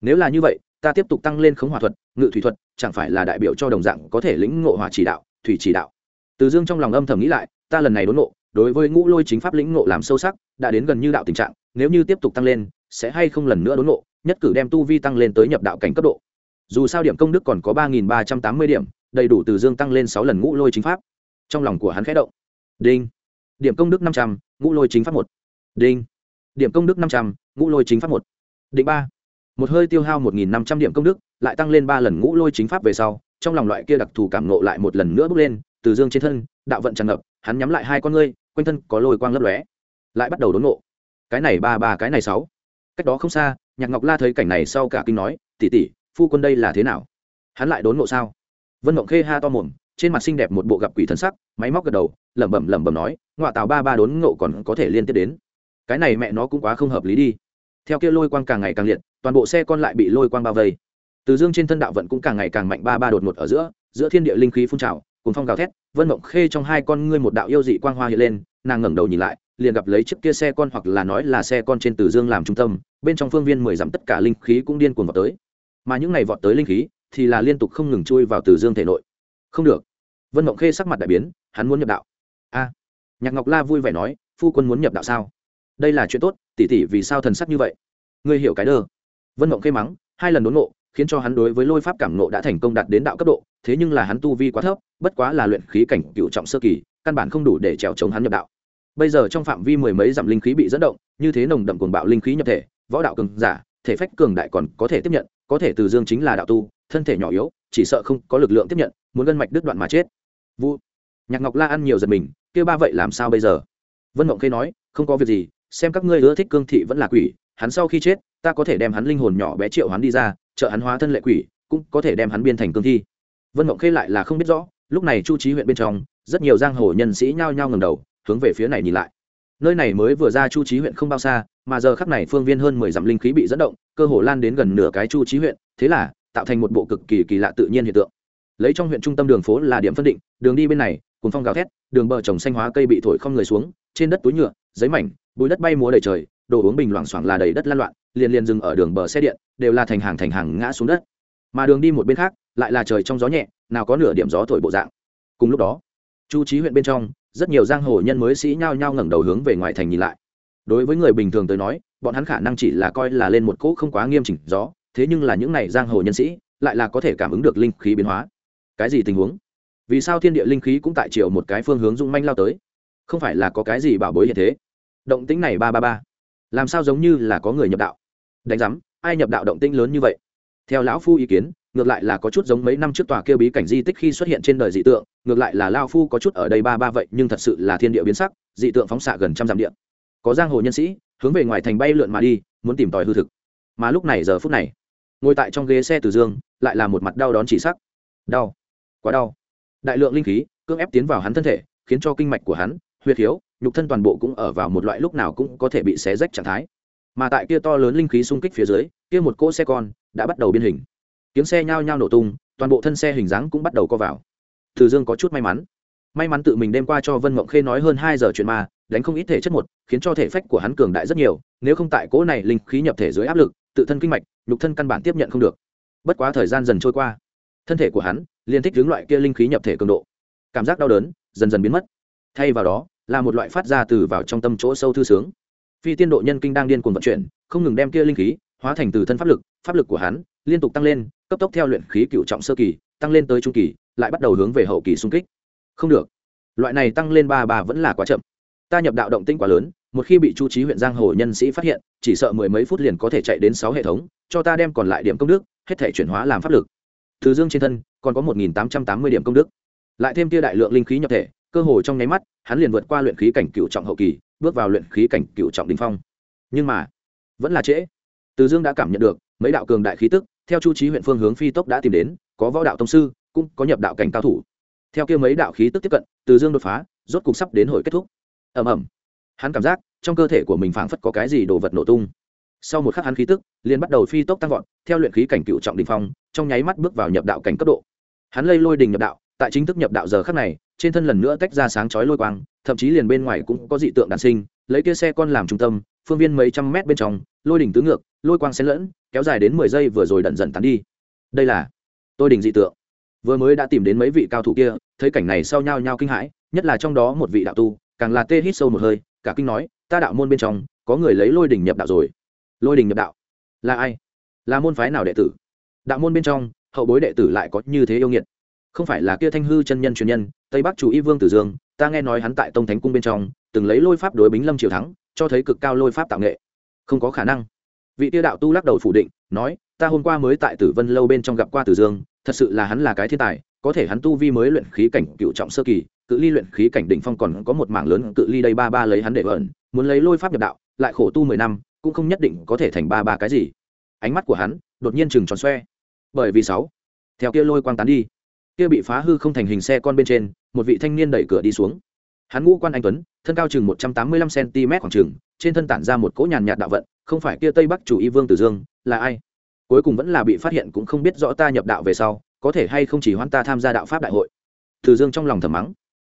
Nếu là như vậy ta tiếp tục tăng lên khống hỏa thuật, ngự thủy thuật, chẳng phải là đại biểu cho đồng dạng có thể lĩnh ngộ hỏa chỉ đạo, thủy chỉ đạo. Từ dương trong lòng âm thầm nghĩ lại, ta lần này đốn ngộ, đối với ngũ lôi chính pháp lĩnh ngộ làm sâu sắc, đã đến gần như đạo tình trạng, nếu như tiếp tục tăng lên, sẽ hay không lần nữa đốn ngộ, nhất cử đem tu vi tăng lên tới nhập đạo cảnh cấp độ. Dù sao điểm công đức còn có ba nghìn ba trăm tám mươi điểm, đầy đủ từ dương tăng lên sáu lần ngũ lôi chính pháp. Trong lòng của hắn khẽ động. Đinh. Điểm công đức năm trăm, ngũ lôi chính pháp một. Đinh. Điểm công đức năm trăm, ngũ lôi chính pháp một. Định ba một hơi tiêu hao một nghìn năm trăm điểm công đức, lại tăng lên ba lần ngũ lôi chính pháp về sau, trong lòng loại kia đặc thù cảm nộ lại một lần nữa bước lên, từ dương trên thân, đạo vận tràn ngập, hắn nhắm lại hai con ngươi, quanh thân có lôi quang lấp lóe, lại bắt đầu đốn nộ cái này ba ba, cái này sáu. Cách đó không xa, nhạc ngọc la thấy cảnh này sau cả kinh nói tỉ tỉ phu quân đây là thế nào? Hắn lại đốn nộ sao? Vân mộng khê ha to mồm, trên mặt xinh đẹp một bộ gặp quỷ thân sắc, máy móc gật đầu, lẩm bẩm lẩm bẩm nói ngoại tào ba ba đốn ngộ còn có thể liên tiếp đến. Cái này mẹ nó cũng quá không hợp lý đi. Theo kia lôi quang càng ngày càng liệt toàn bộ xe con lại bị lôi quang bao vây. Từ dương trên thân đạo vận cũng càng ngày càng mạnh, ba ba đột ngột ở giữa giữa thiên địa linh khí phun trào cùng phong gào thét, vân mộng khê trong hai con ngươi một đạo yêu dị quang hoa hiện lên, nàng ngẩng đầu nhìn lại, liền gặp lấy chiếc kia xe con hoặc là nói là xe con trên từ dương làm trung tâm, bên trong phương viên mười dặm tất cả linh khí cũng điên cuồng vào tới. Mà những ngày vọt tới linh khí thì là liên tục không ngừng chui vào từ dương thể nội. Không được. Vân mộng khê sắc mặt đại biến, hắn muốn nhập đạo. A. Nhạc ngọc la vui vẻ nói, phu quân muốn nhập đạo sao? Đây là chuyện tốt tỉ tỉ vì sao thần sắc như vậy? Ngươi hiểu cái đơ vân mộng khê mắng, hai lần đốn ngộ, khiến cho hắn đối với lôi pháp cảm ngộ đã thành công đạt đến đạo cấp độ, thế nhưng là hắn tu vi quá thấp, bất quá là luyện khí cảnh cựu trọng sơ kỳ, căn bản không đủ để trèo chống hắn nhập đạo. Bây giờ trong phạm vi mười mấy dặm linh khí bị dẫn động, như thế nồng đậm cuồng bạo linh khí nhập thể, võ đạo cường giả, thể phách cường đại còn có thể tiếp nhận, có thể từ dương chính là đạo tu, thân thể nhỏ yếu, chỉ sợ không có lực lượng tiếp nhận, muốn gân mạch đứt đoạn mà chết. Vu nhạc ngọc la ăn nhiều giật mình, kêu ba vậy làm sao bây giờ? Vân mộng khê nói, không có việc gì, xem các ngươi ưa thích cương thị vẫn là quỷ, hắn sau khi chết ta có thể đem hắn linh hồn nhỏ bé triệu hắn đi ra, trợ hắn hóa thân lệ quỷ, cũng có thể đem hắn biên thành cương thi. Vân mộng khê lại là không biết rõ, lúc này chu trí huyện bên trong, rất nhiều giang hồ nhân sĩ nhao nhao ngầm đầu, hướng về phía này nhìn lại. Nơi này mới vừa ra chu trí huyện không bao xa, mà giờ khắc này phương viên hơn mười dặm linh khí bị dẫn động, cơ hồ lan đến gần nửa cái chu trí huyện, thế là, tạo thành một bộ cực kỳ kỳ lạ tự nhiên hiện tượng. Lấy trong huyện trung tâm đường phố là điểm phân định, đường đi bên này cùng phong gào thét, đường bờ trồng xanh hóa cây bị thổi không người xuống, trên đất túi nhựa, giấy mảnh bụi đất bay múa đầy trời, đồ uống bình loảng xoảng là đầy đất lan loạn liền liền dừng ở đường bờ xe điện, đều là thành hàng thành hàng ngã xuống đất. Mà đường đi một bên khác, lại là trời trong gió nhẹ, nào có nửa điểm gió thổi bộ dạng. Cùng lúc đó, chu trí huyện bên trong, rất nhiều giang hồ nhân mới sĩ nhao nhao ngẩng đầu hướng về ngoài thành nhìn lại. Đối với người bình thường tới nói, bọn hắn khả năng chỉ là coi là lên một cỗ không quá nghiêm chỉnh gió, thế nhưng là những này giang hồ nhân sĩ, lại là có thể cảm ứng được linh khí biến hóa. Cái gì tình huống? Vì sao thiên địa linh khí cũng tại chiều một cái phương hướng rung manh lao tới? Không phải là có cái gì bảo bối hiện thế? Động tĩnh này ba ba ba. Làm sao giống như là có người nhập đạo? Đánh giám, ai nhập đạo động tĩnh lớn như vậy? Theo lão phu ý kiến, ngược lại là có chút giống mấy năm trước tòa kêu bí cảnh di tích khi xuất hiện trên đời dị tượng, ngược lại là lao phu có chút ở đây ba ba vậy, nhưng thật sự là thiên địa biến sắc, dị tượng phóng xạ gần trăm dặm điện có giang hồ nhân sĩ, hướng về ngoài thành bay lượn mà đi, muốn tìm tòi hư thực. Mà lúc này giờ phút này, ngồi tại trong ghế xe từ dương, lại là một mặt đau đón chỉ sắc. Đau, quá đau. Đại lượng linh khí, cưỡng ép tiến vào hắn thân thể, khiến cho kinh mạch của hắn, huyệt thiếu nhục thân toàn bộ cũng ở vào một loại lúc nào cũng có thể bị xé rách trạng thái mà tại kia to lớn linh khí xung kích phía dưới, kia một cỗ xe con đã bắt đầu biên hình. Tiếng xe nhao nhao nổ tung, toàn bộ thân xe hình dáng cũng bắt đầu co vào. Từ dương có chút may mắn. May mắn tự mình đem qua cho vân mộng khê nói hơn hai giờ chuyện mà đánh không ít thể chất một, khiến cho thể phách của hắn cường đại rất nhiều, nếu không tại cỗ này linh khí nhập thể dưới áp lực, tự thân kinh mạch, nhục thân căn bản tiếp nhận không được. Bất quá thời gian dần trôi qua, thân thể của hắn liên thích hướng loại kia linh khí nhập thể cường độ. Cảm giác đau đớn dần dần biến mất. Thay vào đó, là một loại phát ra từ vào trong tâm chỗ sâu thư sướng phi tiên độ nhân kinh đang điên cuồng vận chuyển, không ngừng đem kia linh khí hóa thành từ thân pháp lực pháp lực của hắn liên tục tăng lên, cấp tốc theo luyện khí cựu trọng sơ kỳ, tăng lên tới trung kỳ, lại bắt đầu hướng về hậu kỳ xung kích. Không được. Loại này tăng lên ba ba vẫn là quá chậm. Ta nhập đạo động tinh quá lớn, một khi bị chu trí huyện giang hồ nhân sĩ phát hiện, chỉ sợ mười mấy phút liền có thể chạy đến sáu hệ thống, cho ta đem còn lại điểm công đức, hết thể chuyển hóa làm pháp lực. Thứ dương trên thân, còn có một nghìn tám trăm tám mươi điểm công đức. Lại thêm tia đại lượng linh khí nhập thể, cơ hồ trong nháy mắt, hắn liền vượt qua luyện khí cảnh cựu trọng hậu kỳ bước vào luyện khí cảnh cựu trọng đình phong. Nhưng mà, vẫn là trễ. Từ dương đã cảm nhận được, mấy đạo cường đại khí tức, theo chu trí huyện phương hướng phi tốc đã tìm đến, có võ đạo tông sư, cũng có nhập đạo cảnh cao thủ. Theo kia mấy đạo khí tức tiếp cận, từ dương đột phá, rốt cục sắp đến hồi kết thúc. Ầm ầm. Hắn cảm giác, trong cơ thể của mình phảng phất có cái gì đồ vật nổ tung. Sau một khắc hắn khí tức, liền bắt đầu phi tốc tăng vọt, theo luyện khí cảnh cựu trọng đình phong, trong nháy mắt bước vào nhập đạo cảnh cấp độ. Hắn lây lôi đình nhập đạo tại chính thức nhập đạo giờ khắc này, trên thân lần nữa tách ra sáng chói lôi quang, thậm chí liền bên ngoài cũng có dị tượng đạn sinh, lấy kia xe con làm trung tâm, phương viên mấy trăm mét bên trong, lôi đỉnh tứ ngược, lôi quang xen lẫn, kéo dài đến mười giây vừa rồi đận dần tán đi. Đây là tôi đỉnh dị tượng. Vừa mới đã tìm đến mấy vị cao thủ kia, thấy cảnh này sau nhau nhau kinh hãi, nhất là trong đó một vị đạo tu, càng là tê hít sâu một hơi, cả kinh nói, ta đạo môn bên trong, có người lấy lôi đỉnh nhập đạo rồi. Lôi đỉnh nhập đạo? Là ai? Là môn phái nào đệ tử? Đạo môn bên trong, hậu bối đệ tử lại có như thế yêu nghiệt không phải là kia thanh hư chân nhân truyền nhân, tây bắc chủ y vương tử dương, ta nghe nói hắn tại tông thánh cung bên trong, từng lấy lôi pháp đối bính lâm triều thắng, cho thấy cực cao lôi pháp tạo nghệ. Không có khả năng. Vị tiêu đạo tu lắc đầu phủ định, nói, ta hôm qua mới tại tử vân lâu bên trong gặp qua tử dương, thật sự là hắn là cái thiên tài, có thể hắn tu vi mới luyện khí cảnh cựu trọng sơ kỳ, cự ly luyện khí cảnh đỉnh phong còn có một mảng lớn cự ly đây ba ba lấy hắn để vợn muốn lấy lôi pháp nhập đạo, lại khổ tu mười năm, cũng không nhất định có thể thành ba ba cái gì. Ánh mắt của hắn đột nhiên chừng tròn xoe. Bởi vì sáu, theo kia lôi quang tán đi kia bị phá hư không thành hình xe con bên trên, một vị thanh niên đẩy cửa đi xuống. Hắn ngũ quan anh tuấn, thân cao chừng một trăm tám mươi lăm cm khoảng chừng, trên thân tản ra một cỗ nhàn nhạt đạo vận, không phải kia tây bắc chủ y vương tử dương, là ai? Cuối cùng vẫn là bị phát hiện cũng không biết rõ ta nhập đạo về sau, có thể hay không chỉ hoãn ta tham gia đạo pháp đại hội. Tử dương trong lòng thầm mắng.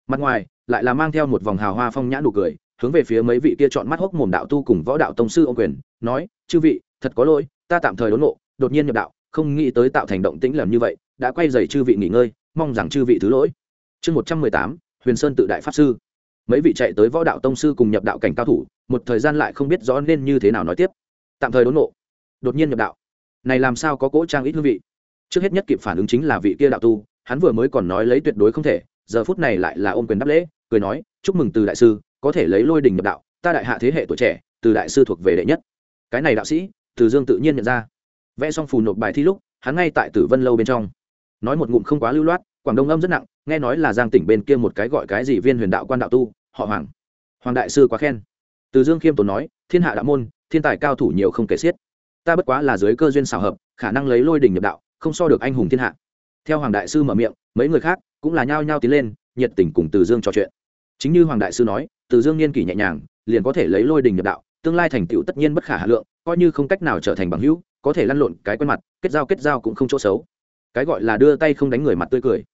Mặt ngoài, lại là mang theo một vòng hào hoa phong nhã nụ cười, hướng về phía mấy vị kia chọn mắt hốc mồm đạo tu cùng võ đạo tông sư ông quyền, nói, chư vị, thật có lỗi, ta tạm thời đốn nộ đột nhiên nhập đạo, không nghĩ tới tạo thành động tĩnh lầm như vậy đã quay dày chư vị nghỉ ngơi, mong rằng chư vị thứ lỗi. Chương một trăm mười tám, huyền sơn tự đại pháp sư. Mấy vị chạy tới võ đạo tông sư cùng nhập đạo cảnh cao thủ, một thời gian lại không biết rõ nên như thế nào nói tiếp. Tạm thời đốn nộ đột nhiên nhập đạo. Này làm sao có cỗ trang ít hương vị? Trước hết nhất kịp phản ứng chính là vị kia đạo tu, hắn vừa mới còn nói lấy tuyệt đối không thể, giờ phút này lại là ôm quyền đáp lễ, cười nói, chúc mừng từ đại sư, có thể lấy lôi đình nhập đạo, ta đại hạ thế hệ tuổi trẻ, từ đại sư thuộc về đệ nhất. Cái này đạo sĩ, từ dương tự nhiên nhận ra. Vẽ xong phù nộp bài thi lúc, hắn ngay tại tử vân lâu bên trong nói một ngụm không quá lưu loát, quảng đông âm rất nặng, nghe nói là giang tỉnh bên kia một cái gọi cái gì viên huyền đạo quan đạo tu, họ hoàng. Hoàng đại sư quá khen. Từ dương khiêm tốn nói, thiên hạ đạo môn, thiên tài cao thủ nhiều không kể xiết. Ta bất quá là dưới cơ duyên xảo hợp, khả năng lấy lôi đình nhập đạo, không so được anh hùng thiên hạ. Theo hoàng đại sư mở miệng, mấy người khác cũng là nhao nhao tiến lên, nhiệt tình cùng từ dương trò chuyện. Chính như hoàng đại sư nói, từ dương niên kỷ nhẹ nhàng, liền có thể lấy lôi đình nhập đạo, tương lai thành tựu tất nhiên bất khả hà lượng, coi như không cách nào trở thành bằng hữu, có thể lăn lộn cái quen mặt, kết giao kết giao cũng không chỗ xấu cái gọi là đưa tay không đánh người mặt tươi cười.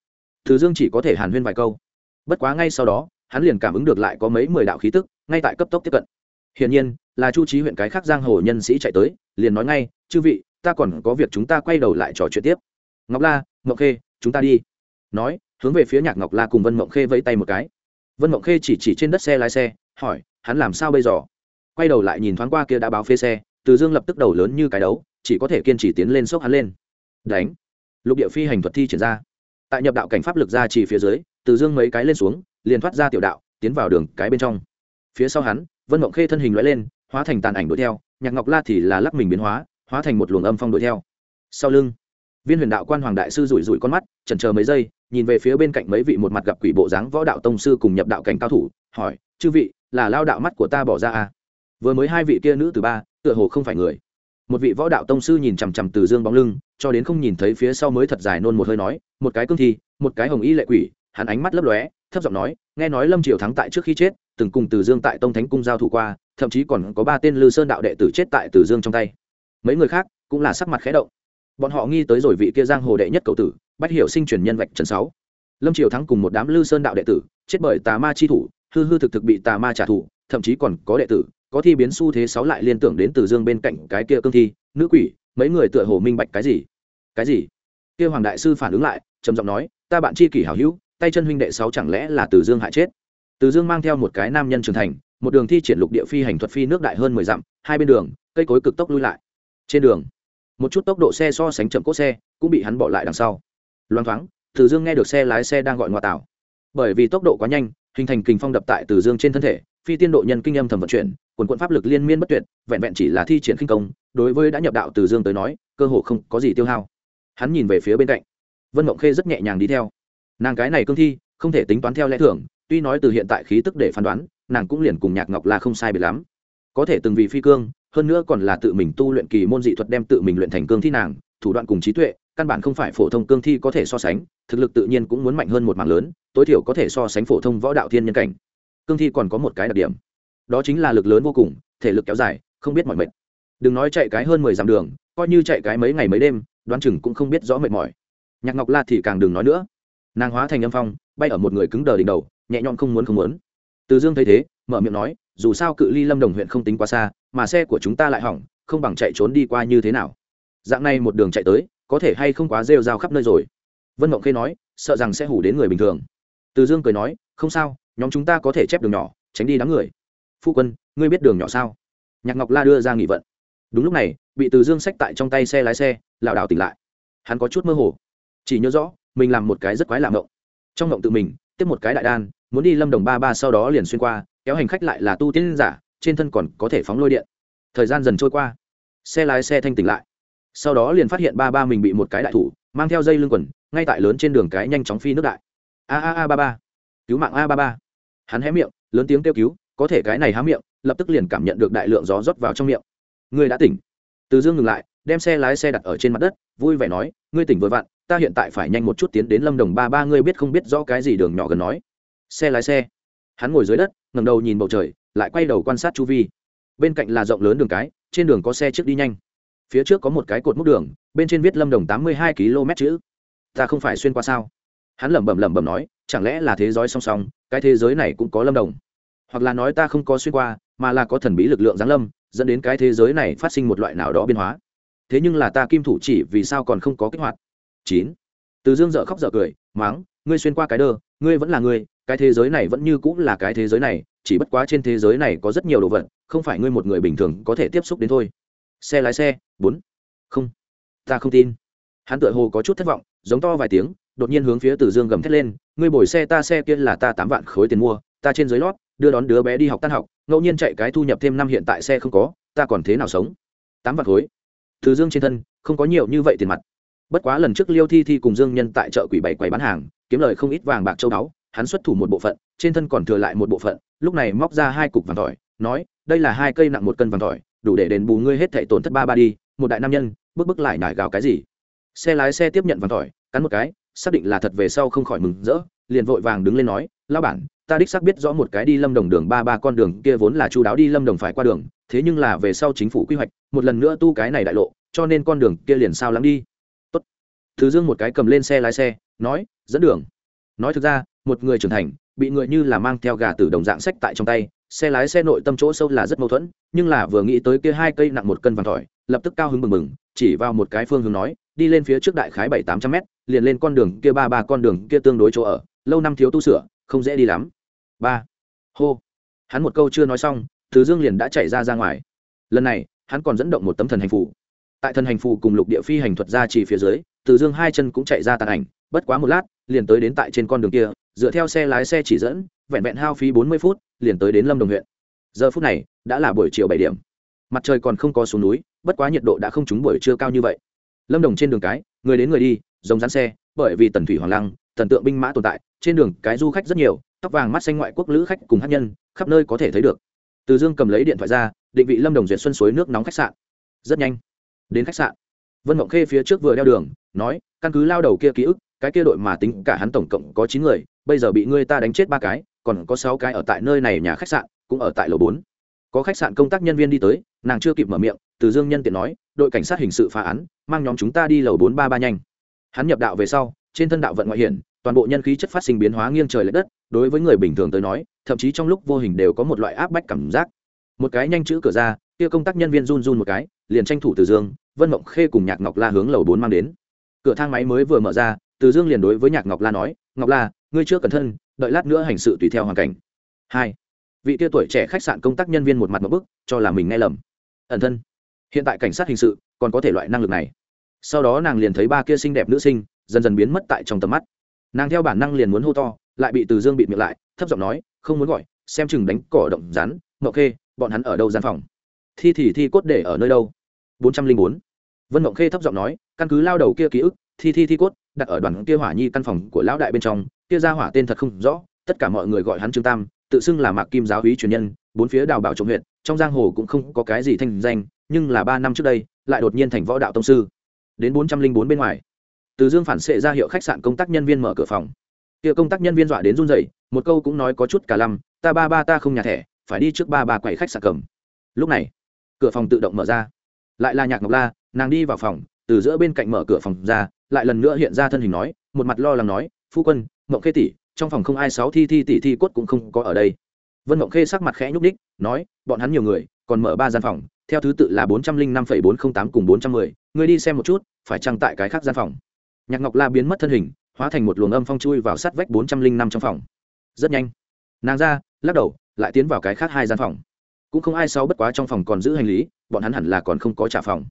Từ dương chỉ có thể hàn huyên vài câu. Bất quá ngay sau đó, hắn liền cảm ứng được lại có mấy mười đạo khí tức, ngay tại cấp tốc tiếp cận. Hiển nhiên, là chu trí huyện cái khác giang hồ nhân sĩ chạy tới, liền nói ngay, chư vị, ta còn có việc chúng ta quay đầu lại trò chuyện tiếp. Ngọc la ngọc khê, chúng ta đi. Nói, hướng về phía nhạc ngọc la cùng vân mộng khê vẫy tay một cái. Vân mộng khê chỉ chỉ trên đất xe lái xe, hỏi, hắn làm sao bây giờ? Quay đầu lại nhìn thoáng qua kia đã báo phê xe, từ dương lập tức đầu lớn như cái đấu, chỉ có thể kiên trì tiến lên sốc hắn lên. Đánh lục địa phi hành thuật thi triển ra. Tại nhập đạo cảnh pháp lực ra chỉ phía dưới, từ dương mấy cái lên xuống, liền thoát ra tiểu đạo, tiến vào đường cái bên trong. Phía sau hắn, vân mộng khê thân hình loại lên, hóa thành tàn ảnh đuổi theo, nhạc ngọc la thì là lắc mình biến hóa hóa thành một luồng âm phong đuổi theo. Sau lưng, viên huyền đạo quan hoàng đại sư rủi rủi con mắt, chần chờ mấy giây, nhìn về phía bên cạnh mấy vị một mặt gặp quỷ bộ dáng võ đạo tông sư cùng nhập đạo cảnh cao thủ, hỏi, chư vị, là lao đạo mắt của ta bỏ ra à? Vừa mới hai vị kia nữ từ ba, tựa hồ không phải người một vị võ đạo tông sư nhìn chằm chằm từ dương bóng lưng, cho đến không nhìn thấy phía sau mới thật dài nôn một hơi nói, một cái cương thi, một cái hồng y lệ quỷ. Hắn ánh mắt lấp lóe, thấp giọng nói, nghe nói lâm triều thắng tại trước khi chết, từng cùng từ dương tại tông thánh cung giao thủ qua, thậm chí còn có ba tên lư sơn đạo đệ tử chết tại từ dương trong tay. Mấy người khác cũng là sắc mặt khẽ động. Bọn họ nghi tới rồi vị kia giang hồ đệ nhất cầu tử, bách hiểu sinh truyền nhân vạch trần sáu. Lâm triều thắng cùng một đám lư sơn đạo đệ tử, chết bởi tà ma chi thủ, hư hư thực thực bị tà ma trả thù, thậm chí còn có đệ tử có thi biến xu thế sáu lại liên tưởng đến từ dương bên cạnh cái kia cương thi, nữ quỷ, mấy người tựa hồ minh bạch cái gì? Cái gì? Kia hoàng đại sư phản ứng lại, trầm giọng nói, ta bạn chi kỷ hảo hữu, tay chân huynh đệ sáu chẳng lẽ là từ dương hại chết? Từ dương mang theo một cái nam nhân trưởng thành, một đường thi triển lục địa phi hành thuật phi nước đại hơn mười dặm, hai bên đường, cây cối cực tốc lui lại. Trên đường, một chút tốc độ xe so sánh chậm cốt xe, cũng bị hắn bỏ lại đằng sau. Loang thoáng, từ dương nghe được xe lái xe đang gọi ngoại tảo. Bởi vì tốc độ quá nhanh, hình thành kình phong đập tại từ dương trên thân thể, phi tiên độ nhân kinh âm thầm vận chuyển quần quận pháp lực liên miên bất tuyệt, vẹn vẹn chỉ là thi triển khinh công, đối với đã nhập đạo từ dương tới nói, cơ hồ không có gì tiêu hao. Hắn nhìn về phía bên cạnh. Vân mộng khê rất nhẹ nhàng đi theo. Nàng cái này cương thi, không thể tính toán theo lẽ thường, tuy nói từ hiện tại khí tức để phán đoán, nàng cũng liền cùng nhạc ngọc là không sai biệt lắm. Có thể từng vị phi cương, hơn nữa còn là tự mình tu luyện kỳ môn dị thuật đem tự mình luyện thành cương thi nàng, thủ đoạn cùng trí tuệ, căn bản không phải phổ thông cương thi có thể so sánh, thực lực tự nhiên cũng muốn mạnh hơn một mảng lớn, tối thiểu có thể so sánh phổ thông võ đạo thiên nhân cảnh. Cương thi còn có một cái đặc điểm đó chính là lực lớn vô cùng, thể lực kéo dài, không biết mọi mệt. Đừng nói chạy cái hơn mười dặm đường, coi như chạy cái mấy ngày mấy đêm, đoán chừng cũng không biết rõ mệt mỏi. Nhạc ngọc la thì càng đừng nói nữa. Nàng hóa thành âm phong, bay ở một người cứng đờ đỉnh đầu, nhẹ nhõm không muốn không muốn. Từ dương thấy thế, mở miệng nói, dù sao cự ly lâm đồng huyện không tính quá xa, mà xe của chúng ta lại hỏng, không bằng chạy trốn đi qua như thế nào. Dạng này một đường chạy tới, có thể hay không quá rêu rao khắp nơi rồi. Vân mộng khê nói, sợ rằng sẽ hủ đến người bình thường. Từ dương cười nói, không sao, nhóm chúng ta có thể chép đường nhỏ, tránh đi đám người phu quân, ngươi biết đường nhỏ sao? Nhạc ngọc la đưa ra nghị vận. Đúng lúc này, bị từ dương sách tại trong tay xe lái xe, lảo đảo tỉnh lại. Hắn có chút mơ hồ. Chỉ nhớ rõ, mình làm một cái rất quái lạ mộng. Trong mộng tự mình, tiếp một cái đại đan, muốn đi lâm đồng ba ba sau đó liền xuyên qua, kéo hành khách lại là tu tiên giả, trên thân còn có thể phóng lôi điện. Thời gian dần trôi qua. Xe lái xe thanh tỉnh lại. Sau đó liền phát hiện ba ba mình bị một cái đại thủ, mang theo dây lưng quần, ngay tại lớn trên đường cái nhanh chóng phi nước đại. A a a ba ba. Cứu mạng a ba ba. Hắn hé miệng, lớn tiếng kêu cứu có thể cái này há miệng, lập tức liền cảm nhận được đại lượng gió rót vào trong miệng. Ngươi đã tỉnh. Từ dương ngừng lại, đem xe lái xe đặt ở trên mặt đất, vui vẻ nói, ngươi tỉnh vừa vặn, ta hiện tại phải nhanh một chút tiến đến lâm đồng ba ba, ngươi biết không biết rõ cái gì đường nhỏ gần nói. Xe lái xe. Hắn ngồi dưới đất ngầm đầu nhìn bầu trời, lại quay đầu quan sát chu vi. Bên cạnh là rộng lớn đường cái, trên đường có xe trước đi nhanh. Phía trước có một cái cột múc đường, bên trên viết lâm đồng tám mươi hai km chữ. Ta không phải xuyên qua sao? Hắn lẩm bẩm lẩm bẩm nói, chẳng lẽ là thế giới song song, cái thế giới này cũng có lâm đồng? Hoặc là nói ta không có xuyên qua, mà là có thần bí lực lượng giáng lâm, dẫn đến cái thế giới này phát sinh một loại nào đó biến hóa. Thế nhưng là ta kim thủ chỉ vì sao còn không có kích hoạt? Chín. Từ dương dợ khóc dợ cười, máng, ngươi xuyên qua cái đơ, ngươi vẫn là ngươi, cái thế giới này vẫn như cũng là cái thế giới này, chỉ bất quá trên thế giới này có rất nhiều đồ vật, không phải ngươi một người bình thường có thể tiếp xúc đến thôi. Xe lái xe, bốn. Không. Ta không tin. Hắn tựa hồ có chút thất vọng, giống to vài tiếng, đột nhiên hướng phía từ dương gầm thét lên, ngươi bồi xe ta, xe kia là ta tám vạn khối tiền mua, ta trên dưới lót đưa đón đứa bé đi học tan học, ngẫu nhiên chạy cái thu nhập thêm năm hiện tại xe không có, ta còn thế nào sống? Tám vạn khối. Thứ dương trên thân, không có nhiều như vậy tiền mặt. Bất quá lần trước liêu thi thi cùng dương nhân tại chợ quỷ bảy quầy bán hàng, kiếm lời không ít vàng bạc châu báu, hắn xuất thủ một bộ phận, trên thân còn thừa lại một bộ phận, lúc này móc ra hai cục vàng tỏi, nói, đây là hai cây nặng một cân vàng tỏi, đủ để đền bù ngươi hết thảy tổn thất ba ba đi, một đại nam nhân, bước bước lại nải gào cái gì? Xe lái xe tiếp nhận vàng tỏi, cắn một cái, xác định là thật về sau không khỏi mừng rỡ, liền vội vàng đứng lên nói lao bản ta đích xác biết rõ một cái đi lâm đồng đường ba ba con đường kia vốn là chú đáo đi lâm đồng phải qua đường, thế nhưng là về sau chính phủ quy hoạch, một lần nữa tu cái này đại lộ, cho nên con đường kia liền sao lắng đi. Tốt. Thứ dương một cái cầm lên xe lái xe, nói, dẫn đường. Nói thực ra, một người trưởng thành, bị người như là mang theo gà từ đồng dạng sách tại trong tay, xe lái xe nội tâm chỗ sâu là rất mâu thuẫn, nhưng là vừa nghĩ tới kia hai cây nặng một cân vàng tỏi lập tức cao hứng mừng mừng chỉ vào một cái phương hướng nói, đi lên phía trước đại khái bảy tám trăm mét, liền lên con đường kia ba ba con đường kia tương đối chỗ ở, lâu năm thiếu tu sửa, không dễ đi lắm ba. Hô. Hắn một câu chưa nói xong thứ dương liền đã chạy ra ra ngoài. Lần này, hắn còn dẫn động một tấm thần hành phủ tại thần hành phủ cùng lục địa phi hành thuật ra chỉ phía dưới, từ dương hai chân cũng chạy ra tàn ảnh, bất quá một lát, liền tới đến tại trên con đường kia, dựa theo xe lái xe chỉ dẫn, vẹn vẹn hao phí bốn mươi phút, liền tới đến lâm đồng huyện. Giờ phút này, đã là buổi chiều bảy điểm. Mặt trời còn không có xuống núi, bất quá nhiệt độ đã không trúng buổi trưa cao như vậy. Lâm đồng trên đường cái, người đến người đi, giống rán xe, bởi vì tần thủy hoàng lăng, thần tượng binh mã tồn tại, trên đường cái du khách rất nhiều tóc vàng mắt xanh ngoại quốc lữ khách cùng hát nhân, khắp nơi có thể thấy được. Từ dương cầm lấy điện thoại ra, định vị lâm đồng duyệt xuân suối nước nóng khách sạn. Rất nhanh, đến khách sạn. Vân mộng khê phía trước vừa đeo đường, nói, căn cứ lao đầu kia ký ức, cái kia đội mà tính cả hắn tổng cộng có chín người, bây giờ bị ngươi ta đánh chết ba cái, còn có sáu cái ở tại nơi này nhà khách sạn, cũng ở tại lầu bốn. Có khách sạn công tác nhân viên đi tới, nàng chưa kịp mở miệng, từ dương nhân tiện nói, đội cảnh sát hình sự phá án, mang nhóm chúng ta đi lầu bốn ba ba nhanh. Hắn nhập đạo về sau, trên thân đạo vận ngoại hiển, toàn bộ nhân khí chất phát sinh biến hóa nghiêng trời l ệ đất đối với người bình thường tới nói, thậm chí trong lúc vô hình đều có một loại áp bách cảm giác. Một cái nhanh chữ cửa ra, kia công tác nhân viên run run một cái, liền tranh thủ từ dương, vân mộng khê cùng nhạc ngọc la hướng lầu bốn mang đến. Cửa thang máy mới vừa mở ra, từ dương liền đối với nhạc ngọc la nói, ngọc la, ngươi chưa cẩn thân đợi lát nữa hành sự tùy theo hoàn cảnh. Hai, vị kia tuổi trẻ khách sạn công tác nhân viên một mặt một bức, cho là mình nghe lầm. Ẩn thân. Hiện tại cảnh sát hình sự, còn có thể loại năng lực này. Sau đó nàng liền thấy ba kia xinh đẹp nữ sinh, dần dần biến mất tại trong tầm mắt. Nàng theo bản năng liền muốn hô to lại bị từ dương bịt miệng lại, thấp giọng nói, không muốn gọi, xem chừng đánh cỏ động rắn, ngọc khê, bọn hắn ở đâu gian phòng? Thi thì thi cốt để ở nơi đâu? Bốn trăm linh bốn. Vân mộng khê thấp giọng nói, căn cứ lao đầu kia ký ức, thi thi thi cốt, đặt ở đoàn kia hỏa nhi căn phòng của lão đại bên trong, kia ra hỏa tên thật không rõ, tất cả mọi người gọi hắn trương tam, tự xưng là mạc kim giáo hí truyền nhân, bốn phía đào bảo trộm huyện trong giang hồ cũng không có cái gì thanh danh, nhưng là ba năm trước đây, lại đột nhiên thành võ đạo tông sư. Đến bốn trăm linh bốn bên ngoài, từ dương phản xệ ra hiệu khách sạn công tác nhân viên mở cửa phòng kia công tác nhân viên dọa đến run rẩy, một câu cũng nói có chút cả lăm, ta ba ba ta không nhà thẻ, phải đi trước ba ba quầy khách sạn cầm. Lúc này, cửa phòng tự động mở ra. Lại là nhạc ngọc la, nàng đi vào phòng, từ giữa bên cạnh mở cửa phòng ra, lại lần nữa hiện ra thân hình nói, một mặt lo lắng nói, phu quân, mộng khê tỷ, trong phòng không ai sáu thi thi tỷ thi cốt cũng không có ở đây. Vân mộng khê sắc mặt khẽ nhúc ních nói, bọn hắn nhiều người, còn mở ba gian phòng, theo thứ tự là bốn trăm linh năm phẩy bốn không tám cùng bốn trăm mười người đi xem một chút, phải trăng tại cái khác gian phòng? Nhạc ngọc la biến mất thân hình hóa thành một luồng âm phong chui vào sát vách bốn trăm linh năm trong phòng. Rất nhanh, nàng ra, lắc đầu, lại tiến vào cái khác hai gian phòng. Cũng không ai sau bất quá trong phòng còn giữ hành lý, bọn hắn hẳn là còn không có trả phòng.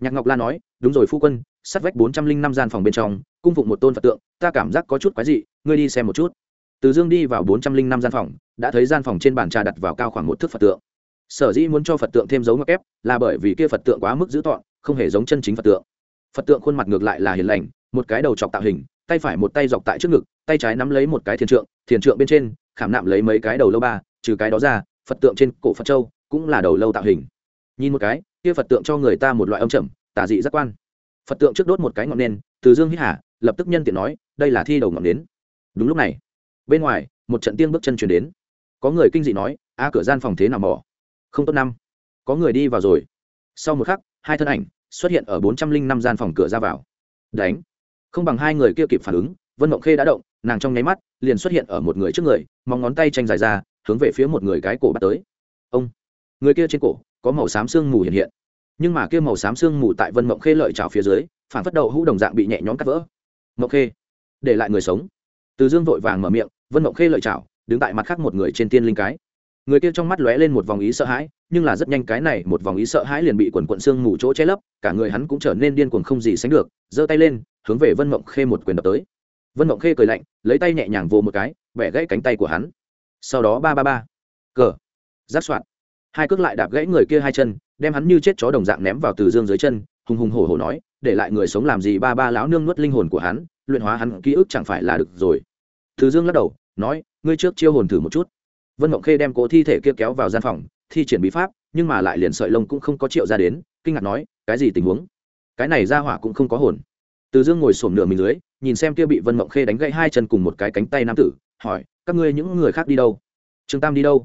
Nhạc ngọc la nói, đúng rồi phu quân, sát vách bốn trăm linh năm gian phòng bên trong, cung phụng một tôn phật tượng, ta cảm giác có chút quái dị, ngươi đi xem một chút. Từ dương đi vào bốn trăm linh năm gian phòng, đã thấy gian phòng trên bàn trà đặt vào cao khoảng một thước phật tượng. Sở dĩ muốn cho phật tượng thêm dấu ngoặc ép, là bởi vì kia phật tượng quá mức dữ tọn không hề giống chân chính phật tượng. Phật tượng khuôn mặt ngược lại là hiền lành, một cái đầu chọc tạo hình tay phải một tay dọc tại trước ngực, tay trái nắm lấy một cái thiền trượng thiền trượng bên trên, khảm nạm lấy mấy cái đầu lâu ba, trừ cái đó ra, phật tượng trên cổ phật châu cũng là đầu lâu tạo hình. Nhìn một cái, kia phật tượng cho người ta một loại âm trầm tả dị giác quan. Phật tượng trước đốt một cái ngọn nến từ dương hít hà, lập tức nhân tiện nói, đây là thi đầu ngọn nến. Đúng lúc này, bên ngoài, một trận tiên bước chân chuyển đến. Có người kinh dị nói, a, cửa gian phòng thế nào mỏ không tốt năm. Có người đi vào rồi. Sau một khắc, hai thân ảnh xuất hiện ở bốn trăm linh năm gian phòng cửa ra vào. Đánh không bằng hai người kia kịp phản ứng, vân mộng khê đã động, nàng trong nháy mắt liền xuất hiện ở một người trước người mong ngón tay tranh dài ra, hướng về phía một người cái cổ bắt tới. Ông! Người kia trên cổ có màu xám sương mù hiện hiện. Nhưng mà kia màu xám sương mù tại vân mộng khê lợi trào phía dưới, phản phất đầu hũ đồng dạng bị nhẹ nhõm cắt vỡ. Mộng khê, để lại người sống. Từ dương vội vàng mở miệng, vân mộng khê lợi trào đứng tại mặt khác một người trên tiên linh cái. Người kia trong mắt lóe lên một vòng ý sợ hãi, nhưng là rất nhanh cái này một vòng ý sợ hãi liền bị quần quận xương mù chỗ che lấp, cả người hắn cũng trở nên điên cuồng không gì sánh được, giơ tay lên hướng về vân mộng khê một quyền đập tới. Vân mộng khê cười lạnh, lấy tay nhẹ nhàng vồ một cái, bẻ gãy cánh tay của hắn. Sau đó ba ba ba. Cờ. Giáp soạn. Hai cước lại đạp gãy người kia hai chân, đem hắn như chết chó đồng dạng ném vào từ dương dưới chân, hùng hùng hổ hổ nói, để lại người sống làm gì ba ba lão nương nuốt linh hồn của hắn, luyện hóa hắn ký ức chẳng phải là được rồi. Từ dương lắc đầu, nói, ngươi trước chiêu hồn thử một chút. Vân mộng khê đem cố thi thể kia kéo vào gian phòng, thi triển bí pháp, nhưng mà lại liền sợi lông cũng không có triệu ra đến, kinh ngạc nói, cái gì tình huống? Cái này ra hỏa cũng không có hồn từ dương ngồi sổm nửa mình dưới, nhìn xem kia bị vân mộng khê đánh gãy hai chân cùng một cái cánh tay nam tử, hỏi, các ngươi những người khác đi đâu? Trương tam đi đâu?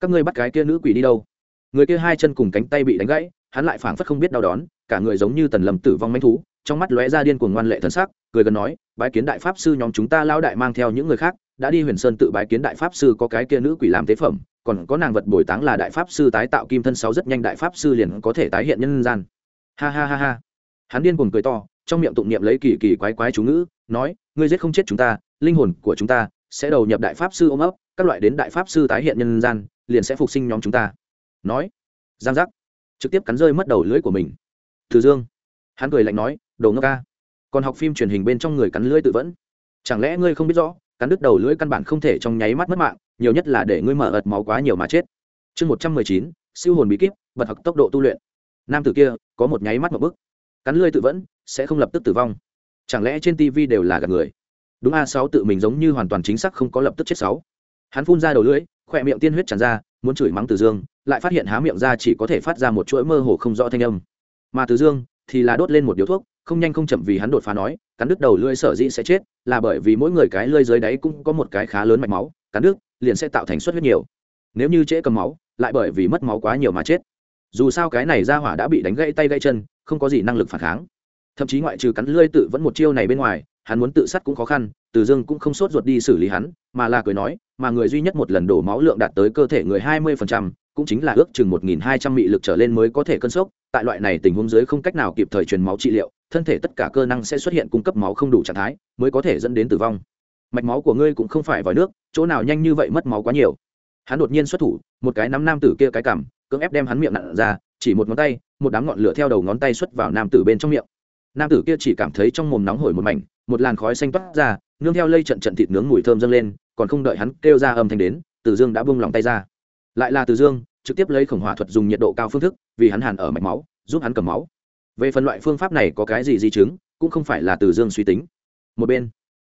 Các ngươi bắt cái kia nữ quỷ đi đâu? Người kia hai chân cùng cánh tay bị đánh gãy, hắn lại phảng phất không biết đau đón cả người giống như tần lầm tử vong manh thú, trong mắt lóe ra điên cuồng ngoan lệ thân xác cười gần nói, bái kiến đại pháp sư nhóm chúng ta lao đại mang theo những người khác, đã đi huyền sơn tự bái kiến đại pháp sư có cái kia nữ quỷ làm tế phẩm, còn có nàng vật bồi táng là đại pháp sư tái tạo kim thân sáu rất nhanh đại pháp sư liền có thể tái hiện nhân gian. Ha ha ha ha. Hắn điên cuồng cười to trong miệng tụng niệm lấy kỳ kỳ quái quái chú ngữ, nói, ngươi giết không chết chúng ta, linh hồn của chúng ta sẽ đầu nhập đại pháp sư ôm ấp, các loại đến đại pháp sư tái hiện nhân gian, liền sẽ phục sinh nhóm chúng ta. Nói, giang giác, trực tiếp cắn rơi mất đầu lưỡi của mình. Từ dương, hắn cười lạnh nói, đồ ngốc ca, còn học phim truyền hình bên trong người cắn lưỡi tự vẫn. Chẳng lẽ ngươi không biết rõ, cắn đứt đầu lưỡi căn bản không thể trong nháy mắt mất mạng, nhiều nhất là để ngươi mở ợt máu quá nhiều mà chết. Chương một trăm mười chín, siêu hồn bí kíp, bật học tốc độ tu luyện. Nam tử kia có một nháy mắt một bức cắn lưỡi tự vẫn, sẽ không lập tức tử vong. Chẳng lẽ trên tv đều là gạt người? Đúng a, sáu tự mình giống như hoàn toàn chính xác không có lập tức chết sáu. Hắn phun ra đầu lưỡi, khỏe miệng tiên huyết tràn ra, muốn chửi mắng từ dương, lại phát hiện há miệng ra chỉ có thể phát ra một chuỗi mơ hồ không rõ thanh âm. Mà từ dương thì là đốt lên một điếu thuốc, không nhanh không chậm vì hắn đột phá nói, cắn đứt đầu lưỡi sở dĩ sẽ chết, là bởi vì mỗi người cái lưỡi dưới đáy cũng có một cái khá lớn mạch máu, cắn đứt, liền sẽ tạo thành suất huyết nhiều. Nếu như trễ cầm máu, lại bởi vì mất máu quá nhiều mà chết. Dù sao cái này ra hỏa đã bị đánh gãy tay gãy chân không có gì năng lực phản kháng. Thậm chí ngoại trừ cắn lưỡi tự vẫn một chiêu này bên ngoài, hắn muốn tự sát cũng khó khăn, từ dương cũng không sốt ruột đi xử lý hắn, mà là cười nói, mà người duy nhất một lần đổ máu lượng đạt tới cơ thể người hai mươi phần trăm, cũng chính là ước chừng một nghìn hai trăm mị lực trở lên mới có thể cân sốc, tại loại này tình huống dưới không cách nào kịp thời truyền máu trị liệu, thân thể tất cả cơ năng sẽ xuất hiện cung cấp máu không đủ trạng thái, mới có thể dẫn đến tử vong. Mạch máu của ngươi cũng không phải vòi nước, chỗ nào nhanh như vậy mất máu quá nhiều. Hắn đột nhiên xuất thủ, một cái nắm nam tử kia cái cảm cưỡng ép đem hắn miệng nặn ra chỉ một ngón tay, một đám ngọn lửa theo đầu ngón tay xuất vào nam tử bên trong miệng. Nam tử kia chỉ cảm thấy trong mồm nóng hổi một mảnh, một làn khói xanh toát ra, nương theo lây trận trận thịt nướng mùi thơm dâng lên, còn không đợi hắn kêu ra âm thanh đến Tử dương đã bung lòng tay ra. Lại là Tử dương, trực tiếp lấy khổng hỏa thuật dùng nhiệt độ cao phương thức, vì hắn hàn ở mạch máu, giúp hắn cầm máu. Về phần loại phương pháp này có cái gì di chứng, cũng không phải là Tử dương suy tính. Một bên,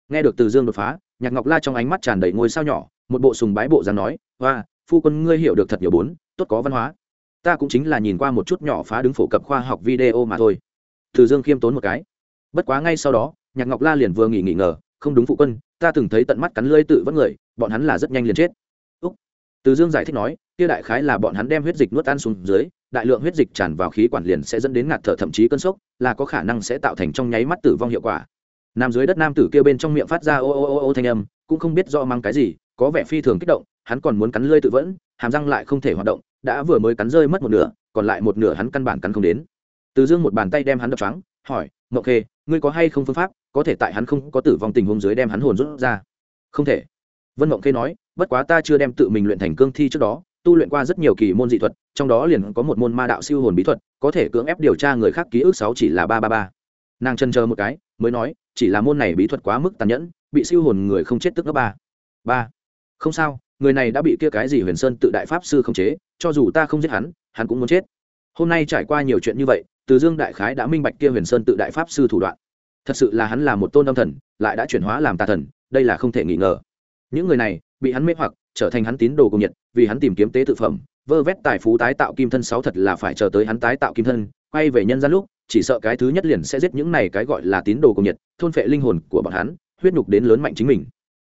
nghe được Tử dương đột phá, nhạc ngọc la trong ánh mắt tràn đầy ngôi sao nhỏ, một bộ sùng bái bộ dáng nói hoa phu quân ngươi hiểu được thật nhiều bốn, tốt có văn hóa ta cũng chính là nhìn qua một chút nhỏ phá đứng phổ cập khoa học video mà thôi. Từ dương khiêm tốn một cái. Bất quá ngay sau đó, nhạc ngọc la liền vừa nghỉ nghỉ ngờ, không đúng phụ quân, ta từng thấy tận mắt cắn lưỡi tự vẫn người, bọn hắn là rất nhanh liền chết. Úc. từ dương giải thích nói, kia đại khái là bọn hắn đem huyết dịch nuốt ăn xuống dưới, đại lượng huyết dịch tràn vào khí quản liền sẽ dẫn đến ngạt thở thậm chí cơn sốc, là có khả năng sẽ tạo thành trong nháy mắt tử vong hiệu quả. Nam dưới đất nam tử kia bên trong miệng phát ra ô ô ô ô thanh âm, cũng không biết do mang cái gì, có vẻ phi thường kích động, hắn còn muốn cắn lưỡi tự vẫn, hàm răng lại không thể hoạt động đã vừa mới cắn rơi mất một nửa, còn lại một nửa hắn căn bản cắn không đến. Từ dương một bàn tay đem hắn đập trắng hỏi ngậu khê, ngươi có hay không phương pháp, có thể tại hắn không có tử vong tình huống dưới đem hắn hồn rút ra? Không thể. Vân ngậu khê nói, bất quá ta chưa đem tự mình luyện thành cương thi trước đó, tu luyện qua rất nhiều kỳ môn dị thuật, trong đó liền có một môn ma đạo siêu hồn bí thuật, có thể cưỡng ép điều tra người khác ký ức sáu chỉ là ba ba ba. Nàng chân chờ một cái, mới nói, chỉ là môn này bí thuật quá mức tàn nhẫn, bị siêu hồn người không chết tức nó ba. Ba. Không sao, người này đã bị kia cái gì huyền sơn tự đại pháp sư không chế cho dù ta không giết hắn hắn cũng muốn chết. Hôm nay trải qua nhiều chuyện như vậy, từ dương đại khái đã minh bạch kia huyền sơn tự đại pháp sư thủ đoạn. Thật sự là hắn là một tôn âm thần, lại đã chuyển hóa làm tà thần, đây là không thể nghi ngờ. Những người này, bị hắn mê hoặc, trở thành hắn tín đồ cùng nhật vì hắn tìm kiếm tế tự phẩm, vơ vét tài phú tái tạo kim thân sáu thật là phải chờ tới hắn tái tạo kim thân, quay về nhân gian lúc, chỉ sợ cái thứ nhất liền sẽ giết những này cái gọi là tín đồ cùng nhật thôn phệ linh hồn của bọn hắn, huyết nhục đến lớn mạnh chính mình.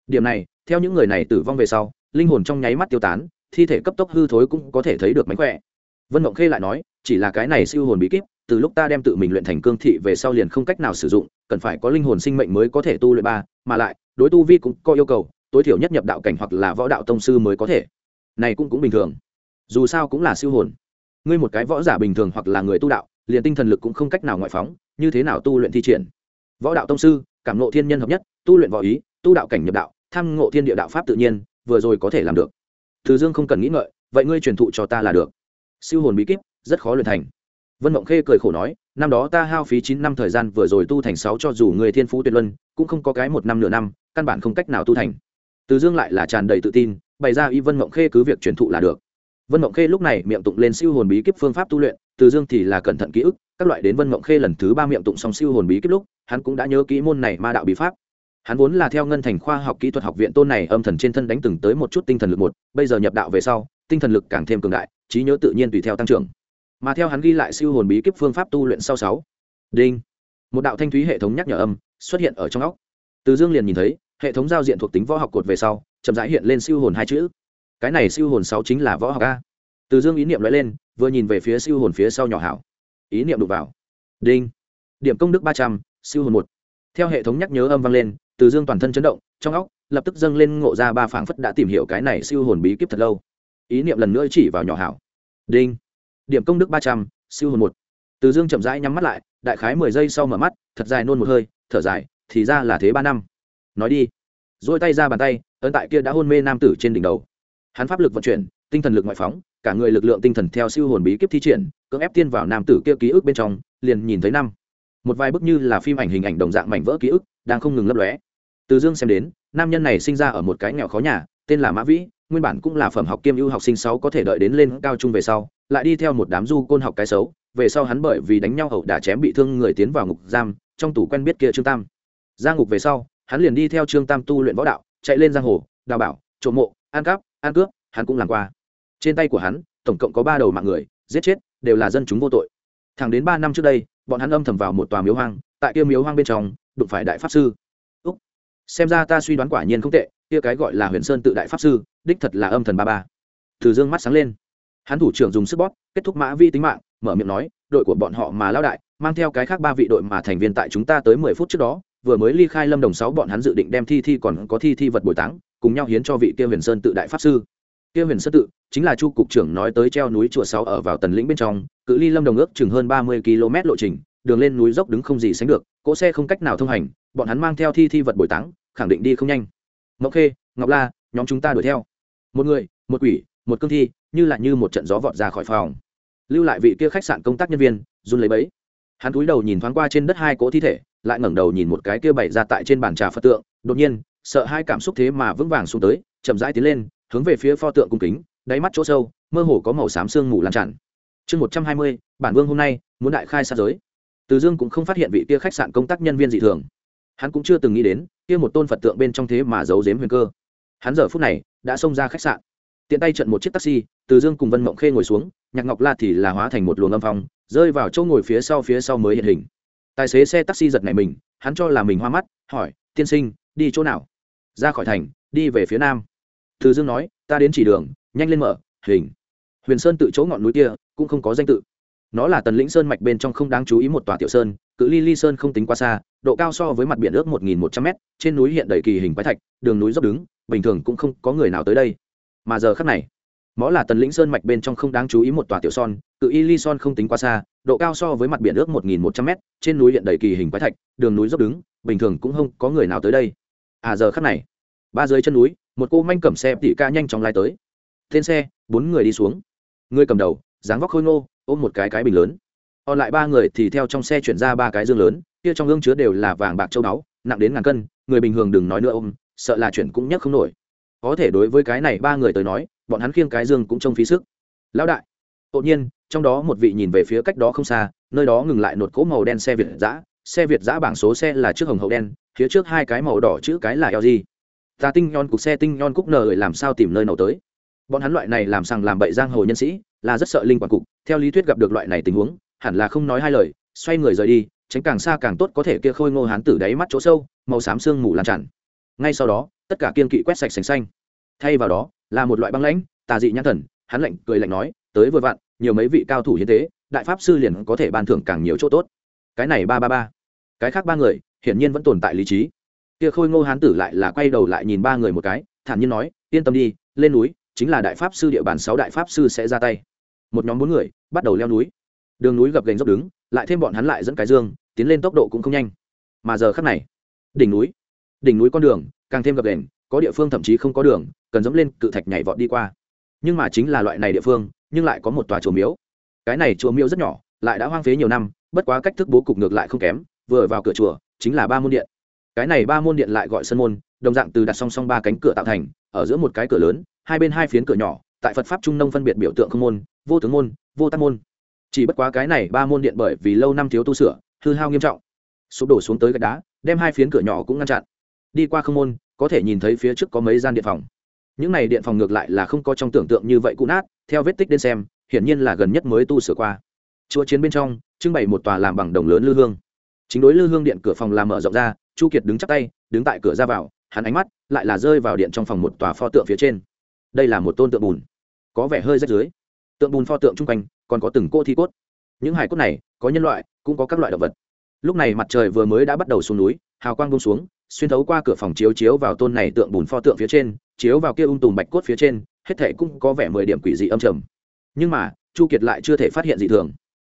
Điểm này, theo những người này tử vong về sau, linh hồn trong nháy mắt tiêu tán thi thể cấp tốc hư thối cũng có thể thấy được mánh khỏe. Vân mộng khê lại nói, chỉ là cái này siêu hồn bí kíp, từ lúc ta đem tự mình luyện thành cương thị về sau liền không cách nào sử dụng, cần phải có linh hồn sinh mệnh mới có thể tu luyện ba, mà lại, đối tu vi cũng có yêu cầu, tối thiểu nhất nhập đạo cảnh hoặc là võ đạo tông sư mới có thể. Này cũng cũng bình thường. Dù sao cũng là siêu hồn. Ngươi một cái võ giả bình thường hoặc là người tu đạo, liền tinh thần lực cũng không cách nào ngoại phóng, như thế nào tu luyện thi triển? Võ đạo tông sư, cảm ngộ thiên nhân hợp nhất, tu luyện võ ý, tu đạo cảnh nhập đạo, tham ngộ thiên địa đạo pháp tự nhiên, vừa rồi có thể làm được từ dương không cần nghĩ ngợi, vậy ngươi truyền thụ cho ta là được. Siêu hồn bí kíp, rất khó luyện thành. Vân mộng khê cười khổ nói, năm đó ta hao phí chín năm thời gian vừa rồi tu thành sáu cho dù người thiên phú tuyệt luân, cũng không có cái một năm nửa năm, căn bản không cách nào tu thành. Từ dương lại là tràn đầy tự tin, bày ra y vân mộng khê cứ việc truyền thụ là được. Vân mộng khê lúc này miệng tụng lên siêu hồn bí kíp phương pháp tu luyện, từ dương thì là cẩn thận ký ức, các loại đến vân mộng khê lần thứ ba miệng tụng xong siêu hồn bí kíp lúc, hắn cũng đã nhớ kỹ môn này ma đạo bí pháp hắn vốn là theo ngân thành khoa học kỹ thuật học viện tôn này âm thần trên thân đánh từng tới một chút tinh thần lực một, bây giờ nhập đạo về sau, tinh thần lực càng thêm cường đại, trí nhớ tự nhiên tùy theo tăng trưởng. Mà theo hắn ghi lại siêu hồn bí kíp phương pháp tu luyện sau sáu. Đinh. Một đạo thanh thúy hệ thống nhắc nhở âm xuất hiện ở trong óc. Từ dương liền nhìn thấy, hệ thống giao diện thuộc tính võ học cột về sau, chậm rãi hiện lên siêu hồn hai chữ. Cái này siêu hồn sáu chính là võ học a. Từ dương ý niệm lóe lên, vừa nhìn về phía siêu hồn phía sau nhỏ hảo. Ý niệm đụng vào. Đinh. Điểm công đức ba trăm, siêu hồn một. Theo hệ thống nhắc nhớ âm vang lên từ dương toàn thân chấn động, trong óc lập tức dâng lên ngộ ra ba phảng phất đã tìm hiểu cái này siêu hồn bí kíp thật lâu. Ý niệm lần nữa chỉ vào nhỏ hảo. Đinh. Điểm công đức ba trăm, siêu hồn một. Từ dương chậm rãi nhắm mắt lại, đại khái mười giây sau mở mắt, thật dài nôn một hơi, thở dài, thì ra là thế ba năm. Nói đi. Dỗi tay ra bàn tay, ấn tại kia đã hôn mê nam tử trên đỉnh đầu. Hắn pháp lực vận chuyển, tinh thần lực ngoại phóng, cả người lực lượng tinh thần theo siêu hồn bí kíp thi triển, cưỡng ép tiên vào nam tử kia ký ức bên trong, liền nhìn thấy năm một vài bức như là phim ảnh hình ảnh đồng dạng mảnh vỡ ký ức, đang không ngừng lấp lóe. Từ dương xem đến, nam nhân này sinh ra ở một cái nghèo khó nhà, tên là mã vĩ, nguyên bản cũng là phẩm học kiêm ưu học sinh sáu có thể đợi đến lên cao trung về sau, lại đi theo một đám du côn học cái xấu, về sau hắn bởi vì đánh nhau hậu đả chém bị thương người tiến vào ngục giam, trong tủ quen biết kia trương tam. Ra ngục về sau, hắn liền đi theo trương tam tu luyện võ đạo, chạy lên giang hồ, đào bảo, trộm mộ, ăn cắp, ăn cướp, hắn cũng làm qua. Trên tay của hắn, tổng cộng có ba đầu mạng người, giết chết, đều là dân chúng vô tội. Thẳng đến ba năm trước đây bọn hắn âm thầm vào một tòa miếu hoang, tại kia miếu hoang bên trong, đụng phải đại pháp sư. Úc. Xem ra ta suy đoán quả nhiên không tệ, kia cái gọi là huyền sơn tự đại pháp sư, đích thật là âm thần ba ba. Từ dương mắt sáng lên. Hắn thủ trưởng dùng sức bóp, kết thúc mã vi tính mạng, mở miệng nói, đội của bọn họ mà lao đại, mang theo cái khác ba vị đội mà thành viên tại chúng ta tới mười phút trước đó, vừa mới ly khai lâm đồng sáu bọn hắn dự định đem thi thi còn có thi thi vật bồi táng, cùng nhau hiến cho vị kia huyền sơn tự đại pháp sư kia huyền sơn tự chính là chu cục trưởng nói tới treo núi chùa sáu ở vào tần lĩnh bên trong cự ly lâm đồng ước chừng hơn ba mươi km lộ trình đường lên núi dốc đứng không gì sánh được cỗ xe không cách nào thông hành bọn hắn mang theo thi thi vật bồi táng khẳng định đi không nhanh. Ngọc khê ngọc la nhóm chúng ta đuổi theo. Một người một quỷ một cương thi như là như một trận gió vọt ra khỏi phòng. Lưu lại vị kia khách sạn công tác nhân viên run lấy bẫy, hắn cúi đầu nhìn thoáng qua trên đất hai cỗ thi thể lại ngẩng đầu nhìn một cái kia bày ra tại trên bàn trà phật tượng đột nhiên sợ hai cảm xúc thế mà vững vàng xuống tới chậm rãi tiến lên hướng về phía pho tượng cung kính, đáy mắt chỗ sâu, mơ hồ có màu xám sương mù lan tràn. Chương một trăm hai mươi, bản vương hôm nay muốn đại khai sát giới. Từ dương cũng không phát hiện vị kia khách sạn công tác nhân viên dị thường. Hắn cũng chưa từng nghĩ đến, kia một tôn phật tượng bên trong thế mà giấu giếm huyền cơ. Hắn giờ phút này đã xông ra khách sạn. Tiện tay trận một chiếc taxi, từ dương cùng vân mộng khê ngồi xuống, nhạc ngọc la thì là hóa thành một luồng âm phong, rơi vào chỗ ngồi phía sau phía sau mới hiện hình. Tài xế xe taxi giật này mình, hắn cho là mình hoa mắt, hỏi, tiên sinh, đi chỗ nào? Ra khỏi thành, đi về phía nam từ dương nói, ta đến chỉ đường, nhanh lên mở, hình. Huyền sơn tự chỗ ngọn núi kia, cũng không có danh tự. Nó là tần lĩnh sơn mạch bên trong không đáng chú ý một tòa tiểu sơn, cự ly ly sơn không tính quá xa, độ cao so với mặt biển ước một nghìn một trăm m trên núi hiện đầy kỳ hình quái thạch, đường núi dốc đứng, bình thường cũng không có người nào tới đây. Mà giờ khắc này mó là tần lĩnh sơn mạch bên trong không đáng chú ý một tòa tiểu son, cự y ly son không tính quá xa, độ cao so với mặt biển ước một nghìn một trăm m trên núi hiện đầy kỳ hình quái thạch, đường núi dốc đứng, bình thường cũng không có người nào tới đây. À giờ khắc này ba dưới chân núi, một cô manh cầm xe tỉ ca nhanh chóng lái tới. Tên xe, bốn người đi xuống. Người cầm đầu, dáng vóc khôi ngô, ôm một cái cái bình lớn. Còn lại ba người thì theo trong xe chuyển ra ba cái dương lớn, kia trong gương chứa đều là vàng bạc châu báu, nặng đến ngàn cân, người bình thường đừng nói nữa ôm, sợ là chuyển cũng nhấc không nổi. Có thể đối với cái này ba người tới nói, bọn hắn khiêng cái dương cũng trông phí sức. Lão đại, đột nhiên, trong đó một vị nhìn về phía cách đó không xa, nơi đó ngừng lại nột cỗ màu đen xe việt giã xe việt giã bảng số xe là trước hồng hậu đen, phía trước hai cái màu đỏ chữ cái là lg ta tinh nhon cục xe tinh nhon cúc nờ làm sao tìm nơi nào tới? Bọn hắn loại này làm sằng làm bậy giang hồ nhân sĩ, là rất sợ linh quản cục. Theo lý thuyết gặp được loại này tình huống, hẳn là không nói hai lời, xoay người rời đi, tránh càng xa càng tốt có thể kia khôi ngô hán tử đáy mắt chỗ sâu, màu xám sương mù lan tràn. Ngay sau đó, tất cả kiên kỵ quét sạch sành xanh. Thay vào đó, là một loại băng lãnh, tà dị nhãn thần, hắn lạnh cười lạnh nói, tới vừa vặn, nhiều mấy vị cao thủ hiến tế, đại pháp sư liền có thể ban thưởng càng nhiều chỗ tốt. Cái này ba ba ba. Cái khác ba người, hiển nhiên vẫn tồn tại lý trí kia khôi ngô hán tử lại là quay đầu lại nhìn ba người một cái, thản nhiên nói, yên tâm đi, lên núi, chính là đại pháp sư địa bàn sáu đại pháp sư sẽ ra tay. Một nhóm bốn người bắt đầu leo núi. Đường núi gập gành dốc đứng, lại thêm bọn hắn lại dẫn cái dương, tiến lên tốc độ cũng không nhanh. Mà giờ khắc này, đỉnh núi đỉnh núi con đường càng thêm gập ghềnh, có địa phương thậm chí không có đường, cần dẫm lên cự thạch nhảy vọt đi qua. Nhưng mà chính là loại này địa phương, nhưng lại có một tòa chùa miếu. Cái này chùa miếu rất nhỏ, lại đã hoang phế nhiều năm, bất quá cách thức bố cục ngược lại không kém, vừa vào cửa chùa, chính là ba môn điện cái này ba môn điện lại gọi sân môn, đồng dạng từ đặt song song ba cánh cửa tạo thành, ở giữa một cái cửa lớn, hai bên hai phiến cửa nhỏ, tại phật pháp trung nông phân biệt biểu tượng không môn, vô tướng môn, vô tắc môn. Chỉ bất quá cái này ba môn điện bởi vì lâu năm thiếu tu sửa, hư hao nghiêm trọng. Sụp đổ xuống tới gạch đá, đem hai phiến cửa nhỏ cũng ngăn chặn. Đi qua không môn, có thể nhìn thấy phía trước có mấy gian điện phòng. Những này điện phòng ngược lại là không có trong tưởng tượng như vậy cũ nát, theo vết tích đến xem, hiển nhiên là gần nhất mới tu sửa qua. Chùa chiến bên trong, trưng bày một tòa làm bằng đồng lớn lư hương. Chính đối lư hương điện cửa phòng làm mở rộng ra chu kiệt đứng chắp tay, đứng tại cửa ra vào, hắn ánh mắt lại là rơi vào điện trong phòng một tòa pho tượng phía trên. Đây là một tôn tượng bùn, có vẻ hơi rách dưới. Tượng bùn pho tượng chung quanh còn có từng cô thi cốt. Những hải cốt này có nhân loại, cũng có các loại động vật. Lúc này mặt trời vừa mới đã bắt đầu xuống núi, hào quang bông xuống, xuyên thấu qua cửa phòng chiếu chiếu vào tôn này tượng bùn pho tượng phía trên, chiếu vào kia ung tùm bạch cốt phía trên, hết thể cũng có vẻ mười điểm quỷ dị âm trầm. Nhưng mà, chu kiệt lại chưa thể phát hiện dị thường.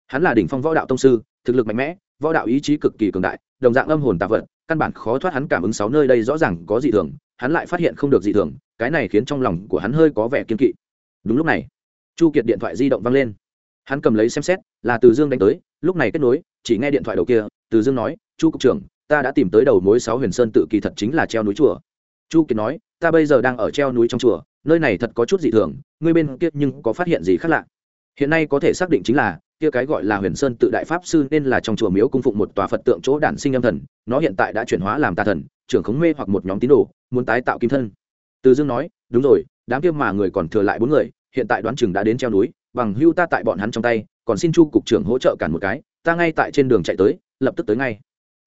Hắn là đỉnh phong võ đạo tông sư, thực lực mạnh mẽ, võ đạo ý chí cực kỳ cường đại, đồng dạng âm hồn tạ vật căn bản khó thoát hắn cảm ứng sáu nơi đây rõ ràng có dị thường, hắn lại phát hiện không được dị thường, cái này khiến trong lòng của hắn hơi có vẻ kiên kỵ. Đúng lúc này, chu kiệt điện thoại di động văng lên. Hắn cầm lấy xem xét, là từ dương đánh tới, lúc này kết nối, chỉ nghe điện thoại đầu kia, từ dương nói, chu cục trưởng, ta đã tìm tới đầu mối sáu huyền sơn tự kỳ thật chính là treo núi chùa. Chu kiệt nói, ta bây giờ đang ở treo núi trong chùa, nơi này thật có chút dị thường, ngươi bên kia nhưng có phát hiện gì khác lạ? Hiện nay có thể xác định chính là, kia cái gọi là huyền sơn tự đại pháp sư nên là trong chùa miếu cung phụng một tòa phật tượng chỗ đản sinh âm thần, nó hiện tại đã chuyển hóa làm tà thần, trưởng khống mê hoặc một nhóm tín đồ, muốn tái tạo kim thân. Từ dương nói, đúng rồi, đám kia mà người còn thừa lại bốn người, hiện tại đoán chừng đã đến treo núi, bằng hưu ta tại bọn hắn trong tay, còn xin chu cục trưởng hỗ trợ cản một cái, ta ngay tại trên đường chạy tới, lập tức tới ngay.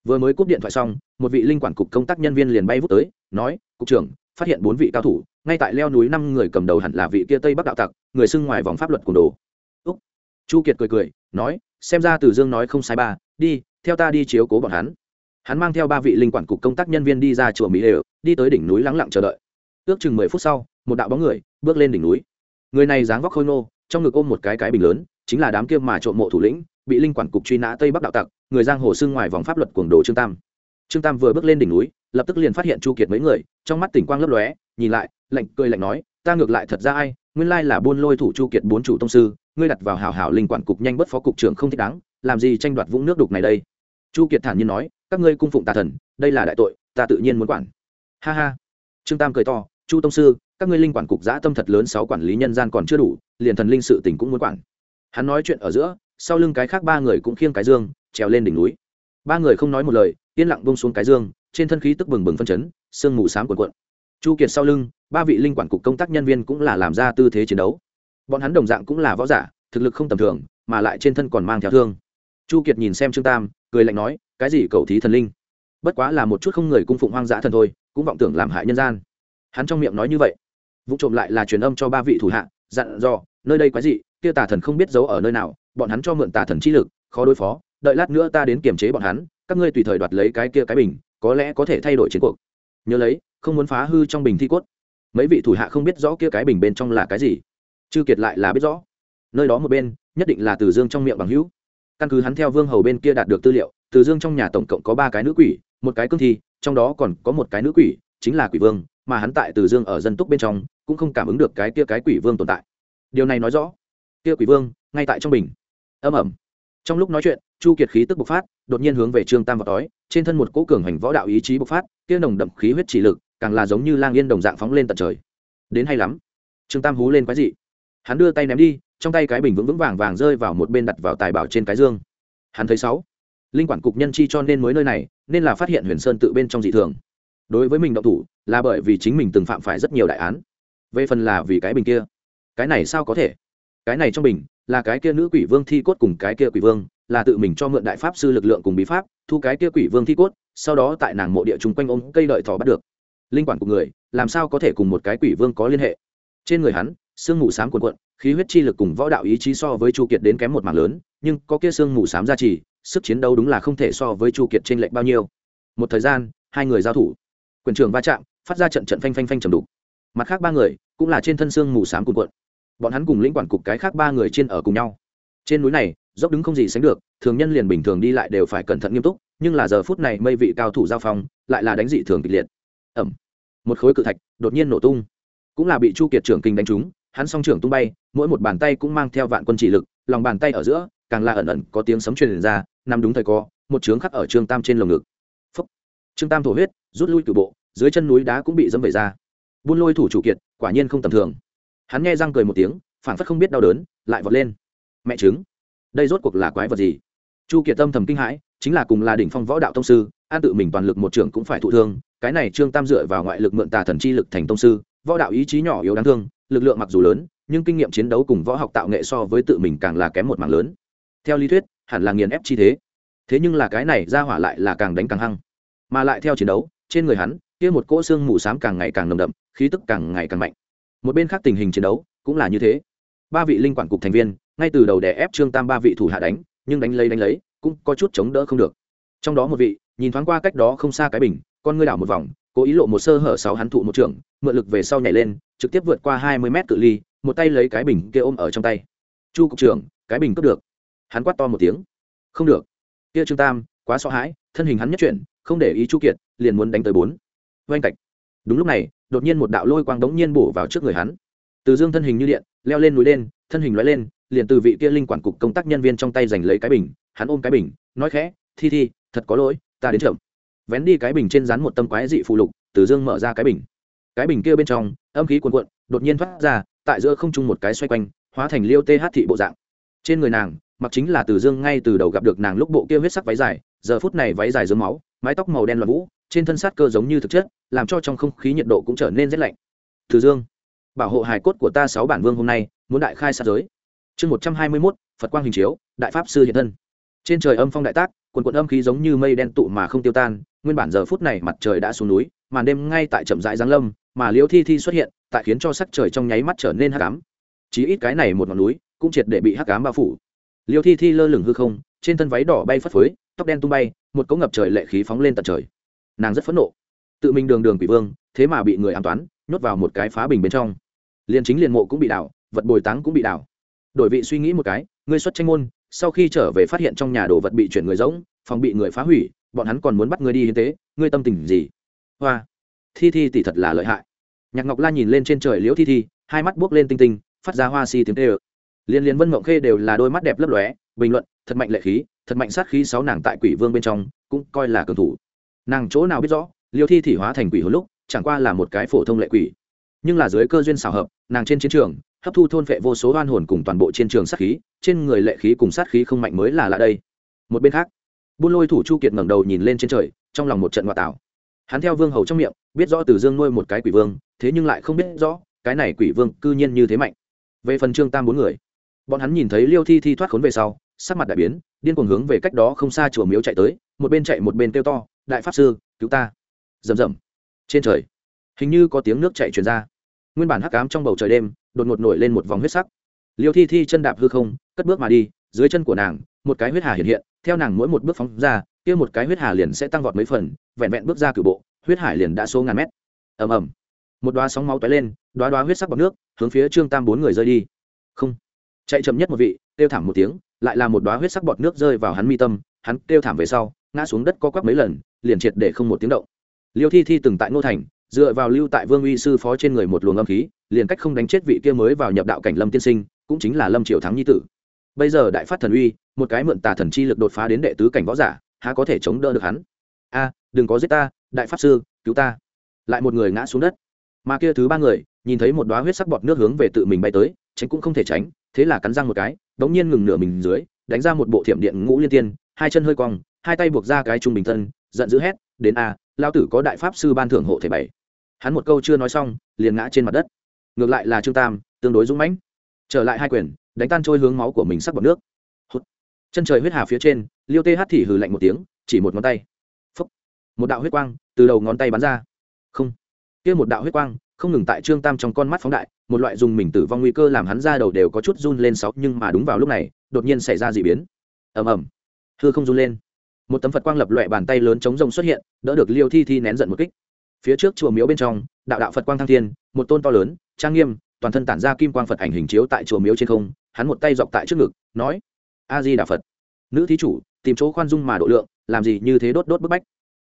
Vừa mới cúp điện thoại xong, một vị linh quản cục công tác nhân viên liền bay vút tới, nói, cục trưởng, phát hiện bốn vị cao thủ, ngay tại leo núi năm người cầm đầu hẳn là vị kia tây bắc đạo tặc, người xưng ngoài vòng pháp luật của đồ úc. Chu kiệt cười cười, nói, xem ra từ dương nói không sai ba, đi, theo ta đi chiếu cố bọn hắn. Hắn mang theo ba vị linh quản cục công tác nhân viên đi ra chùa mỹ đều đi tới đỉnh núi lắng lặng chờ đợi. Ước chừng mười phút sau, một đạo bóng người bước lên đỉnh núi. Người này dáng vóc khôi nô trong ngực ôm một cái cái bình lớn, chính là đám kia mà trộm mộ thủ lĩnh, bị linh quản cục truy nã tây bắc đạo tặc, người giang hồ xưng ngoài vòng pháp luật cuồng đồ trương tam. Trương tam vừa bước lên đỉnh núi, lập tức liền phát hiện chu kiệt mấy người, trong mắt tỉnh quang lấp lóe, nhìn lại, lạnh cười lạnh nói, ta ngược lại thật ra ai, nguyên lai là buôn lôi thủ chu kiệt bốn chủ tông sư ngươi đặt vào hảo hảo linh quản cục nhanh bất phó cục trưởng không thích đáng, làm gì tranh đoạt vũng nước đục này đây? Chu kiệt thản nhiên nói, các ngươi cung phụng tà thần, đây là đại tội, ta tự nhiên muốn quản. Ha ha. Trương tam cười to, chu tông sư, các ngươi linh quản cục giã tâm thật lớn, sáu quản lý nhân gian còn chưa đủ, liền thần linh sự tình cũng muốn quản. Hắn nói chuyện ở giữa, sau lưng cái khác ba người cũng khiêng cái dương, trèo lên đỉnh núi. Ba người không nói một lời, yên lặng bông xuống cái dương, trên thân khí tức bừng bừng phân chấn, sương mù s á m cuộn cuộn. Chu kiệt sau lưng, ba vị linh quản cục công tác nhân viên cũng là làm ra tư thế chiến đấu bọn hắn đồng dạng cũng là võ giả, thực lực không tầm thường, mà lại trên thân còn mang theo thương. Chu kiệt nhìn xem trương tam, cười lạnh nói, cái gì cầu thí thần linh? Bất quá là một chút không người cung phụng hoang dã thần thôi, cũng vọng tưởng làm hại nhân gian. Hắn trong miệng nói như vậy. Vụ trộm lại là truyền âm cho ba vị thủ hạ, dặn dò, nơi đây quái dị, kia tà thần không biết giấu ở nơi nào, bọn hắn cho mượn tà thần chi lực, khó đối phó, đợi lát nữa ta đến kiềm chế bọn hắn, các ngươi tùy thời đoạt lấy cái kia cái bình, có lẽ có thể thay đổi chiến cuộc. Nhớ lấy, không muốn phá hư trong bình thi cốt. Mấy vị thủ hạ không biết rõ kia cái bình bên trong là cái gì chư kiệt lại là biết rõ. Nơi đó một bên, nhất định là từ dương trong miệng bằng hữu. Căn cứ hắn theo vương hầu bên kia đạt được tư liệu, từ dương trong nhà tổng cộng có ba cái nữ quỷ, một cái cương thi, trong đó còn có một cái nữ quỷ, chính là quỷ vương, mà hắn tại từ dương ở dân túc bên trong, cũng không cảm ứng được cái kia cái quỷ vương tồn tại. Điều này nói rõ, kia quỷ vương, ngay tại trong bình. Âm ẩm trong lúc nói chuyện, chu kiệt khí tức bộc phát, đột nhiên hướng về trương tam vào đói trên thân một cỗ cường hành võ đạo ý chí bộc phát, kia nồng đậm khí huyết chỉ lực, càng là giống như lang yên đồng dạng phóng lên tận trời. Đến hay lắm. Trương tam hú lên quái dị hắn đưa tay ném đi, trong tay cái bình vững vững vàng vàng rơi vào một bên đặt vào tài bảo trên cái dương. Hắn thấy sáu. Linh quản cục nhân chi cho nên mới nơi này, nên là phát hiện huyền sơn tự bên trong dị thường. Đối với mình động thủ, là bởi vì chính mình từng phạm phải rất nhiều đại án. Về phần là vì cái bình kia, cái này sao có thể? Cái này trong bình, là cái kia nữ quỷ vương thi cốt cùng cái kia quỷ vương, là tự mình cho mượn đại pháp sư lực lượng cùng bí pháp, thu cái kia quỷ vương thi cốt, sau đó tại nàng mộ địa chung quanh ôm cây lợi thỏ bắt được. Linh quản của người, làm sao có thể cùng một cái quỷ vương có liên hệ? Trên người hắn sương mù s á m cuộn cuộn khí huyết chi lực cùng võ đạo ý chí so với chu kiệt đến kém một mảng lớn, nhưng có kia sương mù s á m gia trì, sức chiến đấu đúng là không thể so với chu kiệt t r ê n lệch bao nhiêu. Một thời gian, hai người giao thủ. Quyền trường va chạm, phát ra trận trận phanh phanh phanh trầm đục. Mặt khác ba người, cũng là trên thân xương mù s á m cuộn cuộn. Bọn hắn cùng lĩnh quản cục cái khác ba người trên ở cùng nhau. Trên núi này, dốc đứng không gì sánh được, thường nhân liền bình thường đi lại đều phải cẩn thận nghiêm túc, nhưng là giờ phút này mây vị cao thủ giao phong, lại là đánh dị thường kịch liệt. Ẩm. Một khối cự thạch, đột nhiên nổ tung. Cũng là bị chu kiệt trưởng kinh đánh trúng hắn song trưởng tung bay, mỗi một bàn tay cũng mang theo vạn quân chỉ lực, lòng bàn tay ở giữa, càng là ẩn ẩn có tiếng sấm truyền ra, nằm đúng thời co, một trướng khắc ở trương tam trên lồng ngực. Phúc. Trương tam thổ huyết, rút lui cử bộ, dưới chân núi đá cũng bị dẫm về ra. Buôn lôi thủ chủ kiệt, quả nhiên không tầm thường. Hắn nghe răng cười một tiếng phản phất không biết đau đớn, lại vọt lên. Mẹ chứng đây rốt cuộc là quái vật gì? Chu kiệt tâm thầm kinh hãi, chính là cùng là đỉnh phong võ đạo tông sư, an tự mình toàn lực một trưởng cũng phải thụ thương, cái này trương tam dựa vào ngoại lực mượn tà thần chi lực thành tông sư, võ đạo ý chí nhỏ yếu đáng thương lực lượng mặc dù lớn, nhưng kinh nghiệm chiến đấu cùng võ học tạo nghệ so với tự mình càng là kém một mảng lớn. Theo lý thuyết, hẳn là nghiền ép chi thế. Thế nhưng là cái này ra hỏa lại là càng đánh càng hăng. Mà lại theo chiến đấu, trên người hắn, kia một cỗ xương mù s á m càng ngày càng nồng đậm, khí tức càng ngày càng mạnh. Một bên khác tình hình chiến đấu cũng là như thế. Ba vị linh quản cục thành viên, ngay từ đầu đè ép trương tam ba vị thủ hạ đánh, nhưng đánh lấy đánh lấy, cũng có chút chống đỡ không được. Trong đó một vị, nhìn thoáng qua cách đó không xa cái bình, con ngươi đảo một vòng, cố ý lộ một sơ hở sáu hắn thụ một trưởng, mượn lực về sau nhảy lên trực tiếp vượt qua hai mươi mét cự ly, một tay lấy cái bình kia ôm ở trong tay. Chu cục trưởng, cái bình cướp được. Hắn quát to một tiếng. Không được. Kia trương tam, quá sợ hãi, thân hình hắn nhất chuyển, không để ý chu kiệt, liền muốn đánh tới bốn. Oanh cạch. Đúng lúc này, đột nhiên một đạo lôi quang đống nhiên bổ vào trước người hắn. Từ dương thân hình như điện, leo lên núi lên, thân hình lóe lên, liền từ vị kia linh quản cục công tác nhân viên trong tay giành lấy cái bình, hắn ôm cái bình, nói khẽ, thi thi, thật có lỗi, ta đến chậm. Vén đi cái bình trên rán một tâm quái dị phụ lục, từ dương mở ra cái bình cái bình kia bên trong, âm khí cuồn cuộn, đột nhiên thoát ra, tại giữa không trung một cái xoay quanh, hóa thành liêu tê hát thị bộ dạng. Trên người nàng, mặc chính là từ dương ngay từ đầu gặp được nàng lúc bộ kia huyết sắc váy dài, giờ phút này váy dài dưới máu, mái tóc màu đen loạn vũ, trên thân sát cơ giống như thực chất, làm cho trong không khí nhiệt độ cũng trở nên rét lạnh. Từ dương, bảo hộ hài cốt của ta sáu bản vương hôm nay, muốn đại khai sát giới. Chương một trăm hai mươi mốt, phật quang hình chiếu, đại pháp sư hiện thân. Trên trời âm phong đại tác quần quận âm khí giống như mây đen tụ mà không tiêu tan, nguyên bản giờ phút này mặt trời đã xuống núi màn đêm ngay tại chậm rãi giáng lâm, mà liễu thi thi xuất hiện, tại khiến cho sắc trời trong nháy mắt trở nên hắc ám. Chí ít cái này một ngọn núi cũng triệt để bị hắc ám bao phủ. Liễu thi thi lơ lửng hư không, trên thân váy đỏ bay phất phới, tóc đen tung bay, một cỗ ngập trời lệ khí phóng lên tận trời. Nàng rất phẫn nộ. Tự mình đường đường quỷ vương, thế mà bị người an toán, nhốt vào một cái phá bình bên trong. Liền chính liền mộ cũng bị đảo, vật bồi táng cũng bị đảo. Đổi vị suy nghĩ một cái, ngươi xuất tranh môn, sau khi trở về phát hiện trong nhà đồ vật bị chuyển người rỗng, phòng bị người phá hủy, bọn hắn còn muốn bắt ngươi đi hiến tế, ngươi tâm tình gì? Hoa. Thi thi tỷ thật là lợi hại. Nhạc ngọc la nhìn lên trên trời liễu thi thi, hai mắt buốc lên tinh tinh, phát ra hoa si tiếng tê ơ liên liên vân mộng khê đều là đôi mắt đẹp lấp lóe, bình luận, thật mạnh lệ khí, thật mạnh sát khí sáu nàng tại quỷ vương bên trong, cũng coi là cường thủ. Nàng chỗ nào biết rõ, liêu thi thị hóa thành quỷ hồi lúc, chẳng qua là một cái phổ thông lệ quỷ. Nhưng là dưới cơ duyên xào hợp, nàng trên chiến trường, hấp thu thôn vệ vô số oan hồn cùng toàn bộ chiến trường sát khí, trên người lệ khí cùng sát khí không mạnh mới là lạ đây. Một bên khác, buôn lôi thủ chu kiệt ngẩng đầu nhìn lên trên trời, trong lòng một trận ngoại tảo hắn theo vương hầu trong miệng, biết rõ từ dương nuôi một cái quỷ vương, thế nhưng lại không biết rõ, cái này quỷ vương cư nhiên như thế mạnh. Về phần trương tam bốn người, bọn hắn nhìn thấy liêu thi thi thoát khốn về sau, sắc mặt đại biến, điên cuồng hướng về cách đó không xa chùa miếu chạy tới, một bên chạy một bên kêu to, đại pháp sư, cứu ta. Rầm rầm. Trên trời, hình như có tiếng nước chạy truyền ra. Nguyên bản hắc cám trong bầu trời đêm, đột ngột nổi lên một vòng huyết sắc. Liêu thi thi chân đạp hư không, cất bước mà đi, dưới chân của nàng, một cái huyết hà hiện hiện theo nàng mỗi một bước phóng ra, kia một cái huyết hà liền sẽ tăng vọt mấy phần, vẹn vẹn bước ra cử bộ, huyết hải liền đã số ngàn mét. Ầm ầm. Một đoá sóng máu tóe lên đoá đoá huyết sắc bọc nước, hướng phía trương tam bốn người rơi đi. Không. Chạy chậm nhất một vị, kêu thảm một tiếng, lại là một đoá huyết sắc bọt nước rơi vào hắn mi tâm, hắn kêu thảm về sau, ngã xuống đất co quắp mấy lần, liền triệt để không một tiếng động. Liêu thi thi từng tại ngô thành, dựa vào lưu tại vương uy sư phó trên người một luồng âm khí, liền cách không đánh chết vị kia mới vào nhập đạo cảnh lâm tiên sinh, cũng chính là lâm triều thắng nhi tử. Bây giờ đại phát thần uy một cái mượn tà thần chi lực đột phá đến đệ tứ cảnh võ giả, há có thể chống đỡ được hắn? A, đừng có giết ta, đại pháp sư, cứu ta. Lại một người ngã xuống đất. Mà kia thứ ba người, nhìn thấy một đoá huyết sắc bọt nước hướng về tự mình bay tới, tránh cũng không thể tránh, thế là cắn răng một cái, đống nhiên ngừng nửa mình dưới, đánh ra một bộ thiểm điện ngũ liên tiên, hai chân hơi cong, hai tay buộc ra cái trung bình thân, giận dữ hét, đến a, lao tử có đại pháp sư ban thưởng hộ thể bảy. Hắn một câu chưa nói xong, liền ngã trên mặt đất. Ngược lại là trương tam, tương đối dũng mãnh. Trở lại hai quyền, đánh tan trôi hướng máu của mình sắc bọt nước chân trời huyết hà phía trên, liêu tê hát thì hừ lạnh một tiếng, chỉ một ngón tay. Phúc. một đạo huyết quang từ đầu ngón tay bắn ra. Không. Kia một đạo huyết quang không ngừng tại trương tam trong con mắt phóng đại, một loại dùng mình tử vong nguy cơ làm hắn ra đầu đều có chút run lên sáu, nhưng mà đúng vào lúc này, đột nhiên xảy ra d ị biến. Ầm ầm. Hư không run lên. Một tấm phật quang lập loại bàn tay lớn chống rồng xuất hiện, đỡ được liêu thi thi nén giận một kích. Phía trước chùa miếu bên trong, đạo đạo phật quang thăng thiên, một tôn to lớn, trang nghiêm, toàn thân tản ra kim quang phật ảnh hình chiếu tại chùa miếu trên không, hắn một tay dọc tại trước ngực, nói a di đà phật. Nữ thí chủ, tìm chỗ khoan dung mà độ lượng, làm gì như thế đốt đốt bức bách.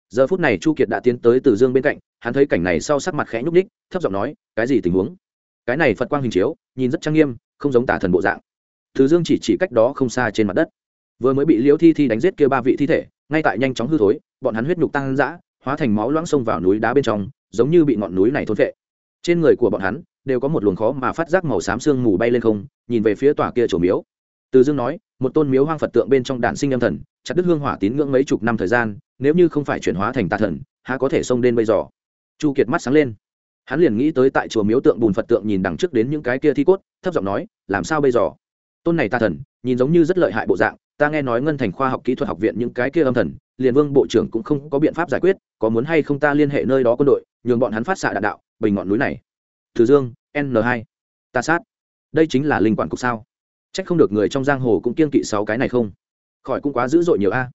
Giờ phút này chu kiệt đã tiến tới từ dương bên cạnh, hắn thấy cảnh này sau sắc mặt khẽ nhúc ních thấp giọng nói, cái gì tình huống? Cái này phật quang hình chiếu, nhìn rất trang nghiêm, không giống tả thần bộ dạng. Từ dương chỉ chỉ cách đó không xa trên mặt đất. Vừa mới bị liễu thi thi đánh giết kia ba vị thi thể, ngay tại nhanh chóng hư thối, bọn hắn huyết nhục tăng dã, hóa thành máu loãng sông vào núi đá bên trong, giống như bị ngọn núi này thôn vệ trên người của bọn hắn, đều có một luồng khó mà phát giác màu xám sương mù bay lên không, nhìn về phía tòa kia chủ miếu. Từ dương nói một tôn miếu hoang phật tượng bên trong đạn sinh âm thần, chặt đứt hương hỏa tín ngưỡng mấy chục năm thời gian, nếu như không phải chuyển hóa thành tà thần, há có thể xông đến bây giờ? Chu kiệt mắt sáng lên. Hắn liền nghĩ tới tại chùa miếu tượng bùn phật tượng nhìn đằng trước đến những cái kia thi cốt, thấp giọng nói, làm sao bây giờ? Tôn này tà thần, nhìn giống như rất lợi hại bộ dạng, ta nghe nói ngân thành khoa học kỹ thuật học viện những cái kia âm thần, liền vương bộ trưởng cũng không có biện pháp giải quyết, có muốn hay không ta liên hệ nơi đó quân đội, nhường bọn hắn phát xạ đạn đạo, bình ngọn núi này. Từ dương, n 2 ta sát. Đây chính là linh quản cục sao? Trách không được người trong giang hồ cũng kiên kỵ sáu cái này không? Khỏi cũng quá dữ dội nhiều a.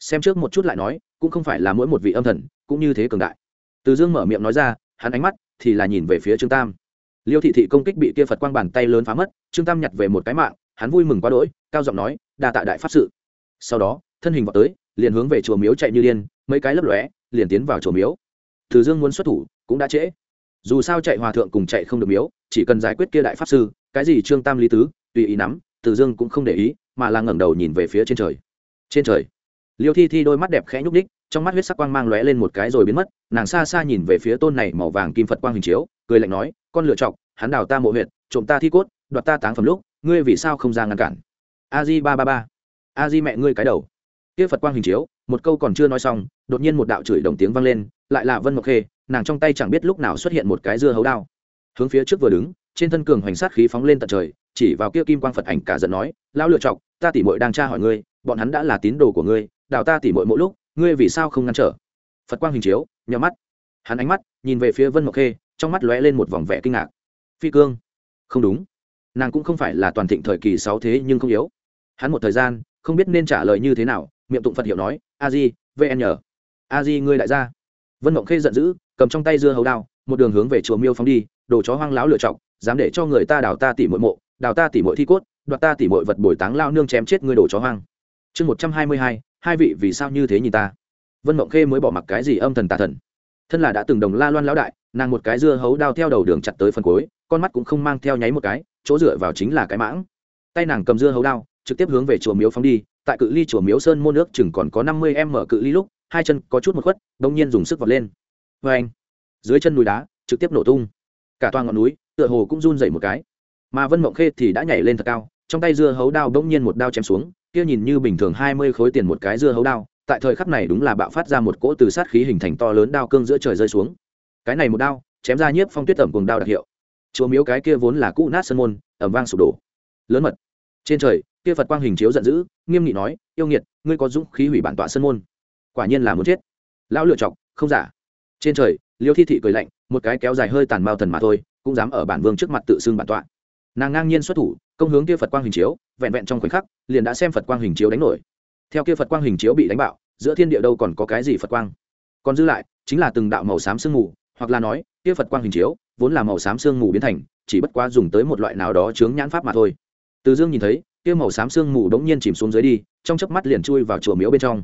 Xem trước một chút lại nói, cũng không phải là mỗi một vị âm thần, cũng như thế cường đại. Từ dương mở miệng nói ra, hắn ánh mắt thì là nhìn về phía trương tam. Liêu thị thị công kích bị kia phật quang bàn tay lớn phá mất, trương tam nhặt về một cái mạng, hắn vui mừng quá đỗi, cao giọng nói, đa tạ đại pháp sự. Sau đó, thân hình vào tới, liền hướng về chùa miếu chạy như điên, mấy cái lấp lóe, liền tiến vào chùa miếu. Từ dương muốn xuất thủ, cũng đã trễ. Dù sao chạy hòa thượng cùng chạy không được miếu, chỉ cần giải quyết kia đại pháp sư, cái gì trương tam lý tứ tùy ý nắm, từ dương cũng không để ý, mà là ngẩng đầu nhìn về phía trên trời. Trên trời, liêu thi thi đôi mắt đẹp khẽ nhúc ních trong mắt huyết sắc quang mang lóe lên một cái rồi biến mất, nàng xa xa nhìn về phía tôn này màu vàng kim phật quang hình chiếu, cười lạnh nói, con lựa chọc, hắn đào ta mộ huyệt, trộm ta thi cốt, đoạt ta táng phẩm lúc, ngươi vì sao không ra ngăn cản? A di ba ba ba. A di mẹ ngươi cái đầu. Kia phật quang hình chiếu, một câu còn chưa nói xong, đột nhiên một đạo chửi đồng tiếng vang lên, lại là vân ngọc khê, nàng trong tay chẳng biết lúc nào xuất hiện một cái dưa hấu đao hướng phía trước vừa đứng, trên thân cường hoành sát khí phóng lên tận trời, chỉ vào kia kim quang phật ảnh cả giận nói, lão lựa chọc, ta tỉ mội đang tra hỏi ngươi, bọn hắn đã là tín đồ của ngươi, đào ta tỉ mội mỗi lúc, ngươi vì sao không ngăn trở? Phật quang hình chiếu, nhắm mắt. Hắn ánh mắt nhìn về phía vân ngọc khê, trong mắt lóe lên một vòng vẻ kinh ngạc. Phi cương, không đúng. Nàng cũng không phải là toàn thịnh thời kỳ sáu thế nhưng không yếu. Hắn một thời gian, không biết nên trả lời như thế nào, miệng tụng phật hiệu nói, a di vn a di ngươi đại gia. Vân mộng khê giận dữ, cầm trong tay dưa hấu đao, một đường hướng về chùa miêu phóng đi đồ chó hoang láo lựa chọc, dám để cho người ta đào ta tỉ mội mộ, đào ta tỉ mội thi cốt, đoạt ta tỉ mội vật bồi táng lao nương chém chết ngươi đồ chó hoang. Chương một trăm hai mươi hai hai vị vì sao như thế nhìn ta? Vân mộng khê mới bỏ mặc cái gì âm thần tà thần? Thân là đã từng đồng la loan lão đại, nàng một cái dưa hấu đao theo đầu đường chặt tới phần cuối, con mắt cũng không mang theo nháy một cái, chỗ dựa vào chính là cái mãng. Tay nàng cầm dưa hấu đao, trực tiếp hướng về chùa miếu phóng đi, tại cự ly chùa miếu sơn môn nước chừng còn có năm mươi em mở cự ly lúc, hai chân có chút một khuất đông nhiên dùng sức vọt lên. Vê anh dưới chân núi đá, trực tiếp nổ tung cả toàn ngọn núi, tựa hồ cũng run dậy một cái. Mà vân mộng khê thì đã nhảy lên thật cao, trong tay dưa hấu đao bỗng nhiên một đao chém xuống, kia nhìn như bình thường hai mươi khối tiền một cái dưa hấu đao, tại thời khắc này đúng là bạo phát ra một cỗ từ sát khí hình thành to lớn đao cương giữa trời rơi xuống. Cái này một đao, chém ra nhiếp phong tuyết ẩm cùng đao đặc hiệu. Chúa miếu cái kia vốn là cũ nát sân môn, ẩm vang sụp đổ. Lớn mật. Trên trời, kia phật quang hình chiếu giận dữ, nghiêm nghị nói, yêu nghiệt, ngươi có dũng khí hủy bản tọa sân môn. Quả nhiên là muốn chết. Lão lựa chọc, không giả. Trên trời, liêu thi thị cười lạnh một cái kéo dài hơi tàn mao thần mà thôi, cũng dám ở bản vương trước mặt tự xưng bản tọa. Nàng ngang nhiên xuất thủ, công hướng kia phật quang hình chiếu, vẹn vẹn trong khoảnh khắc, liền đã xem phật quang hình chiếu đánh nổi. Theo kia phật quang hình chiếu bị đánh bạo, giữa thiên địa đâu còn có cái gì phật quang? Còn dư lại, chính là từng đạo màu xám sương mù, hoặc là nói, kia phật quang hình chiếu, vốn là màu xám sương mù biến thành, chỉ bất quá dùng tới một loại nào đó chướng nhãn pháp mà thôi. Từ dương nhìn thấy, kia màu xám sương mù đống nhiên chìm xuống dưới đi, trong chớp mắt liền chui vào chùa miếu bên trong.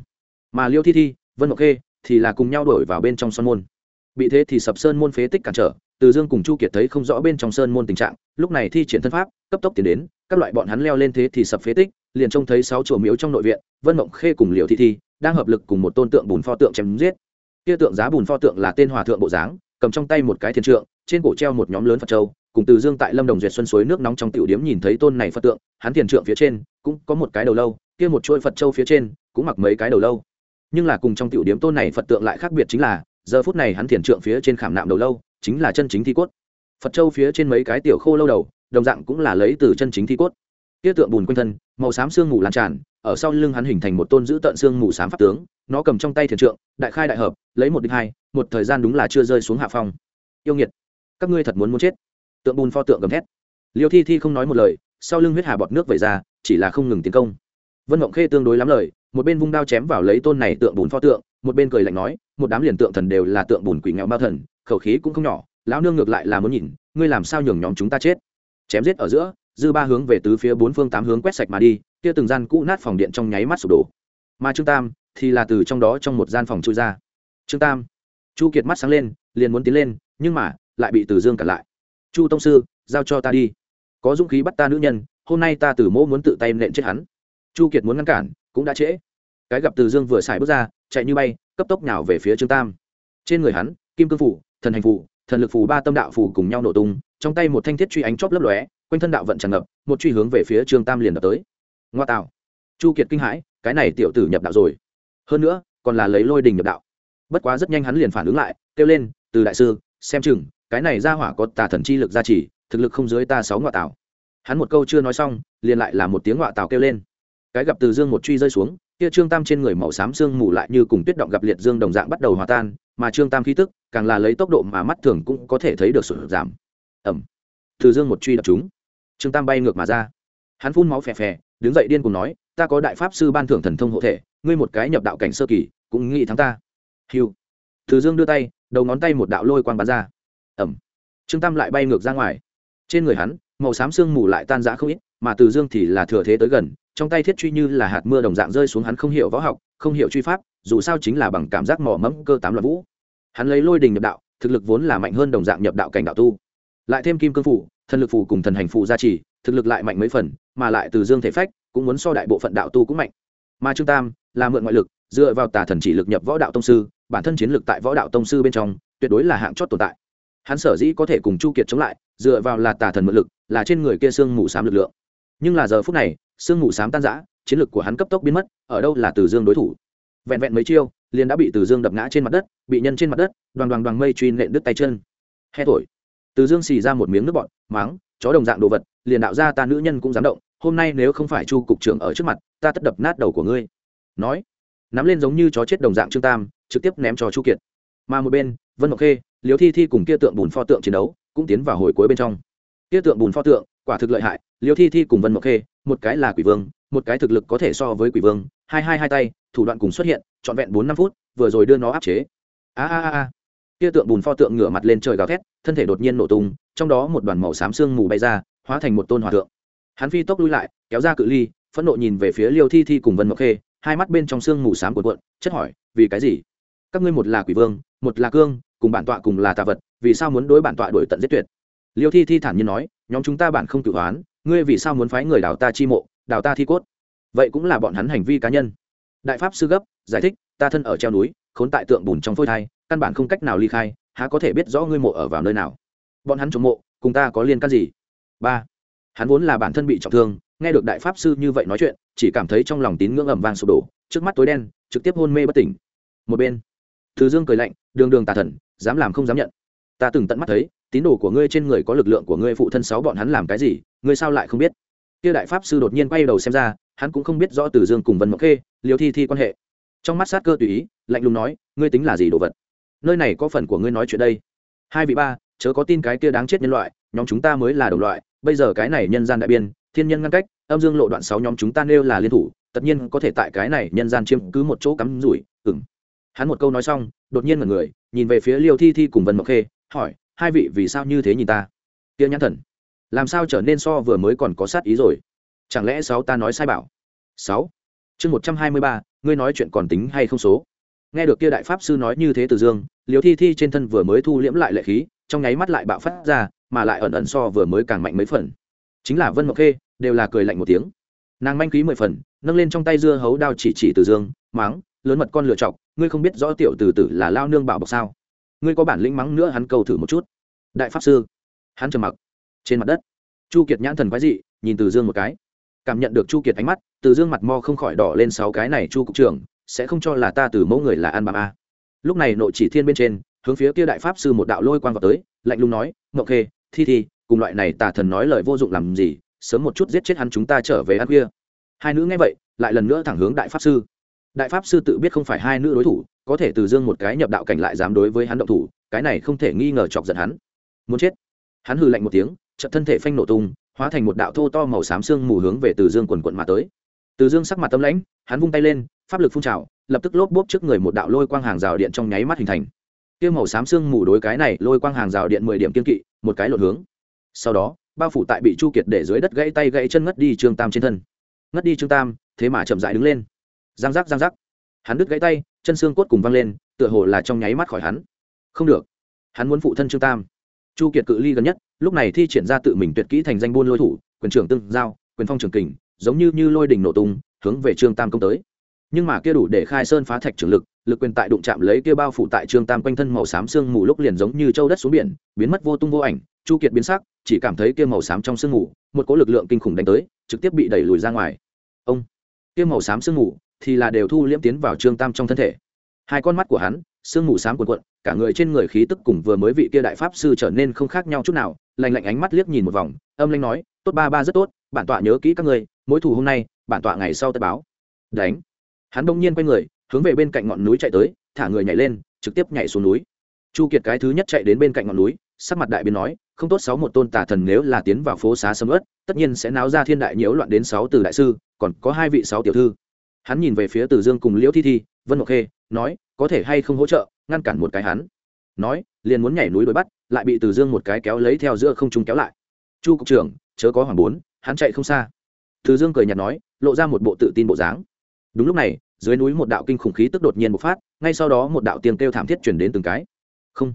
Mà liêu thi thi, vân ngọc khê thì là cùng nhau đổi vào bên trong son môn bị thế thì sập sơn môn phế tích cản trở, từ dương cùng chu kiệt thấy không rõ bên trong sơn môn tình trạng, lúc này thi triển thân pháp, cấp tốc tiến đến, các loại bọn hắn leo lên thế thì sập phế tích, liền trông thấy sáu chùa miếu trong nội viện, vân mộng khê cùng liều thị thi đang hợp lực cùng một tôn tượng bùn pho tượng chém giết. Kia tượng giá bùn pho tượng là tên hòa thượng bộ dáng, cầm trong tay một cái thiên trượng, trên cổ treo một nhóm lớn phật châu, cùng từ dương tại lâm đồng duyệt xuân suối nước nóng trong tiểu điếm nhìn thấy tôn này phật tượng, hắn thiền trượng phía trên cũng có một cái đầu lâu, kia một chuôi phật châu phía trên cũng mặc mấy cái đầu lâu. Nhưng là cùng trong tiểu điếm tôn này phật tượng lại khác biệt chính là giờ phút này hắn thiền trượng phía trên khảm nạm đầu lâu, chính là chân chính thi cốt. Phật châu phía trên mấy cái tiểu khô lâu đầu, đồng dạng cũng là lấy từ chân chính thi cốt. Kia tượng bùn quanh thân, màu xám xương mù lan tràn, ở sau lưng hắn hình thành một tôn giữ tận xương mù xám pháp tướng, nó cầm trong tay thiền trượng, đại khai đại hợp, lấy một đích hai, một thời gian đúng là chưa rơi xuống hạ phong. Yêu nghiệt, các ngươi thật muốn muốn chết. Tượng bùn pho tượng gầm thét. Liêu thi thi không nói một lời, sau lưng huyết hà bọt nước vẩy ra, chỉ là không ngừng tiến công. Vân mộng khê tương đối lắm lời, một bên vung đao chém vào lấy tôn này tượng bùn pho tượng, một bên cười lạnh nói một đám liền tượng thần đều là tượng bùn quỷ nghèo bao thần, khẩu khí cũng không nhỏ, lão nương ngược lại là muốn nhìn, ngươi làm sao nhường nhóm chúng ta chết. Chém giết ở giữa, dư ba hướng về tứ phía bốn phương tám hướng quét sạch mà đi, kia từng gian cũ nát phòng điện trong nháy mắt sụp đổ. Mà trương tam thì là từ trong đó trong một gian phòng chui ra. Trương tam, chu kiệt mắt sáng lên, liền muốn tiến lên, nhưng mà lại bị từ dương cản lại. Chu tông sư, giao cho ta đi. Có dũng khí bắt ta nữ nhân, hôm nay ta từ mỗ muốn tự tay nện chết hắn. Chu kiệt muốn ngăn cản, cũng đã trễ cái gặp từ dương vừa xài bước ra, chạy như bay, cấp tốc nào về phía trương tam. Trên người hắn, kim cương phủ, thần hành phủ, thần lực phủ ba tâm đạo phủ cùng nhau nổ tung, trong tay một thanh thiết truy ánh chóp lấp lóe, quanh thân đạo vận tràn ngập, một truy hướng về phía trương tam liền đập tới. Ngoa tạo. Chu kiệt kinh hãi, cái này tiểu tử nhập đạo rồi. Hơn nữa, còn là lấy lôi đình nhập đạo. Bất quá rất nhanh hắn liền phản ứng lại, kêu lên, từ đại sư, xem chừng, cái này ra hỏa có tà thần chi lực gia trì, thực lực không dưới ta sáu ngoại tảo hắn một câu chưa nói xong, liền lại là một tiếng ngoại tảo kêu lên. Cái gặp từ dương một truy rơi xuống kia trương tam trên người màu xám xương mù lại như cùng tuyết động gặp liệt dương đồng dạng bắt đầu hòa tan, mà trương tam khí tức, càng là lấy tốc độ mà mắt thường cũng có thể thấy được sụt giảm. Ẩm. Từ dương một truy đập chúng. Trương tam bay ngược mà ra. Hắn phun máu phè phè, đứng dậy điên cùng nói, ta có đại pháp sư ban thưởng thần thông hộ thể, ngươi một cái nhập đạo cảnh sơ kỳ, cũng nghĩ thắng ta. Hiu từ dương đưa tay, đầu ngón tay một đạo lôi quang bắn ra. Ẩm. Trương tam lại bay ngược ra ngoài. Trên người hắn, màu xám sương mù lại tan rã không ít, mà từ dương thì là thừa thế tới gần trong tay thiết truy như là hạt mưa đồng dạng rơi xuống hắn không hiểu võ học, không hiểu truy pháp, dù sao chính là bằng cảm giác mỏ mẫm cơ tám loạn vũ. Hắn lấy lôi đình nhập đạo, thực lực vốn là mạnh hơn đồng dạng nhập đạo cảnh đạo tu. Lại thêm kim cương phủ, thần lực phủ cùng thần hành phủ gia trì, thực lực lại mạnh mấy phần, mà lại từ dương thể phách, cũng muốn so đại bộ phận đạo tu cũng mạnh. Mà trương tam, là mượn ngoại lực, dựa vào tà thần chỉ lực nhập võ đạo tông sư, bản thân chiến lực tại võ đạo tông sư bên trong, tuyệt đối là hạng chót tồn tại. Hắn sở dĩ có thể cùng chu kiệt chống lại, dựa vào là tà thần mượn lực, là trên người kia sương mù xám lực lượng. Nhưng là giờ phút này sương ngủ sám tan rã, chiến lược của hắn cấp tốc biến mất, ở đâu là từ dương đối thủ? Vẹn vẹn mấy chiêu, liền đã bị từ dương đập ngã trên mặt đất, bị nhân trên mặt đất, đoàn đoàn đoàn mây truy nện đứt tay chân. He thổi. Từ dương xì ra một miếng nước bọn máng, chó đồng dạng đồ vật, liền đạo ra ta nữ nhân cũng dám động, hôm nay nếu không phải chu cục trưởng ở trước mặt, ta tất đập nát đầu của ngươi. Nói, nắm lên giống như chó chết đồng dạng trương tam, trực tiếp ném cho chu kiệt. Mà một bên, vân ngọc khê liếu thi thi cùng kia tượng bùn pho tượng chiến đấu, cũng tiến vào hồi cuối bên trong. Kia tượng bùn pho tượng quả thực lợi hại Liêu thi thi cùng vân Mộc khê một cái là quỷ vương một cái thực lực có thể so với quỷ vương hai hai hai tay thủ đoạn cùng xuất hiện trọn vẹn bốn năm phút vừa rồi đưa nó áp chế. A a a a, kia tượng bùn pho tượng ngửa mặt lên trời gào thét thân thể đột nhiên nổ tung trong đó một đoàn màu xám sương mù bay ra hóa thành một tôn hòa thượng. Hắn phi tốc lui lại kéo ra cự ly phẫn nộ nhìn về phía liêu thi thi cùng vân mộc khê hai mắt bên trong sương mù xám cuộn cuộn chất hỏi vì cái gì? Các ngươi một là quỷ vương một là cương cùng bản tọa cùng là tà vật vì sao muốn đối bản tọa đổi tận giết tuyệt? Liêu thi thi thản nhiên nói, nhóm chúng ta bản không tự hoán ngươi vì sao muốn phái người đào ta chi mộ, đào ta thi cốt? Vậy cũng là bọn hắn hành vi cá nhân. Đại pháp sư gấp, giải thích, ta thân ở treo núi, khốn tại tượng bùn trong phôi thai, căn bản không cách nào ly khai, há có thể biết rõ ngươi mộ ở vào nơi nào? Bọn hắn chống mộ, cùng ta có liên can gì? Ba, hắn vốn là bản thân bị trọng thương, nghe được đại pháp sư như vậy nói chuyện, chỉ cảm thấy trong lòng tín ngưỡng ẩm vang sụp đổ, trước mắt tối đen, trực tiếp hôn mê bất tỉnh. Một bên, thứ dương cười lạnh, đường đường tà thần, dám làm không dám nhận. Ta từng tận mắt thấy tín đồ của ngươi trên người có lực lượng của ngươi phụ thân sáu bọn hắn làm cái gì, ngươi sao lại không biết? Kia đại pháp sư đột nhiên quay đầu xem ra, hắn cũng không biết rõ từ dương cùng vân mộng khê liều thi thi quan hệ. Trong mắt sát cơ tùy ý, lạnh lùng nói, ngươi tính là gì đồ vật? Nơi này có phần của ngươi nói chuyện đây. Hai vị ba, chớ có tin cái kia đáng chết nhân loại, nhóm chúng ta mới là đồng loại, bây giờ cái này nhân gian đại biên, thiên nhân ngăn cách, âm dương lộ đoạn sáu nhóm chúng ta nêu là liên thủ, tất nhiên có thể tại cái này nhân gian chiếm cứ một chỗ cắm rủi ừng hắn một câu nói xong, đột nhiên mọi người, nhìn về phía liêu thi thi cùng vân mộc khê, hỏi hai vị vì sao như thế nhìn ta? Kia nhãn thần. Làm sao trở nên so vừa mới còn có sát ý rồi? Chẳng lẽ sáu ta nói sai bảo? Sáu. Chương một trăm hai mươi ba, ngươi nói chuyện còn tính hay không số? Nghe được kia đại pháp sư nói như thế từ dương liều thi thi trên thân vừa mới thu liễm lại lệ khí, trong nháy mắt lại bạo phát ra, mà lại ẩn ẩn so vừa mới càng mạnh mấy phần. Chính là vân mộc khê, đều là cười lạnh một tiếng. Nàng manh khí mười phần, nâng lên trong tay dưa hấu đao chỉ chỉ từ dương máng lớn mật con lựa chọc, ngươi không biết rõ tiểu từ tử là lao nương bảo bọc sao? Ngươi có bản lĩnh mắng nữa hắn cầu thử một chút. Đại pháp sư. Hắn trầm mặc. Trên mặt đất, chu kiệt nhãn thần quái dị, nhìn từ dương một cái. Cảm nhận được chu kiệt ánh mắt, từ dương mặt mo không khỏi đỏ lên sáu cái này chu cục trưởng, sẽ không cho là ta từ mẫu người là an bàm a. Lúc này nội chỉ thiên bên trên, hướng phía kia đại pháp sư một đạo lôi quan vào tới, lạnh lùng nói ngậu khê, thi thi, cùng loại này tà thần nói lời vô dụng làm gì, sớm một chút giết chết hắn chúng ta trở về ăn khuya. Hai nữ nghe vậy, lại lần nữa thẳng hướng đại pháp sư đại pháp sư tự biết không phải hai nữ đối thủ, có thể từ dương một cái nhập đạo cảnh lại dám đối với hắn động thủ, cái này không thể nghi ngờ chọc giận hắn. Muốn chết. Hắn hừ lạnh một tiếng, chợt thân thể phanh nổ tung, hóa thành một đạo thô to màu xám xương mù hướng về từ dương quần quận mà tới. Từ dương sắc mặt tâm lãnh, hắn vung tay lên, pháp lực phun trào, lập tức lốp bốp trước người một đạo lôi quang hàng rào điện trong nháy mắt hình thành. Kia màu xám xương mù đối cái này lôi quang hàng rào điện mười điểm kiên kỵ, một cái lột hướng. Sau đó, bao phủ tại bị chu kiệt để dưới đất gãy tay gãy chân ngất đi trương tam trên thân. Ngất đi trương tam, thế mà chậm dại đứng lên giang giác giang giác. Hắn đứt gãy tay, chân xương cốt cùng văng lên, tựa hồ là trong nháy mắt khỏi hắn. Không được. Hắn muốn phụ thân trương tam. Chu kiệt cự ly gần nhất, lúc này thi triển ra tự mình tuyệt kỹ thành danh buôn lôi thủ, quyền trưởng tương giao, quyền phong trường kình, giống như như lôi đình nổ tung, hướng về trương tam công tới. Nhưng mà kia đủ để khai sơn phá thạch trường lực lực quyền tại đụng chạm lấy kia bao phủ tại trương tam quanh thân màu xám sương mù lúc liền giống như châu đất xuống biển, biến mất vô tung vô ảnh, chu kiệt biến sắc, chỉ cảm thấy kia màu xám trong sương mù, một cỗ lực lượng kinh khủng đánh tới, trực tiếp bị đẩy lùi ra ngoài. Ông, kia màu xám sương mù thì là đều thu liễm tiến vào trương tam trong thân thể. Hai con mắt của hắn, sương mù xám cuộn cuộn, cả người trên người khí tức cùng vừa mới vị kia đại pháp sư trở nên không khác nhau chút nào, lạnh lạnh ánh mắt liếc nhìn một vòng, âm lanh nói, tốt ba ba, rất tốt, bản tọa nhớ kỹ các ngươi mỗi thù hôm nay, bản tọa ngày sau tất báo. Đánh. Hắn đông nhiên quay người, hướng về bên cạnh ngọn núi chạy tới, thả người nhảy lên, trực tiếp nhảy xuống núi. Chu kiệt cái thứ nhất chạy đến bên cạnh ngọn núi, sắc mặt đại biến nói, không tốt sáu một tôn tà thần nếu là tiến vào phố xá sầm ớt tất nhiên sẽ náo ra thiên đại nhiễu loạn đến sáu từ đại sư, còn có hai vị sáu tiểu thư hắn nhìn về phía từ dương cùng liễu thi thi, vân ngọc khê, nói, có thể hay không hỗ trợ, ngăn cản một cái hắn? Nói, liền muốn nhảy núi đuổi bắt, lại bị từ dương một cái kéo lấy theo giữa không trung kéo lại. Chu cục trưởng, chớ có hoàng bốn, hắn chạy không xa. Từ dương cười nhạt nói, lộ ra một bộ tự tin bộ dáng. Đúng lúc này, dưới núi một đạo kinh khủng khí tức đột nhiên bộc phát, ngay sau đó một đạo tiên kêu thảm thiết chuyển đến từng cái. Không,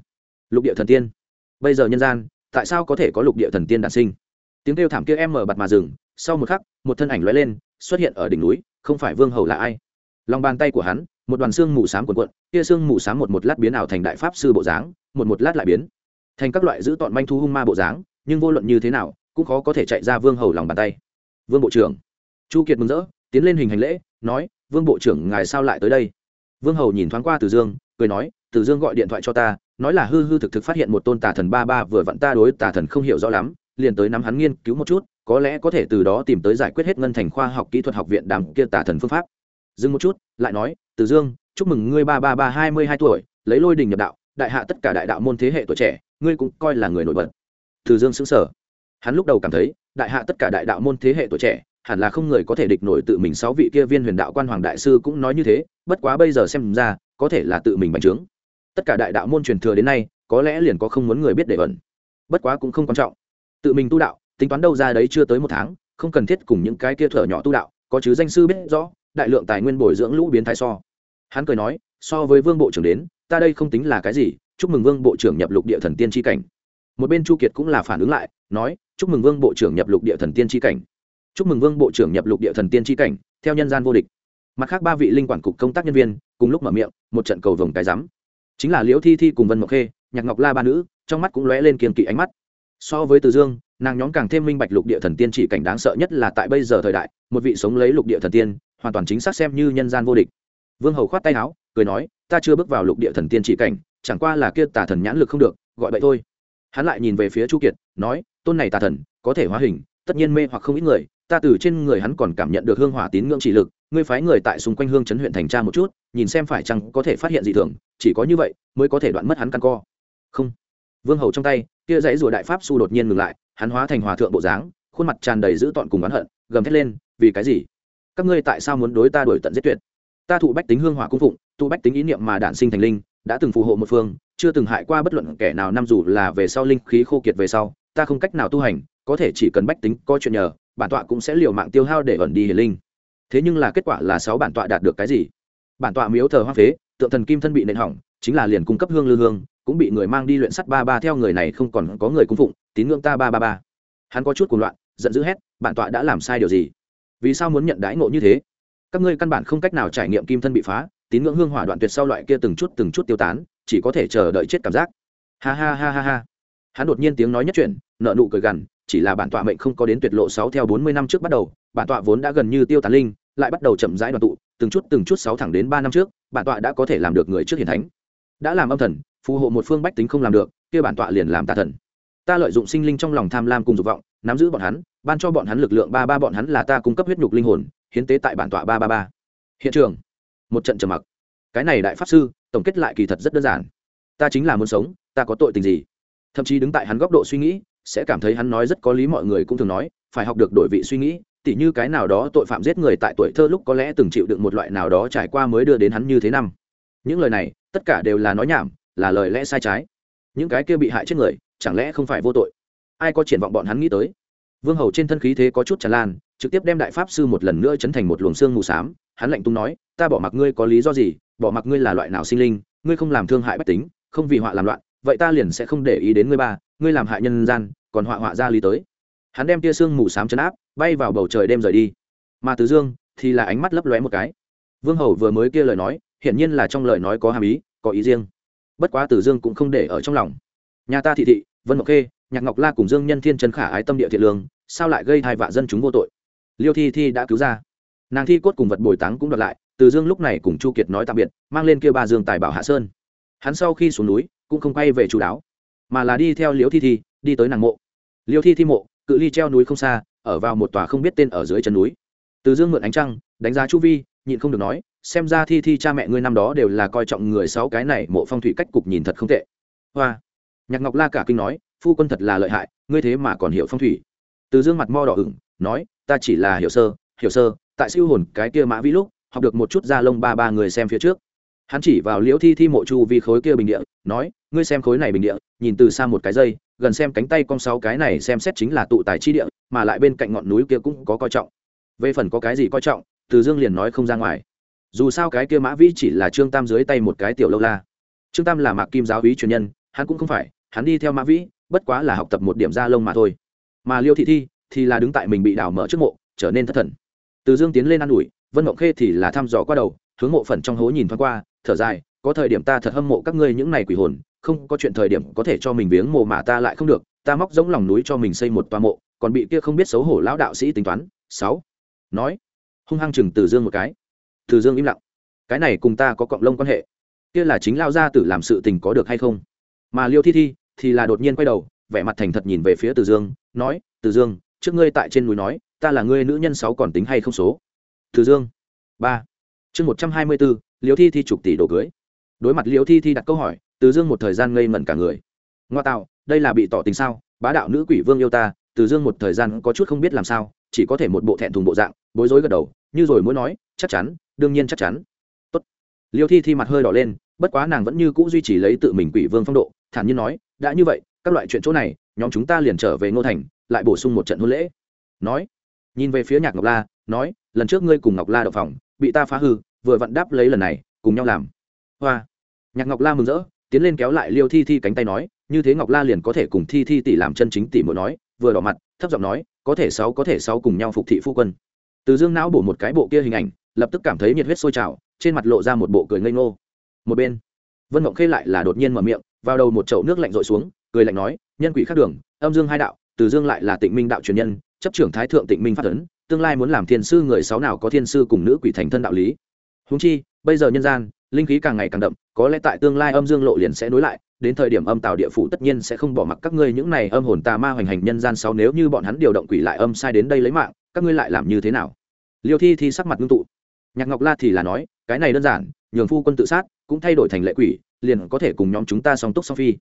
lục địa thần tiên. Bây giờ nhân gian, tại sao có thể có lục địa thần tiên đản sinh? Tiếng kêu thảm kia em mở bặt mà dừng, sau một khắc, một thân ảnh lóe lên xuất hiện ở đỉnh núi, không phải vương hầu là ai? Lòng bàn tay của hắn, một đoàn xương mù s á m cuộn cuộn, kia xương mù s á m một một lát biến ảo thành đại pháp sư bộ dáng, một một lát lại biến thành các loại giữ tọn manh thu hung ma bộ dáng, nhưng vô luận như thế nào, cũng khó có thể chạy ra vương hầu lòng bàn tay. Vương bộ trưởng. Chu kiệt mừng rỡ, tiến lên hình hành lễ, nói, vương bộ trưởng, ngài sao lại tới đây? Vương hầu nhìn thoáng qua từ dương, cười nói, từ dương gọi điện thoại cho ta, nói là hư hư thực thực phát hiện một tôn tà thần ba ba vừa vặn ta đối tà thần không hiểu rõ lắm, liền tới nắm hắn nghiên cứu một chút có lẽ có thể từ đó tìm tới giải quyết hết ngân thành khoa học kỹ thuật học viện đàm kia tả thần phương pháp. Dừng một chút, lại nói, từ dương, chúc mừng ngươi ba ba ba hai mươi hai tuổi, lấy lôi đình nhập đạo, đại hạ tất cả đại đạo môn thế hệ tuổi trẻ, ngươi cũng coi là người nổi bật. Từ dương xứng sở hắn lúc đầu cảm thấy, đại hạ tất cả đại đạo môn thế hệ tuổi trẻ, hẳn là không người có thể địch nổi tự mình sáu vị kia viên huyền đạo quan hoàng đại sư cũng nói như thế, bất quá bây giờ xem ra, có thể là tự mình bành trướng. Tất cả đại đạo môn truyền thừa đến nay, có lẽ liền có không muốn người biết để ẩn. Bất quá cũng không quan trọng. Tự mình tu đạo tính toán đâu ra đấy chưa tới một tháng, không cần thiết cùng những cái kia thở nhỏ tu đạo, có chứ danh sư biết rõ, đại lượng tài nguyên bồi dưỡng lũ biến thái so. Hắn cười nói, so với vương bộ trưởng đến, ta đây không tính là cái gì, chúc mừng vương bộ trưởng nhập lục địa thần tiên tri cảnh. Một bên chu kiệt cũng là phản ứng lại, nói, chúc mừng vương bộ trưởng nhập lục địa thần tiên tri cảnh. Chúc mừng vương bộ trưởng nhập lục địa thần tiên tri cảnh, theo nhân gian vô địch. Mặt khác ba vị linh quản cục công tác nhân viên, cùng lúc mở miệng, một trận cầu vồng cái rắm. Chính là liễu thi thi cùng vân mộc khê, nhạc ngọc la ba nữ, trong mắt cũng lóe lên kiềm kỵ ánh mắt. So với từ dương nàng nhóm càng thêm minh bạch lục địa thần tiên chỉ cảnh đáng sợ nhất là tại bây giờ thời đại, một vị sống lấy lục địa thần tiên, hoàn toàn chính xác xem như nhân gian vô địch. Vương hầu khoát tay áo, cười nói, ta chưa bước vào lục địa thần tiên chỉ cảnh, chẳng qua là kia tà thần nhãn lực không được, gọi vậy thôi. Hắn lại nhìn về phía chu kiệt, nói, tôn này tà thần, có thể hóa hình, tất nhiên mê hoặc không ít người, ta từ trên người hắn còn cảm nhận được hương hỏa tín ngưỡng chỉ lực, ngươi phái người tại xung quanh hương chấn huyện thành tra một chút, nhìn xem phải chăng có thể phát hiện gì thường, chỉ có như vậy, mới có thể đoạn mất hắn căn co. Không. Vương hầu trong tay, kia dãy rùa đại pháp su đột nhiên ngừng lại hắn hóa thành hòa thượng bộ dáng, khuôn mặt tràn đầy dữ tọn cùng oán hận, gầm thét lên, vì cái gì? Các ngươi tại sao muốn đối ta đổi tận giết tuyệt? Ta thụ bách tính hương hỏa cung phụng, thụ bách tính ý niệm mà đản sinh thành linh, đã từng phù hộ một phương, chưa từng hại qua bất luận kẻ nào năm dù là về sau linh khí khô kiệt về sau, ta không cách nào tu hành, có thể chỉ cần bách tính có chuyện nhờ, bản tọa cũng sẽ liều mạng tiêu hao để ẩn đi hiền linh. Thế nhưng là kết quả là sáu bản tọa đạt được cái gì? Bản tọa miếu thờ hoa phế, tượng thần kim thân bị nện hỏng, chính là liền cung cấp hương lư hương, cũng bị người mang đi luyện sắt ba ba theo người này không còn có người cung phụng tín ngưỡng ta ba ba ba. Hắn có chút cuồng loạn, giận dữ hét, bản tọa đã làm sai điều gì? Vì sao muốn nhận đãi ngộ như thế? Các ngươi căn bản không cách nào trải nghiệm kim thân bị phá, tín ngưỡng hương hỏa đoạn tuyệt sau loại kia từng chút từng chút tiêu tán, chỉ có thể chờ đợi chết cảm giác. Ha ha ha ha ha. Hắn đột nhiên tiếng nói nhất chuyện nợ nụ cười gằn, chỉ là bản tọa mệnh không có đến tuyệt lộ sáu theo bốn mươi năm trước bắt đầu, bản tọa vốn đã gần như tiêu tán linh, lại bắt đầu chậm rãi đoàn tụ, từng chút từng chút sáu thẳng đến ba năm trước, bản tọa đã có thể làm được người trước hiền thánh. Đã làm âm thần, phù hộ một phương bách tính không làm được, kia bản tọa liền làm tà thần ta lợi dụng sinh linh trong lòng tham lam cùng dục vọng, nắm giữ bọn hắn, ban cho bọn hắn lực lượng ba ba, bọn hắn là ta cung cấp huyết nhục linh hồn, hiến tế tại bản tọa ba ba ba. Hiện trường. Một trận trầm mặc. Cái này đại pháp sư, tổng kết lại kỳ thật rất đơn giản. Ta chính là muốn sống, ta có tội tình gì? Thậm chí đứng tại hắn góc độ suy nghĩ, sẽ cảm thấy hắn nói rất có lý mọi người cũng thường nói, phải học được đổi vị suy nghĩ, tỉ như cái nào đó tội phạm giết người tại tuổi thơ lúc có lẽ từng chịu đựng một loại nào đó trải qua mới đưa đến hắn như thế năm. Những lời này, tất cả đều là nói nhảm, là lời lẽ sai trái. Những cái kia bị hại chết người chẳng lẽ không phải vô tội? Ai có triển vọng bọn hắn nghĩ tới? Vương hầu trên thân khí thế có chút tràn lan, trực tiếp đem đại pháp sư một lần nữa chấn thành một luồng xương mù s á m hắn lạnh tung nói, ta bỏ mặc ngươi có lý do gì? Bỏ mặc ngươi là loại nào sinh linh? Ngươi không làm thương hại bách tính, không vì họa làm loạn, vậy ta liền sẽ không để ý đến ngươi ba, ngươi làm hại nhân gian, còn họa họa ra lý tới. Hắn đem tia xương mù s á m chấn áp, bay vào bầu trời đêm rời đi. Mà từ dương thì là ánh mắt lấp lóe một cái. Vương hầu vừa mới kia lời nói, hiển nhiên là trong lời nói có hàm ý, có ý riêng. Bất quá tử dương cũng không để ở trong lòng nhà ta thị thị, vân ngọc khê, nhạc ngọc la cùng dương nhân thiên trần khả ái tâm địa thiện lương, sao lại gây thai vạ dân chúng vô tội? Liêu thi thi đã cứu ra. Nàng thi cốt cùng vật bồi táng cũng đoạt lại, từ dương lúc này cùng chu kiệt nói tạm biệt, mang lên kia ba dương tài bảo hạ sơn. Hắn sau khi xuống núi, cũng không quay về chú đáo, mà là đi theo liêu thi thi, đi tới nàng mộ. Liêu thi thi mộ, cự ly treo núi không xa, ở vào một tòa không biết tên ở dưới chân núi. Từ dương mượn ánh trăng, đánh giá chu vi, nhịn không được nói, xem ra thi thi cha mẹ ngươi năm đó đều là coi trọng người sáu cái này, mộ phong thủy cách cục nhìn thật không tệ. Hoa! Nhạc ngọc la cả kinh nói, phu quân thật là lợi hại, ngươi thế mà còn hiểu phong thủy. Từ dương mặt mo đỏ ửng, nói, ta chỉ là hiểu sơ hiểu sơ, tại siêu hồn cái kia mã vĩ lúc, học được một chút da lông ba ba người xem phía trước. Hắn chỉ vào liễu thi thi mộ chu vì khối kia bình địa, nói, ngươi xem khối này bình địa, nhìn từ xa một cái dây, gần xem cánh tay con sáu cái này xem xét chính là tụ tài chi địa, mà lại bên cạnh ngọn núi kia cũng có coi trọng. Về phần có cái gì coi trọng, từ dương liền nói không ra ngoài. Dù sao cái kia mã vĩ chỉ là trương tam dưới tay một cái tiểu lâu la. Trương tam là mạc kim giáo hí truyền nhân, hắn cũng không phải hắn đi theo mã vĩ, bất quá là học tập một điểm da lông mà thôi. Mà liêu thị thi thì là đứng tại mình bị đào mở trước mộ, trở nên thất thần. Từ dương tiến lên ă n ủi, vân mộng khê thì là thăm dò qua đầu, hướng mộ phần trong hố nhìn thoáng qua, thở dài, có thời điểm ta thật hâm mộ các ngươi những này quỷ hồn, không có chuyện thời điểm có thể cho mình viếng mộ mà ta lại không được, ta móc giống lòng núi cho mình xây một toa mộ, còn bị kia không biết xấu hổ lão đạo sĩ tính toán. Sáu. Nói, hung hăng chừng từ dương một cái. Từ dương im lặng. Cái này cùng ta có cộng lông quan hệ. Kia là chính lao gia tử làm sự tình có được hay không? Mà liêu thi thi thì là đột nhiên quay đầu, vẻ mặt thành thật nhìn về phía từ dương, nói, từ dương, trước ngươi tại trên núi nói, ta là ngươi nữ nhân sáu còn tính hay không số? Từ dương, ba. Chương một trăm hai mươi bốn, liêu thi thi chục tỷ đồ cưới. Đối mặt liêu thi thi đặt câu hỏi, từ dương một thời gian ngây ngẩn cả người. Ngoa tạo, đây là bị tỏ tình sao? Bá đạo nữ quỷ vương yêu ta. Từ dương một thời gian có chút không biết làm sao, chỉ có thể một bộ thẹn thùng bộ dạng, bối rối gật đầu, như rồi muốn nói, chắc chắn, đương nhiên chắc chắn. Tốt. liêu thi thi mặt hơi đỏ lên, bất quá nàng vẫn như cũ duy trì lấy tự mình quỷ vương phong độ thản nhiên nói, đã như vậy, các loại chuyện chỗ này, nhóm chúng ta liền trở về ngô thành, lại bổ sung một trận hôn lễ. Nói, nhìn về phía nhạc ngọc la, nói, lần trước ngươi cùng ngọc la đậu phòng, bị ta phá hư, vừa vặn đáp lấy lần này, cùng nhau làm. Hoa. Nhạc ngọc la mừng rỡ, tiến lên kéo lại liêu thi thi cánh tay nói, như thế ngọc la liền có thể cùng thi thi tỷ làm chân chính tỷ mỗi nói. Vừa đỏ mặt, thấp giọng nói, có thể sáu, có thể sáu cùng nhau phục thị phu quân. Từ dương não bổ một cái bộ kia hình ảnh, lập tức cảm thấy nhiệt huyết sôi trào, trên mặt lộ ra một bộ cười ngây ngô. Một bên, vân mộng khê lại là đột nhiên mở miệng vào đầu một chậu nước lạnh rội xuống, cười lạnh nói, nhân quỷ khác đường, âm dương hai đạo, từ dương lại là tịnh minh đạo truyền nhân, chấp trưởng thái thượng tịnh minh phát ấn, tương lai muốn làm thiên sư người sáu nào có thiên sư cùng nữ quỷ thành thân đạo lý. Húng chi, bây giờ nhân gian, linh khí càng ngày càng đậm, có lẽ tại tương lai âm dương lộ liền sẽ nối lại, đến thời điểm âm tạo địa phủ tất nhiên sẽ không bỏ mặc các ngươi những này âm hồn tà ma hoành hành nhân gian sáu nếu như bọn hắn điều động quỷ lại âm sai đến đây lấy mạng, các ngươi lại làm như thế nào? Liêu thi thi sắc mặt ngưng tụ. Nhạc ngọc la thì là nói, cái này đơn giản, nhường phu quân tự sát, cũng thay đổi thành lệ quỷ liền có thể cùng nhóm chúng ta song túc song phi.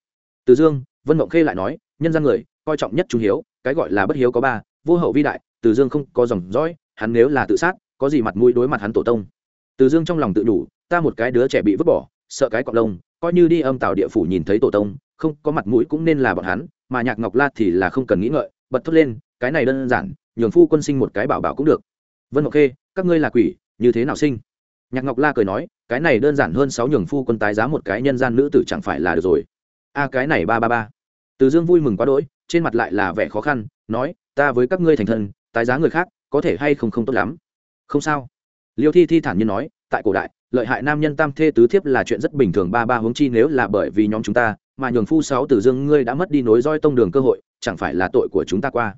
Từ dương, vân mộng khê lại nói, nhân gian người, coi trọng nhất trung hiếu, cái gọi là bất hiếu có ba, vô hậu vi đại, từ dương không có dòng dõi, hắn nếu là tự sát, có gì mặt mũi đối mặt hắn tổ tông? Từ dương trong lòng tự đủ, ta một cái đứa trẻ bị vứt bỏ, sợ cái cọp lông, coi như đi âm tạo địa phủ nhìn thấy tổ tông, không có mặt mũi cũng nên là bọn hắn, mà nhạc ngọc la thì là không cần nghĩ ngợi, bật thốt lên, cái này đơn giản, nhường phu quân sinh một cái bảo bảo cũng được. Vân ngọc khê, các ngươi là quỷ, như thế nào sinh? Nhạc ngọc la cười nói, cái này đơn giản hơn sáu nhường phu quân tái giá một cái nhân gian nữ tử chẳng phải là được rồi. A, cái này ba ba ba. Từ dương vui mừng quá đỗi, trên mặt lại là vẻ khó khăn, nói, ta với các ngươi thành thân, tái giá người khác, có thể hay không không tốt lắm. Không sao. Liêu thi thi thản nhiên nói, tại cổ đại, lợi hại nam nhân tam thê tứ thiếp là chuyện rất bình thường, ba ba huống chi nếu là bởi vì nhóm chúng ta, mà nhường phu sáu từ dương ngươi đã mất đi nối roi tông đường cơ hội, chẳng phải là tội của chúng ta qua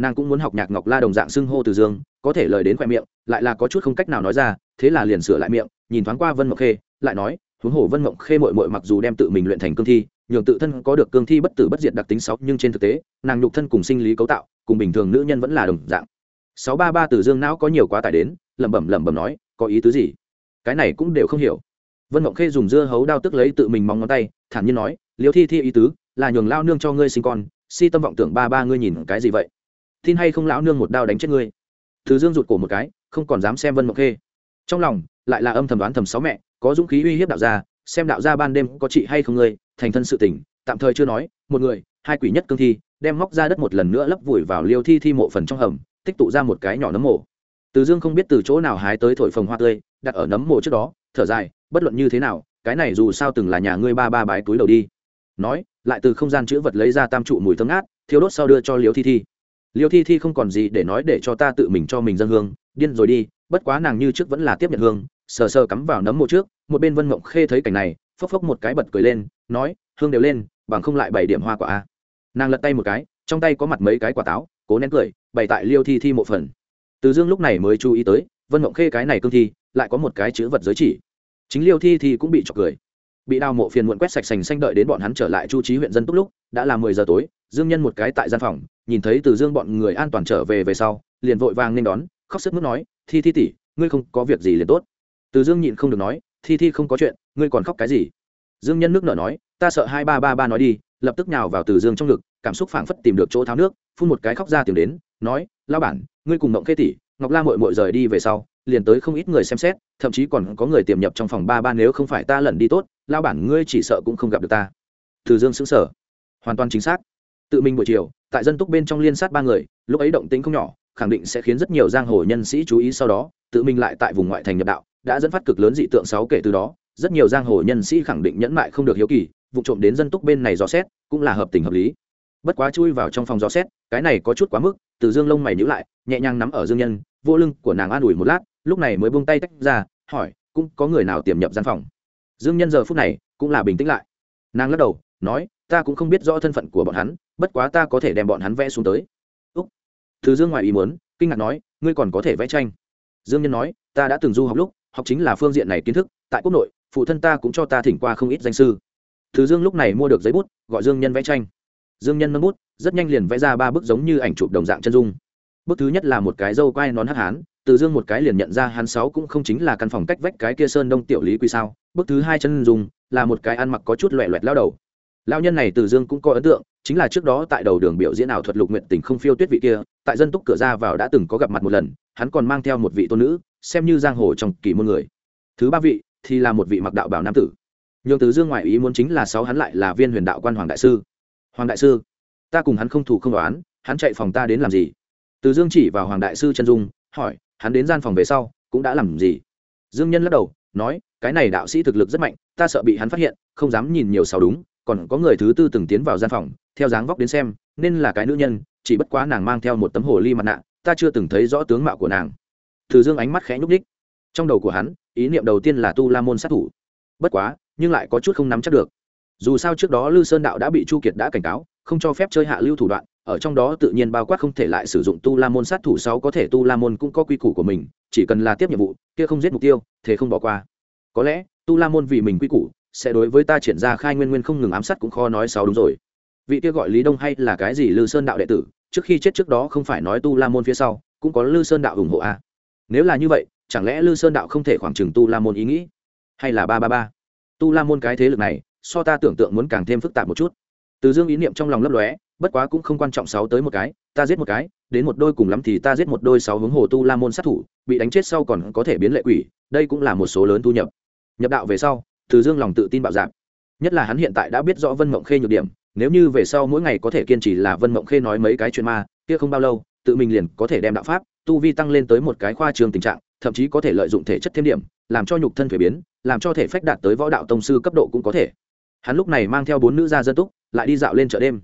nàng cũng muốn học nhạc ngọc la đồng dạng xưng hô từ dương, có thể lời đến khoe miệng, lại là có chút không cách nào nói ra, thế là liền sửa lại miệng, nhìn thoáng qua vân mộng khê, lại nói, huống hồ vân mộng khê mội mội mặc dù đem tự mình luyện thành cương thi, nhường tự thân có được cương thi bất tử bất diệt đặc tính sáu, nhưng trên thực tế, nàng nhục thân cùng sinh lý cấu tạo, cùng bình thường nữ nhân vẫn là đồng dạng. Sáu ba ba từ dương não có nhiều quá tải đến, lẩm bẩm lẩm bẩm nói, có ý tứ gì? Cái này cũng đều không hiểu. Vân mộng khê dùng dưa hấu đao tức lấy tự mình móng ngón tay, thản nhiên nói liều thi thi ý tứ, là nhường lao nương cho ngươi sinh con, si tâm vọng tưởng ba ba ngươi nhìn cái gì vậy? Tin hay không lão nương một đao đánh chết ngươi? Thứ dương rụt cổ một cái, không còn dám xem vân mộng khê. Trong lòng, lại là âm thầm đoán thầm sáu mẹ, có dũng khí uy hiếp đạo gia, xem đạo gia ban đêm có chị hay không ngươi, thành thân sự tỉnh tạm thời chưa nói, một người, hai quỷ nhất cương thi, đem móc ra đất một lần nữa lấp vùi vào liêu thi thi mộ phần trong hầm, tích tụ ra một cái nhỏ nấm mộ. Từ dương không biết từ chỗ nào hái tới thổi phồng hoa tươi, đặt ở nấm mộ trước đó, thở dài, bất luận như thế nào, cái này dù sao từng là nhà ngươi ba ba bái túi đầu đi. Nói, lại từ không gian chữ vật lấy ra tam trụ mùi thơm ngát thiếu đốt sau đưa cho liêu thi thi liêu thi thi không còn gì để nói để cho ta tự mình cho mình dân hương, điên rồi đi, bất quá nàng như trước vẫn là tiếp nhận hương, sờ sờ cắm vào nấm mộ trước, một bên vân mộng khê thấy cảnh này, phốc phốc một cái bật cười lên, nói, hương đều lên, bằng không lại bảy điểm hoa quả a. Nàng lật tay một cái, trong tay có mặt mấy cái quả táo, cố nén cười, bày tại liêu thi thi một phần. Từ dương lúc này mới chú ý tới, vân mộng khê cái này cương thi, lại có một cái chữ vật giới chỉ. Chính liêu thi thi cũng bị trọc cười. Bị đào mộ phiền muộn quét sạch sành xanh đợi đến bọn hắn trở lại chu trí huyện dân túc lúc, đã là mười giờ tối dương nhân một cái tại gian phòng, nhìn thấy từ dương bọn người an toàn trở về về sau, liền vội vàng nên đón, khóc sức mức nói, thi thi tỉ ngươi không có việc gì liền tốt. Từ dương nhịn không được nói, thi thi không có chuyện, ngươi còn khóc cái gì? Dương nhân nước nở nói, ta sợ hai ba ba ba nói đi. Lập tức nhào vào từ dương trong ngực, cảm xúc phảng phất tìm được chỗ tháo nước, phun một cái khóc ra tìm đến, nói lao bản, ngươi cùng mộng khê tỷ, ngọc la mội mội rời đi về sau, liền tới không ít người xem xét, thậm chí còn có người tiềm nhập trong phòng ba ba nếu không phải ta lần đi tốt lao bản ngươi chỉ sợ cũng không gặp được ta. Từ dương xứng sở hoàn toàn chính xác tự mình buổi chiều, tại dân túc bên trong liên sát ba người, lúc ấy động tính không nhỏ, khẳng định sẽ khiến rất nhiều giang hồ nhân sĩ chú ý sau đó, tự mình lại tại vùng ngoại thành nhập đạo, đã dẫn phát cực lớn dị tượng sáu kể từ đó, rất nhiều giang hồ nhân sĩ khẳng định nhẫn mại không được hiếu kỳ, vụ trộm đến dân túc bên này dò xét, cũng là hợp tình hợp lý. Bất quá chui vào trong phòng dò xét, cái này có chút quá mức, từ dương lông mày nhữ lại, nhẹ nhàng nắm ở dương nhân, vô lưng của nàng an ủi một lát, lúc này mới buông tay tách ra, hỏi, cũng có người nào tiềm nhập gian phòng? Dương nhân giờ phút này cũng là bình tĩnh lại. Nàng lắc đầu, nói, ta cũng không biết rõ thân phận của bọn hắn bất quá ta có thể đem bọn hắn vẽ xuống tới. Úc. Thứ dương ngoài ý muốn, kinh ngạc nói, ngươi còn có thể vẽ tranh. Dương nhân nói, ta đã từng du học lúc, học chính là phương diện này kiến thức, tại quốc nội, phụ thân ta cũng cho ta thỉnh qua không ít danh sư. Thứ dương lúc này mua được giấy bút, gọi dương nhân vẽ tranh. Dương nhân nâng bút, rất nhanh liền vẽ ra ba bức giống như ảnh chụp đồng dạng chân dung. Bức thứ nhất là một cái dâu quai nón hắc hán, từ dương một cái liền nhận ra hắn sáu cũng không chính là căn phòng cách vách cái kia sơn đông tiểu lý quy sao. Bức thứ hai chân dung, là một cái ăn mặc có chút loẹ loẹt lao đầu. Lao nhân này từ dương cũng có ấn tượng chính là trước đó tại đầu đường biểu diễn ảo thuật lục nguyện tình không phiêu tuyết vị kia, tại dân túc cửa ra vào đã từng có gặp mặt một lần, hắn còn mang theo một vị tôn nữ, xem như giang hồ trong kỳ môn người. Thứ ba vị thì là một vị mặc đạo bảo nam tử. Nhường từ dương ngoại ý muốn chính là sáu hắn lại là viên huyền đạo quan hoàng đại sư. Hoàng đại sư, ta cùng hắn không thủ không đoán hắn chạy phòng ta đến làm gì? Từ dương chỉ vào hoàng đại sư chân dung, hỏi, hắn đến gian phòng về sau, cũng đã làm gì? Dương nhân lắc đầu, nói, cái này đạo sĩ thực lực rất mạnh, ta sợ bị hắn phát hiện, không dám nhìn nhiều sao đúng còn có người thứ tư từng tiến vào gian phòng, theo dáng vóc đến xem, nên là cái nữ nhân, chỉ bất quá nàng mang theo một tấm hồ ly mặt nạ, ta chưa từng thấy rõ tướng mạo của nàng. Thử dương ánh mắt khẽ nhúc ních trong đầu của hắn, ý niệm đầu tiên là tu la môn sát thủ. Bất quá, nhưng lại có chút không nắm chắc được. Dù sao trước đó lư sơn đạo đã bị chu kiệt đã cảnh cáo, không cho phép chơi hạ lưu thủ đoạn, ở trong đó tự nhiên bao quát không thể lại sử dụng tu la môn sát thủ sáu có thể tu la môn cũng có quy củ của mình, chỉ cần là tiếp nhiệm vụ, kia không giết mục tiêu, thế không bỏ qua. Có lẽ, tu la môn vì mình quy củ sẽ đối với ta triển ra khai nguyên nguyên không ngừng ám sát cũng khó nói sáu đúng rồi. Vị kia gọi lý đông hay là cái gì lư sơn đạo đệ tử, trước khi chết trước đó không phải nói tu la môn phía sau, cũng có lư sơn đạo ủng hộ a à? nếu là như vậy, chẳng lẽ lư sơn đạo không thể khoảng trừng tu la môn ý nghĩ? Hay là ba ba ba? Tu la môn cái thế lực này, so ta tưởng tượng muốn càng thêm phức tạp một chút. Từ dương ý niệm trong lòng lấp lóe, bất quá cũng không quan trọng sáu tới một cái, ta giết một cái, đến một đôi cùng lắm thì ta giết một đôi sáu hướng hồ tu la môn sát thủ, bị đánh chết sau còn có thể biến lệ quỷ, đây cũng là một số lớn thu nhập. Nhập đạo về sau từ dương lòng tự tin bạo dạp. Nhất là hắn hiện tại đã biết rõ vân mộng khê nhược điểm, nếu như về sau mỗi ngày có thể kiên trì là vân mộng khê nói mấy cái chuyện ma, kia không bao lâu, tự mình liền có thể đem đạo pháp, tu vi tăng lên tới một cái khoa trường tình trạng, thậm chí có thể lợi dụng thể chất thêm điểm, làm cho nhục thân thuế biến, làm cho thể phách đạt tới võ đạo tông sư cấp độ cũng có thể. Hắn lúc này mang theo bốn nữ gia dân túc, lại đi dạo lên chợ đêm.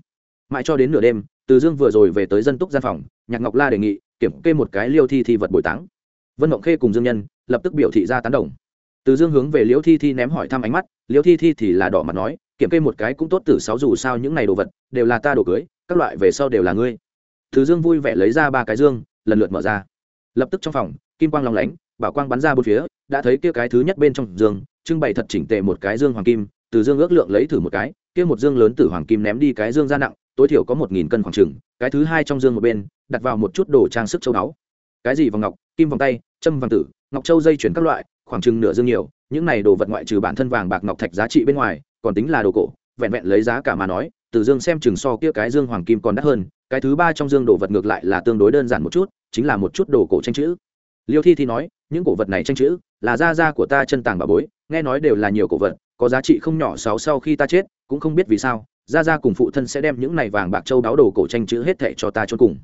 Mãi cho đến nửa đêm, từ dương vừa rồi về tới dân túc gian phòng, nhạc ngọc la đề nghị kiểm kê một cái liêu thi thi vật bồi táng. Vân mộng khê cùng dương nhân lập tức biểu thị ra tán đồng từ dương hướng về liễu thi thi ném hỏi thăm ánh mắt, liễu thi thi thì là đỏ mặt nói, kiểm kê một cái cũng tốt từ sáu dù sao những này đồ vật, đều là ta đồ cưới, các loại về sau đều là ngươi. Từ dương vui vẻ lấy ra ba cái dương, lần lượt mở ra. Lập tức trong phòng, kim quang lòng lánh, bảo quang bắn ra bốn phía, đã thấy kia cái thứ nhất bên trong dương, trưng bày thật chỉnh tề một cái dương hoàng kim, từ dương ước lượng lấy thử một cái, kia một dương lớn từ hoàng kim ném đi cái dương ra nặng, tối thiểu có một nghìn cân khoảng trừng cái thứ hai trong dương một bên, đặt vào một chút đồ trang sức châu báu. Cái gì vòng ngọc, kim vòng tay, châm vàng tử, ngọc châu dây chuyển các loại khoảng chừng nửa dương nhiều, những này đồ vật ngoại trừ bản thân vàng bạc ngọc thạch giá trị bên ngoài, còn tính là đồ cổ, vẹn vẹn lấy giá cả mà nói, từ dương xem chừng so kia cái dương hoàng kim còn đắt hơn, cái thứ ba trong dương đồ vật ngược lại là tương đối đơn giản một chút, chính là một chút đồ cổ tranh chữ. Liêu thi thi nói, những cổ vật này tranh chữ, là gia gia của ta chân tàng bà bối, nghe nói đều là nhiều cổ vật, có giá trị không nhỏ sáu sau khi ta chết, cũng không biết vì sao, gia gia cùng phụ thân sẽ đem những này vàng bạc châu đáo đồ cổ tranh chữ hết thệ cho ta cho cùng.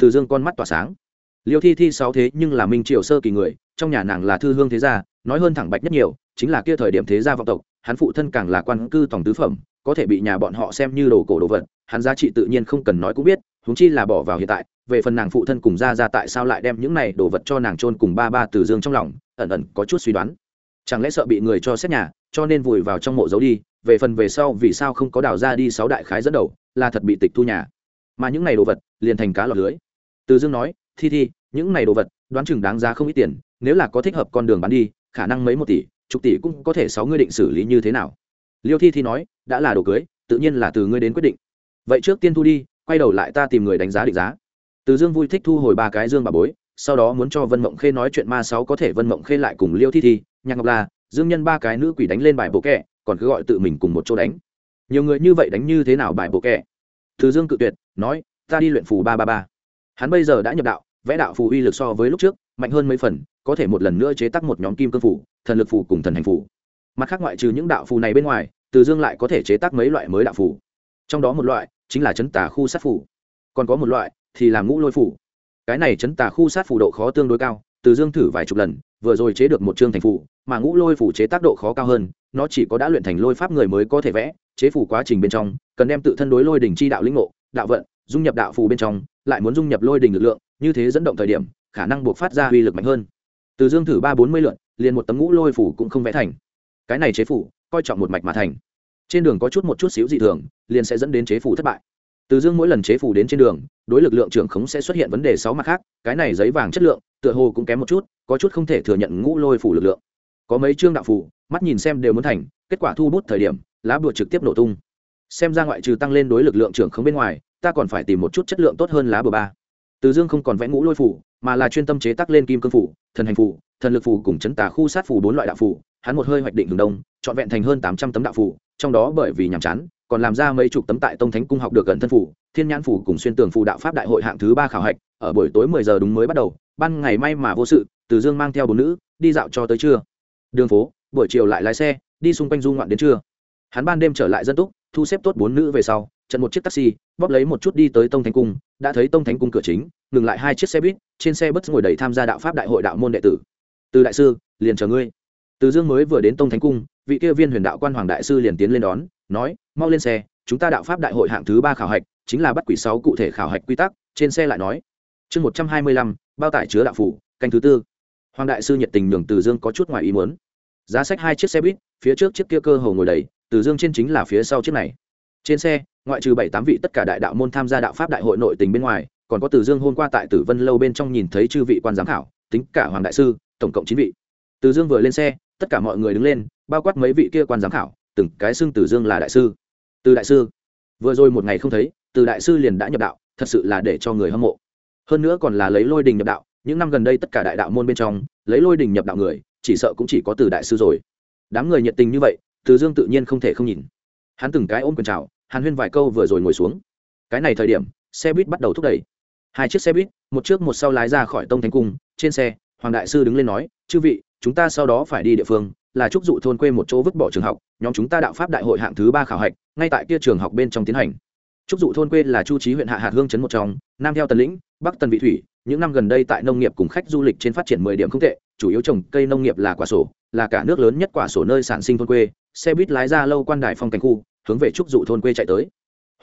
Từ dương con mắt tỏa sáng liêu thi thi sáu thế nhưng là minh triều sơ kỳ người, trong nhà nàng là thư hương thế gia, nói hơn thẳng bạch nhất nhiều, chính là kia thời điểm thế gia vọng tộc, hắn phụ thân càng là quan cư tổng tứ phẩm, có thể bị nhà bọn họ xem như đồ cổ đồ vật, hắn giá trị tự nhiên không cần nói cũng biết húng chi là bỏ vào hiện tại, về phần nàng phụ thân cùng ra ra tại sao lại đem những này đồ vật cho nàng trôn cùng ba ba từ dương trong lòng, ẩn ẩn có chút suy đoán. Chẳng lẽ sợ bị người cho xét nhà, cho nên vùi vào trong mộ giấu đi, về phần về sau vì sao không có đào ra đi sáu đại khái dẫn đầu, là thật bị tịch thu nhà. Mà những này đồ vật, liền thành cá lọt lưới. Từ dương nói, thi thi những này đồ vật, đoán chừng đáng giá không ít tiền, nếu là có thích hợp con đường bán đi, khả năng mấy một tỷ, chục tỷ cũng có thể sáu ngươi định xử lý như thế nào. Liêu thi thi nói, đã là đồ cưới, tự nhiên là từ ngươi đến quyết định. Vậy trước tiên thu đi, quay đầu lại ta tìm người đánh giá định giá. Từ dương vui thích thu hồi ba cái dương bà bối, sau đó muốn cho vân mộng khê nói chuyện ma sáu có thể vân mộng khê lại cùng liêu thi thi, nhạc ngọc la dương nhân ba cái nữ quỷ đánh lên bài bộ kẹ, còn cứ gọi tự mình cùng một chỗ đánh. Nhiều người như vậy đánh như thế nào bài bộ kẹ? Từ dương cự tuyệt, nói, ta đi luyện phù ba ba ba. Hắn bây giờ đã nhập đạo vẽ đạo phù uy lực so với lúc trước, mạnh hơn mấy phần, có thể một lần nữa chế tác một nhóm kim cương phủ thần lực phủ cùng thần hành phủ mặt khác ngoại trừ những đạo phù này bên ngoài, từ dương lại có thể chế tác mấy loại mới đạo phù. Trong đó một loại chính là chấn tà khu sát phủ còn có một loại thì là ngũ lôi phủ cái này chấn tà khu sát phủ độ khó tương đối cao, từ dương thử vài chục lần, vừa rồi chế được một chương thành phủ mà ngũ lôi phủ chế tác độ khó cao hơn, nó chỉ có đã luyện thành lôi pháp người mới có thể vẽ, chế phủ quá trình bên trong, cần đem tự thân đối lôi đình chi đạo lĩnh ngộ, đạo vận, dung nhập đạo phù bên trong, lại muốn dung nhập lôi đình lực lượng như thế dẫn động thời điểm, khả năng buộc phát ra uy lực mạnh hơn. Từ dương thử ba bốn mươi lượn, liền một tấm ngũ lôi phủ cũng không vẽ thành. Cái này chế phủ, coi trọng một mạch mà thành. Trên đường có chút một chút xíu dị thường, liền sẽ dẫn đến chế phủ thất bại. Từ dương mỗi lần chế phủ đến trên đường, đối lực lượng trưởng khống sẽ xuất hiện vấn đề sáu mặt khác, cái này giấy vàng chất lượng, tựa hồ cũng kém một chút, có chút không thể thừa nhận ngũ lôi phủ lực lượng. Có mấy chương đạo phủ, mắt nhìn xem đều muốn thành, kết quả thu bút thời điểm, lá bùa trực tiếp nổ tung. Xem ra ngoại trừ tăng lên đối lực lượng trưởng khống bên ngoài, ta còn phải tìm một chút chất lượng tốt hơn lá bùa ba từ dương không còn vẽ ngũ lôi phủ, mà là chuyên tâm chế tác lên kim cương phủ, thần hành phủ, thần lực phủ cùng chấn tà khu sát phủ bốn loại đạo phủ. Hắn một hơi hoạch định đường đông, trọn vẹn thành hơn tám trăm tấm đạo phủ, trong đó bởi vì nhàm chán, còn làm ra mấy chục tấm tại tông thánh cung học được gần thân phủ, thiên nhãn phủ cùng xuyên tường phủ đạo pháp đại hội hạng thứ ba khảo hạch, ở buổi tối mười giờ đúng mới bắt đầu, ban ngày may mà vô sự, từ dương mang theo bốn nữ, đi dạo cho tới trưa. Đường phố, buổi chiều lại lái xe, đi xung quanh du ngoạn đến trưa. Hắn ban đêm trở lại dân túc, thu xếp tốt bốn nữ về sau trận một chiếc taxi, bóp lấy một chút đi tới tông thánh cung đã thấy tông thánh cung cửa chính, ngừng lại hai chiếc xe buýt, trên xe bất ngồi đầy tham gia đạo pháp đại hội đạo môn đệ tử. Từ đại sư, liền chờ ngươi. Từ dương mới vừa đến tông thánh cung, vị kia viên huyền đạo quan hoàng đại sư liền tiến lên đón, nói, mau lên xe, chúng ta đạo pháp đại hội hạng thứ ba khảo hạch, chính là bắt quỷ sáu cụ thể khảo hạch quy tắc. Trên xe lại nói, chương một trăm hai mươi lăm, bao tải chứa đạo phủ, canh thứ tư. Hoàng đại sư nhiệt tình nhường từ dương có chút ngoài ý muốn. Giá sách hai chiếc xe buýt, phía trước chiếc kia cơ hồ ngồi đầy, từ dương trên chính là phía sau chiếc này trên xe, ngoại trừ bảy tám vị tất cả đại đạo môn tham gia đạo pháp đại hội nội tình bên ngoài, còn có từ dương hôm qua tại tử vân lâu bên trong nhìn thấy chư vị quan giám khảo, tính cả hoàng đại sư, tổng cộng chín vị. Từ dương vừa lên xe, tất cả mọi người đứng lên, bao quát mấy vị kia quan giám khảo, từng cái xưng từ dương là đại sư. Từ đại sư, vừa rồi một ngày không thấy, từ đại sư liền đã nhập đạo, thật sự là để cho người hâm mộ. Hơn nữa còn là lấy lôi đình nhập đạo, những năm gần đây tất cả đại đạo môn bên trong, lấy lôi đình nhập đạo người, chỉ sợ cũng chỉ có từ đại sư rồi. Đám người nhiệt tình như vậy, từ dương tự nhiên không thể không nhìn. Hắn từng cái ôm quần trào hàn huyên vài câu vừa rồi ngồi xuống. Cái này thời điểm, xe buýt bắt đầu thúc đẩy. Hai chiếc xe buýt, một trước một sau lái ra khỏi tông thánh cung, trên xe, hoàng đại sư đứng lên nói, chư vị, chúng ta sau đó phải đi địa phương, là trúc dụ thôn quê một chỗ vứt bỏ trường học, nhóm chúng ta đạo pháp đại hội hạng thứ ba khảo hạch, ngay tại kia trường học bên trong tiến hành. Trúc dụ thôn quê là chu trí huyện hạ hạt hương chấn một trong, nam theo tần lĩnh, bắc tần vị thủy, những năm gần đây tại nông nghiệp cùng khách du lịch trên phát triển mười điểm không tệ, chủ yếu trồng cây nông nghiệp là quả sổ, là cả nước lớn nhất quả sổ nơi sản sinh thôn quê, xe buýt lái ra lâu quan đài phong cảnh khu hướng về trúc dụ thôn quê chạy tới.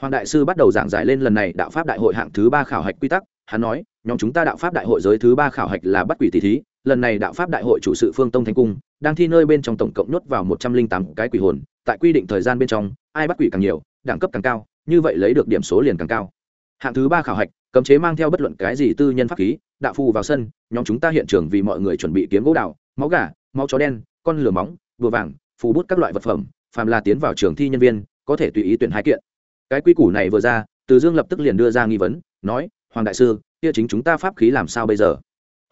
Hoàng đại sư bắt đầu giảng giải lên lần này đạo pháp đại hội hạng thứ ba khảo hạch quy tắc. Hắn nói, nhóm chúng ta đạo pháp đại hội giới thứ ba khảo hạch là bắt quỷ tỷ thí, lần này đạo pháp đại hội chủ sự phương tông thánh cung, đang thi nơi bên trong tổng cộng nhốt vào một trăm linh tám cái quỷ hồn, tại quy định thời gian bên trong, ai bắt quỷ càng nhiều, đẳng cấp càng cao, như vậy lấy được điểm số liền càng cao. Hạng thứ ba khảo hạch, cấm chế mang theo bất luận cái gì tư nhân pháp khí, đạo phù vào sân, nhóm chúng ta hiện trường vì mọi người chuẩn bị kiếm gỗ đào, máu gà, máu chó đen, con lửa móng, bùa vàng, phù bút các loại vật phẩm, phàm là tiến vào trường thi nhân viên có thể tùy ý tuyển hai kiện. Cái quy củ này vừa ra, từ dương lập tức liền đưa ra nghi vấn, nói, hoàng đại sư, kia chính chúng ta pháp khí làm sao bây giờ?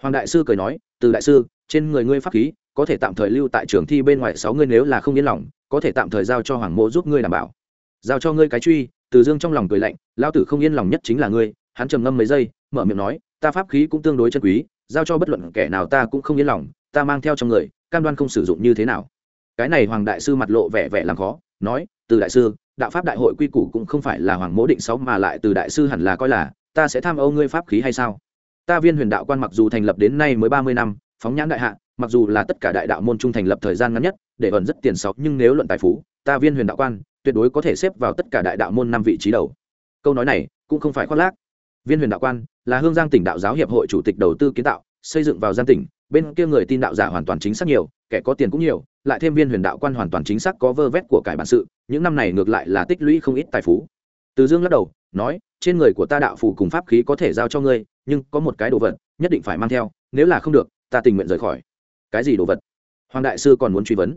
Hoàng đại sư cười nói, từ đại sư, trên người ngươi pháp khí, có thể tạm thời lưu tại trường thi bên ngoài sáu ngươi nếu là không yên lòng, có thể tạm thời giao cho hoàng mộ giúp ngươi đảm bảo. Giao cho ngươi cái truy, từ dương trong lòng cười lạnh lao tử không yên lòng nhất chính là ngươi. Hắn trầm ngâm mấy giây, mở miệng nói, ta pháp khí cũng tương đối chân quý, giao cho bất luận kẻ nào ta cũng không yên lòng, ta mang theo trong người, cam đoan không sử dụng như thế nào. Cái này hoàng đại sư mặt lộ vẻ vẻ làm khó, nói từ đại sư, đạo pháp đại hội quy củ cũng không phải là hoàng mỗ định sáu mà lại từ đại sư hẳn là coi là, ta sẽ tham âu ngươi pháp khí hay sao? Ta viên huyền đạo quan mặc dù thành lập đến nay mới ba mươi năm, phóng nhãn đại hạ, mặc dù là tất cả đại đạo môn trung thành lập thời gian ngắn nhất, để ẩn rất tiền sọc, nhưng nếu luận tài phú, ta viên huyền đạo quan, tuyệt đối có thể xếp vào tất cả đại đạo môn năm vị trí đầu. Câu nói này cũng không phải khoác lác. Viên huyền đạo quan là hương giang tỉnh đạo giáo hiệp hội chủ tịch đầu tư kiến tạo, xây dựng vào giang tỉnh bên kia người tin đạo giả hoàn toàn chính xác nhiều, kẻ có tiền cũng nhiều, lại thêm viên huyền đạo quan hoàn toàn chính xác có vơ vét của cải bản sự, những năm này ngược lại là tích lũy không ít tài phú. Từ dương lắc đầu, nói, trên người của ta đạo phù cùng pháp khí có thể giao cho ngươi, nhưng có một cái đồ vật nhất định phải mang theo, nếu là không được, ta tình nguyện rời khỏi. Cái gì đồ vật? Hoàng đại sư còn muốn truy vấn.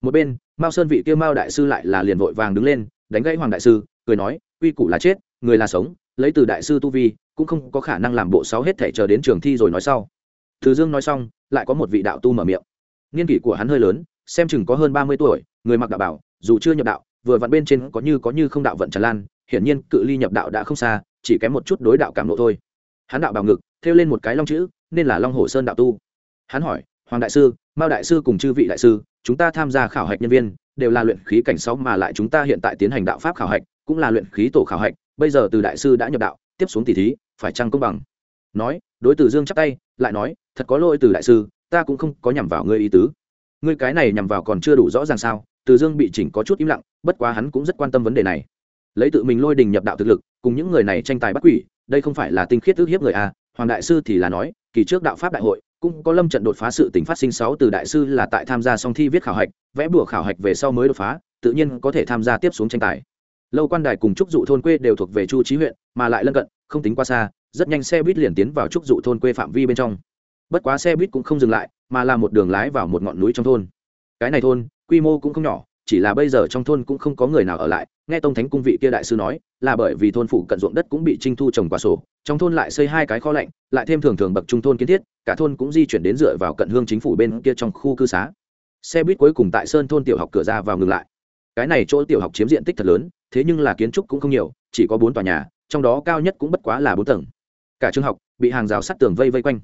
Một bên, mao sơn vị kia mao đại sư lại là liền vội vàng đứng lên, đánh gãy hoàng đại sư, cười nói uy củ là chết, người là sống, lấy từ đại sư tu vi, cũng không có khả năng làm bộ sáu hết thể chờ đến trường thi rồi nói sau từ dương nói xong, lại có một vị đạo tu mở miệng. Niên kỷ của hắn hơi lớn, xem chừng có hơn ba mươi tuổi, người mặc đạo bảo, dù chưa nhập đạo, vừa vặn bên trên có như có như không đạo vận tràn lan, hiển nhiên cự ly nhập đạo đã không xa, chỉ kém một chút đối đạo cảm nộ thôi. Hắn đạo bảo ngực, thêu lên một cái long chữ, nên là long hồ sơn đạo tu. Hắn hỏi, hoàng đại sư, mao đại sư cùng chư vị đại sư, chúng ta tham gia khảo hạch nhân viên, đều là luyện khí cảnh sáu mà lại chúng ta hiện tại tiến hành đạo pháp khảo hạch, cũng là luyện khí tổ khảo hạch, bây giờ từ đại sư đã nhập đạo, tiếp xuống tỷ thí, phải chăng công bằng? Nói, đối từ dương chắp tay, lại nói thật có lỗi từ đại sư, ta cũng không có nhằm vào ngươi ý tứ. Ngươi cái này nhằm vào còn chưa đủ rõ ràng sao? Từ dương bị chỉnh có chút im lặng, bất quá hắn cũng rất quan tâm vấn đề này. Lấy tự mình lôi đình nhập đạo thực lực, cùng những người này tranh tài bắt quỷ, đây không phải là tinh khiết ước hiếp người à? Hoàng đại sư thì là nói, kỳ trước đạo pháp đại hội, cũng có lâm trận đột phá sự tình phát sinh sáu từ đại sư là tại tham gia song thi viết khảo hạch, vẽ bùa khảo hạch về sau mới đột phá, tự nhiên có thể tham gia tiếp xuống tranh tài. Lâu quan đài cùng trúc dụ thôn quê đều thuộc về chu trí huyện, mà lại lân cận, không tính qua xa, rất nhanh xe buýt liền tiến vào trúc dụ thôn quê phạm vi bên trong bất quá xe buýt cũng không dừng lại, mà là một đường lái vào một ngọn núi trong thôn. Cái này thôn, quy mô cũng không nhỏ, chỉ là bây giờ trong thôn cũng không có người nào ở lại. Nghe tông thánh cung vị kia đại sư nói, là bởi vì thôn phụ cận ruộng đất cũng bị trinh thu trồng quả sổ. Trong thôn lại xây hai cái kho lạnh, lại thêm thường thường bậc trung thôn kiến thiết, cả thôn cũng di chuyển đến dựa vào cận hương chính phủ bên kia trong khu cư xá. Xe buýt cuối cùng tại sơn thôn tiểu học cửa ra vào ngừng lại. Cái này chỗ tiểu học chiếm diện tích thật lớn, thế nhưng là kiến trúc cũng không nhiều, chỉ có bốn tòa nhà, trong đó cao nhất cũng bất quá là bốn tầng. Cả trường học bị hàng rào sắt tường vây vây quanh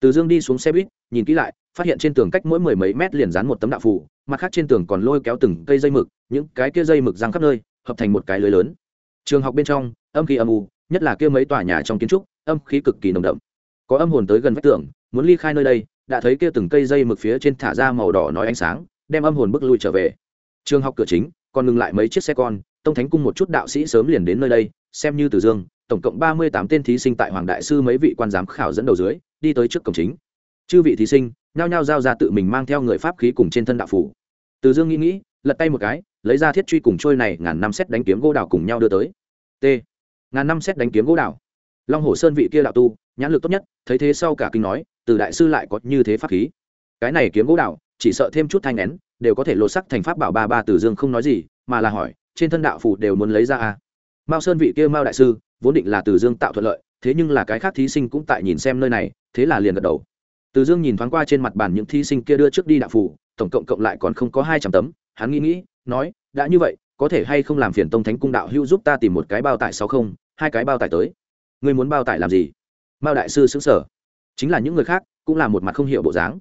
từ dương đi xuống xe buýt nhìn kỹ lại phát hiện trên tường cách mỗi mười mấy mét liền dán một tấm đạo phủ, mặt khác trên tường còn lôi kéo từng cây dây mực những cái kia dây mực răng khắp nơi hợp thành một cái lưới lớn. Trường học bên trong âm khí âm u nhất là kia mấy tòa nhà trong kiến trúc âm khí cực kỳ nồng đậm. Có âm hồn tới gần vách tường muốn ly khai nơi đây đã thấy kia từng cây dây mực phía trên thả ra màu đỏ nói ánh sáng đem âm hồn bước lui trở về. Trường học cửa chính còn ngừng lại mấy chiếc xe con tông thánh cung một chút đạo sĩ sớm liền đến nơi đây xem như từ dương tổng cộng ba mươi tám tên thí sinh tại hoàng đại sư mấy vị quan giám khảo dẫn đầu dưới đi tới trước cổng chính. Chư vị thí sinh, nhao nhao giao ra tự mình mang theo người pháp khí cùng trên thân đạo phủ từ dương nghĩ nghĩ, lật tay một cái, lấy ra thiết truy cùng trôi này ngàn năm xét đánh kiếm gỗ đào cùng nhau đưa tới. T. Ngàn năm xét đánh kiếm gỗ đào. Long hồ sơn vị kia đạo tu, nhãn lực tốt nhất, thấy thế sau cả kinh nói, từ đại sư lại có như thế pháp khí. Cái này kiếm gỗ đào, chỉ sợ thêm chút thanh nén, đều có thể lột sắc thành pháp bảo ba ba từ dương không nói gì, mà là hỏi, trên thân đạo phủ đều muốn lấy ra à? Mao sơn vị kia mao đại sư, vốn định là từ dương tạo thuận lợi thế nhưng là cái khác thí sinh cũng tại nhìn xem nơi này, thế là liền gật đầu. Từ dương nhìn thoáng qua trên mặt bàn những thí sinh kia đưa trước đi đạo phủ tổng cộng cộng lại còn không có hai trăm tấm, hắn nghĩ nghĩ, nói, đã như vậy, có thể hay không làm phiền tông thánh cung đạo hữu giúp ta tìm một cái bao tải sáu không, hai cái bao tải tới. Ngươi muốn bao tải làm gì? Mao đại sư xứng sở chính là những người khác cũng là một mặt không hiểu bộ dáng.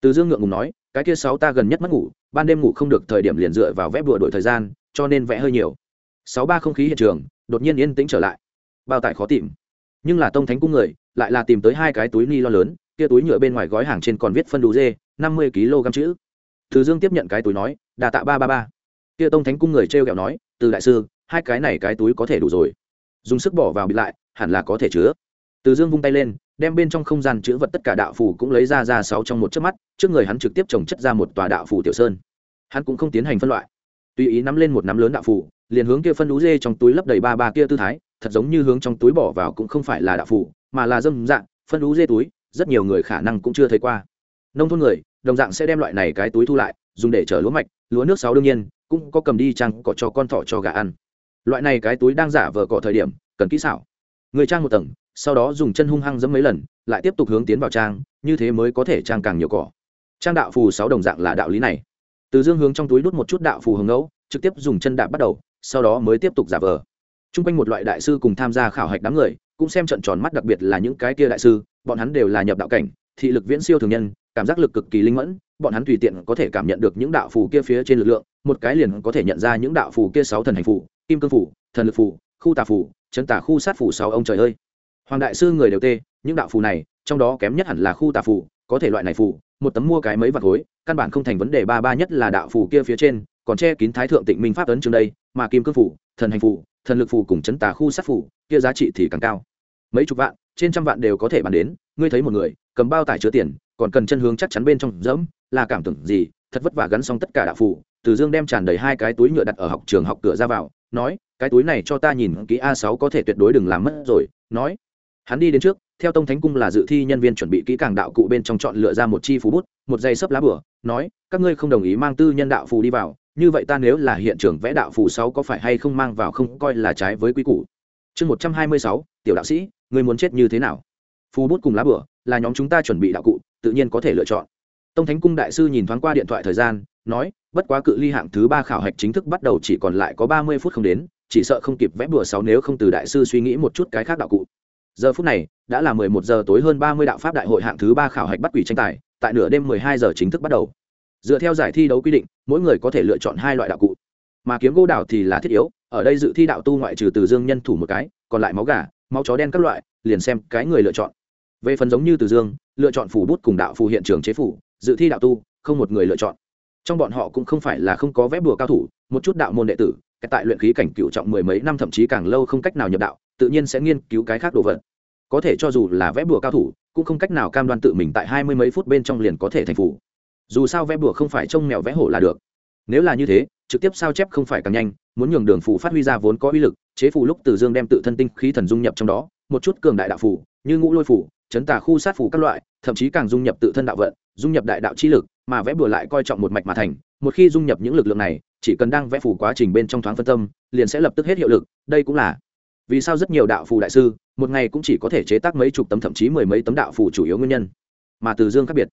Từ dương ngượng ngùng nói, cái kia sáu ta gần nhất mất ngủ, ban đêm ngủ không được thời điểm liền dựa vào vẽ bùa đổi thời gian, cho nên vẽ hơi nhiều. Sáu ba không khí hiện trường, đột nhiên yên tĩnh trở lại. Bao tải khó tìm nhưng là tông thánh cung người, lại là tìm tới hai cái túi ni lo lớn, kia túi nhựa bên ngoài gói hàng trên còn viết phân đủ dê, năm mươi kg chữ. Từ dương tiếp nhận cái túi nói đà tạ ba ba ba. Kia tông thánh cung người t r e o kẹo nói, từ đại sư, hai cái này cái túi có thể đủ rồi. Dùng sức bỏ vào bịt lại, hẳn là có thể chứa. Từ dương vung tay lên, đem bên trong không gian chứa vật tất cả đạo phủ cũng lấy ra ra sáu trong một chớp mắt, trước người hắn trực tiếp trồng chất ra một tòa đạo phủ tiểu sơn. Hắn cũng không tiến hành phân loại. Tùy ý nắm lên một nắm lớn đạo phủ liền hướng kia phân đú dê trong túi lấp đầy ba ba kia tư thái thật giống như hướng trong túi bỏ vào cũng không phải là đạo phủ mà là dâm dạng, phân đú dê túi, rất nhiều người khả năng cũng chưa thấy qua. Nông thôn người, đồng dạng sẽ đem loại này cái túi thu lại, dùng để chở lúa mạch, lúa nước sáu đương nhiên, cũng có cầm đi trang cỏ cho con thỏ cho gà ăn. Loại này cái túi đang giả vờ cỏ thời điểm, cần kỹ xảo. Người trang một tầng, sau đó dùng chân hung hăng dẫm mấy lần, lại tiếp tục hướng tiến vào trang, như thế mới có thể trang càng nhiều cỏ. Trang đạo phù sáu đồng dạng là đạo lý này. Từ dương hướng trong túi đút một chút đạo phù hướng ngẫu, trực tiếp dùng chân đạp bắt đầu, sau đó mới tiếp tục giả vờ t r u n g quanh một loại đại sư cùng tham gia khảo hạch đám người, cũng xem trận tròn mắt đặc biệt là những cái kia đại sư, bọn hắn đều là nhập đạo cảnh, thị lực viễn siêu thường nhân, cảm giác lực cực kỳ linh mẫn, bọn hắn tùy tiện có thể cảm nhận được những đạo phù kia phía trên lực lượng, một cái liền có thể nhận ra những đạo phù kia sáu thần hành phù, kim cương phù, thần lực phù, khu tà phù chân tà khu sát phù sáu ông trời ơi. Hoàng đại sư người đều tê, những đạo phù này, trong đó kém nhất hẳn là khu tà phù, có thể loại này phù, một tấm mua cái mấy vạt khối, căn bản không thành vấn đề ba ba nhất là đạo phù kia phía trên, còn che kín thái thượng tịnh minh pháp ấn trường đây, mà kim cương phù, thần hành phù thần lực phù cùng chấn tà khu sát phù, kia giá trị thì càng cao. Mấy chục vạn, trên trăm vạn đều có thể bàn đến, ngươi thấy một người, cầm bao tải chứa tiền, còn cần chân hướng chắc chắn bên trong dẫm, là cảm tưởng gì, thật vất vả gắn xong tất cả đạo phù, từ dương đem tràn đầy hai cái túi nhựa đặt ở học trường học cửa ra vào, nói, cái túi này cho ta nhìn kỹ a sáu có thể tuyệt đối đừng làm mất rồi. Nói, hắn đi đến trước, theo tông thánh cung là dự thi nhân viên chuẩn bị kỹ càng đạo cụ bên trong chọn lựa ra một chi phú bút, một dây sấp lá bửa nói, các ngươi không đồng ý mang tư nhân đạo phù đi vào như vậy ta nếu là hiện trường vẽ đạo phù sáu có phải hay không mang vào không coi là trái với quy củ? Chương một trăm hai mươi sáu, tiểu đạo sĩ ngươi muốn chết như thế nào? Phù bút cùng lá bửa là nhóm chúng ta chuẩn bị đạo cụ, tự nhiên có thể lựa chọn. Tông thánh cung đại sư nhìn thoáng qua điện thoại thời gian, nói, bất quá cự ly hạng thứ ba khảo hạch chính thức bắt đầu chỉ còn lại có ba mươi phút không đến, chỉ sợ không kịp vẽ bửa sáu nếu không từ đại sư suy nghĩ một chút cái khác đạo cụ. Giờ phút này, đã là mười một giờ tối hơn ba mươi đạo pháp đại hội hạng thứ ba khảo hạch bắt quỷ tranh tài, tại nửa đêm mười hai giờ chính thức bắt đầu dựa theo giải thi đấu quy định, mỗi người có thể lựa chọn hai loại đạo cụ. Mà kiếm gỗ đào thì là thiết yếu, ở đây dự thi đạo tu ngoại trừ từ dương nhân thủ một cái, còn lại máu gà, máu chó đen các loại, liền xem cái người lựa chọn. Về phần giống như từ dương, lựa chọn phủ bút cùng đạo phù hiện trường chế phủ, dự thi đạo tu, không một người lựa chọn. Trong bọn họ cũng không phải là không có vẽ bùa cao thủ, một chút đạo môn đệ tử tại luyện khí cảnh cựu trọng mười mấy năm thậm chí càng lâu không cách nào nhập đạo, tự nhiên sẽ nghiên cứu cái khác đồ vật. Có thể cho dù là vẽ bùa cao thủ, cũng không cách nào cam đoan tự mình tại hai mươi mấy phút bên trong liền có thể thành phủ dù sao vẽ bùa không phải trông mèo vẽ hổ là được. Nếu là như thế, trực tiếp sao chép không phải càng nhanh, muốn nhường đường phủ phát huy ra vốn có uy lực, chế phù lúc từ dương đem tự thân tinh khí thần dung nhập trong đó, một chút cường đại đạo phủ như ngũ lôi phủ chấn tà khu sát phủ các loại, thậm chí càng dung nhập tự thân đạo vận, dung nhập đại đạo chi lực, mà vẽ bùa lại coi trọng một mạch mà thành, một khi dung nhập những lực lượng này, chỉ cần đang vẽ phủ quá trình bên trong thoáng phân tâm, liền sẽ lập tức hết hiệu lực, đây cũng là vì sao rất nhiều đạo phù đại sư, một ngày cũng chỉ có thể chế tác mấy chục tấm thậm chí mười mấy tấm đạo phù chủ yếu nguyên nhân, mà từ dương khác biệt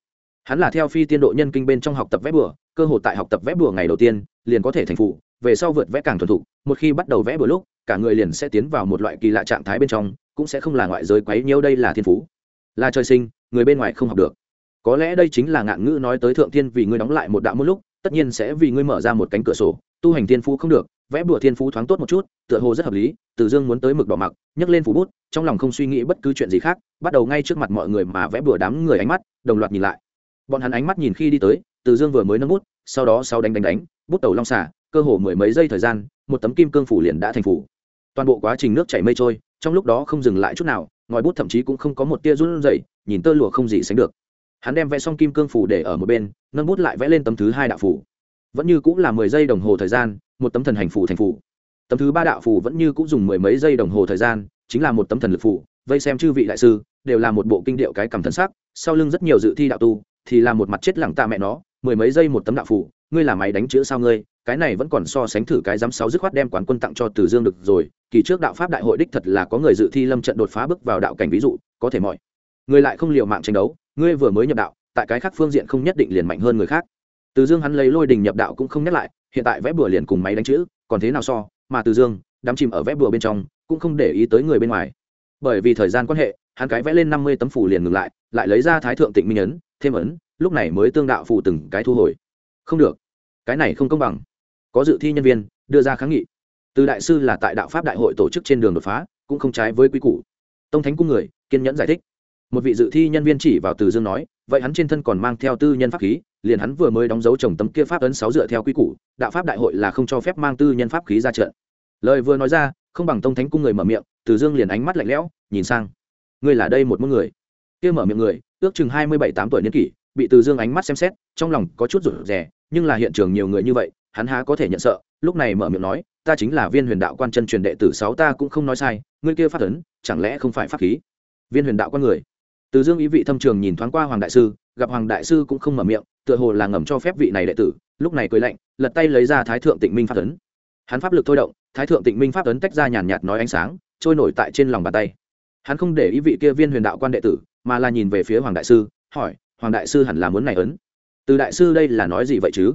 hắn là theo phi tiên độ nhân kinh bên trong học tập vẽ bừa, cơ hội tại học tập vẽ bừa ngày đầu tiên, liền có thể thành phụ, về sau vượt vẽ càng thuần thục, một khi bắt đầu vẽ bừa lúc, cả người liền sẽ tiến vào một loại kỳ lạ trạng thái bên trong, cũng sẽ không là ngoại giới quấy nhiêu đây là thiên phú. Là trời sinh, người bên ngoài không học được. Có lẽ đây chính là ngạn ngữ nói tới thượng thiên vì ngươi đóng lại một đạo một lúc, tất nhiên sẽ vì ngươi mở ra một cánh cửa sổ, tu hành thiên phú không được, vẽ bùa thiên phú thoáng tốt một chút, tựa hồ rất hợp lý, từ dương muốn tới mực đỏ mặc, nhấc lên phủ bút, trong lòng không suy nghĩ bất cứ chuyện gì khác, bắt đầu ngay trước mặt mọi người mà vẽ bùa đám người ánh mắt, đồng loạt nhìn lại bọn hắn ánh mắt nhìn khi đi tới, từ dương vừa mới nâng bút, sau đó sau đánh đánh đánh, bút tàu long xả cơ hồ mười mấy giây thời gian, một tấm kim cương phủ liền đã thành phủ. Toàn bộ quá trình nước chảy mây trôi, trong lúc đó không dừng lại chút nào, ngòi bút thậm chí cũng không có một tia run rẩy, nhìn tơ lụa không gì sánh được. Hắn đem vẽ xong kim cương phủ để ở một bên, nâng bút lại vẽ lên tấm thứ hai đạo phủ. Vẫn như cũng là mười giây đồng hồ thời gian, một tấm thần hành phủ thành phủ. Tấm thứ ba đạo phủ vẫn như cũng dùng mười mấy giây đồng hồ thời gian, chính là một tấm thần lực phủ, vây xem chư vị đại sư, đều là một bộ kinh điệu cái cầm thần sắc, sau lưng rất nhiều dự thi đạo tu thì là một mặt chết lẳng tạ mẹ nó, mười mấy giây một tấm đạo phủ ngươi là máy đánh chữ sao ngươi? Cái này vẫn còn so sánh thử cái giám sáu dứt khoát đem quán quân tặng cho từ dương được rồi, kỳ trước đạo pháp đại hội đích thật là có người dự thi lâm trận đột phá bước vào đạo cảnh ví dụ, có thể mọi người lại không liều mạng tranh đấu, ngươi vừa mới nhập đạo, tại cái khác phương diện không nhất định liền mạnh hơn người khác. Từ dương hắn lấy lôi đình nhập đạo cũng không nhắc lại, hiện tại vẽ bừa liền cùng máy đánh chữ, còn thế nào so, mà từ dương đắm chìm ở vẽ bừa bên trong, cũng không để ý tới người bên ngoài. Bởi vì thời gian quan hệ, hắn cái vẽ lên năm mươi tấm phủ liền ngừng lại lại lấy ra thái thượng tịnh minh ấn thêm ấn, lúc này mới tương đạo phụ từng cái thu hồi. Không được, cái này không công bằng. Có dự thi nhân viên, đưa ra kháng nghị. Từ đại sư là tại đạo pháp đại hội tổ chức trên đường đột phá, cũng không trái với quy củ. Tông thánh cung người, kiên nhẫn giải thích. Một vị dự thi nhân viên chỉ vào từ dương nói, vậy hắn trên thân còn mang theo tư nhân pháp khí, liền hắn vừa mới đóng dấu trồng tấm kia pháp ấn sáu dựa theo quy củ, đạo pháp đại hội là không cho phép mang tư nhân pháp khí ra trận. Lời vừa nói ra, không bằng tông thánh cung người mở miệng, từ dương liền ánh mắt lạnh lẽo, nhìn sang. Ngươi là đây một môn người kia mở miệng người, ước chừng hai mươi bảy tám tuổi niên kỷ, bị từ dương ánh mắt xem xét, trong lòng có chút rủ rè, nhưng là hiện trường nhiều người như vậy, hắn há có thể nhận sợ, lúc này mở miệng nói, ta chính là viên huyền đạo quan chân truyền đệ tử, sáu ta cũng không nói sai, ngươi kia phát ấn, chẳng lẽ không phải pháp khí? Viên huyền đạo quan người. Từ dương ý vị thâm trường nhìn thoáng qua hoàng đại sư, gặp hoàng đại sư cũng không mở miệng, tựa hồ là ngầm cho phép vị này đệ tử, lúc này cười lạnh, lật tay lấy ra thái thượng tịnh minh pháp ấn. Hắn pháp lực thôi động, thái thượng tịnh minh pháp ấn tách ra nhàn nhạt nói ánh sáng, trôi nổi tại trên lòng bàn tay. Hắn không để ý vị kia viên huyền đạo quan đệ tử mà là nhìn về phía hoàng đại sư, hỏi, hoàng đại sư hẳn là muốn này ấn? Từ đại sư đây là nói gì vậy chứ?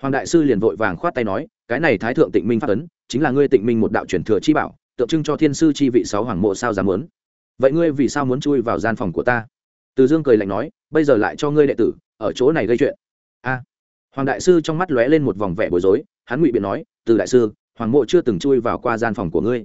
Hoàng đại sư liền vội vàng khoát tay nói, cái này thái thượng tịnh minh phát ấn, chính là ngươi tịnh minh một đạo truyền thừa chi bảo, tượng trưng cho thiên sư chi vị sáu hoàng mộ sao dám muốn? Vậy ngươi vì sao muốn chui vào gian phòng của ta? Từ dương cười lạnh nói, bây giờ lại cho ngươi đệ tử, ở chỗ này gây chuyện. A. Hoàng đại sư trong mắt lóe lên một vòng vẻ bối rối, hắn ngụy biện nói, từ đại sư, hoàng mộ chưa từng chui vào qua gian phòng của ngươi.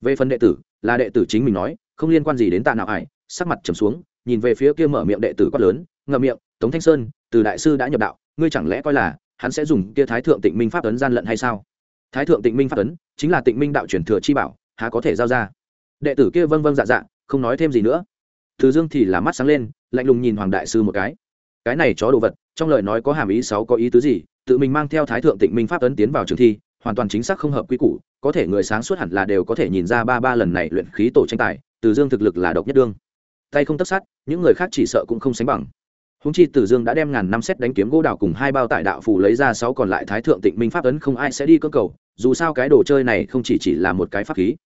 Về phần đệ tử, là đệ tử chính mình nói, không liên quan gì đến tạ nào ải sắc mặt trầm xuống nhìn về phía kia mở miệng đệ tử quát lớn, ngậm miệng, tống thanh sơn, từ đại sư đã nhập đạo, ngươi chẳng lẽ coi là hắn sẽ dùng kia thái thượng tịnh minh pháp ấn gian lận hay sao? Thái thượng tịnh minh pháp ấn chính là tịnh minh đạo truyền thừa chi bảo, há có thể giao ra? Đệ tử kia vâng vâng dạ dạ không nói thêm gì nữa. Từ dương thì là mắt sáng lên, lạnh lùng nhìn hoàng đại sư một cái. Cái này chó đồ vật, trong lời nói có hàm ý sáu có ý tứ gì, tự mình mang theo thái thượng tịnh minh pháp ấn tiến vào trường thi, hoàn toàn chính xác không hợp quy củ, có thể người sáng suốt hẳn là đều có thể nhìn ra ba ba lần này luyện khí tổ tranh tài, từ dương thực lực là độc nhất đương tay không tất sát, những người khác chỉ sợ cũng không sánh bằng. Húng chi tử dương đã đem ngàn năm xét đánh kiếm gỗ đào cùng hai bao tải đạo phủ lấy ra sáu còn lại thái thượng tịnh minh pháp ấn không ai sẽ đi cơ cầu, dù sao cái đồ chơi này không chỉ chỉ là một cái pháp khí.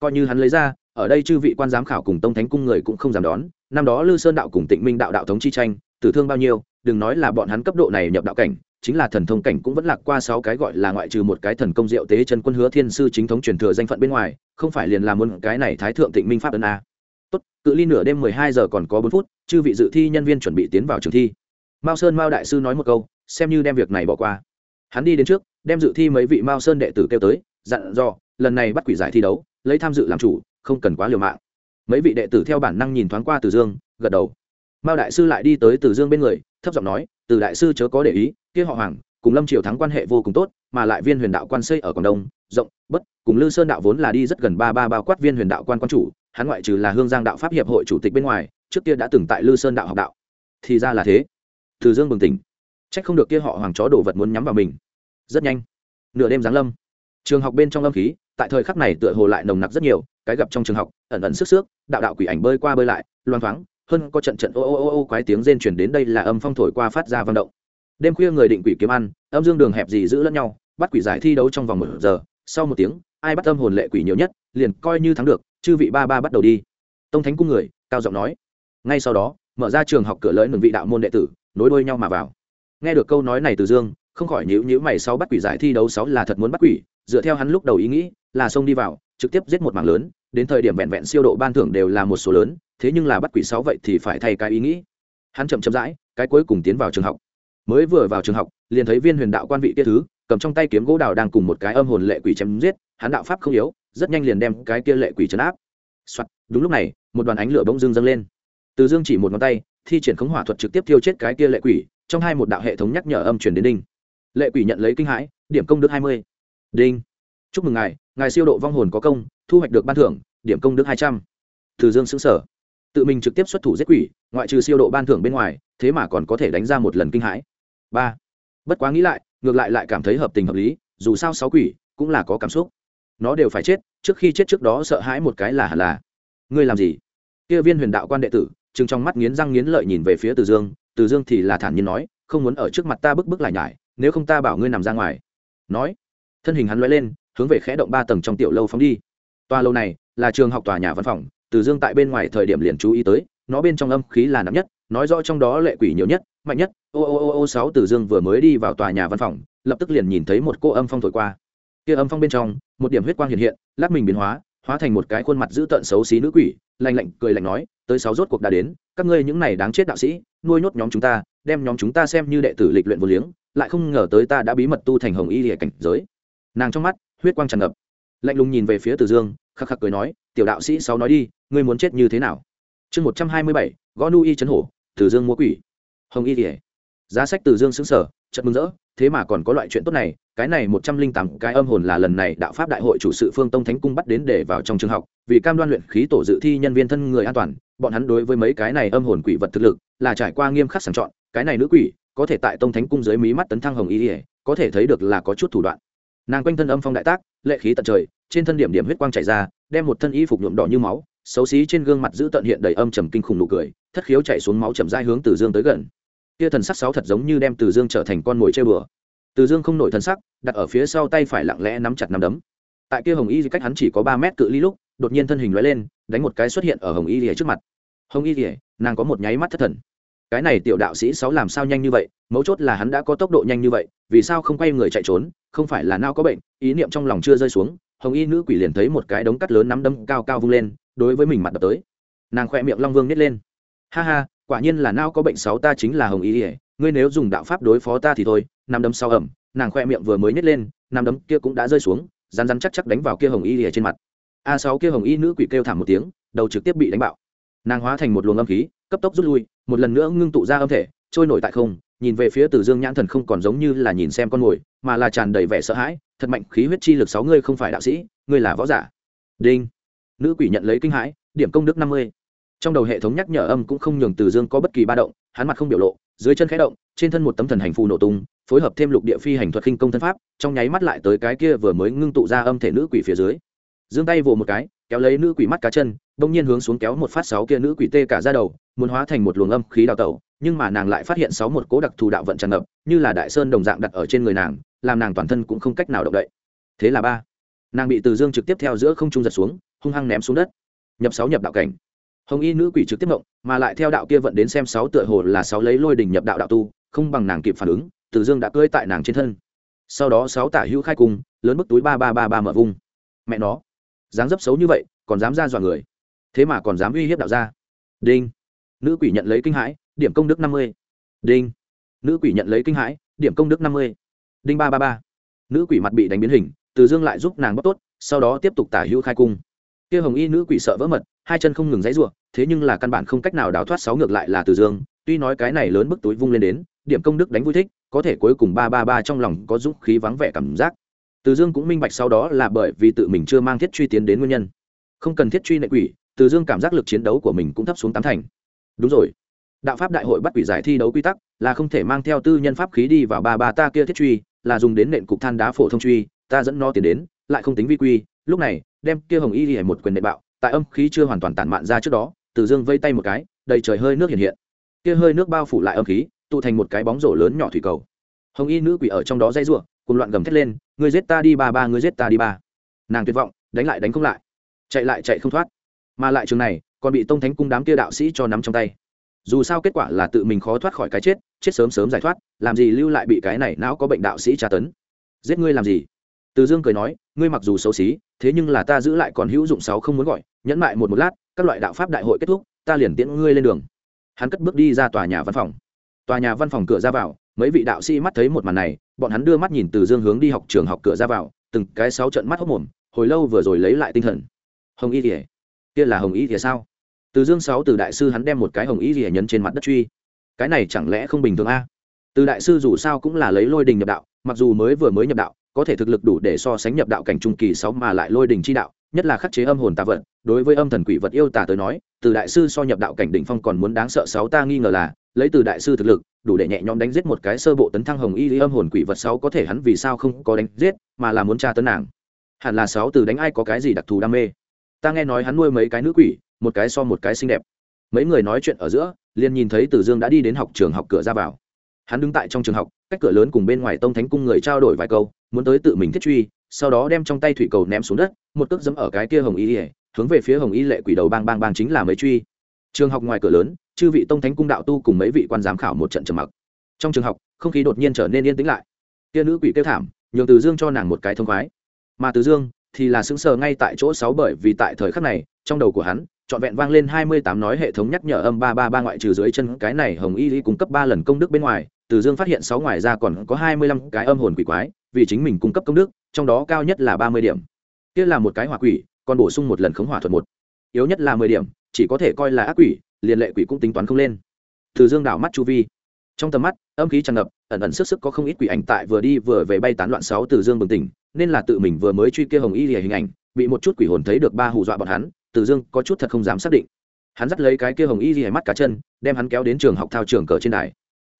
Coi như hắn lấy ra, ở đây chư vị quan giám khảo cùng tông thánh cung người cũng không dám đón, năm đó lư sơn đạo cùng tịnh minh đạo đạo thống chi tranh, tử thương bao nhiêu, đừng nói là bọn hắn cấp độ này nhập đạo cảnh, chính là thần thông cảnh cũng vẫn lạc qua sáu cái gọi là ngoại trừ một cái thần công diệu tế chân quân hứa thiên sư chính thống truyền thừa danh phận bên ngoài, không phải liền làm muốn cái này thái thượng tịnh minh pháp ấn a tốt, cự ly nửa đêm mười hai giờ còn có bốn phút, chư vị dự thi nhân viên chuẩn bị tiến vào trường thi. Mao sơn mao đại sư nói một câu, xem như đem việc này bỏ qua. Hắn đi đến trước, đem dự thi mấy vị mao sơn đệ tử kêu tới, dặn dò, lần này bắt quỷ giải thi đấu, lấy tham dự làm chủ, không cần quá liều mạng. Mấy vị đệ tử theo bản năng nhìn thoáng qua từ dương, gật đầu. Mao đại sư lại đi tới từ dương bên người, thấp giọng nói, từ đại sư chớ có để ý, kia họ hoàng, cùng lâm triều thắng quan hệ vô cùng tốt, mà lại viên huyền đạo quan xây ở quảng đông, rộng, bất, cùng lư sơn đạo vốn là đi rất gần ba ba bao quát viên huyền đạo quan quan chủ hắn ngoại trừ là hương giang đạo pháp hiệp hội chủ tịch bên ngoài, trước kia đã từng tại lư sơn đạo học đạo. Thì ra là thế. Từ dương bừng tỉnh. C h ắ c không được kia họ hoàng chó đồ vật muốn nhắm vào mình. Rất nhanh. Nửa đêm giáng lâm. Trường học bên trong âm khí, tại thời khắc này tựa hồ lại nồng nặc rất nhiều, cái gặp trong trường học, ẩn ẩn sức xước đạo đạo quỷ ảnh bơi qua bơi lại, loang thoáng, hơn có trận trận ô ô ô ô quái tiếng rên chuyển đến đây là âm phong thổi qua phát ra vang động. Đêm khuya người định quỷ kiếm ăn, âm dương đường hẹp gì giữ lẫn nhau, bắt quỷ giải thi đấu trong vòng một giờ, sau một tiếng, ai bắt âm hồn lệ quỷ nhiều nhất, liền coi như thắng được chư vị ba ba bắt đầu đi. Tông thánh cung người, cao giọng nói. Ngay sau đó, mở ra trường học cửa lớn mừng vị đạo môn đệ tử, nối đuôi nhau mà vào. Nghe được câu nói này từ dương, không khỏi nhữ nhữ mày sau bắt quỷ giải thi đấu sáu là thật muốn bắt quỷ, dựa theo hắn lúc đầu ý nghĩ, là xông đi vào, trực tiếp giết một mảng lớn, đến thời điểm vẹn vẹn siêu độ ban thưởng đều là một số lớn, thế nhưng là bắt quỷ sáu vậy thì phải thay cái ý nghĩ. Hắn chậm chậm rãi, cái cuối cùng tiến vào trường học. Mới vừa vào trường học, liền thấy viên huyền đạo quan vị kia thứ, cầm trong tay kiếm gỗ đào đang cùng một cái âm hồn lệ quỷ chém giết, hắn đạo pháp không yếu rất nhanh liền đem cái kia lệ quỷ chấn áp. Soạt, đúng lúc này một đoàn ánh lửa bỗng dưng dâng lên. Từ dương chỉ một ngón tay thi triển khống hỏa thuật trực tiếp tiêu chết cái kia lệ quỷ trong hai một đạo hệ thống nhắc nhở âm truyền đến đinh. Lệ quỷ nhận lấy kinh hãi điểm công đức hai mươi. Đinh. Chúc mừng ngài ngài siêu độ vong hồn có công thu hoạch được ban thưởng điểm công đức hai trăm. Từ dương xứng sở tự mình trực tiếp xuất thủ giết quỷ ngoại trừ siêu độ ban thưởng bên ngoài thế mà còn có thể đánh ra một lần kinh hãi. Ba. Bất quá nghĩ lại ngược lại lại cảm thấy hợp tình hợp lý dù sao sáu quỷ cũng là có cảm xúc nó đều phải chết, trước khi chết trước đó sợ hãi một cái là hẳn là. Ngươi làm gì? Kia viên huyền đạo quan đệ tử chừng trong mắt nghiến răng nghiến lợi nhìn về phía từ dương từ dương thì là thản nhiên nói, không muốn ở trước mặt ta bức bức lại nhải, nếu không ta bảo ngươi nằm ra ngoài. Nói, thân hình hắn loay lên, hướng về khẽ động ba tầng trong tiểu lâu phóng đi. Tòa lâu này là trường học tòa nhà văn phòng, từ dương tại bên ngoài thời điểm liền chú ý tới, nó bên trong âm khí là nặng nhất, nói rõ trong đó lệ quỷ nhiều nhất, mạnh nhất. Ô ô ô ô sáu từ dương vừa mới đi vào tòa nhà văn phòng, lập tức liền nhìn thấy một cô âm phong thổi qua kia âm phong bên trong, một điểm huyết quang hiện hiện, lát mình biến hóa hóa thành một cái khuôn mặt dữ tợn xấu xí nữ quỷ, lạnh lạnh cười lạnh nói, tới sáu rốt cuộc đã đến, các ngươi những này đáng chết đạo sĩ, nuôi nhốt nhóm chúng ta, đem nhóm chúng ta xem như đệ tử lịch luyện vô liếng, lại không ngờ tới ta đã bí mật tu thành hồng y địa cảnh giới. Nàng trong mắt, huyết quang tràn ngập. Lạnh lùng nhìn về phía từ dương, khắc khắc cười nói, tiểu đạo sĩ, sáu nói đi, ngươi muốn chết như thế nào? Chương một trăm hai mươi bảy, gõ nu y chấn hổ, từ dương mua quỷ. Hồng y địa giá sách từ dương xứng sở chật mừng rỡ thế mà còn có loại chuyện tốt này, cái này một trăm linh tám cái âm hồn là lần này đạo pháp đại hội chủ sự phương tông thánh cung bắt đến để vào trong trường học, vì cam đoan luyện khí tổ dự thi nhân viên thân người an toàn, bọn hắn đối với mấy cái này âm hồn quỷ vật thực lực là trải qua nghiêm khắc sàng chọn, cái này nữ quỷ có thể tại tông thánh cung dưới mí mắt tấn thăng hồng y ỉa có thể thấy được là có chút thủ đoạn. Nàng quanh thân âm phong đại tác, lệ khí tận trời, trên thân điểm điểm huyết quang chảy ra, đem một thân y phục nhuộm đỏ như máu, xấu xí trên gương mặt giữ tận hiện đầy âm trầm kinh khủng nụ cười, thất khiếu chảy xuống máu chậm dai hướng từ dương tới gần kia thần sắc sáu thật giống như đem từ dương trở thành con mồi chơi bừa. Từ dương không nổi thần sắc, đặt ở phía sau tay phải lặng lẽ nắm chặt nắm đấm. Tại kia hồng y cách hắn chỉ có ba mét cự ly lúc, đột nhiên thân hình lóe lên, đánh một cái xuất hiện ở hồng y rỉa trước mặt. Hồng y rỉa nàng có một nháy mắt thất thần. Cái này tiểu đạo sĩ sáu làm sao nhanh như vậy? Mấu chốt là hắn đã có tốc độ nhanh như vậy, vì sao không quay người chạy trốn? Không phải là nao có bệnh, ý niệm trong lòng chưa rơi xuống. Hồng y nữ quỷ liền thấy một cái đống cắt lớn nắm đấm cao cao vung lên, đối với mình mặt đập tới. Nàng khoe miệng long vương nít lên. Ha ha quả nhiên là nao có bệnh sáu ta chính là hồng y ỉa ngươi nếu dùng đạo pháp đối phó ta thì thôi, nằm đấm sau ẩm, nàng khoe miệng vừa mới nhét lên, nằm đấm kia cũng đã rơi xuống rán rán chắc chắc đánh vào kia hồng y ỉa trên mặt. A sáu kia hồng y nữ quỷ kêu thảm một tiếng, đầu trực tiếp bị đánh bạo. Nàng hóa thành một luồng âm khí, cấp tốc rút lui, một lần nữa ngưng tụ ra âm thể, trôi nổi tại không, nhìn về phía từ dương nhãn thần không còn giống như là nhìn xem con mồi mà là tràn đầy vẻ sợ hãi, thật mạnh, khí huyết chi lực sáu ngươi không phải đạo sĩ, ngươi là võ giả. Đinh. Nữ quỷ nhận lấy kinh hãi, điểm công đức năm mươi trong đầu hệ thống nhắc nhở âm cũng không nhường từ dương có bất kỳ ba động, hắn mặt không biểu lộ, dưới chân khẽ động, trên thân một tấm thần hành phù nổ tung, phối hợp thêm lục địa phi hành thuật khinh công thân pháp, trong nháy mắt lại tới cái kia vừa mới ngưng tụ ra âm thể nữ quỷ phía dưới. Giương tay vồ một cái, kéo lấy nữ quỷ mắt cá chân, bỗng nhiên hướng xuống kéo một phát sáu kia nữ quỷ tê cả ra đầu, muốn hóa thành một luồng âm khí đào tẩu, nhưng mà nàng lại phát hiện sáu một cố đặc thù đạo vận tràn ngập, như là đại sơn đồng dạng đặt ở trên người nàng, làm nàng toàn thân cũng không cách nào động đậy. Thế là ba, nàng bị từ dương trực tiếp theo giữa không trung giật xuống, hung hăng ném xuống đất. Nhập sáu nhập đạo cảnh hồng y nữ quỷ trực tiếp mộng mà lại theo đạo kia vận đến xem sáu tựa hồ là sáu lấy lôi đình nhập đạo đạo tu, không bằng nàng kịp phản ứng từ dương đã cưỡi tại nàng trên thân. Sau đó sáu tả hữu khai cung, lớn bức túi ba ba ba ba mở vung. Mẹ nó, dáng dấp xấu như vậy, còn dám ra dọa người. Thế mà còn dám uy hiếp đạo gia. Đinh. Nữ quỷ nhận lấy kinh hãi, điểm công đức năm mươi. Đinh. Nữ quỷ nhận lấy kinh hãi, điểm công đức năm mươi. Đinh ba ba ba. Nữ quỷ mặt bị đánh biến hình từ dương lại giúp nàng bóc tốt, sau đó tiếp tục tả hữu khai cung. Kia hồng y nữ quỷ sợ vỡ mật hai chân không ngừng dãy ruộng thế nhưng là căn bản không cách nào đào thoát sáu ngược lại là từ dương, tuy nói cái này lớn bức túi vung lên đến, điểm công đức đánh vui thích, có thể cuối cùng ba ba ba trong lòng có dũng khí vắng vẻ cảm giác. Từ dương cũng minh bạch sau đó là bởi vì tự mình chưa mang thiết truy tiến đến nguyên nhân. Không cần thiết truy nệ quỷ, từ dương cảm giác lực chiến đấu của mình cũng thấp xuống tám thành. Đúng rồi. Đạo pháp đại hội bắt quỷ giải thi đấu quy tắc, là không thể mang theo tư nhân pháp khí đi vào ba ba ta kia thiết truy, là dùng đến nện cục than đá phổ thông truy, ta dẫn nó tiền đến, lại không tính vi quy. Lúc này, đem kia hồng y hề một quyền nệ bạo tại âm khí chưa hoàn toàn tản mạn ra trước đó, từ dương vây tay một cái, đầy trời hơi nước hiện hiện. Kia hơi nước bao phủ lại âm khí, tụ thành một cái bóng rổ lớn nhỏ thủy cầu. Hồng y nữ quỷ ở trong đó dây ruộng cùng loạn gầm thét lên người giết ta đi ba ba người giết ta đi ba. Nàng tuyệt vọng, đánh lại đánh không lại. Chạy lại chạy không thoát. Mà lại trường này, còn bị tông thánh cung đám kia đạo sĩ cho nắm trong tay. Dù sao kết quả là tự mình khó thoát khỏi cái chết chết sớm sớm giải thoát, làm gì lưu lại bị cái này não có bệnh đạo sĩ tra tấn? Giết ngươi làm gì? Từ dương cười nói, ngươi mặc dù xấu xí, thế nhưng là ta giữ lại còn hữu dụng sáu không muốn gọi nhẫn mại một một lát, các loại đạo pháp đại hội kết thúc, ta liền tiễn ngươi lên đường. Hắn cất bước đi ra tòa nhà văn phòng. Tòa nhà văn phòng cửa ra vào, mấy vị đạo sĩ mắt thấy một màn này, bọn hắn đưa mắt nhìn từ dương hướng đi học trường học cửa ra vào, từng cái sáu trận mắt hốc mồm, hồi lâu vừa rồi lấy lại tinh thần. Hồng y kỉa kia là hồng y kỉa sao? Từ dương sáu từ đại sư hắn đem một cái hồng y kỉa nhấn trên mặt đất truy. Cái này chẳng lẽ không bình thường a? Từ đại sư dù sao cũng là lấy lôi đình nhập đạo, mặc dù mới vừa mới nhập đạo, có thể thực lực đủ để so sánh nhập đạo cảnh trung kỳ sáu mà lại lôi đình chi đạo nhất là khắc chế âm hồn tà vật, đối với âm thần quỷ vật yêu tà tới nói, từ đại sư so nhập đạo cảnh đỉnh phong còn muốn đáng sợ sáu ta nghi ngờ là, lấy từ đại sư thực lực, đủ để nhẹ nhõm đánh giết một cái sơ bộ tấn thăng hồng y lý âm hồn quỷ vật sáu có thể hắn vì sao không có đánh giết, mà là muốn tra tấn nàng. Hẳn là sáu từ đánh ai có cái gì đặc thù đam mê. Ta nghe nói hắn nuôi mấy cái nữ quỷ, một cái so một cái xinh đẹp. Mấy người nói chuyện ở giữa, liền nhìn thấy từ dương đã đi đến học trường học cửa ra vào. Hắn đứng tại trong trường học, cách cửa lớn cùng bên ngoài tông thánh cung người trao đổi vài câu, muốn tới tự mình thiết truy sau đó đem trong tay thủy cầu ném xuống đất, một cước dẫm ở cái kia hồng y ỉa hướng về phía hồng y lệ quỷ đầu bang bang bang chính là mấy truy. Trường học ngoài cửa lớn, chư vị tông thánh cung đạo tu cùng mấy vị quan giám khảo một trận trầm mặc. Trong trường học, không khí đột nhiên trở nên yên tĩnh lại. Kia nữ quỷ kêu thảm, nhường từ dương cho nàng một cái thông khoái. Mà từ dương thì là sững sờ ngay tại chỗ sáu bởi vì tại thời khắc này, trong đầu của hắn, trọn vẹn vang lên hai mươi tám nói hệ thống nhắc nhở âm ba ba ba ngoại trừ dưới chân cái này hồng y lý cung cấp ba lần công đức bên ngoài, từ dương phát hiện sáu ngoài ra còn có hai mươi lăm cái âm hồn quỷ quái, vì chính mình cung cấp công đức trong đó cao nhất là ba mươi điểm. Kia là một cái hỏa quỷ, còn bổ sung một lần khống hỏa thuật một. Yếu nhất là mười điểm, chỉ có thể coi là ác quỷ, liền lệ quỷ cũng tính toán không lên. Từ dương đảo mắt chu vi. Trong tầm mắt, âm khí tràn ngập, ẩn ẩn sức sức có không ít quỷ ảnh tại vừa đi vừa về bay tán loạn sáu từ dương bừng tỉnh, nên là tự mình vừa mới truy kia hồng y lìa hình ảnh, bị một chút quỷ hồn thấy được ba hù dọa bọn hắn, từ dương có chút thật không dám xác định. Hắn dắt lấy cái kia hồng y lìa mắt cá chân, đem hắn kéo đến trường học thao trường cờ trên đài.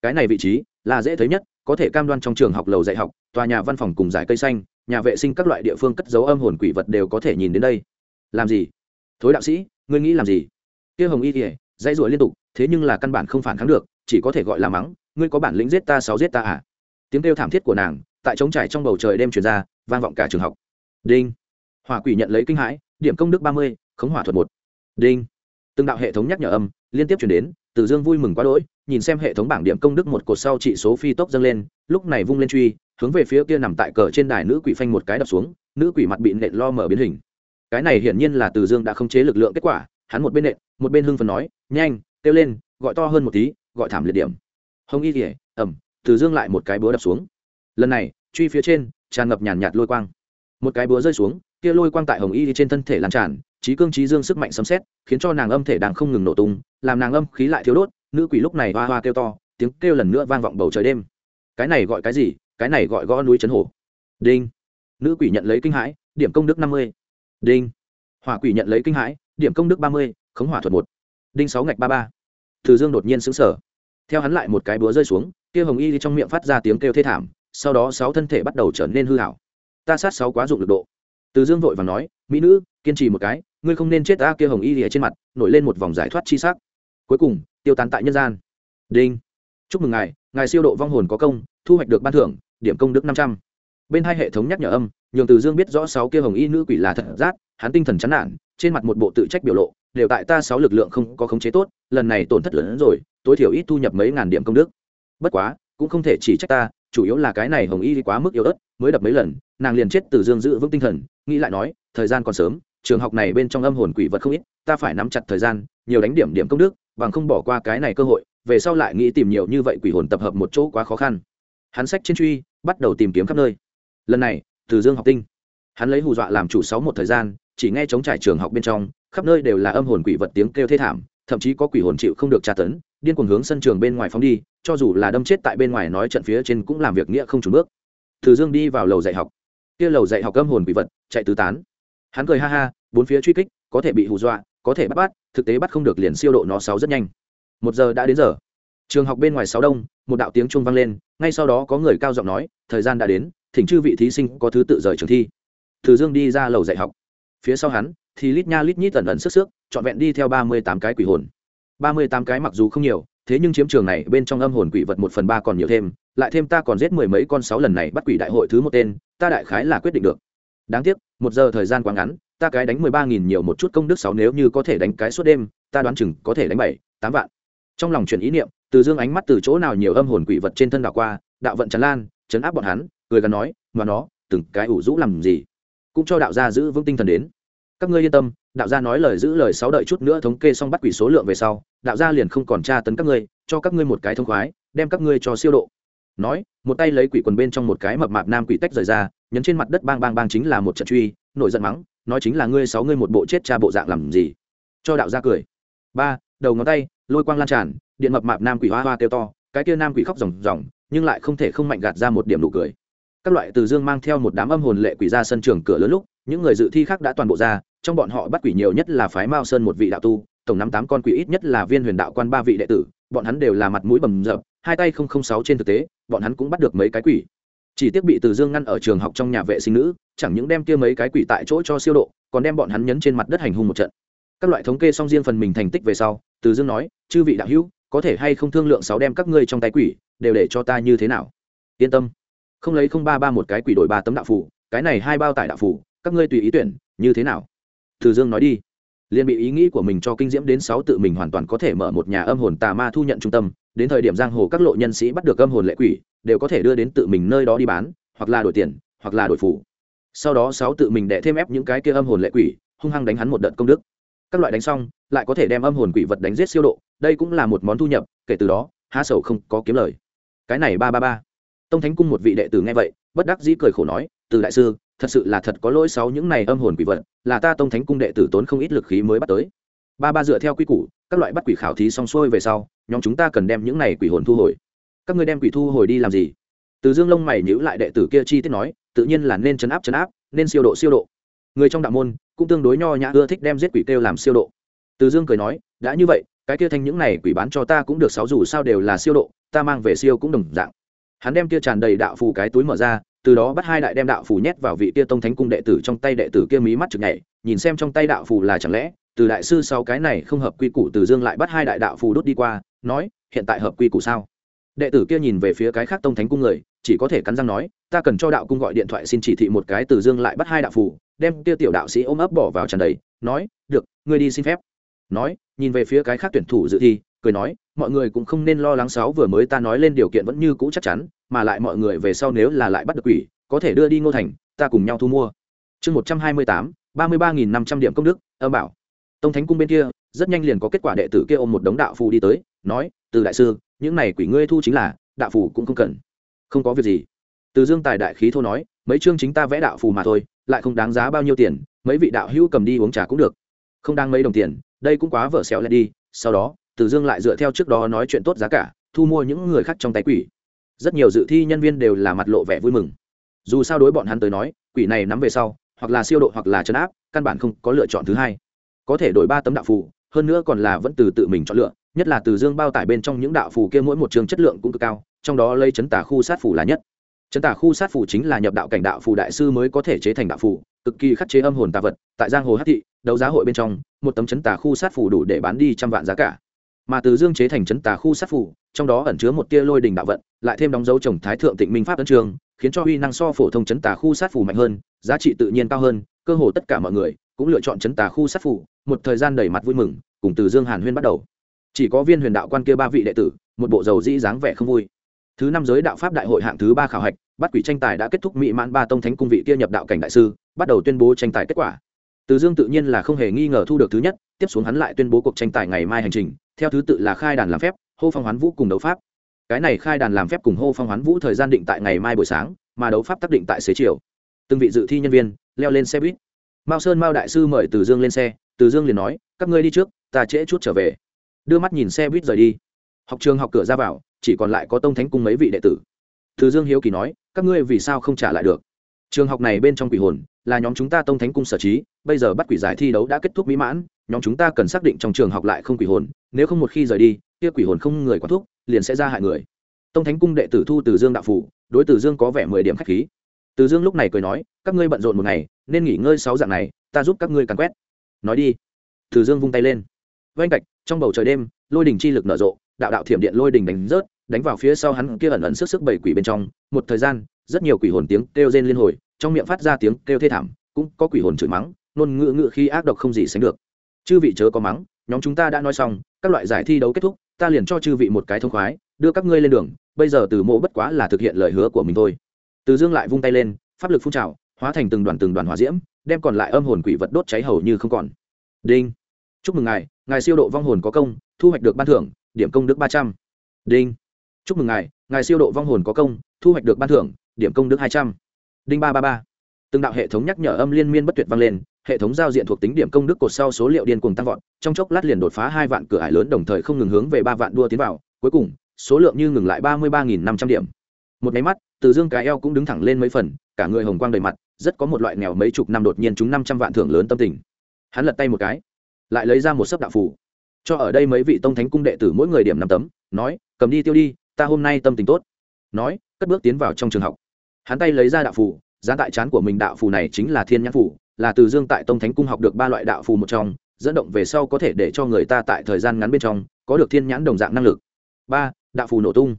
Cái này vị trí là dễ thấy nhất, có thể cam đoan trong trường học lầu dạy học, tòa nhà văn phòng cùng giải cây xanh nhà vệ sinh các loại địa phương cất dấu âm hồn quỷ vật đều có thể nhìn đến đây. Làm gì? Thối đạo sĩ, ngươi nghĩ làm gì? Kia hồng y kỉa dãy rủa liên tục, thế nhưng là căn bản không phản kháng được, chỉ có thể gọi là mắng, ngươi có bản lĩnh giết ta sáu giết ta à? Tiếng kêu thảm thiết của nàng, tại trống trải trong bầu trời đêm truyền ra, vang vọng cả trường học. Đinh. Hỏa quỷ nhận lấy kinh hãi, điểm công đức ba mươi, khống hỏa thuật một. Đinh. Từng đạo hệ thống nhắc nhở âm, liên tiếp chuyển đến, từ dương vui mừng quá đỗi, nhìn xem hệ thống bảng điểm công đức một cột sau trị số phi tốc dâng lên, lúc này vung lên truy hướng về phía kia nằm tại cờ trên đài nữ quỷ phanh một cái đập xuống, nữ quỷ mặt bị nện lo mở biến hình. Cái này hiển nhiên là từ dương đã không chế lực lượng kết quả, hắn một bên nện, một bên hưng phần nói, nhanh, kêu lên, gọi to hơn một tí, gọi thảm liệt điểm. Hồng y kỉa ẩm từ dương lại một cái búa đập xuống. Lần này, truy phía trên, tràn ngập nhàn nhạt lôi quang. Một cái búa rơi xuống, kia lôi quang tại hồng y trên thân thể lan tràn, trí cương trí dương sức mạnh sấm xét khiến cho nàng âm thể đang không ngừng nổ tung, làm nàng âm khí lại thiếu đốt, nữ quỷ lúc này hoa hoa kêu to, tiếng kêu lần nữa vang vọng bầu trời đêm. Cái này gọi cái gì? Cái này gọi gõ núi chấn hổ đinh. Nữ quỷ nhận lấy kinh hãi, điểm công đức năm mươi. Đinh. Hỏa quỷ nhận lấy kinh hãi, điểm công đức ba mươi, khống hỏa thuật một. Đinh sáu ngạch ba ba. Từ dương đột nhiên xứng sở theo hắn lại một cái búa rơi xuống, kia hồng y trong miệng phát ra tiếng kêu thê thảm, sau đó sáu thân thể bắt đầu trở nên hư hảo. Ta sát sáu quá dụng lực độ. Từ dương vội và nói, mỹ nữ, kiên trì một cái, ngươi không nên chết ta kia hồng y lìa trên mặt, nổi lên một vòng giải thoát chi sắc. Cuối cùng, tiêu tán tại nhân gian. Đinh. Chúc mừng ngài ngài siêu độ vong hồn có công, thu hoạch được ban thưởng điểm công đức năm trăm. Bên hai hệ thống nhắc nhở âm, nhường từ dương biết rõ sáu kia hồng y nữ quỷ là thật giác hắn tinh thần chán nản, trên mặt một bộ tự trách biểu lộ, đều tại ta sáu lực lượng không có khống chế tốt, lần này tổn thất lớn hơn rồi, tối thiểu ít thu nhập mấy ngàn điểm công đức. Bất quá, cũng không thể chỉ trách ta, chủ yếu là cái này hồng y quá mức yếu ớt, mới đập mấy lần, nàng liền chết từ dương giữ vững tinh thần, nghĩ lại nói, thời gian còn sớm, trường học này bên trong âm hồn quỷ vật không ít, ta phải nắm chặt thời gian, nhiều đánh điểm điểm công đức, bằng không bỏ qua cái này cơ hội, về sau lại nghĩ tìm nhiều như vậy quỷ hồn tập hợp một chỗ quá khó khăn hắn sách trên truy, bắt đầu tìm kiếm khắp nơi. Lần này, từ dương học tinh. Hắn lấy hù dọa làm chủ sáu một thời gian, chỉ nghe chống trải trường học bên trong, khắp nơi đều là âm hồn quỷ vật tiếng kêu thê thảm, thậm chí có quỷ hồn chịu không được tra tấn, điên cuồng hướng sân trường bên ngoài phóng đi, cho dù là đâm chết tại bên ngoài nói trận phía trên cũng làm việc nghĩa không trùn bước. Từ dương đi vào lầu dạy học. Kia lầu dạy học âm hồn quỷ vật, chạy tứ tán. Hắn cười ha ha, bốn phía truy kích, có thể bị hù dọa, có thể bắt bắt, thực tế bắt không được liền siêu độ nó sáu rất nhanh. Một giờ đã đến giờ trường học bên ngoài sáu đông, một đạo tiếng chuông vang lên, ngay sau đó có người cao giọng nói, thời gian đã đến, thỉnh chư vị thí sinh có thứ tự rời trường thi. Từ dương đi ra lầu dạy học. Phía sau hắn, thì lít nha lít nhít tần ẩn sức sức, trọn vẹn đi theo ba mươi tám cái quỷ hồn. ba mươi tám cái mặc dù không nhiều, thế nhưng chiếm trường này bên trong âm hồn quỷ vật một phần ba còn nhiều thêm, lại thêm ta còn giết mười mấy con sáu lần này bắt quỷ đại hội thứ một tên, ta đại khái là quyết định được. Đáng tiếc, một giờ thời gian quá ngắn, ta cái đánh mười ba nghìn nhiều một chút công đức sáu nếu như có thể đánh cái suốt đêm, ta đoán chừng có thể đánh bảy, tám vạn. Trong lòng chuyển ý niệm từ dương ánh mắt từ chỗ nào nhiều âm hồn quỷ vật trên thân đảo qua, đạo vận tràn lan chấn áp bọn hắn, cười gần nói mà nó, từng cái ủ rũ làm gì? Cũng cho đạo gia giữ vững tinh thần đến. Các ngươi yên tâm, đạo gia nói lời giữ lời sáu đợi chút nữa thống kê xong bắt quỷ số lượng về sau, đạo gia liền không còn tra tấn các ngươi, cho các ngươi một cái thông khoái, đem các ngươi cho siêu độ. Nói, một tay lấy quỷ quần bên trong một cái mập mạp nam quỷ tách rời ra, nhấn trên mặt đất bang bang bang chính là một trận truy, nổi giận mắng, nói chính là ngươi sáu ngươi một bộ chết cha bộ dạng làm gì? Cho đạo gia cười. Ba, đầu ngón tay, lôi quang lan tràn điện mập mạp nam quỷ hoa hoa kêu to, cái kia nam quỷ khóc ròng ròng, nhưng lại không thể không mạnh gạt ra một điểm nụ cười. Các loại từ dương mang theo một đám âm hồn lệ quỷ ra sân trường cửa lớn lúc, những người dự thi khác đã toàn bộ ra, trong bọn họ bắt quỷ nhiều nhất là phái mao sơn một vị đạo tu, tổng năm tám con quỷ ít nhất là viên huyền đạo quan ba vị đệ tử, bọn hắn đều là mặt mũi bầm rập hai tay không không sáu trên thực tế, bọn hắn cũng bắt được mấy cái quỷ. Chỉ tiếc bị từ dương ngăn ở trường học trong nhà vệ sinh nữ, chẳng những đem kia mấy cái quỷ tại chỗ cho siêu độ, còn đem bọn hắn nhấn trên mặt đất hành hung một trận. Các loại thống kê xong riêng phần mình thành tích về sau, từ dương nói, chư vị đạo hữu có thể hay không thương lượng sáu đem các ngươi trong tay quỷ, đều để cho ta như thế nào? Yên tâm. Không lấy không ba ba một cái quỷ đổi ba tấm đạo phủ cái này hai bao tải đạo phủ các ngươi tùy ý tuyển, như thế nào? Thử dương nói đi. Liền bị ý nghĩ của mình cho kinh diễm đến sáu tự mình hoàn toàn có thể mở một nhà âm hồn tà ma thu nhận trung tâm, đến thời điểm giang hồ các lộ nhân sĩ bắt được âm hồn lệ quỷ, đều có thể đưa đến tự mình nơi đó đi bán, hoặc là đổi tiền, hoặc là đổi phủ sau đó sáu tự mình đệ thêm ép những cái kia âm hồn lệ quỷ, hung hăng đánh hắn một đợt công đức. Các loại đánh xong, lại có thể đem âm hồn quỷ vật đánh giết siêu độ đây cũng là một món thu nhập, kể từ đó, há sầu không có kiếm lời. Cái này ba ba ba. Tông thánh cung một vị đệ tử nghe vậy, bất đắc dĩ cười khổ nói, từ đại sư, thật sự là thật có lỗi sáu những này âm hồn quỷ vật, là ta tông thánh cung đệ tử tốn không ít lực khí mới bắt tới. Ba ba dựa theo quy củ, các loại bắt quỷ khảo thí xong xuôi về sau, nhóm chúng ta cần đem những này quỷ hồn thu hồi. Các ngươi đem quỷ thu hồi đi làm gì? Từ dương lông mày nhữ lại đệ tử kia chi tiết nói, tự nhiên là nên chấn áp chấn áp, nên siêu độ siêu độ. Người trong đạo môn, cũng tương đối nho nhã, ưa thích đem giết quỷ kêu làm siêu độ. Từ dương cười nói, đã như vậy cái kia thanh những này quỷ bán cho ta cũng được, sáu dù sao đều là siêu độ, ta mang về siêu cũng đồng dạng. Hắn đem kia tràn đầy đạo phù cái túi mở ra, từ đó bắt hai đại đem đạo phù nhét vào vị kia tông thánh cung đệ tử trong tay đệ tử kia mí mắt chực nhảy, nhìn xem trong tay đạo phù là chẳng lẽ, từ đại sư sau cái này không hợp quy củ từ dương lại bắt hai đại đạo phù đốt đi qua, nói, hiện tại hợp quy củ sao? Đệ tử kia nhìn về phía cái khác tông thánh cung người, chỉ có thể cắn răng nói, ta cần cho đạo cung gọi điện thoại xin chỉ thị một cái từ dương lại bắt hai đạo phù, đem kia tiểu đạo sĩ ôm ấp bỏ vào tràn đầy, nói, được, ngươi đi xin phép nói, nhìn về phía cái khác tuyển thủ dự thi, cười nói, mọi người cũng không nên lo lắng sáu vừa mới ta nói lên điều kiện vẫn như cũ chắc chắn, mà lại mọi người về sau nếu là lại bắt được quỷ, có thể đưa đi ngô thành, ta cùng nhau thu mua. Chương một trăm hai mươi tám, ba mươi ba nghìn năm trăm điểm công đức, âm bảo. Tông thánh cung bên kia, rất nhanh liền có kết quả đệ tử kia ôm một đống đạo phù đi tới, nói, từ đại sư, những này quỷ ngươi thu chính là, đạo phù cũng không cần. Không có việc gì. Từ dương tài đại khí thô nói, mấy chương chính ta vẽ đạo phù mà thôi, lại không đáng giá bao nhiêu tiền, mấy vị đạo hữu cầm đi uống trà cũng được. Không đáng mấy đồng tiền đây cũng quá vợ xẻo lại đi, sau đó, từ dương lại dựa theo trước đó nói chuyện tốt giá cả, thu mua những người khác trong tay quỷ. Rất nhiều dự thi nhân viên đều là mặt lộ vẻ vui mừng. Dù sao đối bọn hắn tới nói, quỷ này nắm về sau, hoặc là siêu độ hoặc là chấn áp, căn bản không có lựa chọn thứ hai. Có thể đổi ba tấm đạo phù, hơn nữa còn là vẫn từ tự mình chọn lựa, nhất là từ dương bao tải bên trong những đạo phù kia mỗi một trường chất lượng cũng cực cao, trong đó lây chấn tả khu sát phù là nhất. Chấn tả khu sát phù chính là nhập đạo cảnh đạo phù đại sư mới có thể chế thành đạo phù, cực kỳ khắc chế âm hồn tà vật, tại giang hồ hát thị đấu giá hội bên trong, một tấm chấn tà khu sát phủ đủ để bán đi trăm vạn giá cả. Mà từ dương chế thành chấn tà khu sát phủ trong đó ẩn chứa một tia lôi đình đạo vận, lại thêm đóng dấu trồng thái thượng tịnh minh pháp ấn trường, khiến cho uy năng so phổ thông chấn tà khu sát phủ mạnh hơn, giá trị tự nhiên cao hơn, cơ hồ tất cả mọi người cũng lựa chọn chấn tà khu sát phủ một thời gian đầy mặt vui mừng, cùng từ dương hàn huyên bắt đầu. Chỉ có viên huyền đạo quan kia ba vị đệ tử, một bộ dầu dĩ dáng vẻ không vui. Thứ năm giới đạo pháp đại hội hạng thứ ba khảo hạch, bắt quỷ tranh tài đã kết thúc mỹ mãn ba tông thánh cung vị kia nhập đạo cảnh đại sư, bắt đầu tuyên bố tranh tài kết quả từ dương tự nhiên là không hề nghi ngờ thu được thứ nhất, tiếp xuống hắn lại tuyên bố cuộc tranh tài ngày mai hành trình, theo thứ tự là khai đàn làm phép, hô phong hoán vũ cùng đấu pháp. Cái này khai đàn làm phép cùng hô phong hoán vũ thời gian định tại ngày mai buổi sáng, mà đấu pháp tác định tại xế chiều. Từng vị dự thi nhân viên, leo lên xe buýt. Mao sơn mao đại sư mời từ dương lên xe, từ dương liền nói, các ngươi đi trước, ta trễ chút trở về. Đưa mắt nhìn xe buýt rời đi. Học trường học cửa ra vào, chỉ còn lại có tông thánh cung mấy vị đệ tử. Từ dương hiếu kỳ nói, các ngươi vì sao không trả lại được? Trường học này bên trong quỷ hồn, là nhóm chúng ta tông thánh cung sở trí, bây giờ bắt quỷ giải thi đấu đã kết thúc mỹ mãn, nhóm chúng ta cần xác định trong trường học lại không quỷ hồn, nếu không một khi rời đi, kia quỷ hồn không người quán thuốc liền sẽ ra hại người. Tông thánh cung đệ tử thu từ dương đạo phủ, đối từ dương có vẻ mười điểm k h á c h khí. Từ dương lúc này cười nói, các ngươi bận rộn một ngày, nên nghỉ ngơi sáu dạng này, ta giúp các ngươi càn quét. Nói đi. Từ dương vung tay lên. Vanh cạch trong bầu trời đêm, lôi đình chi lực nở rộ, đạo đạo thiểm điện lôi đình đánh rớt, đánh vào phía sau hắn kia ẩn ẩn sức sức bảy quỷ bên trong, một thời gian rất nhiều quỷ hồn tiếng kêu rên liên hồi, trong miệng phát ra tiếng kêu thê thảm, cũng có quỷ hồn chửi mắng nôn ngựa ngựa khi ác độc không gì sánh được. Chư vị chớ có mắng, nhóm chúng ta đã nói xong, các loại giải thi đấu kết thúc, ta liền cho chư vị một cái thông khoái, đưa các ngươi lên đường, bây giờ từ mộ bất quá là thực hiện lời hứa của mình thôi. Từ dương lại vung tay lên, pháp lực phun trào, hóa thành từng đoàn từng đoàn hỏa diễm, đem còn lại âm hồn quỷ vật đốt cháy hầu như không còn. Đinh. Chúc mừng ngài ngài siêu độ vong hồn có công, thu hoạch được ban thưởng, điểm công đức ba trăm. Đinh. Chúc mừng ngài ngài siêu độ vong hồn có công, thu hoạch được ban thưởng điểm công đức hai trăm. Đinh ba ba ba. Từng đạo hệ thống nhắc nhở âm liên miên bất tuyệt vang lên, hệ thống giao diện thuộc tính điểm công đức cột sau số liệu điên cuồng tăng vọt, trong chốc lát liền đột phá hai vạn cửa ải lớn đồng thời không ngừng hướng về ba vạn đua tiến vào, cuối cùng, số lượng như ngừng lại ba mươi ba nghìn năm trăm điểm. Một máy mắt, từ dương cái eo cũng đứng thẳng lên mấy phần, cả người hồng quang đầy mặt, rất có một loại nghèo mấy chục năm đột nhiên chúng năm trăm vạn thưởng lớn tâm tình. Hắn lật tay một cái, lại lấy ra một sấp đạo phủ cho ở đây mấy vị tông thánh cung đệ tử mỗi người điểm năm tấm, nói, cầm đi tiêu đi, ta hôm nay tâm tình tốt. Nói, cất bước tiến vào trong trường học hắn tay lấy ra đạo phù, giá tại chán của mình đạo phù này chính là thiên nhãn phù, là từ dương tại tông thánh cung học được ba loại đạo phù một trong dẫn động về sau có thể để cho người ta tại thời gian ngắn bên trong có được thiên nhãn đồng dạng năng lực. Ba đạo phù nổ tung.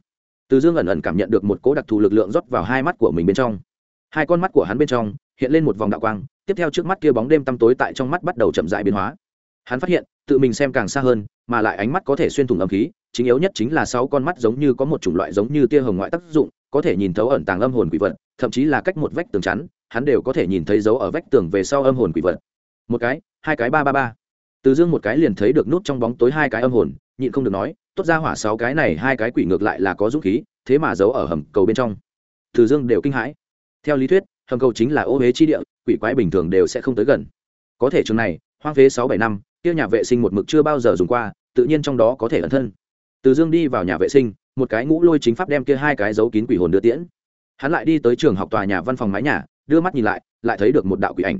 Từ dương ẩn ẩn cảm nhận được một cố đặc thù lực lượng rót vào hai mắt của mình bên trong. Hai con mắt của hắn bên trong hiện lên một vòng đạo quang tiếp theo trước mắt kia bóng đêm tăm tối tại trong mắt bắt đầu chậm dại biến hóa. Hắn phát hiện tự mình xem càng xa hơn mà lại ánh mắt có thể xuyên thủng âm khí chính yếu nhất chính là sáu con mắt giống như có một chủng loại giống như tia hồng ngoại tác dụng có thể nhìn thấu ẩn tàng âm hồn quỷ vật, thậm chí là cách một vách tường chắn, hắn đều có thể nhìn thấy dấu ở vách tường về sau âm hồn quỷ vật. Một cái, hai cái, ba ba ba. Từ dương một cái liền thấy được nút trong bóng tối hai cái âm hồn, nhịn không được nói, tốt ra hỏa sáu cái này hai cái quỷ ngược lại là có dũng khí, thế mà giấu ở hầm cầu bên trong. Từ dương đều kinh hãi. Theo lý thuyết, hầm cầu chính là ô huế chi địa, quỷ quái bình thường đều sẽ không tới gần. Có thể trường này, hoang phế sáu bảy năm, kia nhà vệ sinh một mực chưa bao giờ dùng qua, tự nhiên trong đó có thể ẩn thân từ dương đi vào nhà vệ sinh, một cái ngũ lôi chính pháp đem kia hai cái dấu kín quỷ hồn đưa tiễn. Hắn lại đi tới trường học tòa nhà văn phòng mái nhà, đưa mắt nhìn lại lại thấy được một đạo quỷ ảnh.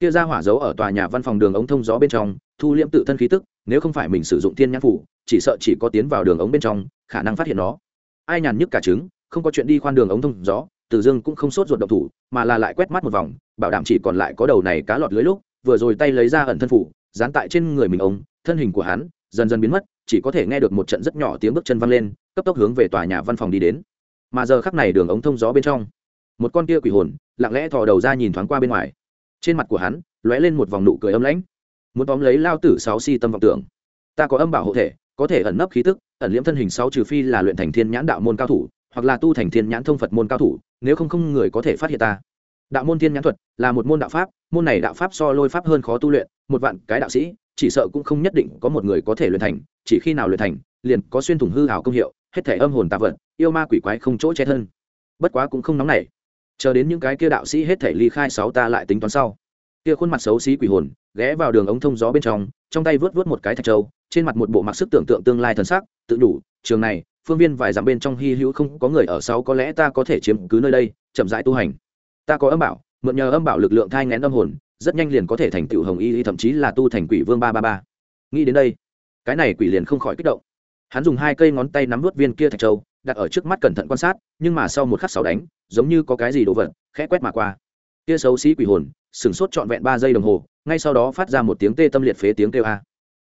Kia ra hỏa dấu ở tòa nhà văn phòng đường ống thông gió bên trong, thu liễm tự thân khí tức, nếu không phải mình sử dụng thiên nhãn phủ, chỉ sợ chỉ có tiến vào đường ống bên trong, khả năng phát hiện nó. Ai nhàn nhức cả trứng, không có chuyện đi khoan đường ống thông gió, từ dương cũng không sốt ruột động thủ, mà là lại quét mắt một vòng, bảo đảm chỉ còn lại có đầu này cá lọt lưới lúc, vừa rồi tay lấy ra ẩn thân phủ, dán tại trên người mình ông, thân hình của hắn dần dần biến mất chỉ có thể nghe được một trận rất nhỏ tiếng bước chân văng lên, cấp tốc hướng về tòa nhà văn phòng đi đến. Mà giờ khắc này đường ống thông gió bên trong, một con kia quỷ hồn, lặng lẽ thò đầu ra nhìn thoáng qua bên ngoài. Trên mặt của hắn, lóe lên một vòng nụ cười âm lãnh. Muốn tóm lấy lao tử sáu si tâm vọng tưởng. Ta có âm bảo hộ thể, có thể ẩn nấp khí tức, ẩn liễm thân hình sáu trừ phi là luyện thành thiên nhãn đạo môn cao thủ, hoặc là tu thành thiên nhãn thông phật môn cao thủ, nếu không không người có thể phát hiện ta. Đạo môn thiên nhãn thuật là một môn đạo pháp, môn này đạo pháp so lôi pháp hơn khó tu luyện, một vạn cái đạo sĩ chỉ sợ cũng không nhất định có một người có thể luyện thành, chỉ khi nào luyện thành, liền có xuyên thủng hư hảo công hiệu, hết thể âm hồn tạ vật, yêu ma quỷ quái không chỗ che thân. Bất quá cũng không nóng nảy. Chờ đến những cái kia đạo sĩ hết thể ly khai sáu ta lại tính toán sau. Kia khuôn mặt xấu xí quỷ hồn, ghé vào đường ống thông gió bên trong trong tay vớt vớt một cái thạch trâu trên mặt một bộ mặc sức tưởng tượng tương lai thần sắc, tự đủ, trường này, phương viên vài dặm bên trong hy hữu không có người ở sau có lẽ ta có thể chiếm cứ nơi đây, chậm rãi tu hành. Ta có âm bảo, mượn nhờ âm bảo lực lượng thai ngén âm hồn rất nhanh liền có thể thành tựu hồng y thậm chí là tu thành quỷ vương ba ba ba. Nghĩ đến đây, cái này quỷ liền không khỏi kích động. Hắn dùng hai cây ngón tay nắm vớt viên kia thạch châu, đặt ở trước mắt cẩn thận quan sát, nhưng mà sau một khắc sáu đánh, giống như có cái gì đồ vật, khẽ quét mà qua. Kia xấu xí quỷ hồn sửng sốt trọn vẹn ba giây đồng hồ, ngay sau đó phát ra một tiếng tê tâm liệt phế tiếng kêu a.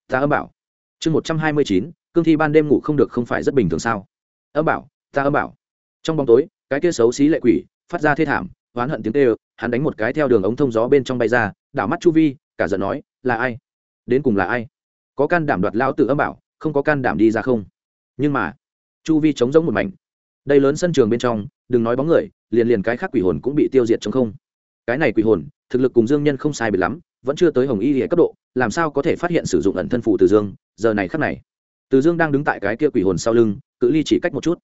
Ta âm bảo. Chương một trăm hai mươi chín, cương thi ban đêm ngủ không được không phải rất bình thường sao? Âm bảo, ta âm bảo. Trong bóng tối, cái kia xấu xí lệ quỷ, phát ra thê thảm oán hận tiếng tê, hắn đánh một cái theo đường ống thông gió bên trong bay ra đảo mắt chu vi cả giận nói là ai? Đến cùng là ai? Có can đảm đoạt lao tự âm bảo không có can đảm đi ra không? Nhưng mà chu vi chống giống một mảnh. Đây lớn sân trường bên trong đừng nói bóng người liền liền cái khác quỷ hồn cũng bị tiêu diệt trong không. Cái này quỷ hồn thực lực cùng dương nhân không sai biệt lắm vẫn chưa tới hồng y hệ cấp độ làm sao có thể phát hiện sử dụng ẩn thân phụ từ dương giờ này khắc này. Từ dương đang đứng tại cái kia quỷ hồn sau lưng cự ly chỉ cách một chút.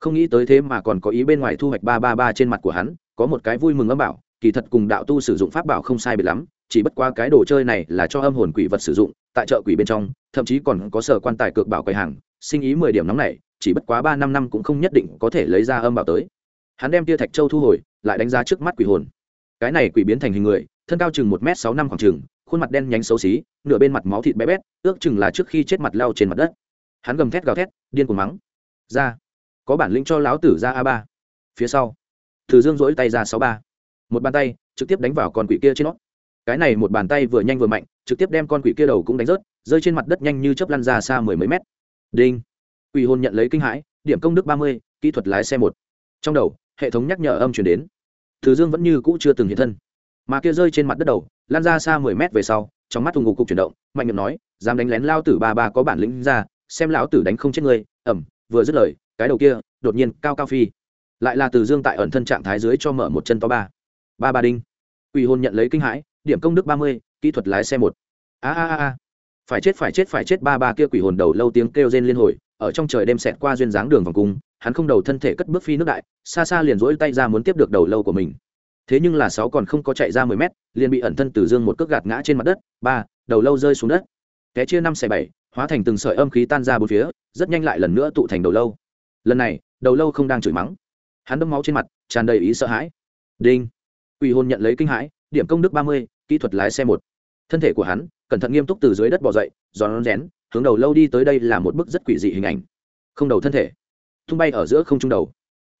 Không nghĩ tới thế mà còn có ý bên ngoài thu hoạch ba ba ba trên mặt của hắn có một cái vui mừng âm bảo, kỳ thật cùng đạo tu sử dụng pháp bảo không sai biệt lắm, chỉ bất qua cái đồ chơi này là cho âm hồn quỷ vật sử dụng, tại chợ quỷ bên trong, thậm chí còn có sở quan tài cược bảo quầy hàng, sinh ý mười điểm nóng này chỉ bất quá ba năm năm cũng không nhất định có thể lấy ra âm bảo tới. Hắn đem tia thạch châu thu hồi, lại đánh giá trước mắt quỷ hồn. Cái này quỷ biến thành hình người, thân cao chừng một m sáu năm khoảng chừng, khuôn mặt đen nhánh xấu xí, nửa bên mặt máu thịt bé bét, ước chừng là trước khi chết mặt lao trên mặt đất. Hắn gầm thét gào thét, điên cuồng mắng. Ra, có bản lĩnh cho láo tử ra a ba. Phía sau từ dương dỗi tay ra sáu ba. Một bàn tay, trực tiếp đánh vào con quỷ kia trên nó. Cái này một bàn tay vừa nhanh vừa mạnh, trực tiếp đem con quỷ kia đầu cũng đánh rớt, rơi trên mặt đất nhanh như chớp lăn ra xa mười mấy mét. Đinh. Quỷ hồn nhận lấy kinh hãi, điểm công đức ba mươi, kỹ thuật lái xe một. Trong đầu, hệ thống nhắc nhở âm chuyển đến. Từ dương vẫn như cũ chưa từng hiện thân. Mà kia rơi trên mặt đất đầu lan ra xa mười mét về sau, trong mắt thùng ngục cục chuyển động, mạnh miệng nói, dám đánh lén lao tử ba ba có bản lĩnh ra, xem lão tử đánh không chết người ẩm vừa dứt lời, cái đầu kia đột nhiên cao cao phi lại là từ dương tại ẩn thân trạng thái dưới cho mở một chân to ba. Ba ba đinh. Quỷ hồn nhận lấy kinh hãi, điểm công đức ba mươi, kỹ thuật lái xe một. A a a phải chết phải chết phải chết ba ba kia quỷ hồn đầu lâu tiếng kêu rên liên hồi, ở trong trời đêm xẹt qua duyên dáng đường vòng cung, hắn không đầu thân thể cất bước phi nước đại, xa xa liền rỗi tay ra muốn tiếp được đầu lâu của mình. Thế nhưng là sáu còn không có chạy ra mười mét, liền bị ẩn thân từ dương một cước gạt ngã trên mặt đất, ba, đầu lâu rơi xuống đất. Té chia năm xẻ bảy, hóa thành từng sợi âm khí tan ra bốn phía, rất nhanh lại lần nữa tụ thành đầu lâu. Lần này, đầu lâu không đang chửi mắng hắn đâm máu trên mặt, tràn đầy ý sợ hãi. Đinh. Ủy hôn nhận lấy kinh hãi, điểm công đức ba mươi, kỹ thuật lái xe một. Thân thể của hắn, cẩn thận nghiêm túc từ dưới đất bỏ dậy, giòn rén, hướng đầu lâu đi tới đây là một bức rất quỷ dị hình ảnh. Không đầu thân thể. Tung bay ở giữa không trung đầu.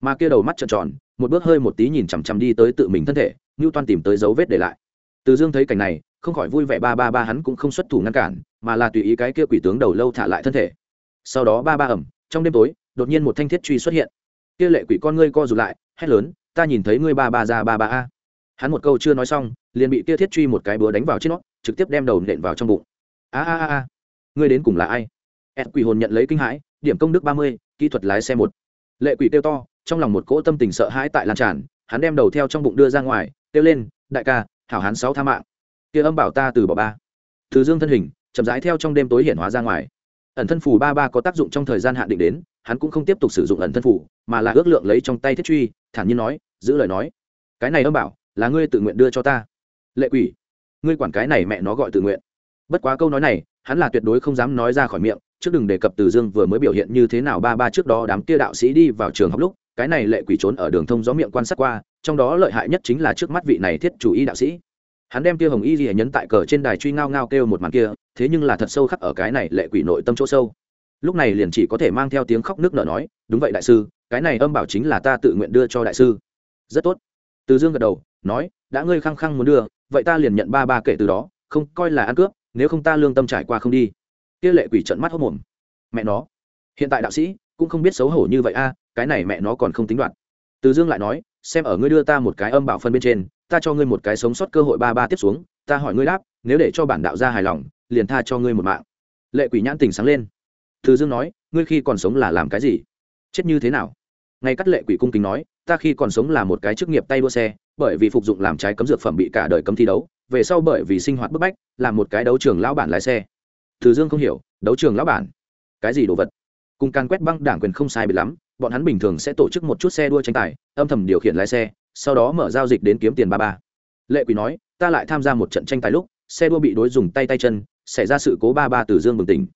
Mà kia đầu mắt trợn tròn, một bước hơi một tí nhìn chằm chằm đi tới tự mình thân thể, ngưu toan tìm tới dấu vết để lại. Từ dương thấy cảnh này, không khỏi vui vẻ ba ba ba hắn cũng không xuất thủ ngăn cản, mà là tùy ý cái kia quỷ tướng đầu lâu thả lại thân thể. Sau đó ba ba ẩm, trong đêm tối, đột nhiên một thanh thiết truy xuất hiện kia lệ quỷ con ngươi co rụt lại, hét lớn, ta nhìn thấy ngươi ba ba ra ba ba a. Hắn một câu chưa nói xong, liền bị kia thiết truy một cái búa đánh vào trên nó, trực tiếp đem đầu nện vào trong bụng. A a a a, ngươi đến cùng là ai? Ed quỷ hồn nhận lấy kinh hãi, điểm công đức ba mươi, kỹ thuật lái xe một. Lệ quỷ kêu to, trong lòng một cỗ tâm tình sợ hãi tại lan tràn, hắn đem đầu theo trong bụng đưa ra ngoài, kêu lên, đại ca, hảo hán sáu tha mạng. Kia âm bảo ta từ bỏ ba. Từ dương thân hình, chậm rãi theo trong đêm tối hiển hóa ra ngoài. Ẩn thân phù ba ba có tác dụng trong thời gian hạn định đến hắn cũng không tiếp tục sử dụng ẩn thân phủ mà là ước lượng lấy trong tay thiết truy, thản nhiên nói, giữ lời nói. Cái này âm bảo, là ngươi tự nguyện đưa cho ta. Lệ quỷ, ngươi quản cái này mẹ nó gọi tự nguyện. Bất quá câu nói này, hắn là tuyệt đối không dám nói ra khỏi miệng, trước đừng đề cập từ dương vừa mới biểu hiện như thế nào ba ba trước đó đám kia đạo sĩ đi vào trường học lúc, cái này lệ quỷ trốn ở đường thông gió miệng quan sát qua, trong đó lợi hại nhất chính là trước mắt vị này thiết chủ y đạo sĩ. Hắn đem kia hồng y gì nhấn tại cờ trên đài truy ngao ngao kêu một màn kia, thế nhưng là thật sâu khắc ở cái này lệ quỷ nội tâm chỗ sâu lúc này liền chỉ có thể mang theo tiếng khóc nước nở nói, đúng vậy đại sư, cái này âm bảo chính là ta tự nguyện đưa cho đại sư. Rất tốt. Từ dương gật đầu, nói, đã ngươi khăng khăng muốn đưa, vậy ta liền nhận ba ba kể từ đó, không coi là ăn cướp, nếu không ta lương tâm trải qua không đi. Kia lệ quỷ trận mắt hốc mồm mẹ nó, hiện tại đạo sĩ cũng không biết xấu hổ như vậy a, cái này mẹ nó còn không tính đoạt. Từ dương lại nói, xem ở ngươi đưa ta một cái âm bảo phân bên trên, ta cho ngươi một cái sống sót cơ hội ba ba tiếp xuống, ta hỏi ngươi đáp, nếu để cho bản đạo gia hài lòng, liền tha cho ngươi một mạng. Lệ quỷ nhãn tình sáng lên từ dương nói, ngươi khi còn sống là làm cái gì? Chết như thế nào? Ngay cắt lệ quỷ cung kính nói, ta khi còn sống là một cái chức nghiệp tay đua xe, bởi vì phục dụng làm trái cấm dược phẩm bị cả đời cấm thi đấu, về sau bởi vì sinh hoạt bức bách, làm một cái đấu trường lão bản lái xe. Từ dương không hiểu, đấu trường lão bản? Cái gì đồ vật? Cùng can quét băng đảng quyền không sai bị lắm, bọn hắn bình thường sẽ tổ chức một chút xe đua tranh tài, âm thầm điều khiển lái xe, sau đó mở giao dịch đến kiếm tiền ba ba. Lệ quỷ nói, ta lại tham gia một trận tranh tài lúc, xe đua bị đối dùng tay tay chân, xảy ra sự cố ba ba từ dương bừng tỉnh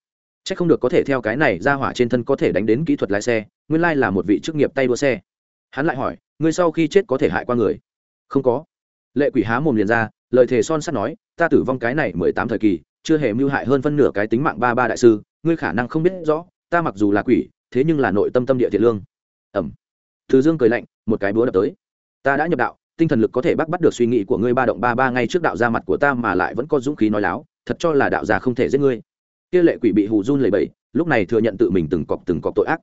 c h ắ c không được có thể theo cái này ra hỏa trên thân có thể đánh đến kỹ thuật lái xe, nguyên lai là một vị chức nghiệp tay đua xe. Hắn lại hỏi, ngươi sau khi chết có thể hại qua người? Không có. Lệ quỷ há mồm liền ra, lời thề son sắt nói, ta tử vong cái này mười tám thời kỳ, chưa hề mưu hại hơn phân nửa cái tính mạng ba ba đại sư, ngươi khả năng không biết rõ, ta mặc dù là quỷ, thế nhưng là nội tâm tâm địa thiện lương. Ẩm. Thứ dương cười lạnh, một cái búa đập tới. Ta đã nhập đạo, tinh thần lực có thể bắt bắt được suy nghĩ của ngươi ba động ba ba ngay trước đạo ra mặt của ta mà lại vẫn có dũng khí nói láo, thật cho là đạo già không thể giết ngươi kia lệ quỷ bị hù run lầy bẩy, lúc này thừa nhận tự mình từng cọc từng cọc tội ác.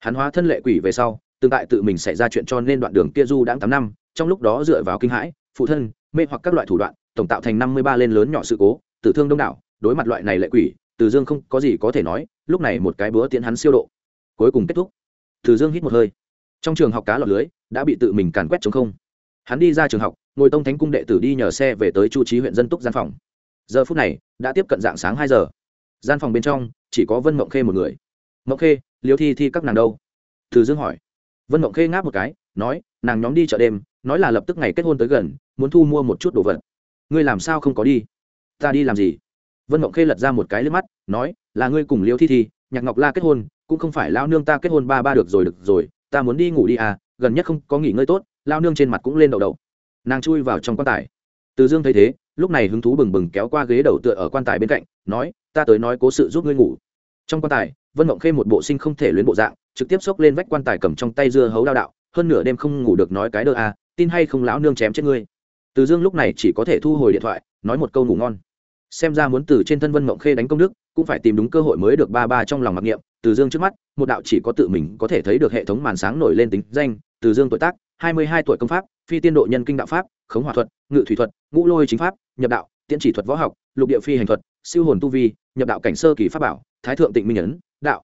Hắn hóa thân lệ quỷ về sau tương tại tự mình xảy ra chuyện cho nên đoạn đường kia du đã tám năm trong lúc đó dựa vào kinh hãi phụ thân mê hoặc các loại thủ đoạn tổng tạo thành năm mươi ba lên lớn nhỏ sự cố tử thương đông đảo đối mặt loại này lệ quỷ từ dương không có gì có thể nói lúc này một cái búa tiễn hắn siêu độ. Cuối cùng kết thúc. Từ dương hít một hơi. Trong trường học cá lọt lưới đã bị tự mình càn quét chống không. Hắn đi ra trường học ngồi tông thánh cung đệ tử đi nhờ xe về tới chu trí huyện dân túc gian phòng. Giờ phút này đã tiếp cận dạng sáng hai giờ gian phòng bên trong chỉ có vân mộng khê một người mộng khê liêu thi thi các nàng đâu từ dương hỏi vân mộng khê ngáp một cái nói nàng nhóm đi chợ đêm nói là lập tức ngày kết hôn tới gần muốn thu mua một chút đồ vật ngươi làm sao không có đi ta đi làm gì vân mộng khê lật ra một cái lên mắt nói là ngươi cùng liêu thi thi nhạc ngọc la kết hôn cũng không phải lao nương ta kết hôn ba ba được rồi được rồi ta muốn đi ngủ đi à gần nhất không có nghỉ ngơi tốt lao nương trên mặt cũng lên đầu đầu nàng chui vào trong quan tài từ dương thấy thế lúc này hứng thú bừng bừng kéo qua ghế đầu tựa ở quan tài bên cạnh, nói, ta tới nói cố sự giúp ngươi ngủ. Trong quan tài, vân mộng khê một bộ sinh không thể luyến bộ dạng, trực tiếp xốc lên vách quan tài cầm trong tay dưa hấu đao đạo, hơn nửa đêm không ngủ được nói cái đơ à tin hay không lão nương chém chết ngươi. Từ dương lúc này chỉ có thể thu hồi điện thoại, nói một câu ngủ ngon. Xem ra muốn từ trên thân vân mộng khê đánh công đức, cũng phải tìm đúng cơ hội mới được ba ba trong lòng mặc niệm. Từ dương trước mắt, một đạo chỉ có tự mình có thể thấy được hệ thống màn sáng nổi lên tính danh, từ dương tuổi tác, hai mươi hai tuổi công pháp, phi tiên độ nhân kinh đạo pháp khống hòa thuật, ngự thủy thuật, ngũ lôi chính pháp, nhập đạo, tiễn chỉ thuật võ học, lục địa phi hành thuật, siêu hồn tu vi, nhập đạo cảnh sơ kỳ pháp bảo, thái thượng tịnh minh ấn, đạo,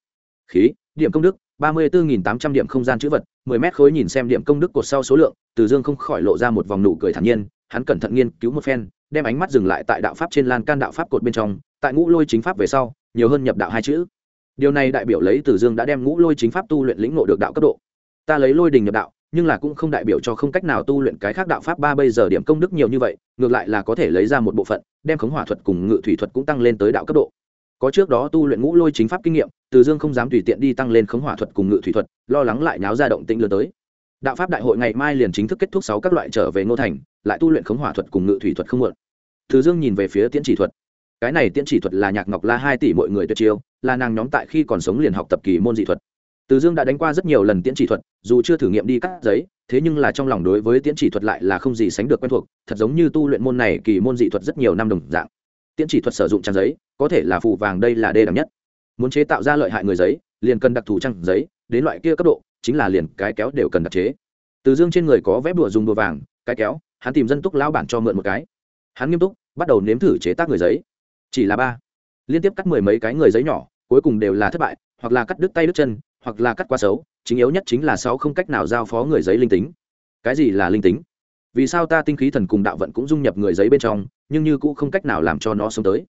khí, điểm công đức, ba mươi bốn tám trăm điểm không gian chữ vật, mười mét khối nhìn xem điểm công đức cột sau số lượng, từ dương không khỏi lộ ra một vòng nụ cười thản nhiên, hắn cẩn thận nghiên cứu một phen, đem ánh mắt dừng lại tại đạo pháp trên lan can đạo pháp cột bên trong, tại ngũ lôi chính pháp về sau, nhiều hơn nhập đạo hai chữ. Điều này đại biểu lấy từ dương đã đem ngũ lôi chính pháp tu luyện lĩnh ngộ được đạo cấp độ. Ta lấy lôi đình nhập đạo nhưng là cũng không đại biểu cho không cách nào tu luyện cái khác đạo pháp ba bây giờ điểm công đức nhiều như vậy, ngược lại là có thể lấy ra một bộ phận, đem khống hỏa thuật cùng ngự thủy thuật cũng tăng lên tới đạo cấp độ. Có trước đó tu luyện ngũ lôi chính pháp kinh nghiệm, từ dương không dám tùy tiện đi tăng lên khống hỏa thuật cùng ngự thủy thuật, lo lắng lại náo ra động tĩnh lớn tới. Đạo pháp đại hội ngày mai liền chính thức kết thúc sáu các loại trở về ngô thành, lại tu luyện khống hỏa thuật cùng ngự thủy thuật không muộn. Từ dương nhìn về phía tiễn chỉ thuật. Cái này tiễn chỉ thuật là nhạc ngọc la hai tỷ mọi người tuyệt chiêu, là nàng nhóm tại khi còn sống liền học tập kỳ môn dị thuật từ dương đã đánh qua rất nhiều lần tiễn chỉ thuật, dù chưa thử nghiệm đi cắt giấy, thế nhưng là trong lòng đối với tiễn chỉ thuật lại là không gì sánh được quen thuộc, thật giống như tu luyện môn này kỳ môn dị thuật rất nhiều năm đồng dạng. Tiễn chỉ thuật sử dụng trang giấy, có thể là phù vàng đây là đê đẳng nhất. Muốn chế tạo ra lợi hại người giấy, liền cần đặc thù trang giấy, đến loại kia cấp độ, chính là liền cái kéo đều cần đặc chế. Từ dương trên người có vẽ đùa dùng đùa vàng, cái kéo, hắn tìm dân túc lão bản cho mượn một cái. Hắn nghiêm túc, bắt đầu nếm thử chế tác người giấy. Chỉ là ba. Liên tiếp cắt mười mấy cái người giấy nhỏ, cuối cùng đều là thất bại, hoặc là cắt đứt tay đứt chân hoặc là cắt quá xấu, chính yếu nhất chính là sáu không cách nào giao phó người giấy linh tính. Cái gì là linh tính? Vì sao ta tinh khí thần cùng đạo vận cũng dung nhập người giấy bên trong, nhưng như cũng không cách nào làm cho nó sống tới?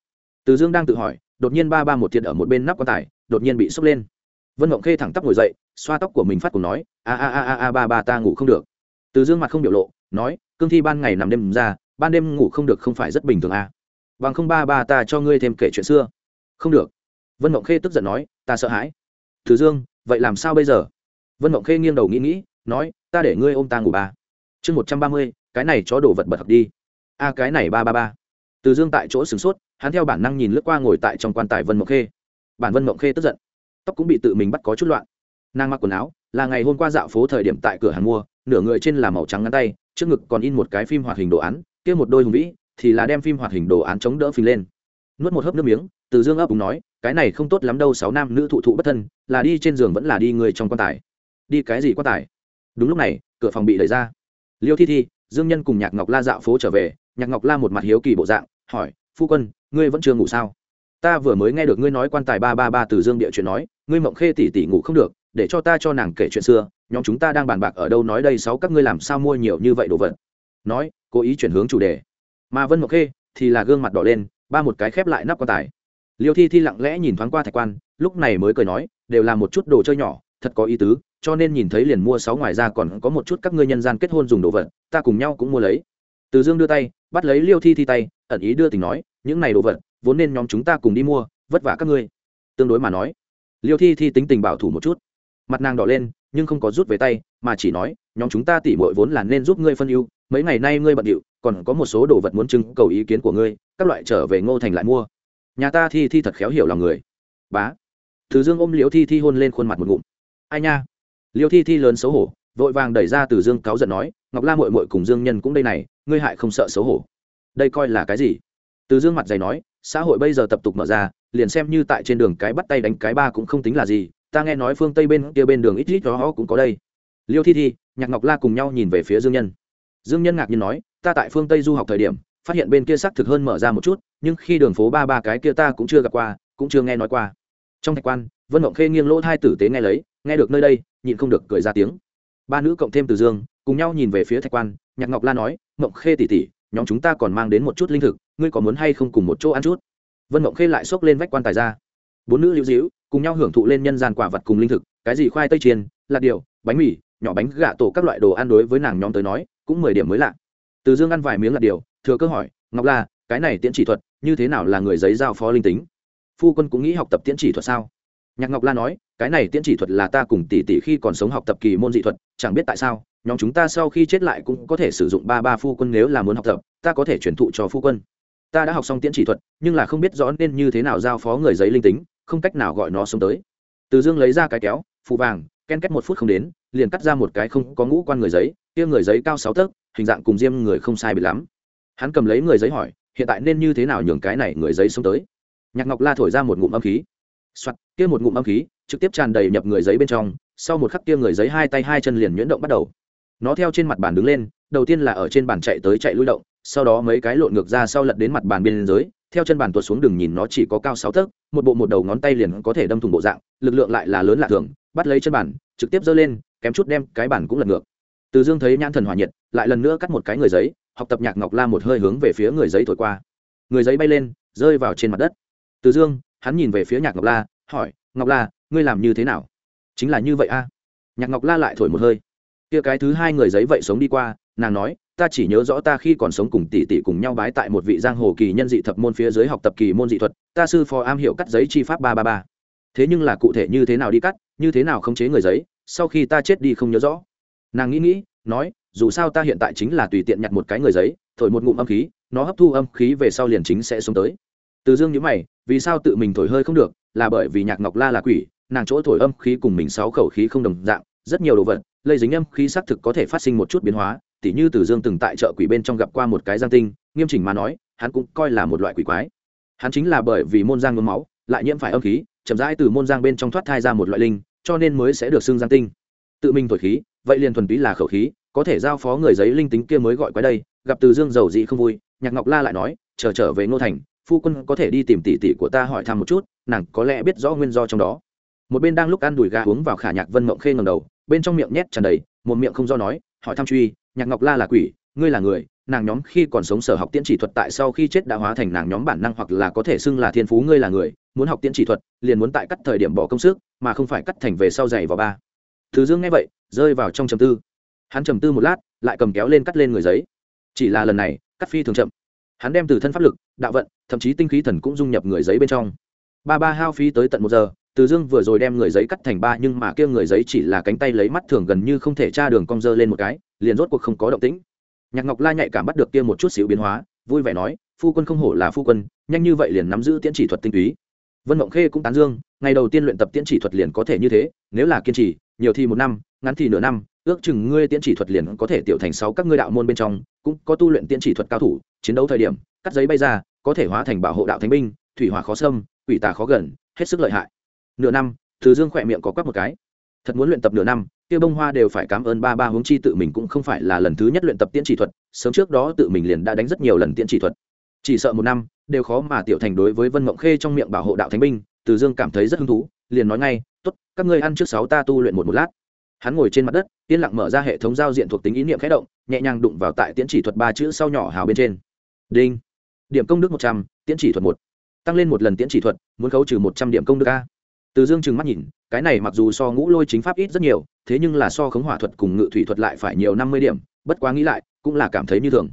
Từ dương đang tự hỏi, đột nhiên ba ba một thiệt ở một bên nắp quan tài, đột nhiên bị sốc lên. Vân mộng khê thẳng tắp ngồi dậy, xoa tóc của mình phát cùng nói, a a a a a, ba ba ta ngủ không được. Từ dương mặt không biểu lộ, nói, cương thi ban ngày nằm đêm ra, ban đêm ngủ không được không phải rất bình thường à. bằng không ba ba ta cho ngươi thêm kể chuyện xưa. Không được. Vân mộng khê tức giận nói, ta sợ hãi. Từ dương vậy làm sao bây giờ? Vân mộng khê nghiêng đầu nghĩ nghĩ, nói, ta để ngươi ôm ta ngủ ba. Chương một trăm ba mươi, cái này chó đổ vật bật học đi. A, cái này ba ba ba. Từ dương tại chỗ sửng sốt, hắn theo bản năng nhìn lướt qua ngồi tại trong quan tài vân mộng khê. Bản vân mộng khê tức giận, tóc cũng bị tự mình bắt có chút loạn. Nàng mặc quần áo, là ngày hôm qua dạo phố thời điểm tại cửa hàng mua, nửa người trên là màu trắng ngắn tay, trước ngực còn in một cái phim hoạt hình đồ án, kia một đôi hùng vĩ, thì là đem phim hoạt hình đồ án chống đỡ phình lên. Nuốt một hớp nước miếng từ dương ấp úng nói, cái này không tốt lắm đâu, sáu nam nữ thụ thụ bất thân, là đi trên giường vẫn là đi người trong quan tài. Đi cái gì quan tài? Đúng lúc này, cửa phòng bị đẩy ra. Liêu thi thi, dương nhân cùng nhạc ngọc la dạo phố trở về. Nhạc ngọc la một mặt hiếu kỳ bộ dạng, hỏi, phu quân, ngươi vẫn chưa ngủ sao? Ta vừa mới nghe được ngươi nói quan tài ba ba ba từ dương địa chuyện nói, ngươi mộng khê tỷ tỷ ngủ không được, để cho ta cho nàng kể chuyện xưa, nhóm chúng ta đang bàn bạc ở đâu nói đây, sáu các ngươi làm sao mua nhiều như vậy đồ vật? Nói, cố ý chuyển hướng chủ đề. Mà vân mộng khê thì là gương mặt đỏ lên, ba một cái khép lại nắp quan tài liêu thi thi lặng lẽ nhìn thoáng qua thạch quan, lúc này mới cười nói, đều là một chút đồ chơi nhỏ, thật có ý tứ, cho nên nhìn thấy liền mua sáu ngoài ra còn có một chút các ngươi nhân gian kết hôn dùng đồ vật, ta cùng nhau cũng mua lấy. Từ dương đưa tay, bắt lấy liêu thi thi tay, ẩn ý đưa tình nói, những này đồ vật, vốn nên nhóm chúng ta cùng đi mua, vất vả các ngươi. Tương đối mà nói, liêu thi thi tính tình bảo thủ một chút. Mặt nàng đỏ lên, nhưng không có rút về tay, mà chỉ nói, nhóm chúng ta tỉ mội vốn là nên giúp ngươi phân ưu, mấy ngày nay ngươi bận điệu, còn có một số đồ vật muốn trưng cầu ý kiến của ngươi, các loại trở về ngô thành lại mua nhà ta thi thi thật khéo hiểu lòng người. Bá. Thứ dương ôm liễu thi thi hôn lên khuôn mặt một ngụm. Ai nha? Liễu thi thi lớn xấu hổ, vội vàng đẩy ra từ dương cáu giận nói, ngọc la mội mội cùng dương nhân cũng đây này, ngươi hại không sợ xấu hổ. Đây coi là cái gì? Từ dương mặt dày nói, xã hội bây giờ tập tục mở ra, liền xem như tại trên đường cái bắt tay đánh cái ba cũng không tính là gì, ta nghe nói phương tây bên kia bên đường ít ít đó cũng có đây. Liêu thi thi, nhạc ngọc la cùng nhau nhìn về phía dương nhân. Dương nhân ngạc nhiên nói, ta tại phương tây du học thời điểm phát hiện bên kia xác thực hơn mở ra một chút, nhưng khi đường phố ba ba cái kia ta cũng chưa gặp qua, cũng chưa nghe nói qua. Trong thạch quan, vân mộng khê nghiêng lỗ thai tử tế nghe lấy, nghe được nơi đây, nhịn không được cười ra tiếng. Ba nữ cộng thêm từ dương, cùng nhau nhìn về phía thạch quan, nhạc ngọc la nói, mộng khê tỉ tỉ nhóm chúng ta còn mang đến một chút linh thực, ngươi có muốn hay không cùng một chỗ ăn chút? Vân mộng khê lại xốc lên vách quan tài ra. Bốn nữ lưu dĩu cùng nhau hưởng thụ lên nhân gian quả vật cùng linh thực, cái gì khoai tây chiên lạt điều, bánh mì, nhỏ bánh gà tổ các loại đồ ăn đối với nàng nhóm tới nói, cũng mười điểm mới lạ. Từ dương ăn vài miếng lạt điều thừa cơ hỏi, ngọc la, cái này tiễn chỉ thuật, như thế nào là người giấy giao phó linh tính? Phu quân cũng nghĩ học tập tiễn chỉ thuật sao? Nhạc ngọc la nói, cái này tiễn chỉ thuật là ta cùng tỷ tỷ khi còn sống học tập kỳ môn dị thuật, chẳng biết tại sao, nhóm chúng ta sau khi chết lại cũng có thể sử dụng ba ba phu quân nếu là muốn học tập, ta có thể truyền thụ cho phu quân. Ta đã học xong tiễn chỉ thuật, nhưng là không biết rõ nên như thế nào giao phó người giấy linh tính, không cách nào gọi nó sống tới. Từ dương lấy ra cái kéo phụ vàng, ken kết một phút không đến, liền cắt ra một cái không có ngũ quan người giấy, kia người giấy cao sáu tấc, hình dạng cùng diêm người không sai bị lắm hắn cầm lấy người giấy hỏi, hiện tại nên như thế nào nhường cái này người giấy sống tới? Nhạc ngọc la thổi ra một ngụm âm khí. Soạt, kia một ngụm âm khí trực tiếp tràn đầy nhập người giấy bên trong, sau một khắc kia người giấy hai tay hai chân liền nhuyễn động bắt đầu. Nó theo trên mặt bàn đứng lên, đầu tiên là ở trên bàn chạy tới chạy lui động, sau đó mấy cái lộn ngược ra sau lật đến mặt bàn bên dưới, theo chân bàn tuột xuống đừng nhìn nó chỉ có cao sáu tấc, một bộ một đầu ngón tay liền có thể đâm thủng bộ dạng, lực lượng lại là lớn lạ thường, bắt lấy chân bàn, trực tiếp giơ lên, kém chút đem cái bàn cũng lật ngược. Từ dương thấy nhãn thần hòa nhiệt, lại lần nữa cắt một cái người giấy học tập nhạc ngọc la một hơi hướng về phía người giấy thổi qua. Người giấy bay lên, rơi vào trên mặt đất. Từ dương, hắn nhìn về phía nhạc ngọc la, hỏi, ngọc la, ngươi làm như thế nào? Chính là như vậy a. Nhạc ngọc la lại thổi một hơi. Kia cái thứ hai người giấy vậy sống đi qua, nàng nói, ta chỉ nhớ rõ ta khi còn sống cùng tỷ tỷ cùng nhau bái tại một vị giang hồ kỳ nhân dị thập môn phía dưới học tập kỳ môn dị thuật, ta sư phó am hiểu cắt giấy chi pháp ba ba ba. Thế nhưng là cụ thể như thế nào đi cắt, như thế nào khống chế người giấy, sau khi ta chết đi không nhớ rõ. Nàng nghĩ nghĩ, nói dù sao ta hiện tại chính là tùy tiện nhặt một cái người giấy, thổi một ngụm âm khí, nó hấp thu âm khí về sau liền chính sẽ xuống tới. Từ dương nhữ mày, vì sao tự mình thổi hơi không được? Là bởi vì nhạc ngọc la là quỷ, nàng chỗ thổi âm khí cùng mình sáu khẩu khí không đồng dạng, rất nhiều đồ vật, lây dính âm khí xác thực có thể phát sinh một chút biến hóa, tỉ như từ dương từng tại chợ quỷ bên trong gặp qua một cái giang tinh, nghiêm chỉnh mà nói, hắn cũng coi là một loại quỷ quái. Hắn chính là bởi vì môn giang ngấm máu, lại nhiễm phải âm khí, chậm rãi từ môn giang bên trong thoát thai ra một loại linh, cho nên mới sẽ được xưng giang tinh. Tự mình thổi khí, vậy liền thuần túy là khẩu khí có thể giao phó người giấy linh tính kia mới gọi quái đây, gặp từ dương giàu dị không vui, nhạc ngọc la lại nói, chờ trở về ngô thành, phu quân có thể đi tìm tỷ tỷ của ta hỏi thăm một chút, nàng có lẽ biết rõ nguyên do trong đó. Một bên đang lúc ăn đùi gà uống vào khả nhạc vân mộng khê ngầm đầu, bên trong miệng nhét tràn đầy, một miệng không do nói, hỏi thăm truy, nhạc ngọc la là quỷ, ngươi là người, nàng nhóm khi còn sống sở học tiễn chỉ thuật tại sau khi chết đã hóa thành nàng nhóm bản năng hoặc là có thể xưng là thiên phú ngươi là người, muốn học tiễn chỉ thuật, liền muốn tại cắt thời điểm bỏ công sức, mà không phải cắt thành về sau dày vào ba. Thứ dương nghe vậy, rơi vào trong trầm tư hắn trầm tư một lát, lại cầm kéo lên cắt lên người giấy. Chỉ là lần này, cắt phi thường chậm. Hắn đem từ thân pháp lực, đạo vận, thậm chí tinh khí thần cũng dung nhập người giấy bên trong. Ba ba hao phí tới tận một giờ, từ dương vừa rồi đem người giấy cắt thành ba, nhưng mà kia người giấy chỉ là cánh tay lấy mắt thường gần như không thể tra đường cong dơ lên một cái, liền rốt cuộc không có động tĩnh. Nhạc ngọc la nhạy cảm bắt được kia một chút xíu biến hóa, vui vẻ nói, phu quân không hổ là phu quân, nhanh như vậy liền nắm giữ tiễn chỉ thuật tinh túy. Vân mộng khê cũng tán dương, ngày đầu tiên luyện tập tiễn chỉ thuật liền có thể như thế, nếu là kiên trì, nhiều thì một năm, ngắn thì nửa năm ước chừng ngươi tiễn chỉ thuật liền có thể tiểu thành sáu các ngươi đạo môn bên trong, cũng có tu luyện tiễn chỉ thuật cao thủ, chiến đấu thời điểm, cắt giấy bay ra, có thể hóa thành bảo hộ đạo thánh binh, thủy hỏa khó xâm, quỷ tà khó gần, hết sức lợi hại. Nửa năm thứ dương khỏe miệng có quắc một cái. Thật muốn luyện tập nửa năm, kia bông hoa đều phải cảm ơn ba ba huống chi tự mình cũng không phải là lần thứ nhất luyện tập tiễn chỉ thuật, sớm trước đó tự mình liền đã đánh rất nhiều lần tiễn chỉ thuật. Chỉ sợ một năm, đều khó mà tiểu thành đối với vân mộng khê trong miệng bảo hộ đạo thánh binh, từ dương cảm thấy rất hứng thú, liền nói ngay, tốt, các ngươi ăn trước sáu ta tu luyện một một lát hắn ngồi trên mặt đất, yên lặng mở ra hệ thống giao diện thuộc tính ý niệm khẽ động, nhẹ nhàng đụng vào tại tiễn chỉ thuật ba chữ sau nhỏ hào bên trên. Đinh. Điểm công đức một trăm, tiễn chỉ thuật một. Tăng lên một lần tiễn chỉ thuật, muốn khấu trừ một trăm điểm công đức a. Từ dương trừng mắt nhìn, cái này mặc dù so ngũ lôi chính pháp ít rất nhiều, thế nhưng là so khống hỏa thuật cùng ngự thủy thuật lại phải nhiều năm mươi điểm, bất quá nghĩ lại, cũng là cảm thấy như thường.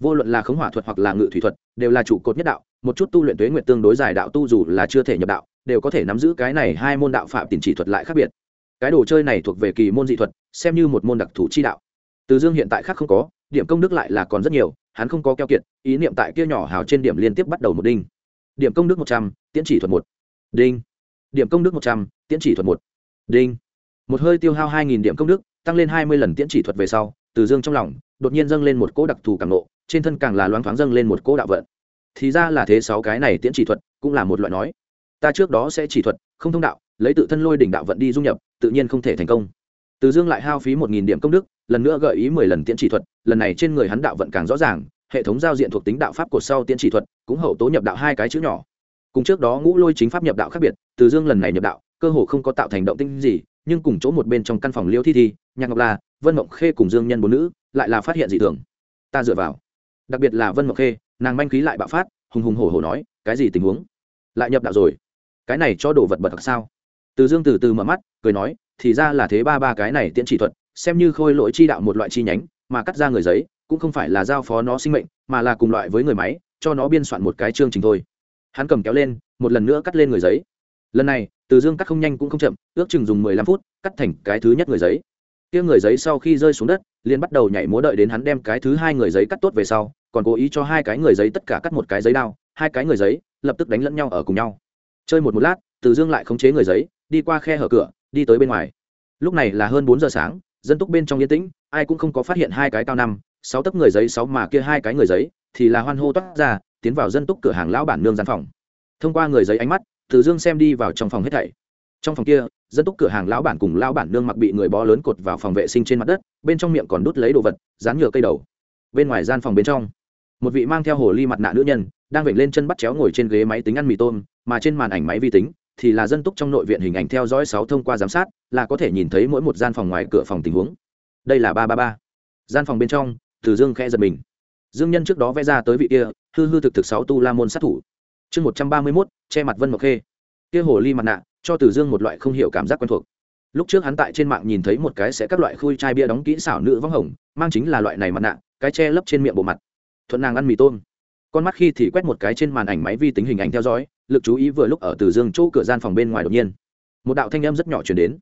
Vô luận là khống hỏa thuật hoặc là ngự thủy thuật, đều là trụ cột nhất đạo, một chút tu luyện tuế nguyện tương đối dài đạo tu dù là chưa thể nhập đạo, đều có thể nắm giữ cái này hai môn đạo phạm tiền chỉ thuật lại khác biệt cái đồ chơi này thuộc về kỳ môn dị thuật, xem như một môn đặc thù chi đạo. Từ dương hiện tại khác không có, điểm công đức lại là còn rất nhiều, hắn không có keo kiệt, ý niệm tại kia nhỏ hào trên điểm liên tiếp bắt đầu một đinh. Điểm công đức một trăm, tiễn chỉ thuật một. Đinh. Điểm công đức một trăm, tiễn chỉ thuật một. Đinh. Một hơi tiêu hao hai nghìn điểm công đức, tăng lên hai mươi lần tiễn chỉ thuật về sau, từ dương trong lòng đột nhiên dâng lên một cỗ đặc thù càng nộ, trên thân càng là loáng thoáng dâng lên một cỗ đạo vận. Thì ra là thế sáu cái này tiễn chỉ thuật cũng là một loại nói. Ta trước đó sẽ chỉ thuật, không thông đạo, lấy tự thân lôi đỉnh đạo vận đi dung nhập tự nhiên không thể thành công. Từ dương lại hao phí một nghìn điểm công đức, lần nữa gợi ý mười lần tiễn chỉ thuật, lần này trên người hắn đạo vận càng rõ ràng, hệ thống giao diện thuộc tính đạo pháp cột sau tiễn chỉ thuật cũng hậu tố nhập đạo hai cái chữ nhỏ. Cùng trước đó ngũ lôi chính pháp nhập đạo khác biệt, từ dương lần này nhập đạo, cơ hồ không có tạo thành động tinh gì, nhưng cùng chỗ một bên trong căn phòng liêu thi thi, nhạc ngọc la, vân mộng khê cùng dương nhân bốn nữ, lại là phát hiện dị thường. Ta dựa vào. Đặc biệt là vân mộng khê, nàng manh khí lại bạo phát, hùng hùng hổ hổ nói, cái gì tình huống? Lại nhập đạo rồi? Cái này cho đồ vật bật thật sao? Từ dương từ từ mở mắt, cười nói, thì ra là thế ba ba cái này tiễn chỉ thuật, xem như khôi lỗi chi đạo một loại chi nhánh, mà cắt ra người giấy, cũng không phải là giao phó nó sinh mệnh, mà là cùng loại với người máy, cho nó biên soạn một cái chương trình thôi. Hắn cầm kéo lên, một lần nữa cắt lên người giấy. Lần này, từ dương cắt không nhanh cũng không chậm, ước chừng dùng mười lăm phút, cắt thành cái thứ nhất người giấy. Kia người giấy sau khi rơi xuống đất, liền bắt đầu nhảy múa đợi đến hắn đem cái thứ hai người giấy cắt tốt về sau, còn cố ý cho hai cái người giấy tất cả cắt một cái giấy đao, hai cái người giấy, lập tức đánh lẫn nhau ở cùng nhau. Chơi một một lát, từ dương lại khống chế người giấy đi qua khe hở cửa, đi tới bên ngoài. Lúc này là hơn bốn giờ sáng, dân túc bên trong yên tĩnh, ai cũng không có phát hiện hai cái cao năm, sáu tấc người giấy, sáu mà kia hai cái người giấy, thì là hoan hô toát ra, tiến vào dân túc cửa hàng lão bản nương gian phòng. Thông qua người giấy ánh mắt, từ dương xem đi vào trong phòng hết thảy. Trong phòng kia, dân túc cửa hàng lão bản cùng lão bản nương mặc bị người bó lớn cột vào phòng vệ sinh trên mặt đất, bên trong miệng còn đút lấy đồ vật, dán nhựa cây đầu. Bên ngoài gian phòng bên trong, một vị mang theo hồ ly mặt nạ nữ nhân, đang vểnh lên chân bắt chéo ngồi trên ghế máy tính ăn mì tôm, mà trên màn ảnh máy vi tính thì là dân túc trong nội viện hình ảnh theo dõi sáu thông qua giám sát, là có thể nhìn thấy mỗi một gian phòng ngoài cửa phòng tình huống. Đây là ba ba ba. Gian phòng bên trong, từ dương khẽ giật mình. Dương nhân trước đó vẽ ra tới vị kia, hư hư thực thực sáu tu la môn sát thủ. Chương một trăm ba mươi mốt, che mặt vân mộc khê. Kia hồ ly mặt nạ, cho từ dương một loại không hiểu cảm giác quen thuộc. Lúc trước hắn tại trên mạng nhìn thấy một cái sẽ các loại khui chai bia đóng kỹ xảo nữ võng hồng, mang chính là loại này mặt nạ, cái che lấp trên miệng bộ mặt. Thuận nàng ăn mì tôm. Con mắt khi thì quét một cái trên màn ảnh máy vi tính hình ảnh theo dõi lực chú ý vừa lúc ở từ dương chỗ cửa gian phòng bên ngoài đột nhiên. Một đạo thanh âm rất nhỏ chuyển đến.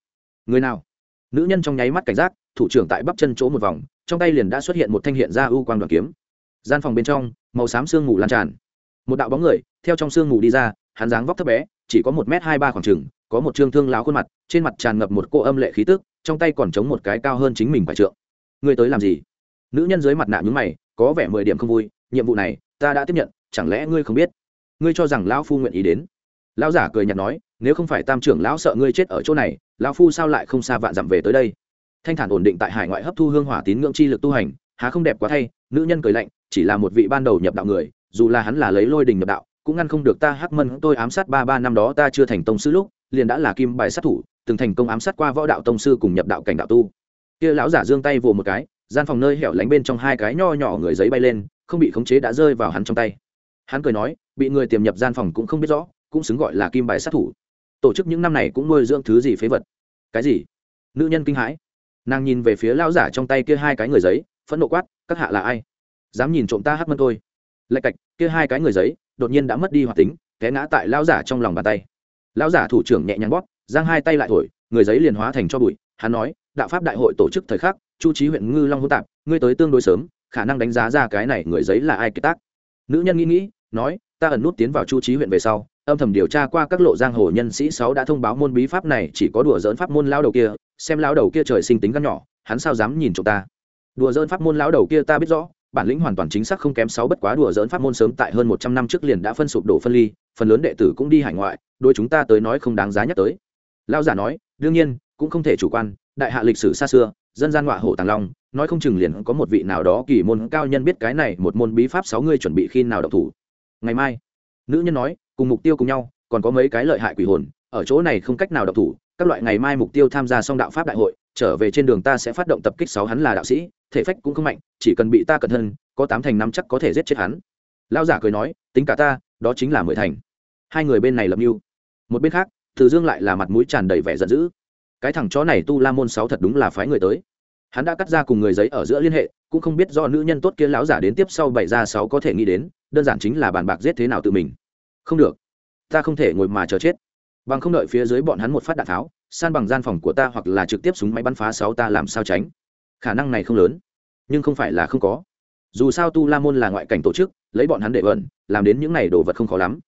Người nào? Nữ nhân trong nháy mắt cảnh giác, thủ trưởng tại bắp chân chỗ một vòng, trong tay liền đã xuất hiện một thanh hiện ra ưu quang đoàn kiếm. Gian phòng bên trong, màu xám sương ngủ lan tràn. Một đạo bóng người, theo trong sương ngủ đi ra, hắn dáng vóc thấp bé, chỉ có một m hai ba khoảng trừng có một trương thương láo khuôn mặt, trên mặt tràn ngập một cô âm lệ khí tức, trong tay còn chống một cái cao hơn chính mình phải trượng. Người tới làm gì? Nữ nhân dưới mặt nạ nhúng mày, có vẻ mười điểm không vui, nhiệm vụ này, ta đã tiếp nhận, chẳng lẽ ngươi không biết? Ngươi cho rằng lão phu nguyện ý đến? Lão giả cười nhạt nói, nếu không phải tam trưởng lão sợ ngươi chết ở chỗ này, lão phu sao lại không xa vạn dặm về tới đây? Thanh thản ổn định tại hải ngoại hấp thu hương hỏa tín ngưỡng chi lực tu hành, há không đẹp quá thay, nữ nhân cười lạnh, chỉ là một vị ban đầu nhập đạo người, dù là hắn là lấy lôi đình nhập đạo, cũng ngăn không được ta hắc mân tôi ám sát ba ba năm đó ta chưa thành tông sư lúc, liền đã là kim bài sát thủ, từng thành công ám sát qua võ đạo tông sư cùng nhập đạo cảnh đạo tu. Kia lão giả giương tay vồ một cái, gian phòng nơi hẻo lánh bên trong hai cái nho nhỏ người giấy bay lên, không bị khống chế đã rơi vào hắn trong tay. Hắn cười nói bị người tiềm nhập gian phòng cũng không biết rõ, cũng xứng gọi là kim bài sát thủ. Tổ chức những năm này cũng nuôi dưỡng thứ gì phế vật? Cái gì? Nữ nhân kinh hãi. Nàng nhìn về phía lão giả trong tay kia hai cái người giấy, phẫn nộ quát, các hạ là ai? Dám nhìn trộm ta hát mân thôi. lạch cạch, kia hai cái người giấy đột nhiên đã mất đi hoạt tính, té ngã tại lão giả trong lòng bàn tay. Lão giả thủ trưởng nhẹ nhàng bóp, giang hai tay lại thổi, người giấy liền hóa thành cho bụi. Hắn nói, đạo pháp đại hội tổ chức thời khắc, chu trí huyện ngư long hỗn tạp, ngươi tới tương đối sớm, khả năng đánh giá ra cái này người giấy là ai kế tác. Nữ nhân nghĩ nghĩ, nói ta ẩn nút tiến vào chu trí huyện về sau, âm thầm điều tra qua các lộ giang hồ nhân sĩ sáu đã thông báo môn bí pháp này chỉ có đùa dỡn pháp môn lao đầu kia, xem lao đầu kia trời sinh tính gan nhỏ, hắn sao dám nhìn chúng ta? Đùa dỡn pháp môn lao đầu kia ta biết rõ, bản lĩnh hoàn toàn chính xác không kém sáu bất quá đùa dỡn pháp môn sớm tại hơn một trăm năm trước liền đã phân sụp đổ phân ly, phần lớn đệ tử cũng đi hải ngoại đôi chúng ta tới nói không đáng giá nhắc tới. Lao giả nói, đương nhiên, cũng không thể chủ quan, đại hạ lịch sử xa xưa, dân gian họa hổ tàng long, nói không chừng liền có một vị nào đó kỳ môn cao nhân biết cái này, một môn bí pháp sáu ngươi chuẩn bị khi nào độc thủ ngày mai. Nữ nhân nói, cùng mục tiêu cùng nhau, còn có mấy cái lợi hại quỷ hồn, ở chỗ này không cách nào đọc thủ, các loại ngày mai mục tiêu tham gia xong đạo pháp đại hội, trở về trên đường ta sẽ phát động tập kích sáu hắn là đạo sĩ, thể phách cũng không mạnh, chỉ cần bị ta cẩn thân có tám thành năm chắc có thể giết chết hắn. Lao giả cười nói, tính cả ta, đó chính là mười thành. Hai người bên này lập mưu. Một bên khác, từ dương lại là mặt mũi tràn đầy vẻ giận dữ. Cái thằng chó này tu la môn sáu thật đúng là phái người tới. Hắn đã cắt ra cùng người giấy ở giữa liên hệ, cũng không biết do nữ nhân tốt kia lão giả đến tiếp sau bảy ra sáu có thể nghĩ đến đơn giản chính là bàn bạc giết thế nào tự mình. Không được. Ta không thể ngồi mà chờ chết. Bằng không đợi phía dưới bọn hắn một phát đạn tháo, san bằng gian phòng của ta hoặc là trực tiếp súng máy bắn phá sáu ta làm sao tránh? Khả năng này không lớn, nhưng không phải là không có. Dù sao tu la môn là ngoại cảnh tổ chức, lấy bọn hắn để vẩn làm đến những này đồ vật không khó lắm.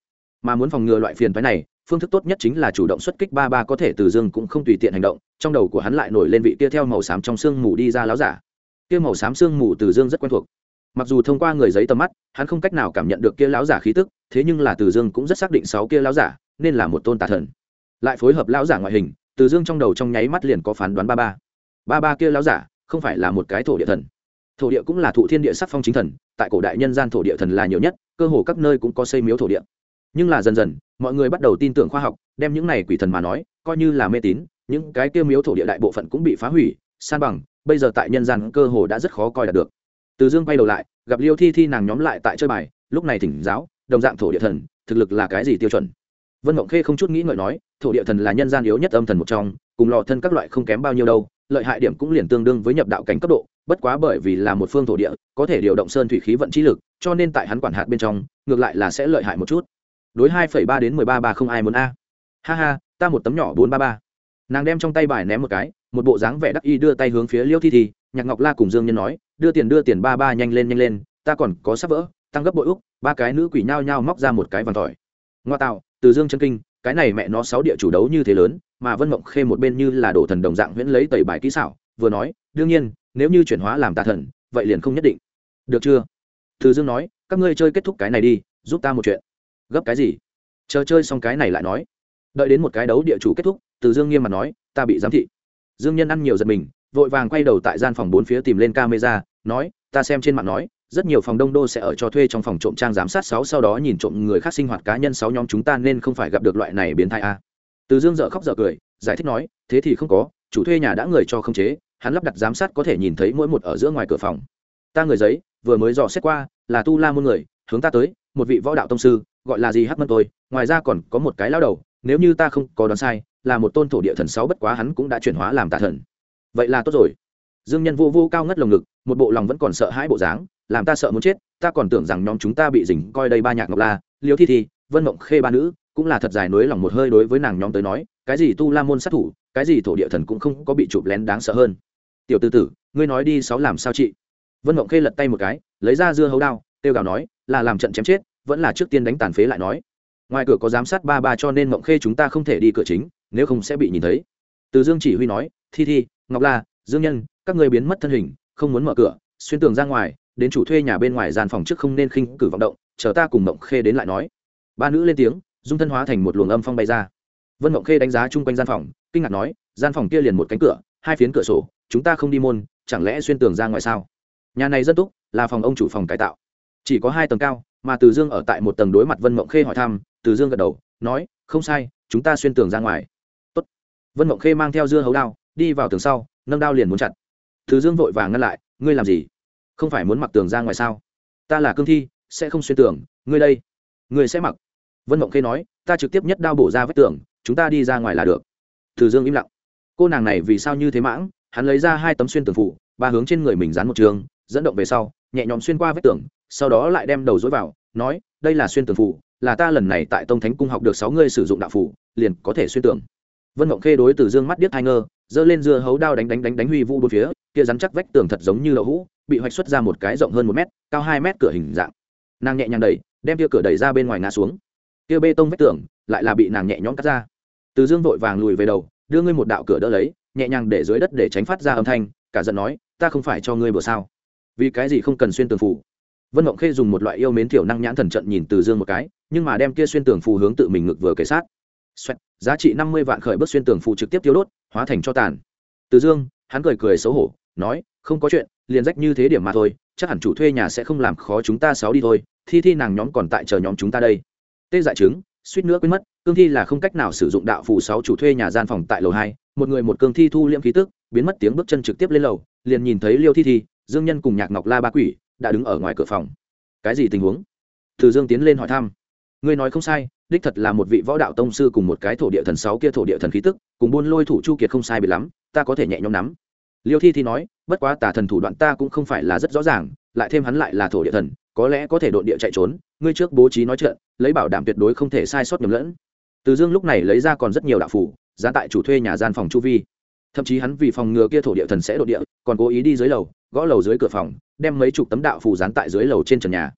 Mà muốn phòng ngừa loại phiền phái này, phương thức tốt nhất chính là chủ động xuất kích ba ba có thể từ dương cũng không tùy tiện hành động, trong đầu của hắn lại nổi lên vị kia theo màu xám trong sương mù đi ra láo giả. Kia màu xám sương mù từ dương rất quen thuộc mặc dù thông qua người giấy tầm mắt, hắn không cách nào cảm nhận được kia lão giả khí tức, thế nhưng là từ dương cũng rất xác định sáu kia lão giả nên là một tôn tà thần. Lại phối hợp lão giả ngoại hình, từ dương trong đầu trong nháy mắt liền có phán đoán ba ba. Ba ba kia lão giả không phải là một cái thổ địa thần. Thổ địa cũng là thụ thiên địa sắc phong chính thần, tại cổ đại nhân gian thổ địa thần là nhiều nhất, cơ hồ các nơi cũng có xây miếu thổ địa. Nhưng là dần dần, mọi người bắt đầu tin tưởng khoa học, đem những này quỷ thần mà nói, coi như là mê tín, những cái kia miếu thổ địa đại bộ phận cũng bị phá hủy, san bằng, bây giờ tại nhân gian cơ hồ đã rất khó coi đạt được từ dương quay đầu lại, gặp liêu thi thi nàng nhóm lại tại chơi bài, lúc này thỉnh giáo, đồng dạng thổ địa thần, thực lực là cái gì tiêu chuẩn? Vân mộng khê không chút nghĩ ngợi nói, thổ địa thần là nhân gian yếu nhất âm thần một trong, cùng lò thân các loại không kém bao nhiêu đâu, lợi hại điểm cũng liền tương đương với nhập đạo cảnh cấp độ, bất quá bởi vì là một phương thổ địa, có thể điều động sơn thủy khí vận trí lực, cho nên tại hắn quản hạt bên trong, ngược lại là sẽ lợi hại một chút. Đối hai phẩy ba đến mười ba ba không ai muốn a. Ha ha, ta một tấm nhỏ bốn ba ba. Nàng đem trong tay bài ném một cái, một bộ dáng vẻ đắc y đưa tay hướng phía liêu thi thi nhạc ngọc la cùng dương nhân nói, đưa tiền đưa tiền, ba ba, nhanh lên nhanh lên, ta còn có sắp vỡ, tăng gấp bội úc, ba cái nữ quỷ nhao nhao móc ra một cái vằn tỏi. Ngoa tạo, từ dương chân kinh, cái này mẹ nó sáu địa chủ đấu như thế lớn, mà vân mộng khê một bên như là đổ thần đồng dạng huyễn lấy tẩy bài kỹ xảo, vừa nói, đương nhiên, nếu như chuyển hóa làm tà thần, vậy liền không nhất định. Được chưa? Từ dương nói, các ngươi chơi kết thúc cái này đi, giúp ta một chuyện. Gấp cái gì? Chờ chơi xong cái này lại nói. Đợi đến một cái đấu địa chủ kết thúc, từ dương nghiêm mặt nói, ta bị giám thị. Dương nhân ăn nhiều giật mình vội vàng quay đầu tại gian phòng bốn phía tìm lên camera, nói, ta xem trên mạng nói, rất nhiều phòng đông đô sẽ ở cho thuê trong phòng trộm trang giám sát sáu, sau đó nhìn trộm người khác sinh hoạt cá nhân sáu nhóm chúng ta nên không phải gặp được loại này biến thái a. Từ dương dợ khóc dợ cười, giải thích nói, thế thì không có, chủ thuê nhà đã người cho không chế, hắn lắp đặt giám sát có thể nhìn thấy mỗi một ở giữa ngoài cửa phòng. Ta người giấy, vừa mới dò xét qua, là tu la môn người, hướng ta tới, một vị võ đạo tông sư, gọi là gì hắc mân tôi, ngoài ra còn có một cái lao đầu, nếu như ta không có đoán sai, là một tôn thổ địa thần sáu bất quá hắn cũng đã chuyển hóa làm tà thần vậy là tốt rồi. Dương nhân vô vô cao ngất lồng ngực, một bộ lòng vẫn còn sợ hãi bộ dáng, làm ta sợ muốn chết, ta còn tưởng rằng nhóm chúng ta bị dình coi đây ba nhạc ngọc la, liêu thi thi, vân mộng khê ba nữ, cũng là thật dài nối lòng một hơi đối với nàng nhóm tới nói, cái gì tu la môn sát thủ, cái gì thổ địa thần cũng không có bị chụp lén đáng sợ hơn. Tiểu tư tử, ngươi nói đi sáu làm sao chị? Vân mộng khê lật tay một cái, lấy ra dưa hấu đao tiêu gào nói, là làm trận chém chết, vẫn là trước tiên đánh tàn phế lại nói. Ngoài cửa có giám sát ba ba cho nên mộng khê chúng ta không thể đi cửa chính, nếu không sẽ bị nhìn thấy. Từ dương chỉ huy nói, thi thi ngọc la, dương nhân, các người biến mất thân hình, không muốn mở cửa, xuyên tường ra ngoài, đến chủ thuê nhà bên ngoài gian phòng trước không nên khinh cử vọng động, chờ ta cùng mộng khê đến lại nói. Ba nữ lên tiếng, dung thân hóa thành một luồng âm phong bay ra. Vân mộng khê đánh giá chung quanh gian phòng, kinh ngạc nói, gian phòng kia liền một cánh cửa, hai phiến cửa sổ, chúng ta không đi môn, chẳng lẽ xuyên tường ra ngoài sao? Nhà này rất túc, là phòng ông chủ phòng cải tạo. Chỉ có hai tầng cao, mà từ dương ở tại một tầng đối mặt vân mộng khê hỏi thăm, từ dương gật đầu, nói, không sai, chúng ta xuyên tường ra ngoài. Tốt. vân mộng khê mang theo dưa hấu đao đi vào tường sau, nâng đao liền muốn chặt. Thứ dương vội vàng ngăn lại, ngươi làm gì? Không phải muốn mặc tường ra ngoài sao? Ta là cương thi, sẽ không xuyên tường. Ngươi đây, ngươi sẽ mặc. Vân mộng khê nói, ta trực tiếp nhất đao bổ ra vách tường, chúng ta đi ra ngoài là được. Thứ dương im lặng. Cô nàng này vì sao như thế mãng? Hắn lấy ra hai tấm xuyên tường phủ ba hướng trên người mình dán một trường, dẫn động về sau, nhẹ nhõm xuyên qua vách tường, sau đó lại đem đầu dối vào, nói, đây là xuyên tường phủ là ta lần này tại tông thánh cung học được sáu người sử dụng đạo phủ liền có thể xuyên tường. Vân mộng khê đối từ dương mắt điếc hai ngơ giơ lên dưa hấu đao đánh đánh đánh đánh huy vũ bốn phía kia rắn chắc vách tường thật giống như lậu hũ bị hoạch xuất ra một cái rộng hơn một mét cao hai mét cửa hình dạng. Nàng nhẹ nhàng đẩy đem kia cửa đẩy ra bên ngoài ngã xuống. Kia bê tông vách tường lại là bị nàng nhẹ nhõm cắt ra. Từ dương vội vàng lùi về đầu đưa ngươi một đạo cửa đỡ lấy nhẹ nhàng để dưới đất để tránh phát ra âm thanh cả giận nói ta không phải cho ngươi bữa sao? Vì cái gì không cần xuyên tường phủ vân mộng khê dùng một loại yêu mến thiểu năng nhãn thần trận nhìn từ dương một cái nhưng mà đem kia xuyên tường phù hướng tự mình ngực vừa kể sát. Xoẹt, giá trị năm mươi vạn khởi bước xuyên tường phù trực tiếp tiêu đốt hóa thành cho tàn. Từ dương, hắn cười cười xấu hổ, nói, không có chuyện, liền rách như thế điểm mà thôi, chắc hẳn chủ thuê nhà sẽ không làm khó chúng ta sáu đi thôi, thi thi nàng nhóm còn tại chờ nhóm chúng ta đây. Tê dại chứng suýt nữa quên mất, cương thi là không cách nào sử dụng đạo phù sáu chủ thuê nhà gian phòng tại lầu hai, một người một cương thi thu liễm khí tức, biến mất tiếng bước chân trực tiếp lên lầu, liền nhìn thấy liêu thi thi, dương nhân cùng nhạc ngọc la ba quỷ đã đứng ở ngoài cửa phòng. Cái gì tình huống? Từ dương tiến lên hỏi thăm. Ngươi nói không sai đích thật là một vị võ đạo tông sư cùng một cái thổ địa thần sáu kia thổ địa thần khí tức, cùng buôn lôi thủ chu kiệt không sai bị lắm, ta có thể nhẹ nhõm nắm. Liêu thi thi nói, bất quá tà thần thủ đoạn ta cũng không phải là rất rõ ràng, lại thêm hắn lại là thổ địa thần, có lẽ có thể đội địa chạy trốn, ngươi trước bố trí nói chuyện, lấy bảo đảm tuyệt đối không thể sai sót nhầm lẫn. Từ dương lúc này lấy ra còn rất nhiều đạo phủ, giá tại chủ thuê nhà gian phòng chu vi. Thậm chí hắn vì phòng ngừa kia thổ địa thần sẽ đột địa, còn cố ý đi dưới lầu, gõ lầu dưới cửa phòng, đem mấy chục tấm đạo phù dán tại dưới lầu trên trần nhà.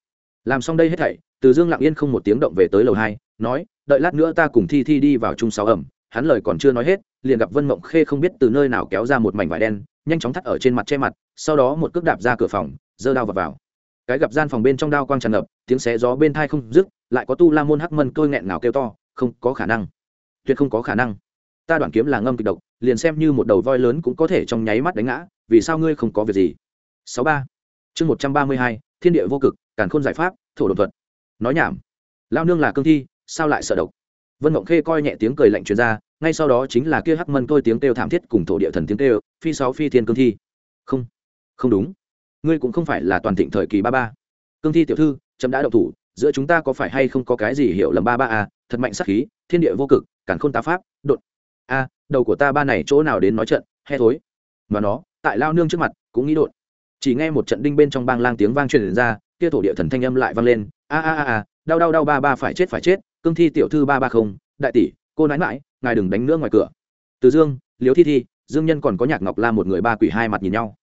Làm xong đây hết thảy, từ dương lặng yên không một tiếng động về tới lầu hai nói đợi lát nữa ta cùng thi thi đi vào chung sáu ẩm. Hắn lời còn chưa nói hết liền gặp vân mộng khê không biết từ nơi nào kéo ra một mảnh vải đen nhanh chóng thắt ở trên mặt che mặt sau đó một cước đạp ra cửa phòng giơ đao vào, vào. Cái gặp gian phòng bên trong đao quang tràn ngập tiếng xé gió bên thai không dứt lại có tu la môn hắc mân côi nghẹn nào kêu to không có khả năng tuyệt không có khả năng. Ta đoạn kiếm là ngâm kịch độc liền xem như một đầu voi lớn cũng có thể trong nháy mắt đánh ngã vì sao ngươi không có việc gì? Sáu ba. Chương một trăm ba mươi hai thiên địa vô cực càn khôn giải pháp thổ đột thuật. Nói nhảm. Lao nương là cương thi sao lại sợ độc? Vân mộng khê coi nhẹ tiếng cười lạnh truyền ra, ngay sau đó chính là kia hắc mân tôi tiếng kêu thảm thiết cùng thổ địa thần tiếng kêu, phi sáu phi thiên cương thi. Không không đúng. Ngươi cũng không phải là toàn thịnh thời kỳ ba ba. Cương thi tiểu thư, chấm đã đậu thủ, giữa chúng ta có phải hay không có cái gì hiểu lầm ba ba à? Thật mạnh sắc khí, thiên địa vô cực cản khôn tá pháp, đột. A, đầu của ta ba này chỗ nào đến nói trận, he thối. Mà nó, tại lao nương trước mặt, cũng nghĩ đột. Chỉ nghe một trận đinh bên trong bang lang tiếng vang truyền ra, kia thổ địa thần thanh âm lại vang lên. A a a a, đau đau đau, ba ba, phải chết phải chết cương thi tiểu thư ba ba không, đại tỷ, cô nãi mãi ngài đừng đánh nữa ngoài cửa. Từ dương liếu thi thi, dương nhân còn có nhạc ngọc la một người ba quỷ hai mặt nhìn nhau.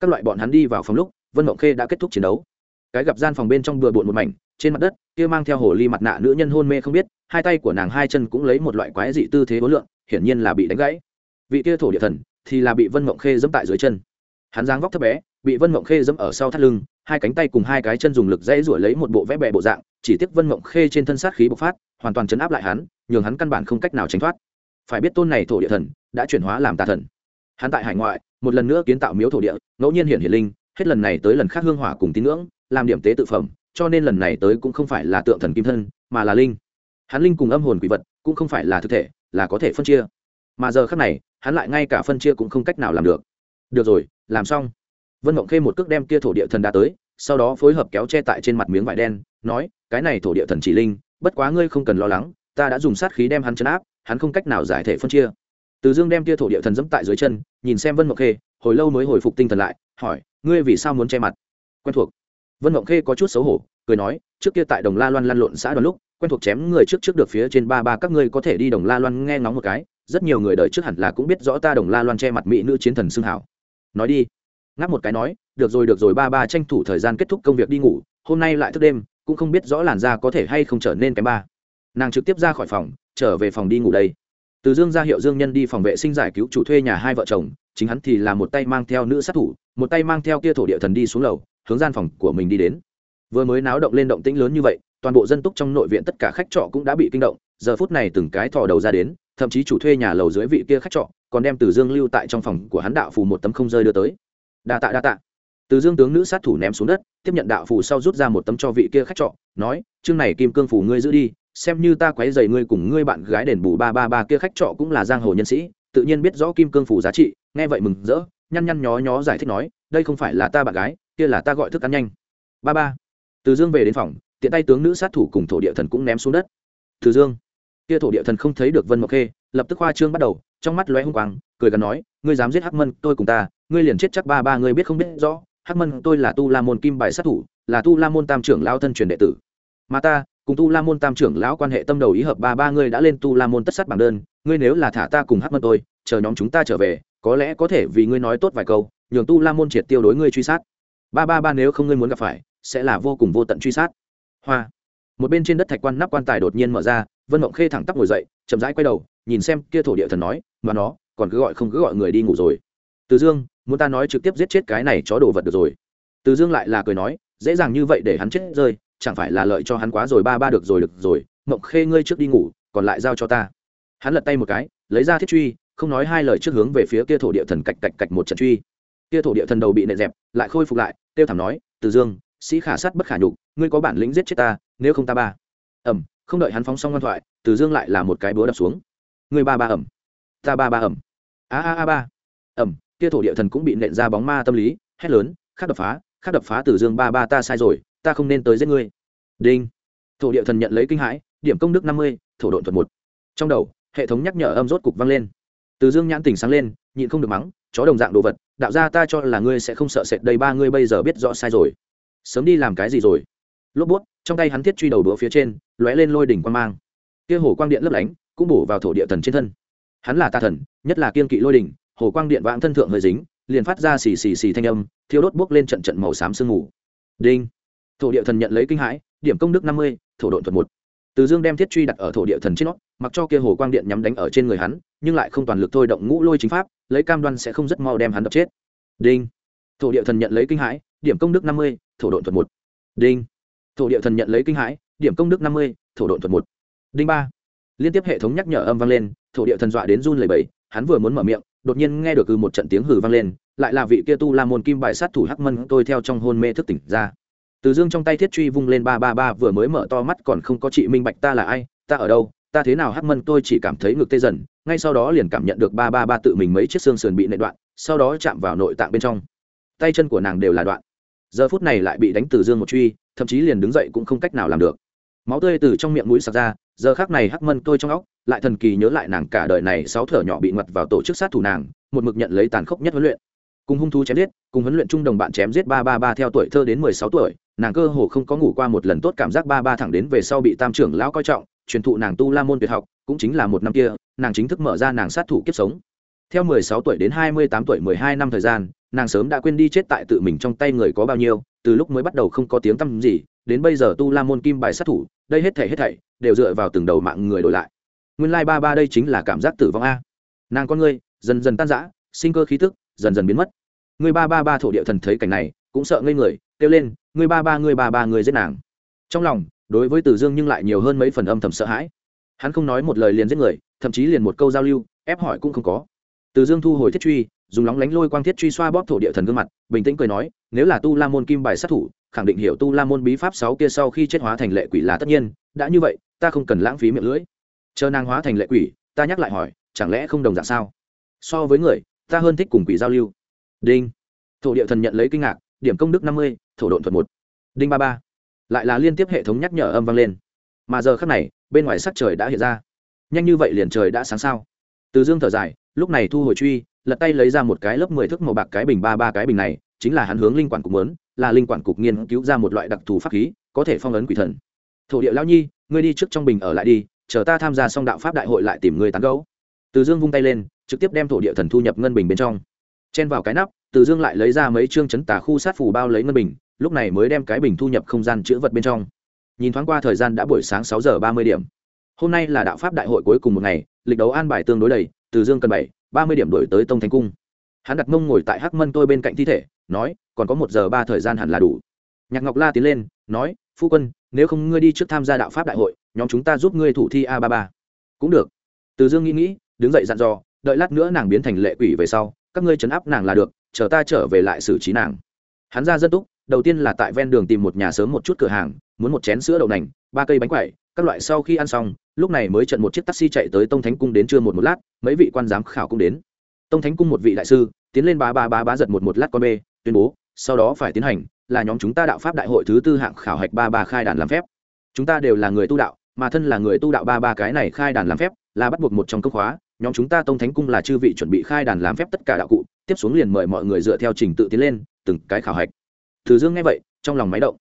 Các loại bọn hắn đi vào phòng lúc, vân mộng khê đã kết thúc chiến đấu. Cái gặp gian phòng bên trong bừa bộn một mảnh, trên mặt đất, kia mang theo hồ ly mặt nạ nữ nhân hôn mê không biết, hai tay của nàng hai chân cũng lấy một loại quái dị tư thế hối lượng hiển nhiên là bị đánh gãy. Vị kia thổ địa thần thì là bị vân mộng khê dẫm tại dưới chân. Hắn giáng vóc thấp bé, bị vân mộng khê dẫm ở sau thắt lưng hai cánh tay cùng hai cái chân dùng lực dãy rủi lấy một bộ vẽ bẹ bộ dạng, chỉ tiếc vân mộng khê trên thân sát khí bộc phát, hoàn toàn chấn áp lại hắn, nhường hắn căn bản không cách nào tránh thoát. Phải biết tôn này thổ địa thần, đã chuyển hóa làm tà thần. Hắn tại hải ngoại, một lần nữa kiến tạo miếu thổ địa, ngẫu nhiên hiển hiển linh, hết lần này tới lần khác hương hỏa cùng tín ngưỡng, làm điểm tế tự phẩm, cho nên lần này tới cũng không phải là tượng thần kim thân, mà là linh. Hắn linh cùng âm hồn quỷ vật, cũng không phải là thực thể, là có thể phân chia. Mà giờ khác này, hắn lại ngay cả phân chia cũng không cách nào làm được. Được rồi, làm xong vân mộng khê một cước đem kia thổ địa thần đã tới, sau đó phối hợp kéo che tại trên mặt miếng vải đen, nói, cái này thổ địa thần chỉ linh, bất quá ngươi không cần lo lắng, ta đã dùng sát khí đem hắn chấn áp, hắn không cách nào giải thể phân chia. Từ dương đem kia thổ địa thần dẫm tại dưới chân, nhìn xem vân mộng khê, hồi lâu mới hồi phục tinh thần lại, hỏi, ngươi vì sao muốn che mặt? Quen thuộc. Vân mộng khê có chút xấu hổ, cười nói, trước kia tại đồng la loan lăn lộn xã đoàn lúc, quen thuộc chém người trước trước được phía trên ba ba, các ngươi có thể đi đồng la loan nghe ngóng một cái, rất nhiều người đời trước hẳn là cũng biết rõ ta đồng la loan che mặt mỹ nữ chiến thần xưng hảo. Nói đi ngáp một cái nói, được rồi được rồi, ba ba tranh thủ thời gian kết thúc công việc đi ngủ, hôm nay lại thức đêm, cũng không biết rõ làn da có thể hay không trở nên kém ba. Nàng trực tiếp ra khỏi phòng, trở về phòng đi ngủ đây. Từ dương ra hiệu dương nhân đi phòng vệ sinh giải cứu chủ thuê nhà hai vợ chồng, chính hắn thì là một tay mang theo nữ sát thủ, một tay mang theo kia thổ địa thần đi xuống lầu, hướng gian phòng của mình đi đến. Vừa mới náo động lên động tĩnh lớn như vậy, toàn bộ dân túc trong nội viện tất cả khách trọ cũng đã bị kinh động, giờ phút này từng cái thò đầu ra đến, thậm chí chủ thuê nhà lầu dưới vị kia khách trọ, còn đem từ dương lưu tại trong phòng của hắn đạo phù một tấm không rơi đưa tới đa tạ đa tạ từ dương tướng nữ sát thủ ném xuống đất tiếp nhận đạo phù sau rút ra một tấm cho vị kia khách trọ nói chương này kim cương phù ngươi giữ đi xem như ta quấy dày ngươi cùng ngươi bạn gái đền bù ba ba ba kia khách trọ cũng là giang hồ nhân sĩ tự nhiên biết rõ kim cương phù giá trị nghe vậy mừng rỡ nhăn nhăn nhó nhó giải thích nói đây không phải là ta bạn gái kia là ta gọi thức ăn nhanh ba ba từ dương về đến phòng tiện tay tướng nữ sát thủ cùng thổ địa thần cũng ném xuống đất từ dương kia thổ địa thần không thấy được vân mộc khê lập tức hoa trương bắt đầu trong mắt lóe hung quang cười gần nói ngươi dám giết hắc mân, tôi cùng ta, ngươi liền chết chắc ba ba ngươi biết không biết rõ, hắc mân tôi là tu la môn kim bài sát thủ, là tu la môn tam trưởng Lão thân truyền đệ tử. Mà ta, cùng tu la môn tam trưởng lão quan hệ tâm đầu ý hợp ba ba ngươi đã lên tu la môn tất sát bảng đơn, ngươi nếu là thả ta cùng hắc mân tôi, chờ nhóm chúng ta trở về, có lẽ có thể vì ngươi nói tốt vài câu, nhường tu la môn triệt tiêu đối ngươi truy sát. Ba ba ba nếu không ngươi muốn gặp phải, sẽ là vô cùng vô tận truy sát. Hoa. Một bên trên đất thạch quan nắp quan tài đột nhiên mở ra, vân mộng khê thẳng tắp ngồi dậy, chậm rãi quay đầu, nhìn xem kia thổ địa thần nói, mà nó còn cứ gọi không cứ gọi người đi ngủ rồi. Từ dương, muốn ta nói trực tiếp giết chết cái này chó đồ vật được rồi. Từ dương lại là cười nói, dễ dàng như vậy để hắn chết rơi, chẳng phải là lợi cho hắn quá rồi ba ba được rồi được rồi, mộng khê ngươi trước đi ngủ, còn lại giao cho ta. Hắn lật tay một cái, lấy ra thiết truy, không nói hai lời trước hướng về phía kia thổ địa thần cạch cạch cạch một trận truy. Kia thổ địa thần đầu bị nệ dẹp, lại khôi phục lại tiêu thảm nói, từ dương, sĩ khả sát bất khả nhục, ngươi có bản lĩnh giết chết ta, nếu không ta ba. Ẩm, không đợi hắn phóng xong ngoan thoại, từ dương lại là một cái búa đập xuống. Ngươi ba ba ẩm ta ba ba ẩm. A a a, ba. Ẩm, kia thổ địa thần cũng bị nện ra bóng ma tâm lý, hét lớn khắc đập phá khắc đập phá từ dương ba ba ta sai rồi, ta không nên tới giết ngươi. Đinh. Thổ địa thần nhận lấy kinh hãi, điểm công đức năm mươi, thổ độn thuật một. Trong đầu, hệ thống nhắc nhở âm rốt cục vang lên. Từ dương nhãn tỉnh sáng lên, nhịn không được mắng, chó đồng dạng đồ vật, đạo ra ta cho là ngươi sẽ không sợ sệt đây ba, ngươi bây giờ biết rõ sai rồi. Sớm đi làm cái gì rồi? Lốp bút, trong tay hắn thiết truy đầu đũa phía trên, lóe lên lôi đỉnh quan mang. Kia hồ quang điện lấp lánh, cũng bổ vào thổ địa thần trên thân hắn là tà thần nhất là kiên kỵ lôi đình, hồ quang điện vãng thân thượng hơi dính liền phát ra xì xì xì thanh âm thiêu đốt bốc lên trận trận màu xám sương mù. Đinh. Thổ địa thần nhận lấy kinh hãi điểm công đức năm mươi thổ độn thuật một. Từ dương đem thiết truy đặt ở thổ địa thần trên nó mặc cho kia hồ quang điện nhắm đánh ở trên người hắn nhưng lại không toàn lực thôi động ngũ lôi chính pháp lấy cam đoan sẽ không rất mau đem hắn đập chết. Đinh. Thổ địa thần nhận lấy kinh hãi điểm công đức năm mươi thổ độn thuật một. Đinh. Thổ địa thần nhận lấy kinh hãi điểm công đức năm mươi thổ độn thuật một. Đinh ba liên tiếp hệ thống nhắc nhở âm vang lên, thổ địa thần dọa đến run lầy bẫy hắn vừa muốn mở miệng, đột nhiên nghe được từ một trận tiếng hử vang lên, lại là vị kia tu la môn kim bài sát thủ hắc mân tôi theo trong hôn mê thức tỉnh ra. Từ dương trong tay thiết truy vung lên ba ba ba vừa mới mở to mắt còn không có chị minh bạch ta là ai, ta ở đâu, ta thế nào hắc mân tôi chỉ cảm thấy ngực tê dần, ngay sau đó liền cảm nhận được ba ba ba tự mình mấy chiếc xương sườn bị nệ đoạn, sau đó chạm vào nội tạng bên trong. Tay chân của nàng đều là đoạn. Giờ phút này lại bị đánh từ dương một truy, thậm chí liền đứng dậy cũng không cách nào làm được. Máu tươi từ trong miệng mũi sặc ra giờ khác này hắc mân tôi trong óc, lại thần kỳ nhớ lại nàng cả đời này sáu thở nhỏ bị ngặt vào tổ chức sát thủ nàng, một mực nhận lấy tàn khốc nhất huấn luyện. Cùng hung thú chém giết, cùng huấn luyện chung đồng bạn chém giết ba ba ba theo tuổi thơ đến mười sáu tuổi, nàng cơ hồ không có ngủ qua một lần tốt cảm giác ba ba thẳng đến về sau bị tam trưởng lão coi trọng, truyền thụ nàng tu la môn tuyệt học, cũng chính là một năm kia, nàng chính thức mở ra nàng sát thủ kiếp sống. Theo mười sáu tuổi đến hai mươi tám tuổi mười hai năm thời gian, nàng sớm đã quên đi chết tại tự mình trong tay người có bao nhiêu, từ lúc mới bắt đầu không có tiếng tăm gì, đến bây giờ tu la môn kim bài sát thủ đây hết thảy hết thảy đều dựa vào từng đầu mạng người đổi lại. Nguyên lai ba ba đây chính là cảm giác tử vong a. Nàng con ngươi dần dần tan rã, sinh cơ khí tức dần dần biến mất. Người ba ba ba thổ địa thần thấy cảnh này, cũng sợ ngây người, kêu lên, người ba ba, người ba ba, người giết nàng. Trong lòng, đối với tử dương nhưng lại nhiều hơn mấy phần âm thầm sợ hãi. Hắn không nói một lời liền giết người, thậm chí liền một câu giao lưu, ép hỏi cũng không có. Từ dương thu hồi thiết truy dùng lóng lánh lôi quang thiết truy xoa bóp thổ địa thần gương mặt, bình tĩnh cười nói, nếu là tu la môn kim bài sát thủ, khẳng định hiểu tu la môn bí pháp sáu kia sau khi chết hóa thành lệ quỷ là tất nhiên, đã như vậy, ta không cần lãng phí miệng lưỡi. Chờ nàng hóa thành lệ quỷ, ta nhắc lại hỏi, chẳng lẽ không đồng dạng sao? So với người, ta hơn thích cùng quỷ giao lưu. Đinh. Thổ địa thần nhận lấy kinh ngạc, điểm công đức năm mươi, thổ độn thuật một. Đinh ba ba. Lại là liên tiếp hệ thống nhắc nhở âm vang lên. Mà giờ khắc này, bên ngoài sắc trời đã hiện ra. Nhanh như vậy liền trời đã sáng sao. Từ dương thở dài, lúc này thu hồi truy lật tay lấy ra một cái lớp mười thước màu bạc cái bình ba ba cái bình này, chính là hắn hướng linh quản cục muốn, là linh quản cục nghiên cứu ra một loại đặc thù pháp khí, có thể phong ấn quỷ thần. Thổ địa lão nhi, ngươi đi trước trong bình ở lại đi, chờ ta tham gia xong đạo pháp đại hội lại tìm ngươi tán gấu từ dương vung tay lên, trực tiếp đem thổ địa thần thu nhập ngân bình bên trong. Chen vào cái nắp, từ dương lại lấy ra mấy chương chấn tà khu sát phủ bao lấy ngân bình, lúc này mới đem cái bình thu nhập không gian chữ vật bên trong. Nhìn thoáng qua thời gian đã buổi sáng sáu giờ ba mươi điểm. Hôm nay là đạo pháp đại hội cuối cùng một ngày, lịch đấu an bài tương đối đầy, từ dương cần bảy ba mươi điểm đổi tới tông thánh cung. Hắn đặt mông ngồi tại hắc mân tôi bên cạnh thi thể, nói, còn có một giờ ba thời gian hẳn là đủ. Nhạc ngọc la tiến lên, nói, phu quân, nếu không ngươi đi trước tham gia đạo pháp đại hội, nhóm chúng ta giúp ngươi thủ thi a ba ba. Cũng được. Từ dương nghĩ nghĩ, đứng dậy dặn dò, đợi lát nữa nàng biến thành lệ quỷ về sau, các ngươi chấn áp nàng là được, chờ ta trở về lại xử trí nàng. Hắn ra dân túc, đầu tiên là tại ven đường tìm một nhà sớm một chút cửa hàng, muốn một chén sữa đậu nành, ba cây bánh quẩy các loại sau khi ăn xong, lúc này mới trận một chiếc taxi chạy tới tông thánh cung đến trưa một một lát, mấy vị quan giám khảo cũng đến. Tông thánh cung một vị đại sư, tiến lên ba ba ba ba giật một một lát con bê, tuyên bố, sau đó phải tiến hành là nhóm chúng ta đạo pháp đại hội thứ tư hạng khảo hạch ba ba khai đàn làm phép. Chúng ta đều là người tu đạo, mà thân là người tu đạo ba ba cái này khai đàn làm phép, là bắt buộc một trong công khóa. Nhóm chúng ta tông thánh cung là chư vị chuẩn bị khai đàn làm phép tất cả đạo cụ, tiếp xuống liền mời mọi người dựa theo trình tự tiến lên, từng cái khảo hạch. Thứ dương nghe vậy, trong lòng máy động.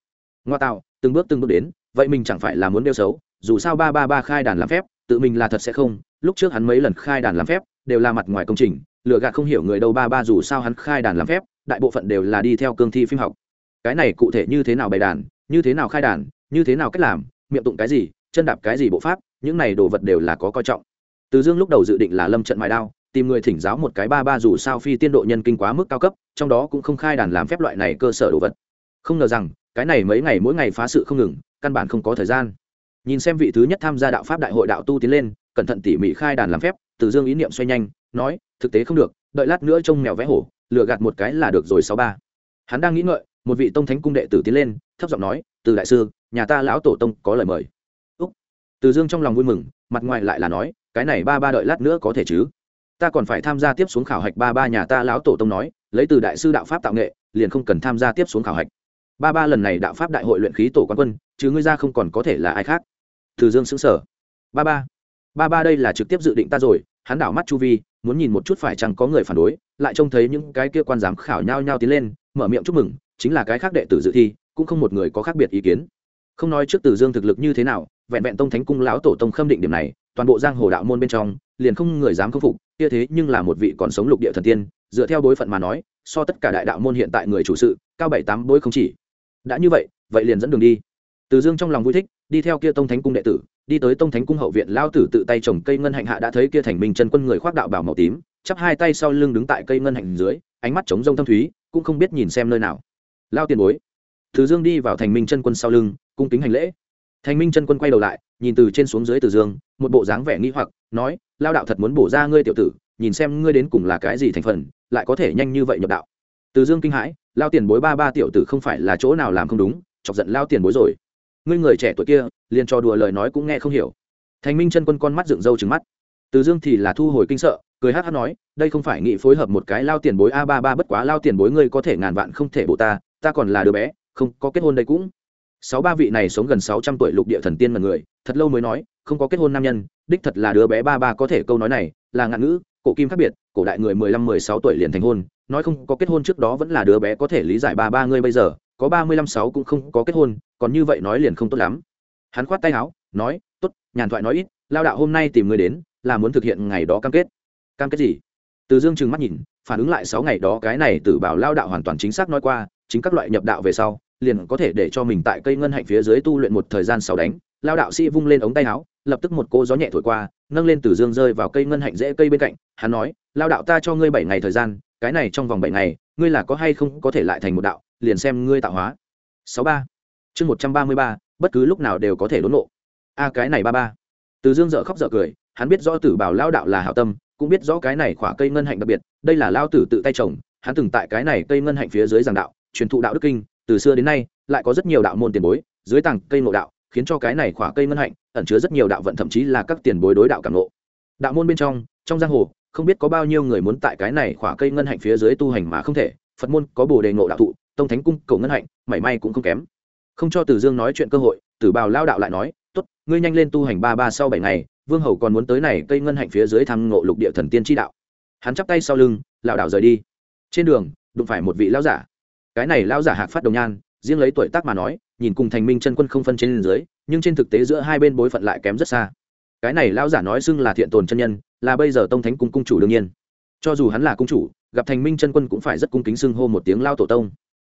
Ngoa tạo, từng bước từng bước đến vậy mình chẳng phải là muốn đeo xấu, dù sao ba ba ba khai đàn làm phép, tự mình là thật sẽ không. Lúc trước hắn mấy lần khai đàn làm phép, đều là mặt ngoài công trình lựa gạt không hiểu người đâu ba ba dù sao hắn khai đàn làm phép, đại bộ phận đều là đi theo cương thi phim học. Cái này cụ thể như thế nào bày đàn, như thế nào khai đàn, như thế nào cách làm, miệng tụng cái gì, chân đạp cái gì bộ pháp, những này đồ vật đều là có coi trọng. Từ dương lúc đầu dự định là lâm trận mài đao, tìm người thỉnh giáo một cái ba ba dù sao phi tiên độ nhân kinh quá mức cao cấp, trong đó cũng không khai đàn làm phép loại này cơ sở đồ vật. Không ngờ rằng, cái này mấy ngày mỗi ngày phá sự không ngừng căn bản không có thời gian. Nhìn xem vị thứ nhất tham gia đạo pháp đại hội đạo tu tiến lên, cẩn thận tỉ mỉ khai đàn làm phép, từ dương ý niệm xoay nhanh, nói, thực tế không được, đợi lát nữa trông mèo vẽ hổ, lừa gạt một cái là được rồi sáu ba. Hắn đang nghĩ ngợi, một vị tông thánh cung đệ tử tiến lên, thấp giọng nói, từ đại sư, nhà ta lão tổ tông có lời mời. Úc. Từ dương trong lòng vui mừng, mặt ngoài lại là nói, cái này ba ba đợi lát nữa có thể chứ? Ta còn phải tham gia tiếp xuống khảo hạch ba ba nhà ta lão tổ tông nói, lấy từ đại sư đạo pháp tạo nghệ, liền không cần tham gia tiếp xuống khảo hạch. Ba ba lần này đạo pháp đại hội luyện khí tổ quán quân chứ ngươi ra không còn có thể là ai khác. Từ dương xứng sở ba ba. Ba ba đây là trực tiếp dự định ta rồi, hắn đảo mắt chu vi, muốn nhìn một chút phải chăng có người phản đối, lại trông thấy những cái kia quan giám khảo nhau nhau tiến lên, mở miệng chúc mừng, chính là cái khác đệ tử dự thi, cũng không một người có khác biệt ý kiến. Không nói trước từ dương thực lực như thế nào, vẹn vẹn tông thánh cung lão tổ tông khâm định điểm này, toàn bộ giang hồ đạo môn bên trong, liền không người dám khâm phục, kia thế nhưng là một vị còn sống lục địa thần tiên, dựa theo bối phận mà nói, so tất cả đại đạo môn hiện tại người chủ sự, cao bảy tám bối không chỉ. Đã như vậy vậy liền dẫn đường đi từ dương trong lòng vui thích, đi theo kia tông thánh cung đệ tử, đi tới tông thánh cung hậu viện, lao tử tự tay trồng cây ngân hạnh hạ đã thấy kia thành minh chân quân người khoác đạo bảo màu tím, chắp hai tay sau lưng đứng tại cây ngân hạnh dưới, ánh mắt trống rông thâm thúy, cũng không biết nhìn xem nơi nào. Lao tiền bối. Từ dương đi vào thành minh chân quân sau lưng, cung kính hành lễ. Thành minh chân quân quay đầu lại, nhìn từ trên xuống dưới từ dương, một bộ dáng vẻ nghi hoặc, nói, lao đạo thật muốn bổ ra ngươi tiểu tử, nhìn xem ngươi đến cùng là cái gì thành phần, lại có thể nhanh như vậy nhập đạo. Từ dương kinh hãi, lao tiền bối ba ba tiểu tử không phải là chỗ nào làm không đúng, chọc giận lao tiền bối rồi ngươi người trẻ tuổi kia, liền cho đùa lời nói cũng nghe không hiểu. Thành minh chân quân con mắt dựng râu trừng mắt. Từ dương thì là thu hồi kinh sợ, cười hát hát nói, đây không phải nghị phối hợp một cái lao tiền bối a ba ba bất quá lao tiền bối ngươi có thể ngàn vạn không thể bộ ta ta còn là đứa bé, không có kết hôn đây cũng. Sáu ba vị này sống gần sáu trăm tuổi lục địa thần tiên mà người, thật lâu mới nói, không có kết hôn nam nhân, đích thật là đứa bé ba ba có thể câu nói này, là ngạn ngữ, cổ kim khác biệt, cổ đại người mười lăm mười sáu tuổi liền thành hôn, nói không có kết hôn trước đó vẫn là đứa bé có thể lý giải ba ba ngươi bây giờ có ba mươi lăm sáu cũng không có kết hôn, còn như vậy nói liền không tốt lắm. Hắn khoát tay áo, nói, tốt, nhàn thoại nói ít, lao đạo hôm nay tìm người đến, là muốn thực hiện ngày đó cam kết. Cam kết gì? Từ dương trừng mắt nhìn, phản ứng lại sáu ngày đó cái này tử bảo lao đạo hoàn toàn chính xác nói qua, chính các loại nhập đạo về sau, liền có thể để cho mình tại cây ngân hạnh phía dưới tu luyện một thời gian sau đánh, lao đạo sĩ vung lên ống tay áo, lập tức một cô gió nhẹ thổi qua, nâng lên từ dương rơi vào cây ngân hạnh dễ cây bên cạnh, hắn nói, lao đạo ta cho ngươi bảy ngày thời gian, cái này trong vòng bảy ngày ngươi là có hay không có thể lại thành một đạo, liền xem ngươi tạo hóa. Sáu ba. Chương một trăm ba mươi ba, bất cứ lúc nào đều có thể đốn nộ a, cái này ba ba. Từ dương dợ khóc dợ cười, hắn biết rõ tử bảo lao đạo là hảo tâm, cũng biết rõ cái này khỏa cây ngân hạnh đặc biệt, đây là lao tử tự tay trồng, hắn từng tại cái này cây ngân hạnh phía dưới giảng đạo, truyền thụ đạo đức kinh, từ xưa đến nay, lại có rất nhiều đạo môn tiền bối, dưới tàng cây ngộ đạo, khiến cho cái này khỏa cây ngân hạnh, ẩn chứa rất nhiều đạo vận, thậm chí là các tiền bối đối đạo cảm ngộ. Đạo môn bên trong trong giang hồ không biết có bao nhiêu người muốn tại cái này khỏa cây ngân hạnh phía dưới tu hành mà không thể, phật môn có bồ đề ngộ đạo thụ, tông thánh cung, cầu ngân hạnh, mảy may cũng không kém. Không cho Tử dương nói chuyện cơ hội tử bào lao đạo lại nói, tốt, ngươi nhanh lên tu hành ba ba sau bảy ngày, vương hầu còn muốn tới này cây ngân hạnh phía dưới thăm ngộ lục địa thần tiên tri đạo. Hắn chắp tay sau lưng lảo đảo rời đi. Trên đường, đụng phải một vị lão giả. Cái này lão giả hạc phát đồng nhan, riêng lấy tuổi tác mà nói, nhìn cùng thành minh chân quân không phân trên dưới, nhưng trên thực tế giữa hai bên bối phận lại kém rất xa cái này lão giả nói xưng là thiện tồn chân nhân, là bây giờ tông thánh cung cung chủ đương nhiên. Cho dù hắn là cung chủ, gặp thành minh chân quân cũng phải rất cung kính xưng hô một tiếng lao tổ tông.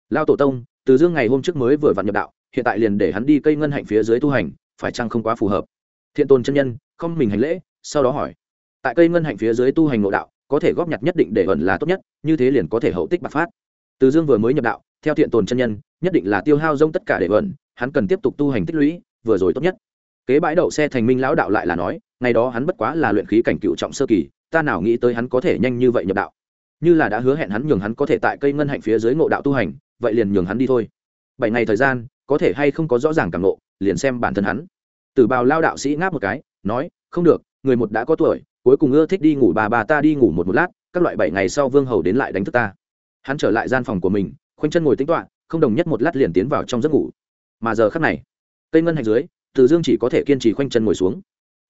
Lao tổ tông, từ dương ngày hôm trước mới vừa vặn nhập đạo, hiện tại liền để hắn đi cây ngân hạnh phía dưới tu hành, phải chăng không quá phù hợp? Thiện Tồn chân nhân, không mình hành lễ, sau đó hỏi. Tại cây ngân hạnh phía dưới tu hành ngộ đạo, có thể góp nhặt nhất định để ẩn là tốt nhất, như thế liền có thể hậu tích bạc phát. Từ dương vừa mới nhập đạo, theo thiện tồn chân nhân, nhất định là tiêu hao rông tất cả để ẩn, hắn cần tiếp tục tu hành tích lũy, vừa rồi tốt nhất kế bãi đậu xe thành minh lão đạo lại là nói, ngày đó hắn bất quá là luyện khí cảnh cựu trọng sơ kỳ, ta nào nghĩ tới hắn có thể nhanh như vậy nhập đạo. Như là đã hứa hẹn hắn nhường hắn có thể tại cây ngân hạnh phía dưới ngộ đạo tu hành, vậy liền nhường hắn đi thôi. Bảy ngày thời gian, có thể hay không có rõ ràng cảm ngộ, liền xem bản thân hắn. Tử bào lao đạo sĩ ngáp một cái, nói, không được, người một đã có tuổi, cuối cùng ưa thích đi ngủ bà bà ta đi ngủ một một lát, các loại bảy ngày sau vương hầu đến lại đánh thức ta. Hắn trở lại gian phòng của mình, khoanh chân ngồi tính toạ không đồng nhất một lát liền tiến vào trong giấc ngủ. Mà giờ khắc này, cây ngân hạnh dưới từ dương chỉ có thể kiên trì khoanh chân ngồi xuống.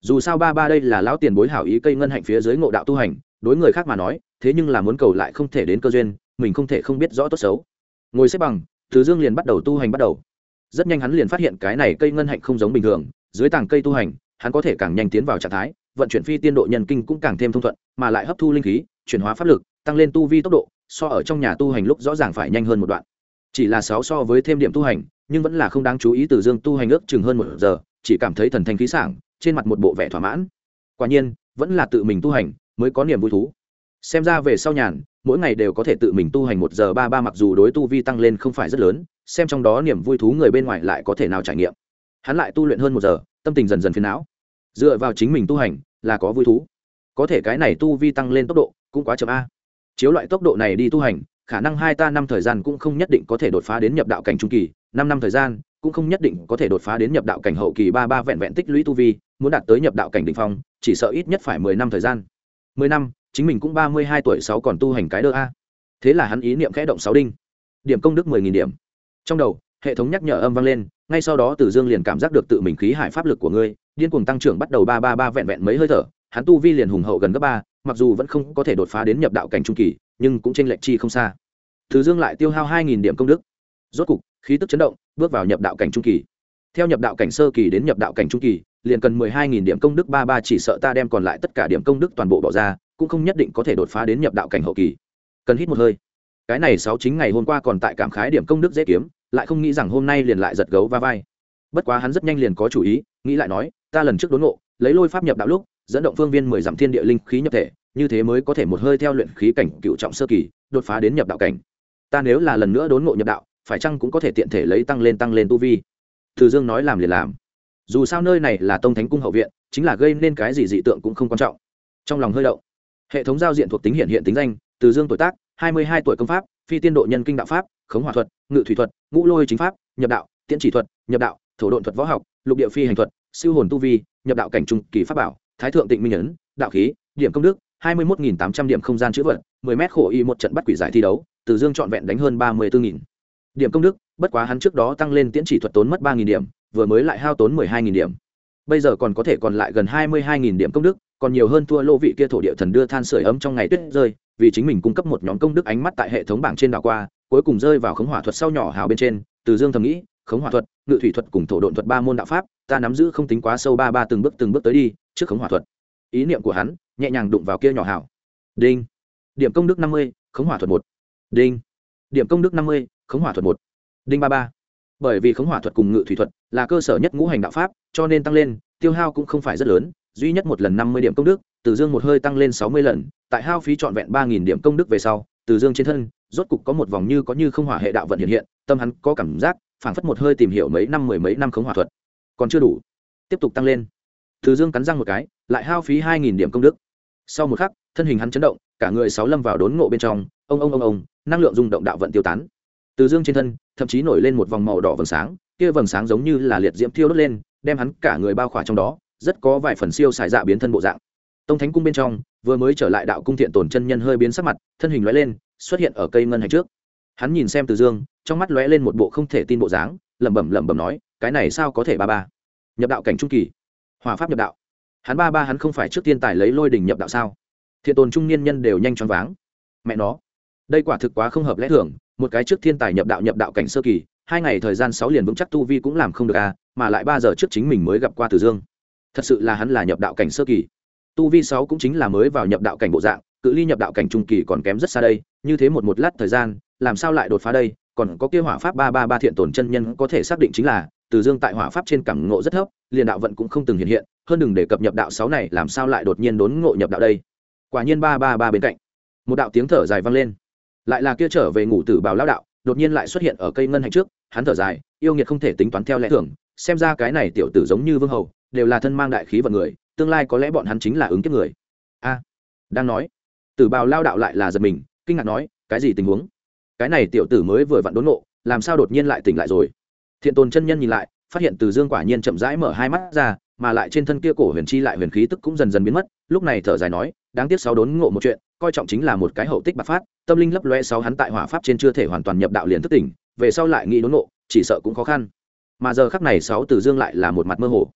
Dù sao ba ba đây là lão tiền bối hảo ý cây ngân hạnh phía dưới ngộ đạo tu hành, đối người khác mà nói, thế nhưng là muốn cầu lại không thể đến cơ duyên, mình không thể không biết rõ tốt xấu. Ngồi xếp bằng, từ dương liền bắt đầu tu hành bắt đầu. Rất nhanh hắn liền phát hiện cái này cây ngân hạnh không giống bình thường, dưới tảng cây tu hành, hắn có thể càng nhanh tiến vào trạng thái, vận chuyển phi tiên độ nhân kinh cũng càng thêm thông thuận, mà lại hấp thu linh khí, chuyển hóa pháp lực, tăng lên tu vi tốc độ, so ở trong nhà tu hành lúc rõ ràng phải nhanh hơn một đoạn. Chỉ là sáu so với thêm điểm tu hành nhưng vẫn là không đáng chú ý từ dương tu hành ước chừng hơn một giờ, chỉ cảm thấy thần thanh khí sảng, trên mặt một bộ vẻ thỏa mãn. Quả nhiên, vẫn là tự mình tu hành mới có niềm vui thú. Xem ra về sau nhàn, mỗi ngày đều có thể tự mình tu hành một giờ ba ba mặc dù đối tu vi tăng lên không phải rất lớn, xem trong đó niềm vui thú người bên ngoài lại có thể nào trải nghiệm. Hắn lại tu luyện hơn một giờ, tâm tình dần dần phiền não. Dựa vào chính mình tu hành là có vui thú. Có thể cái này tu vi tăng lên tốc độ cũng quá chậm a. Chiếu loại tốc độ này đi tu hành, khả năng hai ta năm thời gian cũng không nhất định có thể đột phá đến nhập đạo cảnh trung kỳ năm năm thời gian, cũng không nhất định có thể đột phá đến nhập đạo cảnh hậu kỳ ba ba vẹn vẹn tích lũy tu vi, muốn đạt tới nhập đạo cảnh đỉnh phong, chỉ sợ ít nhất phải mười năm thời gian. Mười năm, chính mình cũng ba mươi hai tuổi sáu còn tu hành cái đơ a. Thế là hắn ý niệm khẽ động sáu đinh. Điểm công đức mười nghìn điểm. Trong đầu, hệ thống nhắc nhở âm vang lên, ngay sau đó tử dương liền cảm giác được tự mình khí hải pháp lực của ngươi, điên cuồng tăng trưởng bắt đầu ba ba ba vẹn vẹn mấy hơi thở, hắn tu vi liền hùng hậu gần gấp ba, mặc dù vẫn không có thể đột phá đến nhập đạo cảnh trung kỳ, nhưng cũng tranh lệch chi không xa. Tử dương lại tiêu hao hai nghìn điểm công đức rốt cục, khí tức chấn động, bước vào nhập đạo cảnh trung kỳ. Theo nhập đạo cảnh sơ kỳ đến nhập đạo cảnh trung kỳ, liền cần mười hai nghìn điểm công đức ba ba chỉ sợ ta đem còn lại tất cả điểm công đức toàn bộ bỏ ra, cũng không nhất định có thể đột phá đến nhập đạo cảnh hậu kỳ. Cần hít một hơi. Cái này sáu chính ngày hôm qua còn tại cảm khái điểm công đức dễ kiếm, lại không nghĩ rằng hôm nay liền lại giật gấu va vai. Bất quá hắn rất nhanh liền có chủ ý, nghĩ lại nói, ta lần trước đốn ngộ, lấy lôi pháp nhập đạo lúc, dẫn động phương viên mười dặm thiên địa linh khí nhập thể, như thế mới có thể một hơi theo luyện khí cảnh cựu trọng sơ kỳ, đột phá đến nhập đạo cảnh. Ta nếu là lần nữa đốn ngộ nhập đạo phải chăng cũng có thể tiện thể lấy tăng lên tăng lên tu vi? Từ dương nói làm liền làm. Dù sao nơi này là tông thánh cung hậu viện, chính là gây nên cái gì dị tượng cũng không quan trọng. Trong lòng hơi đậu. hệ thống giao diện thuộc tính hiện hiện tính danh, từ dương tuổi tác, hai mươi hai tuổi công pháp, phi tiên độ nhân kinh đạo pháp, khống hỏa thuật, ngự thủy thuật, ngũ lôi chính pháp, nhập đạo, tiễn chỉ thuật, nhập đạo, thổ độn thuật võ học, lục địa phi hành thuật, siêu hồn tu vi, nhập đạo cảnh trung kỳ pháp bảo, thái thượng tịnh minh ấn, đạo khí, điểm công đức, hai mươi một tám trăm điểm không gian chữ vật, mười mét khổ y một trận bắt quỷ giải thi đấu, từ dương trọn vẹn đánh hơn ba mươi bốn nghìn điểm công đức, bất quá hắn trước đó tăng lên tiễn chỉ thuật tốn mất ba nghìn điểm, vừa mới lại hao tốn mười hai nghìn điểm. Bây giờ còn có thể còn lại gần hai mươi hai nghìn điểm công đức, còn nhiều hơn thua lô vị kia thổ địa thần đưa than sửa ấm trong ngày tuyết rơi, vì chính mình cung cấp một nhóm công đức ánh mắt tại hệ thống bảng trên đảo qua, cuối cùng rơi vào khống hỏa thuật sau nhỏ hào bên trên, từ dương thầm nghĩ, khống hỏa thuật, ngự thủy thuật cùng thổ độn thuật ba môn đạo pháp, ta nắm giữ không tính quá sâu ba ba từng bước từng bước tới đi, trước khống hỏa thuật. Ý niệm của hắn, nhẹ nhàng đụng vào kia nhỏ hào. Đinh. Điểm công đức năm mươi, khống hỏa thuật một. Đinh. Điểm công đức năm mươi khống hỏa thuật một. Đinh ba ba. Bởi vì khống hỏa thuật cùng ngự thủy thuật là cơ sở nhất ngũ hành đạo pháp, cho nên tăng lên, tiêu hao cũng không phải rất lớn, duy nhất một lần năm mươi điểm công đức, từ dương một hơi tăng lên sáu mươi lần, tại hao phí trọn vẹn ba nghìn điểm công đức về sau, từ dương trên thân, rốt cục có một vòng như có như không hỏa hệ đạo vận hiện hiện, tâm hắn có cảm giác, phảng phất một hơi tìm hiểu mấy năm mười mấy năm khống hỏa thuật. Còn chưa đủ. Tiếp tục tăng lên. Từ dương cắn răng một cái, lại hao phí hai nghìn điểm công đức. Sau một khắc, thân hình hắn chấn động, cả người sáu lâm vào đốn ngộ bên trong, ông ông ông ông, năng lượng rung động đạo vận tiêu tán từ dương trên thân, thậm chí nổi lên một vòng màu đỏ vầng sáng, kia vầng sáng giống như là liệt diễm thiêu đốt lên, đem hắn cả người bao khỏa trong đó, rất có vài phần siêu xài dạ biến thân bộ dạng. Tông thánh cung bên trong, vừa mới trở lại đạo cung thiện tổn chân nhân hơi biến sắc mặt, thân hình lóe lên, xuất hiện ở cây ngân hạch trước. Hắn nhìn xem từ dương, trong mắt lóe lên một bộ không thể tin bộ dáng, lẩm bẩm lẩm bẩm nói, cái này sao có thể ba ba? Nhập đạo cảnh trung kỳ, hòa pháp nhập đạo. Hắn ba ba hắn không phải trước tiên tài lấy lôi đình nhập đạo sao? Thiện tồn trung niên nhân đều nhanh choáng váng. Mẹ nó, đây quả thực quá không hợp lẽ thường một cái trước thiên tài nhập đạo nhập đạo cảnh sơ kỳ, hai ngày thời gian sáu liền vững chắc tu vi cũng làm không được à mà lại ba giờ trước chính mình mới gặp qua từ dương. Thật sự là hắn là nhập đạo cảnh sơ kỳ. Tu vi sáu cũng chính là mới vào nhập đạo cảnh bộ dạng, cự ly nhập đạo cảnh trung kỳ còn kém rất xa đây, như thế một một lát thời gian, làm sao lại đột phá đây? Còn có kia hỏa pháp ba ba ba thiện tổn chân nhân có thể xác định chính là từ dương tại hỏa pháp trên cẳng ngộ rất thấp, liền đạo vận cũng không từng hiện hiện, hơn đừng đề cập nhập đạo sáu này làm sao lại đột nhiên đốn ngộ nhập đạo đây? Quả nhiên ba ba ba bên cạnh. Một đạo tiếng thở dài vang lên lại là kia trở về ngủ tử bào lao đạo, đột nhiên lại xuất hiện ở cây ngân hạnh trước, hắn thở dài, yêu nghiệt không thể tính toán theo lẽ thường, xem ra cái này tiểu tử giống như vương hầu, đều là thân mang đại khí vận người, tương lai có lẽ bọn hắn chính là ứng kiếp người. A, đang nói, tử bào lao đạo lại là giật mình, kinh ngạc nói, cái gì tình huống? Cái này tiểu tử mới vừa vặn đốn nộ làm sao đột nhiên lại tỉnh lại rồi? Thiện tồn chân nhân nhìn lại, phát hiện từ dương quả nhiên chậm rãi mở hai mắt ra, mà lại trên thân kia cổ huyền chi lại huyền khí tức cũng dần dần biến mất, lúc này thở dài nói, đáng tiếc sáu đốn ngộ một chuyện coi trọng chính là một cái hậu tích bạc phát, tâm linh lấp loe sáu hắn tại hỏa pháp trên chưa thể hoàn toàn nhập đạo liền thức tỉnh, về sau lại nghĩ đốn ngộ, chỉ sợ cũng khó khăn. Mà giờ khắc này sáu từ dương lại là một mặt mơ hồ.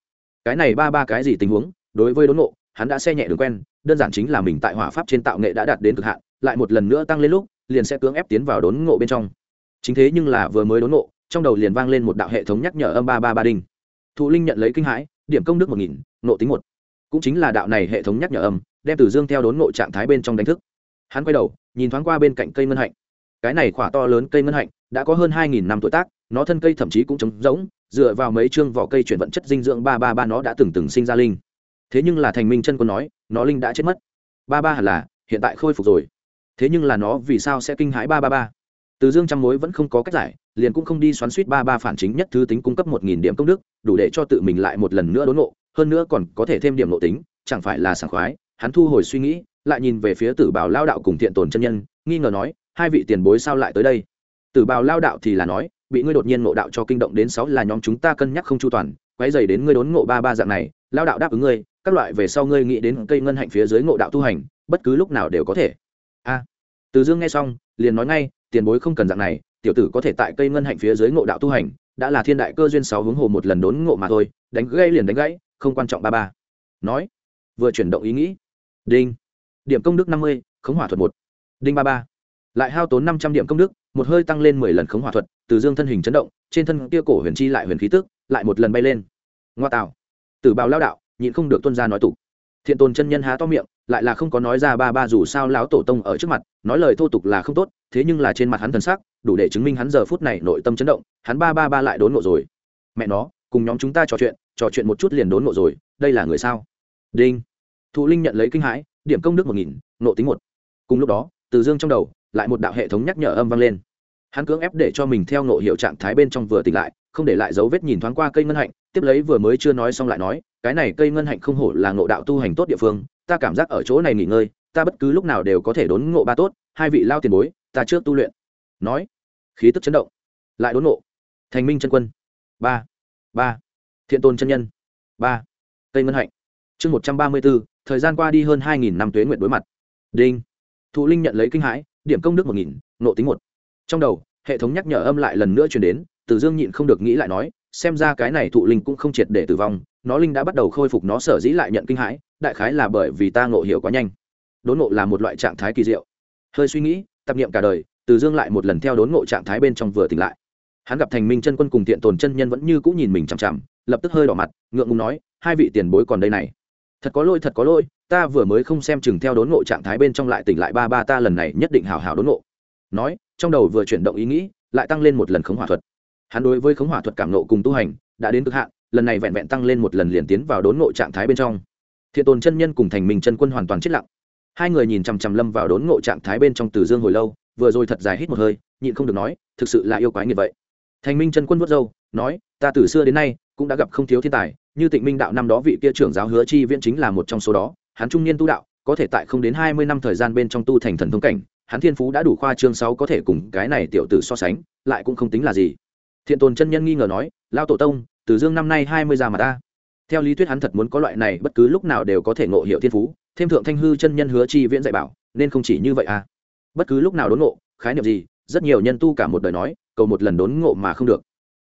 Cái này ba ba cái gì tình huống, đối với đốn ngộ, hắn đã xe nhẹ đường quen, đơn giản chính là mình tại hỏa pháp trên tạo nghệ đã đạt đến cực hạn, lại một lần nữa tăng lên lúc, liền sẽ cưỡng ép tiến vào đốn ngộ bên trong. Chính thế nhưng là vừa mới đốn ngộ, trong đầu liền vang lên một đạo hệ thống nhắc nhở âm ba ba ba đinh. Thụ linh nhận lấy kinh hãi, điểm công đức một nghìn nộ tính một. Cũng chính là đạo này hệ thống nhắc nhở âm đem từ dương theo đốn ngộ trạng thái bên trong đánh thức. Hắn quay đầu, nhìn thoáng qua bên cạnh cây ngân hạnh. Cái này khỏa to lớn cây ngân hạnh đã có hơn hai nghìn năm tuổi tác, nó thân cây thậm chí cũng trống rỗng, dựa vào mấy chương vỏ cây chuyển vận chất dinh dưỡng ba ba ba nó đã từng từng sinh ra linh. Thế nhưng là thành minh chân quân nói, nó linh đã chết mất. ba ba hẳn là, hiện tại khôi phục rồi. Thế nhưng là nó vì sao sẽ kinh hãi ba ba ba? Từ dương trăm mối vẫn không có cách giải, liền cũng không đi xoắn suýt ba ba phản chính nhất thứ tính cung cấp một nghìn điểm công đức, đủ để cho tự mình lại một lần nữa đốn nộ hơn nữa còn có thể thêm điểm nộ tính, chẳng phải là sảng khoái hắn thu hồi suy nghĩ, lại nhìn về phía tử bảo lao đạo cùng thiện tồn chân nhân, nghi ngờ nói, hai vị tiền bối sao lại tới đây? Tử bào lao đạo thì là nói, bị ngươi đột nhiên ngộ đạo cho kinh động đến sáu là nhóm chúng ta cân nhắc không chu toàn, quấy dày đến ngươi đốn ngộ ba ba dạng này, lao đạo đáp ứng ngươi, các loại về sau ngươi nghĩ đến cây ngân hạnh phía dưới ngộ đạo tu hành, bất cứ lúc nào đều có thể. A. Từ dương nghe xong, liền nói ngay, tiền bối không cần dạng này, tiểu tử có thể tại cây ngân hạnh phía dưới ngộ đạo tu hành, đã là thiên đại cơ duyên sáu hướng hồ một lần đốn ngộ mà thôi, đánh gãy liền đánh gãy, không quan trọng ba ba. Nói, vừa chuyển động ý nghĩ đinh. Điểm công đức năm mươi, khống hỏa thuật một. Đinh ba ba. Lại hao tốn năm trăm điểm công đức, một hơi tăng lên mười lần khống hỏa thuật, từ dương thân hình chấn động, trên thân kia cổ huyền chi lại huyền khí tức, lại một lần bay lên. Ngoa tạo. Tử bào lao đạo, nhịn không được tuân ra nói tục. Thiện tồn chân nhân há to miệng, lại là không có nói ra ba ba dù sao lão tổ tông ở trước mặt, nói lời thô tục là không tốt, thế nhưng là trên mặt hắn thần sắc, đủ để chứng minh hắn giờ phút này nội tâm chấn động, hắn ba ba ba lại đốn ngộ rồi. Mẹ nó, cùng nhóm chúng ta trò chuyện trò chuyện một chút liền đốn ngộ rồi, đây là người sao? Đinh thụ linh nhận lấy kinh hãi, điểm công đức một nghìn, nộ tính một. Cùng lúc đó, từ dương trong đầu, lại một đạo hệ thống nhắc nhở âm vang lên. Hắn cưỡng ép để cho mình theo nộ hiệu trạng thái bên trong vừa tỉnh lại, không để lại dấu vết nhìn thoáng qua cây ngân hạnh, tiếp lấy vừa mới chưa nói xong lại nói, cái này cây ngân hạnh không hổ là ngộ đạo tu hành tốt địa phương, ta cảm giác ở chỗ này nghỉ ngơi, ta bất cứ lúc nào đều có thể đốn ngộ ba tốt, hai vị lao tiền bối, ta trước tu luyện. Nói, khí tức chấn động, lại đốn ngộ. Thành minh chân quân. Ba ba. Thiện tôn chân nhân. Ba. Cây ngân hạnh. Chương một trăm ba mươi bốn thời gian qua đi hơn hai nghìn năm tuế nguyện đối mặt. Đinh. Thụ linh nhận lấy kinh hãi, điểm công đức một nghìn, nộ tính một. Trong đầu, hệ thống nhắc nhở âm lại lần nữa chuyển đến, từ dương nhịn không được nghĩ lại nói, xem ra cái này thụ linh cũng không triệt để tử vong, nó linh đã bắt đầu khôi phục nó sở dĩ lại nhận kinh hãi, đại khái là bởi vì ta ngộ hiểu quá nhanh. Đốn ngộ là một loại trạng thái kỳ diệu. Hơi suy nghĩ tập niệm cả đời, từ dương lại một lần theo đốn ngộ trạng thái bên trong vừa tỉnh lại. Hắn gặp thành minh chân quân cùng tiện tồn chân nhân vẫn như cũng nhìn mình chằm chằm, lập tức hơi đỏ mặt, ngượng ngùng nói, hai vị tiền bối còn đây này thật có lỗi, thật có lỗi, ta vừa mới không xem chừng theo đốn ngộ trạng thái bên trong lại tỉnh lại ba ba ta lần này nhất định hào hào đốn ngộ. Nói, trong đầu vừa chuyển động ý nghĩ, lại tăng lên một lần khống hỏa thuật. Hắn đối với khống hỏa thuật cảm nộ cùng tu hành, đã đến cực hạn, lần này vẹn vẹn tăng lên một lần liền tiến vào đốn ngộ trạng thái bên trong. Thiện tồn chân nhân cùng thành minh chân quân hoàn toàn chết lặng. Hai người nhìn chằm chằm lâm vào đốn ngộ trạng thái bên trong từ dương hồi lâu, vừa rồi thật dài hít một hơi, nhịn không được nói, thực sự là yêu quái như vậy. Thành minh chân quân vớt râu, nói, ta từ xưa đến nay cũng đã gặp không thiếu thiên tài như tịnh minh đạo năm đó vị kia trưởng giáo hứa chi viễn chính là một trong số đó, hắn trung niên tu đạo, có thể tại không đến hai mươi năm thời gian bên trong tu thành thần thông cảnh, hắn thiên phú đã đủ khoa chương sáu có thể cùng cái này tiểu tử so sánh, lại cũng không tính là gì. Thiện tồn chân nhân nghi ngờ nói lao tổ tông, từ dương năm nay hai mươi già mà ta. Theo lý thuyết hắn thật muốn có loại này, bất cứ lúc nào đều có thể ngộ hiệu thiên phú, thêm thượng thanh hư chân nhân hứa chi viễn dạy bảo, nên không chỉ như vậy à. Bất cứ lúc nào đốn ngộ, khái niệm gì, rất nhiều nhân tu cả một đời nói, cầu một lần đốn ngộ mà không được.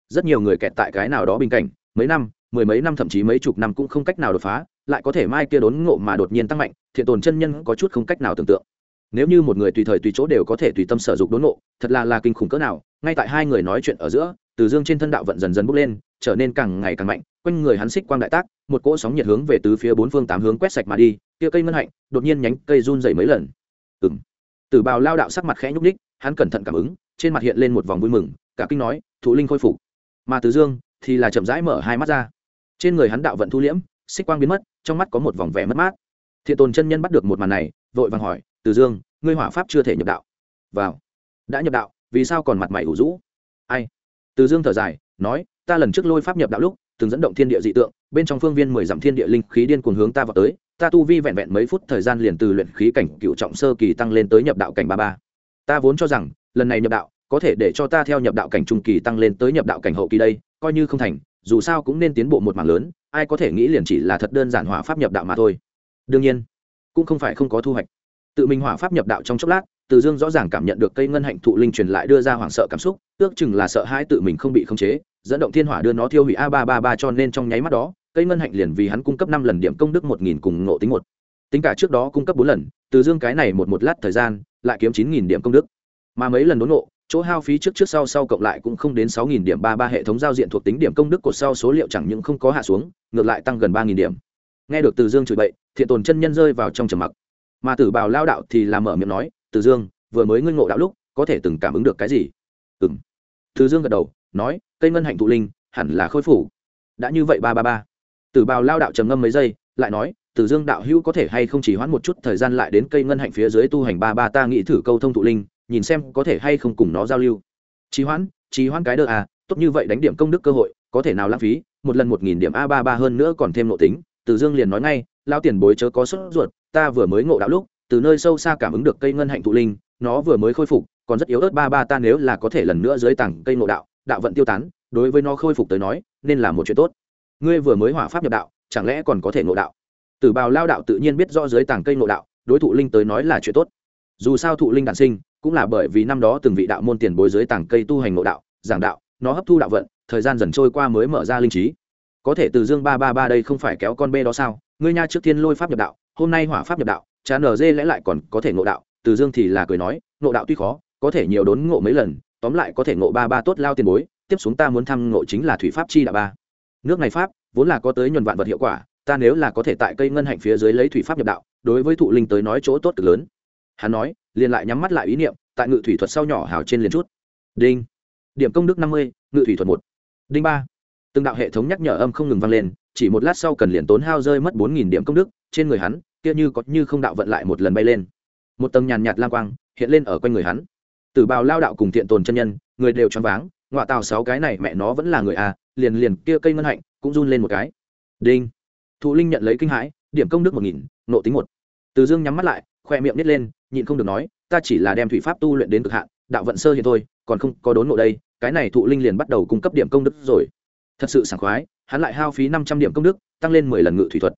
Rất nhiều người kẹt tại cái nào đó bình cảnh, mấy năm mười mấy năm thậm chí mấy chục năm cũng không cách nào đột phá, lại có thể mai kia đốn ngộ mà đột nhiên tăng mạnh, thiện tồn chân nhân có chút không cách nào tưởng tượng. Nếu như một người tùy thời tùy chỗ đều có thể tùy tâm sở dục đốn ngộ, thật là là kinh khủng cỡ nào, ngay tại hai người nói chuyện ở giữa, từ dương trên thân đạo vận dần dần bốc lên, trở nên càng ngày càng mạnh, quanh người hắn xích quang đại tác, một cỗ sóng nhiệt hướng về tứ phía bốn phương tám hướng quét sạch mà đi, kia cây ngân hạnh, đột nhiên nhánh cây run dày mấy lần. Ừ m tử bào lao đạo sắc mặt khẽ nhúc ních hắn cẩn thận cảm ứng, trên mặt hiện lên một vòng vui mừng, cả kinh nói, thụ linh khôi phục. Mà từ dương thì là chậm rãi mở hai mắt ra trên người hắn đạo vận thu liễm, xích quang biến mất, trong mắt có một vòng vẻ mất mát. Thiện tồn chân nhân bắt được một màn này, vội vàng hỏi, từ dương, ngươi hỏa pháp chưa thể nhập đạo? Vào. Đã nhập đạo, vì sao còn mặt mày ủ rũ? Ai? Từ dương thở dài, nói, ta lần trước lôi pháp nhập đạo lúc, từng dẫn động thiên địa dị tượng, bên trong phương viên mười dặm thiên địa linh khí điên cuồng hướng ta vào tới, ta tu vi vẹn vẹn mấy phút thời gian liền từ luyện khí cảnh cựu trọng sơ kỳ tăng lên tới nhập đạo cảnh ba ba. Ta vốn cho rằng, lần này nhập đạo, có thể để cho ta theo nhập đạo cảnh trung kỳ tăng lên tới nhập đạo cảnh hậu kỳ đây, coi như không thành dù sao cũng nên tiến bộ một mảng lớn, ai có thể nghĩ liền chỉ là thật đơn giản hỏa pháp nhập đạo mà thôi. Đương nhiên, cũng không phải không có thu hoạch. Tự mình hỏa pháp nhập đạo trong chốc lát, từ dương rõ ràng cảm nhận được cây ngân hạnh thụ linh truyền lại đưa ra hoảng sợ cảm xúc, ước chừng là sợ hãi tự mình không bị khống chế, dẫn động thiên hỏa đưa nó thiêu hủy a ba ba ba cho nên trong nháy mắt đó, cây ngân hạnh liền vì hắn cung cấp năm lần điểm công đức một nghìn cùng ngộ tính một. Tính cả trước đó cung cấp bốn lần, từ dương cái này một một lát thời gian, lại kiếm chín nghìn điểm công đức. Mà mấy lần đốn ngộ chỗ hao phí trước trước sau sau cộng lại cũng không đến sáu nghìn điểm, ba ba hệ thống giao diện thuộc tính điểm công đức của sau số liệu chẳng những không có hạ xuống, ngược lại tăng gần ba nghìn điểm. Nghe được từ dương chửi bậy, thiện tồn chân nhân rơi vào trong trầm mặc. Mà tử bào lao đạo thì làm mở miệng nói, từ dương, vừa mới ngưng ngộ đạo lúc, có thể từng cảm ứng được cái gì? Ừm. từ dương gật đầu, nói, cây ngân hạnh thụ linh, hẳn là khôi phủ đã như vậy ba ba ba. Tử bào lao đạo trầm ngâm mấy giây, lại nói, từ dương đạo hữu có thể hay không chỉ hoãn một chút thời gian lại đến cây ngân hạnh phía dưới tu hành ba ba ta nghĩ thử câu thông thụ linh nhìn xem có thể hay không cùng nó giao lưu. Trí hoãn trí hoãn cái đơ à tốt như vậy đánh điểm công đức cơ hội, có thể nào lãng phí, một lần một nghìn điểm a ba ba hơn nữa còn thêm nội tính, từ dương liền nói ngay lao tiền bối chớ có sốt ruột, ta vừa mới ngộ đạo lúc, từ nơi sâu xa cảm ứng được cây ngân hạnh thụ linh, nó vừa mới khôi phục, còn rất yếu ớt ba ba ta nếu là có thể lần nữa dưới tảng cây ngộ đạo đạo vận tiêu tán, đối với nó khôi phục tới nói, nên là một chuyện tốt. Ngươi vừa mới hỏa pháp nhập đạo, chẳng lẽ còn có thể ngộ đạo? Tử bào lao đạo tự nhiên biết rõ dưới tảng cây ngộ đạo, đối thụ linh tới nói là chuyện tốt dù sao thụ linh đản sinh cũng là bởi vì năm đó từng vị đạo môn tiền bối dưới tảng cây tu hành ngộ đạo, giảng đạo, nó hấp thu đạo vận, thời gian dần trôi qua mới mở ra linh trí. Có thể từ dương ba ba ba đây không phải kéo con bê đó sao? Ngươi nha trước tiên lôi pháp nhập đạo, hôm nay hỏa pháp nhập đạo chán ở dê lẽ lại còn có thể ngộ đạo. Từ dương thì là cười nói, ngộ đạo tuy khó, có thể nhiều đốn ngộ mấy lần, tóm lại có thể ngộ ba ba tốt lao tiền bối, tiếp xuống ta muốn thăm ngộ chính là thủy pháp chi đạo ba. Nước này pháp, vốn là có tới nhuần vạn vật hiệu quả, ta nếu là có thể tại cây ngân hạnh phía dưới lấy thủy pháp nhập đạo, đối với thụ linh tới nói chỗ tốt cực lớn hắn nói, liền lại nhắm mắt lại ý niệm, tại ngự thủy thuật sau nhỏ hào trên liền chút. Đinh. Điểm công đức năm mươi, ngự thủy thuật một. Đinh ba. Từng đạo hệ thống nhắc nhở âm không ngừng vang lên, chỉ một lát sau cần liền tốn hao rơi mất bốn nghìn điểm công đức, trên người hắn, kia như có như không đạo vận lại một lần bay lên. Một tầng nhàn nhạt lang quang hiện lên ở quanh người hắn. Tử bào lao đạo cùng thiện tồn chân nhân, người đều choáng váng, ngọa tào sáu cái này mẹ nó vẫn là người à liền liền kia cây ngân hạnh cũng run lên một cái. Đinh. Thụ linh nhận lấy kinh hãi, điểm công đức một nghìn, nộ tính một. Từ dương nhắm mắt lại, khoe miệng nít lên nhịn không được nói, ta chỉ là đem thủy pháp tu luyện đến cực hạn, đạo vận sơ hiện thôi, còn không có đốn ngộ đây, cái này thụ linh liền bắt đầu cung cấp điểm công đức rồi. Thật sự sảng khoái, hắn lại hao phí năm trăm điểm công đức, tăng lên mười lần ngự thủy thuật.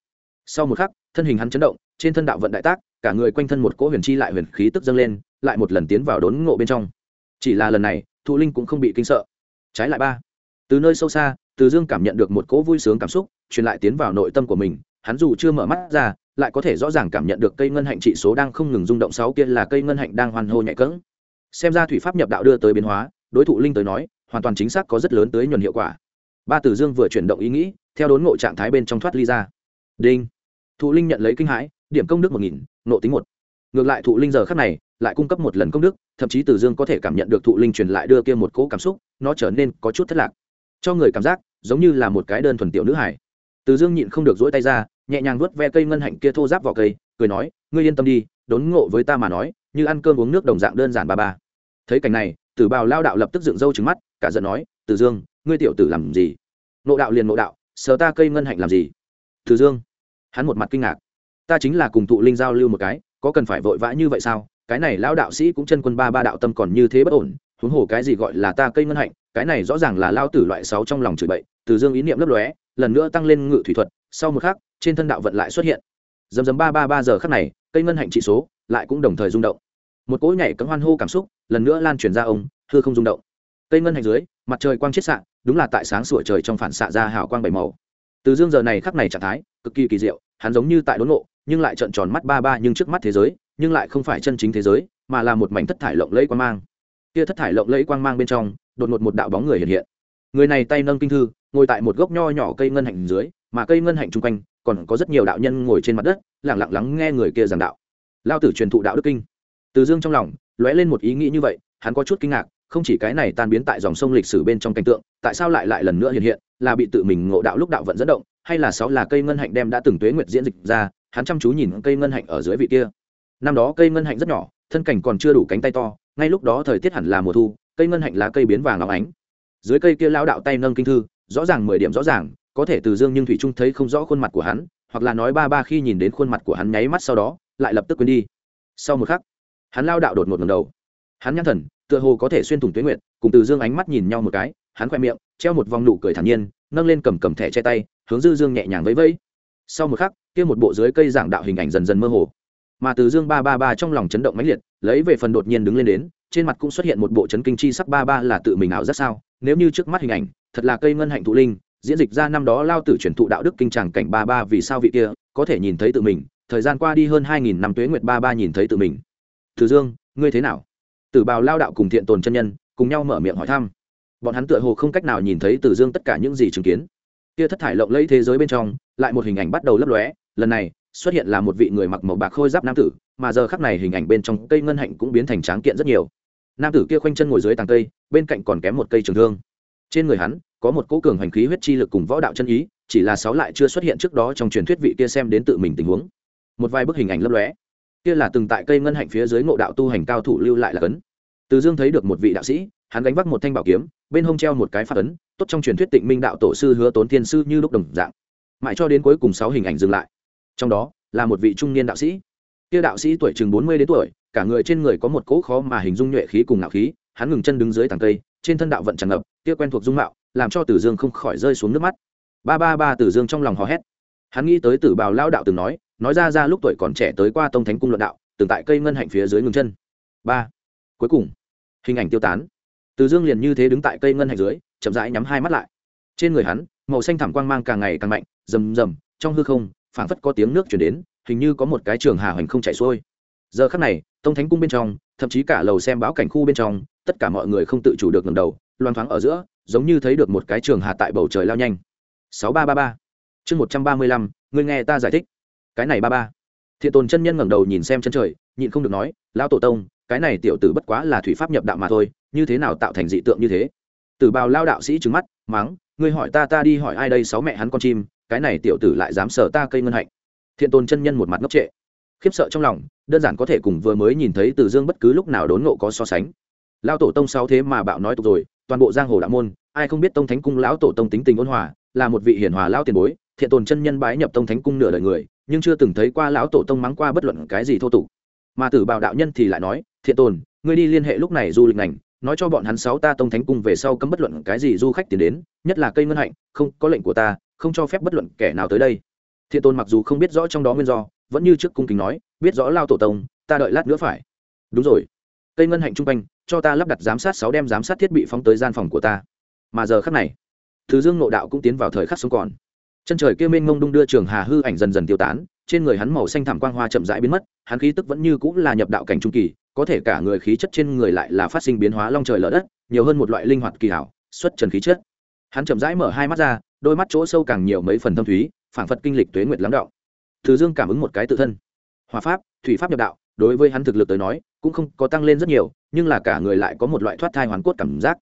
Sau một khắc, thân hình hắn chấn động, trên thân đạo vận đại tác, cả người quanh thân một cỗ huyền chi lại huyền khí tức dâng lên, lại một lần tiến vào đốn ngộ bên trong. Chỉ là lần này, thụ linh cũng không bị kinh sợ. Trái lại ba, từ nơi sâu xa, từ dương cảm nhận được một cỗ vui sướng cảm xúc, truyền lại tiến vào nội tâm của mình, hắn dù chưa mở mắt ra lại có thể rõ ràng cảm nhận được cây ngân hạnh trị số đang không ngừng rung động sáu kia là cây ngân hạnh đang hoàn hô nhạy cỡng. Xem ra thủy pháp nhập đạo đưa tới biến hóa, đối thủ linh tới nói, hoàn toàn chính xác có rất lớn tới nhuần hiệu quả. Ba tử dương vừa chuyển động ý nghĩ, theo đốn ngộ trạng thái bên trong thoát ly ra. Đinh. Thụ linh nhận lấy kinh hãi, điểm công đức một nghìn nộ tính một. Ngược lại thụ linh giờ khắc này, lại cung cấp một lần công đức, thậm chí tử dương có thể cảm nhận được thụ linh truyền lại đưa kia một cỗ cảm xúc, nó trở nên có chút thất lạc. Cho người cảm giác, giống như là một cái đơn thuần tiểu nữ hải tử dương nhịn không được dỗi tay ra nhẹ nhàng vuốt ve cây ngân hạnh kia thô giáp vào cây, cười nói, ngươi yên tâm đi, đốn ngộ với ta mà nói, như ăn cơm uống nước đồng dạng đơn giản ba ba. Thấy cảnh này, tử bào lao đạo lập tức dựng râu trứng mắt, cả giận nói, tử dương, ngươi tiểu tử làm gì? Nộ đạo liền nộ đạo, sờ ta cây ngân hạnh làm gì? Tử dương, hắn một mặt kinh ngạc, ta chính là cùng tụ linh giao lưu một cái, có cần phải vội vã như vậy sao? Cái này lão đạo sĩ cũng chân quân ba ba đạo tâm còn như thế bất ổn, huống hồ cái gì gọi là ta cây ngân hạnh, cái này rõ ràng là lao tử loại sáu trong lòng chửi bậy. Từ dương ý niệm lấp lóe, lần nữa tăng lên ngự thủy thuật, sau một khắc trên thân đạo vận lại xuất hiện. Dầm dầm ba ba ba giờ khắc này, cây ngân hạnh trị số lại cũng đồng thời rung động. Một cỗ nhảy cấm hoan hô cảm xúc lần nữa lan truyền ra ông, hư không rung động. Cây ngân hạnh dưới, mặt trời quang chiết xạ, đúng là tại sáng sủa trời trong phản xạ ra hào quang bảy màu. Từ dương giờ này khắc này trạng thái, cực kỳ kỳ diệu, hắn giống như tại đốn ngộ, nhưng lại trợn tròn mắt ba ba nhưng trước mắt thế giới, nhưng lại không phải chân chính thế giới, mà là một mảnh thất thải lộng lẫy quang mang. Kia thất thải lộng lẫy quang mang bên trong, đột ngột một đạo bóng người hiện hiện. Người này tay nâng kinh thư, ngồi tại một gốc nho nhỏ cây ngân hạnh dưới, mà cây ngân hạnh chung quanh còn có rất nhiều đạo nhân ngồi trên mặt đất lẳng lặng lắng nghe người kia giảng đạo. Lao tử truyền thụ đạo đức kinh. Từ dương trong lòng, lóe lên một ý nghĩ như vậy, hắn có chút kinh ngạc, không chỉ cái này tan biến tại dòng sông lịch sử bên trong cảnh tượng, tại sao lại lại lần nữa hiện hiện, là bị tự mình ngộ đạo lúc đạo vận dẫn động, hay là sáu là cây ngân hạnh đem đã từng tuế nguyệt diễn dịch ra, hắn chăm chú nhìn cây ngân hạnh ở dưới vị kia. Năm đó cây ngân hạnh rất nhỏ, thân cảnh còn chưa đủ cánh tay to, ngay lúc đó thời tiết hẳn là mùa thu, cây ngân hạnh lá cây biến vàng óng ánh. Dưới cây kia lao đạo tay nâng kinh thư, rõ ràng mười điểm rõ ràng có thể từ dương nhưng thủy trung thấy không rõ khuôn mặt của hắn, hoặc là nói ba ba khi nhìn đến khuôn mặt của hắn nháy mắt sau đó, lại lập tức quên đi. Sau một khắc, hắn lao đạo đột ngột ngầm đầu. Hắn nhăn thần, tựa hồ có thể xuyên thủng tuyến nguyện cùng từ dương ánh mắt nhìn nhau một cái, hắn khoe miệng, treo một vòng nụ cười thản nhiên, nâng lên cầm cầm thẻ che tay, hướng dư dương nhẹ nhàng vẫy vẫy. Sau một khắc, kia một bộ dưới cây giảng đạo hình ảnh dần dần mơ hồ. Mà từ dương ba ba ba trong lòng chấn động mãnh liệt, lấy về phần đột nhiên đứng lên đến, trên mặt cũng xuất hiện một bộ chấn kinh chi sắc ba ba là tự mình ảo rất sao? Nếu như trước mắt hình ảnh, thật là cây ngân hạnh thụ linh diễn dịch ra năm đó lao tử truyền thụ đạo đức kinh tràng cảnh ba ba vì sao vị kia, có thể nhìn thấy tự mình, thời gian qua đi hơn hai nghìn năm tuế nguyệt ba ba nhìn thấy tự mình. Từ dương, ngươi thế nào? Tử bào lao đạo cùng thiện tồn chân nhân, cùng nhau mở miệng hỏi thăm. Bọn hắn tựa hồ không cách nào nhìn thấy từ dương tất cả những gì chứng kiến. Kia thất thải lộng lẫy thế giới bên trong, lại một hình ảnh bắt đầu lấp lóe, lần này, xuất hiện là một vị người mặc màu bạc khôi giáp nam tử, mà giờ khắc này hình ảnh bên trong cây ngân hạnh cũng biến thành tráng kiện rất nhiều. Nam tử kia khoanh chân ngồi dưới tàng cây, bên cạnh còn kém một cây trường thương. Trên người hắn có một cỗ cường hành khí huyết chi lực cùng võ đạo chân ý, chỉ là sáu lại chưa xuất hiện trước đó trong truyền thuyết vị kia xem đến tự mình tình huống. Một vài bức hình ảnh lấp lóe. Kia là từng tại cây ngân hạnh phía dưới ngộ đạo tu hành cao thủ lưu lại là cấn từ dương thấy được một vị đạo sĩ, hắn gánh vác một thanh bảo kiếm, bên hông treo một cái phát ấn, tốt trong truyền thuyết tịnh minh đạo tổ sư hứa tốn thiên sư như lúc đồng dạng. Mãi cho đến cuối cùng sáu hình ảnh dừng lại. Trong đó, là một vị trung niên đạo sĩ. Kia đạo sĩ tuổi chừng bốn mươi đến tuổi, cả người trên người có một cỗ khó mà hình dung nhuệ khí cùng ngạo khí, hắn ngừng chân đứng dưới tàng cây, trên thân đạo vận tràn ngập, kia quen thuộc dung mạo làm cho tử dương không khỏi rơi xuống nước mắt. Ba ba ba, tử dương trong lòng hò hét. Hắn nghĩ tới tử bào lao đạo từng nói nói ra ra lúc tuổi còn trẻ tới qua tông thánh cung luận đạo, từng tại cây ngân hạnh phía dưới ngừng chân. Ba, cuối cùng, hình ảnh tiêu tán. Tử dương liền như thế đứng tại cây ngân hạnh dưới, chậm rãi nhắm hai mắt lại. Trên người hắn, màu xanh thảm quang mang càng ngày càng mạnh, rầm rầm, trong hư không, phảng phất có tiếng nước chuyển đến, hình như có một cái trường hà hoành không chảy xuôi. Giờ khắc này, tông thánh cung bên trong, thậm chí cả lầu xem báo cảnh khu bên trong, tất cả mọi người không tự chủ được ngầm đầu loan thoáng ở giữa, giống như thấy được một cái trường hà tại bầu trời lao nhanh. Sáu ba ba ba. Chương một trăm ba mươi lăm người nghe ta giải thích. Cái này ba ba. Thiện tồn chân nhân ngẩng đầu nhìn xem chân trời, nhịn không được nói, lão tổ tông, cái này tiểu tử bất quá là thủy pháp nhập đạo mà thôi, như thế nào tạo thành dị tượng như thế? Tử bào lao đạo sĩ trứng mắt, mắng, ngươi hỏi ta ta đi hỏi ai đây, sáu mẹ hắn con chim, cái này tiểu tử lại dám sờ ta cây ngân hạnh. Thiện tôn chân nhân một mặt ngốc trệ, khiếp sợ trong lòng, đơn giản có thể cùng vừa mới nhìn thấy từ dương bất cứ lúc nào đốn ngộ có so sánh. Lao tổ tông sáu thế mà bạo nói tục rồi toàn bộ giang hồ đạo môn, ai không biết tông thánh cung lão tổ tông tính tình ôn hòa, là một vị hiển hòa lao tiền bối, thiện tồn chân nhân bái nhập tông thánh cung nửa đời người, nhưng chưa từng thấy qua lão tổ tông mắng qua bất luận cái gì thô tục. Mà tử bào đạo nhân thì lại nói, thiện tồn, ngươi đi liên hệ lúc này du lịch ngành, nói cho bọn hắn sáu ta tông thánh cung về sau cấm bất luận cái gì du khách tiến đến, nhất là cây ngân hạnh, không có lệnh của ta, không cho phép bất luận kẻ nào tới đây. Thiện tôn mặc dù không biết rõ trong đó nguyên do, vẫn như trước cung kính nói, biết rõ lao tổ tông, ta đợi lát nữa phải. Đúng rồi cây ngân hạnh trung quanh, cho ta lắp đặt giám sát sáu đem giám sát thiết bị phóng tới gian phòng của ta. Mà giờ khắc này, thứ dương nộ đạo cũng tiến vào thời khắc sống còn. Chân trời kia mênh mông đung đưa trường hà hư ảnh dần dần tiêu tán, trên người hắn màu xanh thảm quang hoa chậm rãi biến mất, hắn khí tức vẫn như cũng là nhập đạo cảnh trung kỳ, có thể cả người khí chất trên người lại là phát sinh biến hóa long trời lở đất, nhiều hơn một loại linh hoạt kỳ hảo, xuất trần khí chất. Hắn chậm rãi mở hai mắt ra, đôi mắt chỗ sâu càng nhiều mấy phần thâm thúy, phảng phất kinh lịch tuế nguyệt lắng đạo thứ dương cảm ứng một cái tự thân. Hòa pháp, thủy pháp nhập đạo đối với hắn thực lực tới nói, cũng không có tăng lên rất nhiều, nhưng là cả người lại có một loại thoát thai hoàn cốt cảm giác.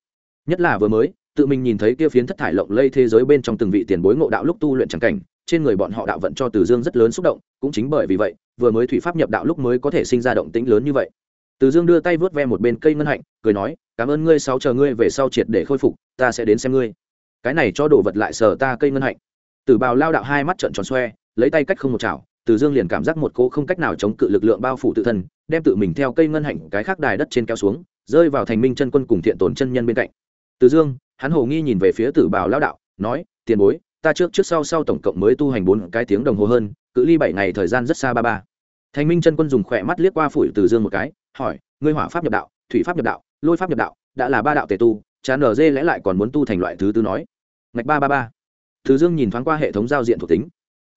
Nhất là vừa mới, tự mình nhìn thấy kia phiến thất thải lộng lây thế giới bên trong từng vị tiền bối ngộ đạo lúc tu luyện chẳng cảnh, trên người bọn họ đạo vận cho từ dương rất lớn xúc động, cũng chính bởi vì vậy, vừa mới thủy pháp nhập đạo lúc mới có thể sinh ra động tĩnh lớn như vậy. Từ dương đưa tay vớt ve một bên cây ngân hạnh, cười nói, cảm ơn ngươi, sáu chờ ngươi về sau triệt để khôi phục, ta sẽ đến xem ngươi. Cái này cho đồ vật lại sờ ta cây ngân hạnh. Từ bào lao đạo hai mắt trợn tròn xoe, lấy tay cách không một chảo từ dương liền cảm giác một cô không cách nào chống cự lực lượng bao phủ tự thân, đem tự mình theo cây ngân hạnh cái khác đài đất trên kéo xuống, rơi vào thành minh chân quân cùng thiện tổn chân nhân bên cạnh. Từ dương, hắn hồ nghi nhìn về phía tử Bảo lao đạo, nói, tiền bối, ta trước trước sau sau tổng cộng mới tu hành bốn cái tiếng đồng hồ hơn, cự ly bảy ngày thời gian rất xa ba ba. Thành minh chân quân dùng khỏe mắt liếc qua phủi từ dương một cái, hỏi, ngươi hỏa pháp nhập đạo, thủy pháp nhập đạo, lôi pháp nhập đạo, đã là ba đạo tề tu, chán ở dê lẽ lại còn muốn tu thành loại thứ tư nói? Ngạch ba ba ba. Từ dương nhìn thoáng qua hệ thống giao diện thuộc tính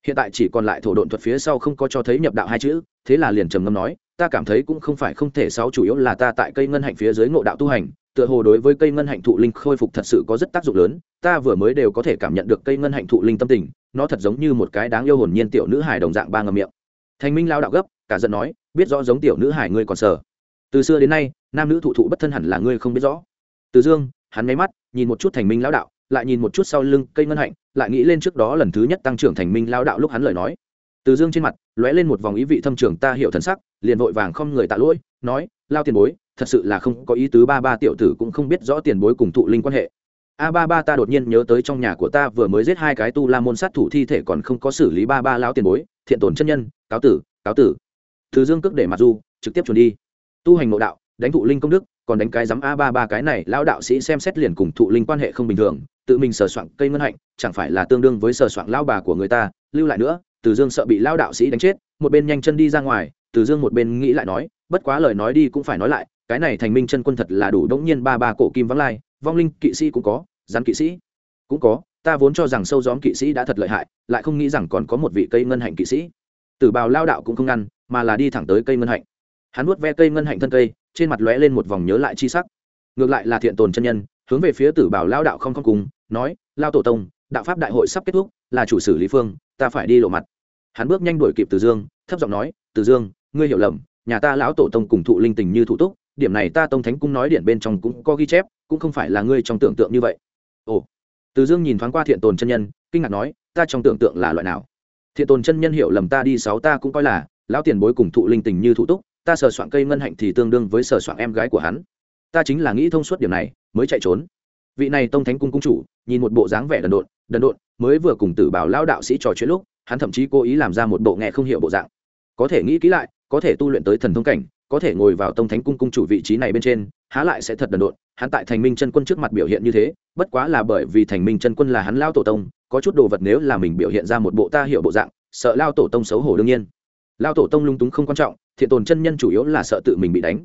hiện tại chỉ còn lại thổ độn thuật phía sau không có cho thấy nhập đạo hai chữ, thế là liền trầm ngâm nói, ta cảm thấy cũng không phải không thể, sáu chủ yếu là ta tại cây ngân hạnh phía dưới ngộ đạo tu hành, tựa hồ đối với cây ngân hạnh thụ linh khôi phục thật sự có rất tác dụng lớn, ta vừa mới đều có thể cảm nhận được cây ngân hạnh thụ linh tâm tình, nó thật giống như một cái đáng yêu hồn nhiên tiểu nữ hài đồng dạng ba ngầm miệng. Thành minh lao đạo gấp, cả giận nói, biết rõ giống tiểu nữ hài ngươi còn sờ từ xưa đến nay, nam nữ thụ thụ bất thân hẳn là ngươi không biết rõ. Từ dương, hắn máy mắt, nhìn một chút thành minh lão đạo lại nhìn một chút sau lưng cây ngân hạnh, lại nghĩ lên trước đó lần thứ nhất tăng trưởng thành minh lao đạo lúc hắn lời nói. Từ dương trên mặt, lóe lên một vòng ý vị thâm trường, ta hiểu thần sắc, liền vội vàng không người tạ lỗi, nói, lao tiền bối, thật sự là không có ý tứ, ba ba tiểu tử cũng không biết rõ tiền bối cùng thụ linh quan hệ. A, ba ba, ta đột nhiên nhớ tới trong nhà của ta vừa mới giết hai cái tu la môn sát thủ thi thể còn không có xử lý ba ba lao tiền bối, thiện tổn chân nhân, cáo tử cáo tử. Từ dương cước để mặt du, trực tiếp chuẩn đi. Tu hành nội đạo, đánh thụ linh công đức, còn đánh cái giám a ba ba cái này, lão đạo sĩ xem xét liền cùng thụ linh quan hệ không bình thường tự mình sờ soạn cây ngân hạnh, chẳng phải là tương đương với sờ soạn lao bà của người ta. Lưu lại nữa, từ dương sợ bị lao đạo sĩ đánh chết, một bên nhanh chân đi ra ngoài, từ dương một bên nghĩ lại nói, bất quá lời nói đi cũng phải nói lại, cái này thành minh chân quân thật là đủ đống nhiên ba ba cổ kim vắng lai, vong linh kỵ sĩ cũng có rắn kỵ sĩ cũng có. Ta vốn cho rằng sâu gióm kỵ sĩ đã thật lợi hại, lại không nghĩ rằng còn có một vị cây ngân hạnh kỵ sĩ. Tử bào lao đạo cũng không ngăn, mà là đi thẳng tới cây ngân hạnh. Hắn nuốt ve cây ngân hạnh thân cây, trên mặt lóe lên một vòng nhớ lại chi sắc. Ngược lại là thiện tồn chân nhân, hướng về phía tử bảo lao đạo không không cùng nói, lao tổ tông, đạo pháp đại hội sắp kết thúc, là chủ sử lý phương, ta phải đi lộ mặt. Hắn bước nhanh đuổi kịp từ dương, thấp giọng nói, từ dương, ngươi hiểu lầm, nhà ta lão tổ tông cùng thụ linh tình như thủ túc, điểm này ta tông thánh cung nói điện bên trong cũng có ghi chép, cũng không phải là ngươi trong tưởng tượng như vậy. Ồ. Từ dương nhìn thoáng qua thiện tồn chân nhân, kinh ngạc nói, ta trong tưởng tượng là loại nào? Thiện tồn chân nhân hiểu lầm ta đi sáu ta cũng coi là, lão tiền bối cùng thụ linh tình như thủ túc, ta sờ soạn cây ngân hạnh thì tương đương với sờ soạn em gái của hắn. Ta chính là nghĩ thông suốt điểm này, mới chạy trốn vị này tông thánh cung cung chủ, nhìn một bộ dáng vẻ đần độn đần độn, mới vừa cùng tử bảo lao đạo sĩ trò chuyện lúc, hắn thậm chí cố ý làm ra một bộ nghe không hiểu bộ dạng. Có thể nghĩ kỹ lại, có thể tu luyện tới thần thông cảnh, có thể ngồi vào tông thánh cung cung chủ vị trí này bên trên, há lại sẽ thật đần độn, hắn tại thành minh chân quân trước mặt biểu hiện như thế, bất quá là bởi vì thành minh chân quân là hắn lao tổ tông, có chút đồ vật nếu là mình biểu hiện ra một bộ ta hiểu bộ dạng, sợ lao tổ tông xấu hổ đương nhiên. Lao tổ tông lung túng không quan trọng, thiện tồn chân nhân chủ yếu là sợ tự mình bị đánh.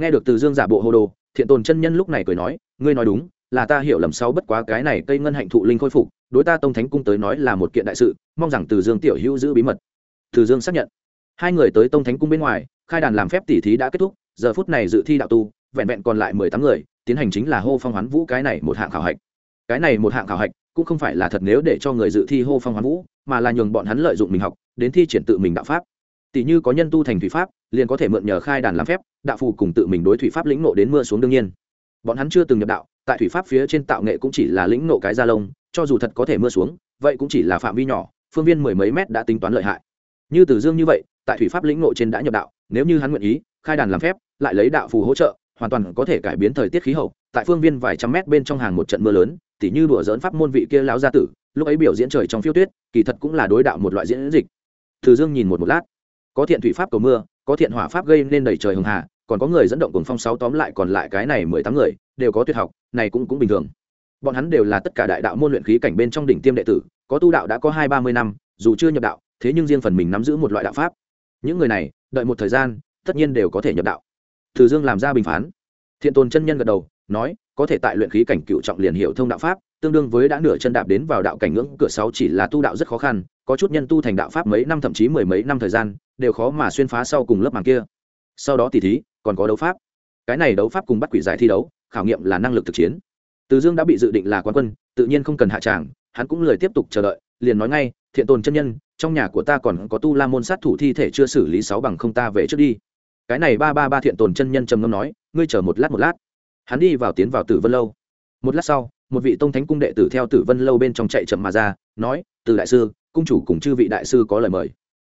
Nghe được từ dương giả bộ hồ đồ, thiện tồn chân nhân lúc này cười nói, ngươi nói đúng là ta hiểu lầm sau bất quá cái này cây ngân hạnh thụ linh khôi phục, đối ta tông thánh cung tới nói là một kiện đại sự, mong rằng từ dương tiểu hữu giữ bí mật. Từ dương xác nhận. Hai người tới tông thánh cung bên ngoài, khai đàn làm phép tỉ thí đã kết thúc, giờ phút này dự thi đạo tu, vẹn vẹn còn lại mười tám người, tiến hành chính là hô phong hoán vũ cái này một hạng khảo hạch. Cái này một hạng khảo hạch cũng không phải là thật nếu để cho người dự thi hô phong hoán vũ, mà là nhường bọn hắn lợi dụng mình học, đến thi triển tự mình đạo pháp. Tỷ như có nhân tu thành thủy pháp, liền có thể mượn nhờ khai đàn làm phép, đạo phù cùng tự mình đối thủy pháp lĩnh nộ đến mưa xuống đương nhiên. Bọn hắn chưa từng nhập đạo tại thủy pháp phía trên tạo nghệ cũng chỉ là lĩnh nộ cái da lông, cho dù thật có thể mưa xuống, vậy cũng chỉ là phạm vi nhỏ, phương viên mười mấy mét đã tính toán lợi hại. Như từ dương như vậy, tại thủy pháp lĩnh nộ trên đã nhập đạo, nếu như hắn nguyện ý, khai đàn làm phép, lại lấy đạo phù hỗ trợ, hoàn toàn có thể cải biến thời tiết khí hậu, tại phương viên vài trăm mét bên trong hàng một trận mưa lớn, tỉ như đùa dỡn pháp môn vị kia lão gia tử, lúc ấy biểu diễn trời trong phiêu tuyết, kỳ thật cũng là đối đạo một loại diễn dịch. Từ dương nhìn một một lát, có thiện thủy pháp cầu mưa, có thiện hỏa pháp gây nên đầy trời hưng hà, còn có người dẫn động cùng phong sáu tóm lại còn lại cái này mười tám người đều có tuyệt học, này cũng cũng bình thường. Bọn hắn đều là tất cả đại đạo môn luyện khí cảnh bên trong đỉnh tiêm đệ tử, có tu đạo đã có hai ba mươi năm, dù chưa nhập đạo, thế nhưng riêng phần mình nắm giữ một loại đạo pháp. Những người này, đợi một thời gian, tất nhiên đều có thể nhập đạo. Thử dương làm ra bình phán. Thiện tồn chân nhân gật đầu, nói, có thể tại luyện khí cảnh cựu trọng liền hiệu thông đạo pháp, tương đương với đã nửa chân đạp đến vào đạo cảnh ngưỡng cửa sáu chỉ là tu đạo rất khó khăn, có chút nhân tu thành đạo pháp mấy năm thậm chí mười mấy năm thời gian, đều khó mà xuyên phá sau cùng lớp màng kia. Sau đó tỉ thí, còn có đấu pháp. Cái này đấu pháp cùng bắt quỷ giải thi đấu khảo nghiệm là năng lực thực chiến. Từ dương đã bị dự định là quán quân, tự nhiên không cần hạ tràng, hắn cũng lười tiếp tục chờ đợi, liền nói ngay, thiện tồn chân nhân, trong nhà của ta còn có tu la môn sát thủ thi thể chưa xử lý sáu bằng không ta về trước đi. Cái này ba ba ba thiện tồn chân nhân trầm ngâm nói, ngươi chờ một lát một lát. Hắn đi vào tiến vào tử vân lâu. Một lát sau, một vị tông thánh cung đệ tử theo tử vân lâu bên trong chạy chậm mà ra, nói, từ đại sư, cung chủ cùng chư vị đại sư có lời mời.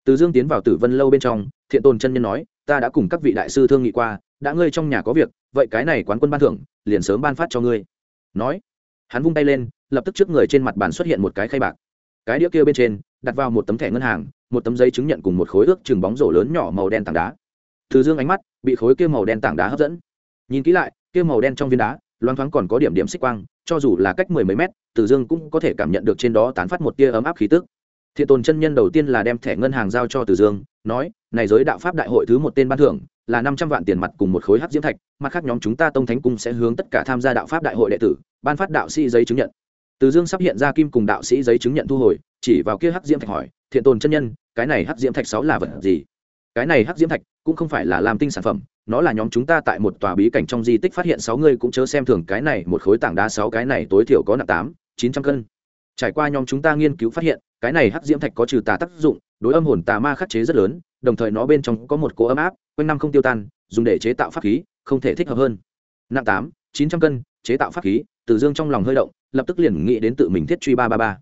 Từ dương tiến vào tử vân lâu bên trong, thiện tồn chân nhân nói, ta đã cùng các vị đại sư thương nghị qua đã ngươi trong nhà có việc, vậy cái này quán quân ban thưởng, liền sớm ban phát cho ngươi. Nói, hắn vung tay lên, lập tức trước người trên mặt bàn xuất hiện một cái khay bạc. Cái đĩa kia bên trên, đặt vào một tấm thẻ ngân hàng, một tấm giấy chứng nhận cùng một khối ước chừng bóng rổ lớn nhỏ màu đen tảng đá. Từ dương ánh mắt, bị khối kia màu đen tảng đá hấp dẫn. Nhìn kỹ lại, kia màu đen trong viên đá loáng thoáng còn có điểm điểm xích quang, cho dù là cách mười mấy mét, từ dương cũng có thể cảm nhận được trên đó tán phát một tia ấm áp khí tức. Thiện tồn chân nhân đầu tiên là đem thẻ ngân hàng giao cho từ dương, nói, này giới đạo pháp đại hội thứ một tên ban thưởng là năm trăm vạn tiền mặt cùng một khối hắc diễm thạch, mặt khác nhóm chúng ta tông thánh cung sẽ hướng tất cả tham gia đạo pháp đại hội đệ tử, ban phát đạo sĩ giấy chứng nhận. Từ dương sắp hiện ra kim cùng đạo sĩ giấy chứng nhận thu hồi, chỉ vào kia hắc diễm thạch hỏi, thiện tồn chân nhân, cái này hắc diễm thạch sáu là vật gì? Cái này hắc diễm thạch cũng không phải là làm tinh sản phẩm, nó là nhóm chúng ta tại một tòa bí cảnh trong di tích phát hiện sáu người cũng chớ xem thường cái này, một khối tảng đá sáu, cái này tối thiểu có nặng tám, chín trăm cân. Trải qua nhóm chúng ta nghiên cứu phát hiện, cái này hắc diễm thạch có trừ tà tác dụng, đối âm hồn tà ma khắc chế rất lớn đồng thời nó bên trong có một cỗ ấm áp, quanh năm không tiêu tan, dùng để chế tạo pháp khí, không thể thích hợp hơn. Nặng tám, chín trăm cân, chế tạo pháp khí, từ dương trong lòng hơi động, lập tức liền nghĩ đến tự mình thiết truy ba ba ba.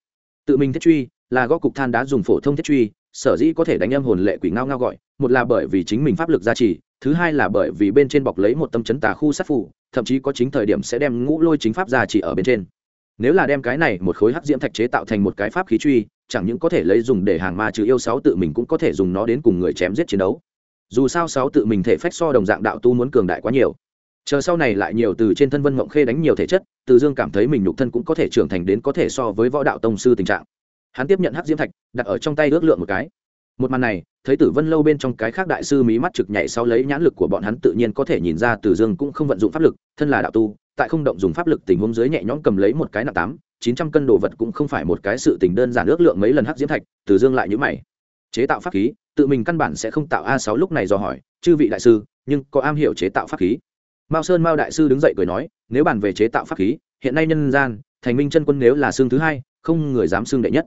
Tự mình thiết truy là gõ cục than đá dùng phổ thông thiết truy, sở dĩ có thể đánh âm hồn lệ quỷ ngao ngao gọi, một là bởi vì chính mình pháp lực gia trì, thứ hai là bởi vì bên trên bọc lấy một tâm chấn tà khu sát phủ thậm chí có chính thời điểm sẽ đem ngũ lôi chính pháp gia trì ở bên trên. Nếu là đem cái này một khối hắc diễm thạch chế tạo thành một cái pháp khí truy chẳng những có thể lấy dùng để hàng ma trừ yêu sáu tự mình cũng có thể dùng nó đến cùng người chém giết chiến đấu. Dù sao sáu tự mình thể phách so đồng dạng đạo tu muốn cường đại quá nhiều. Chờ sau này lại nhiều từ trên thân vân mộng khê đánh nhiều thể chất, từ dương cảm thấy mình nhục thân cũng có thể trưởng thành đến có thể so với võ đạo tông sư tình trạng. Hắn tiếp nhận hắc diễm thạch, đặt ở trong tay ước lượng một cái. Một màn này, thấy tử vân lâu bên trong cái khác đại sư mí mắt trực nhảy sau lấy nhãn lực của bọn hắn tự nhiên có thể nhìn ra từ dương cũng không vận dụng pháp lực, thân là đạo tu tại không động dùng pháp lực tình huống dưới nhẹ nhõm cầm lấy một cái nặng tám, chín trăm cân đồ vật cũng không phải một cái sự tình đơn giản ước lượng mấy lần hắc diễm thạch, từ dương lại nhữ mày. Chế tạo pháp khí, tự mình căn bản sẽ không tạo a sáu lúc này do hỏi, chư vị đại sư, nhưng có am hiểu chế tạo pháp khí? Mao sơn mao đại sư đứng dậy cười nói, nếu bàn về chế tạo pháp khí, hiện nay nhân gian, thành minh chân quân nếu là xương thứ hai, không người dám xương đệ nhất.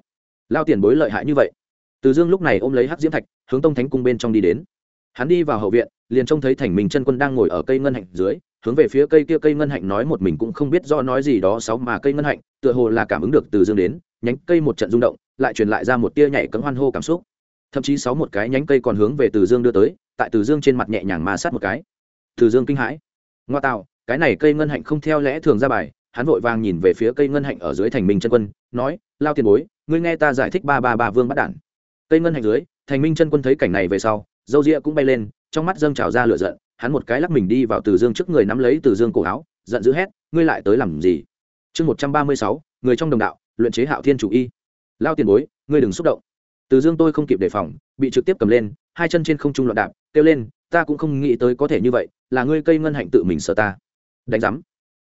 Lao tiền bối lợi hại như vậy. Từ dương lúc này ôm lấy hắc diễm thạch, hướng tông thánh cung bên trong đi đến. Hắn đi vào hậu viện, liền trông thấy thành minh chân quân đang ngồi ở cây ngân hạnh dưới hướng về phía cây kia cây ngân hạnh nói một mình cũng không biết do nói gì đó sáu mà cây ngân hạnh, tựa hồ là cảm ứng được từ dương đến, nhánh cây một trận rung động, lại truyền lại ra một tia nhảy cấm hoan hô cảm xúc. Thậm chí sáu một cái nhánh cây còn hướng về từ dương đưa tới, tại từ dương trên mặt nhẹ nhàng ma sát một cái. Từ dương kinh hãi. Ngoa tạo, cái này cây ngân hạnh không theo lẽ thường ra bài, hắn vội vàng nhìn về phía cây ngân hạnh ở dưới thành minh chân quân, nói, lao tiền bối, ngươi nghe ta giải thích ba ba ba vương bắt đản. Cây ngân hạnh dưới, thành minh chân quân thấy cảnh này về sau, dâu ria cũng bay lên, trong mắt dâng trào ra lửa giận hắn một cái lắc mình đi vào từ dương trước người nắm lấy từ dương cổ áo, giận dữ hét, ngươi lại tới làm gì? Chương một trăm ba mươi sáu, người trong đồng đạo, luyện chế hạo thiên chủ y. Lao tiền bối, ngươi đừng xúc động. Từ dương tôi không kịp đề phòng, bị trực tiếp cầm lên, hai chân trên không trung loạn đạp, kêu lên, ta cũng không nghĩ tới có thể như vậy, là ngươi cây ngân hạnh tự mình sợ ta. Đánh giám.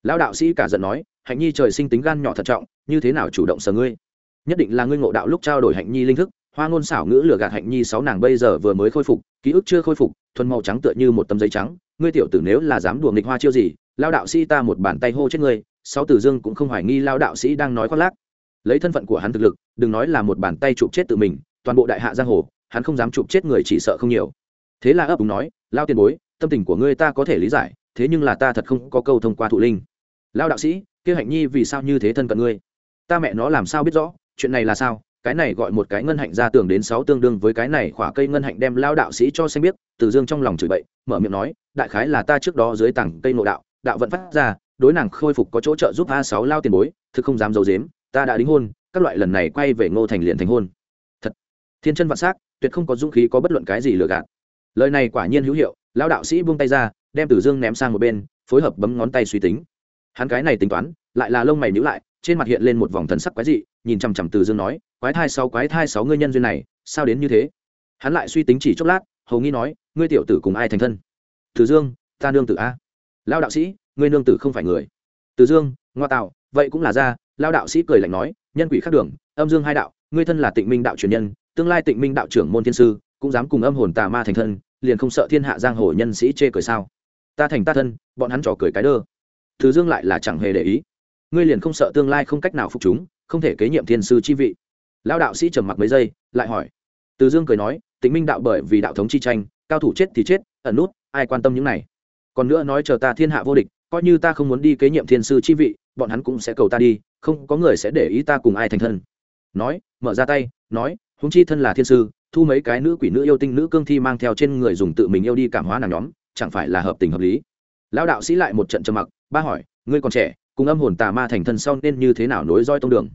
Lão đạo sĩ cả giận nói, hạnh nhi trời sinh tính gan nhỏ thận trọng, như thế nào chủ động sờ ngươi? Nhất định là ngươi ngộ đạo lúc trao đổi hạnh nhi linh thức hoa ngôn xảo ngữ lừa gạt hạnh nhi sáu nàng bây giờ vừa mới khôi phục, ký ức chưa khôi phục, thuần màu trắng tựa như một tấm giấy trắng. Ngươi tiểu tử nếu là dám đùa nghịch hoa chiêu gì, lao đạo sĩ ta một bàn tay hô chết ngươi. Sáu tử dương cũng không hoài nghi lao đạo sĩ đang nói khoác lác. Lấy thân phận của hắn thực lực, đừng nói là một bàn tay chụp chết tự mình, toàn bộ đại hạ giang hồ, hắn không dám chụp chết người chỉ sợ không nhiều. Thế là ấp úng nói, lao tiền bối, tâm tình của ngươi ta có thể lý giải, thế nhưng là ta thật không có câu thông qua thụ linh. Lao đạo sĩ, kia hạnh nhi vì sao như thế thân cận ngươi? Ta mẹ nó làm sao biết rõ, chuyện này là sao? Cái này gọi một cái ngân hạnh ra tường đến sáu tương đương với cái này khỏa cây ngân hạnh đem lao đạo sĩ cho xanh biết, từ dương trong lòng chửi bậy, mở miệng nói, đại khái là ta trước đó dưới tảng cây nội đạo đạo vẫn phát ra, đối nàng khôi phục có chỗ trợ giúp a sáu lao tiền bối, thực không dám giấu i dếm ta đã đính hôn, các loại lần này quay về ngô thành liền thành hôn. Thật, thiên chân vạn s á c tuyệt không có dũng khí có bất luận cái gì lừa gạt. Lời này quả nhiên hữu hiệu, lao đạo sĩ buông tay ra, đem tử dương ném sang một bên, phối hợp bấm ngón tay suy tính. Hắn cái này tính toán, lại là lông mày nhữ lại trên mặt hiện lên một vòng thần sắc quái dị, nhìn chằm chằm từ dương nói, quái thai sáu, quái thai sáu ngươi nhân duyên này, sao đến như thế? Hắn lại suy tính chỉ chốc lát, hầu nghi nói, ngươi tiểu tử cùng ai thành thân? Từ dương, ta nương tử a. Lao đạo sĩ, ngươi nương tử không phải người. Từ dương, ngoa tạo, vậy cũng là ra. Lao đạo sĩ cười lạnh nói, nhân quỷ khác đường, âm dương hai đạo, ngươi thân là tịnh minh đạo truyền nhân, tương lai tịnh minh đạo trưởng môn thiên sư, cũng dám cùng âm hồn tà ma thành thân, liền không sợ thiên hạ giang hồ nhân sĩ chê cười sao? Ta thành ta thân, bọn hắn trò cười cái đơ. Thứ dương lại là chẳng hề để ý ngươi liền không sợ tương lai không cách nào phục chúng, không thể kế nhiệm thiên sư chi vị. Lao đạo sĩ trầm mặc mấy giây, lại hỏi. Từ dương cười nói, tịnh minh đạo bởi vì đạo thống chi tranh, cao thủ chết thì chết, ẩn nút, ai quan tâm những này? Còn nữa nói chờ ta thiên hạ vô địch, coi như ta không muốn đi kế nhiệm thiên sư chi vị, bọn hắn cũng sẽ cầu ta đi, không có người sẽ để ý ta cùng ai thành thân. Nói, mở ra tay, nói húng chi thân là thiên sư, thu mấy cái nữ quỷ nữ yêu tinh nữ cương thi mang theo trên người dùng tự mình yêu đi cảm hóa nàng nhóm, chẳng phải là hợp tình hợp lý? Lão đạo sĩ lại một trận trầm mặc, ba hỏi, ngươi còn trẻ cùng âm hồn tà ma thành thân sau nên như thế nào nối roi tông đường?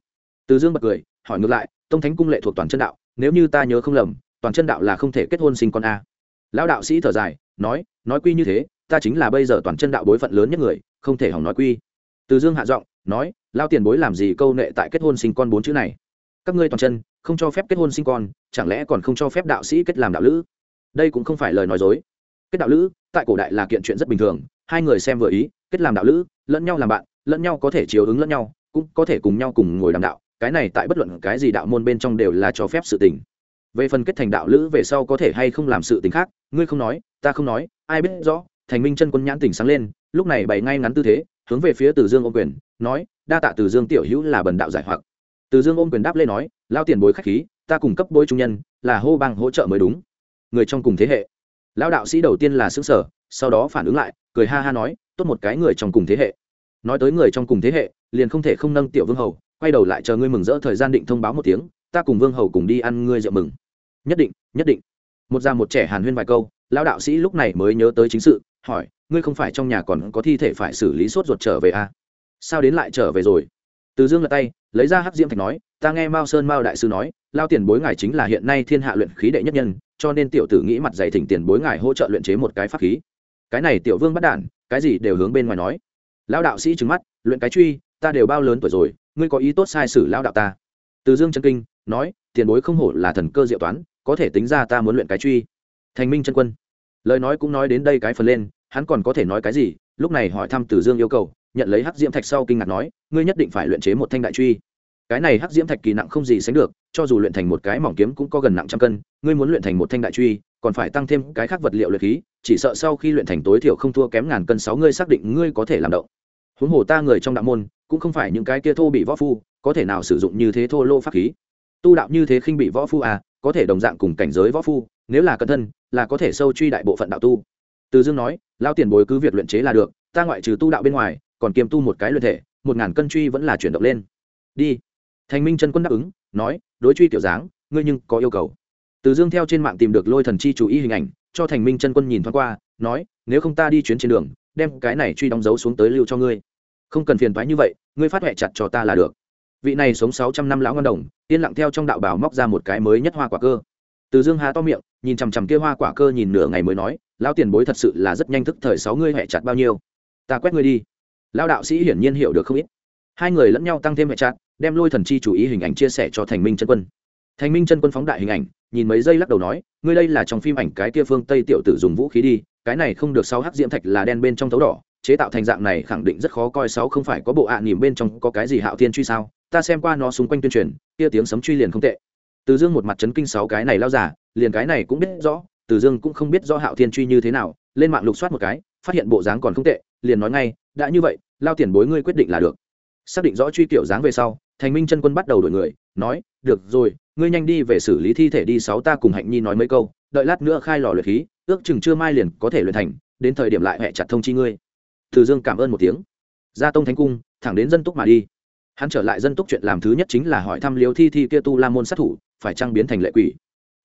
Từ dương bật cười, hỏi ngược lại, tông thánh cung lệ thuộc toàn chân đạo, nếu như ta nhớ không lầm, toàn chân đạo là không thể kết hôn sinh con a. Lão đạo sĩ thở dài, nói nói quy như thế, ta chính là bây giờ toàn chân đạo bối phận lớn nhất người, không thể hỏng nói quy. Từ dương hạ giọng, nói lao tiền bối làm gì câu nệ tại kết hôn sinh con bốn chữ này? Các ngươi toàn chân, không cho phép kết hôn sinh con, chẳng lẽ còn không cho phép đạo sĩ kết làm đạo lữ? Đây cũng không phải lời nói dối. Kết đạo lữ, tại cổ đại là kiện chuyện rất bình thường, hai người xem vừa ý, kết làm đạo lữ, lẫn nhau làm bạn lẫn nhau có thể chiều ứng lẫn nhau, cũng có thể cùng nhau cùng ngồi đàm đạo, cái này tại bất luận cái gì đạo môn bên trong đều là cho phép sự tình. Về phần kết thành đạo lữ về sau có thể hay không làm sự tình khác, ngươi không nói, ta không nói, ai biết rõ, thành minh chân quân nhãn tỉnh sáng lên, lúc này bày ngay ngắn tư thế, hướng về phía từ dương ôm quyền, nói, đa tạ từ dương tiểu hữu là bần đạo giải hoặc. Từ dương ôm quyền đáp lên nói, lao tiền bối khách khí, ta cùng cấp bối trung nhân, là hô bang hỗ trợ mới đúng. Người trong cùng thế hệ. Lão đạo sĩ đầu tiên là xứ sở sau đó phản ứng lại, cười ha ha nói, tốt một cái người trong cùng thế hệ nói tới người trong cùng thế hệ, liền không thể không nâng tiểu vương hầu, quay đầu lại chờ ngươi mừng rỡ thời gian định thông báo một tiếng, ta cùng vương hầu cùng đi ăn ngươi rượu mừng. Nhất định nhất định. Một già một trẻ hàn huyên vài câu, lão đạo sĩ lúc này mới nhớ tới chính sự, hỏi, ngươi không phải trong nhà còn có thi thể phải xử lý sốt ruột trở về à? sao đến lại trở về rồi? Từ dương lật tay, lấy ra hắc diễm thạch nói, ta nghe mao sơn mao đại sư nói, lao tiền bối ngài chính là hiện nay thiên hạ luyện khí đệ nhất nhân, cho nên tiểu tử nghĩ mặt dày thỉnh tiền bối ngài hỗ trợ luyện chế một cái pháp khí. Cái này tiểu vương bắt đản, cái gì đều hướng bên ngoài nói. Lão đạo sĩ trừng mắt, luyện cái truy, ta đều bao lớn tuổi rồi, ngươi có ý tốt sai sử lão đạo ta. Từ dương chân kinh, nói, tiền bối không hổ là thần cơ diệu toán, có thể tính ra ta muốn luyện cái truy. Thành minh chân quân. Lời nói cũng nói đến đây cái phần lên, hắn còn có thể nói cái gì? Lúc này hỏi thăm từ dương yêu cầu, nhận lấy hắc diễm thạch sau kinh ngạc nói, ngươi nhất định phải luyện chế một thanh đại truy. Cái này hắc diễm thạch kỳ nặng không gì sánh được, cho dù luyện thành một cái mỏng kiếm cũng có gần nặng trăm cân, ngươi muốn luyện thành một thanh đại truy, còn phải tăng thêm cái khác vật liệu luyện khí, chỉ sợ sau khi luyện thành tối thiểu không thua kém ngàn cân sáu ngươi xác định ngươi có thể làm động huống hồ ta người trong đạo môn, cũng không phải những cái kia thô bị võ phu, có thể nào sử dụng như thế thô lô pháp khí? Tu đạo như thế khinh bị võ phu à có thể đồng dạng cùng cảnh giới võ phu, nếu là cẩn thân, là có thể sâu truy đại bộ phận đạo tu. Từ dương nói lao tiền bối cứ việc luyện chế là được, ta ngoại trừ tu đạo bên ngoài, còn kiềm tu một cái luyện thể, một ngàn cân truy vẫn là chuyển động lên. Đi. Thành minh chân quân đáp ứng, nói, đối truy tiểu dáng, ngươi nhưng có yêu cầu. Từ dương theo trên mạng tìm được lôi thần chi chú ý hình ảnh, cho thành minh chân quân nhìn thoáng qua, nói, nếu không ta đi chuyến trên đường, đem cái này truy đóng dấu xuống tới lưu cho ngươi không cần phiền thoái như vậy, ngươi phát huệ chặt cho ta là được. Vị này sống sáu trăm năm lão ngân đồng, yên lặng theo trong đạo bào móc ra một cái mới nhất hoa quả cơ. Từ dương há to miệng, nhìn chằm chằm kia hoa quả cơ nhìn nửa ngày mới nói, lão tiền bối thật sự là rất nhanh thức thời sáu ngươi huệ chặt bao nhiêu? Ta quét ngươi đi. Lão đạo sĩ hiển nhiên hiểu được không ít. Hai người lẫn nhau tăng thêm huệ chặt, đem lôi thần chi chủ ý hình ảnh chia sẻ cho thành minh chân quân. Thành minh chân quân phóng đại hình ảnh, nhìn mấy giây lắc đầu nói, ngươi đây là trong phim ảnh cái kia phương tây tiểu tử dùng vũ khí đi, cái này không được sáu hắc diễm thạch là đen bên trong thấu đỏ chế tạo thành dạng này khẳng định rất khó coi sáu không phải có bộ ạ à nỉm bên trong có cái gì hạo thiên truy sao? Ta xem qua nó xung quanh tuyên truyền, kia tiếng sấm truy liền không tệ. Từ dương một mặt chấn kinh sáu cái này lao giả, liền cái này cũng biết rõ, từ dương cũng không biết rõ hạo thiên truy như thế nào, lên mạng lục soát một cái, phát hiện bộ dáng còn không tệ, liền nói ngay, đã như vậy, lao tiền bối ngươi quyết định là được. Xác định rõ truy kiểu dáng về sau, thành minh chân quân bắt đầu đổi người, nói, được rồi, ngươi nhanh đi về xử lý thi thể đi, sáu ta cùng hạnh nhi nói mấy câu, đợi lát nữa khai lò luyện khí, ước chừng chưa mai liền có thể luyện thành, đến thời điểm lại hẹ chặt thông chi ngươi từ dương cảm ơn một tiếng. Ra tông thánh cung, thẳng đến dân túc mà đi. Hắn trở lại dân túc chuyện làm thứ nhất chính là hỏi thăm liêu thi thi kia tu la môn sát thủ, phải trang biến thành lệ quỷ.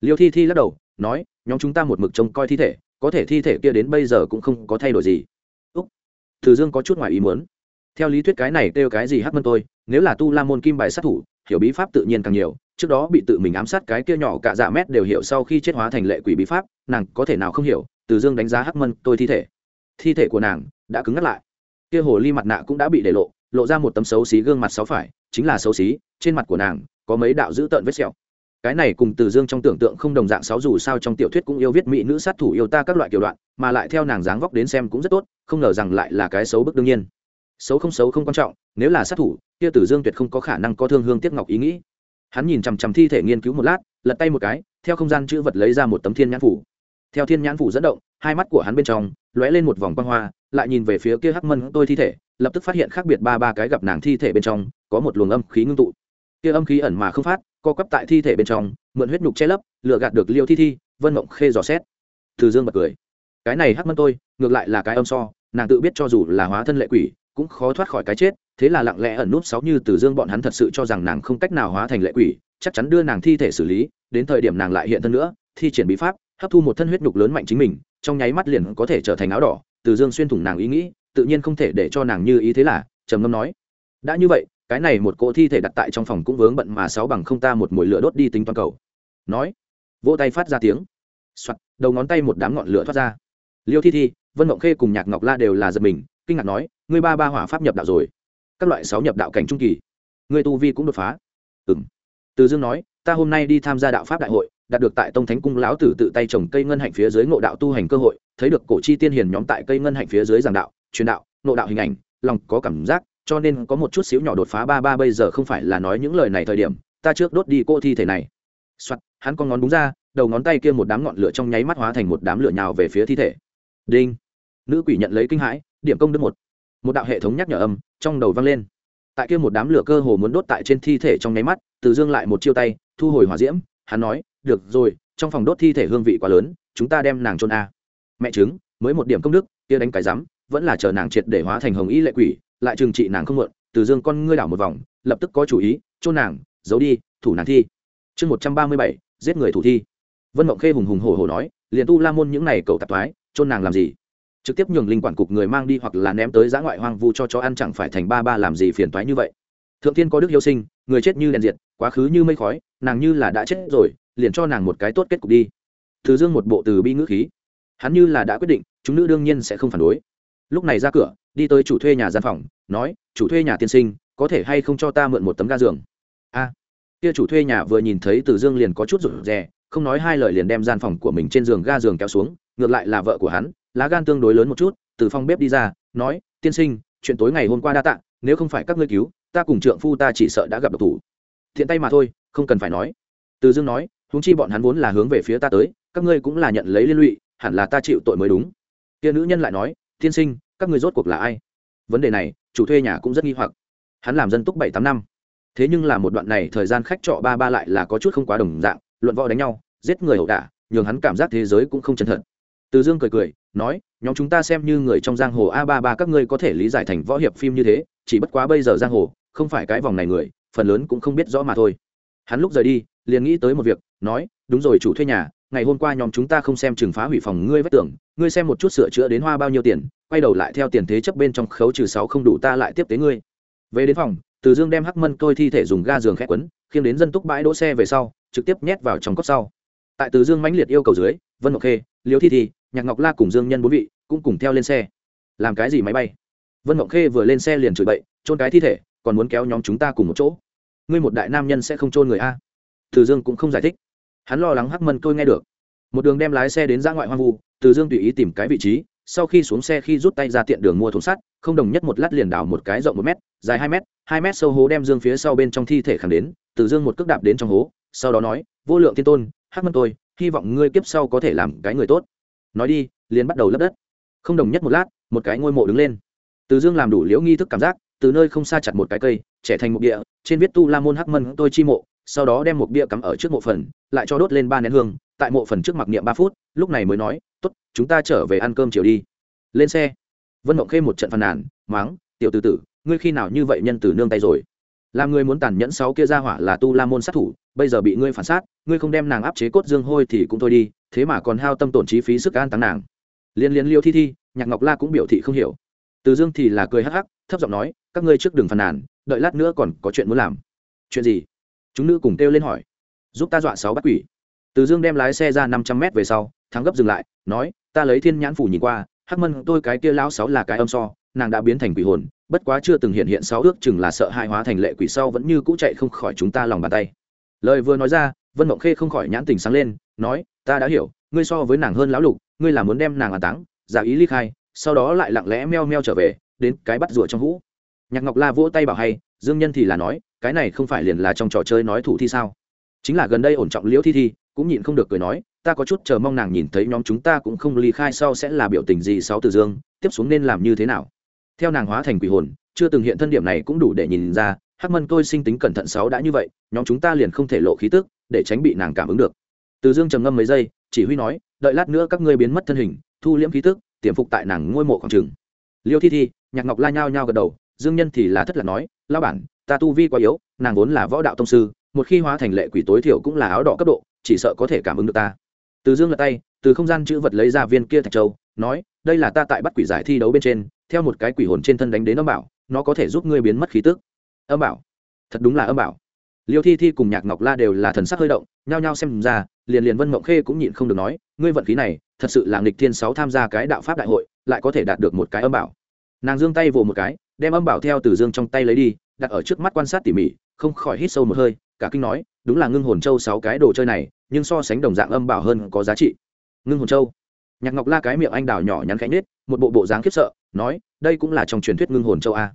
Liêu thi thi lắc đầu, nói, nhóm chúng ta một mực trông coi thi thể, có thể thi thể kia đến bây giờ cũng không có thay đổi gì. Úc. Từ dương có chút ngoài ý muốn. Theo lý thuyết cái này kêu cái gì hắc mân tôi, nếu là tu la môn kim bài sát thủ, hiểu bí pháp tự nhiên càng nhiều, trước đó bị tự mình ám sát cái kia nhỏ cả dạ mét đều hiểu sau khi chết hóa thành lệ quỷ bí pháp, nàng có thể nào không hiểu, từ dương đánh giá hắc mân tôi thi thể. Thi thể của nàng đã cứng ngắt lại. Kia hồ ly mặt nạ cũng đã bị để lộ lộ ra một tấm xấu xí gương mặt sáu phải, chính là xấu xí, trên mặt của nàng có mấy đạo dữ tợn vết sẹo. Cái này cùng từ dương trong tưởng tượng không đồng dạng sáu dù sao trong tiểu thuyết cũng yêu viết mỹ nữ sát thủ yêu ta các loại kiểu đoạn, mà lại theo nàng dáng vóc đến xem cũng rất tốt, không ngờ rằng lại là cái xấu bức đương nhiên. Xấu không xấu không quan trọng, nếu là sát thủ, kia tử dương tuyệt không có khả năng có thương hương tiếc ngọc ý nghĩ. Hắn nhìn chằm chằm thi thể nghiên cứu một lát, lật tay một cái, theo không gian chữ vật lấy ra một tấm thiên nhãn phủ. Theo thiên nhãn phủ dẫn động hai mắt của hắn bên trong lóe lên một vòng quang hoa, lại nhìn về phía kia hắc mân tôi thi thể, lập tức phát hiện khác biệt ba ba cái gặp nàng thi thể bên trong, có một luồng âm khí ngưng tụ. Kia âm khí ẩn mà không phát, co quắp tại thi thể bên trong, mượn huyết nhục che lấp lựa gạt được liêu thi thi, vân mộng khê dò xét. Từ dương bật cười. Cái này hắc mân tôi, ngược lại là cái âm so, nàng tự biết cho dù là hóa thân lệ quỷ, cũng khó thoát khỏi cái chết, thế là lặng lẽ ẩn núp sáu như từ dương bọn hắn thật sự cho rằng nàng không cách nào hóa thành lệ quỷ, chắc chắn đưa nàng thi thể xử lý, đến thời điểm nàng lại hiện thân nữa, thi triển bí pháp, hấp thu một thân huyết nhục lớn mạnh chính mình trong nháy mắt liền có thể trở thành áo đỏ, từ dương xuyên thủng nàng ý nghĩ, tự nhiên không thể để cho nàng như ý thế là, trầm ngâm nói, đã như vậy, cái này một cỗ thi thể đặt tại trong phòng cũng vướng bận mà sáu bằng không ta một mùi lửa đốt đi tính toàn cầu. Nói, vỗ tay phát ra tiếng. Soạt, đầu ngón tay một đám ngọn lửa thoát ra. Liêu thi thi, vân mộng khê cùng nhạc ngọc la đều là giật mình, kinh ngạc nói, ngươi ba ba hỏa pháp nhập đạo rồi. Các loại sáu nhập đạo cảnh trung kỳ. Ngươi tu vi cũng đột phá. Ừng từ dương nói, ta hôm nay đi tham gia đạo pháp đại hội đạt được tại tông thánh cung lão tử tự tay trồng cây ngân hạnh phía dưới ngộ đạo tu hành cơ hội thấy được cổ chi tiên hiền nhóm tại cây ngân hạnh phía dưới giảng đạo truyền đạo ngộ đạo hình ảnh lòng có cảm giác cho nên có một chút xíu nhỏ đột phá ba ba bây giờ không phải là nói những lời này thời điểm ta trước đốt đi cô thi thể này. Soạt, hắn con ngón đúng ra đầu ngón tay kia một đám ngọn lửa trong nháy mắt hóa thành một đám lửa nhào về phía thi thể. Đinh. Nữ quỷ nhận lấy kinh hãi điểm công đức một. Một đạo hệ thống nhắc nhở âm trong đầu vang lên. Tại kia một đám lửa cơ hồ muốn đốt tại trên thi thể trong nháy mắt từ dương lại một chiêu tay thu hồi hỏa diễm hắn nói được rồi, trong phòng đốt thi thể hương vị quá lớn, chúng ta đem nàng trôn a. Mẹ chứng mới một điểm công đức, kia đánh cái rắm, vẫn là chờ nàng triệt để hóa thành hồng ý lệ quỷ, lại trừng trị nàng không mượn từ dương con ngươi đảo một vòng, lập tức có chủ ý trôn nàng, giấu đi, thủ nàng thi. Chương một trăm ba mươi bảy, giết người thủ thi. Vân mộng khê hùng hùng hổ hổ nói, liền tu la môn những này cậu tạp thoái trôn nàng làm gì? Trực tiếp nhường linh quản cục người mang đi hoặc là ném tới giã ngoại hoang vu cho chó ăn chẳng phải thành ba ba làm gì phiền toái như vậy. Thượng thiên có đức yêu sinh người chết như đèn diệt, quá khứ như mây khói, nàng như là đã chết rồi, liền cho nàng một cái tốt kết cục đi. Từ dương một bộ từ bi ngữ khí. Hắn như là đã quyết định, chúng nữ đương nhiên sẽ không phản đối. Lúc này ra cửa, đi tới chủ thuê nhà gian phòng, nói, chủ thuê nhà tiên sinh, có thể hay không cho ta mượn một tấm ga giường? A. Kia chủ thuê nhà vừa nhìn thấy từ dương liền có chút rụt rè, không nói hai lời liền đem gian phòng của mình trên giường ga giường kéo xuống, ngược lại là vợ của hắn, lá gan tương đối lớn một chút, từ phòng bếp đi ra, nói, tiên sinh, chuyện tối ngày hôm qua đa tạ, nếu không phải các ngươi cứu ta cùng trượng phu ta chỉ sợ đã gặp độc thủ. Thiện tay mà thôi, không cần phải nói. Từ dương nói, huống chi bọn hắn vốn là hướng về phía ta tới, các ngươi cũng là nhận lấy liên lụy, hẳn là ta chịu tội mới đúng. Kia nữ nhân lại nói, tiên sinh, các ngươi rốt cuộc là ai? Vấn đề này, chủ thuê nhà cũng rất nghi hoặc. Hắn làm dân túc bảy tám năm. Thế nhưng là một đoạn này thời gian khách trọ ba ba lại là có chút không quá đồng dạng, luận võ đánh nhau, giết người ẩu đả, nhường hắn cảm giác thế giới cũng không chân thật. Từ dương cười cười, nói, nhóm chúng ta xem như người trong giang hồ a ba ba các ngươi có thể lý giải thành võ hiệp phim như thế, chỉ bất quá bây giờ giang hồ không phải cái vòng này người, phần lớn cũng không biết rõ mà thôi. Hắn lúc rời đi, liền nghĩ tới một việc, nói, đúng rồi, chủ thuê nhà, ngày hôm qua nhóm chúng ta không xem chừng phá hủy phòng ngươi vách tưởng ngươi xem một chút sửa chữa đến hoa bao nhiêu tiền, quay đầu lại theo tiền thế chấp bên trong khấu trừ sáu không đủ ta lại tiếp tế ngươi. Về đến phòng, từ dương đem hắc mân tôi thi thể dùng ga giường khét quấn, khiêng đến dân túc bãi đỗ xe về sau, trực tiếp nhét vào trong cốc sau. Tại từ dương mãnh liệt yêu cầu dưới, vân ngọc khê, liêu thi thi, nhạc ngọc la cùng dương nhân bốn vị cũng cùng theo lên xe. Làm cái gì máy bay? Vân ngọc khê vừa lên xe liền chửi bậy, trôn cái thi thể còn muốn kéo nhóm chúng ta cùng một chỗ. Ngươi một đại nam nhân sẽ không trôn người a? Từ dương cũng không giải thích. Hắn lo lắng hắc mân tôi nghe được. Một đường đem lái xe đến ra ngoại hoang vu, từ dương tùy ý tìm cái vị trí, sau khi xuống xe khi rút tay ra tiện đường mua thùng sắt, không đồng nhất một lát liền đào một cái rộng một mét, dài hai mét hai mét sâu hố đem dương phía sau bên trong thi thể khẳng đến, từ dương một cước đạp đến trong hố, sau đó nói, vô lượng thiên tôn, hắc mân tôi hy vọng ngươi kiếp sau có thể làm cái người tốt. Nói đi, liền bắt đầu lấp đất. Không đồng nhất một lát, một cái ngôi mộ đứng lên. Từ dương làm đủ liễu nghi thức cảm giác từ nơi không xa chặt một cái cây, trẻ thành một địa, trên viết tu la môn hắc mân tôi chi mộ, sau đó đem một bia cắm ở trước mộ phần, lại cho đốt lên ba nén hương, tại mộ phần trước mặc niệm ba phút, lúc này mới nói, tốt, chúng ta trở về ăn cơm chiều đi. Lên xe. Vân mộng khê một trận phàn nàn máng tiểu từ tử, ngươi khi nào như vậy nhân từ nương tay rồi? Làm người muốn tàn nhẫn sáu kia ra hỏa là tu la môn sát thủ, bây giờ bị ngươi phản sát, ngươi không đem nàng áp chế cốt dương hôi thì cũng thôi đi, thế mà còn hao tâm tổn chi phí sức an táng nàng. Liên liên liêu thi thi, nhạc ngọc la cũng biểu thị không hiểu. Từ dương thì là cười hắc hắc, thấp giọng nói các ngươi trước đường phàn nàn, đợi lát nữa còn có chuyện muốn làm. Chuyện gì? Chúng nữ cùng kêu lên hỏi. Giúp ta dọa sáu bắt quỷ. Từ dương đem lái xe ra năm trăm mét về sau, thắng gấp dừng lại, nói, ta lấy thiên nhãn phủ nhìn qua, hắc mân tôi cái kia lão sáu là cái âm so, nàng đã biến thành quỷ hồn, bất quá chưa từng hiện hiện sáu ước chừng là sợ hại hóa thành lệ quỷ sau vẫn như cũ chạy không khỏi chúng ta lòng bàn tay. Lời vừa nói ra, vân mộng khê không khỏi nhãn tình sáng lên, nói, ta đã hiểu, ngươi so với nàng hơn lão lục, ngươi là muốn đem nàng an táng, giả ý ly khai, sau đó lại lặng lẽ meo meo trở về, đến cái bắt rùa trong hũ nhạc ngọc la vỗ tay bảo hay, dương nhân thì là nói, cái này không phải liền là trong trò chơi nói thủ thi sao? Chính là gần đây ổn trọng liễu thi thi, cũng nhịn không được cười nói, ta có chút chờ mong nàng nhìn thấy nhóm chúng ta cũng không ly khai sau sẽ là biểu tình gì sáu từ dương, tiếp xuống nên làm như thế nào? Theo nàng hóa thành quỷ hồn, chưa từng hiện thân điểm này cũng đủ để nhìn ra, hắc mân tôi sinh tính cẩn thận sáu đã như vậy, nhóm chúng ta liền không thể lộ khí tức, để tránh bị nàng cảm ứng được. Từ dương trầm ngâm mấy giây, chỉ huy nói, đợi lát nữa các ngươi biến mất thân hình, thu liễm khí tức, tiềm phục tại nàng ngôi mộ khoảng trường. Liêu thi thi, nhạc ngọc la nhao nhao gật đầu dương nhân thì là thất là nói lao bản, ta tu vi quá yếu, nàng vốn là võ đạo tông sư, một khi hóa thành lệ quỷ tối thiểu cũng là áo đỏ cấp độ, chỉ sợ có thể cảm ứng được ta. Từ dương lật tay, từ không gian chữ vật lấy ra viên kia thạch châu, nói, đây là ta tại bắt quỷ giải thi đấu bên trên, theo một cái quỷ hồn trên thân đánh đến âm bảo, nó có thể giúp ngươi biến mất khí tức. Âm bảo? Thật đúng là âm bảo. Liêu thi thi cùng nhạc ngọc la đều là thần sắc hơi động, nhao nhao xem ra, liền liền vân mộng khê cũng nhịn không được nói, ngươi vận khí này, thật sự là nghịch thiên sáu tham gia cái đạo pháp đại hội, lại có thể đạt được một cái âm bảo. Nàng giương tay vồ một cái đem âm bảo theo từ dương trong tay lấy đi, đặt ở trước mắt quan sát tỉ mỉ, không khỏi hít sâu một hơi, cả kinh nói, đúng là ngưng hồn châu sáu cái đồ chơi này, nhưng so sánh đồng dạng âm bảo hơn có giá trị. Ngưng hồn châu. Nhạc ngọc la cái miệng anh đào nhỏ nhắn khẽ nết một bộ bộ dáng khiếp sợ, nói, đây cũng là trong truyền thuyết ngưng hồn châu a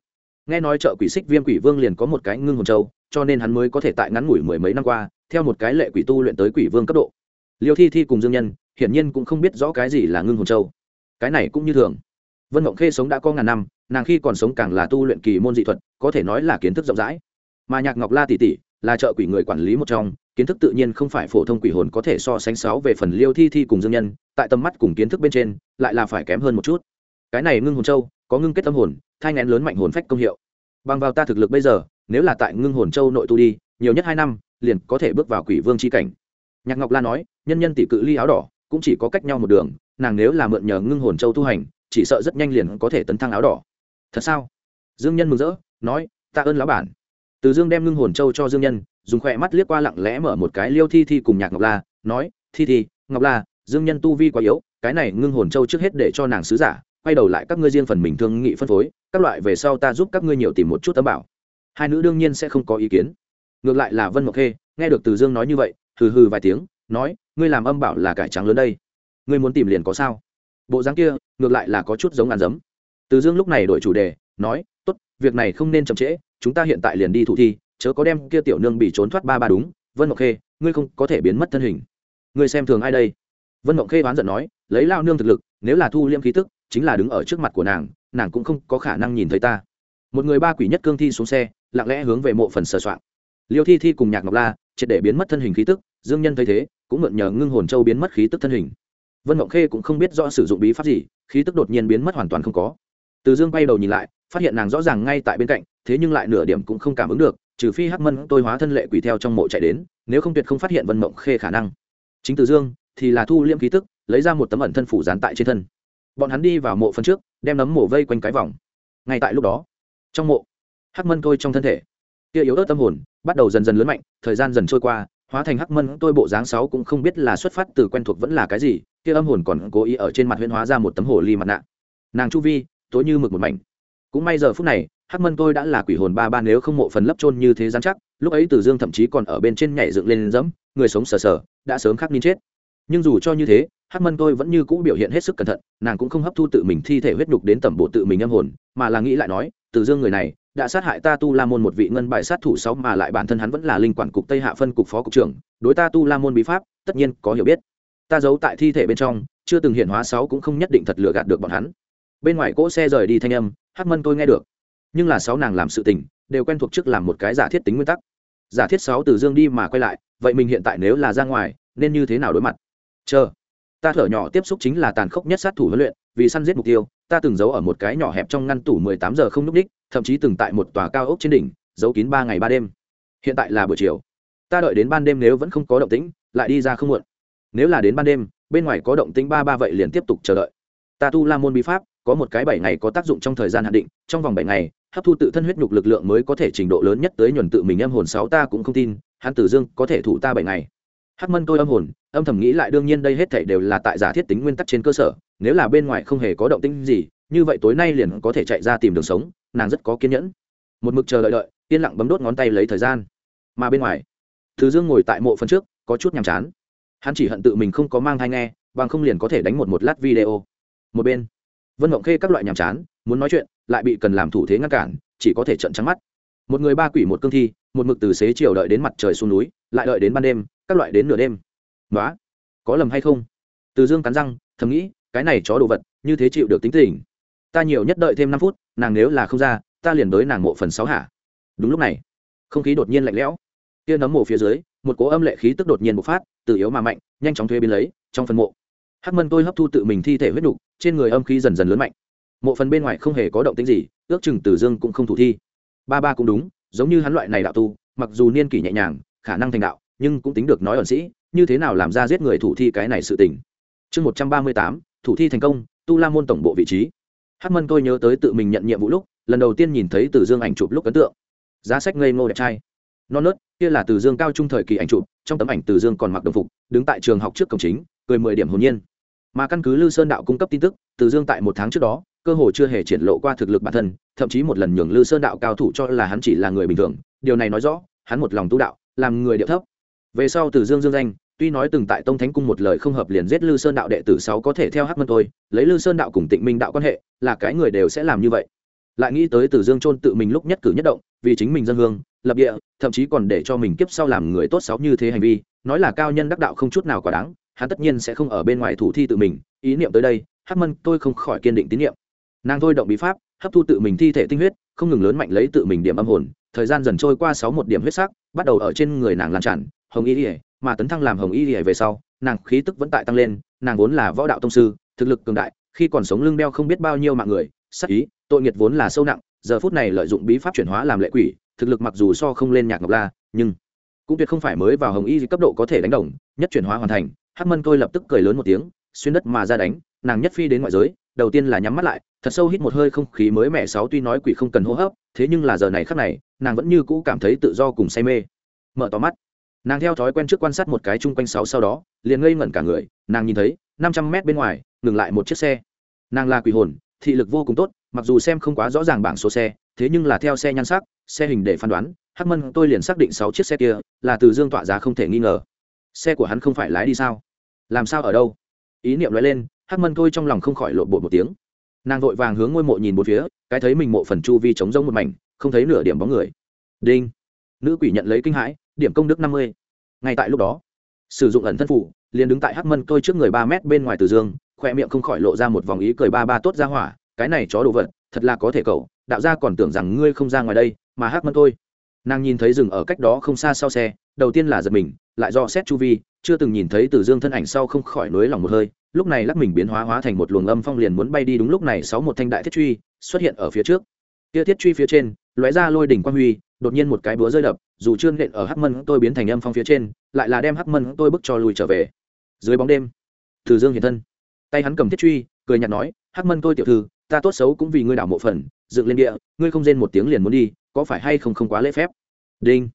nghe nói chợ quỷ xích viêm quỷ vương liền có một cái ngưng hồn châu, cho nên hắn mới có thể tại ngắn ngủi mười mấy năm qua, theo một cái lệ quỷ tu luyện tới quỷ vương cấp độ. Liêu thi thi cùng dương nhân, hiển nhiên cũng không biết rõ cái gì là ngưng hồn châu. Cái này cũng như thường vân mộng khê sống đã có ngàn năm, nàng khi còn sống càng là tu luyện kỳ môn dị thuật, có thể nói là kiến thức rộng rãi. Mà nhạc ngọc la tỷ tỷ là trợ quỷ người quản lý một trong, kiến thức tự nhiên không phải phổ thông quỷ hồn có thể so sánh sáu về phần liêu thi thi cùng dương nhân, tại tầm mắt cùng kiến thức bên trên, lại là phải kém hơn một chút. Cái này ngưng hồn châu, có ngưng kết tâm hồn, thai ngén lớn mạnh hồn phách công hiệu. Bằng vào ta thực lực bây giờ, nếu là tại ngưng hồn châu nội tu đi, nhiều nhất hai năm, liền có thể bước vào quỷ vương c h i cảnh. Nhạc ngọc la nói, nhân nhân tỷ cự ly áo đỏ, cũng chỉ có cách nhau một đường, nàng nếu là mượn nhờ ngưng hồn châu tu hành chỉ sợ rất nhanh liền có thể tấn thăng áo đỏ. Thật sao? Dương nhân mừng rỡ, nói tạ ơn lão bản. Từ dương đem ngưng hồn châu cho dương nhân, dùng khỏe mắt liếc qua lặng lẽ mở một cái liêu thi thi cùng nhạc ngọc la, nói, thi thi, ngọc la, dương nhân tu vi quá yếu, cái này ngưng hồn châu trước hết để cho nàng sứ giả, quay đầu lại các ngươi riêng phần mình thương nghị phân phối, các loại về sau ta giúp các ngươi nhiều tìm một chút tấm bảo. Hai nữ đương nhiên sẽ không có ý kiến. Ngược lại là vân ngọc khê, nghe được từ dương nói như vậy, hừ hừ vài tiếng, nói, ngươi làm âm bảo là cải trắng lớn đây. Ngươi muốn tìm liền có sao? Bộ dáng kia ngược lại là có chút giống ăn giấm từ dương lúc này đổi chủ đề, nói, tốt, việc này không nên chậm trễ, chúng ta hiện tại liền đi thủ thi, chớ có đem kia tiểu nương bị trốn thoát ba ba đúng, vân ngọc khê, ngươi không có thể biến mất thân hình. Ngươi xem thường ai đây? Vân ngọc khê oán giận nói, lấy lao nương thực lực, nếu là thu liêm khí tức, chính là đứng ở trước mặt của nàng nàng cũng không có khả năng nhìn thấy ta. Một người ba quỷ nhất cương thi xuống xe, lặng lẽ hướng về mộ phần sờ soạn. Liêu thi thi cùng nhạc ngọc la, triệt để biến mất thân hình khí tức, dương nhân thấy thế, cũng mượn nhờ ngưng hồn châu biến mất khí tức thân hình vân mộng khê cũng không biết rõ sử dụng bí pháp gì, khí tức đột nhiên biến mất hoàn toàn không có. Từ dương bay đầu nhìn lại, phát hiện nàng rõ ràng ngay tại bên cạnh, thế nhưng lại nửa điểm cũng không cảm ứng được, trừ phi hắc mân tôi hóa thân lệ quỷ theo trong mộ chạy đến, nếu không tuyệt không phát hiện vân mộng khê khả năng. Chính từ dương thì là thu liễm khí tức, lấy ra một tấm ẩn thân phủ dán tại trên thân. Bọn hắn đi vào mộ phần trước, đem nấm mộ vây quanh cái vòng. Ngay tại lúc đó, trong mộ, hắc mân tôi trong thân thể kia yếu ớt tâm hồn bắt đầu dần dần lớn mạnh, thời gian dần trôi qua, hóa thành hắc mân tôi bộ dáng sáu cũng không biết là xuất phát từ quen thuộc vẫn là cái gì kia âm hồn còn cố ý ở trên mặt huyễn hóa ra một tấm hồ ly mặt nạ. Nàng chu vi, tối như mực một mảnh. Cũng may giờ phút này, hắc mân tôi đã là quỷ hồn ba ba nếu không mộ phần lấp trôn như thế gian chắc, lúc ấy tử dương thậm chí còn ở bên trên nhảy dựng lên dẫm người sống sờ sờ, đã sớm khắc nín chết. Nhưng dù cho như thế, hắc mân tôi vẫn như cũ biểu hiện hết sức cẩn thận, nàng cũng không hấp thu tự mình thi thể huyết nhục đến tẩm bộ tự mình âm hồn, mà là nghĩ lại nói tử dương người này, đã sát hại ta tu la môn một vị ngân bài sát thủ sáu mà lại bản thân hắn vẫn là linh quản cục tây hạ phân cục phó cục trưởng, đối ta tu la môn bí pháp, tất nhiên có hiểu biết ta giấu tại thi thể bên trong, chưa từng hiện hóa sáu cũng không nhất định thật lừa gạt được bọn hắn. Bên ngoài cỗ xe rời đi thanh âm, hắc mân tôi nghe được. Nhưng là sáu nàng làm sự tình, đều quen thuộc trước làm một cái giả thiết tính nguyên tắc. Giả thiết sáu từ dương đi mà quay lại, vậy mình hiện tại nếu là ra ngoài, nên như thế nào đối mặt? Chờ, ta thở nhỏ tiếp xúc chính là tàn khốc nhất sát thủ huấn luyện, vì săn giết mục tiêu, ta từng giấu ở một cái nhỏ hẹp trong ngăn tủ mười tám giờ không n ú c đích, thậm chí từng tại một tòa cao ốc trên đỉnh, giấu kín ba ngày ba đêm. Hiện tại là buổi chiều. Ta đợi đến ban đêm nếu vẫn không có động tĩnh, lại đi ra không muộn nếu là đến ban đêm, bên ngoài có động tĩnh ba ba vậy liền tiếp tục chờ đợi. Ta tu la môn bí pháp, có một cái bảy ngày có tác dụng trong thời gian hạn định, trong vòng bảy ngày, hấp thu tự thân huyết nhục lực lượng mới có thể trình độ lớn nhất tới nhuần tự mình âm hồn sáu ta cũng không tin, hắn tử dương có thể thủ ta bảy ngày. Hắc mân tôi âm hồn, âm thầm nghĩ lại đương nhiên đây hết thể đều là tại giả thiết tính nguyên tắc trên cơ sở, nếu là bên ngoài không hề có động tĩnh gì, như vậy tối nay liền có thể chạy ra tìm đường sống, nàng rất có kiên nhẫn. Một mực chờ đợi đợi, yên lặng bấm đốt ngón tay lấy thời gian. Mà bên ngoài thứ dương ngồi tại mộ phần trước, có chút nhàm chán hắn chỉ hận tự mình không có mang thai nghe, bằng không liền có thể đánh một một lát video. Một bên, vân mộng khê các loại nhàm chán, muốn nói chuyện, lại bị cần làm thủ thế ngăn cản, chỉ có thể trận trắng mắt. Một người ba quỷ một cương thi, một mực từ xế chiều đợi đến mặt trời xuống núi, lại đợi đến ban đêm, các loại đến nửa đêm. Nói có lầm hay không? Từ dương cắn răng, thầm nghĩ, cái này chó đồ vật, như thế chịu được tính tình. Ta nhiều nhất đợi thêm năm phút, nàng nếu là không ra, ta liền tới nàng mộ phần sáu hả? Đúng lúc này, không khí đột nhiên lạnh lẽo. Kia nấm mộ phía dưới một cố âm lệ khí tức đột nhiên bộc phát, từ yếu mà mạnh, nhanh chóng thuê biến lấy, trong phần mộ. Hắc mân tôi hấp thu tự mình thi thể huyết đục trên người âm khí dần dần lớn mạnh. Mộ phần bên ngoài không hề có động tính gì, ước chừng Tử dương cũng không thủ thi. Ba ba cũng đúng, giống như hắn loại này đạo tu, mặc dù niên kỷ nhẹ nhàng, khả năng thành đạo, nhưng cũng tính được nói ẩn sĩ, như thế nào làm ra giết người thủ thi cái này sự tình. Chương một trăm ba mươi tám, thủ thi thành công, tu la môn tổng bộ vị trí. Hát mân tôi nhớ tới tự mình nhận nhiệm vụ lúc, lần đầu tiên nhìn thấy Tử dương ảnh chụp lúc ấn tượng. Giá sách ngây ngô đẹp trai non nớt, kia là từ dương cao trung thời kỳ ảnh chụp, trong tấm ảnh từ dương còn mặc đồng phục, đứng tại trường học trước cổng chính, cười mười điểm hồn nhiên. Mà căn cứ lư sơn đạo cung cấp tin tức, từ dương tại một tháng trước đó, cơ hồ chưa hề triển lộ qua thực lực bản thân, thậm chí một lần nhường lư sơn đạo cao thủ cho là hắn chỉ là người bình thường, điều này nói rõ, hắn một lòng tu đạo, làm người điệu thấp. Về sau từ dương dương danh, tuy nói từng tại tông thánh cung một lời không hợp liền giết lư sơn đạo đệ tử sáu có thể theo hắc mân tôi lấy lư sơn đạo cùng tịnh minh đạo quan hệ, là cái người đều sẽ làm như vậy lại nghĩ tới từ dương trôn tự mình lúc nhất cử nhất động, vì chính mình dân hương, lập địa, thậm chí còn để cho mình kiếp sau làm người tốt xấu như thế hành vi, nói là cao nhân đắc đạo không chút nào quá đáng, hắn tất nhiên sẽ không ở bên ngoài thủ thi tự mình, ý niệm tới đây, hắc mân, tôi không khỏi kiên định tín niệm nàng thôi động bí pháp, hấp thu tự mình thi thể tinh huyết, không ngừng lớn mạnh lấy tự mình điểm âm hồn, thời gian dần trôi qua sáu một điểm huyết sắc, bắt đầu ở trên người nàng lan tràn, hồng y ỉa mà tấn thăng làm hồng y ỉa về sau, nàng khí tức vẫn tại tăng lên, nàng vốn là võ đạo tông sư, thực lực cường đại, khi còn sống lưng đeo không biết bao nhiêu mạng người sắc ý, tội nghiệt vốn là sâu nặng, giờ phút này lợi dụng bí pháp chuyển hóa làm lệ quỷ, thực lực mặc dù so không lên nhạc ngọc la, nhưng cũng tuyệt không phải mới vào hồng y cấp độ có thể đánh đồng, nhất chuyển hóa hoàn thành, hắc mân tôi lập tức cười lớn một tiếng, xuyên đất mà ra đánh, nàng nhất phi đến ngoại giới, đầu tiên là nhắm mắt lại, thật sâu hít một hơi không khí mới mẻ sáu tuy nói quỷ không cần hô hấp, thế nhưng là giờ này khắc này, nàng vẫn như cũ cảm thấy tự do cùng say mê. Mở to mắt. Nàng theo thói quen trước quan sát một cái chung quanh sáu sau đó, liền ngây ngẩn cả người, nàng nhìn thấy, năm trăm mét bên ngoài, ngừng lại một chiếc xe. Nàng là quỷ hồn thị lực vô cùng tốt, mặc dù xem không quá rõ ràng bảng số xe, thế nhưng là theo xe nhan sắc, xe hình để phán đoán, hắc mân tôi liền xác định sáu chiếc xe kia là từ dương tọa giá không thể nghi ngờ. Xe của hắn không phải lái đi sao? Làm sao ở đâu? Ý niệm nói lên, hắc mân tôi trong lòng không khỏi lộn bột một tiếng. Nàng vội vàng hướng ngôi mộ nhìn một phía, cái thấy mình mộ phần chu vi trống rông một mảnh, không thấy nửa điểm bóng người. Đinh. Nữ quỷ nhận lấy kinh hãi, điểm công đức năm mươi. Ngay tại lúc đó, sử dụng ẩn thân phủ, liền đứng tại hắc mân tôi trước người ba mét bên ngoài từ dương khoe miệng không khỏi lộ ra một vòng ý cười ba ba tốt ra hỏa, cái này chó đồ vật, thật là có thể cậu, đạo gia còn tưởng rằng ngươi không ra ngoài đây, mà hắc mân tôi nàng nhìn thấy rừng ở cách đó không xa sau xe, đầu tiên là giật mình, lại do xét chu vi, chưa từng nhìn thấy từ dương thân ảnh sau không khỏi nới lòng một hơi, lúc này lắc mình biến hóa hóa thành một luồng âm phong liền muốn bay đi đúng lúc này sáu một thanh đại thiết truy xuất hiện ở phía trước. Tia thiết truy phía trên, lóe ra lôi đỉnh quang huy, đột nhiên một cái búa rơi đập, dù chưa nện ở hắc mân tôi biến thành âm phong phía trên, lại là đem hắc mân tôi bức cho lùi trở về. Dưới bóng đêm, từ dương hiện thân tay hắn cầm thiết truy, cười nhạt nói, hắc mân tôi tiểu thư, ta tốt xấu cũng vì ngươi đảo mộ phần, dựng lên địa, ngươi không rên một tiếng liền muốn đi, có phải hay không không quá lễ phép? Đinh.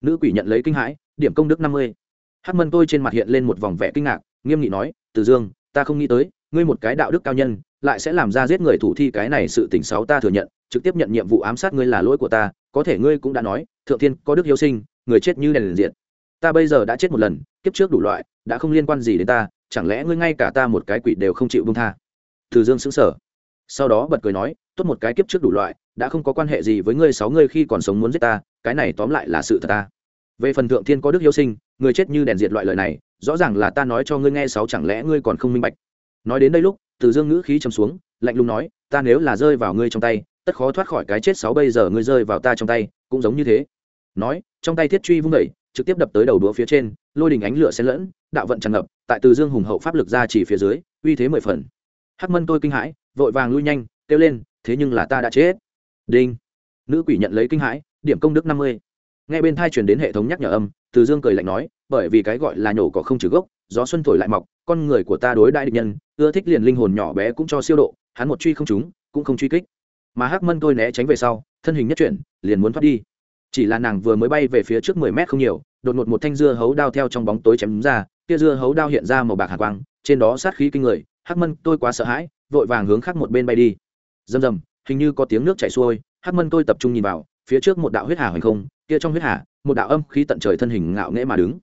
Nữ quỷ nhận lấy kinh hãi, điểm công đức năm mươi. Hắc mân tôi trên mặt hiện lên một vòng vẻ kinh ngạc, nghiêm nghị nói, từ dương, ta không nghĩ tới, ngươi một cái đạo đức cao nhân, lại sẽ làm ra giết người thủ thi cái này sự tỉnh xấu ta thừa nhận, trực tiếp nhận nhiệm vụ ám sát ngươi là lỗi của ta, có thể ngươi cũng đã nói, thượng thiên có đức hiếu sinh, người chết như đèn liền diện ta bây giờ đã chết một lần, kiếp trước đủ loại, đã không liên quan gì đến ta chẳng lẽ ngươi ngay cả ta một cái quỷ đều không chịu buông tha? Từ dương xứng sở sau đó bật cười nói, tốt một cái kiếp trước đủ loại, đã không có quan hệ gì với ngươi, sáu ngươi khi còn sống muốn giết ta, cái này tóm lại là sự thật ta. Về phần thượng thiên có đức hiếu sinh, người chết như đèn diệt loại lời này, rõ ràng là ta nói cho ngươi nghe sáu chẳng lẽ ngươi còn không minh bạch? Nói đến đây lúc, từ dương ngữ khí trầm xuống, lạnh lùng nói, ta nếu là rơi vào ngươi trong tay, tất khó thoát khỏi cái chết sáu bây giờ ngươi rơi vào ta trong tay, cũng giống như thế. Nói, trong tay thiết truy vung đẩy trực tiếp đập tới đầu đũa phía trên, lôi đình ánh lửa xen lẫn, đạo vận tràn ngập tại từ dương hùng hậu pháp lực ra chỉ phía dưới, uy thế mười phần. Hắc mân tôi kinh hãi, vội vàng lui nhanh, kêu lên, thế nhưng là ta đã chết. Đinh. Nữ quỷ nhận lấy kinh hãi, điểm công đức năm mươi. Ngay bên thai truyền đến hệ thống nhắc nhở âm, từ dương cười lạnh nói, bởi vì cái gọi là nhổ cỏ không trừ gốc, gió xuân thổi lại mọc, con người của ta đối đại địch nhân, ưa thích liền linh hồn nhỏ bé cũng cho siêu độ, hắn một truy không trúng, cũng không truy kích. Mà hắc mân tôi né tránh về sau, thân hình nhất chuyển, liền muốn thoát đi. Chỉ là nàng vừa mới bay về phía trước mười mét không nhiều, đột ngột một thanh dưa hấu đao theo trong bóng tối chém ra kia dưa hấu đao hiện ra màu bạc hạ quang, trên đó sát khí kinh người, hắc mân, tôi quá sợ hãi, vội vàng hướng khác một bên bay đi. Rầm rầm, hình như có tiếng nước chảy xuôi, hắc mân tôi tập trung nhìn vào, phía trước một đạo huyết hà hoành không, kia trong huyết hà, một đạo âm khí tận trời thân hình ngạo nghễ mà đứng.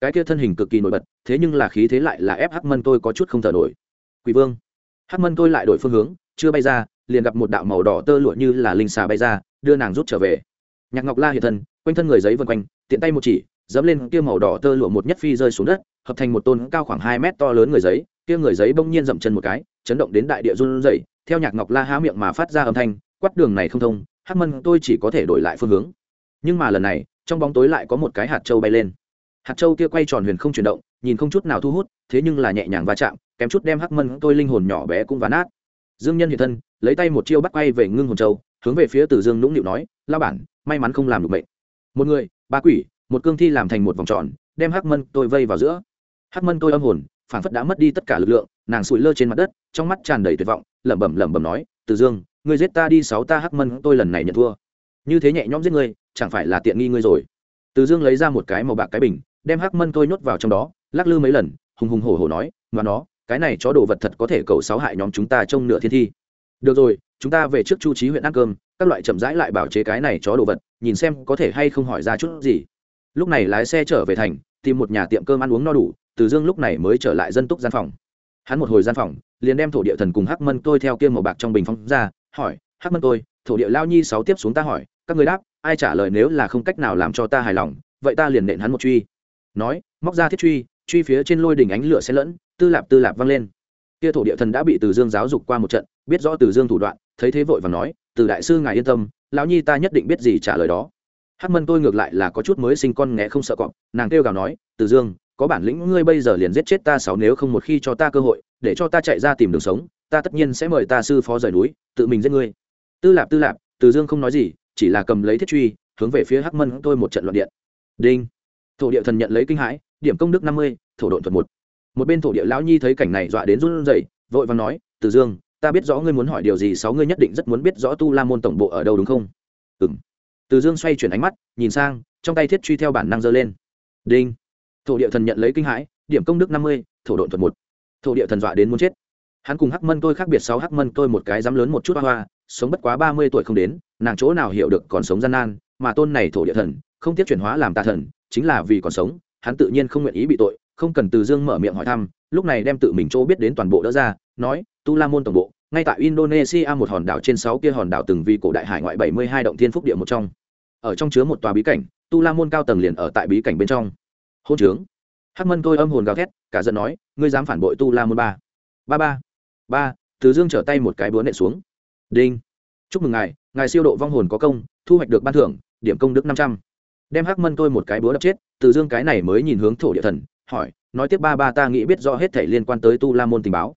Cái kia thân hình cực kỳ nổi bật, thế nhưng là khí thế lại là ép hắc mân tôi có chút không thở nổi. Quỷ vương! Hắc mân tôi lại đổi phương hướng, chưa bay ra, liền gặp một đạo màu đỏ tơ lụa như là linh xà bay ra, đưa nàng rút trở về. Nhạc ngọc la hiện thân, quanh thân người giấy vân quanh, tiện tay một chỉ dẫm lên kia màu đỏ tơ lụa một nhất phi rơi xuống đất, hợp thành một tôn cao khoảng hai mét to lớn người giấy, kia người giấy bỗng nhiên dậm chân một cái, chấn động đến đại địa run rẩy, theo nhạc ngọc la há miệng mà phát ra âm thanh, quát đường này không thông, hắc mân tôi chỉ có thể đổi lại phương hướng. Nhưng mà lần này, trong bóng tối lại có một cái hạt châu bay lên. Hạt châu kia quay tròn huyền không chuyển động, nhìn không chút nào thu hút, thế nhưng là nhẹ nhàng va chạm, kém chút đem hắc mân tôi linh hồn nhỏ bé cũng ván nát. Dương nhân hiện thân, lấy tay một chiêu bắt quay về ngưng hồn châu, hướng về phía từ dương nũng nịu nói lao bản, may mắn không làm được bệnh một người, ba quỷ một cương thi làm thành một vòng tròn, đem hắc mân tôi vây vào giữa. Hắc mân tôi âm hồn phản phất đã mất đi tất cả lực lượng, nàng sụi lơ trên mặt đất, trong mắt tràn đầy tuyệt vọng, lẩm bẩm lẩm bẩm nói, từ dương, ngươi giết ta đi, sáu ta hắc mân tôi lần này nhận thua. Như thế nhẹ nhõm giết ngươi, chẳng phải là tiện nghi ngươi rồi? Từ dương lấy ra một cái màu bạc cái bình, đem hắc mân tôi nhốt vào trong đó, lắc lư mấy lần, hùng hùng hổ hổ nói mà nó cái này chó đồ vật thật có thể cầu sáu hại nhóm chúng ta trong nửa thiên thi. Được rồi, chúng ta về trước chu trí huyện ăn cơm, các loại chậm rãi lại bảo chế cái này chó đồ vật, nhìn xem có thể hay không hỏi ra chút gì lúc này lái xe trở về thành, tìm một nhà tiệm cơm ăn uống no đủ, từ dương lúc này mới trở lại dân túc gian phòng. Hắn một hồi gian phòng, liền đem thổ địa thần cùng hắc mân tôi theo kia màu bạc trong bình phong ra, hỏi, hắc mân tôi, thổ địa lao nhi sáu tiếp xuống ta hỏi, các người đáp, ai trả lời nếu là không cách nào làm cho ta hài lòng, vậy ta liền nện hắn một truy. Nói, móc ra thiết truy truy phía trên lôi đỉnh ánh lửa xen lẫn, tư lạp tư lạp vang lên. Kia thổ địa thần đã bị từ dương giáo dục qua một trận, biết rõ từ dương thủ đoạn, thấy thế vội và nói, từ đại sư ngài yên tâm lão nhi ta nhất định biết gì trả lời đó hắc mân tôi ngược lại là có chút mới sinh con nghe không sợ cọp, nàng kêu gào nói, từ dương, có bản lĩnh ngươi bây giờ liền giết chết ta sáu nếu không một khi cho ta cơ hội, để cho ta chạy ra tìm đường sống, ta tất nhiên sẽ mời ta sư phó rời núi, tự mình giết ngươi. Tư lạp tư lạp, từ dương không nói gì, chỉ là cầm lấy thiết truy, hướng về phía hắc mân tôi một trận loạn điện. Đinh. Thổ địa thần nhận lấy kinh hãi, điểm công đức năm mươi, thổ độn thuật một. Một bên thổ địa lão nhi thấy cảnh này dọa đến run rẩy, vội và nói, từ dương, ta biết rõ ngươi muốn hỏi điều gì, sáu ngươi nhất định rất muốn biết rõ tu la môn tổng bộ ở đâu đúng không? Ừng từ dương xoay chuyển ánh mắt, nhìn sang, trong tay thiết truy theo bản năng giơ lên. Đinh. Thổ địa thần nhận lấy kinh hãi, điểm công đức năm mươi, thổ độn thuật một. Thổ địa thần dọa đến muốn chết. Hắn cùng hắc mân tôi khác biệt sáu hắc mân tôi một cái dám lớn một chút hoa hoa, sống bất quá ba mươi tuổi không đến, nàng chỗ nào hiểu được còn sống gian nan, mà tôn này thổ địa thần, không tiếp chuyển hóa làm tà thần, chính là vì còn sống, hắn tự nhiên không nguyện ý bị tội, không cần từ dương mở miệng hỏi thăm, lúc này đem tự mình chỗ biết đến toàn bộ đỡ ra, nói, tu la môn tổng bộ, ngay tại indonesia một hòn đảo trên sáu kia hòn đảo từng vì cổ đại hải ngoại bảy mươi hai động thiên phúc địa một trong ở trong chứa một tòa bí cảnh, tu la môn cao tầng liền ở tại bí cảnh bên trong. Hôn trướng. Hắc mân tôi âm hồn gào thét, cả giận nói, ngươi dám phản bội tu la môn ba. Ba ba. Ba. Từ dương trở tay một cái búa nện xuống. Đinh. Chúc mừng ngài ngài siêu độ vong hồn có công, thu hoạch được ban thưởng, điểm công đức năm trăm. Đem hắc mân tôi một cái búa đập chết, từ dương cái này mới nhìn hướng thổ địa thần, hỏi, nói tiếp ba ba ta nghĩ biết rõ hết thể liên quan tới tu la môn tình báo.